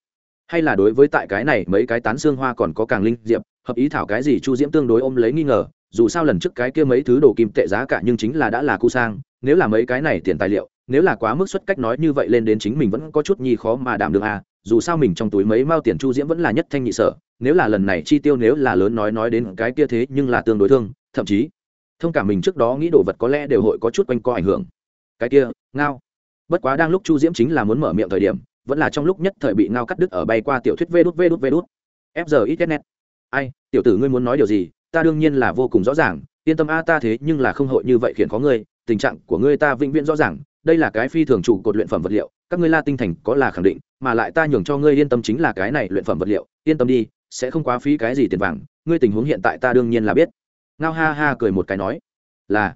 Hay là đối với tại cái này mấy cái tán xương hoa còn có càng linh diệp, hợp ý thảo cái gì chu diễm tương đối ôm lấy nghi ngờ, dù sao lần trước cái kia mấy thứ đồ kim tệ giá cả nhưng chính là đã là cu sang, nếu là mấy cái này tiền tài liệu, nếu là quá mức xuất cách nói như vậy lên đến chính mình vẫn có chút nhi khó mà đảm được à dù sao mình trong túi mấy mao tiền chu diễm vẫn là nhất thanh nhị sở, nếu là lần này chi tiêu nếu là lớn nói nói đến cái kia thế nhưng là tương đối thương, thậm chí, thông cảm mình trước đó nghĩ đồ vật có lẽ đều hội có chút quanh co ảnh hưởng. Cái kia, ngao. Bất quá đang lúc chu diễm chính là muốn mở miệng thời điểm, vẫn là trong lúc nhất thời bị ngao cắt đứt ở bay qua tiểu thuyết vê đút vê đút vê đút. Fg internet. Ai, tiểu tử ngươi muốn nói điều gì, ta đương nhiên là vô cùng rõ ràng, yên tâm a, ta thế nhưng là không hội như vậy khiến có ngươi, tình trạng của ngươi ta vĩnh viễn rõ ràng, đây là cái phi thường chủ cột luyện phẩm vật liệu các ngươi la tinh thành có là khẳng định, mà lại ta nhường cho ngươi yên tâm chính là cái này luyện phẩm vật liệu, yên tâm đi, sẽ không quá phí cái gì tiền vàng, ngươi tình huống hiện tại ta đương nhiên là biết. Ngao ha ha cười một cái nói, là,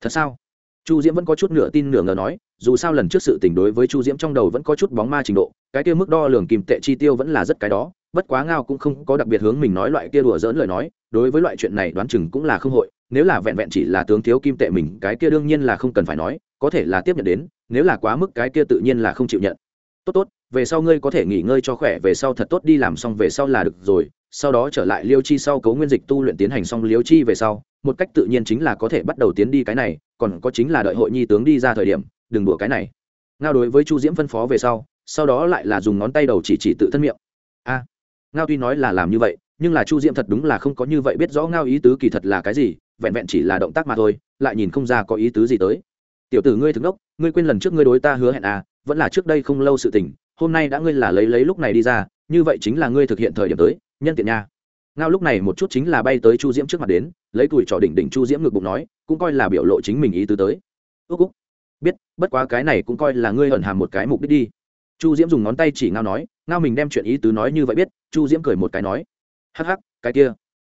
thật sao? Chu diễm vẫn có chút nửa tin nửa ngờ nói, dù sao lần trước sự tình đối với chu diễm trong đầu vẫn có chút bóng ma trình độ, cái kia mức đo lường kìm tệ chi tiêu vẫn là rất cái đó, bất quá ngao cũng không có đặc biệt hướng mình nói loại kia đùa dỡn lời nói, đối với loại chuyện này đoán chừng cũng là không hội, nếu là vẹn vẹn chỉ là tướng thiếu kim tệ mình, cái kia đương nhiên là không cần phải nói có thể là tiếp nhận đến, nếu là quá mức cái kia tự nhiên là không chịu nhận. Tốt tốt, về sau ngươi có thể nghỉ ngơi cho khỏe, về sau thật tốt đi làm xong về sau là được rồi, sau đó trở lại liêu chi sau cấu nguyên dịch tu luyện tiến hành xong liêu chi về sau, một cách tự nhiên chính là có thể bắt đầu tiến đi cái này, còn có chính là đợi hội nhi tướng đi ra thời điểm, đừng đùa cái này. Ngao đối với chu diễm phân phó về sau sau đó lại là dùng ngón tay đầu chỉ chỉ tự thân miệng. A, ngao tuy nói là làm như vậy, nhưng là chu diễm thật đúng là không có như vậy biết rõ ngao ý tứ kỳ thật là cái gì, vẹn vẹn chỉ là động tác mà thôi, lại nhìn không ra có ý tứ gì tới tiểu tử ngươi thực đốc, ngươi quên lần trước ngươi đối ta hứa hẹn à vẫn là trước đây không lâu sự tình, hôm nay đã ngươi là lấy lấy lúc này đi ra, như vậy chính là ngươi thực hiện thời điểm tới, nhân tiện nha. Ngao lúc này một chút chính là bay tới chu diễm trước mặt đến, lấy tuổi trò đỉnh đỉnh chu diễm ngực bụng nói, cũng coi là biểu lộ chính mình ý tứ tới. Ước úc, biết, bất quá cái này cũng coi là ngươi ẩn hàm một cái mục đích đi. Chu diễm dùng ngón tay chỉ ngao nói, ngao mình đem chuyện ý tứ nói như vậy biết, chu diễm cười một cái nói, hắc hắc, cái kia,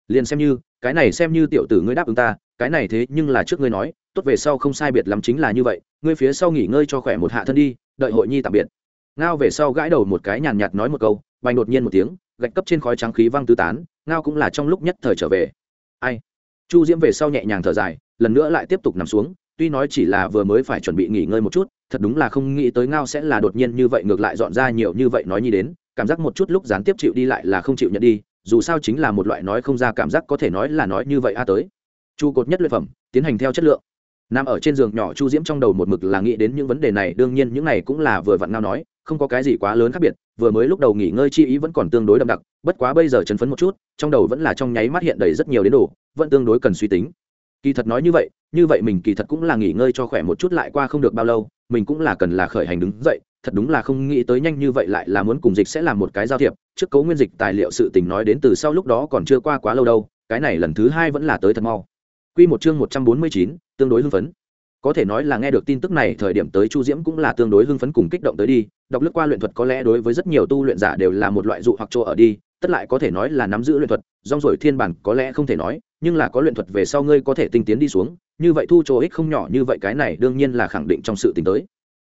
liền xem như, cái này xem như tiểu tử ngươi đáp ứng ta cái này thế nhưng là trước ngươi nói, tốt về sau không sai biệt lắm chính là như vậy, ngươi phía sau nghỉ ngơi cho khỏe một hạ thân đi, đợi hội nhi tạm biệt. Ngao về sau gãi đầu một cái nhàn nhạt nói một câu, bành đột nhiên một tiếng, gạch cấp trên khói trắng khí văng tứ tán, ngao cũng là trong lúc nhất thời trở về. Ai? Chu diễm về sau nhẹ nhàng thở dài, lần nữa lại tiếp tục nằm xuống, tuy nói chỉ là vừa mới phải chuẩn bị nghỉ ngơi một chút, thật đúng là không nghĩ tới ngao sẽ là đột nhiên như vậy ngược lại dọn ra nhiều như vậy nói nhi đến, cảm giác một chút lúc gián tiếp chịu đi lại là không chịu nhận đi, dù sao chính là một loại nói không ra cảm giác có thể nói là nói như vậy a tới trụ cột nhất luyện phẩm, tiến hành theo chất lượng. Nằm ở trên giường nhỏ chu diễm trong đầu một mực là nghĩ đến những vấn đề này, đương nhiên những này cũng là vừa vặn ngao nói, không có cái gì quá lớn khác biệt, vừa mới lúc đầu nghỉ ngơi chi ý vẫn còn tương đối đậm đặc, bất quá bây giờ chấn phấn một chút, trong đầu vẫn là trong nháy mắt hiện đầy rất nhiều đến đồ, vẫn tương đối cần suy tính. Kỳ thật nói như vậy như vậy mình kỳ thật cũng là nghỉ ngơi cho khỏe một chút lại qua không được bao lâu, mình cũng là cần là khởi hành đứng dậy, thật đúng là không nghĩ tới nhanh như vậy lại là muốn cùng dịch sẽ làm một cái giao thiệp, trước cấu nguyên dịch tài liệu sự tình nói đến từ sau lúc đó còn chưa qua quá lâu đâu, cái này lần thứ hai vẫn là tới thật mau. Quy một chương một trăm bốn mươi chín, tương đối hưng phấn. Có thể nói là nghe được tin tức này thời điểm tới chu diễm cũng là tương đối hưng phấn cùng kích động tới đi. Đọc lướt qua luyện thuật có lẽ đối với rất nhiều tu luyện giả đều là một loại dụ hoặc chỗ ở đi tất lại có thể nói là nắm giữ luyện thuật rong rồi thiên bản có lẽ không thể nói nhưng là có luyện thuật về sau ngươi có thể tinh tiến đi xuống như vậy thu chỗ ích không nhỏ như vậy cái này đương nhiên là khẳng định trong sự tình tới.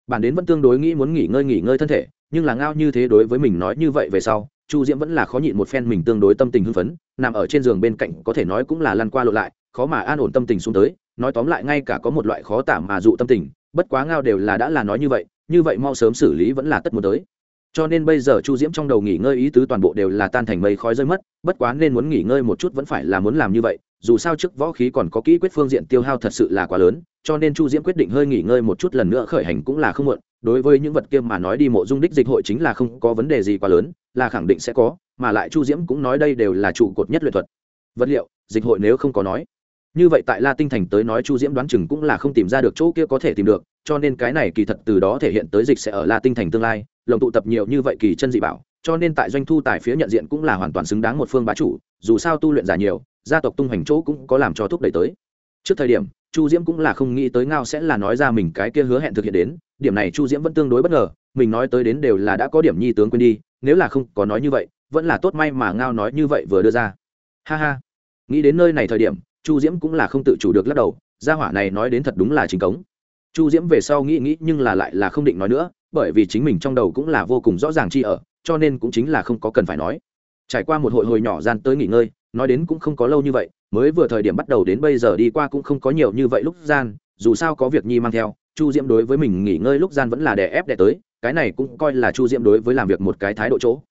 Bản đến vẫn tương đối nghĩ muốn nghỉ ngơi nghỉ ngơi thân thể nhưng là ngao như thế đối với mình nói như vậy về sau chu diễm vẫn là khó nhịn một phen mình tương đối tâm tình hưng phấn nằm ở trên giường bên cạnh có thể nói cũng là lăn qua lộ lại khó mà an ổn tâm tình xuống tới, nói tóm lại ngay cả có một loại khó tả mà dụ tâm tình, bất quá ngao đều là đã là nói như vậy như vậy mau sớm xử lý vẫn là tất muốn tới. Cho nên bây giờ chu diễm trong đầu nghỉ ngơi ý tứ toàn bộ đều là tan thành mây khói rơi mất, bất quá nên muốn nghỉ ngơi một chút vẫn phải là muốn làm như vậy, dù sao trước võ khí còn có kỹ quyết phương diện tiêu hao thật sự là quá lớn, cho nên chu diễm quyết định hơi nghỉ ngơi một chút lần nữa khởi hành cũng là không muộn, đối với những vật kia mà nói đi mộ dung đích dịch hội chính là không có vấn đề gì quá lớn, là khẳng định sẽ có, mà lại chu diễm cũng nói đây đều là trụ cột nhất luyện thuật. Vật liệu, dịch hội nếu không có nói như vậy tại la tinh thành tới nói chu diễm đoán chừng cũng là không tìm ra được chỗ kia có thể tìm được, cho nên cái này kỳ thật từ đó thể hiện tới dịch sẽ ở la tinh thành tương lai, lồng tụ tập nhiều như vậy kỳ chân dị bảo, cho nên tại doanh thu tài phía nhận diện cũng là hoàn toàn xứng đáng một phương bá chủ, dù sao tu luyện giả nhiều, gia tộc tung hoành chỗ cũng có làm cho thúc đẩy tới. Trước thời điểm, chu diễm cũng là không nghĩ tới ngao sẽ là nói ra mình cái kia hứa hẹn thực hiện đến, điểm này chu diễm vẫn tương đối bất ngờ, mình nói tới đến đều là đã có điểm nhi tướng quên đi, nếu là không có nói như vậy, vẫn là tốt may mà ngao nói như vậy vừa đưa ra. Ha ha. Nghĩ đến nơi này thời điểm chu diễm cũng là không tự chủ được lắc đầu, gia hỏa này nói đến thật đúng là chính cống. Chu diễm về sau nghĩ nghĩ nhưng là lại là không định nói nữa, bởi vì chính mình trong đầu cũng là vô cùng rõ ràng chi ở, cho nên cũng chính là không có cần phải nói. Trải qua một hội hồi nhỏ gian tới nghỉ ngơi, nói đến cũng không có lâu như vậy, mới vừa thời điểm bắt đầu đến bây giờ đi qua cũng không có nhiều như vậy lúc gian, dù sao có việc nhi mang theo, chu diễm đối với mình nghỉ ngơi lúc gian vẫn là đè ép đè tới, cái này cũng coi là chu diễm đối với làm việc một cái thái độ chỗ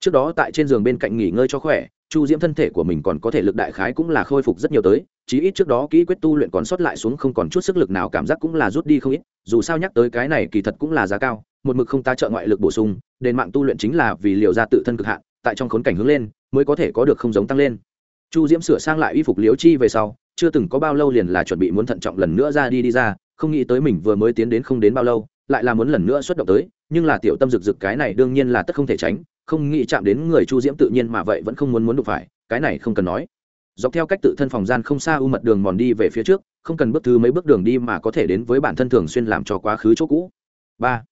trước đó tại trên giường bên cạnh nghỉ ngơi cho khỏe, chu diễm thân thể của mình còn có thể lực đại khái cũng là khôi phục rất nhiều tới, chí ít trước đó kỹ quyết tu luyện còn sót lại xuống không còn chút sức lực nào, cảm giác cũng là rút đi không ít, dù sao nhắc tới cái này kỳ thật cũng là giá cao, một mực không ta trợ ngoại lực bổ sung, đền mạng tu luyện chính là vì liều ra tự thân cực hạn, tại trong khốn cảnh hướng lên, mới có thể có được không giống tăng lên. Chu diễm sửa sang lại y phục liếu chi về sau, chưa từng có bao lâu liền là chuẩn bị muốn thận trọng lần nữa ra đi đi ra, không nghĩ tới mình vừa mới tiến đến không đến bao lâu, lại là muốn lần nữa xuất động tới, nhưng là tiểu tâm rực rực cái này đương nhiên là tất không thể tránh không nghĩ chạm đến người chu diễm tự nhiên mà vậy vẫn không muốn muốn đụng phải, cái này không cần nói. Dọc theo cách tự thân phòng gian không xa u mật đường mòn đi về phía trước, không cần bước thứ mấy bước đường đi mà có thể đến với bản thân thường xuyên làm cho quá khứ chỗ cũ. Ba,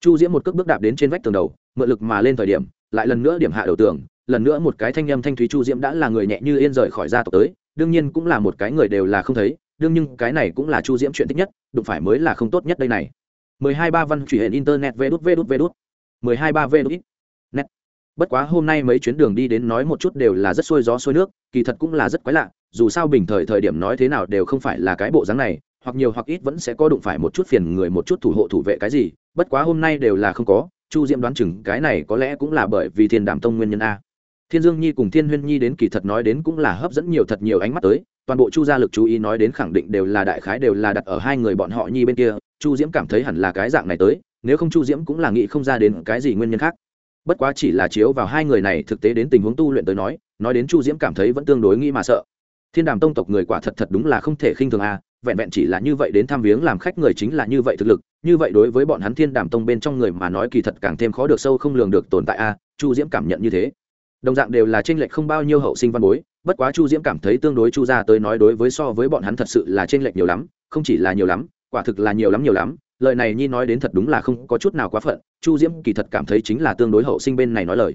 chu diễm một cước bước đạp đến trên vách tường đầu, mượn lực mà lên thời điểm, lại lần nữa điểm hạ đầu tường, lần nữa một cái thanh âm thanh thúy chu diễm đã là người nhẹ như yên rời khỏi gia tộc tới, đương nhiên cũng là một cái người đều là không thấy, đương nhưng cái này cũng là chu diễm chuyện thích nhất, đụng phải mới là không tốt nhất đây này. Mười hai ba văn chuyển internet vê đút vê đút vê đút. Mười hai ba vê đút bất quá hôm nay mấy chuyến đường đi đến nói một chút đều là rất xuôi gió xuôi nước, kỳ thật cũng là rất quái lạ, dù sao bình thời thời điểm nói thế nào đều không phải là cái bộ dáng này, hoặc nhiều hoặc ít vẫn sẽ có đụng phải một chút phiền người một chút thủ hộ thủ vệ cái gì, bất quá hôm nay đều là không có, chu diễm đoán chừng cái này có lẽ cũng là bởi vì thiên đàm tông nguyên nhân a. Thiên dương nhi cùng thiên huyên nhi đến kỳ thật nói đến cũng là hấp dẫn nhiều thật nhiều ánh mắt tới, toàn bộ chu gia lực chú ý nói đến khẳng định đều là đại khái đều là đặt ở hai người bọn họ nhi bên kia, chu diễm cảm thấy hẳn là cái dạng này tới, nếu không chu diễm cũng là nghĩ không ra đến cái gì nguyên nhân khác bất quá chỉ là chiếu vào hai người này, thực tế đến tình huống tu luyện tới nói nói đến chu diễm cảm thấy vẫn tương đối nghĩ mà sợ. Thiên đàm tông tộc người quả thật thật đúng là không thể khinh thường a, vẹn vẹn chỉ là như vậy đến thăm viếng làm khách người chính là như vậy thực lực, như vậy đối với bọn hắn thiên đàm tông bên trong người mà nói kỳ thật càng thêm khó được sâu không lường được tồn tại a, chu diễm cảm nhận như thế. Đồng dạng đều là tranh lệch không bao nhiêu hậu sinh văn bối, bất quá chu diễm cảm thấy tương đối chu gia tới nói đối với so với bọn hắn thật sự là tranh lệch nhiều lắm, không chỉ là nhiều lắm, quả thực là nhiều lắm nhiều lắm lời này nhi nói đến thật đúng là không có chút nào quá phận, chu diễm kỳ thật cảm thấy chính là tương đối hậu sinh bên này nói lời.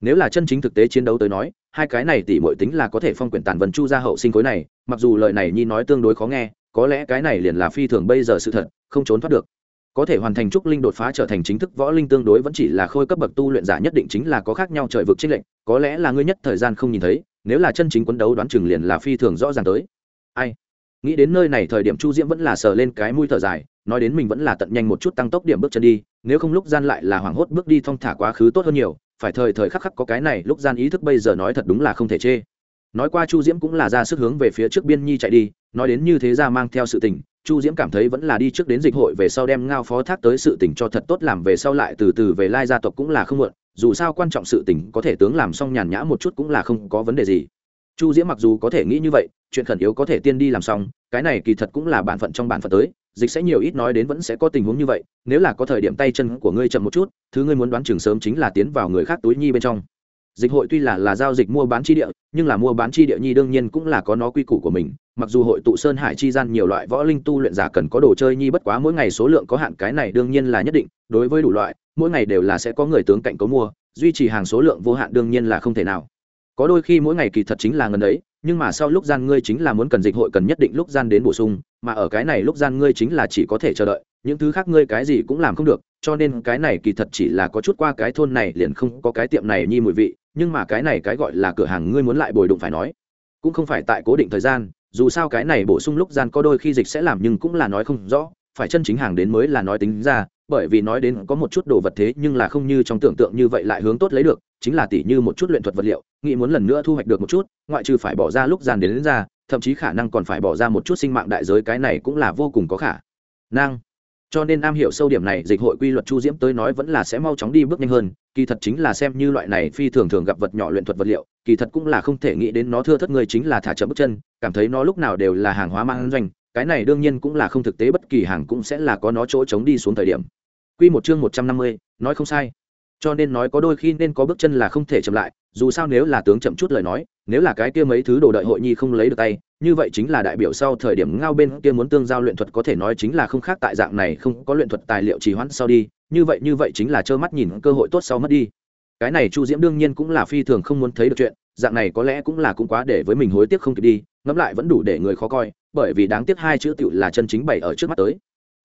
Nếu là chân chính thực tế chiến đấu tới nói, hai cái này tỷ muội tính là có thể phong quyển tàn vân chu ra hậu sinh khối này, mặc dù lời này nhi nói tương đối khó nghe, có lẽ cái này liền là phi thường bây giờ sự thật, không trốn thoát được. Có thể hoàn thành trúc linh đột phá trở thành chính thức võ linh tương đối vẫn chỉ là khôi cấp bậc tu luyện giả nhất định chính là có khác nhau trời vực trích lệnh có lẽ là ngươi nhất thời gian không nhìn thấy, nếu là chân chính quấn đấu đoán chừng liền là phi thường rõ ràng tới. Ai? Nghĩ đến nơi này thời điểm chu diễm vẫn là sờ lên cái mũi thở dài, nói đến mình vẫn là tận nhanh một chút tăng tốc điểm bước chân đi, nếu không lúc gian lại là hoảng hốt bước đi thong thả quá khứ tốt hơn nhiều, phải thời thời khắc khắc có cái này, lúc gian ý thức bây giờ nói thật đúng là không thể chê. Nói qua chu diễm cũng là ra sức hướng về phía trước biên nhi chạy đi, nói đến như thế ra mang theo sự tình, chu diễm cảm thấy vẫn là đi trước đến dịch hội về sau đem ngao phó thác tới sự tình cho thật tốt làm về sau lại từ từ về lai gia tộc cũng là không muộn, dù sao quan trọng sự tình có thể tướng làm xong nhàn nhã một chút cũng là không có vấn đề gì chu diễm mặc dù có thể nghĩ như vậy, chuyện khẩn yếu có thể tiên đi làm xong, cái này kỳ thật cũng là bản phận trong bản phận tới, dịch sẽ nhiều ít nói đến vẫn sẽ có tình huống như vậy, nếu là có thời điểm tay chân của ngươi chậm một chút, thứ ngươi muốn đoán chừng sớm chính là tiến vào người khác túi nhi bên trong. Dịch hội tuy là là giao dịch mua bán chi địa, nhưng là mua bán chi địa nhi đương nhiên cũng là có nó quy củ của mình, mặc dù hội tụ sơn hải chi gian nhiều loại võ linh tu luyện giả cần có đồ chơi nhi bất quá mỗi ngày số lượng có hạn cái này đương nhiên là nhất định, đối với đủ loại, mỗi ngày đều là sẽ có người tướng cạnh có mua, duy trì hàng số lượng vô hạn đương nhiên là không thể nào có đôi khi mỗi ngày kỳ thật chính là ngần ấy, nhưng mà sau lúc gian ngươi chính là muốn cần dịch hội cần nhất định lúc gian đến bổ sung, mà ở cái này lúc gian ngươi chính là chỉ có thể chờ đợi, những thứ khác ngươi cái gì cũng làm không được, cho nên cái này kỳ thật chỉ là có chút qua cái thôn này liền không có cái tiệm này nhi mùi vị, nhưng mà cái này cái gọi là cửa hàng ngươi muốn lại bồi đụng phải nói, cũng không phải tại cố định thời gian, dù sao cái này bổ sung lúc gian có đôi khi dịch sẽ làm nhưng cũng là nói không rõ, phải chân chính hàng đến mới là nói tính ra bởi vì nói đến có một chút đồ vật thế nhưng là không như trong tưởng tượng như vậy lại hướng tốt lấy được chính là tỉ như một chút luyện thuật vật liệu nghĩ muốn lần nữa thu hoạch được một chút ngoại trừ phải bỏ ra lúc gian đến, đến ra thậm chí khả năng còn phải bỏ ra một chút sinh mạng đại giới cái này cũng là vô cùng có khả năng. Cho nên am hiểu sâu điểm này dịch hội quy luật chu diễm tới nói vẫn là sẽ mau chóng đi bước nhanh hơn kỳ thật chính là xem như loại này phi thường thường gặp vật nhỏ luyện thuật vật liệu kỳ thật cũng là không thể nghĩ đến nó thưa thất người chính là thả chậm bước chân cảm thấy nó lúc nào đều là hàng hóa mang doanh cái này đương nhiên cũng là không thực tế bất kỳ hàng cũng sẽ là có nó chỗ chống đi xuống thời điểm. Quy một chương một trăm năm mươi, nói không sai. Cho nên nói có đôi khi nên có bước chân là không thể chậm lại dù sao nếu là tướng chậm chút lời nói nếu là cái kia mấy thứ đồ đợi hội nhi không lấy được tay như vậy chính là đại biểu sau thời điểm ngao bên kia muốn tương giao luyện thuật có thể nói chính là không khác tại dạng này không có luyện thuật tài liệu trì hoãn sau đi như vậy như vậy chính là trơ mắt nhìn cơ hội tốt sau mất đi. Cái này chu diễm đương nhiên cũng là phi thường không muốn thấy được chuyện dạng này có lẽ cũng là cũng quá để với mình hối tiếc không kịp đi ngẫm lại vẫn đủ để người khó coi bởi vì đáng tiếc hai chữ tiểu là chân chính bày ở trước mắt tới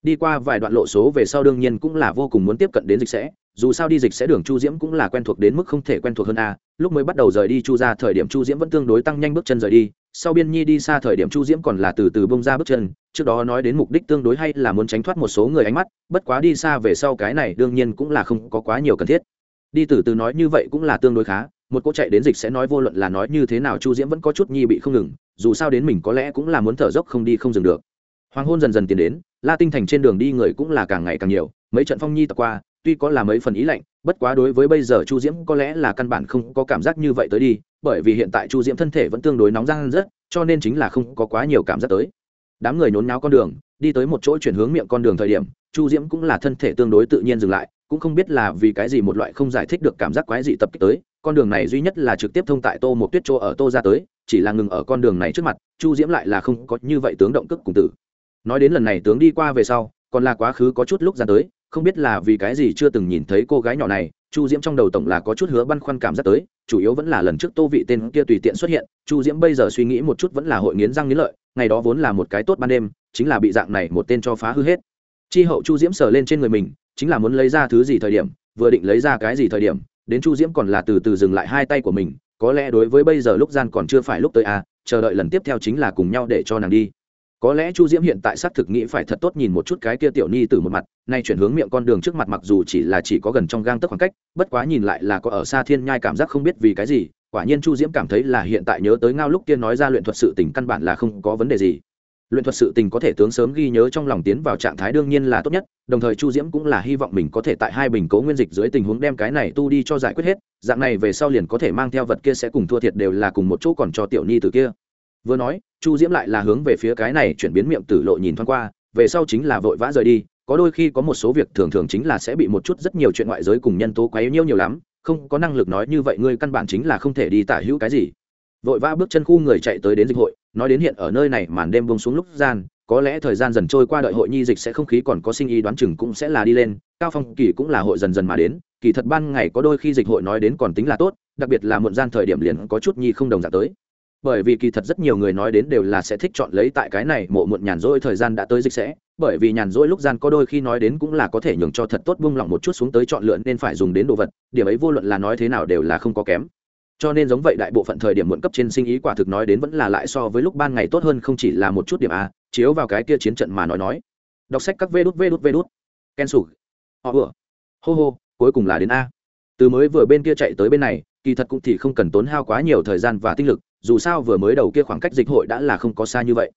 đi qua vài đoạn lộ số về sau đương nhiên cũng là vô cùng muốn tiếp cận đến dịch sẽ, dù sao đi dịch sẽ đường chu diễm cũng là quen thuộc đến mức không thể quen thuộc hơn a, lúc mới bắt đầu rời đi chu ra thời điểm chu diễm vẫn tương đối tăng nhanh bước chân rời đi, sau biên nhi đi xa thời điểm chu diễm còn là từ từ bông ra bước chân, trước đó nói đến mục đích tương đối hay là muốn tránh thoát một số người ánh mắt, bất quá đi xa về sau cái này đương nhiên cũng là không có quá nhiều cần thiết. Đi từ từ nói như vậy cũng là tương đối khá, một cô chạy đến dịch sẽ nói vô luận là nói như thế nào chu diễm vẫn có chút nhi bị không ngừng, dù sao đến mình có lẽ cũng là muốn thở dốc không đi không dừng được. Hoàng hôn dần dần tiến đến la tinh thành trên đường đi người cũng là càng ngày càng nhiều, mấy trận phong nhi tập qua, tuy có là mấy phần ý lạnh, bất quá đối với bây giờ chu diễm có lẽ là căn bản không có cảm giác như vậy tới đi, bởi vì hiện tại chu diễm thân thể vẫn tương đối nóng răng rất cho nên chính là không có quá nhiều cảm giác tới. Đám người nhốn náo con đường, đi tới một chỗ chuyển hướng miệng con đường thời điểm, chu diễm cũng là thân thể tương đối tự nhiên dừng lại, cũng không biết là vì cái gì một loại không giải thích được cảm giác quái dị tập kích tới, con đường này duy nhất là trực tiếp thông tại tô một tuyết chỗ ở tô ra tới, chỉ là ngừng ở con đường này trước mặt, chu diễm lại là không có như vậy tướng động cước cùng tử nói đến lần này tướng đi qua về sau, còn là quá khứ có chút lúc ra tới, không biết là vì cái gì chưa từng nhìn thấy cô gái nhỏ này, chu diễm trong đầu tổng là có chút hứa băn khoăn cảm giác tới, chủ yếu vẫn là lần trước tô vị tên kia tùy tiện xuất hiện, chu diễm bây giờ suy nghĩ một chút vẫn là hội nghiến răng nghiến lợi, ngày đó vốn là một cái tốt ban đêm, chính là bị dạng này một tên cho phá hư hết. Chi hậu chu diễm sờ lên trên người mình, chính là muốn lấy ra thứ gì thời điểm, vừa định lấy ra cái gì thời điểm, đến chu diễm còn là từ từ dừng lại hai tay của mình, có lẽ đối với bây giờ lúc gian còn chưa phải lúc tới à chờ đợi lần tiếp theo chính là cùng nhau để cho nàng đi có lẽ chu diễm hiện tại xác thực nghĩ phải thật tốt nhìn một chút cái kia tiểu ni từ một mặt, nay chuyển hướng miệng con đường trước mặt mặc dù chỉ là chỉ có gần trong gang tấc khoảng cách, bất quá nhìn lại là có ở xa thiên nhai cảm giác không biết vì cái gì, quả nhiên chu diễm cảm thấy là hiện tại nhớ tới ngao lúc kia nói ra luyện thuật sự tình căn bản là không có vấn đề gì. Luyện thuật sự tình có thể tướng sớm ghi nhớ trong lòng tiến vào trạng thái đương nhiên là tốt nhất, đồng thời chu diễm cũng là hy vọng mình có thể tại hai bình cố nguyên dịch dưới tình huống đem cái này tu đi cho giải quyết hết, dạng này về sau liền có thể mang theo vật kia sẽ cùng thua thiệt đều là cùng một chỗ còn cho tiểu ni từ kia vừa nói, chu diễm lại là hướng về phía cái này chuyển biến miệng tử lộ nhìn thoáng qua, về sau chính là vội vã rời đi, có đôi khi có một số việc thường thường chính là sẽ bị một chút rất nhiều chuyện ngoại giới cùng nhân tố quấy nhiêu nhiều lắm, không có năng lực nói như vậy ngươi căn bản chính là không thể đi tả hữu cái gì. Vội vã bước chân khu người chạy tới đến dịch hội, nói đến hiện ở nơi này màn đêm bông xuống lúc gian, có lẽ thời gian dần trôi qua đợi hội nhi dịch sẽ không khí còn có sinh ý đoán chừng cũng sẽ là đi lên, cao phong kỳ cũng là hội dần dần mà đến, kỳ thật ban ngày có đôi khi dịch hội nói đến còn tính là tốt, đặc biệt là muộn gian thời điểm liền có chút nhi không đồng dạng tới bởi vì kỳ thật rất nhiều người nói đến đều là sẽ thích chọn lấy tại cái này, mộ muộn nhàn rỗi thời gian đã tới dịch sẽ, bởi vì nhàn rỗi lúc gian có đôi khi nói đến cũng là có thể nhường cho thật tốt buông lỏng một chút xuống tới chọn lựa nên phải dùng đến đồ vật, điểm ấy vô luận là nói thế nào đều là không có kém. Cho nên giống vậy đại bộ phận thời điểm muộn cấp trên sinh ý quả thực nói đến vẫn là lại so với lúc ban ngày tốt hơn không chỉ là một chút điểm a, chiếu vào cái kia chiến trận mà nói nói. Đọc sách các vê đút vê đút vê đút. Ken sủ họ vừa. Hô hô, cuối cùng là đến a. Từ mới vừa bên kia chạy tới bên này, kỳ thật cũng thì không cần tốn hao quá nhiều thời gian và tinh lực dù sao vừa mới đầu kia khoảng cách dịch hội đã là không có xa như vậy.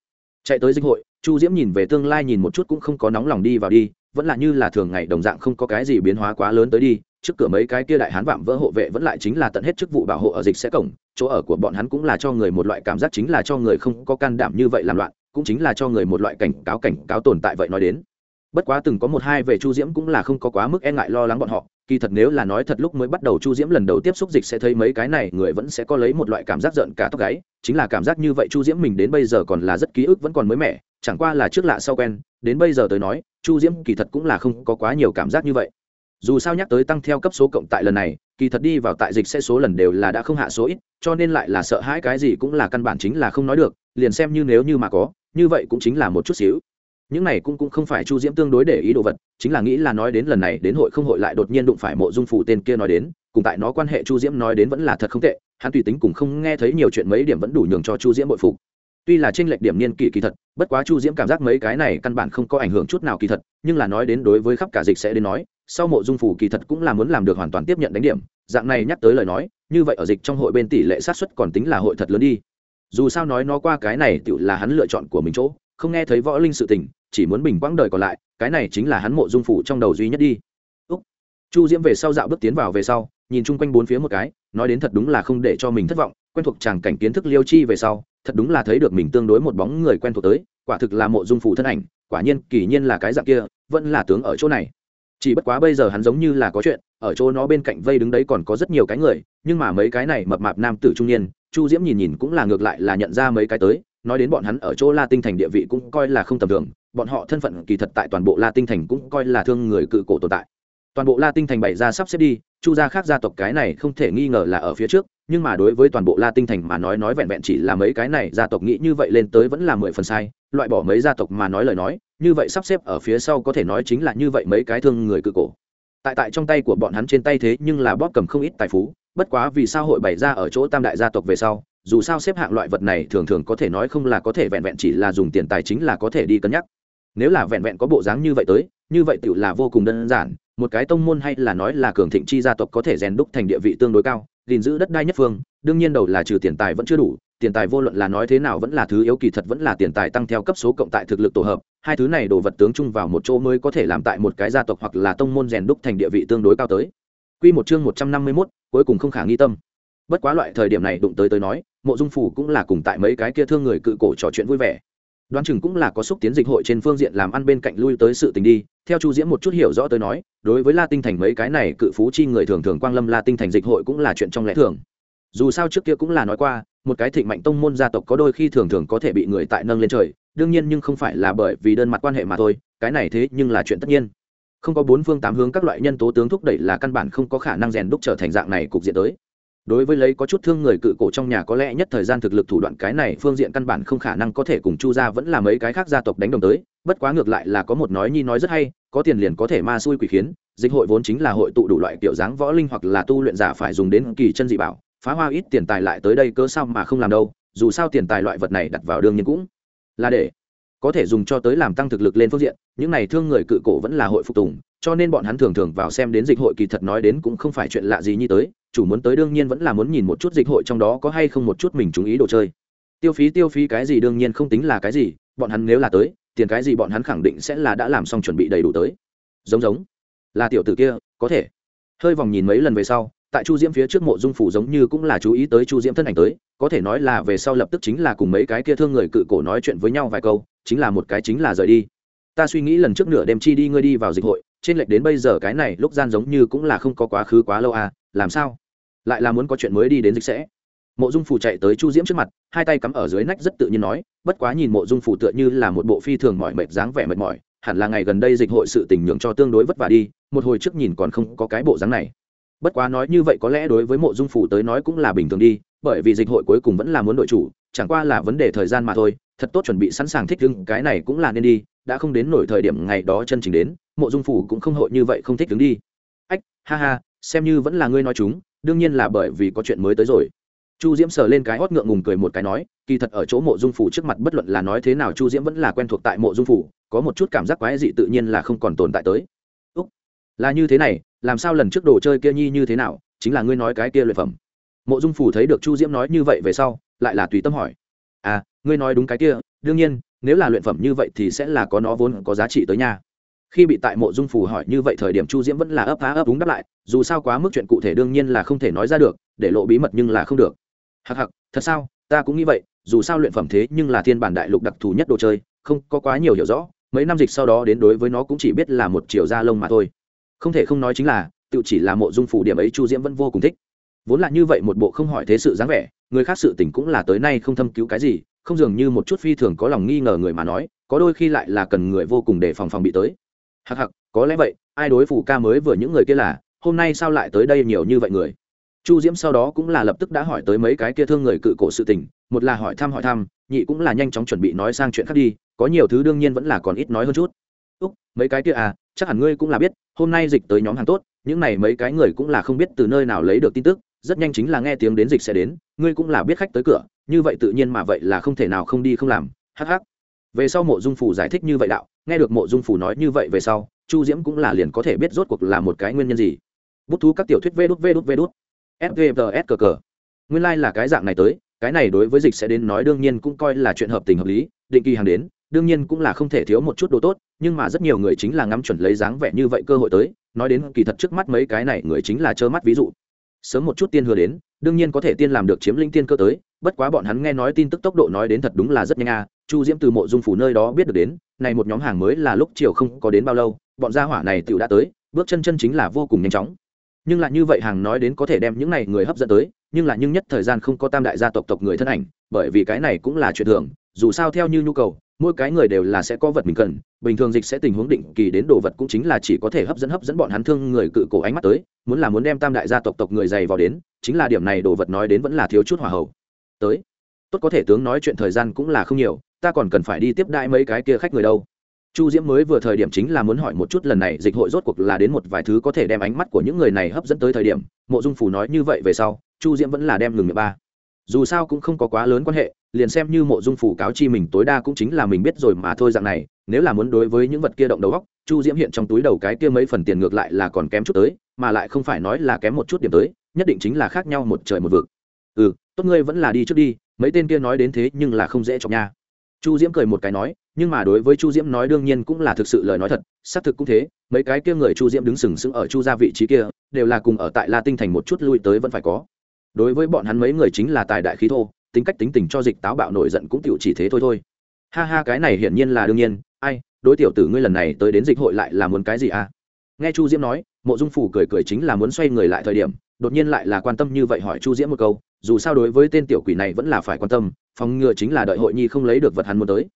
Chạy tới dịch hội, chu diễm nhìn về tương lai nhìn một chút cũng không có nóng lòng đi vào đi, vẫn là như là thường ngày đồng dạng không có cái gì biến hóa quá lớn tới đi, trước cửa mấy cái kia đại hán vạm vỡ hộ vệ vẫn lại chính là tận hết chức vụ bảo hộ ở dịch sẽ cổng, chỗ ở của bọn hắn cũng là cho người một loại cảm giác chính là cho người không có can đảm như vậy làm loạn, cũng chính là cho người một loại cảnh cáo cảnh cáo tồn tại vậy nói đến. Bất quá từng có một hai về chu diễm cũng là không có quá mức e ngại lo lắng bọn họ kỳ thật nếu là nói thật lúc mới bắt đầu chu diễm lần đầu tiếp xúc dịch sẽ thấy mấy cái này, người vẫn sẽ có lấy một loại cảm giác giận cả tóc gáy. Chính là cảm giác như vậy chu diễm mình đến bây giờ còn là rất ký ức vẫn còn mới mẻ, chẳng qua là trước lạ sau quen. Đến bây giờ tới nói, chu diễm kỳ thật cũng là không có quá nhiều cảm giác như vậy. Dù sao nhắc tới tăng theo cấp số cộng tại lần này, kỳ thật đi vào tại dịch sẽ số lần đều là đã không hạ số ít, cho nên lại là sợ hãi cái gì cũng là căn bản chính là không nói được. Liền xem như nếu như mà có, như vậy cũng chính là một chút xíu những này cũng cũng không phải chu diễm tương đối để ý đồ vật, chính là nghĩ là nói đến lần này đến hội không hội lại đột nhiên đụng phải mộ dung phủ tên kia nói đến, cùng tại nó quan hệ chu diễm nói đến vẫn là thật không tệ, hắn tùy tính cùng không nghe thấy nhiều chuyện mấy điểm vẫn đủ nhường cho chu diễm bội phục. Tuy là tranh lệch điểm niên kỳ kỳ thật, bất quá chu diễm cảm giác mấy cái này căn bản không có ảnh hưởng chút nào kỳ thật, nhưng là nói đến đối với khắp cả dịch sẽ đến nói, sau mộ dung phủ kỳ thật cũng là muốn làm được hoàn toàn tiếp nhận đánh điểm, dạng này nhắc tới lời nói, như vậy ở dịch trong hội bên tỷ lệ sát xuất còn tính là hội thật lớn đi. Dù sao nói nó qua cái này tự là hắn lựa chọn của mình chỗ không nghe thấy võ linh sự tình, chỉ muốn bình quãng đời còn lại, cái này chính là hắn mộ dung phủ trong đầu duy nhất đi Úc. chu diễm về sau dạo bước tiến vào về sau, nhìn chung quanh bốn phía một cái, nói đến thật đúng là không để cho mình thất vọng, quen thuộc tràng cảnh kiến thức liêu chi về sau, thật đúng là thấy được mình tương đối một bóng người quen thuộc tới, quả thực là mộ dung phủ thân ảnh, quả nhiên, kỳ nhiên là cái dạng kia, vẫn là tướng ở chỗ này chỉ bất quá bây giờ hắn giống như là có chuyện, ở chỗ nó bên cạnh vây đứng đấy còn có rất nhiều cái người, nhưng mà mấy cái này mập mạp nam tử trung niên chu diễm nhìn nhìn cũng là ngược lại là nhận ra mấy cái tới, nói đến bọn hắn ở chỗ la tinh thành địa vị cũng coi là không tầm thường, bọn họ thân phận kỳ thật tại toàn bộ la tinh thành cũng coi là thương người cự cổ tồn tại. Toàn bộ la tinh thành bày ra sắp xếp đi, chu gia khác gia tộc cái này không thể nghi ngờ là ở phía trước, nhưng mà đối với toàn bộ la tinh thành mà nói nói vẹn vẹn chỉ là mấy cái này gia tộc nghĩ như vậy lên tới vẫn là mười phần sai, loại bỏ mấy gia tộc mà nói lời nói, như vậy sắp xếp ở phía sau có thể nói chính là như vậy mấy cái thương người cự cổ. Tại tại trong tay của bọn hắn trên tay thế nhưng là bóp cầm không ít tài phú bất quá vì sao hội bày ra ở chỗ tam đại gia tộc về sau, dù sao xếp hạng loại vật này thường thường có thể nói không là có thể vẹn vẹn chỉ là dùng tiền tài chính là có thể đi cân nhắc. Nếu là vẹn vẹn có bộ dáng như vậy tới, như vậy tự là vô cùng đơn giản, một cái tông môn hay là nói là cường thịnh chi gia tộc có thể rèn đúc thành địa vị tương đối cao, gìn giữ đất đai nhất phương, đương nhiên đầu là trừ tiền tài vẫn chưa đủ, tiền tài vô luận là nói thế nào vẫn là thứ yếu kỳ thật vẫn là tiền tài tăng theo cấp số cộng tại thực lực tổ hợp, hai thứ này đồ vật tướng chung vào một chỗ mới có thể làm tại một cái gia tộc hoặc là tông môn rèn đúc thành địa vị tương đối cao tới. Quy một chương một trăm năm mươi 151, cuối cùng không khả nghi tâm. Bất quá loại thời điểm này đụng tới tới nói mộ dung phủ cũng là cùng tại mấy cái kia thương người cự cổ trò chuyện vui vẻ. Đoán chừng cũng là có xúc tiến dịch hội trên phương diện làm ăn bên cạnh lui tới sự tình đi. Theo chu diễm một chút hiểu rõ tới nói đối với la tinh thành mấy cái này cự phú chi người thường thường quang lâm la tinh thành dịch hội cũng là chuyện trong lẽ thường. Dù sao trước kia cũng là nói qua một cái thịnh mạnh tông môn gia tộc có đôi khi thường thường có thể bị người tại nâng lên trời đương nhiên nhưng không phải là bởi vì đơn mặt quan hệ mà thôi cái này thế nhưng là chuyện tất nhiên không có bốn phương tám hướng các loại nhân tố tướng thúc đẩy là căn bản không có khả năng rèn đúc trở thành dạng này cục diện tới. Đối với lấy có chút thương người cự cổ trong nhà có lẽ nhất thời gian thực lực thủ đoạn cái này phương diện căn bản không khả năng có thể cùng chu gia vẫn là mấy cái khác gia tộc đánh đồng tới, bất quá ngược lại là có một nói nhi nói rất hay, có tiền liền có thể ma xui quỷ khiến, dịch hội vốn chính là hội tụ đủ loại kiểu dáng võ linh hoặc là tu luyện giả phải dùng đến kỳ chân dị bảo, phá hoa ít tiền tài lại tới đây cớ sao mà không làm đâu, dù sao tiền tài loại vật này đặt vào đương nhiên cũng là để có thể dùng cho tới làm tăng thực lực lên phương diện, những này thương người cự cổ vẫn là hội phục tùng, cho nên bọn hắn thường thường vào xem đến dịch hội kỳ thật nói đến cũng không phải chuyện lạ gì như tới, chủ muốn tới đương nhiên vẫn là muốn nhìn một chút dịch hội trong đó có hay không một chút mình chú ý đồ chơi. Tiêu phí tiêu phí cái gì đương nhiên không tính là cái gì, bọn hắn nếu là tới, tiền cái gì bọn hắn khẳng định sẽ là đã làm xong chuẩn bị đầy đủ tới. Giống giống. Là tiểu tử kia, có thể. Hơi vòng nhìn mấy lần về sau, tại chu diễm phía trước mộ dung phủ giống như cũng là chú ý tới chu diễm thân ảnh tới, có thể nói là về sau lập tức chính là cùng mấy cái kia thương người cự cổ nói chuyện với nhau vài câu chính là một cái chính là rời đi. Ta suy nghĩ lần trước nửa đêm chi đi ngươi đi vào dịch hội, trên lệch đến bây giờ cái này lúc gian giống như cũng là không có quá khứ quá lâu à làm sao? Lại là muốn có chuyện mới đi đến dịch sẽ. Mộ dung phủ chạy tới chu diễm trước mặt, hai tay cắm ở dưới nách rất tự nhiên nói, bất quá nhìn mộ dung phủ tựa như là một bộ phi thường mỏi mệt dáng vẻ mệt mỏi, hẳn là ngày gần đây dịch hội sự tình nhường cho tương đối vất vả đi, một hồi trước nhìn còn không có cái bộ dáng này. Bất quá nói như vậy có lẽ đối với mộ dung phủ tới nói cũng là bình thường đi, bởi vì dịch hội cuối cùng vẫn là muốn đội chủ chẳng qua là vấn đề thời gian mà thôi, thật tốt chuẩn bị sẵn sàng thích ứng, cái này cũng là nên đi, đã không đến nổi thời điểm ngày đó chân chính đến, mộ dung phủ cũng không hội như vậy không thích đứng đi. Ách, ha ha, xem như vẫn là ngươi nói chúng, đương nhiên là bởi vì có chuyện mới tới rồi. Chu diễm sờ lên cái hót ngượng ngùng cười một cái nói, kỳ thật ở chỗ mộ dung phủ trước mặt bất luận là nói thế nào chu diễm vẫn là quen thuộc tại mộ dung phủ, có một chút cảm giác quái dị tự nhiên là không còn tồn tại tới. Úc, là như thế này, làm sao lần trước đồ chơi kia nhi như thế nào, chính là ngươi nói cái kia luyện phẩm. Mộ dung phủ thấy được chu diễm nói như vậy về sau lại là tùy tâm hỏi. À ngươi nói đúng cái kia, đương nhiên, nếu là luyện phẩm như vậy thì sẽ là có nó vốn có giá trị tới nha. Khi bị tại mộ dung phù hỏi như vậy thời điểm chu diễm vẫn là ấp á ấp đúng đáp lại, dù sao quá mức chuyện cụ thể đương nhiên là không thể nói ra được, để lộ bí mật nhưng là không được. Hặc hặc thật sao, ta cũng nghĩ vậy, dù sao luyện phẩm thế nhưng là thiên bản đại lục đặc thù nhất đồ chơi, không có quá nhiều hiểu rõ, mấy năm dịch sau đó đến đối với nó cũng chỉ biết là một chiều da lông mà thôi. Không thể không nói chính là, tự chỉ là mộ dung phủ điểm ấy chu diễm vẫn vô cùng thích. Vốn là như vậy một bộ không hỏi thế sự dáng vẻ người khác sự tình cũng là tới nay không thâm cứu cái gì, không dường như một chút phi thường có lòng nghi ngờ người mà nói, có đôi khi lại là cần người vô cùng để phòng phòng bị tới. Hặc hặc có lẽ vậy, ai đối phủ ca mới vừa những người kia là, hôm nay sao lại tới đây nhiều như vậy người? Chu diễm sau đó cũng là lập tức đã hỏi tới mấy cái kia thương người cự cổ sự tình, một là hỏi thăm hỏi thăm, nhị cũng là nhanh chóng chuẩn bị nói sang chuyện khác đi, có nhiều thứ đương nhiên vẫn là còn ít nói hơn chút. Úc, mấy cái kia à chắc hẳn ngươi cũng là biết, hôm nay dịch tới nhóm hàng tốt, những này mấy cái người cũng là không biết từ nơi nào lấy được tin tức rất nhanh chính là nghe tiếng đến dịch sẽ đến, ngươi cũng là biết khách tới cửa, như vậy tự nhiên mà vậy là không thể nào không đi không làm, hắc hắc. Về sau mộ dung phủ giải thích như vậy đạo, nghe được mộ dung phủ nói như vậy về sau, chu diễm cũng là liền có thể biết rốt cuộc là một cái nguyên nhân gì. Bút thú các tiểu thuyết vê đút vê đút vê đút. Fvts cờ cờ nguyên lai、like、là cái dạng này tới, cái này đối với dịch sẽ đến nói đương nhiên cũng coi là chuyện hợp tình hợp lý, định kỳ hàng đến, đương nhiên cũng là không thể thiếu một chút đồ tốt, nhưng mà rất nhiều người chính là ngắm chuẩn lấy dáng vẻ như vậy cơ hội tới, nói đến kỳ thật trước mắt mấy cái này người chính là trơ mắt ví dụ sớm một chút tiên hứa đến, đương nhiên có thể tiên làm được chiếm linh tiên cơ tới, bất quá bọn hắn nghe nói tin tức tốc độ nói đến thật đúng là rất nhanh à chu diễm từ mộ dung phủ nơi đó biết được đến, này một nhóm hàng mới là lúc chiều không có đến bao lâu, bọn gia hỏa này tựu đã tới, bước chân chân chính là vô cùng nhanh chóng. Nhưng lại như vậy hàng nói đến có thể đem những này người hấp dẫn tới, nhưng là nhưng nhất thời gian không có tam đại gia tộc tộc người thân ảnh, bởi vì cái này cũng là chuyện thường, dù sao theo như nhu cầu mỗi cái người đều là sẽ có vật mình cần, bình thường dịch sẽ tình huống định kỳ đến đồ vật cũng chính là chỉ có thể hấp dẫn hấp dẫn bọn hắn thương người cự cổ ánh mắt tới, muốn là muốn đem tam đại gia tộc tộc người dày vào đến, chính là điểm này đồ vật nói đến vẫn là thiếu chút hỏa hậu. Tới. Tốt có thể tướng nói chuyện thời gian cũng là không nhiều, ta còn cần phải đi tiếp đại mấy cái kia khách người đâu. Chu diễm mới vừa thời điểm chính là muốn hỏi một chút lần này dịch hội rốt cuộc là đến một vài thứ có thể đem ánh mắt của những người này hấp dẫn tới thời điểm, mộ dung phủ nói như vậy về sau, chu diễm vẫn là đem ngừng miệng ba dù sao cũng không có quá lớn quan hệ, liền xem như mộ dung phủ cáo chi mình tối đa cũng chính là mình biết rồi mà thôi dạng này, nếu là muốn đối với những vật kia động đầu góc chu diễm hiện trong túi đầu cái kia mấy phần tiền ngược lại là còn kém chút tới, mà lại không phải nói là kém một chút điểm tới, nhất định chính là khác nhau một trời một vực. Ừ tốt ngươi vẫn là đi trước đi, mấy tên kia nói đến thế nhưng là không dễ chọc nha. Chu diễm cười một cái nói, nhưng mà đối với chu diễm nói đương nhiên cũng là thực sự lời nói thật, xác thực cũng thế, mấy cái kia người chu diễm đứng sừng sững ở chu gia vị trí kia, đều là cùng ở tại la tinh thành một chút lui tới vẫn phải có đối với bọn hắn mấy người chính là tài đại khí thô, tính cách tính tình cho dịch táo bạo nổi giận cũng tiểu chỉ thế thôi thôi. Ha ha, cái này hiển nhiên là đương nhiên. Ai, đối tiểu tử ngươi lần này tới đến dịch hội lại là muốn cái gì à? Nghe chu diễm nói, mộ dung phủ cười cười chính là muốn xoay người lại thời điểm, đột nhiên lại là quan tâm như vậy hỏi chu diễm một câu, dù sao đối với tên tiểu quỷ này vẫn là phải quan tâm, phòng ngừa chính là đợi hội nhi không lấy được vật hắn muốn tới.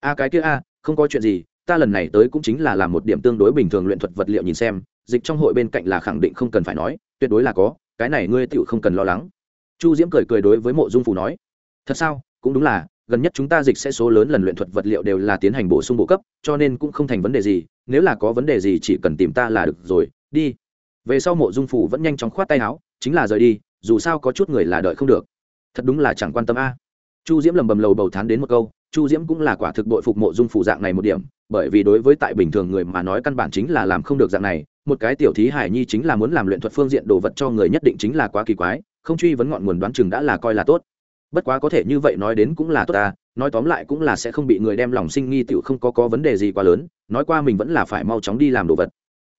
A cái kia a không có chuyện gì, ta lần này tới cũng chính là làm một điểm tương đối bình thường luyện thuật vật liệu nhìn xem, dịch trong hội bên cạnh là khẳng định không cần phải nói, tuyệt đối là có cái này ngươi tựu không cần lo lắng. Chu diễm cười cười đối với mộ dung phủ nói, thật sao? Cũng đúng là, gần nhất chúng ta dịch sẽ số lớn lần luyện thuật vật liệu đều là tiến hành bổ sung bổ cấp, cho nên cũng không thành vấn đề gì, nếu là có vấn đề gì chỉ cần tìm ta là được rồi, đi. Về sau mộ dung phủ vẫn nhanh chóng khoát tay áo, chính là rời đi, dù sao có chút người là đợi không được. Thật đúng là chẳng quan tâm a. Chu diễm lầm bầm lầu bầu thán đến một câu, chu diễm cũng là quả thực đội phục mộ dung phủ dạng này một điểm, bởi vì đối với tại bình thường người mà nói căn bản chính là làm không được dạng này một cái tiểu thí hải nhi chính là muốn làm luyện thuật phương diện đồ vật cho người nhất định chính là quá kỳ quái không truy vấn ngọn nguồn đoán chừng đã là coi là tốt bất quá có thể như vậy nói đến cũng là tốt ta nói tóm lại cũng là sẽ không bị người đem lòng sinh nghi tiểu không có có vấn đề gì quá lớn nói qua mình vẫn là phải mau chóng đi làm đồ vật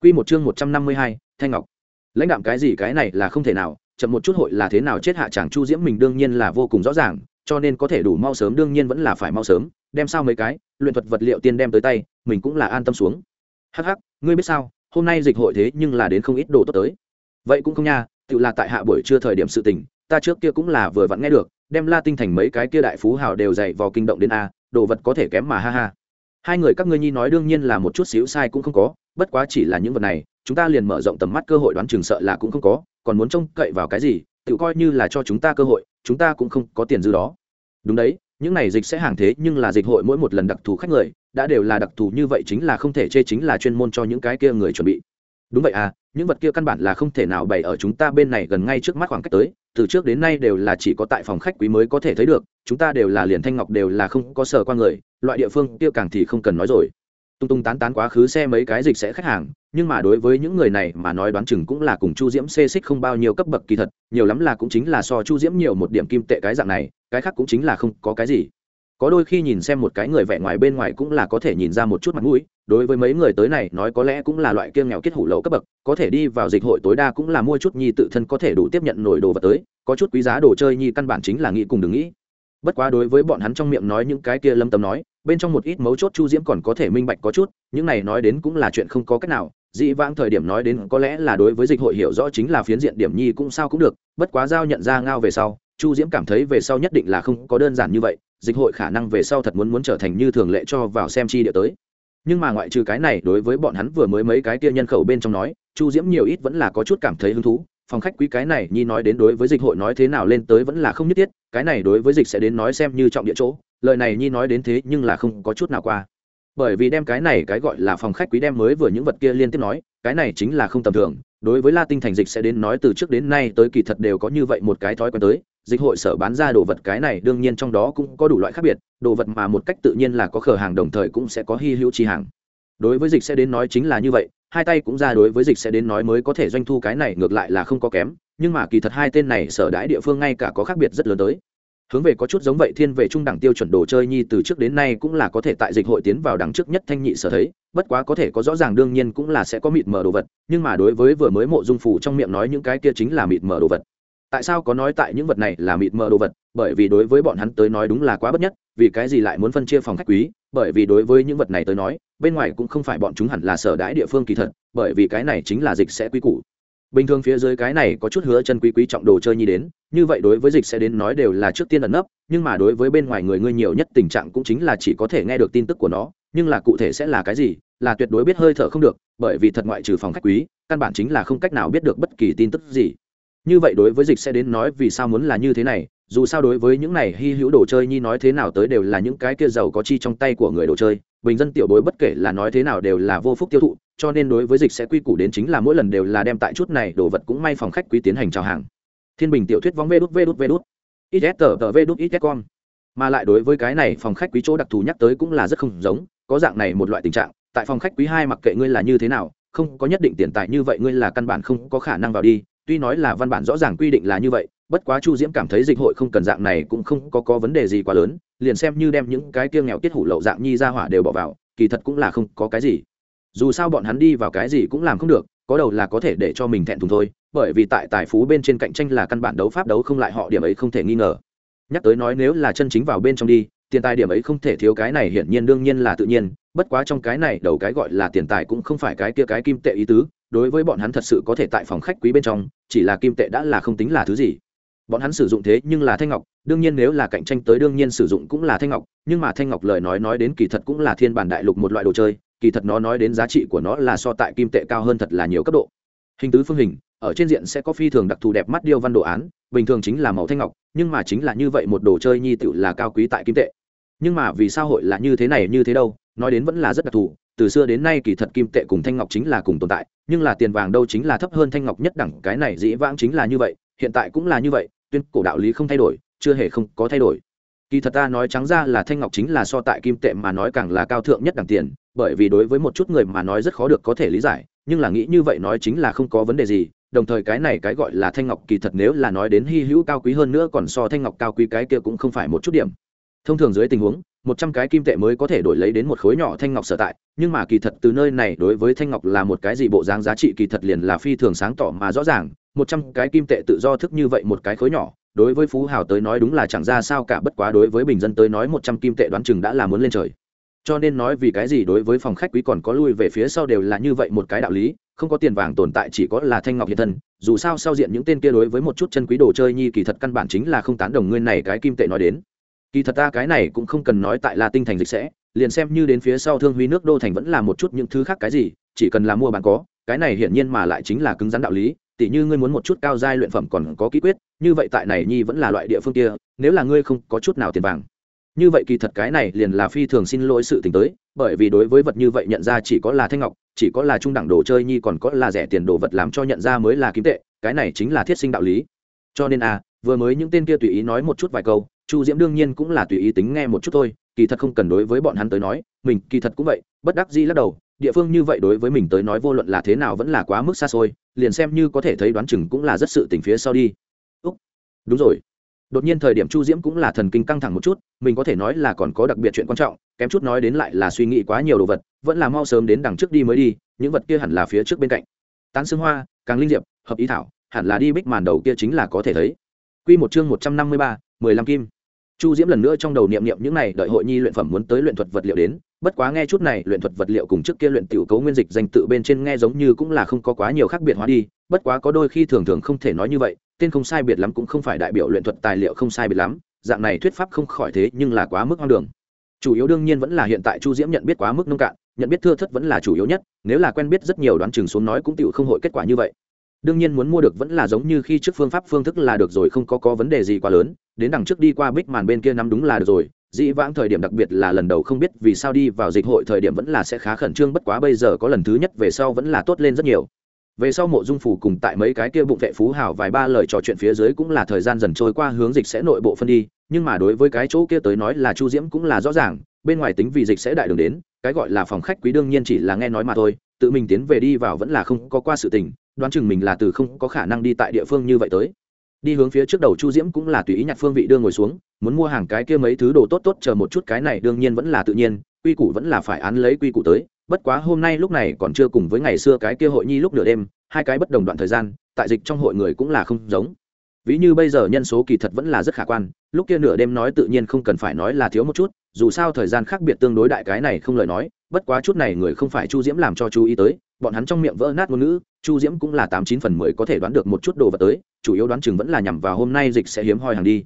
Quy một chương một trăm năm mươi hai, Thanh Ngọc. Lãnh đạm cái gì cái này là không thể nào, chậm một chút hội là thế nào chết hạ chàng Chu Diễm mình đương nhiên là vô cùng rõ ràng, cho nên có thể đủ mau sớm đương nhiên vẫn là phải mau sớm, đem sao mấy cái, luyện thuật vật liệu tiên đem tới tay, mình cũng là an tâm xuống. Hắc hắc, ngươi biết sao, hôm nay dịch hội thế nhưng là đến không ít đồ tốt tới. Vậy cũng không nha, tự là tại hạ buổi trưa thời điểm sự tình, ta trước kia cũng là vừa vặn nghe được, đem La Tinh thành mấy cái kia đại phú hào đều dạy vào kinh động đến a, đồ vật có thể kém mà ha ha. hai người các ngươi nhi nói đương nhiên là một chút xíu sai cũng không có bất quá chỉ là những vật này chúng ta liền mở rộng tầm mắt cơ hội đoán chừng sợ là cũng không có còn muốn trông cậy vào cái gì tự coi như là cho chúng ta cơ hội chúng ta cũng không có tiền dư đó đúng đấy những này dịch sẽ hàng thế nhưng là dịch hội mỗi một lần đặc thù khách người, đã đều là đặc thù như vậy chính là không thể chê chính là chuyên môn cho những cái kia người chuẩn bị. Đúng vậy à những vật kia căn bản là không thể nào bày ở chúng ta bên này gần ngay trước mắt khoảng cách tới, từ trước đến nay đều là chỉ có tại phòng khách quý mới có thể thấy được, chúng ta đều là liền thanh ngọc đều là không có sở qua người, loại địa phương kia càng thì không cần nói rồi tung tung tán tán quá khứ xe mấy cái dịch sẽ khách hàng, nhưng mà đối với những người này mà nói đoán chừng cũng là cùng chu diễm xê xích không bao nhiêu cấp bậc kỳ thật, nhiều lắm là cũng chính là so chu diễm nhiều một điểm kim tệ cái dạng này, cái khác cũng chính là không có cái gì. Có đôi khi nhìn xem một cái người vẻ ngoài bên ngoài cũng là có thể nhìn ra một chút mặt mũi, đối với mấy người tới này nói có lẽ cũng là loại kiêng nghèo kết hủ lậu cấp bậc, có thể đi vào dịch hội tối đa cũng là mua chút nhi tự thân có thể đủ tiếp nhận nổi đồ vật tới, có chút quý giá đồ chơi nhi căn bản chính là nghĩ cùng đừng nghĩ. Bất quá đối với bọn hắn trong miệng nói những cái kia lâm tâm nói bên trong một ít mấu chốt chu diễm còn có thể minh bạch có chút, những này nói đến cũng là chuyện không có cách nào, dị vãng thời điểm nói đến có lẽ là đối với dịch hội hiểu rõ chính là phiến diện điểm nhi cũng sao cũng được, bất quá giao nhận ra ngao về sau, chu diễm cảm thấy về sau nhất định là không có đơn giản như vậy, dịch hội khả năng về sau thật muốn muốn trở thành như thường lệ cho vào xem chi địa tới. Nhưng mà ngoại trừ cái này, đối với bọn hắn vừa mới mấy cái kia nhân khẩu bên trong nói, chu diễm nhiều ít vẫn là có chút cảm thấy hứng thú phòng khách quý cái này, nhi nói đến đối với dịch hội nói thế nào lên tới vẫn là không nhất thiết, cái này đối với dịch sẽ đến nói xem như trọng địa chỗ, lời này nhi nói đến thế nhưng là không có chút nào qua. Bởi vì đem cái này cái gọi là phòng khách quý đem mới vừa những vật kia liên tiếp nói, cái này chính là không tầm thường, đối với la tinh thành dịch sẽ đến nói từ trước đến nay tới kỳ thật đều có như vậy một cái thói quen tới, dịch hội sở bán ra đồ vật cái này đương nhiên trong đó cũng có đủ loại khác biệt, đồ vật mà một cách tự nhiên là có khở hàng đồng thời cũng sẽ có hy hữu chi hàng đối với dịch sẽ đến nói chính là như vậy, hai tay cũng ra đối với dịch sẽ đến nói mới có thể doanh thu cái này ngược lại là không có kém, nhưng mà kỳ thật hai tên này sở đãi địa phương ngay cả có khác biệt rất lớn tới. Hướng về có chút giống vậy thiên về trung đẳng tiêu chuẩn đồ chơi nhi từ trước đến nay cũng là có thể tại dịch hội tiến vào đẳng trước nhất thanh nhị sở thấy, bất quá có thể có rõ ràng đương nhiên cũng là sẽ có mịt mờ đồ vật, nhưng mà đối với vừa mới mộ dung phủ trong miệng nói những cái kia chính là mịt mờ đồ vật. Tại sao có nói tại những vật này là mịt mờ đồ vật? Bởi vì đối với bọn hắn tới nói đúng là quá bất nhất vì cái gì lại muốn phân chia phòng khách quý, bởi vì đối với những vật này tới nói, bên ngoài cũng không phải bọn chúng hẳn là sở đãi địa phương kỳ thật, bởi vì cái này chính là dịch sẽ quý củ. Bình thường phía dưới cái này có chút hứa chân quý quý trọng đồ chơi nhi đến, như vậy đối với dịch sẽ đến nói đều là trước tiên ẩn nấp, nhưng mà đối với bên ngoài người ngươi nhiều nhất tình trạng cũng chính là chỉ có thể nghe được tin tức của nó, nhưng là cụ thể sẽ là cái gì, là tuyệt đối biết hơi thở không được, bởi vì thật ngoại trừ phòng khách quý, căn bản chính là không cách nào biết được bất kỳ tin tức gì. Như vậy đối với dịch sẽ đến nói vì sao muốn là như thế này dù sao đối với những này hy hữu đồ chơi nhi nói thế nào tới đều là những cái kia giàu có chi trong tay của người đồ chơi, bình dân tiểu bối bất kể là nói thế nào đều là vô phúc tiêu thụ, cho nên đối với dịch sẽ quy củ đến chính là mỗi lần đều là đem tại chút này đồ vật cũng may phòng khách quý tiến hành chào hàng. Thiên bình tiểu thuyết vóng vê đút vê đút vê đút ít tờ tờ vê đút ít con mà lại đối với cái này phòng khách quý chỗ đặc thù nhắc tới cũng là rất không giống, có dạng này một loại tình trạng, tại phòng khách quý hai mặc kệ ngươi là như thế nào, không có nhất định tiền tài như vậy ngươi là căn bản không có khả năng vào đi, tuy nói là văn bản rõ ràng quy định là như vậy bất quá chu diễm cảm thấy dịch hội không cần dạng này cũng không có có vấn đề gì quá lớn, liền xem như đem những cái kia nghèo tiết hủ lậu dạng nhi ra hỏa đều bỏ vào, kỳ thật cũng là không có cái gì. Dù sao bọn hắn đi vào cái gì cũng làm không được, có đầu là có thể để cho mình thẹn thùng thôi, bởi vì tại tài phú bên trên cạnh tranh là căn bản đấu pháp đấu không lại họ, điểm ấy không thể nghi ngờ. Nhắc tới nói nếu là chân chính vào bên trong đi, tiền tài điểm ấy không thể thiếu cái này hiển nhiên đương nhiên là tự nhiên, bất quá trong cái này đầu cái gọi là tiền tài cũng không phải cái kia cái kim tệ ý tứ, đối với bọn hắn thật sự có thể tại phòng khách quý bên trong, chỉ là kim tệ đã là không tính là thứ gì bọn hắn sử dụng thế nhưng là thanh ngọc, đương nhiên nếu là cạnh tranh tới đương nhiên sử dụng cũng là thanh ngọc, nhưng mà thanh ngọc lời nói nói đến kỳ thật cũng là thiên bản đại lục một loại đồ chơi, kỳ thật nó nói đến giá trị của nó là so tại kim tệ cao hơn thật là nhiều cấp độ. Hình tứ phương hình, ở trên diện sẽ có phi thường đặc thù đẹp mắt điêu văn đồ án, bình thường chính là màu thanh ngọc, nhưng mà chính là như vậy một đồ chơi nhi tựu là cao quý tại kim tệ. Nhưng mà vì sao hội là như thế này như thế đâu, nói đến vẫn là rất đặc thù, từ xưa đến nay kỳ thật kim tệ cùng thanh ngọc chính là cùng tồn tại, nhưng là tiền vàng đâu chính là thấp hơn thanh ngọc nhất đẳng, cái này dĩ vãng chính là như vậy, hiện tại cũng là như vậy tuyên cổ đạo lý không thay đổi, chưa hề không có thay đổi. Kỳ thật ta nói trắng ra là thanh ngọc chính là so tại kim tệ mà nói càng là cao thượng nhất đẳng tiền, bởi vì đối với một chút người mà nói rất khó được có thể lý giải, nhưng là nghĩ như vậy nói chính là không có vấn đề gì, đồng thời cái này cái gọi là thanh ngọc kỳ thật nếu là nói đến hy hữu cao quý hơn nữa còn so thanh ngọc cao quý cái kia cũng không phải một chút điểm. Thông thường dưới tình huống một trăm cái kim tệ mới có thể đổi lấy đến một khối nhỏ thanh ngọc sở tại, nhưng mà kỳ thật từ nơi này đối với thanh ngọc là một cái gì bộ dáng giá trị kỳ thật liền là phi thường sáng tỏ mà rõ ràng, một trăm cái kim tệ tự do thức như vậy một cái khối nhỏ, đối với phú hào tới nói đúng là chẳng ra sao cả, bất quá đối với bình dân tới nói một trăm kim tệ đoán chừng đã là muốn lên trời. Cho nên nói vì cái gì đối với phòng khách quý còn có lui về phía sau đều là như vậy một cái đạo lý, không có tiền vàng tồn tại chỉ có là thanh ngọc hiện thân, dù sao sau diện những tên kia đối với một chút chân quý đồ chơi nhi kỳ thật căn bản chính là không tán đồng ngươi này cái kim tệ nói đến kỳ thật ta cái này cũng không cần nói tại la tinh thành dịch sẽ, liền xem như đến phía sau thương huy nước đô thành vẫn là một chút những thứ khác cái gì, chỉ cần là mua bán có, cái này hiển nhiên mà lại chính là cứng rắn đạo lý, tỉ như ngươi muốn một chút cao giai luyện phẩm còn có ký quyết, như vậy tại này nhi vẫn là loại địa phương kia, nếu là ngươi không có chút nào tiền vàng. Như vậy kỳ thật cái này liền là phi thường xin lỗi sự t tới, bởi vì đối với vật như vậy nhận ra chỉ có là thanh ngọc, chỉ có là trung đẳng đồ chơi nhi còn có là rẻ tiền đồ vật làm cho nhận ra mới là kim tệ, cái này chính là thiết sinh đạo lý. Cho nên a vừa mới những tên kia tùy ý nói một chút vài câu chu diễm đương nhiên cũng là tùy ý tính nghe một chút thôi, kỳ thật không cần đối với bọn hắn tới nói, mình kỳ thật cũng vậy, bất đắc Di lắc đầu, địa phương như vậy đối với mình tới nói vô luận là thế nào vẫn là quá mức xa xôi, liền xem như có thể thấy đoán chừng cũng là rất sự tình phía sau đi. Úc, đúng rồi. Đột nhiên thời điểm chu diễm cũng là thần kinh căng thẳng một chút, mình có thể nói là còn có đặc biệt chuyện quan trọng, kém chút nói đến lại là suy nghĩ quá nhiều đồ vật, vẫn là mau sớm đến đằng trước đi mới đi, những vật kia hẳn là phía trước bên cạnh. Tán xương hoa, càng linh diệp, hợp ý thảo, hẳn là đi bích màn đầu kia chính là có thể thấy. Quy một chương một trăm năm mươi ba, mười lăm kim chu diễm lần nữa trong đầu niệm niệm những này, đợi hội nhi luyện phẩm muốn tới luyện thuật vật liệu đến. Bất quá nghe chút này, luyện thuật vật liệu cùng trước kia luyện tiểu cấu nguyên dịch danh tự bên trên nghe giống như cũng là không có quá nhiều khác biệt hóa đi. Bất quá có đôi khi thường thường không thể nói như vậy, tên không sai biệt lắm cũng không phải đại biểu luyện thuật tài liệu không sai biệt lắm, dạng này thuyết pháp không khỏi thế nhưng là quá mức hoang đường. Chủ yếu đương nhiên vẫn là hiện tại chu diễm nhận biết quá mức nông cạn, nhận biết thưa thất vẫn là chủ yếu nhất, nếu là quen biết rất nhiều đoán chừng xuống nói cũng tiểu không hội kết quả như vậy đương nhiên muốn mua được vẫn là giống như khi trước phương pháp phương thức là được rồi, không có có vấn đề gì quá lớn. Đến đằng trước đi qua bích màn bên kia nắm đúng là được rồi. Dĩ vãng thời điểm đặc biệt là lần đầu không biết vì sao đi vào dịch hội thời điểm vẫn là sẽ khá khẩn trương, bất quá bây giờ có lần thứ nhất, về sau vẫn là tốt lên rất nhiều. Về sau mộ dung phủ cùng tại mấy cái kia bụng vệ phú hảo vài ba lời trò chuyện phía dưới cũng là thời gian dần trôi qua, hướng dịch sẽ nội bộ phân đi. Nhưng mà đối với cái chỗ kia tới nói là chu diễm cũng là rõ ràng, bên ngoài tính vì dịch sẽ đại đường đến, cái gọi là phòng khách quý đương nhiên chỉ là nghe nói mà thôi tự mình tiến về đi vào vẫn là không có qua sự tình, đoán chừng mình là từ không có khả năng đi tại địa phương như vậy tới. Đi hướng phía trước đầu chu diễm cũng là tùy ý nhặt phương vị đưa ngồi xuống, muốn mua hàng cái kia mấy thứ đồ tốt tốt chờ một chút cái này đương nhiên vẫn là tự nhiên, quy củ vẫn là phải án lấy quy củ tới. Bất quá hôm nay lúc này còn chưa cùng với ngày xưa cái kia hội nhi lúc nửa đêm, hai cái bất đồng đoạn thời gian, tại dịch trong hội người cũng là không giống. Ví như bây giờ nhân số kỳ thật vẫn là rất khả quan, lúc kia nửa đêm nói tự nhiên không cần phải nói là thiếu một chút, dù sao thời gian khác biệt tương đối đại cái này không lời nói bất quá chút này người không phải chu diễm làm cho chú ý tới, bọn hắn trong miệng vỡ nát ngôn ngữ, chu diễm cũng là tám chín phần mười có thể đoán được một chút đồ vật tới, chủ yếu đoán chừng vẫn là nhằm vào hôm nay dịch sẽ hiếm hoi hàng đi.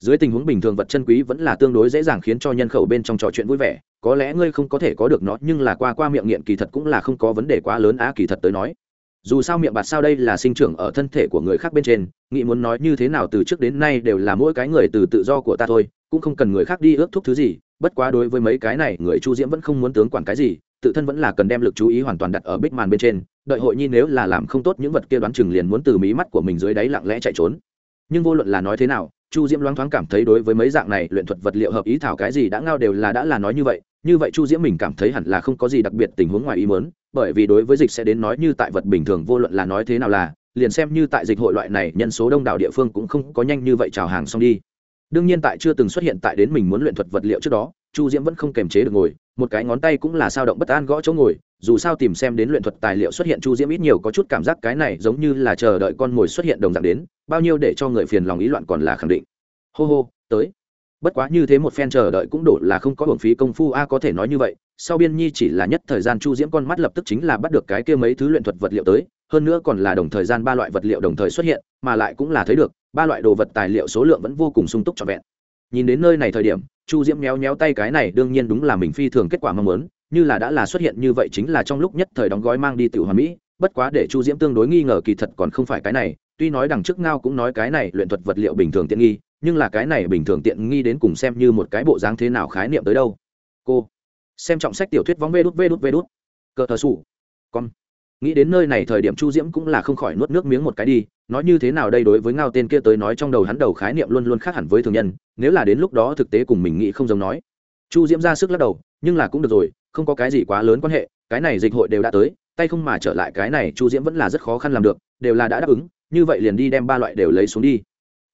Dưới tình huống bình thường vật chân quý vẫn là tương đối dễ dàng khiến cho nhân khẩu bên trong trò chuyện vui vẻ, có lẽ ngươi không có thể có được nó, nhưng là qua qua miệng nghiện kỳ thật cũng là không có vấn đề quá lớn á, kỳ thật tới nói. Dù sao miệng bạt sao đây là sinh trưởng ở thân thể của người khác bên trên, nghĩ muốn nói như thế nào từ trước đến nay đều là mỗi cái người từ tự do của ta thôi cũng không cần người khác đi ước thúc thứ gì, bất quá đối với mấy cái này, người chu diễm vẫn không muốn tướng quản cái gì, tự thân vẫn là cần đem lực chú ý hoàn toàn đặt ở bích màn bên trên, đợi hội nhi nếu là làm không tốt những vật kia đoán chừng liền muốn từ mí mắt của mình dưới đáy lặng lẽ chạy trốn. Nhưng vô luận là nói thế nào, chu diễm loáng thoáng cảm thấy đối với mấy dạng này luyện thuật vật liệu hợp ý thảo cái gì đã ngao đều là đã là nói như vậy như vậy chu diễm mình cảm thấy hẳn là không có gì đặc biệt tình huống ngoài ý mớn bởi vì đối với dịch sẽ đến nói như tại vật bình thường vô luận là nói thế nào là, liền xem như tại dịch hội loại này, nhân số đông đảo địa phương cũng không có nhanh như vậy chào hàng xong đi đương nhiên tại chưa từng xuất hiện tại đến mình muốn luyện thuật vật liệu trước đó, chu diễm vẫn không kềm chế được ngồi, một cái ngón tay cũng là sao động bất an gõ chỗ ngồi, dù sao tìm xem đến luyện thuật tài liệu xuất hiện chu diễm ít nhiều có chút cảm giác cái này giống như là chờ đợi con mồi xuất hiện đồng dạng đến, bao nhiêu để cho người phiền lòng ý loạn còn là khẳng định. Hô hô, tới. Bất quá như thế một phen chờ đợi cũng đổ là không có hưởng phí công phu a, có thể nói như vậy, sau biên nhi chỉ là nhất thời gian chu diễm con mắt lập tức chính là bắt được cái kia mấy thứ luyện thuật vật liệu tới hơn nữa còn là đồng thời gian ba loại vật liệu đồng thời xuất hiện, mà lại cũng là thấy được, ba loại đồ vật tài liệu số lượng vẫn vô cùng sung túc trọn vẹn. Nhìn đến nơi này thời điểm, chu diễm méo méo tay cái này đương nhiên đúng là mình phi thường kết quả mong muốn, như là đã là xuất hiện như vậy chính là trong lúc nhất thời đóng gói mang đi tiểu hòa mỹ, bất quá để chu diễm tương đối nghi ngờ kỳ thật còn không phải cái này, tuy nói đằng trước ngao cũng nói cái này luyện thuật vật liệu bình thường tiện nghi, nhưng là cái này bình thường tiện nghi đến cùng xem như một cái bộ dáng thế nào khái niệm tới đâu. Cô, xem trọng sách tiểu thuyết vóng vê đút vê đút vê đút. Cờ thờ sủ. Con nghĩ đến nơi này thời điểm chu diễm cũng là không khỏi nuốt nước miếng một cái đi, nói như thế nào đây đối với ngao tên kia tới nói trong đầu hắn đầu khái niệm luôn luôn khác hẳn với thường nhân, nếu là đến lúc đó thực tế cùng mình nghĩ không giống nói. Chu diễm ra sức lắc đầu, nhưng là cũng được rồi, không có cái gì quá lớn quan hệ, cái này dịch hội đều đã tới, tay không mà trở lại cái này chu diễm vẫn là rất khó khăn làm được, đều là đã đáp ứng, như vậy liền đi đem ba loại đều lấy xuống đi.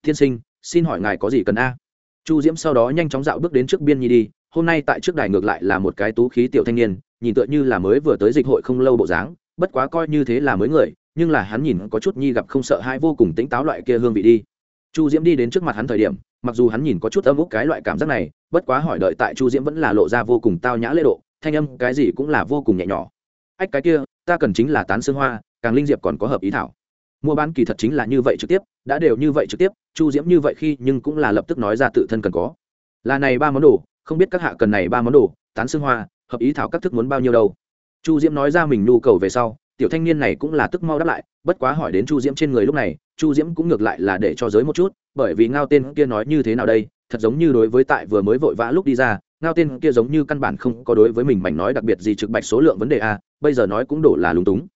Tiên sinh, xin hỏi ngài có gì cần a? Chu diễm sau đó nhanh chóng dạo bước đến trước biên nhi đi, hôm nay tại trước đài ngược lại là một cái tú khí tiểu thanh niên, nhìn tựa như là mới vừa tới dịch hội không lâu bộ dáng bất quá coi như thế là mới người, nhưng là hắn nhìn có chút nhi gặp không sợ hai vô cùng tỉnh táo loại kia hương vị đi. Chu diễm đi đến trước mặt hắn thời điểm, mặc dù hắn nhìn có chút âm ức cái loại cảm giác này, bất quá hỏi đợi tại chu diễm vẫn là lộ ra vô cùng tao nhã lễ độ, thanh âm cái gì cũng là vô cùng nhẹ nhỏ ách, cái kia, ta cần chính là tán xương hoa, càng linh diệp còn có hợp ý thảo. Mua bán kỳ thật chính là như vậy trực tiếp, đã đều như vậy trực tiếp, chu diễm như vậy khi nhưng cũng là lập tức nói ra tự thân cần có. Là này ba món đồ, không biết các hạ cần này ba món đồ, tán xương hoa, hợp ý thảo các thức muốn bao nhiêu đâu? Chu diễm nói ra mình nhu cầu về sau, tiểu thanh niên này cũng là tức mau đáp lại, bất quá hỏi đến chu diễm trên người lúc này, chu diễm cũng ngược lại là để cho giới một chút, bởi vì ngao tên kia nói như thế nào đây, thật giống như đối với tại vừa mới vội vã lúc đi ra, ngao tên kia giống như căn bản không có đối với mình mảnh nói đặc biệt gì trực bạch số lượng vấn đề a, bây giờ nói cũng đổ là lúng túng.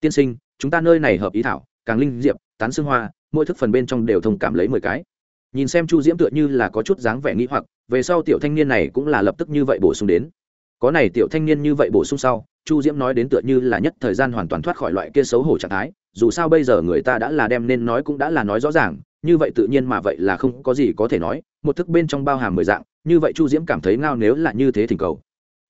Tiên sinh, chúng ta nơi này hợp ý thảo, càng linh, diệp, tán xương hoa, mỗi thức phần bên trong đều thông cảm lấy mười cái. Nhìn xem chu diễm tựa như là có chút dáng vẻ nghĩ hoặc, về sau tiểu thanh niên này cũng là lập tức như vậy bổ sung đến có này tiểu thanh niên như vậy bổ sung sau, chu diễm nói đến tựa như là nhất thời gian hoàn toàn thoát khỏi loại kia xấu hổ trạng thái, dù sao bây giờ người ta đã là đem nên nói cũng đã là nói rõ ràng, như vậy tự nhiên mà vậy là không có gì có thể nói, một thức bên trong bao hàm mười dạng, như vậy chu diễm cảm thấy ngao nếu là như thế thỉnh cầu.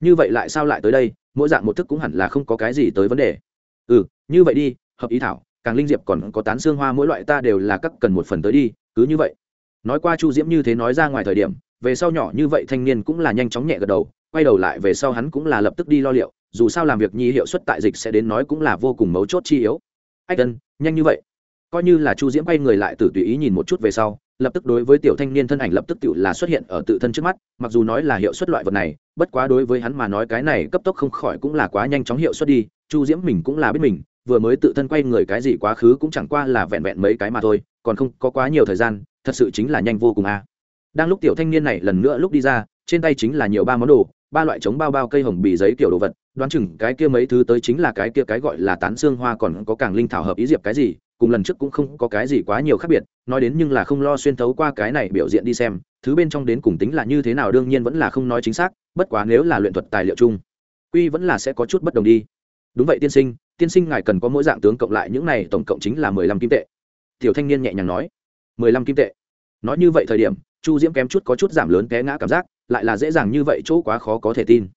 Như vậy lại sao lại tới đây, mỗi dạng một thức cũng hẳn là không có cái gì tới vấn đề. Ừ như vậy đi, hợp ý thảo, càng linh diệp còn có tán xương hoa mỗi loại ta đều là các cần một phần tới đi, cứ như vậy. Nói qua chu diễm như thế nói ra ngoài thời điểm, về sau nhỏ như vậy thanh niên cũng là nhanh chóng nhẹ gật đầu quay đầu lại về sau hắn cũng là lập tức đi lo liệu, dù sao làm việc nhi hiệu suất tại dịch sẽ đến nói cũng là vô cùng mấu chốt chi yếu ách tân nhanh như vậy coi như là chu diễm quay người lại từ tùy ý nhìn một chút về sau, lập tức đối với tiểu thanh niên thân ảnh lập tức tự là xuất hiện ở tự thân trước mắt, mặc dù nói là hiệu suất loại vật này, bất quá đối với hắn mà nói cái này cấp tốc không khỏi cũng là quá nhanh chóng hiệu suất đi, chu diễm mình cũng là biết mình, vừa mới tự thân quay người cái gì quá khứ cũng chẳng qua là vẹn vẹn mấy cái mà thôi, còn không có quá nhiều thời gian, thật sự chính là nhanh vô cùng a à. đang lúc tiểu thanh niên này lần nữa lúc đi ra, trên tay chính là nhiều ba món đồ ba loại chống bao bao cây hồng bì giấy kiểu đồ vật, đoán chừng cái kia mấy thứ tới chính là cái kia cái gọi là tán xương hoa còn có càng linh thảo hợp ý diệp cái gì, cùng lần trước cũng không có cái gì quá nhiều khác biệt, nói đến nhưng là không lo xuyên thấu qua cái này biểu diễn đi xem, thứ bên trong đến cùng tính là như thế nào đương nhiên vẫn là không nói chính xác, bất quá nếu là luyện thuật tài liệu chung, quy vẫn là sẽ có chút bất đồng đi. Đúng vậy tiên sinh tiên sinh ngài cần có mỗi dạng tướng cộng lại những này, tổng cộng chính là mười lăm kim tệ. Tiểu thanh niên nhẹ nhàng nói. mười lăm kim tệ. Nói như vậy thời điểm, chu diễm kém chút có chút giảm lớn té ngã cảm giác lại là dễ dàng như vậy chỗ quá khó có thể tin.